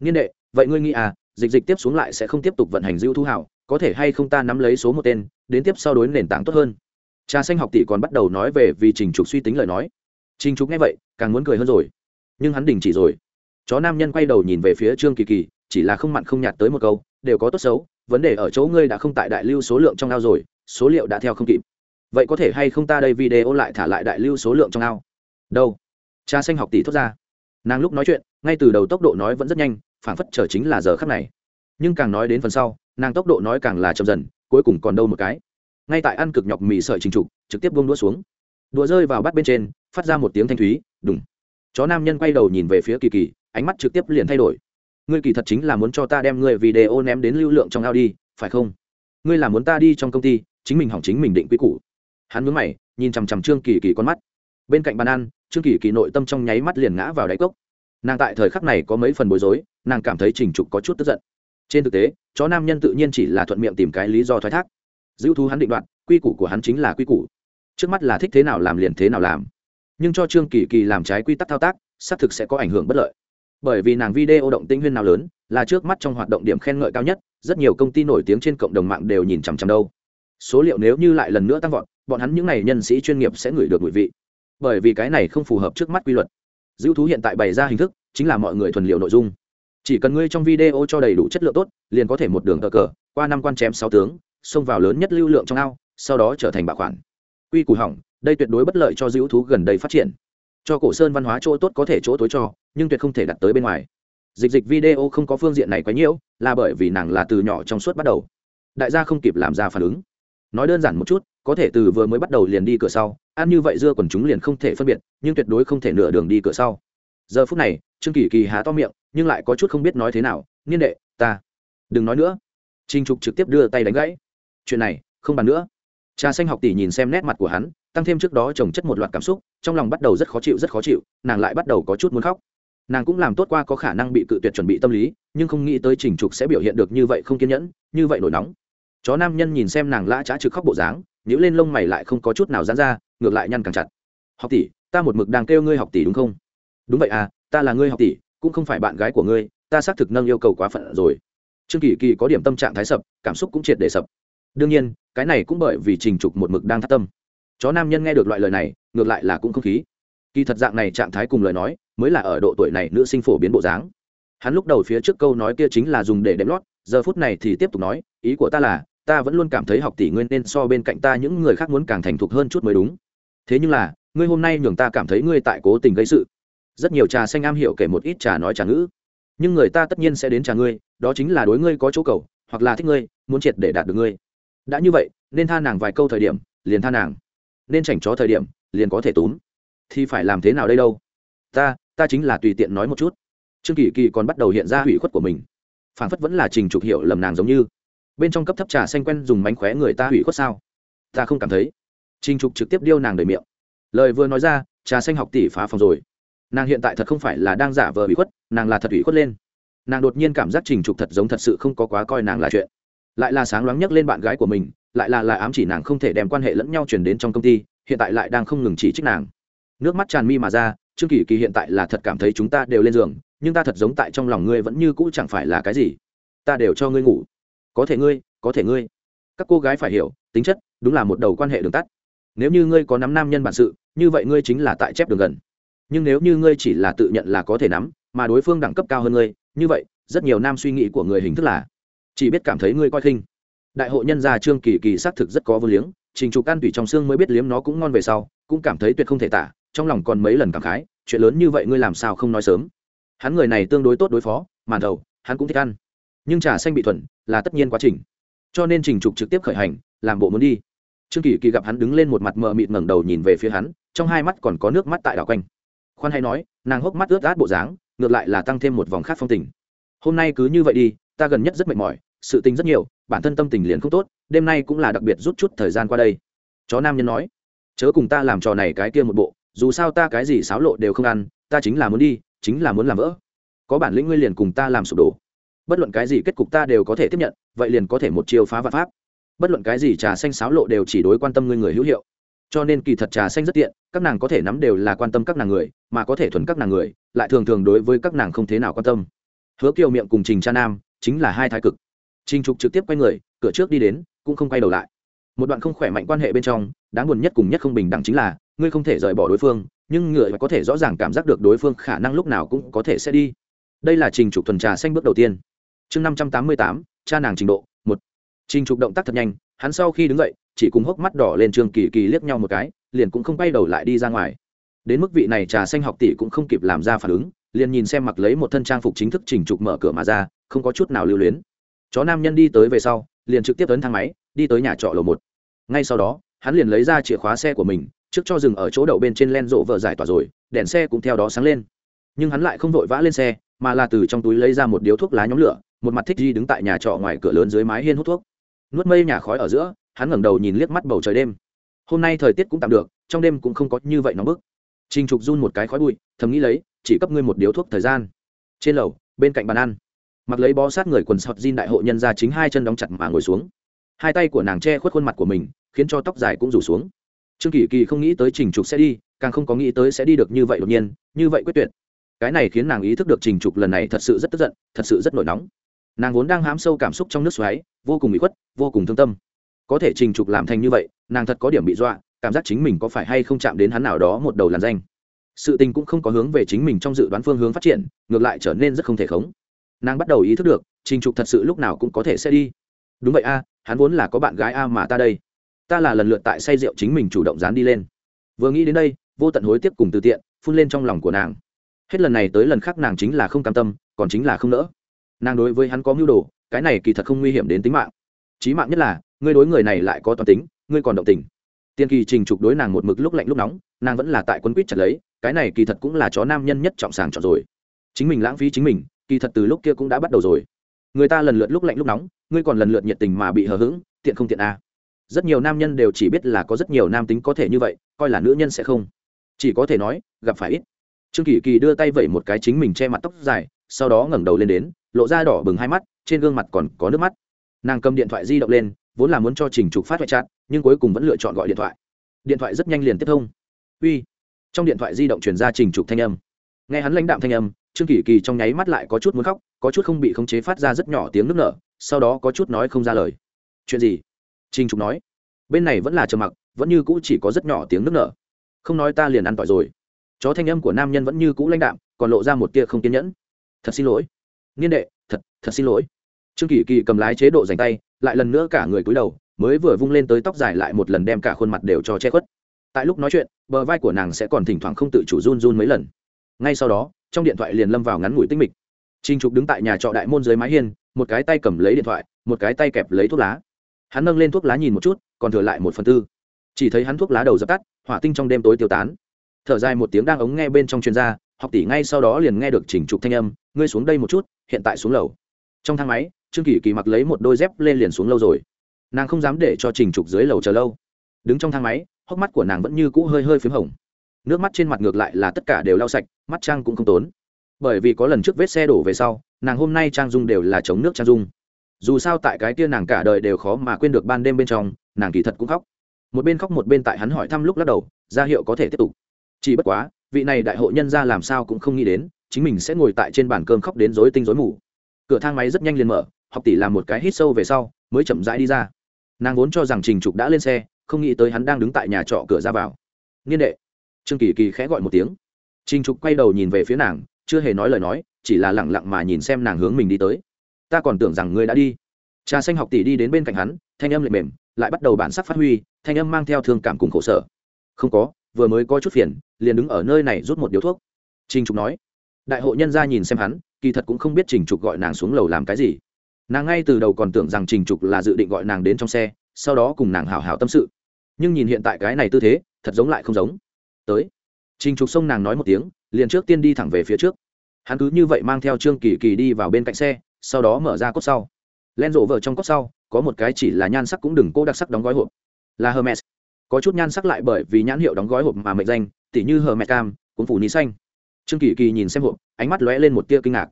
Niên đệ, vậy ngươi nghĩ à dịch dịch tiếp xuống lại sẽ không tiếp tục vận hành dữ thu hảo, có thể hay không ta nắm lấy số một tên, đến tiếp sau đối nền tảng tốt hơn? Cha xanh học tỷ còn bắt đầu nói về vì trình trục suy tính lời nói. Trình trục nghe vậy, càng muốn cười hơn rồi. Nhưng hắn đình chỉ rồi. Chó nam nhân quay đầu nhìn về phía trương kỳ kỳ, chỉ là không mặn không nhạt tới một câu, đều có tốt xấu, vấn đề ở chỗ ngươi đã không tại đại lưu số lượng trong ao rồi, số liệu đã theo không kịp. Vậy có thể hay không ta đây video lại thả lại đại lưu số lượng trong ao? Đâu? Cha xanh học tỷ thốt ra. Nàng lúc nói chuyện, ngay từ đầu tốc độ nói vẫn rất nhanh, phảng phất chờ chính là giờ khắc này. Nhưng càng nói đến phần sau, nàng tốc độ nói càng là chậm dần, cuối cùng còn đâu một cái ngay tại ăn cực nhọc mì sợi trình trục, trực tiếp bông đũa xuống. Đũa rơi vào bát bên trên, phát ra một tiếng thanh thúy, đùng. Chó nam nhân quay đầu nhìn về phía kỳ kỳ, ánh mắt trực tiếp liền thay đổi. Ngươi kỳ thật chính là muốn cho ta đem ngươi video ném đến lưu lượng trong ao đi, phải không? Ngươi là muốn ta đi trong công ty, chính mình hỏng chính mình định quy củ. Hắn mướn mày, nhìn chằm chằm trương kỳ kỳ con mắt. Bên cạnh bàn ăn, trương kỳ kỳ nội tâm trong nháy mắt liền ngã vào đáy cốc. Nàng tại thời khắc này có mấy phần bối rối, nàng cảm thấy trình trục có chút tức giận. Trên thực tế, chó nam nhân tự nhiên chỉ là thuận miệng tìm cái lý do thoái thác dữ thú hắn định đoạt, quy củ của hắn chính là quy củ. Trước mắt là thích thế nào làm liền thế nào làm. Nhưng cho trương kỳ kỳ làm trái quy tắc thao tác xác thực sẽ có ảnh hưởng bất lợi. Bởi vì nàng video động tinh huyên nào lớn là trước mắt trong hoạt động điểm khen ngợi cao nhất rất nhiều công ty nổi tiếng trên cộng đồng mạng đều nhìn chằm chằm đâu. Số liệu nếu như lại lần nữa tăng vọt bọn hắn những n à y nhân sĩ chuyên nghiệp sẽ ngửi được mùi vị. Bởi vì cái này không phù hợp trước mắt quy luật. Dữ thú hiện tại bày ra hình thức chính là mọi người thuần liệu nội dung. Chỉ cần ngươi trong video cho đầy đủ chất lượng tốt liền có thể một đường cờ cờ qua năm quan chém sáu tướng xông vào lớn nhất lưu lượng trong ao, sau đó trở thành bảo khoản quy củ hỏng, đây tuyệt đối bất lợi cho dữ thú gần đây phát triển. Cho cổ sơn văn hóa chỗ tốt có thể chỗ tối cho, nhưng tuyệt không thể đặt tới bên ngoài. Dịch dịch video không có phương diện này quá nhiễu là bởi vì nàng là từ nhỏ trong suốt bắt đầu. Đại gia không kịp làm ra phản ứng. Nói đơn giản một chút, có thể từ vừa mới bắt đầu liền đi cửa sau, ăn như vậy dưa còn chúng liền không thể phân biệt, nhưng tuyệt đối không thể nửa đường đi cửa sau. Giờ phút này, trương kỳ kỳ há to miệng, nhưng lại có chút không biết nói thế nào, niên đệ, ta, đừng nói nữa. Trinh trục trực tiếp đưa tay đánh gãy chuyện này, không bàn nữa. Trà xanh học tỷ nhìn xem nét mặt của hắn, tăng thêm trước đó trồng chất một loạt cảm xúc, trong lòng bắt đầu rất khó chịu, rất khó chịu, nàng lại bắt đầu có chút muốn khóc. Nàng cũng làm tốt qua có khả năng bị cự tuyệt chuẩn bị tâm lý, nhưng không nghĩ tới trình trục sẽ biểu hiện được như vậy không kiên nhẫn, như vậy nổi nóng. Chó nam nhân nhìn xem nàng lã trá trực khóc bộ dáng nhữ lên lông mày lại không có chút nào dán ra, ngược lại nhăn càng chặt. Học tỷ, ta một mực đang kêu ngươi học tỷ đúng không? Đúng vậy à ta là ngươi học tỷ, cũng không phải bạn gái của ngươi, ta xác thực nâng yêu cầu quá phận rồi. Trương kỳ kỳ có điểm tâm trạng thái sập, cảm xúc cũng triệt để sập đương nhiên, cái này cũng bởi vì trình trục một mực đang thắt tâm. Chó nam nhân nghe được loại lời này, ngược lại là cũng không khí. Kỳ thật dạng này trạng thái cùng lời nói, mới là ở độ tuổi này nữ sinh phổ biến bộ dáng. Hắn lúc đầu phía trước câu nói kia chính là dùng để đệm lót, giờ phút này thì tiếp tục nói, ý của ta là, ta vẫn luôn cảm thấy học tỷ nguyên nên so bên cạnh ta những người khác muốn càng thành thục hơn chút mới đúng. Thế nhưng là, ngươi hôm nay nhường ta cảm thấy ngươi tại cố tình gây sự. Rất nhiều trà xanh am hiểu kể một ít trà nói trà ngữ. Nhưng người ta tất nhiên sẽ đến trà ngươi, đó chính là đối ngươi có chỗ cầu, hoặc là thích ngươi, muốn triệt để đạt được ngươi đã như vậy, nên tha nàng vài câu thời điểm, liền tha nàng. Nên chảnh chó thời điểm, liền có thể túm. Thì phải làm thế nào đây đâu? Ta ta chính là tùy tiện nói một chút. Trương kỳ kỳ còn bắt đầu hiện ra hủy khuất của mình. Phản phất vẫn là trình trục hiệu lầm nàng giống như. Bên trong cấp thấp trà xanh quen dùng mánh khóe người ta hủy khuất sao? Ta không cảm thấy. Trình trục trực tiếp điêu nàng đời miệng. Lời vừa nói ra, trà xanh học tỷ phá phòng rồi. Nàng hiện tại thật không phải là đang giả vờ hủy khuất, nàng là thật hủy khuất lên. Nàng đột nhiên cảm giác trình trục thật giống thật sự không có quá coi nàng là chuyện lại là sáng loáng nhất lên bạn gái của mình, lại là là ám chỉ nàng không thể đem quan hệ lẫn nhau chuyển đến trong công ty, hiện tại lại đang không ngừng chỉ trích nàng. Nước mắt tràn mi mà ra, trương kỳ kỳ hiện tại là thật cảm thấy chúng ta đều lên giường, nhưng ta thật giống tại trong lòng ngươi vẫn như cũ chẳng phải là cái gì. Ta đều cho ngươi ngủ. Có thể ngươi, có thể ngươi. Các cô gái phải hiểu, tính chất, đúng là một đầu quan hệ đường tắt. Nếu như ngươi có nắm nam nhân bản sự, như vậy ngươi chính là tại chép đường gần. Nhưng nếu như ngươi chỉ là tự nhận là có thể nắm, mà đối phương đẳng cấp cao hơn ngươi, như vậy, rất nhiều nam suy nghĩ của người hình thức là chỉ biết cảm thấy ngươi coi khinh. Đại hội nhân gia trương kỳ kỳ xác thực rất có vô liếng, trình trục can tủy trong xương mới biết liếm nó cũng ngon về sau, cũng cảm thấy tuyệt không thể tả, trong lòng còn mấy lần cảm khái, chuyện lớn như vậy ngươi làm sao không nói sớm. Hắn người này tương đối tốt đối phó, màn đầu, hắn cũng thích ăn. Nhưng trà xanh bị thuần, là tất nhiên quá trình. Cho nên trình trục trực tiếp khởi hành, làm bộ muốn đi. Trương kỳ kỳ gặp hắn đứng lên một mặt mờ mịt ngẩng đầu nhìn về phía hắn, trong hai mắt còn có nước mắt tại đảo quanh. Khoan hay nói, nàng hốc mắt ướt át bộ dáng, ngược lại là tăng thêm một vòng khác phong tình. Hôm nay cứ như vậy đi ta gần nhất rất mệt mỏi, sự tình rất nhiều, bản thân tâm tình liền không tốt, đêm nay cũng là đặc biệt rút chút thời gian qua đây. Chó nam nhân nói. Chớ cùng ta làm trò này cái kia một bộ, dù sao ta cái gì xáo lộ đều không ăn, ta chính là muốn đi, chính là muốn làm vỡ. Có bản lĩnh ngươi liền cùng ta làm sụp đổ. Bất luận cái gì kết cục ta đều có thể tiếp nhận, vậy liền có thể một chiều phá vạn pháp. Bất luận cái gì trà xanh xáo lộ đều chỉ đối quan tâm ngươi người hữu hiệu. Cho nên kỳ thật trà xanh rất tiện, các nàng có thể nắm đều là quan tâm các nàng người, mà có thể thuần các nàng người, lại thường thường đối với các nàng không thế nào quan tâm. Hứa kiều miệng cùng trình cha nam chính là hai thái cực. Trình trục trực tiếp quay người, cửa trước đi đến, cũng không quay đầu lại. Một đoạn không khỏe mạnh quan hệ bên trong, đáng buồn nhất cùng nhất không bình đẳng chính là, ngươi không thể rời bỏ đối phương, nhưng ngựa có thể rõ ràng cảm giác được đối phương khả năng lúc nào cũng có thể sẽ đi. Đây là trình trục thuần trà xanh bước đầu tiên. Chương năm trăm tám mươi tám, cha nàng trình độ, một. Trình trục động tác thật nhanh, hắn sau khi đứng dậy, chỉ cùng hốc mắt đỏ lên trường kỳ kỳ liếc nhau một cái, liền cũng không quay đầu lại đi ra ngoài. Đến mức vị này trà xanh học tỷ cũng không kịp làm ra phản ứng liền nhìn xem mặc lấy một thân trang phục chính thức chỉnh trục mở cửa mà ra không có chút nào lưu luyến. Chó nam nhân đi tới về sau liền trực tiếp tấn thang máy đi tới nhà trọ lầu một. Ngay sau đó hắn liền lấy ra chìa khóa xe của mình trước cho dừng ở chỗ đậu bên trên len rộ vợ giải tỏa rồi đèn xe cũng theo đó sáng lên. Nhưng hắn lại không vội vã lên xe mà là từ trong túi lấy ra một điếu thuốc lá nhóm lửa một mặt thích di đứng tại nhà trọ ngoài cửa lớn dưới mái hiên hút thuốc. Nuốt mây nhà khói ở giữa hắn ngẩng đầu nhìn liếc mắt bầu trời đêm. Hôm nay thời tiết cũng tạm được trong đêm cũng không có như vậy nóng bức. Trình Trục run một cái khói bụi, thầm nghĩ lấy, chỉ cấp ngươi một điếu thuốc thời gian. Trên lầu, bên cạnh bàn ăn, mặc lấy bó sát người quần sọt jean đại hộ nhân ra chính hai chân đóng chặt mà ngồi xuống. Hai tay của nàng che khuất khuôn mặt của mình, khiến cho tóc dài cũng rủ xuống. Trương Kỳ Kỳ không nghĩ tới Trình Trục sẽ đi, càng không có nghĩ tới sẽ đi được như vậy đột nhiên, như vậy quyết tuyệt. Cái này khiến nàng ý thức được Trình Trục lần này thật sự rất tức giận, thật sự rất nổi nóng. Nàng vốn đang hám sâu cảm xúc trong nước xoáy, vô cùng bị khuất, vô cùng thương tâm. Có thể Trình Trục làm thành như vậy, nàng thật có điểm bị dọa, cảm giác chính mình có phải hay không chạm đến hắn nào đó một đầu làn danh sự tình cũng không có hướng về chính mình trong dự đoán phương hướng phát triển, ngược lại trở nên rất không thể khống. Nàng bắt đầu ý thức được, trình trục thật sự lúc nào cũng có thể sẽ đi. Đúng vậy a, hắn vốn là có bạn gái a mà ta đây. Ta là lần lượt tại say rượu chính mình chủ động dán đi lên. Vừa nghĩ đến đây, vô tận hối tiếp cùng từ tiện, phun lên trong lòng của nàng. Hết lần này tới lần khác nàng chính là không cam tâm, còn chính là không nỡ. Nàng đối với hắn có mưu đồ, cái này kỳ thật không nguy hiểm đến tính mạng. Chí mạng nhất là, ngươi đối người này lại có toàn tính, ngươi còn động tình. Tiên kỳ trình trục đối nàng một mực lúc lạnh lúc nóng, nàng vẫn là tại quân quýt chặt lấy cái này kỳ thật cũng là chó nam nhân nhất trọng sàng chọn rồi. Chính mình lãng phí chính mình, kỳ thật từ lúc kia cũng đã bắt đầu rồi. Người ta lần lượt lúc lạnh lúc nóng, ngươi còn lần lượt nhiệt tình mà bị hờ hững, tiện không tiện a. À. rất nhiều nam nhân đều chỉ biết là có rất nhiều nam tính có thể như vậy, coi là nữ nhân sẽ không. Chỉ có thể nói, gặp phải ít. Trương kỳ kỳ đưa tay vẩy một cái chính mình che mặt tóc dài, sau đó ngẩng đầu lên đến, lộ ra đỏ bừng hai mắt, trên gương mặt còn có nước mắt. Nàng cầm điện thoại di động lên, vốn là muốn cho trình trục phát thoại chặn nhưng cuối cùng vẫn lựa chọn gọi điện thoại. Điện thoại rất nhanh liền tiếp thông. Uy trong điện thoại di động truyền ra trình trục thanh âm. Nghe hắn lãnh đạm thanh âm, trương kỳ kỳ trong nháy mắt lại có chút muốn khóc, có chút không bị khống chế phát ra rất nhỏ tiếng nức nở, sau đó có chút nói không ra lời. Chuyện gì? Trình trục nói. Bên này vẫn là trầm mặc, vẫn như cũ chỉ có rất nhỏ tiếng nức nở. Không nói ta liền ăn tỏi rồi. Chó thanh âm của nam nhân vẫn như cũ lãnh đạm, còn lộ ra một tia không kiên nhẫn. Thật xin lỗi. Niên đệ, thật thật xin lỗi. Trương kỳ kỳ cầm lái chế độ dành tay, lại lần nữa cả người cúi đầu, mới vừa vung lên tới tóc dài lại một lần đem cả khuôn mặt đều cho che khuất. Tại lúc nói chuyện bờ vai của nàng sẽ còn thỉnh thoảng không tự chủ run run mấy lần. Ngay sau đó, trong điện thoại liền lâm vào ngắn ngủi tinh mịch. Trinh trục đứng tại nhà trọ đại môn dưới mái hiên, một cái tay cầm lấy điện thoại, một cái tay kẹp lấy thuốc lá. Hắn nâng lên thuốc lá nhìn một chút, còn thừa lại một phần tư. Chỉ thấy hắn thuốc lá đầu dập tắt, hỏa tinh trong đêm tối tiêu tán. Thở dài một tiếng đang ống nghe bên trong chuyên gia, học tỷ ngay sau đó liền nghe được chỉnh trục thanh âm, ngươi xuống đây một chút, hiện tại xuống lầu. Trong thang máy, trương kỳ kỳ mặc lấy một đôi dép lên liền xuống lâu rồi. Nàng không dám để cho trình trục dưới lầu chờ lâu. Đứng trong thang máy hốc mắt của nàng vẫn như cũ hơi hơi p h í m hồng. Nước mắt trên mặt ngược lại là tất cả đều lau sạch, mắt trang cũng không tốn. Bởi vì có lần trước vết xe đổ về sau, nàng hôm nay trang dung đều là chống nước trang dung. Dù sao tại cái kia nàng cả đời đều khó mà quên được ban đêm bên trong, nàng kỳ thật cũng khóc. Một bên khóc một bên tại hắn hỏi thăm lúc lắc đầu, ra hiệu có thể tiếp tục. Chỉ bất quá, vị này đại hội nhân ra làm sao cũng không nghĩ đến, chính mình sẽ ngồi tại trên bàn cơm khóc đến rối tinh rối mù. Cửa thang máy rất nhanh liền mở, học tỷ làm một cái hít sâu về sau, mới chậm rãi đi ra. Nàng vốn cho rằng trình trục đã lên xe không nghĩ tới hắn đang đứng tại nhà trọ cửa ra vào. Niên đệ. Trương kỳ kỳ khẽ gọi một tiếng. Trình trục quay đầu nhìn về phía nàng, chưa hề nói lời nói, chỉ là lẳng lặng mà nhìn xem nàng hướng mình đi tới. Ta còn tưởng rằng ngươi đã đi. Trà xanh học tỷ đi đến bên cạnh hắn, thanh âm lệ mềm, lại bắt đầu bản sắc phát huy, thanh âm mang theo thương cảm cùng khổ sở. Không có, vừa mới có chút phiền, liền đứng ở nơi này rút một điếu thuốc. Trình trục nói. Đại hộ nhân ra nhìn xem hắn, kỳ thật cũng không biết trình trục gọi nàng xuống lầu làm cái gì. Nàng ngay từ đầu còn tưởng rằng trình trục là dự định gọi nàng đến trong xe, sau đó cùng nàng hào hào tâm sự nhưng nhìn hiện tại cái này tư thế, thật giống lại không giống. Tới. Trình trục sông nàng nói một tiếng, liền trước tiên đi thẳng về phía trước. Hắn cứ như vậy mang theo trương kỳ kỳ đi vào bên cạnh xe, sau đó mở ra cốt sau. Len rộ vợ trong cốt sau, có một cái chỉ là nhan sắc cũng đừng cố đặc sắc đóng gói hộp. Là hermes. Có chút nhan sắc lại bởi vì nhãn hiệu đóng gói hộp mà mệnh danh, tỉ như hermes cam, cũng phủ ní xanh. Trương kỳ kỳ nhìn xem hộp, ánh mắt lóe lên một tia kinh ngạc.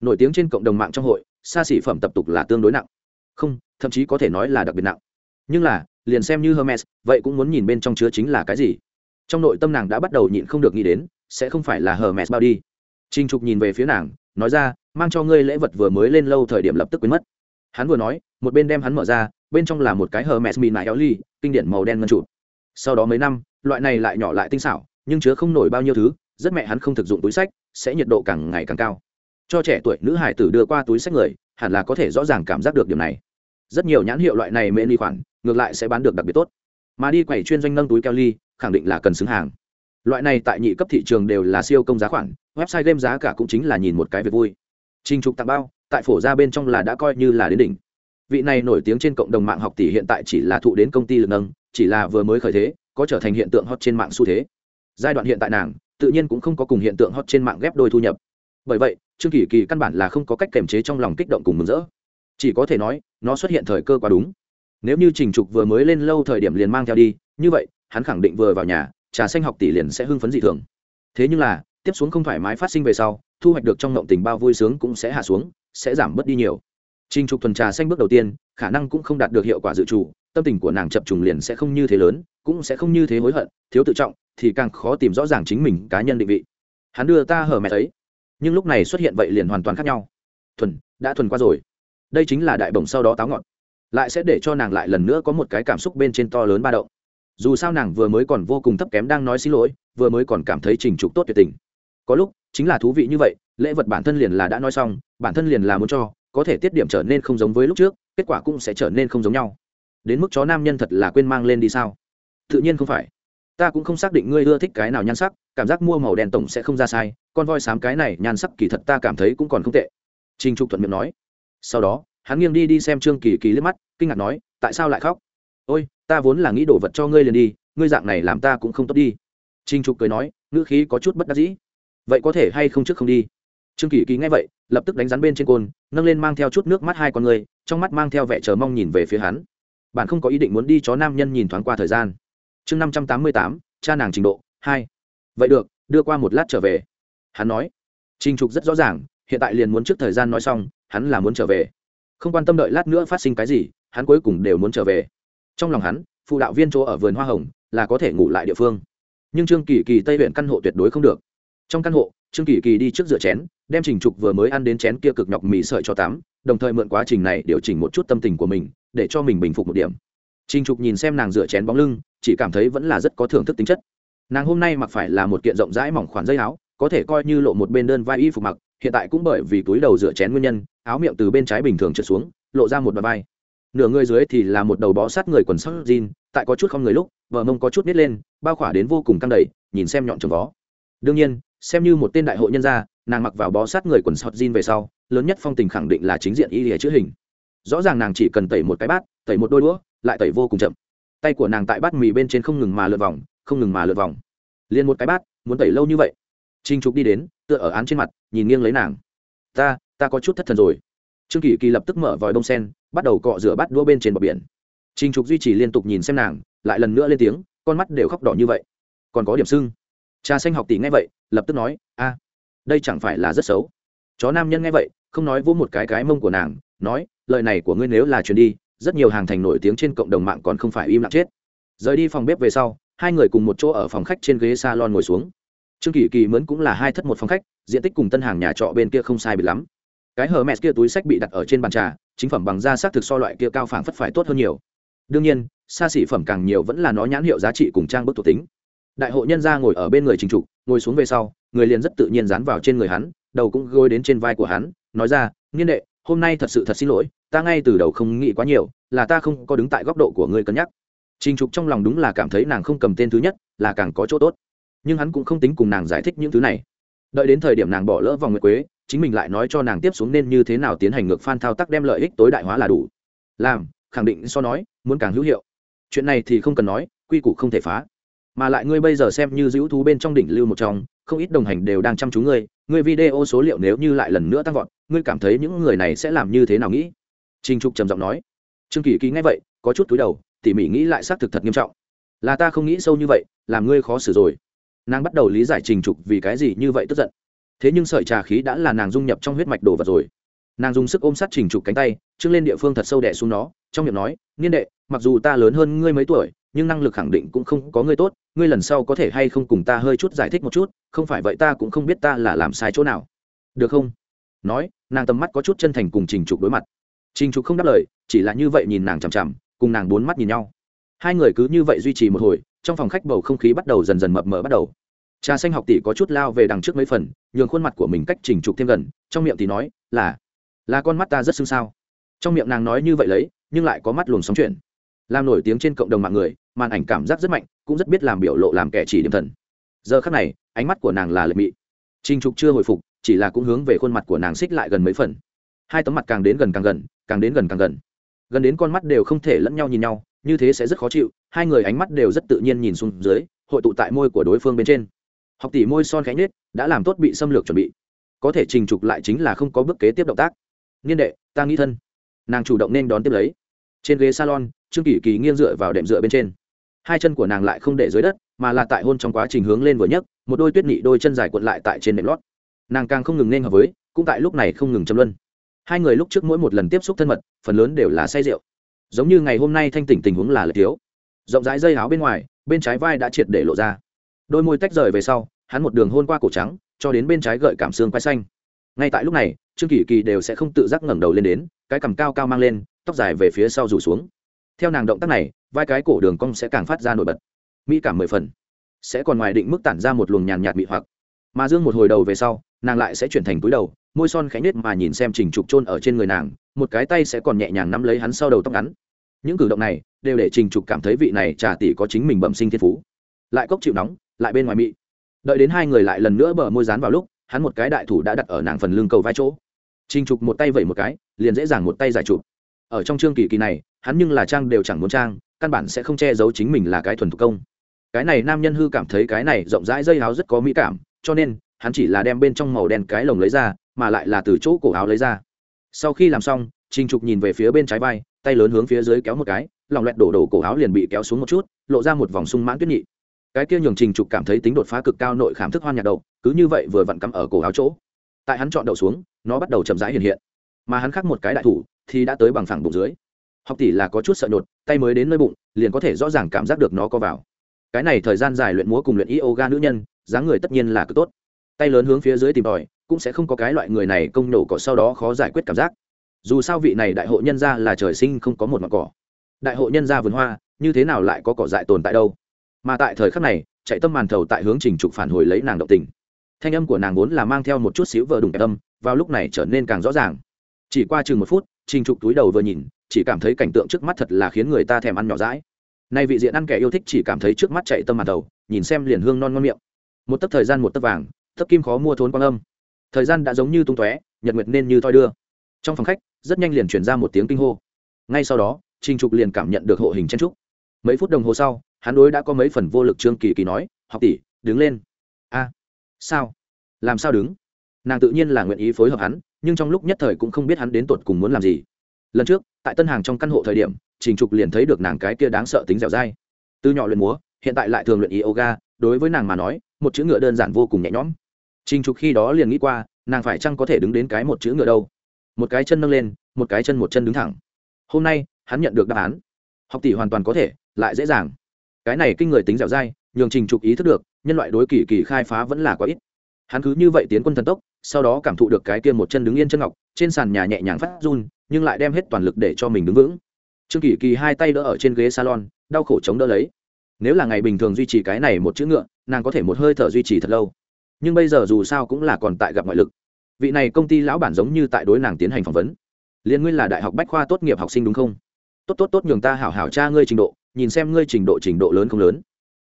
Nổi tiếng trên cộng đồng mạng trong hội, xa xỉ phẩm tập tục là tương đối nặng. Không, thậm chí có thể nói là đặc biệt nặng. Nhưng là liền xem như hermes, vậy cũng muốn nhìn bên trong chứa chính là cái gì. Trong nội tâm nàng đã bắt đầu nhịn không được nghĩ đến, sẽ không phải là hermes bao đi. Trinh trục nhìn về phía nàng, nói ra, mang cho ngươi lễ vật vừa mới lên lâu thời điểm lập tức quên mất. Hắn vừa nói, một bên đem hắn mở ra, bên trong là một cái hermes mini áo ly, kinh điển màu đen ngân trụ. Sau đó mấy năm, loại này lại nhỏ lại tinh xảo, nhưng chứa không nổi bao nhiêu thứ, rất mẹ hắn không thực dụng túi sách, sẽ nhiệt độ càng ngày càng cao. Cho trẻ tuổi nữ hải tử đưa qua túi sách người, hẳn là có thể rõ ràng cảm giác được điểm này rất nhiều nhãn hiệu loại này mê ly khoản, ngược lại sẽ bán được đặc biệt tốt. Mà đi quẩy chuyên doanh nâng túi keo ly, khẳng định là cần xứng hàng. Loại này tại nhị cấp thị trường đều là siêu công giá khoản, website game giá cả cũng chính là nhìn một cái việc vui. Trình trục tặng bao, tại phổ ra bên trong là đã coi như là đến đỉnh. Vị này nổi tiếng trên cộng đồng mạng học tỷ hiện tại chỉ là thụ đến công ty lực nâng, chỉ là vừa mới khởi thế, có trở thành hiện tượng hot trên mạng xu thế. Giai đoạn hiện tại nàng, tự nhiên cũng không có cùng hiện tượng hot trên mạng ghép đôi thu nhập. Bởi vậy, trương kỳ kỳ căn bản là không có cách kềm chế trong lòng kích động cùng mừng rỡ chỉ có thể nói, nó xuất hiện thời cơ quá đúng. Nếu như trình trục vừa mới lên lâu thời điểm liền mang theo đi, như vậy, hắn khẳng định vừa vào nhà, trà xanh học tỷ liền sẽ hưng phấn dị thường. Thế nhưng là, tiếp xuống không thoải mái phát sinh về sau, thu hoạch được trong ngộng tình bao vui sướng cũng sẽ hạ xuống, sẽ giảm bớt đi nhiều. Trình trục tuần trà xanh bước đầu tiên, khả năng cũng không đạt được hiệu quả dự trù, tâm tình của nàng chập trùng liền sẽ không như thế lớn, cũng sẽ không như thế hối hận, thiếu tự trọng, thì càng khó tìm rõ ràng chính mình cá nhân định vị. Hắn đưa ta hở mẹ ấy. Nhưng lúc này xuất hiện vậy liền hoàn toàn khác nhau. Thuần, đã thuần qua rồi đây chính là đại bổng sau đó táo ngọt lại sẽ để cho nàng lại lần nữa có một cái cảm xúc bên trên to lớn ba động. Dù sao nàng vừa mới còn vô cùng thấp kém đang nói xin lỗi, vừa mới còn cảm thấy trình trục tốt tuyệt tình. Có lúc, chính là thú vị như vậy, lễ vật bản thân liền là đã nói xong, bản thân liền là muốn cho, có thể tiết điểm trở nên không giống với lúc trước, kết quả cũng sẽ trở nên không giống nhau. Đến mức chó nam nhân thật là quên mang lên đi sao? Tự nhiên không phải. Ta cũng không xác định ngươi ưa thích cái nào nhan sắc, cảm giác mua màu đen tổng sẽ không ra sai, con voi xám cái này nhan sắc kỳ thật ta cảm thấy cũng còn không tệ. Trình trục thuận miệng nói sau đó, hắn nghiêng đi đi xem trương kỳ kỳ liếc mắt, kinh ngạc nói, tại sao lại khóc? Ôi, ta vốn là nghĩ đồ vật cho ngươi liền đi, ngươi dạng này làm ta cũng không tốt đi. Trinh trục cười nói, ngữ khí có chút bất đắc dĩ. Vậy có thể hay không trước không đi? Trương kỳ kỳ nghe vậy, lập tức đánh rắn bên trên côn, nâng lên mang theo chút nước mắt hai con người, trong mắt mang theo vẻ chờ mong nhìn về phía hắn. Bạn không có ý định muốn đi chó nam nhân nhìn thoáng qua thời gian. Chương năm trăm tám mươi tám, cha nàng trình độ, hai. Vậy được, đưa qua một lát trở về. Hắn nói. Trinh trục rất rõ ràng, hiện tại liền muốn trước thời gian nói xong hắn là muốn trở về. Không quan tâm đợi lát nữa phát sinh cái gì, hắn cuối cùng đều muốn trở về. Trong lòng hắn, phụ đạo viên chỗ ở vườn hoa hồng là có thể ngủ lại địa phương. Nhưng trương kỳ kỳ tây huyện căn hộ tuyệt đối không được. Trong căn hộ, trương kỳ kỳ đi trước rửa chén, đem trình trục vừa mới ăn đến chén kia cực nhọc mì sợi cho tắm, đồng thời mượn quá trình này điều chỉnh một chút tâm tình của mình, để cho mình bình phục một điểm. Trình trục nhìn xem nàng rửa chén bóng lưng, chỉ cảm thấy vẫn là rất có thưởng thức tính chất. Nàng hôm nay mặc phải là một kiện rộng rãi mỏng khoản dây áo, có thể coi như lộ một bên đơn vai y phục mặc hiện tại cũng bởi vì túi đầu rửa chén nguyên nhân, áo miệng từ bên trái bình thường trượt xuống, lộ ra một đoạn vai. Nửa người dưới thì là một đầu bó sát người quần sắc jean, tại có chút không người lúc vợ mông có chút nít lên, bao khỏa đến vô cùng căng đầy, nhìn xem nhọn trồng vó. Đương nhiên, xem như một tên đại hội nhân gia, nàng mặc vào bó sát người quần sọt jean về sau, lớn nhất phong tình khẳng định là chính diện y lìa chữ hình. Rõ ràng nàng chỉ cần tẩy một cái bát, tẩy một đôi đũa, lại tẩy vô cùng chậm. Tay của nàng tại bát mì bên trên không ngừng mà lượt vòng, không ngừng mà lượt vòng. Liền một cái bát, muốn tẩy lâu như vậy. Trinh trục đi đến tựa ở án trên mặt, nhìn nghiêng lấy nàng. Ta ta có chút thất thần rồi. Trương kỳ kỳ lập tức mở vòi bông sen, bắt đầu cọ rửa bát đũa bên trên bờ biển. Trinh trục duy trì liên tục nhìn xem nàng, lại lần nữa lên tiếng, con mắt đều khóc đỏ như vậy. Còn có điểm sưng. Cha xanh học tỷ nghe vậy, lập tức nói, a, đây chẳng phải là rất xấu. Chó nam nhân nghe vậy, không nói vỗ một cái cái mông của nàng, nói, lời này của ngươi nếu là chuyền đi, rất nhiều hàng thành nổi tiếng trên cộng đồng mạng còn không phải im lặng chết. Rời đi phòng bếp về sau, hai người cùng một chỗ ở phòng khách trên ghế salon ngồi xuống trương kỳ kỳ mướn cũng là hai thất một phòng khách, diện tích cùng tân hàng nhà trọ bên kia không sai biệt lắm. Cái hờ mẹ kia túi sách bị đặt ở trên bàn trà, chính phẩm bằng da xác thực so loại kia cao phảng phất phải tốt hơn nhiều. Đương nhiên, xa xỉ phẩm càng nhiều vẫn là nó nhãn hiệu giá trị cùng trang bức thuộc tính. Đại hộ nhân gia ngồi ở bên người trình trục, ngồi xuống về sau, người liền rất tự nhiên dán vào trên người hắn, đầu cũng gối đến trên vai của hắn, nói ra, nghiên đệ, hôm nay thật sự thật xin lỗi, ta ngay từ đầu không nghĩ quá nhiều, là ta không có đứng tại góc độ của ngươi cân nhắc. Trình trục trong lòng đúng là cảm thấy nàng không cầm tên thứ nhất, là càng có chỗ tốt nhưng hắn cũng không tính cùng nàng giải thích những thứ này. Đợi đến thời điểm nàng bỏ lỡ vòng nguyệt quế, chính mình lại nói cho nàng tiếp xuống nên như thế nào tiến hành ngược phan thao tác đem lợi ích tối đại hóa là đủ. Làm, khẳng định so nói, muốn càng hữu hiệu. Chuyện này thì không cần nói, quy củ không thể phá. Mà lại ngươi bây giờ xem như dữ thú bên trong đỉnh lưu một trong, không ít đồng hành đều đang chăm chú ngươi ngươi video số liệu nếu như lại lần nữa tăng vọt, ngươi cảm thấy những người này sẽ làm như thế nào nghĩ? Trinh trục trầm giọng nói. Trương kỳ ký nghe vậy, có chút túi đầu, tỉ mỉ nghĩ lại xác thực thật nghiêm trọng. Là ta không nghĩ sâu như vậy, làm ngươi khó xử rồi nàng bắt đầu lý giải trình trục vì cái gì như vậy tức giận. Thế nhưng sợi trà khí đã là nàng dung nhập trong huyết mạch đồ vật rồi. Nàng dùng sức ôm sát trình trục cánh tay trưng lên địa phương thật sâu đẻ xuống nó, trong miệng nói, niên đệ, mặc dù ta lớn hơn ngươi mấy tuổi, nhưng năng lực khẳng định cũng không có ngươi tốt, ngươi lần sau có thể hay không cùng ta hơi chút giải thích một chút, không phải vậy ta cũng không biết ta là làm sai chỗ nào. Được không? Nói, nàng tầm mắt có chút chân thành cùng trình trục đối mặt. Trình trục không đáp lời, chỉ là như vậy nhìn nàng chằm chằm, cùng nàng bốn mắt nhìn nhau. Hai người cứ như vậy duy trì một hồi trong phòng khách bầu không khí bắt đầu dần dần mập mờ bắt đầu. Trà xanh học tỷ có chút lao về đằng trước mấy phần, nhường khuôn mặt của mình cách trình trục thêm gần, trong miệng thì nói, là là con mắt ta rất xưng sao? Trong miệng nàng nói như vậy lấy, nhưng lại có mắt luồng sóng chuyển. Làm nổi tiếng trên cộng đồng mạng người, màn ảnh cảm giác rất mạnh, cũng rất biết làm biểu lộ làm kẻ chỉ điểm thần. Giờ khắc này, ánh mắt của nàng là lệ mị. Trình trục chưa hồi phục, chỉ là cũng hướng về khuôn mặt của nàng xích lại gần mấy phần. Hai tấm mặt càng đến gần càng gần, càng đến gần càng gần. Gần đến con mắt đều không thể lẫn nhau nhìn nhau như thế sẽ rất khó chịu, hai người ánh mắt đều rất tự nhiên nhìn xuống dưới, hội tụ tại môi của đối phương bên trên. Học tỷ môi son khánh nết đã làm tốt bị xâm lược chuẩn bị. Có thể trình trục lại chính là không có bước kế tiếp động tác. Niên đệ, ta nghĩ thân. Nàng chủ động nên đón tiếp lấy. Trên ghế salon, trương kỳ kỳ nghiêng dựa vào đệm dựa bên trên. Hai chân của nàng lại không để dưới đất, mà là tại hôn trong quá trình hướng lên vừa nhấc, một đôi tuyết nhị đôi chân dài cuộn lại tại trên nệm lót. Nàng càng không ngừng nên hợp với, cũng tại lúc này không ngừng châm luân. Hai người lúc trước mỗi một lần tiếp xúc thân mật, phần lớn đều là say rượu giống như ngày hôm nay thanh tỉnh tình huống là lệch thiếu. Rộng rãi dây áo bên ngoài, bên trái vai đã triệt để lộ ra. Đôi môi tách rời về sau, hắn một đường hôn qua cổ trắng, cho đến bên trái gợi cảm xương quay xanh. Ngay tại lúc này, trương kỳ kỳ đều sẽ không tự giác ngẩng đầu lên đến, cái cằm cao cao mang lên, tóc dài về phía sau rủ xuống. Theo nàng động tác này, vai cái cổ đường cong sẽ càng phát ra nổi bật. Mỹ cảm mười phần. Sẽ còn ngoài định mức tản ra một luồng nhàn nhạt bị hoặc. Mà dương một hồi đầu về sau, nàng lại sẽ chuyển thành túi đầu, môi son khẽ nết mà nhìn xem trình trục trôn ở trên người nàng, một cái tay sẽ còn nhẹ nhàng nắm lấy hắn sau đầu tóc ngắn những cử động này đều để trình trục cảm thấy vị này trà tỷ có chính mình bẩm sinh thiên phú. Lại cốc chịu nóng, lại bên ngoài mị. Đợi đến hai người lại lần nữa bờ môi dán vào lúc, hắn một cái đại thủ đã đặt ở nàng phần lưng cầu vai chỗ. Trình trục một tay vẩy một cái, liền dễ dàng một tay giải chụp. Ở trong chương kỳ kỳ này, hắn nhưng là trang đều chẳng muốn trang, căn bản sẽ không che giấu chính mình là cái thuần thủ công. Cái này nam nhân hư cảm thấy cái này rộng rãi dây áo rất có mỹ cảm, cho nên, hắn chỉ là đem bên trong màu đen cái lồng lấy ra, mà lại là từ chỗ cổ áo lấy ra. Sau khi làm xong, trình trục nhìn về phía bên trái vai tay lớn hướng phía dưới kéo một cái, lòng loẹt đổ đổ cổ áo liền bị kéo xuống một chút, lộ ra một vòng sung mãn tuyết nhị. Cái kia nhường trình trục cảm thấy tính đột phá cực cao nội khảm thức hoan nhạc đậu, cứ như vậy vừa vặn cắm ở cổ áo chỗ. Tại hắn chọn đậu xuống, nó bắt đầu chậm rãi hiện hiện. Mà hắn khác một cái đại thủ, thì đã tới bằng phẳng bụng dưới. Học tỷ là có chút sợ nhột tay mới đến nơi bụng, liền có thể rõ ràng cảm giác được nó co vào. Cái này thời gian dài luyện múa cùng luyện yoga nữ nhân, dáng người tất nhiên là cực tốt. Tay lớn hướng phía dưới tìm tòi, cũng sẽ không có cái loại người này công nổ cỏ sau đó khó giải quyết cảm giác dù sao vị này đại hội nhân gia là trời sinh không có một mặt cỏ. Đại hội nhân gia vườn hoa, như thế nào lại có cỏ dại tồn tại đâu? Mà tại thời khắc này, chạy tâm màn thầu tại hướng trình trục phản hồi lấy nàng động tình. Thanh âm của nàng vốn là mang theo một chút xíu vờ đùng kẹp âm, vào lúc này trở nên càng rõ ràng. Chỉ qua chừng một phút, trình trục túi đầu vừa nhìn, chỉ cảm thấy cảnh tượng trước mắt thật là khiến người ta thèm ăn nhỏ rãi nay vị diện ăn kẻ yêu thích chỉ cảm thấy trước mắt chạy tâm màn thầu, nhìn xem liền hương non ngon miệng. Một tấc thời gian một tấc vàng, tấc kim khó mua thốn quang âm. Thời gian đã giống như tung tóe, nhật nguyệt nên như thoi đưa. Trong phòng khách rất nhanh liền chuyển ra một tiếng kinh hô. Ngay sau đó, trình trục liền cảm nhận được hộ hình chen trúc. Mấy phút đồng hồ sau, hắn đối đã có mấy phần vô lực trương kỳ kỳ nói, học tỷ, đứng lên. A, sao? Làm sao đứng? Nàng tự nhiên là nguyện ý phối hợp hắn, nhưng trong lúc nhất thời cũng không biết hắn đến tột cùng muốn làm gì. Lần trước, tại tân hàng trong căn hộ thời điểm, trình trục liền thấy được nàng cái kia đáng sợ tính dẻo dai. Từ nhỏ luyện múa, hiện tại lại thường luyện yoga, đối với nàng mà nói, một chữ ngựa đơn giản vô cùng nhẹ nhõm. Trình trục khi đó liền nghĩ qua, nàng phải chăng có thể đứng đến cái một chữ ngựa đâu? Một cái chân nâng lên, một cái chân một chân đứng thẳng. Hôm nay, hắn nhận được đáp án. Học tỷ hoàn toàn có thể, lại dễ dàng. Cái này kinh người tính dẻo dai, nhường trình trục ý thức được, nhân loại đối kỳ kỳ khai phá vẫn là quá ít. Hắn cứ như vậy tiến quân thần tốc, sau đó cảm thụ được cái kia một chân đứng yên chân ngọc, trên sàn nhà nhẹ nhàng phát run, nhưng lại đem hết toàn lực để cho mình đứng vững. Trương kỳ kỳ hai tay đỡ ở trên ghế salon, đau khổ chống đỡ lấy. Nếu là ngày bình thường duy trì cái này một chữ ngựa, nàng có thể một hơi thở duy trì thật lâu. Nhưng bây giờ dù sao cũng là còn tại gặp ngoại lực vị này công ty lão bản giống như tại đối nàng tiến hành phỏng vấn. Liên nguyên là đại học bách khoa tốt nghiệp học sinh đúng không? Tốt tốt tốt, nhường ta hảo hảo cha ngươi trình độ, nhìn xem ngươi trình độ trình độ lớn không lớn.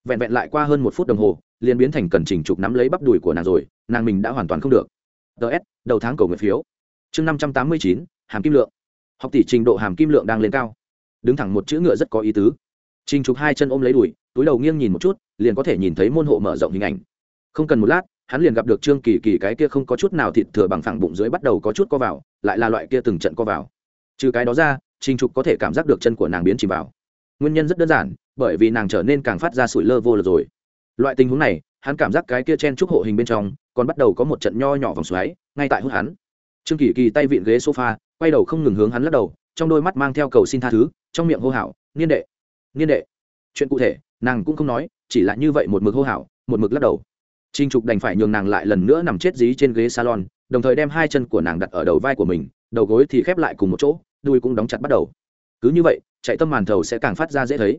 Vẹn vẹn lại qua hơn một phút đồng hồ, liền biến thành cần trình trục nắm lấy bắp đùi của nàng rồi, nàng mình đã hoàn toàn không được. Ts đầu tháng cầu nguyện phiếu. Chương năm trăm tám mươi chín, hàm kim lượng. Học tỷ trình độ hàm kim lượng đang lên cao. Đứng thẳng một chữ ngựa rất có ý tứ. Trình trục hai chân ôm lấy đùi, túi đầu nghiêng nhìn một chút, liền có thể nhìn thấy môn hộ mở rộng hình ảnh. Không cần một lát hắn liền gặp được trương kỳ kỳ cái kia không có chút nào thịt thừa bằng phẳng bụng dưới bắt đầu có chút co vào, lại là loại kia từng trận co vào. Trừ cái đó ra, trình trục có thể cảm giác được chân của nàng biến chìm vào. Nguyên nhân rất đơn giản, bởi vì nàng trở nên càng phát ra sủi lơ vô lực rồi. Loại tình huống này, hắn cảm giác cái kia chen trúc hộ hình bên trong, còn bắt đầu có một trận nho nhỏ vòng xoáy, ngay tại hút hắn. Trương kỳ kỳ tay vịn ghế sofa, quay đầu không ngừng hướng hắn lắc đầu, trong đôi mắt mang theo cầu xin tha thứ, trong miệng hô hào, niên đệ niên đệ. Chuyện cụ thể, nàng cũng không nói, chỉ là như vậy một mực hô hào, một mực lắc đầu. Trình trục đành phải nhường nàng lại lần nữa nằm chết dí trên ghế salon, đồng thời đem hai chân của nàng đặt ở đầu vai của mình, đầu gối thì khép lại cùng một chỗ, đuôi cũng đóng chặt bắt đầu. Cứ như vậy, chạy tâm màn thầu sẽ càng phát ra dễ thấy.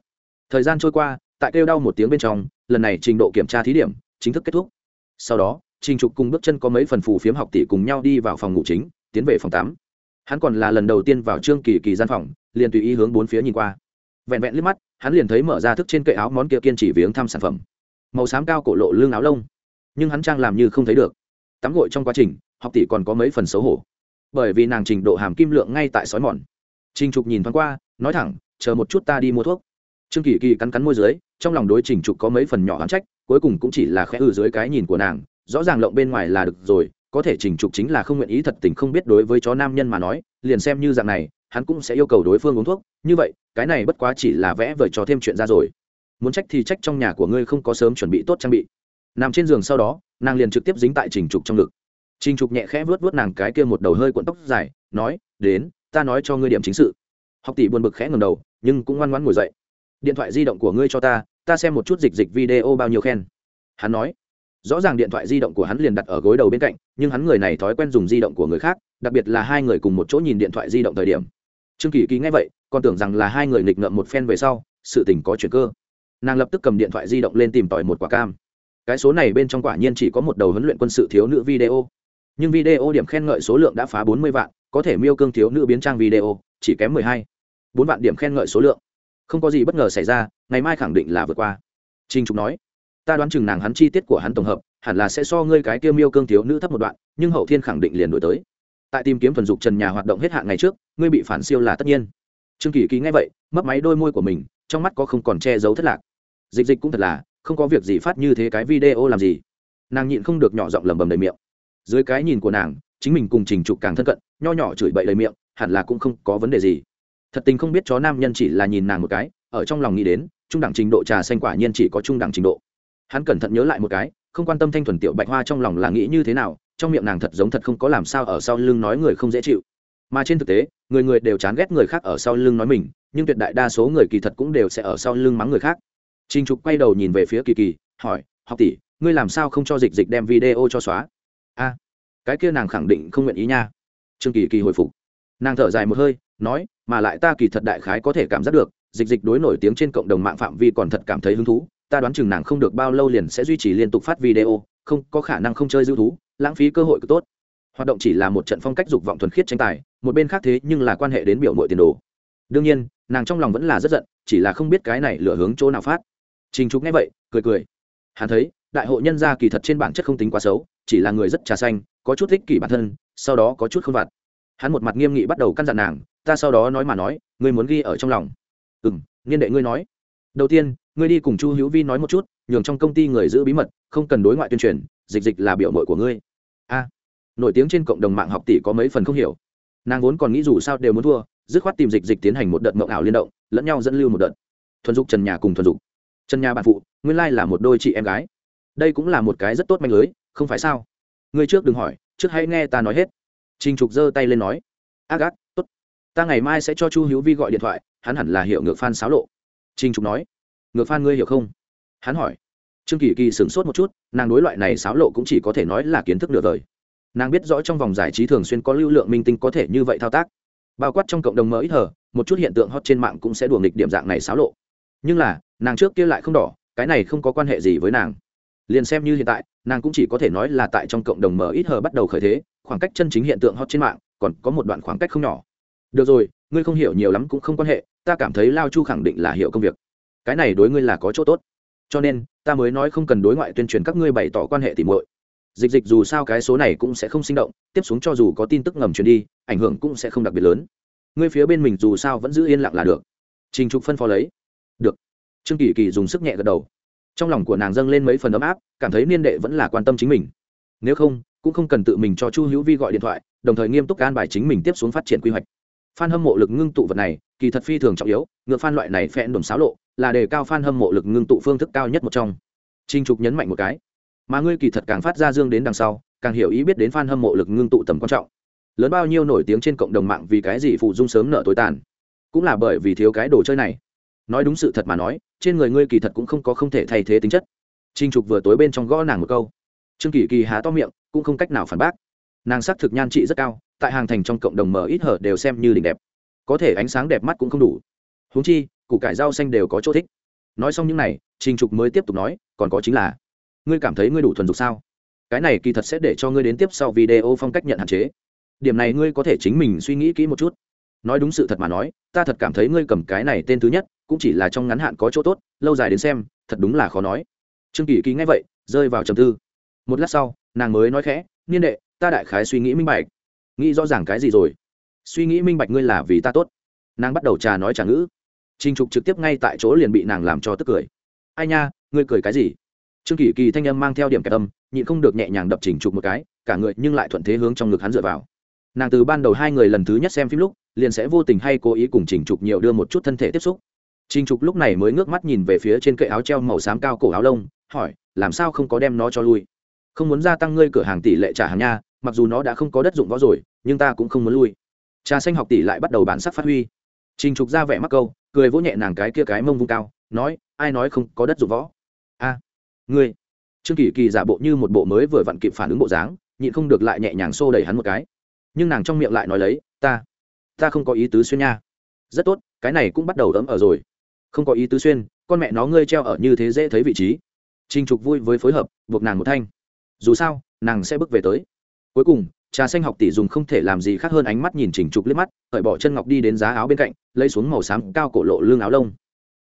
Thời gian trôi qua, tại kêu đau một tiếng bên trong, lần này trình độ kiểm tra thí điểm chính thức kết thúc. Sau đó, trình trục cùng bước chân có mấy phần phù phiếm học tỷ cùng nhau đi vào phòng ngủ chính, tiến về phòng tắm. hắn còn là lần đầu tiên vào trương kỳ kỳ gian phòng, liền tùy ý hướng bốn phía nhìn qua. Vẹn vẹn liếc mắt, hắn liền thấy mở ra thức trên kệ áo món kia kiên chỉ viếng thăm sản phẩm. Màu xám cao cổ lộ lương áo lông nhưng hắn trang làm như không thấy được. Tắm gội trong quá trình, học tỷ còn có mấy phần xấu hổ. Bởi vì nàng trình độ hàm kim lượng ngay tại sói mòn. Trình trục nhìn thoáng qua, nói thẳng, chờ một chút ta đi mua thuốc. Trương kỳ kỳ cắn cắn môi dưới, trong lòng đối trình trục có mấy phần nhỏ hắn trách, cuối cùng cũng chỉ là khẽ ừ dưới cái nhìn của nàng, rõ ràng lộng bên ngoài là được rồi, có thể trình trục chính là không nguyện ý thật tình không biết đối với chó nam nhân mà nói, liền xem như dạng này, hắn cũng sẽ yêu cầu đối phương uống thuốc. Như vậy, cái này bất quá chỉ là vẽ vời cho thêm chuyện ra rồi. Muốn trách thì trách trong nhà của ngươi không có sớm chuẩn bị tốt trang bị nằm trên giường sau đó, nàng liền trực tiếp dính tại trình trục trong ngực. Trình trục nhẹ khẽ vớt vớt nàng cái kia một đầu hơi cuộn tóc dài, nói, đến, ta nói cho ngươi điểm chính sự. Học tỷ buồn bực khẽ ngầm đầu, nhưng cũng ngoan ngoãn ngồi dậy. Điện thoại di động của ngươi cho ta ta xem một chút dịch dịch video bao nhiêu khen. Hắn nói. Rõ ràng điện thoại di động của hắn liền đặt ở gối đầu bên cạnh, nhưng hắn người này thói quen dùng di động của người khác, đặc biệt là hai người cùng một chỗ nhìn điện thoại di động thời điểm. Trương kỳ kỳ nghe vậy, còn tưởng rằng là hai người nghịch ngợm một phen về sau, sự tình có chuyện cơ. Nàng lập tức cầm điện thoại di động lên tìm tỏi một quả cam cái số này bên trong quả nhiên chỉ có một đầu huấn luyện quân sự thiếu nữ video. Nhưng video điểm khen ngợi số lượng đã phá bốn mươi vạn, có thể miêu cương thiếu nữ biến trang video, chỉ kém mười hai. bốn vạn điểm khen ngợi số lượng. Không có gì bất ngờ xảy ra, ngày mai khẳng định là vượt qua. Trinh trục nói, ta đoán chừng nàng hắn chi tiết của hắn tổng hợp, hẳn là sẽ so ngươi cái tiêu miêu cương thiếu nữ thấp một đoạn, nhưng hậu thiên khẳng định liền đổi tới. Tại tìm kiếm thuần dục trần nhà hoạt động hết hạn ngày trước, ngươi bị phản siêu là tất nhiên. Trương kỳ ký nghe vậy, mấp máy đôi môi của mình, trong mắt có không còn che giấu thất lạc. Dịch dịch cũng thật là không có việc gì phát như thế cái video làm gì. Nàng nhịn không được nhỏ giọng lầm bầm đầy miệng. Dưới cái nhìn của nàng, chính mình cùng trình trục càng thân cận, nho nhỏ chửi bậy đầy miệng, hẳn là cũng không có vấn đề gì. Thật tình không biết chó nam nhân chỉ là nhìn nàng một cái, ở trong lòng nghĩ đến, trung đẳng trình độ trà xanh quả nhiên chỉ có trung đẳng trình độ. Hắn cẩn thận nhớ lại một cái, không quan tâm thanh thuần tiểu bạch hoa trong lòng là nghĩ như thế nào, trong miệng nàng thật giống thật không có làm sao ở sau lưng nói người không dễ chịu. Mà trên thực tế, người người đều chán ghét người khác ở sau lưng nói mình, nhưng tuyệt đại đa số người kỳ thật cũng đều sẽ ở sau lưng mắng người khác. Trình Trục quay đầu nhìn về phía Kỳ Kỳ, hỏi, "Học tỷ, ngươi làm sao không cho Dịch Dịch đem video cho xóa?" "A, cái kia nàng khẳng định không nguyện ý nha." Trương Kỳ Kỳ hồi phục. Nàng thở dài một hơi, nói, "Mà lại ta kỳ thật đại khái có thể cảm giác được, Dịch Dịch đối nổi tiếng trên cộng đồng mạng phạm vi còn thật cảm thấy hứng thú, ta đoán chừng nàng không được bao lâu liền sẽ duy trì liên tục phát video, không có khả năng không chơi dữ thú, lãng phí cơ hội cực tốt." Hoạt động chỉ là một trận phong cách dục vọng thuần khiết tranh tài, một bên khác thế nhưng là quan hệ đến biểu muội tiền đồ. Đương nhiên, nàng trong lòng vẫn là rất giận, chỉ là không biết cái này lửa hướng chỗ nào phát trình trục nghe vậy, cười cười. Hắn thấy, đại hội nhân gia kỳ thật trên bản chất không tính quá xấu, chỉ là người rất trà xanh, có chút thích kỷ bản thân, sau đó có chút không vặt. Hắn một mặt nghiêm nghị bắt đầu căn dặn nàng, ta sau đó nói mà nói, ngươi muốn ghi ở trong lòng. Ừ m niên đệ ngươi nói. Đầu tiên, ngươi đi cùng chu hữu vi nói một chút, nhường trong công ty người giữ bí mật, không cần đối ngoại tuyên truyền, dịch dịch là biểu mội của ngươi. A. Nổi tiếng trên cộng đồng mạng học tỷ có mấy phần không hiểu. Nàng vốn còn nghĩ dù sao đều muốn thua, dứt khoát tìm dịch dịch tiến hành một đợt mộng ảo liên động, lẫn nhau dẫn lưu một đợt. Thuần dục trần nhà cùng thuần dục trần nhà bạn phụ, nguyên lai là một đôi chị em gái. Đây cũng là một cái rất tốt manh lưới, không phải sao? Ngươi trước đừng hỏi, trước hãy nghe ta nói hết. Trình trục giơ tay lên nói. Ác ác, tốt. Ta ngày mai sẽ cho chu hữu vi gọi điện thoại, hắn hẳn là hiểu ngược phan xáo lộ. Trình trục nói. Ngược phan ngươi hiểu không? Hắn hỏi. Trương kỳ kỳ sửng sốt một chút, nàng đối loại này xáo lộ cũng chỉ có thể nói là kiến thức nửa đời. Nàng biết rõ trong vòng giải trí thường xuyên có lưu lượng minh tinh có thể như vậy thao tác. Bao quát trong cộng đồng mới hở một chút hiện tượng hot trên mạng cũng sẽ đùa nghịch điểm dạng này xáo lộ nhưng là, nàng trước kia lại không đỏ, cái này không có quan hệ gì với nàng. Liền xem như hiện tại, nàng cũng chỉ có thể nói là tại trong cộng đồng mở ít hờ bắt đầu khởi thế, khoảng cách chân chính hiện tượng hot trên mạng, còn có một đoạn khoảng cách không nhỏ. Được rồi, ngươi không hiểu nhiều lắm cũng không quan hệ, ta cảm thấy lao chu khẳng định là hiểu công việc. Cái này đối ngươi là có chỗ tốt. Cho nên, ta mới nói không cần đối ngoại tuyên truyền các ngươi bày tỏ quan hệ tìm muội. Dịch dịch dù sao cái số này cũng sẽ không sinh động, tiếp xuống cho dù có tin tức ngầm truyền đi, ảnh hưởng cũng sẽ không đặc biệt lớn. Ngươi phía bên mình dù sao vẫn giữ yên lặng là được. Trình trục phân phó lấy trương kỳ kỳ dùng sức nhẹ gật đầu. Trong lòng của nàng dâng lên mấy phần ấm áp, cảm thấy niên đệ vẫn là quan tâm chính mình. Nếu không, cũng không cần tự mình cho chu hữu vi gọi điện thoại, đồng thời nghiêm túc can bài chính mình tiếp xuống phát triển quy hoạch. F hâm mộ lực ngưng tụ vật này, kỳ thật phi thường trọng yếu ngựa f loại này phen đồn xáo lộ, là đề cao f hâm mộ lực ngưng tụ phương thức cao nhất một trong. Trinh trục nhấn mạnh một cái, mà ngươi kỳ thật càng phát ra dương đến đằng sau, càng hiểu ý biết đến f hâm mộ lực ngưng tụ tầm quan trọng. Lớn bao nhiêu nổi tiếng trên cộng đồng mạng vì cái gì phụ dung sớm nợ tối tàn. Cũng là bởi vì thiếu cái đồ chơi này nói đúng sự thật mà nói, trên người ngươi kỳ thật cũng không có không thể thay thế tính chất. Trinh trục vừa tối bên trong gõ nàng một câu. Trương kỳ kỳ há to miệng, cũng không cách nào phản bác. Nàng sắc thực nhan trị rất cao, tại hàng thành trong cộng đồng mở ít hở đều xem như đỉnh đẹp. Có thể ánh sáng đẹp mắt cũng không đủ. Huống chi, củ cải rau xanh đều có chỗ thích. Nói xong những n à y trình trục mới tiếp tục nói, còn có chính là, ngươi cảm thấy ngươi đủ thuần dục sao? Cái này kỳ thật sẽ để cho ngươi đến tiếp sau video phong cách nhận hạn chế. Điểm này ngươi có thể chính mình suy nghĩ kỹ một chút. Nói đúng sự thật mà nói, ta thật cảm thấy ngươi cầm cái này tên thứ nhất cũng chỉ là trong ngắn hạn có chỗ tốt, lâu dài đến xem, thật đúng là khó nói. Trương kỳ kỳ nghe vậy, rơi vào trầm tư. Một lát sau, nàng mới nói khẽ, niên đệ, ta đại khái suy nghĩ minh bạch. Nghĩ rõ ràng cái gì rồi? Suy nghĩ minh bạch ngươi là vì ta tốt. Nàng bắt đầu trà nói trà ngữ. Trinh trục trực tiếp ngay tại chỗ liền bị nàng làm cho tức cười. Ai nha, ngươi cười cái gì? Trương kỳ kỳ thanh âm mang theo điểm kẹp âm, nhịn không được nhẹ nhàng đập chỉnh trục một cái, cả người nhưng lại thuận thế hướng trong ngực hắn dựa vào. Nàng từ ban đầu hai người lần thứ nhất xem phim lúc, liền sẽ vô tình hay cố ý cùng chỉnh trục nhiều đưa một chút thân thể tiếp xúc trình trục lúc này mới ngước mắt nhìn về phía trên cậy áo treo màu xám cao cổ áo lông, hỏi, làm sao không có đem nó cho lui? Không muốn gia tăng ngươi cửa hàng tỷ lệ trả hàng nha, mặc dù nó đã không có đất dụng võ rồi, nhưng ta cũng không muốn lui. Trà xanh học tỷ lại bắt đầu bản sắc phát huy. Trình trục ra vẻ mắc câu, cười vỗ nhẹ nàng cái kia cái mông vung cao, nói, ai nói không có đất dụng võ? A, ngươi. Trương kỳ kỳ giả bộ như một bộ mới vừa vặn kịp phản ứng bộ dáng, nhịn không được lại nhẹ nhàng xô đẩy hắn một cái. Nhưng nàng trong miệng lại nói lấy, ta ta không có ý tứ xuyên nha. Rất tốt, cái này cũng bắt đầu ấm ở rồi không có ý tứ xuyên, con mẹ nó ngươi treo ở như thế dễ thấy vị trí. Trinh trục vui với phối hợp, buộc nàng một thanh. Dù sao, nàng sẽ bước về tới. Cuối cùng, trà xanh học tỷ dùng không thể làm gì khác hơn ánh mắt nhìn chỉnh trục liếc mắt, cởi bỏ chân ngọc đi đến giá áo bên cạnh, lấy xuống màu xám cao cổ lộ lưng áo lông.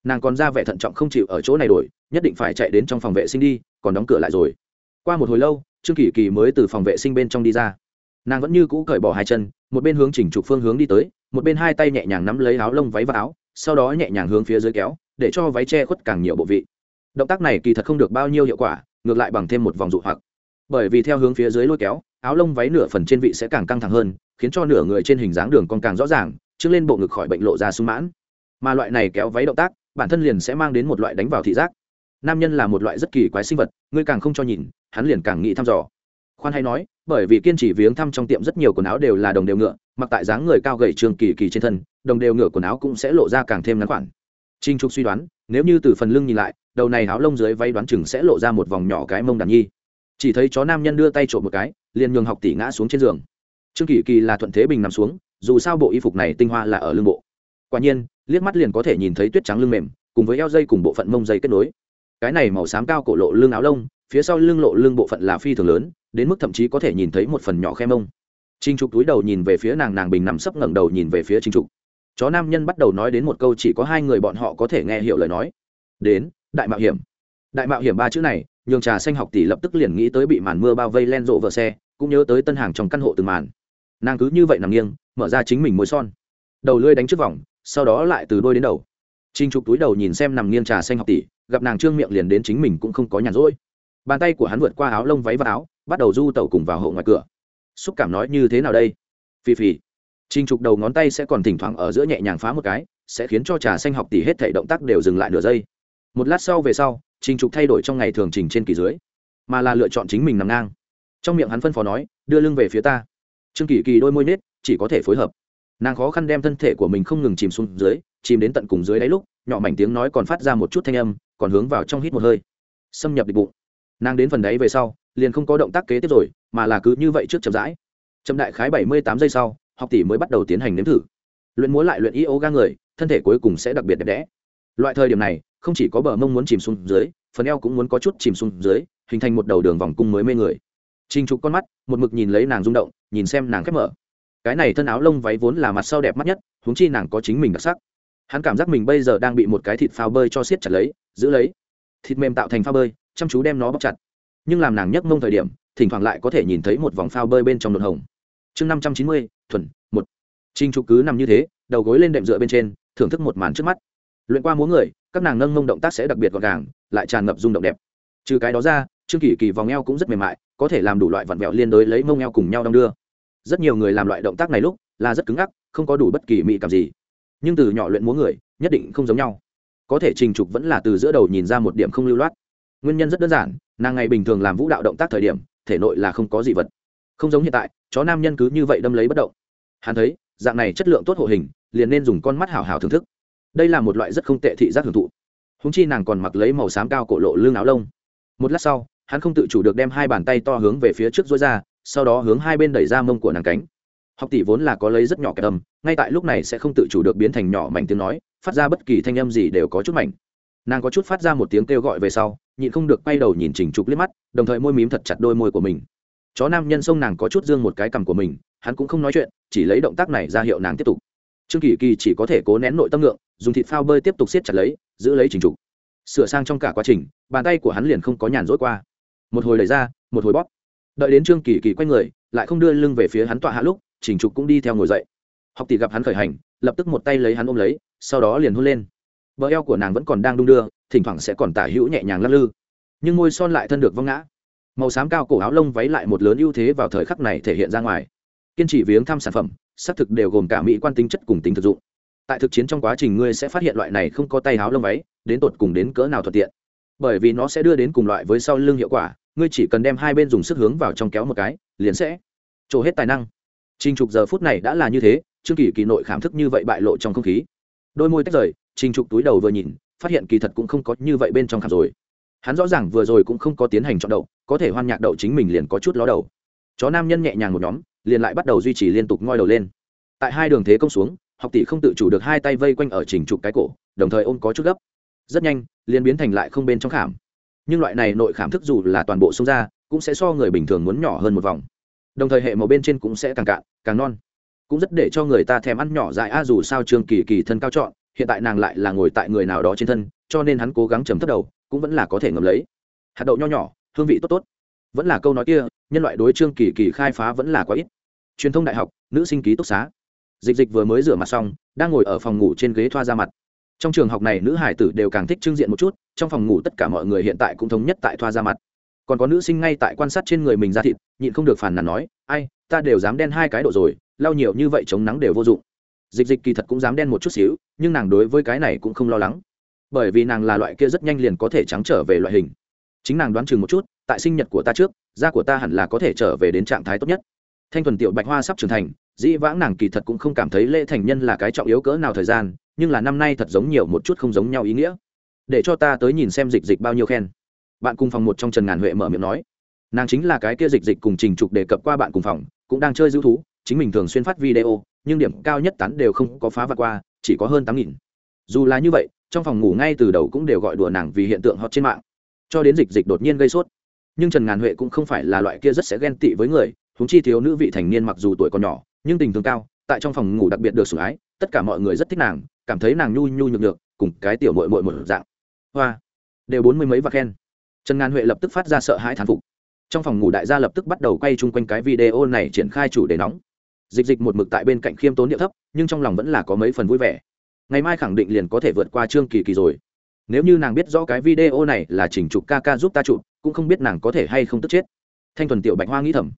Nàng còn ra vẻ thận trọng không chịu ở chỗ này đổi, nhất định phải chạy đến trong phòng vệ sinh đi, còn đóng cửa lại rồi. Qua một hồi lâu, trương kỳ kỳ mới từ phòng vệ sinh bên trong đi ra. Nàng vẫn như cũ cởi bỏ hai chân, một bên hướng chỉnh trục phương hướng đi tới, một bên hai tay nhẹ nhàng nắm lấy áo lông váy và áo sau đó nhẹ nhàng hướng phía dưới kéo, để cho váy che khuất càng nhiều bộ vị. Động tác này kỳ thật không được bao nhiêu hiệu quả, ngược lại bằng thêm một vòng dụ hoặc. Bởi vì theo hướng phía dưới lôi kéo, áo lông váy nửa phần trên vị sẽ càng căng thẳng hơn, khiến cho nửa người trên hình dáng đường còn càng rõ ràng trước lên bộ ngực khỏi bệnh lộ ra sung mãn. Mà loại này kéo váy động tác, bản thân liền sẽ mang đến một loại đánh vào thị giác. Nam nhân là một loại rất kỳ quái sinh vật, ngươi càng không cho nhìn, hắn liền càng nghĩ thăm dò khoan hay nói, bởi vì kiên trì viếng thăm trong tiệm rất nhiều quần áo đều là đồng đều ngựa, mặc tại dáng người cao gầy trường kỳ kỳ trên thân, đồng đều ngựa quần áo cũng sẽ lộ ra càng thêm ngắn khoản. Trinh trục suy đoán, nếu như từ phần lưng nhìn lại, đầu này áo lông dưới váy đoán chừng sẽ lộ ra một vòng nhỏ cái mông đàn nhi. Chỉ thấy chó nam nhân đưa tay trộm một cái, liền nhường học tỷ ngã xuống trên giường. Trương kỳ kỳ là thuận thế bình nằm xuống, dù sao bộ y phục này tinh hoa là ở lưng bộ. Quả nhiên, liếc mắt liền có thể nhìn thấy tuyết trắng lưng mềm, cùng với eo dây cùng bộ phận mông dây kết nối. Cái này màu xám cao cổ lộ lưng áo lông, phía sau lưng lộ lưng bộ phận là phi thường lớn đến mức thậm chí có thể nhìn thấy một phần nhỏ khe mông. Trinh trục túi đầu nhìn về phía nàng nàng bình nằm sấp ngẩng đầu nhìn về phía trinh trục. Chó nam nhân bắt đầu nói đến một câu chỉ có hai người bọn họ có thể nghe hiểu lời nói. Đến, đại mạo hiểm. Đại mạo hiểm ba chữ này, nhường trà xanh học tỷ lập tức liền nghĩ tới bị màn mưa bao vây len rộ vợ xe, cũng nhớ tới tân hàng trong căn hộ từng màn. Nàng cứ như vậy nằm nghiêng, mở ra chính mình môi son. Đầu lưỡi đánh trước vòng, sau đó lại từ đôi đến đầu. Trinh trục túi đầu nhìn xem nằm nghiêng trà xanh học tỷ, gặp nàng trương miệng liền đến chính mình cũng không có nhàn rỗi bàn tay của hắn vượt qua áo lông váy và áo, bắt đầu du tẩu cùng vào hậu ngoài cửa. Xúc cảm nói như thế nào đây? Phì phì. Trình trục đầu ngón tay sẽ còn thỉnh thoảng ở giữa nhẹ nhàng phá một cái, sẽ khiến cho trà xanh học tỷ hết thể động tác đều dừng lại nửa giây. Một lát sau về sau, Trình trục thay đổi trong ngày thường trình trên kỳ dưới, mà là lựa chọn chính mình nằm ngang. Trong miệng hắn phân phó nói, đưa lưng về phía ta. Trương kỳ kỳ đôi môi nết chỉ có thể phối hợp. Nàng khó khăn đem thân thể của mình không ngừng chìm xuống dưới, chìm đến tận cùng dưới đáy lúc, nhỏ mảnh tiếng nói còn phát ra một chút thanh âm, còn hướng vào trong hít một hơi. Xâm nhập địch bụng nàng đến phần đấy về sau, liền không có động tác kế tiếp rồi, mà là cứ như vậy trước chậm rãi. Chậm đại khái bảy mươi tám giây sau, học tỷ mới bắt đầu tiến hành nếm thử. Luyện múa lại luyện y ấu ga người, thân thể cuối cùng sẽ đặc biệt đẹp đẽ. Loại thời điểm này, không chỉ có bờ mông muốn chìm xuống dưới, phần eo cũng muốn có chút chìm xuống dưới, hình thành một đầu đường vòng cung mới mê người. Trinh trục con mắt, một mực nhìn lấy nàng rung động, nhìn xem nàng khép mở. Cái này thân áo lông váy vốn là mặt sau đẹp mắt nhất, huống chi nàng có chính mình đặc sắc. Hắn cảm giác mình bây giờ đang bị một cái thịt phao bơi cho siết chặt lấy, giữ lấy. Thịt mềm tạo thành phao bơi chăm chú đem nó bóc chặt. Nhưng làm nàng nhấc mông thời điểm, thỉnh thoảng lại có thể nhìn thấy một vòng phao bơi bên trong đột hồng. Chương năm trăm chín mươi, thuần, một. Trinh trục cứ nằm như thế, đầu gối lên đệm dựa bên trên, thưởng thức một màn trước mắt. Luyện qua múa người, các nàng nâng mông động tác sẽ đặc biệt gọn gàng, lại tràn ngập rung động đẹp. Trừ cái đó ra, trương kỳ kỳ vòng eo cũng rất mềm mại, có thể làm đủ loại vặn vẹo liên đối lấy mông eo cùng nhau đong đưa. Rất nhiều người làm loại động tác này lúc, là rất cứng ngắc, không có đủ bất kỳ mị cảm gì. Nhưng từ nhỏ luyện múa người, nhất định không giống nhau. Có thể trình trục vẫn là từ giữa đầu nhìn ra một điểm không lưu loát nguyên nhân rất đơn giản, nàng ngày bình thường làm vũ đạo động tác thời điểm, thể nội là không có dị vật. Không giống hiện tại, chó nam nhân cứ như vậy đâm lấy bất động. Hắn thấy, dạng này chất lượng tốt hộ hình, liền nên dùng con mắt hào hào thưởng thức. Đây là một loại rất không tệ thị giác hưởng thụ. Húng chi nàng còn mặc lấy màu xám cao cổ lộ lưng áo lông. Một lát sau, hắn không tự chủ được đem hai bàn tay to hướng về phía trước dối ra, sau đó hướng hai bên đẩy ra mông của nàng cánh. Học tỷ vốn là có lấy rất nhỏ kẹp âm ngay tại lúc này sẽ không tự chủ được biến thành nhỏ mảnh tiếng nói, phát ra bất kỳ thanh âm gì đều có chút mảnh nàng có chút phát ra một tiếng kêu gọi về sau, nhịn không được quay đầu nhìn trình trục liếc mắt, đồng thời môi mím thật chặt đôi môi của mình. Chó nam nhân sông nàng có chút dương một cái cằm của mình, hắn cũng không nói chuyện, chỉ lấy động tác này ra hiệu nàng tiếp tục. Trương kỳ kỳ chỉ có thể cố nén nội tâm ngượng, dùng thịt phao bơi tiếp tục siết chặt lấy, giữ lấy trình trục. Sửa sang trong cả quá trình, bàn tay của hắn liền không có nhàn rỗi qua. Một hồi lấy ra, một hồi bóp. Đợi đến trương kỳ kỳ quay người, lại không đưa lưng về phía hắn tọa hạ lúc, trình trục cũng đi theo ngồi dậy. Học tỷ gặp hắn khởi hành, lập tức một tay lấy hắn ôm lấy, sau đó liền hôn lên bờ eo của nàng vẫn còn đang đung đưa, thỉnh thoảng sẽ còn tả hữu nhẹ nhàng lắc lư. Nhưng môi son lại thân được văng ngã. Màu xám cao cổ áo lông váy lại một lớn ưu thế vào thời khắc này thể hiện ra ngoài. Kiên trì viếng thăm sản phẩm, xác thực đều gồm cả mỹ quan tính chất cùng tính thực dụng. Tại thực chiến trong quá trình ngươi sẽ phát hiện loại này không có tay áo lông váy, đến tột cùng đến cỡ nào thuận tiện. Bởi vì nó sẽ đưa đến cùng loại với sau lưng hiệu quả, ngươi chỉ cần đem hai bên dùng sức hướng vào trong kéo một cái, liền sẽ trổ hết tài năng. Trình trục giờ phút này đã là như thế trương kỳ kỳ nội khảm thức như vậy bại lộ trong không khí. Đôi môi tách rời trình trục túi đầu vừa nhìn, phát hiện kỳ thật cũng không có như vậy bên trong khảm rồi. Hắn rõ ràng vừa rồi cũng không có tiến hành chọn đậu, có thể hoan nhạc đậu chính mình liền có chút ló đầu. Chó nam nhân nhẹ nhàng một nhóm, liền lại bắt đầu duy trì liên tục ngoi đầu lên. Tại hai đường thế công xuống, học tỷ không tự chủ được hai tay vây quanh ở trình trục cái cổ, đồng thời ôm có chút gấp. Rất nhanh, liền biến thành lại không bên trong khảm. Nhưng loại này nội khảm thức dù là toàn bộ xông ra, cũng sẽ so người bình thường muốn nhỏ hơn một vòng. Đồng thời hệ màu bên trên cũng sẽ càng cạn, càng non. Cũng rất để cho người ta thèm ăn nhỏ dại, a dù sao trường kỳ kỳ thân cao trọn hiện tại nàng lại là ngồi tại người nào đó trên thân, cho nên hắn cố gắng chấm thấp đầu, cũng vẫn là có thể ngầm lấy. Hạt đậu nho nhỏ, hương vị tốt tốt. Vẫn là câu nói kia, nhân loại đối trương kỳ kỳ khai phá vẫn là quá ít. Truyền thông đại học, nữ sinh ký túc xá. Dịch dịch vừa mới rửa mặt xong, đang ngồi ở phòng ngủ trên ghế thoa ra mặt. Trong trường học này nữ hải tử đều càng thích trưng diện một chút, trong phòng ngủ tất cả mọi người hiện tại cũng thống nhất tại thoa ra mặt. Còn có nữ sinh ngay tại quan sát trên người mình ra thịt, nhịn không được phản nàn nói, ai, ta đều dám đen hai cái độ rồi, lau nhiều như vậy chống nắng đều vô dụng dịch dịch kỳ thật cũng dám đen một chút xíu, nhưng nàng đối với cái này cũng không lo lắng. Bởi vì nàng là loại kia rất nhanh liền có thể trắng trở về loại hình. Chính nàng đoán chừng một chút, tại sinh nhật của ta trước, da của ta hẳn là có thể trở về đến trạng thái tốt nhất. Thanh thuần tiểu bạch hoa sắp trưởng thành, dĩ vãng nàng kỳ thật cũng không cảm thấy lễ thành nhân là cái trọng yếu cỡ nào thời gian, nhưng là năm nay thật giống nhiều một chút không giống nhau ý nghĩa. Để cho ta tới nhìn xem dịch dịch bao nhiêu khen. Bạn cùng phòng một trong trần ngàn huệ mở miệng nói. Nàng chính là cái kia dịch dịch cùng trình trục đề cập qua bạn cùng phòng, cũng đang chơi dữ thú, chính mình thường xuyên phát video nhưng điểm cao nhất tán đều không có phá vượt qua, chỉ có hơn tám nghìn. Dù là như vậy, trong phòng ngủ ngay từ đầu cũng đều gọi đùa nàng vì hiện tượng hot trên mạng. Cho đến dịch dịch đột nhiên gây sốt. Nhưng trần ngàn huệ cũng không phải là loại kia rất sẽ ghen tị với người húng chi thiếu nữ vị thành niên mặc dù tuổi còn nhỏ, nhưng tình thương cao, tại trong phòng ngủ đặc biệt được sủng ái, tất cả mọi người rất thích nàng, cảm thấy nàng nhu nhu nhược được cùng cái tiểu mội mội một dạng. Hoa, đều bốn mươi mấy và khen. Trần ngàn huệ lập tức phát ra sợ hãi thán phục. Trong phòng ngủ đại gia lập tức bắt đầu quay chung quanh cái video này triển khai chủ đề nóng dịch dịch một mực tại bên cạnh khiêm tốn địa thấp, nhưng trong lòng vẫn là có mấy phần vui vẻ. Ngày mai khẳng định liền có thể vượt qua trương kỳ kỳ rồi. Nếu như nàng biết rõ cái video này là chỉnh chụp ca ca giúp ta chụp, cũng không biết nàng có thể hay không tức chết. Thanh thuần tiểu bạch hoa nghĩ thầm.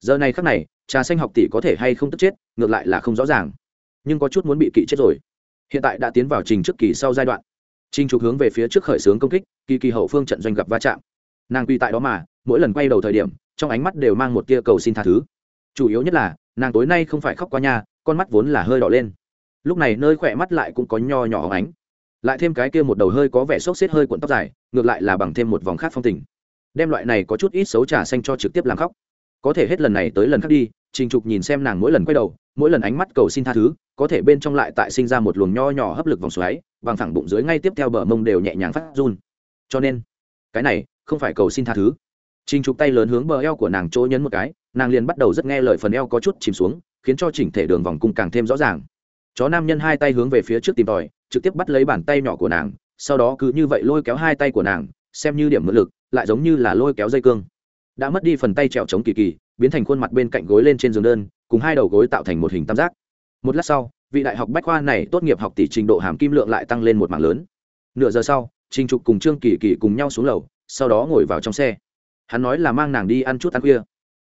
Giờ này khắc này, trà xanh học tỷ có thể hay không tức chết, ngược lại là không rõ ràng. Nhưng có chút muốn bị kỵ chết rồi. Hiện tại đã tiến vào trình trước kỳ sau giai đoạn. Trình trục hướng về phía trước khởi xướng công kích, kỳ kỳ hậu phương trận doanh gặp va chạm. Nàng quy tại đó mà, mỗi lần quay đầu thời điểm, trong ánh mắt đều mang một tia cầu xin tha thứ chủ yếu nhất là, nàng tối nay không phải khóc qua nhà con mắt vốn là hơi đỏ lên. Lúc này nơi khỏe mắt lại cũng có nho nhỏ ánh. Lại thêm cái kia một đầu hơi có vẻ xốc xếp hơi cuộn tóc dài, ngược lại là bằng thêm một vòng khác phong tình. Đem loại này có chút ít xấu trà xanh cho trực tiếp làm khóc. Có thể hết lần này tới lần khác đi, trình trục nhìn xem nàng mỗi lần quay đầu, mỗi lần ánh mắt cầu xin tha thứ, có thể bên trong lại tại sinh ra một luồng nho nhỏ hấp lực vòng xoáy, bằng thẳng bụng dưới ngay tiếp theo bờ mông đều nhẹ nhàng phát run. Cho nên, cái này không phải cầu xin tha thứ. Trình trục tay lớn hướng bờ eo của nàng chỗ nhấn một cái nàng liền bắt đầu rất nghe lời phần eo có chút chìm xuống, khiến cho chỉnh thể đường vòng cung càng thêm rõ ràng. Chó nam nhân hai tay hướng về phía trước tìm tòi, trực tiếp bắt lấy bàn tay nhỏ của nàng, sau đó cứ như vậy lôi kéo hai tay của nàng, xem như điểm mượn lực, lại giống như là lôi kéo dây cương. Đã mất đi phần tay trèo chống kỳ kỳ, biến thành khuôn mặt bên cạnh gối lên trên giường đơn, cùng hai đầu gối tạo thành một hình tam giác. Một lát sau, vị đại học bách khoa này tốt nghiệp học tỷ trình độ hàm kim lượng lại tăng lên một mảng lớn. Nửa giờ sau, trình trục cùng trương kỳ kỳ cùng nhau xuống lầu, sau đó ngồi vào trong xe. Hắn nói là mang nàng đi ăn chút ăn khuya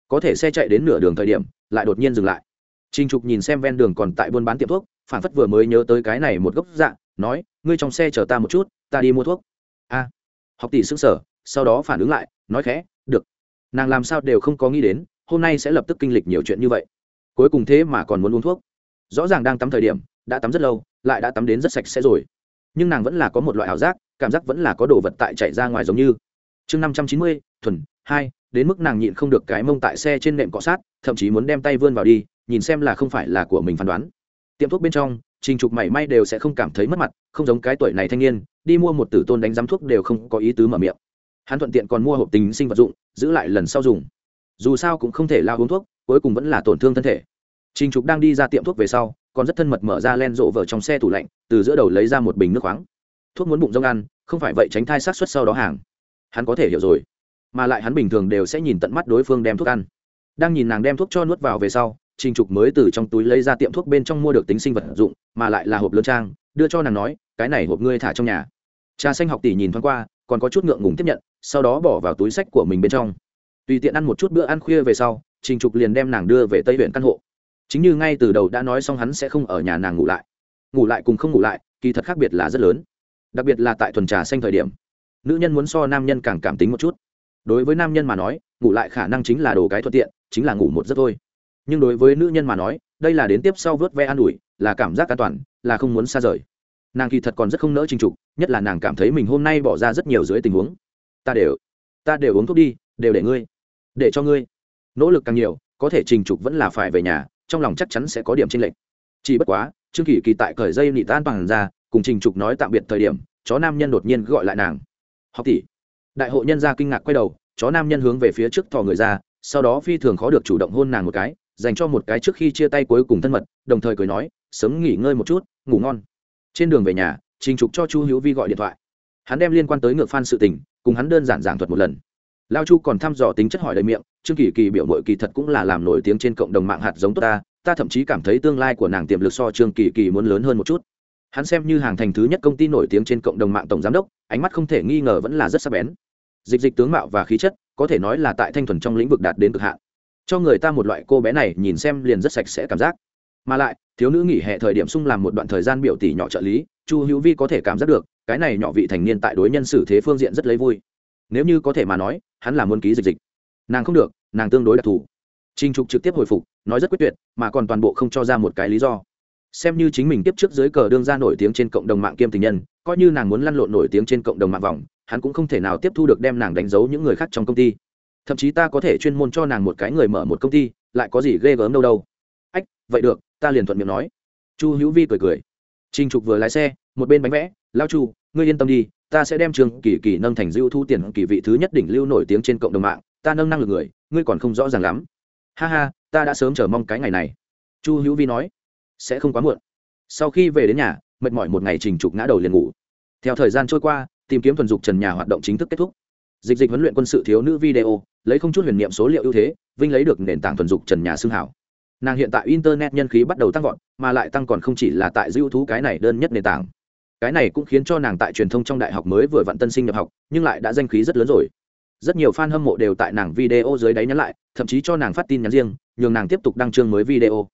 có thể xe chạy đến nửa đường thời điểm, lại đột nhiên dừng lại. Trình trục nhìn xem ven đường còn tại buôn bán tiệm thuốc, phản phất vừa mới nhớ tới cái này một gốc dạng nói, ngươi trong xe chờ ta một chút, ta đi mua thuốc. A. Học tỷ xứng sở sau đó phản ứng lại, nói khẽ, được. Nàng làm sao đều không có nghĩ đến, hôm nay sẽ lập tức kinh lịch nhiều chuyện như vậy. Cuối cùng thế mà còn muốn uống thuốc. Rõ ràng đang tắm thời điểm, đã tắm rất lâu, lại đã tắm đến rất sạch sẽ rồi. Nhưng nàng vẫn là có một loại ảo giác, cảm giác vẫn là có đồ vật tại chạy ra ngoài giống như. Chương năm trăm chín mươi, thuần hai, đến mức nàng nhịn không được cái mông tại xe trên nệm cọ sát, thậm chí muốn đem tay vươn vào đi, nhìn xem là không phải là của mình phán đoán. Tiệm thuốc bên trong, trình trục mảy may đều sẽ không cảm thấy mất mặt, không giống cái tuổi này thanh niên, đi mua một tử tôn đánh giám thuốc đều không có ý tứ mở miệng. Hắn thuận tiện còn mua hộp tính sinh vật dụng, giữ lại lần sau dùng. Dù sao cũng không thể lao uống thuốc, cuối cùng vẫn là tổn thương thân thể. Trình trục đang đi ra tiệm thuốc về sau, còn rất thân mật mở ra len rộ vợ trong xe tủ lạnh, từ giữa đầu lấy ra một bình nước khoáng. Thuốc muốn bụng rông ăn, không phải vậy tránh thai sát xuất sau đó hàng. Hắn có thể hiểu rồi mà lại hắn bình thường đều sẽ nhìn tận mắt đối phương đem thuốc ăn. Đang nhìn nàng đem thuốc cho nuốt vào về sau, trình trục mới từ trong túi lấy ra tiệm thuốc bên trong mua được tính sinh vật dụng, mà lại là hộp lớn trang, đưa cho nàng nói, cái này hộp ngươi thả trong nhà. Trà xanh học tỷ nhìn thoáng qua, còn có chút ngượng ngùng tiếp nhận, sau đó bỏ vào túi sách của mình bên trong. Tùy tiện ăn một chút bữa ăn khuya về sau, trình trục liền đem nàng đưa về tây huyện căn hộ. Chính như ngay từ đầu đã nói xong hắn sẽ không ở nhà nàng ngủ lại. Ngủ lại cùng không ngủ lại, kỳ thật khác biệt là rất lớn. Đặc biệt là tại thuần trà xanh thời điểm, nữ nhân muốn so nam nhân càng cảm tính một chút đối với nam nhân mà nói, ngủ lại khả năng chính là đồ cái thuận tiện, chính là ngủ một giấc thôi. Nhưng đối với nữ nhân mà nói, đây là đến tiếp sau vớt ve an ủi, là cảm giác an toàn, là không muốn xa rời. Nàng kỳ thật còn rất không nỡ trình trục, nhất là nàng cảm thấy mình hôm nay bỏ ra rất nhiều dưới tình huống. Ta đều ta đều uống thuốc đi, đều để ngươi, để cho ngươi. Nỗ lực càng nhiều, có thể trình trục vẫn là phải về nhà, trong lòng chắc chắn sẽ có điểm tranh lệch. Chỉ bất quá, trương kỳ kỳ tại cởi dây nị tan bằng ra, cùng trình trục nói tạm biệt thời điểm, chó nam nhân đột nhiên gọi lại nàng. Học tỷ đại hội nhân gia kinh ngạc quay đầu, chó nam nhân hướng về phía trước thò người ra, sau đó phi thường khó được chủ động hôn nàng một cái, dành cho một cái trước khi chia tay cuối cùng thân mật, đồng thời cười nói, sớm nghỉ ngơi một chút, ngủ ngon. Trên đường về nhà, trình trục cho chu hữu vi gọi điện thoại. Hắn đem liên quan tới ngược phan sự tình, cùng hắn đơn giản giảng thuật một lần. Lao chu còn thăm dò tính chất hỏi đầy miệng, trương kỳ kỳ biểu mội kỳ thật cũng là làm nổi tiếng trên cộng đồng mạng hạt giống tốt ta ta thậm chí cảm thấy tương lai của nàng tiềm lực so trương kỳ kỳ muốn lớn hơn một chút. Hắn xem như hàng thành thứ nhất công ty nổi tiếng trên cộng đồng mạng tổng giám đốc, ánh mắt không thể nghi ngờ vẫn là rất sắc bén dịch dịch tướng mạo và khí chất, có thể nói là tại thanh thuần trong lĩnh vực đạt đến cực hạn. Cho người ta một loại cô bé này nhìn xem liền rất sạch sẽ cảm giác. Mà lại, thiếu nữ nghỉ hè thời điểm sung làm một đoạn thời gian biểu tỷ nhỏ trợ lý, chu hữu vi có thể cảm giác được, cái này nhỏ vị thành niên tại đối nhân xử thế phương diện rất lấy vui. Nếu như có thể mà nói, hắn là muốn ký dịch dịch. Nàng không được, nàng tương đối đặc thù. Trinh trục trực tiếp hồi phục, nói rất quyết tuyệt, mà còn toàn bộ không cho ra một cái lý do. Xem như chính mình tiếp trước dưới cờ đương ra nổi tiếng trên cộng đồng mạng kiêm tình nhân coi như nàng muốn lăn lộn nổi tiếng trên cộng đồng mạng vòng, hắn cũng không thể nào tiếp thu được đem nàng đánh dấu những người khác trong công ty. Thậm chí ta có thể chuyên môn cho nàng một cái người mở một công ty, lại có gì ghê gớm đâu đâu. Ách, vậy được, ta liền thuận miệng nói. Chu hữu vi cười cười. Trinh trục vừa lái xe, một bên bánh vẽ lao chu, ngươi yên tâm đi, ta sẽ đem trường kỳ kỳ nâng thành dữ thu tiền kỳ vị thứ nhất đỉnh lưu nổi tiếng trên cộng đồng mạng, ta nâng năng lực người, ngươi còn không rõ ràng lắm. Ha ha, ta đã sớm chờ mong cái ngày này. Chu hữu vi nói. Sẽ không quá muộn. Sau khi về đến nhà mệt mỏi một ngày trình trục ngã đầu liền ngủ. Theo thời gian trôi qua, tìm kiếm thuần dục trần nhà hoạt động chính thức kết thúc. Dịch dịch huấn luyện quân sự thiếu nữ video, lấy không chút huyền niệm số liệu ưu thế, vinh lấy được nền tảng thuần dục trần nhà xương hảo. Nàng hiện tại internet nhân khí bắt đầu tăng vọt, mà lại tăng còn không chỉ là tại dư thú cái này đơn nhất nền tảng. Cái này cũng khiến cho nàng tại truyền thông trong đại học mới vừa vặn tân sinh nhập học, nhưng lại đã danh khí rất lớn rồi. Rất nhiều fan hâm mộ đều tại nàng video dưới đáy nhắn lại, thậm chí cho nàng phát tin nhắn riêng, nhường nàng tiếp tục đăng chương mới video.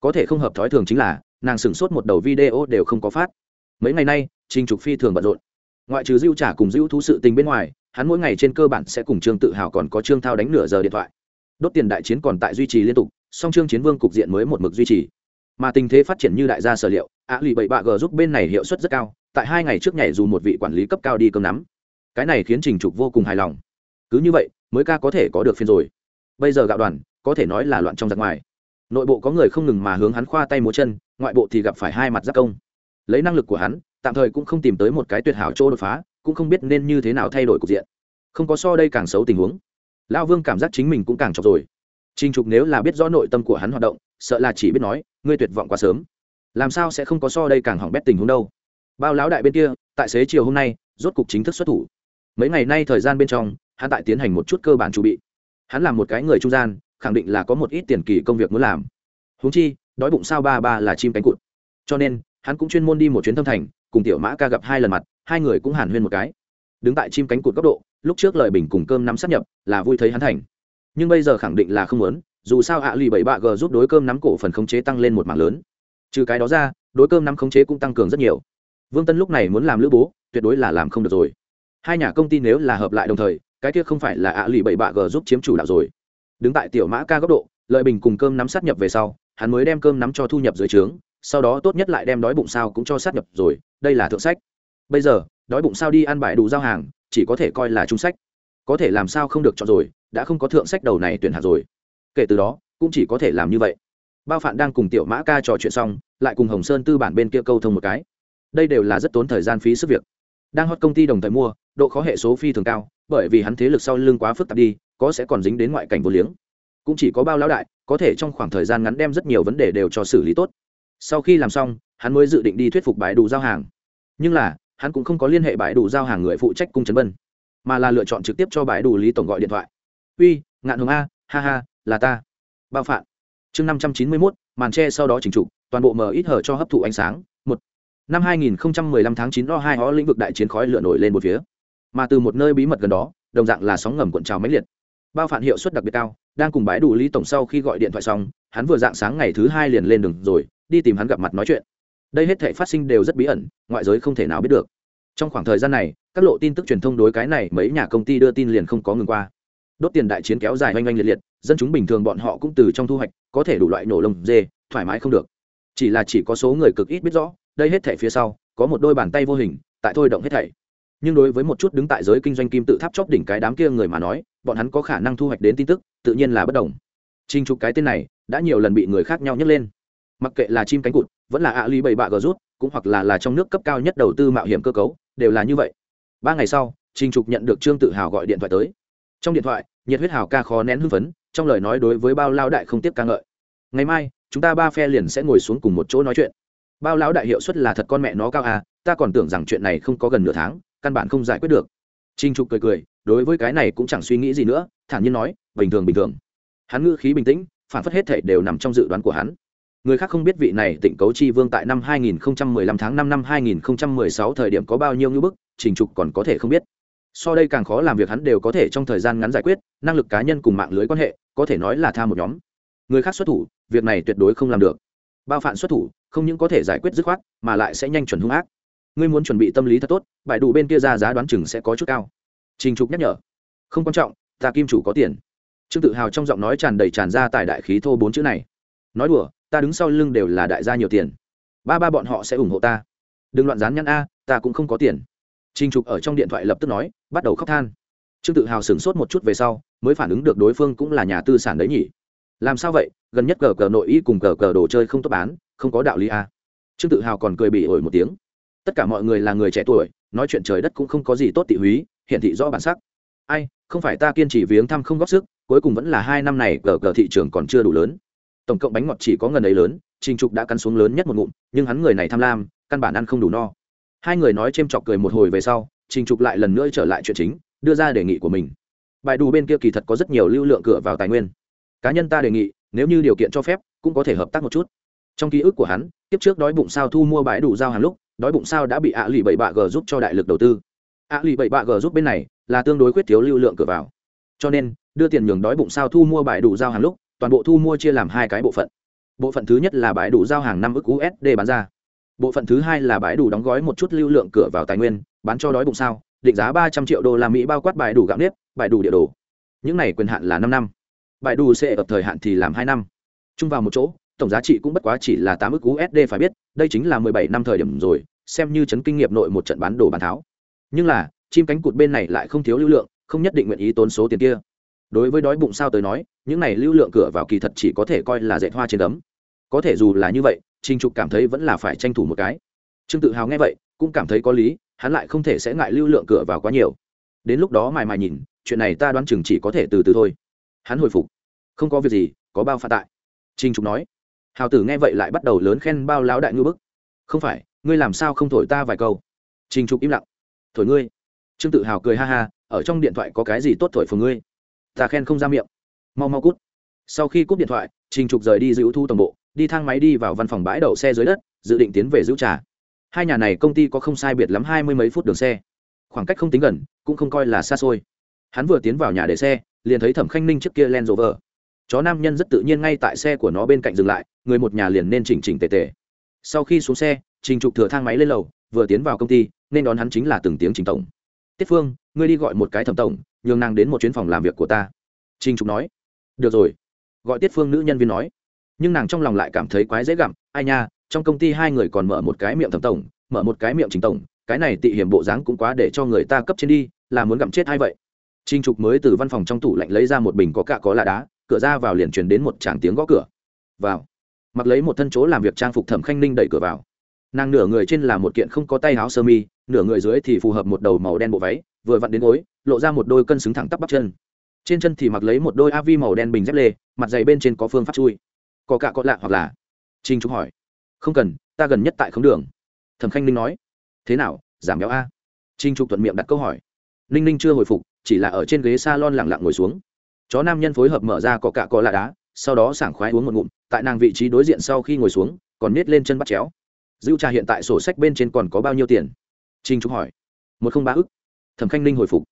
Có thể không hợp thói thường chính là nàng sửng sốt một đầu video đều không có phát. Mấy ngày nay, trình trục phi thường bận rộn. Ngoại trừ diêu trả cùng diêu thú sự tình bên ngoài, hắn mỗi ngày trên cơ bản sẽ cùng trương tự hào còn có trương thao đánh nửa giờ điện thoại. Đốt tiền đại chiến còn tại duy trì liên tục, song trương chiến vương cục diện mới một mực duy trì. Mà tình thế phát triển như đại gia sở liệu ạ lì bảy bạ g giúp bên này hiệu suất rất cao, tại hai ngày trước nhảy dù một vị quản lý cấp cao đi cơm nắm. Cái này khiến trình trục vô cùng hài lòng. Cứ như vậy, mới ca có thể có được phiên rồi. Bây giờ gạo đoàn, có thể nói là loạn trong giặc ngoài. Nội bộ có người không ngừng mà hướng hắn khoa tay múa chân ngoại bộ thì gặp phải hai mặt giác công lấy năng lực của hắn tạm thời cũng không tìm tới một cái tuyệt hảo chỗ đột phá cũng không biết nên như thế nào thay đổi cục diện không có so đây càng xấu tình huống lão vương cảm giác chính mình cũng càng chọc rồi Trình Trục nếu là biết rõ nội tâm của hắn hoạt động, sợ là chỉ biết nói, ngươi tuyệt vọng quá sớm. Làm sao sẽ không có so đây càng hỏng bét tình huống đâu. Bao lão đại bên kia, tại xế chiều hôm nay, rốt cục chính thức xuất thủ. Mấy ngày nay thời gian bên trong, hắn tại tiến hành một chút cơ bản chuẩn bị. hắn là một cái người trung gian khẳng định là có một ít tiền kỳ công việc muốn làm huống chi đói bụng sao ba ba là chim cánh cụt. Cho nên, hắn cũng chuyên môn đi một chuyến thâm thành, cùng tiểu mã ca gặp hai lần mặt, hai người cũng hàn huyên một cái. Đứng tại chim cánh cụt góc độ, lúc trước lời bình cùng cơm nắm sắp nhập, là vui thấy hắn thành. Nhưng bây giờ khẳng định là không muốn, dù sao ạ lì bảy bạ g giúp đối cơm nắm cổ phần khống chế tăng lên một mảng lớn. Trừ cái đó ra, đối cơm nắm khống chế cũng tăng cường rất nhiều. Vương tân lúc này muốn làm lữ bố, tuyệt đối là làm không được rồi. Hai nhà công ty nếu là hợp lại đồng thời, cái kia không phải là ạ lì bảy bạ g giúp chiếm chủ đạo rồi. Đứng tại tiểu mã ca góc độ lợi bình cùng cơm nắm sát nhập về sau hắn mới đem cơm nắm cho thu nhập dưới trướng, sau đó tốt nhất lại đem đói bụng sao cũng cho sát nhập rồi, đây là thượng sách. Bây giờ, đói bụng sao đi ăn bài đủ giao hàng, chỉ có thể coi là trung sách. Có thể làm sao không được chọn rồi, đã không có thượng sách đầu này tuyển hạt rồi. Kể từ đó, cũng chỉ có thể làm như vậy. Bao phạn đang cùng tiểu mã ca trò chuyện xong, lại cùng hồng sơn tư bản bên kia câu thông một cái. Đây đều là rất tốn thời gian phí sức việc. Đang hot công ty đồng thời mua, độ khó hệ số phi thường cao, bởi vì hắn thế lực sau lưng quá phức tạp đi, có sẽ còn dính đến ngoại cảnh vô liếng cũng chỉ có bao lão đại, có thể trong khoảng thời gian ngắn đem rất nhiều vấn đề đều cho xử lý tốt. Sau khi làm xong, hắn mới dự định đi thuyết phục bãi đủ giao hàng. Nhưng là, hắn cũng không có liên hệ bãi đủ giao hàng người phụ trách cung trấn bân, mà là lựa chọn trực tiếp cho bãi đủ lý tổng gọi điện thoại. Uy, ngạn hồng a, ha ha, là ta. Bao phạm chương năm trăm chín mươi mốt, màn tre sau đó chỉnh trụ, toàn bộ mờ ít hở cho hấp thụ ánh sáng. Một. Năm hai nghìn lăm tháng chín lo hai họ lĩnh vực đại chiến khói lửa nổi lên một phía. Mà từ một nơi bí mật gần đó, đồng dạng là sóng ngầm cuộn trào mãnh liệt. Bao phản hiệu suất đặc biệt cao đang cùng bãi đủ lý tổng sau khi gọi điện thoại xong, hắn vừa dạng sáng ngày thứ hai liền lên đường rồi, đi tìm hắn gặp mặt nói chuyện. Đây hết thể phát sinh đều rất bí ẩn, ngoại giới không thể nào biết được. Trong khoảng thời gian này, các lộ tin tức truyền thông đối cái này mấy nhà công ty đưa tin liền không có ngừng qua. Đốt tiền đại chiến kéo dài oanh oanh liệt liệt, dân chúng bình thường bọn họ cũng từ trong thu hoạch, có thể đủ loại nổ lông dê, thoải mái không được. Chỉ là chỉ có số người cực ít biết rõ, đây hết thể phía sau, có một đôi bàn tay vô hình, tại thôi động hết thảy nhưng đối với một chút đứng tại giới kinh doanh kim tự tháp chóp đỉnh cái đám kia người mà nói, bọn hắn có khả năng thu hoạch đến tin tức, tự nhiên là bất đồng. Trinh trục cái tên này, đã nhiều lần bị người khác nhau nhấc lên. Mặc kệ là chim cánh cụt, vẫn là ạ ly bảy bạ gờ rút cũng hoặc là là trong nước cấp cao nhất đầu tư mạo hiểm cơ cấu, đều là như vậy. Ba ngày sau trinh trục nhận được trương tự hào gọi điện thoại tới. Trong điện thoại, nhiệt huyết hào ca khó nén hưng phấn, trong lời nói đối với bao lao đại không tiếp ca ngợi. Ngày mai, chúng ta ba phe liền sẽ ngồi xuống cùng một chỗ nói chuyện. Bao lão đại hiệu suất là thật con mẹ nó cao à ta còn tưởng rằng chuyện này không có gần nửa tháng căn bản không giải quyết được. Trinh trục cười cười, đối với cái này cũng chẳng suy nghĩ gì nữa, thản nhiên nói, bình thường bình thường. Hắn ngữ khí bình tĩnh, phản phất hết thể đều nằm trong dự đoán của hắn. Người khác không biết vị này tịnh cấu chi vương tại năm 2015 tháng 5 năm 2016 thời điểm có bao nhiêu ngữ bức, trình trục còn có thể không biết. So đây càng khó làm việc hắn đều có thể trong thời gian ngắn giải quyết, năng lực cá nhân cùng mạng lưới quan hệ, có thể nói là tha một nhóm. Người khác xuất thủ, việc này tuyệt đối không làm được. Bao phản xuất thủ, không những có thể giải quyết dứt khoát, mà lại sẽ nhanh chuẩn hung ác ngươi muốn chuẩn bị tâm lý thật tốt, bài đủ bên kia ra giá đoán chừng sẽ có chút cao. Trình trục nhắc nhở. Không quan trọng, ta kim chủ có tiền. Trương tự hào trong giọng nói tràn đầy tràn ra tài đại khí thô bốn chữ này. Nói đùa, ta đứng sau lưng đều là đại gia nhiều tiền. Ba ba bọn họ sẽ ủng hộ ta. Đừng loạn dán nhăn a, ta cũng không có tiền. Trình trục ở trong điện thoại lập tức nói, bắt đầu khóc than. Trương tự hào sửng sốt một chút về sau, mới phản ứng được đối phương cũng là nhà tư sản đấy nhỉ. Làm sao vậy, gần nhất cờ cờ nội y cùng cờ cờ đồ chơi không tốt bán, không có đạo lý a. Trương tự hào còn cười bị ổi một tiếng tất cả mọi người là người trẻ tuổi, nói chuyện trời đất cũng không có gì tốt tị húy hiện thị rõ bản sắc. Ai, không phải ta kiên trì viếng thăm không góp sức, cuối cùng vẫn là hai năm này cờ cờ thị trường còn chưa đủ lớn. Tổng cộng bánh ngọt chỉ có ngần ấy lớn, trình trục đã cắn xuống lớn nhất một ngụm, nhưng hắn người này tham lam, căn bản ăn không đủ no. Hai người nói c h ê m chọc cười một hồi về sau, trình trục lại lần nữa trở lại chuyện chính, đưa ra đề nghị của mình. Bài đủ bên kia kỳ thật có rất nhiều lưu lượng cửa vào tài nguyên. Cá nhân ta đề nghị, nếu như điều kiện cho phép, cũng có thể hợp tác một chút. Trong ký ức của hắn tiếp trước đói bụng sao thu mua bãi đủ giao hàng lúc đói bụng sao đã bị ạ lì bảy bạ g giúp cho đại lực đầu tư. ạ lì bảy bạ g giúp bên này là tương đối khuyết thiếu lưu lượng cửa vào. Cho nên, đưa tiền nhường đói bụng sao thu mua bãi đủ giao hàng lúc, toàn bộ thu mua chia làm hai cái bộ phận. Bộ phận thứ nhất là bãi đủ giao hàng năm ức usd bán ra. Bộ phận thứ hai là bãi đủ đóng gói một chút lưu lượng cửa vào tài nguyên, bán cho đói bụng sao, định giá ba trăm triệu đô la mỹ bao quát bãi đủ gạo nếp, bãi đủ địa đồ. Những này quyền hạn là năm năm. Bãi đủ sẽ ở thời hạn thì làm hai năm. Chung vào một chỗ tổng giá trị cũng bất quá chỉ là tám ức usd phải biết, đây chính là mười bảy năm thời điểm rồi, xem như chấn kinh nghiệm nội một trận bán đồ bán tháo. Nhưng là, chim cánh cụt bên này lại không thiếu lưu lượng, không nhất định nguyện ý tốn số tiền kia. Đối với đói bụng sao tới nói, những này lưu lượng cửa vào kỳ thật chỉ có thể coi là dạy hoa trên đấm. Có thể dù là như vậy trinh trục cảm thấy vẫn là phải tranh thủ một cái. Trương tự hào nghe vậy, cũng cảm thấy có lý, hắn lại không thể sẽ ngại lưu lượng cửa vào quá nhiều. Đến lúc đó mài mài nhìn, chuyện này ta đoán chừng chỉ có thể từ từ thôi. Hắn hồi phục. Không có việc gì, có bao pha tại. Trinh trục nói hào tử nghe vậy lại bắt đầu lớn khen bao lão đại ngư bức. Không phải, ngươi làm sao không thổi ta vài câu? Trình trục im lặng. Thổi ngươi? Trương tự hào cười ha ha, ở trong điện thoại có cái gì tốt thổi phồng ngươi? Ta khen không ra miệng. Mau mau cút. Sau khi cúp điện thoại, trình trục rời đi giữ thu tổng bộ, đi thang máy đi vào văn phòng bãi đậu xe dưới đất, dự định tiến về giữ trà. Hai nhà này công ty có không sai biệt lắm hai mươi mấy phút đường xe. Khoảng cách không tính gần, cũng không coi là xa xôi. Hắn vừa tiến vào nhà để xe, liền thấy thẩm khanh ninh trước kia len vờ. chó nam nhân rất tự nhiên ngay tại xe của nó bên cạnh dừng lại người một nhà liền nên chỉnh chỉnh tề tề. Sau khi xuống xe trình trục thừa thang máy lên lầu vừa tiến vào công ty nên đón hắn chính là từng tiếng trình tổng. Tiết phương ngươi đi gọi một cái thẩm tổng nhường nàng đến một chuyến phòng làm việc của ta. Trình trục nói. Được rồi. Gọi tiết phương nữ nhân viên nói. Nhưng nàng trong lòng lại cảm thấy quái dễ gặm ai nha trong công ty hai người còn mở một cái miệng thẩm tổng mở một cái miệng trình tổng cái này tị hiểm bộ dáng cũng quá để cho người ta cấp trên đi là muốn gặm chết hay vậy? Trình Trục mới từ văn phòng trong tủ lạnh lấy ra một bình có cạ có là đá, cửa ra vào liền truyền đến một tràng tiếng gõ cửa. "Vào." Mặc lấy một thân chỗ làm việc trang phục Thẩm Khanh Ninh đẩy cửa vào. Nàng nửa người trên là một kiện không có tay áo sơ mi, nửa người dưới thì phù hợp một đầu màu đen bộ váy, vừa vặn đến gối, lộ ra một đôi cân xứng thẳng tắp bắp chân. Trên chân thì mặc lấy một đôi avi màu đen bình dép lê, mặt dày bên trên có phương pháp chui. "Có cả có lạ hoặc là?" trinh chúng hỏi. "Không cần, ta gần nhất tại không đường." Thẩm Khanh Ninh nói. "Thế nào, giảm béo a?" trinh Trục thuận miệng đặt câu hỏi. Ninh Ninh chưa hồi phục, chỉ là ở trên ghế salon lặng lặng ngồi xuống chó nam nhân phối hợp mở ra có cả có lạ đá sau đó sảng khoái uống một ngụm, tại nàng vị trí đối diện sau khi ngồi xuống, còn nết lên chân bắt chéo. Dữ trà hiện tại sổ sách bên trên còn có bao nhiêu tiền? Trinh trúc hỏi. Một không ba ức. Thẩm khanh ninh hồi phục.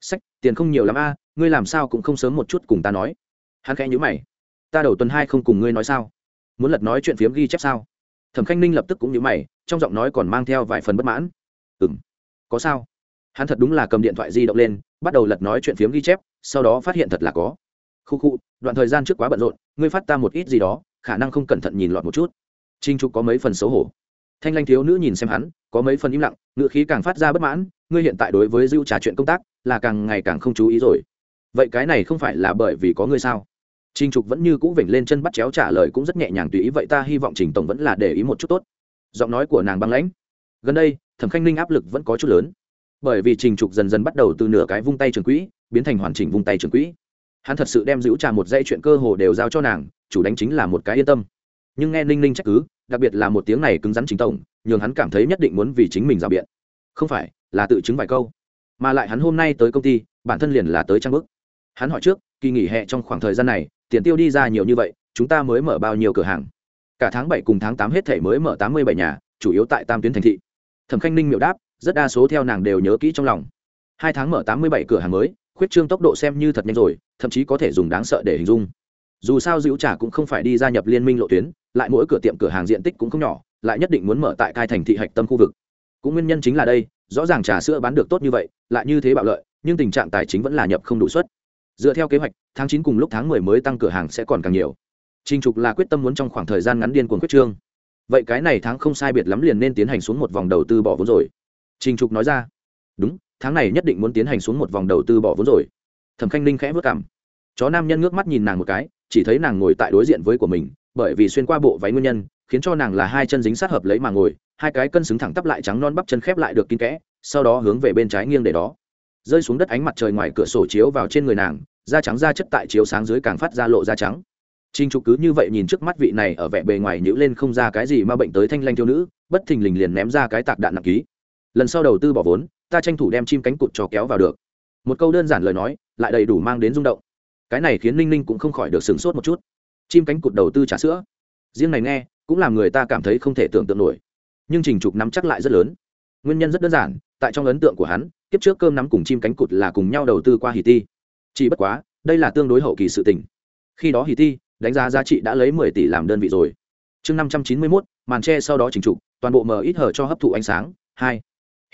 Sách, tiền không nhiều lắm a, ngươi làm sao cũng không sớm một chút cùng ta nói. Hắn khẽ nhữ mày. Ta đầu tuần hai không cùng ngươi nói sao? Muốn lật nói chuyện phiếm ghi chép sao? Thẩm khanh ninh lập tức cũng nhữ mày, trong giọng nói còn mang theo vài phần bất mãn. Ừ m có sao? Hắn thật đúng là cầm điện thoại di động lên, bắt đầu lật nói chuyện phiếm ghi chép, sau đó phát hiện thật là có khu khu, đoạn thời gian trước quá bận rộn, ngươi phát ta một ít gì đó, khả năng không cẩn thận nhìn lọt một chút. Trinh trục có mấy phần xấu hổ. Thanh lanh thiếu nữ nhìn xem hắn, có mấy phần im lặng ngựa khí càng phát ra bất mãn, ngươi hiện tại đối với dưu trà chuyện công tác, là càng ngày càng không chú ý rồi. Vậy cái này không phải là bởi vì có ngươi sao? Trinh trục vẫn như cũ vểnh lên chân bắt chéo trả lời cũng rất nhẹ nhàng tùy ý, vậy ta hy vọng trình tổng vẫn là để ý một chút tốt. Giọng nói của nàng băng lãnh. Gần đây, thẩm khanh ninh áp lực vẫn có chút lớn. Bởi vì trình trục dần dần bắt đầu từ nửa cái vung tay trường quỹ, biến thành hoàn chỉnh vung tay trường quỹ hắn thật sự đem giữ trà một dây chuyện cơ hồ đều giao cho nàng, chủ đánh chính là một cái yên tâm. Nhưng nghe ninh ninh trách cứ, đặc biệt là một tiếng này cứng rắn chính tổng, nhường hắn cảm thấy nhất định muốn vì chính mình rào biện. Không phải, là tự chứng vài câu. Mà lại hắn hôm nay tới công ty, bản thân liền là tới trang bức. Hắn hỏi trước, kỳ nghỉ hè trong khoảng thời gian này, tiền tiêu đi ra nhiều như vậy, chúng ta mới mở bao nhiêu cửa hàng? Cả tháng bảy cùng tháng tám hết thể mới mở tám mươi bảy nhà, chủ yếu tại tam tuyến thành thị. Thẩm khanh ninh miệu đáp, rất đa số theo nàng đều nhớ kỹ trong lòng. Hai tháng mở tám mươi bảy cửa hàng mới, khuyết trương tốc độ xem như thật nhanh rồi thậm chí có thể dùng đáng sợ để hình dung. Dù sao dữ trà cũng không phải đi gia nhập liên minh lộ tuyến, lại mỗi cửa tiệm cửa hàng diện tích cũng không nhỏ, lại nhất định muốn mở tại cai thành thị hạch tâm khu vực. Cũng nguyên nhân chính là đây, rõ ràng trà sữa bán được tốt như vậy, lại như thế bạo lợi, nhưng tình trạng tài chính vẫn là nhập không đủ suất. Dựa theo kế hoạch, tháng chín cùng lúc tháng mười mới tăng cửa hàng sẽ còn càng nhiều. Trình Trục là quyết tâm muốn trong khoảng thời gian ngắn điên cuồng quyết trương. Vậy cái này tháng không sai biệt lắm liền nên tiến hành xuống một vòng đầu tư bỏ vốn rồi. Trình trục nói ra. Đúng, tháng này nhất định muốn tiến hành xuống một vòng đầu tư bỏ vốn rồi thẩm khanh ninh khẽ vớt cảm. Chó nam nhân ngước mắt nhìn nàng một cái chỉ thấy nàng ngồi tại đối diện với của mình bởi vì xuyên qua bộ váy nguyên nhân khiến cho nàng là hai chân dính sát hợp lấy mà ngồi hai cái cân xứng thẳng tắp lại trắng non bắp chân khép lại được kín kẽ sau đó hướng về bên trái nghiêng để đó. Rơi xuống đất ánh mặt trời ngoài cửa sổ chiếu vào trên người nàng da trắng da chất tại chiếu sáng dưới càng phát ra lộ da trắng. Trinh Trục cứ như vậy nhìn trước mắt vị này ở vẻ bề ngoài nhữ lên không ra cái gì mà bệnh tới thanh lanh thiếu nữ, bất thình lình liền ném ra cái tạc đạn nặng ký. Lần sau đầu tư bỏ vốn ta tranh thủ đem chim cánh cụt cho kéo vào được. Một câu đơn giản lời nói lại đầy đủ mang đến rung động. Cái này khiến ninh ninh cũng không khỏi được sửng sốt một chút. Chim cánh cụt đầu tư trả sữa. Riêng này nghe, cũng làm người ta cảm thấy không thể tưởng tượng nổi. Nhưng trình trục nắm chắc lại rất lớn. Nguyên nhân rất đơn giản, tại trong ấn tượng của hắn, kiếp trước cơm nắm cùng chim cánh cụt là cùng nhau đầu tư qua hì ti. Chỉ bất quá, đây là tương đối hậu kỳ sự tình. Khi đó hì ti, đánh giá giá trị đã lấy mười tỷ làm đơn vị rồi. Chương năm trăm chín mươi mốt, màn tre sau đó trình trục, toàn bộ mờ ít hở cho hấp thụ ánh sáng. Hai.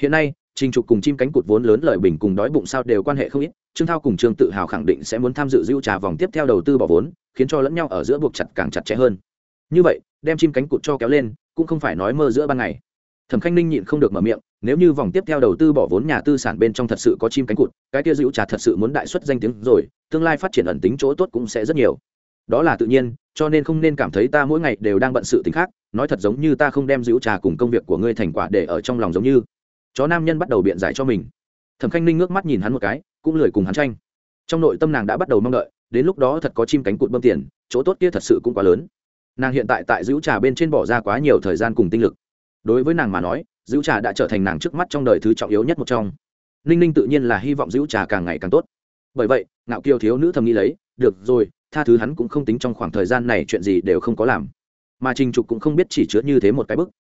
Hiện nay trình trục cùng chim cánh cụt vốn lớn lợi bình cùng đói bụng sao đều quan hệ không ít, trương thao cùng trương tự hào khẳng định sẽ muốn tham dự dữ trà vòng tiếp theo đầu tư bỏ vốn, khiến cho lẫn nhau ở giữa buộc chặt càng chặt chẽ hơn. Như vậy, đem chim cánh cụt cho kéo lên, cũng không phải nói mơ giữa ban ngày. Thẩm khanh ninh nhịn không được mở miệng, nếu như vòng tiếp theo đầu tư bỏ vốn nhà tư sản bên trong thật sự có chim cánh cụt, cái kia dữ trà thật sự muốn đại xuất danh tiếng rồi, tương lai phát triển ẩn tính chỗ tốt cũng sẽ rất nhiều. Đó là tự nhiên, cho nên không nên cảm thấy ta mỗi ngày đều đang bận sự tình khác, nói thật giống như ta không đem dữ trà cùng công việc của ngươi thành quả để ở trong lòng giống như chó nam nhân bắt đầu biện giải cho mình. Thẩm khanh ninh ngước mắt nhìn hắn một cái, cũng lười cùng hắn tranh. Trong nội tâm nàng đã bắt đầu mong đợi, đến lúc đó thật có chim cánh cụt bơm tiền, chỗ tốt kia thật sự cũng quá lớn. Nàng hiện tại tại giữ trà bên trên bỏ ra quá nhiều thời gian cùng tinh lực. Đối với nàng mà nói, giữ trà đã trở thành nàng trước mắt trong đời thứ trọng yếu nhất một trong. Ninh ninh tự nhiên là hy vọng giữ trà càng ngày càng tốt. Bởi vậy, ngạo kiều thiếu nữ thầm nghĩ lấy, được rồi, tha thứ hắn cũng không tính trong khoảng thời gian này chuyện gì đều không có làm. Mà trình trục cũng không biết chỉ chứa như thế một cái bức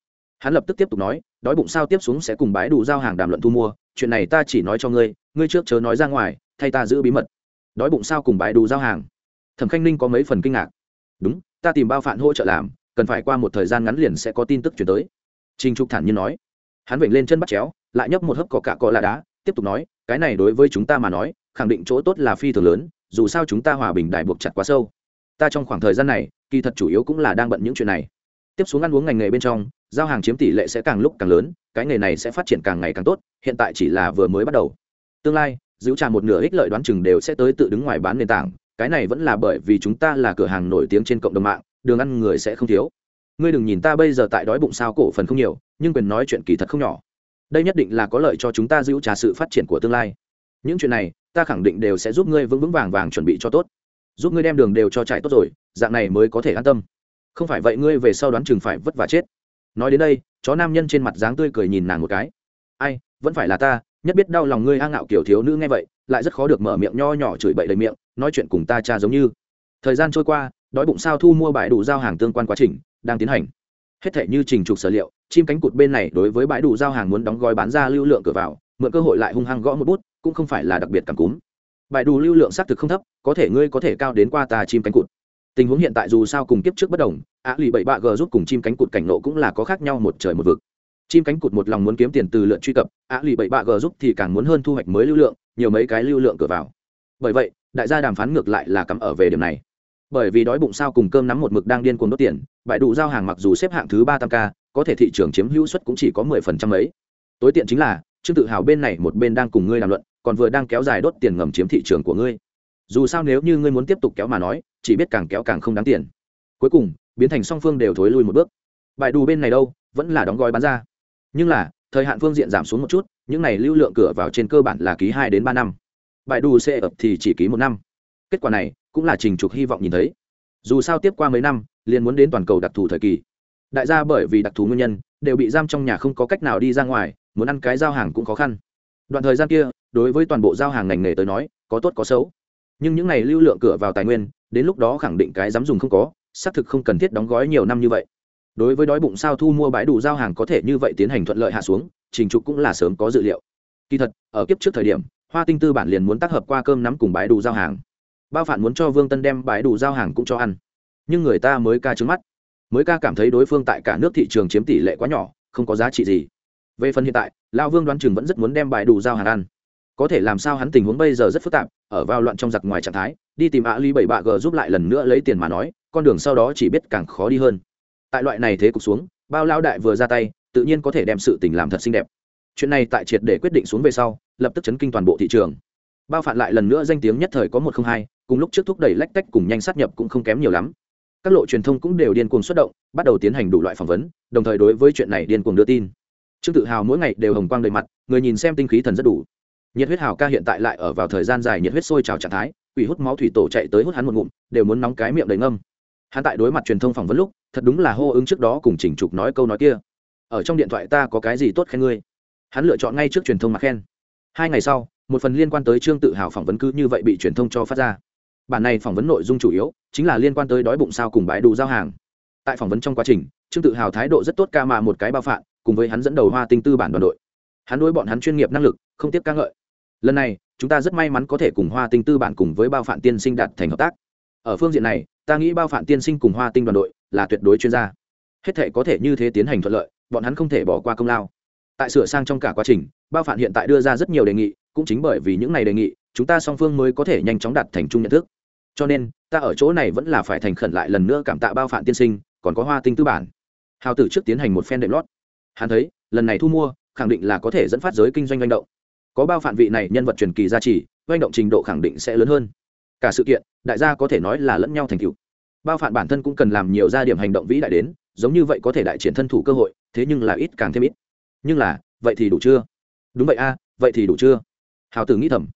hắn lập tức tiếp tục nói, đói bụng sao tiếp xuống sẽ cùng bái đủ giao hàng đàm luận thu mua, chuyện này ta chỉ nói cho ngươi ngươi trước chớ nói ra ngoài, thay ta giữ bí mật. Đói bụng sao cùng bái đủ giao hàng? Thẩm khanh ninh có mấy phần kinh ngạc. Đúng, ta tìm bao phản hỗ trợ làm, cần phải qua một thời gian ngắn liền sẽ có tin tức chuyển tới. Trình trục thản nhiên nói. Hắn vểnh lên chân bắt chéo, lại nhấp một hớp có cả cọ là đá, tiếp tục nói, cái này đối với chúng ta mà nói, khẳng định chỗ tốt là phi thường lớn, dù sao chúng ta hòa bình đại buộc chặt quá sâu. Ta trong khoảng thời gian này, kỳ thật chủ yếu cũng là đang bận những chuyện này. Tiếp xuống ăn uống ngành nghề bên trong giao hàng chiếm tỷ lệ sẽ càng lúc càng lớn, cái nghề này sẽ phát triển càng ngày càng tốt, hiện tại chỉ là vừa mới bắt đầu. Tương lai, giữ trà một nửa ích lợi đoán chừng đều sẽ tới tự đứng ngoài bán nền tảng, cái này vẫn là bởi vì chúng ta là cửa hàng nổi tiếng trên cộng đồng mạng, đường ăn người sẽ không thiếu. Ngươi đừng nhìn ta bây giờ tại đói bụng sao cổ phần không nhiều, nhưng quyền nói chuyện kỳ thật không nhỏ. Đây nhất định là có lợi cho chúng ta giữ trà sự phát triển của tương lai. Những chuyện này, ta khẳng định đều sẽ giúp ngươi vững vững vàng vàng chuẩn bị cho tốt. Giúp ngươi đem đường đều cho chạy tốt rồi, dạng này mới có thể an tâm. Không phải vậy ngươi về sau đoán chừng phải vất vả chết nói đến đây, chó nam nhân trên mặt dáng tươi cười nhìn nàng một cái. Ai, vẫn phải là ta, nhất biết đau lòng ngươi a ngạo kiểu thiếu nữ nghe vậy, lại rất khó được mở miệng nho nhỏ chửi bậy đầy miệng, nói chuyện cùng ta cha giống như. Thời gian trôi qua, đói bụng sao thu mua bãi đủ giao hàng tương quan quá trình, đang tiến hành. Hết thể như trình trục sở liệu, chim cánh cụt bên này đối với bãi đủ giao hàng muốn đóng gói bán ra lưu lượng cửa vào, mượn cơ hội lại hung hăng gõ một bút, cũng không phải là đặc biệt cảm cúm. Bãi đủ lưu lượng xác thực không thấp, có thể ngươi có thể cao đến qua ta chim cánh cụt. Tình huống hiện tại dù sao cùng kiếp trước bất đồng á lì bảy bạ g giúp cùng chim cánh cụt cảnh nộ cũng là có khác nhau một trời một vực. Chim cánh cụt một lòng muốn kiếm tiền từ lượt truy cập á lì bảy bạ g giúp thì càng muốn hơn thu hoạch mới lưu lượng nhiều mấy cái lưu lượng cửa vào. Bởi vậy đại gia đàm phán ngược lại là cắm ở về điểm này. Bởi vì đói bụng sao cùng cơm nắm một mực đang điên cuồng đốt tiền bãi đủ giao hàng mặc dù xếp hạng thứ ba tam ca, có thể thị trường chiếm hữu suất cũng chỉ có mười phần trăm ấy tối tiện chính là trương tự hào bên này một bên đang cùng ngươi làm luận còn vừa đang kéo dài đốt tiền ngầm chiếm thị trường của ngươi. Dù sao nếu như ngươi muốn tiếp tục kéo mà nói chỉ biết càng kéo càng không đáng tiền. Cuối cùng biến thành song phương đều thối lui một bước. Bài đủ bên này đâu, vẫn là đóng gói bán ra. Nhưng là, thời hạn phương diện giảm xuống một chút, những này lưu lượng cửa vào trên cơ bản là ký hai đến ba năm. Bài đủ xe ập thì chỉ ký một năm. Kết quả này, cũng là trình trục hy vọng nhìn thấy. Dù sao tiếp qua mấy năm, liền muốn đến toàn cầu đặc thù thời kỳ. Đại gia bởi vì đặc thù nguyên nhân, đều bị giam trong nhà không có cách nào đi ra ngoài, muốn ăn cái giao hàng cũng khó khăn. Đoạn thời gian kia, đối với toàn bộ giao hàng ngành nghề tới nói, có tốt có xấu. Nhưng những n à y lưu lượng cửa vào tài nguyên, đến lúc đó khẳng định cái dám dùng không có xác thực không cần thiết đóng gói nhiều năm như vậy. Đối với đói bụng sao thu mua bãi đủ giao hàng có thể như vậy tiến hành thuận lợi hạ xuống, trình trục cũng là sớm có dự liệu. Kỳ thật, ở kiếp trước thời điểm, hoa tinh tư bản liền muốn tác hợp qua cơm nắm cùng bãi đủ giao hàng. Bao phản muốn cho vương tân đem bãi đủ giao hàng cũng cho ăn. Nhưng người ta mới ca trứng mắt. Mới ca cảm thấy đối phương tại cả nước thị trường chiếm tỷ lệ quá nhỏ, không có giá trị gì. Về phần hiện tại lao vương đoán chừng vẫn rất muốn đem bãi đủ giao hàng ăn. Có thể làm sao hắn tình huống bây giờ rất phức tạp, ở vào loạn trong giặc ngoài trạng thái, đi tìm ạ ly bảy bạ g giúp lại lần nữa lấy tiền mà nói con đường sau đó chỉ biết càng khó đi hơn. Tại loại này thế cục xuống, bao lao đại vừa ra tay, tự nhiên có thể đem sự tình làm thật xinh đẹp. Chuyện này tại triệt để quyết định xuống về sau, lập tức chấn kinh toàn bộ thị trường. Bao phản lại lần nữa danh tiếng nhất thời có một không hai, cùng lúc trước thúc đẩy lách tách cùng nhanh sát nhập cũng không kém nhiều lắm. Các lộ truyền thông cũng đều điên cuồng xuất động, bắt đầu tiến hành đủ loại phỏng vấn, đồng thời đối với chuyện này điên cuồng đưa tin. Trương tự hào mỗi ngày đều hồng quang đầy mặt, người nhìn xem tinh khí thần rất đủ. Nhiệt huyết hào ca hiện tại lại ở vào thời gian dài nhiệt huyết sôi trào trạng thái, quỷ hút máu thủy tổ chạy tới hút hắn một ngụm, đều muốn nóng cái miệng đầy ngâm hắn tại đối mặt truyền thông phỏng vấn lúc, thật đúng là hô ứng trước đó cùng chỉnh trục nói câu nói kia. Ở trong điện thoại ta có cái gì tốt khen ngươi? Hắn lựa chọn ngay trước truyền thông mà khen. Hai ngày sau, một phần liên quan tới trương tự hào phỏng vấn cứ như vậy bị truyền thông cho phát ra. Bản này phỏng vấn nội dung chủ yếu chính là liên quan tới đói bụng sao cùng bãi đủ giao hàng. Tại phỏng vấn trong quá trình, trương tự hào thái độ rất tốt ca mà một cái bao phạm cùng với hắn dẫn đầu hoa tinh tư bản đoàn đội. Hắn đối bọn hắn chuyên nghiệp năng lực, không tiếp ca ngợi. Lần này, chúng ta rất may mắn có thể cùng hoa tinh tư bản cùng với bao phạm tiên sinh đạt thành hợp tác. Ở phương diện này ta nghĩ bao phạm tiên sinh cùng hoa tinh đoàn đội là tuyệt đối chuyên gia. Hết thể có thể như thế tiến hành thuận lợi, bọn hắn không thể bỏ qua công lao. Tại sửa sang trong cả quá trình, bao phạm hiện tại đưa ra rất nhiều đề nghị, cũng chính bởi vì những này đề nghị, chúng ta song phương mới có thể nhanh chóng đạt thành chung nhận thức. Cho nên, ta ở chỗ này vẫn là phải thành khẩn lại lần nữa cảm tạ bao phạm tiên sinh, còn có hoa tinh tư bản. Hào tử trước tiến hành một phen đệm lót. Hắn thấy, lần này thu mua, khẳng định là có thể dẫn phát giới kinh doanh manh động. Có bao phạm vị này nhân vật truyền kỳ gia trì manh động trình độ khẳng định sẽ lớn hơn cả sự kiện, đại gia có thể nói là lẫn nhau thành tựu. Bao phạm bản thân cũng cần làm nhiều gia điểm hành động vĩ đại đến, giống như vậy có thể đại triển thân thủ cơ hội, thế nhưng là ít càng thêm ít. Nhưng là, vậy thì đủ chưa? Đúng vậy a, vậy thì đủ chưa? Hào tử nghĩ thầm.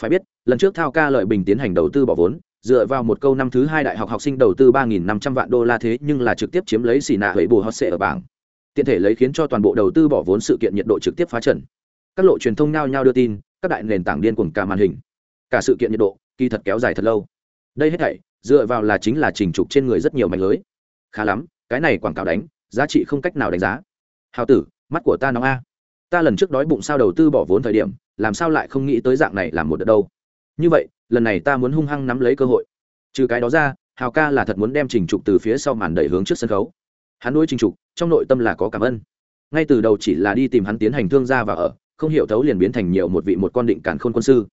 Phải biết, lần trước thao ca lợi bình tiến hành đầu tư bỏ vốn, dựa vào một câu năm thứ hai đại học học sinh đầu tư ba nghìn năm trăm vạn đô la thế nhưng là trực tiếp chiếm lấy xì nạ hủy bù hot sệ ở bảng. Tiện thể lấy khiến cho toàn bộ đầu tư bỏ vốn sự kiện nhiệt độ trực tiếp phá trần. Các lộ truyền thông nao nhau đưa tin, các đại nền tảng điên cuồng cả màn hình. Cả sự kiện nhiệt độ kỳ thật kéo dài thật lâu. Đây hết thảy, dựa vào là chính là trình trục trên người rất nhiều mảnh lưới. Khá lắm, cái này quảng cáo đánh, giá trị không cách nào đánh giá. Hào tử, mắt của ta nóng a. Ta lần trước đói bụng sao đầu tư bỏ vốn thời điểm, làm sao lại không nghĩ tới dạng này làm một đợt đâu. Như vậy, lần này ta muốn hung hăng nắm lấy cơ hội. Trừ cái đó ra, hào ca là thật muốn đem trình trục từ phía sau màn đẩy hướng trước sân khấu. Hắn nuôi trình trục, trong nội tâm là có cảm ơn. Ngay từ đầu chỉ là đi tìm hắn tiến hành thương gia và ở, không hiểu thấu liền biến thành nhiều một vị một con định cản khôn quân sư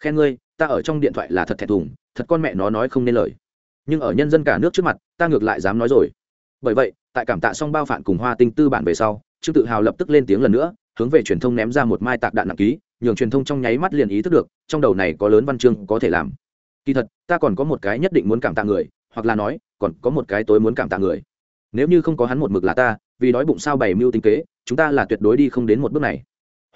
khen ngươi, ta ở trong điện thoại là thật thẹn thùng, thật con mẹ nó nói không nên lời. Nhưng ở nhân dân cả nước trước mặt, ta ngược lại dám nói rồi. Bởi vậy, tại cảm tạ xong bao phản cùng hoa tinh tư bản về sau, trương tự hào lập tức lên tiếng lần nữa, hướng về truyền thông ném ra một mai tạc đạn nặng ký, nhường truyền thông trong nháy mắt liền ý thức được, trong đầu này có lớn văn chương có thể làm. Kỳ thật, ta còn có một cái nhất định muốn cảm tạ người, hoặc là nói, còn có một cái tối muốn cảm tạ người. Nếu như không có hắn một mực là ta, vì đói bụng sao bày mưu tính kế, chúng ta là tuyệt đối đi không đến một bước này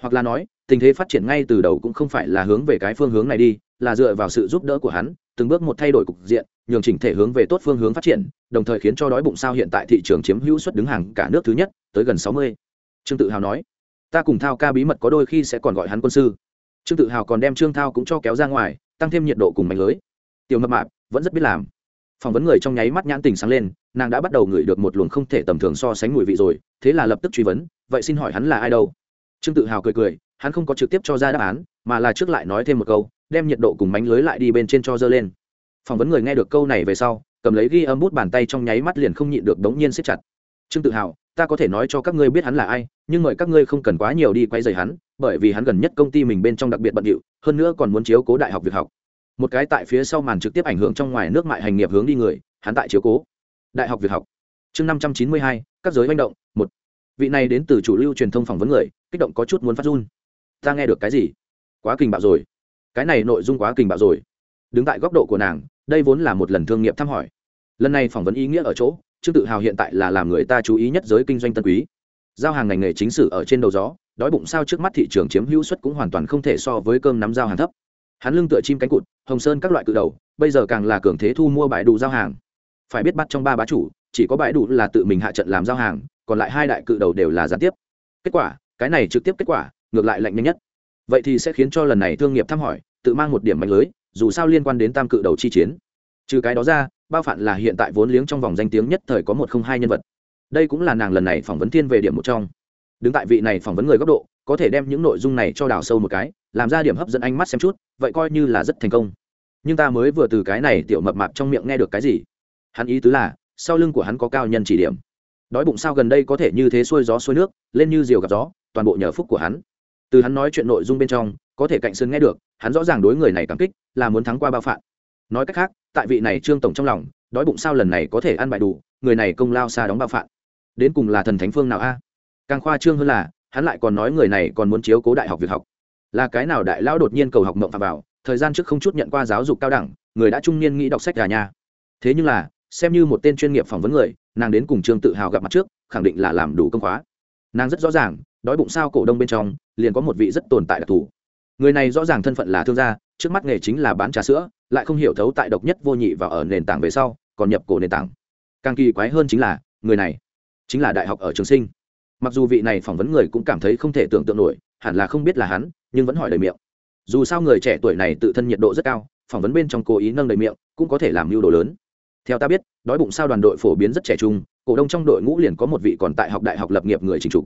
hoặc là nói, tình thế phát triển ngay từ đầu cũng không phải là hướng về cái phương hướng này đi, là dựa vào sự giúp đỡ của hắn, từng bước một thay đổi cục diện, nhường chỉnh thể hướng về tốt phương hướng phát triển, đồng thời khiến cho đói bụng sao hiện tại thị trường chiếm hữu suất đứng hàng cả nước thứ nhất, tới gần sáu mươi. Trương tự hào nói, ta cùng thao ca bí mật có đôi khi sẽ còn gọi hắn quân sư. Trương tự hào còn đem trương thao cũng cho kéo ra ngoài, tăng thêm nhiệt độ cùng mảnh lưới. Tiểu mập mạp vẫn rất biết làm. Phỏng vấn người trong nháy mắt nhãn tình sáng lên, nàng đã bắt đầu ngửi được một luồng không thể tầm thường so sánh mùi vị rồi, thế là lập tức truy vấn, vậy xin hỏi hắn là ai đâu? Trương tự hào cười cười, hắn không có trực tiếp cho ra đáp án, mà là trước lại nói thêm một câu, đem nhiệt độ cùng mánh lưới lại đi bên trên cho dơ lên. Phỏng vấn người nghe được câu này về sau, cầm lấy ghi âm bút bàn tay trong nháy mắt liền không nhịn được đống nhiên siết chặt. Trương tự hào, ta có thể nói cho các ngươi biết hắn là ai, nhưng mời các ngươi không cần quá nhiều đi quay dày hắn, bởi vì hắn gần nhất công ty mình bên trong đặc biệt bận điệu, hơn nữa còn muốn chiếu cố đại học việc học. Một cái tại phía sau màn trực tiếp ảnh hưởng trong ngoài nước mại hành nghiệp hướng đi người, hắn tại chiếu cố đại học việc học. Chương năm trăm chín mươi hai, các giới manh động vị này đến từ chủ lưu truyền thông phỏng vấn người, kích động có chút muốn phát run. Ta nghe được cái gì? Quá kình bạo rồi. Cái này nội dung quá kình bạo rồi. Đứng tại góc độ của nàng, đây vốn là một lần thương nghiệp thăm hỏi. Lần này phỏng vấn ý nghĩa ở chỗ, trương tự hào hiện tại là làm người ta chú ý nhất giới kinh doanh tân quý. Giao hàng ngành nghề chính sử ở trên đầu gió, đói bụng sao trước mắt thị trường chiếm hữu suất cũng hoàn toàn không thể so với cơm nắm giao hàng thấp. Hắn lưng tựa chim cánh cụt, hồng sơn các loại cự đầu, bây giờ càng là cường thế thu mua bãi đủ giao hàng. Phải biết bắt trong ba bá chủ, chỉ có bãi đủ là tự mình hạ trận làm giao hàng còn lại hai đại cự đầu đều là gián tiếp. Kết quả, cái này trực tiếp kết quả, ngược lại lạnh nhanh nhất. Vậy thì sẽ khiến cho lần này thương nghiệp thăm hỏi, tự mang một điểm mạnh lưới, dù sao liên quan đến tam cự đầu chi chiến. Trừ cái đó ra, bao phản là hiện tại vốn liếng trong vòng danh tiếng nhất thời có một không hai nhân vật. Đây cũng là nàng lần này phỏng vấn thiên về điểm một trong. Đứng tại vị này phỏng vấn người góc độ, có thể đem những nội dung này cho đào sâu một cái, làm ra điểm hấp dẫn ánh mắt xem chút, vậy coi như là rất thành công. Nhưng ta mới vừa từ cái này tiểu mập mạp trong miệng nghe được cái gì? Hắn ý tứ là, sau lưng của hắn có cao nhân chỉ điểm đói bụng sao gần đây có thể như thế xuôi gió xuôi nước, lên như diều gặp gió, toàn bộ nhờ phúc của hắn. Từ hắn nói chuyện nội dung bên trong, có thể cạnh sơn nghe được, hắn rõ ràng đối người này cảm kích, là muốn thắng qua bao phạm nói cách khác, tại vị này trương tổng trong lòng, đói bụng sao lần này có thể ăn bài đủ, người này công lao xa đóng bao phạm đến cùng là thần thánh phương nào a? Càng khoa trương hơn là, hắn lại còn nói người này còn muốn chiếu cố đại học việc học. Là cái nào đại lão đột nhiên cầu học mộng phạm vào, thời gian trước không chút nhận qua giáo dục cao đẳng, người đã trung niên nghĩ đọc sách gà nha thế nhưng là xem như một tên chuyên nghiệp phỏng vấn người, nàng đến cùng trương tự hào gặp mặt trước, khẳng định là làm đủ công khóa. Nàng rất rõ ràng, đói bụng sao cổ đông bên trong, liền có một vị rất tồn tại đặc thù. Người này rõ ràng thân phận là thương gia, trước mắt nghề chính là bán trà sữa, lại không hiểu thấu tại độc nhất vô nhị và ở nền tảng về sau, còn nhập cổ nền tảng. Càng kỳ quái hơn chính là, người này chính là đại học ở trường sinh. Mặc dù vị này phỏng vấn người cũng cảm thấy không thể tưởng tượng nổi, hẳn là không biết là hắn, nhưng vẫn hỏi đầy miệng. Dù sao người trẻ tuổi này tự thân nhiệt độ rất cao, phỏng vấn bên trong cố ý nâng đầy miệng, cũng có thể làm mưu đồ lớn theo ta biết, đói bụng sao đoàn đội phổ biến rất trẻ trung, cổ đông trong đội ngũ liền có một vị còn tại học đại học lập nghiệp người trình trục.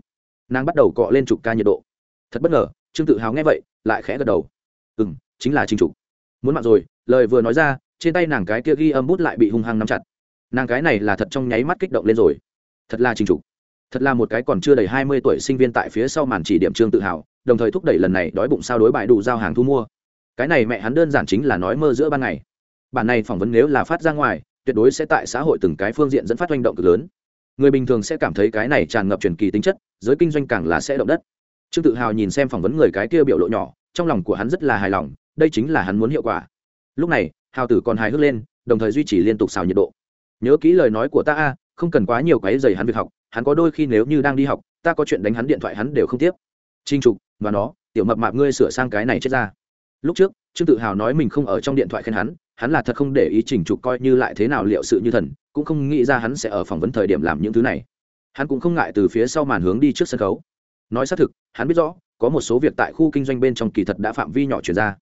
Nàng bắt đầu cọ lên trục ca nhiệt độ. Thật bất ngờ, trương tự hào nghe vậy, lại khẽ gật đầu. Ừ m chính là trình trục. Muốn mặn rồi, lời vừa nói ra, trên tay nàng cái kia ghi âm bút lại bị hung hăng nắm chặt. Nàng cái này là thật trong nháy mắt kích động lên rồi. Thật là trình trục. Thật là một cái còn chưa đầy hai mươi tuổi sinh viên tại phía sau màn chỉ điểm trương tự hào, đồng thời thúc đẩy lần này đói bụng sao đối bại đủ giao hàng thu mua. Cái này mẹ hắn đơn giản chính là nói mơ giữa ban ngày. Bản này phỏng vấn nếu là phát ra ngoài tuyệt đối sẽ tại xã hội từng cái phương diện dẫn phát hành động cực lớn. Người bình thường sẽ cảm thấy cái này tràn ngập truyền kỳ tính chất, giới kinh doanh càng là sẽ động đất. Trương tự hào nhìn xem phỏng vấn người cái kia biểu lộ nhỏ, trong lòng của hắn rất là hài lòng, đây chính là hắn muốn hiệu quả. Lúc này, hào tử còn hài hước lên, đồng thời duy trì liên tục xào nhiệt độ. Nhớ kỹ lời nói của ta a, không cần quá nhiều cái giày hắn việc học, hắn có đôi khi nếu như đang đi học, ta có chuyện đánh hắn điện thoại hắn đều không tiếp. Trinh trục và nó, tiểu mập mạp ngươi sửa sang cái này chết ra. Lúc trước, trương tự hào nói mình không ở trong điện thoại khen hắn hắn là thật không để ý trình trục coi như lại thế nào liệu sự như thần, cũng không nghĩ ra hắn sẽ ở phỏng vấn thời điểm làm những thứ này. Hắn cũng không ngại từ phía sau màn hướng đi trước sân khấu. Nói xác thực, hắn biết rõ, có một số việc tại khu kinh doanh bên trong kỳ thật đã phạm vi nhỏ chuyển ra.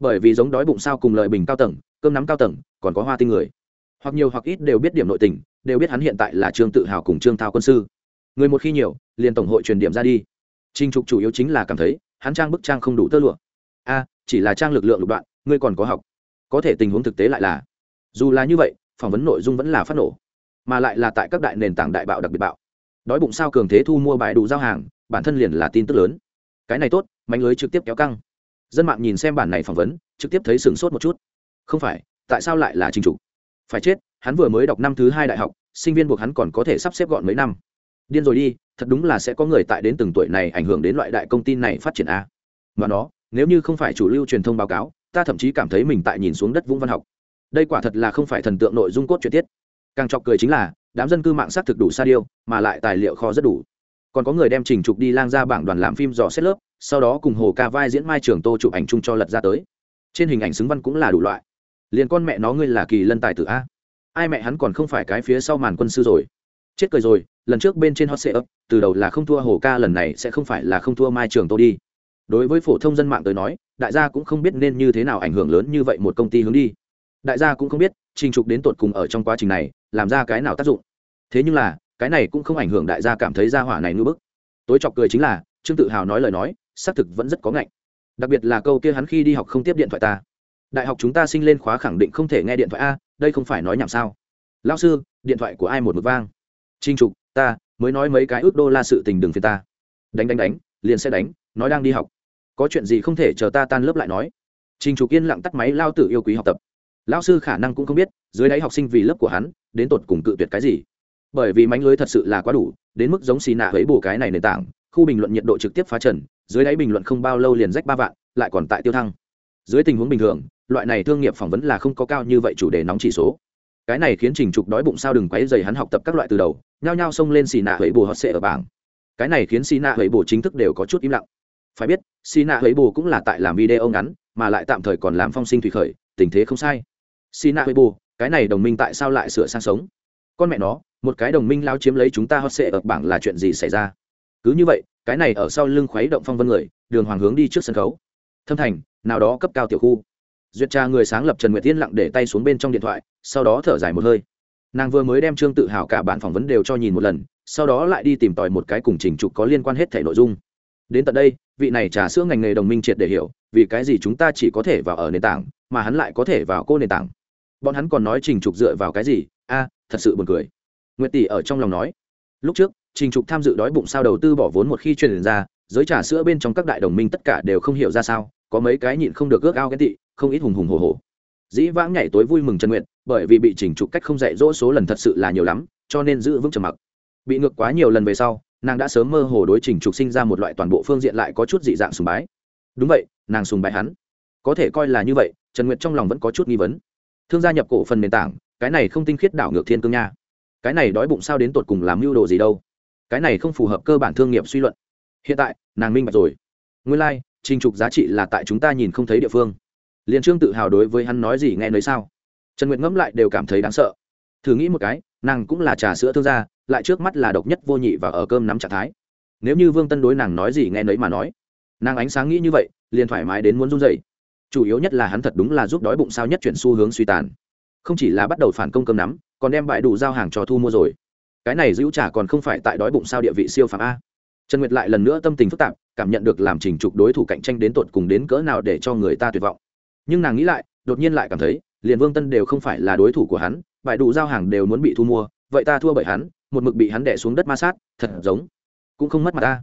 Bởi vì giống đói bụng sao cùng lợi bình cao tầng, cơm nắm cao tầng, còn có hoa tinh người. Hoặc nhiều hoặc ít đều biết điểm nội tình, đều biết hắn hiện tại là trương tự hào cùng trương thao quân sư. Người một khi nhiều, liền tổng hội truyền điểm ra đi. Trinh trục chủ yếu chính là cảm thấy, hắn trang bức trang không đủ tơ lụa. A, chỉ là trang lực lượng lục đoạn, ngươi còn có học có thể tình huống thực tế lại là dù là như vậy phỏng vấn nội dung vẫn là phát nổ mà lại là tại các đại nền tảng đại bạo đặc biệt bạo. Đói bụng sao cường thế thu mua bài đủ giao hàng bản thân liền là tin tức lớn. Cái này tốt mánh lưới trực tiếp kéo căng. Dân mạng nhìn xem bản này phỏng vấn trực tiếp thấy sửng sốt một chút. Không phải tại sao lại là trình chủ, phải chết hắn vừa mới đọc năm thứ hai đại học sinh viên buộc hắn còn có thể sắp xếp gọn mấy năm. Điên rồi đi thật đúng là sẽ có người tại đến từng tuổi này ảnh hưởng đến loại đại công ty này phát triển a. Mà nó nếu như không phải chủ lưu truyền thông báo cáo ta thậm chí cảm thấy mình tại nhìn xuống đất vũng văn học. Đây quả thật là không phải thần tượng nội dung cốt truyện tiết. Càng chọc cười chính là, đám dân cư mạng xác thực đủ sa điêu, mà lại tài liệu kho rất đủ. Còn có người đem trình trục đi lang ra bảng đoàn làm phim dò xét lớp, sau đó cùng hồ ca vai diễn mai trường tô chụp ảnh chung cho lật ra tới. Trên hình ảnh xứng văn cũng là đủ loại. Liền con mẹ nó ngươi là kỳ lân tài tử a. Ai mẹ hắn còn không phải cái phía sau màn quân sư rồi. Chết cười rồi, lần trước bên trên hot sệ ấp từ đầu là không thua hồ ca, lần này sẽ không phải là không thua mai trường tô đi đối với phổ thông dân mạng tới nói, đại gia cũng không biết nên như thế nào ảnh hưởng lớn như vậy một công ty hướng đi. Đại gia cũng không biết, trình trục đến tột cùng ở trong quá trình này, làm ra cái nào tác dụng. Thế nhưng là, cái này cũng không ảnh hưởng đại gia cảm thấy gia hỏa này ngưỡng bức. Tối chọc cười chính là, trương tự hào nói lời nói, xác thực vẫn rất có ngạnh. Đặc biệt là câu kia hắn khi đi học không tiếp điện thoại ta. Đại học chúng ta sinh lên khóa khẳng định không thể nghe điện thoại a, đây không phải nói nhảm sao. Lao sư, điện thoại của ai một mực vang? Trinh trục, ta, mới nói mấy cái ước đô la sự tình đường phiền ta. Đánh đánh đánh, liền sẽ đánh nói đang đi học. Có chuyện gì không thể chờ ta tan lớp lại nói. Trình trục yên lặng tắt máy lao tử yêu quý học tập. Lao sư khả năng cũng không biết, dưới đáy học sinh vì lớp của hắn, đến tột cùng cự tuyệt cái gì. Bởi vì mánh lưới thật sự là quá đủ, đến mức giống xì nạ ấy bù cái này nền tảng, khu bình luận nhiệt độ trực tiếp phá trần, dưới đáy bình luận không bao lâu liền rách ba vạn, lại còn tại tiêu thăng. Dưới tình huống bình thường, loại này thương nghiệp phỏng vấn là không có cao như vậy chủ đề nóng chỉ số. Cái này khiến trình trục đói bụng sao đừng quấy dày hắn học tập các loại từ đầu, nhao nhao xông lên xì nạ ấy bù họ sẽ ở bảng. Cái này khiến xì nạ ấy bù chính thức đều có chút im lặng phải biết xì nạ huế bù cũng là tại làm video ngắn, mà lại tạm thời còn làm phong sinh thủy khởi, tình thế không sai. Xì nạ huế bù cái này đồng minh tại sao lại sửa sang sống? Con mẹ nó, một cái đồng minh lao chiếm lấy chúng ta hot sệ ở bảng là chuyện gì xảy ra? Cứ như vậy, cái này ở sau lưng khuấy động phong vân người, đường hoàng hướng đi trước sân khấu. Thâm thành, nào đó cấp cao tiểu khu. Duyệt tra người sáng lập trần nguyệt tiên lặng để tay xuống bên trong điện thoại, sau đó thở dài một hơi. Nàng vừa mới đem trương tự hào cả bản phỏng vấn đều cho nhìn một lần, sau đó lại đi tìm tòi một cái cùng trình trục có liên quan hết thể nội dung. Đến tận đây vị này trà sữa ngành nghề đồng minh triệt để hiểu, vì cái gì chúng ta chỉ có thể vào ở nền tảng, mà hắn lại có thể vào cô nền tảng. Bọn hắn còn nói trình trục dựa vào cái gì? A, thật sự buồn cười. Nguyệt tỷ ở trong lòng nói. Lúc trước, trình trục tham dự đói bụng sao đầu tư bỏ vốn một khi truyền ra, giới trà sữa bên trong các đại đồng minh tất cả đều không hiểu ra sao, có mấy cái nhịn không được ước ao ghen tị, không ít hùng hùng hồ hồ dĩ vãng nhảy tối vui mừng trần nguyện bởi vì bị chỉnh trục cách không dạy dỗ số lần thật sự là nhiều lắm, cho nên giữ vững trầm mặc. Bị ngược quá nhiều lần về sau nàng đã sớm mơ hồ đối trình trục sinh ra một loại toàn bộ phương diện lại có chút dị dạng sùng bái. Đúng vậy nàng sùng bái hắn. Có thể coi là như vậy trần nguyệt trong lòng vẫn có chút nghi vấn. Thương gia nhập cổ phần nền tảng cái này không tinh khiết đảo ngược thiên cương nha. Cái này đói bụng sao đến tột cùng làm mưu đồ gì đâu? Cái này không phù hợp cơ bản thương nghiệp suy luận. Hiện tại nàng minh bạch rồi. Nguyên lai、like, trình trục giá trị là tại chúng ta nhìn không thấy địa phương. Liền trương tự hào đối với hắn nói gì nghe nấy sao? Trần nguyệt ngẫm lại đều cảm thấy đáng sợ. Thử nghĩ một cái nàng cũng là trà sữa thương gia lại trước mắt là độc nhất vô nhị và ở cơm nắm trạng thái. Nếu như vương tân đối nàng nói gì nghe nấy mà nói, nàng ánh sáng nghĩ như vậy, liền thoải mái đến muốn run dậy chủ yếu nhất là hắn thật đúng là giúp đói bụng sao nhất chuyển xu hướng suy tàn. Không chỉ là bắt đầu phản công cơm nắm, còn đem bại đủ giao hàng cho thu mua rồi. Cái này giữ trả còn không phải tại đói bụng sao địa vị siêu phạm a. Trần nguyệt lại lần nữa tâm tình phức tạp, cảm nhận được làm trình trục đối thủ cạnh tranh đến tột cùng đến cỡ nào để cho người ta tuyệt vọng. Nhưng nàng nghĩ lại, đột nhiên lại cảm thấy, liền vương tân đều không phải là đối thủ của hắn bại đủ giao hàng đều muốn bị thu mua, vậy ta thua bởi hắn một mực bị hắn đẻ xuống đất ma sát, thật giống cũng không mất mặt ta.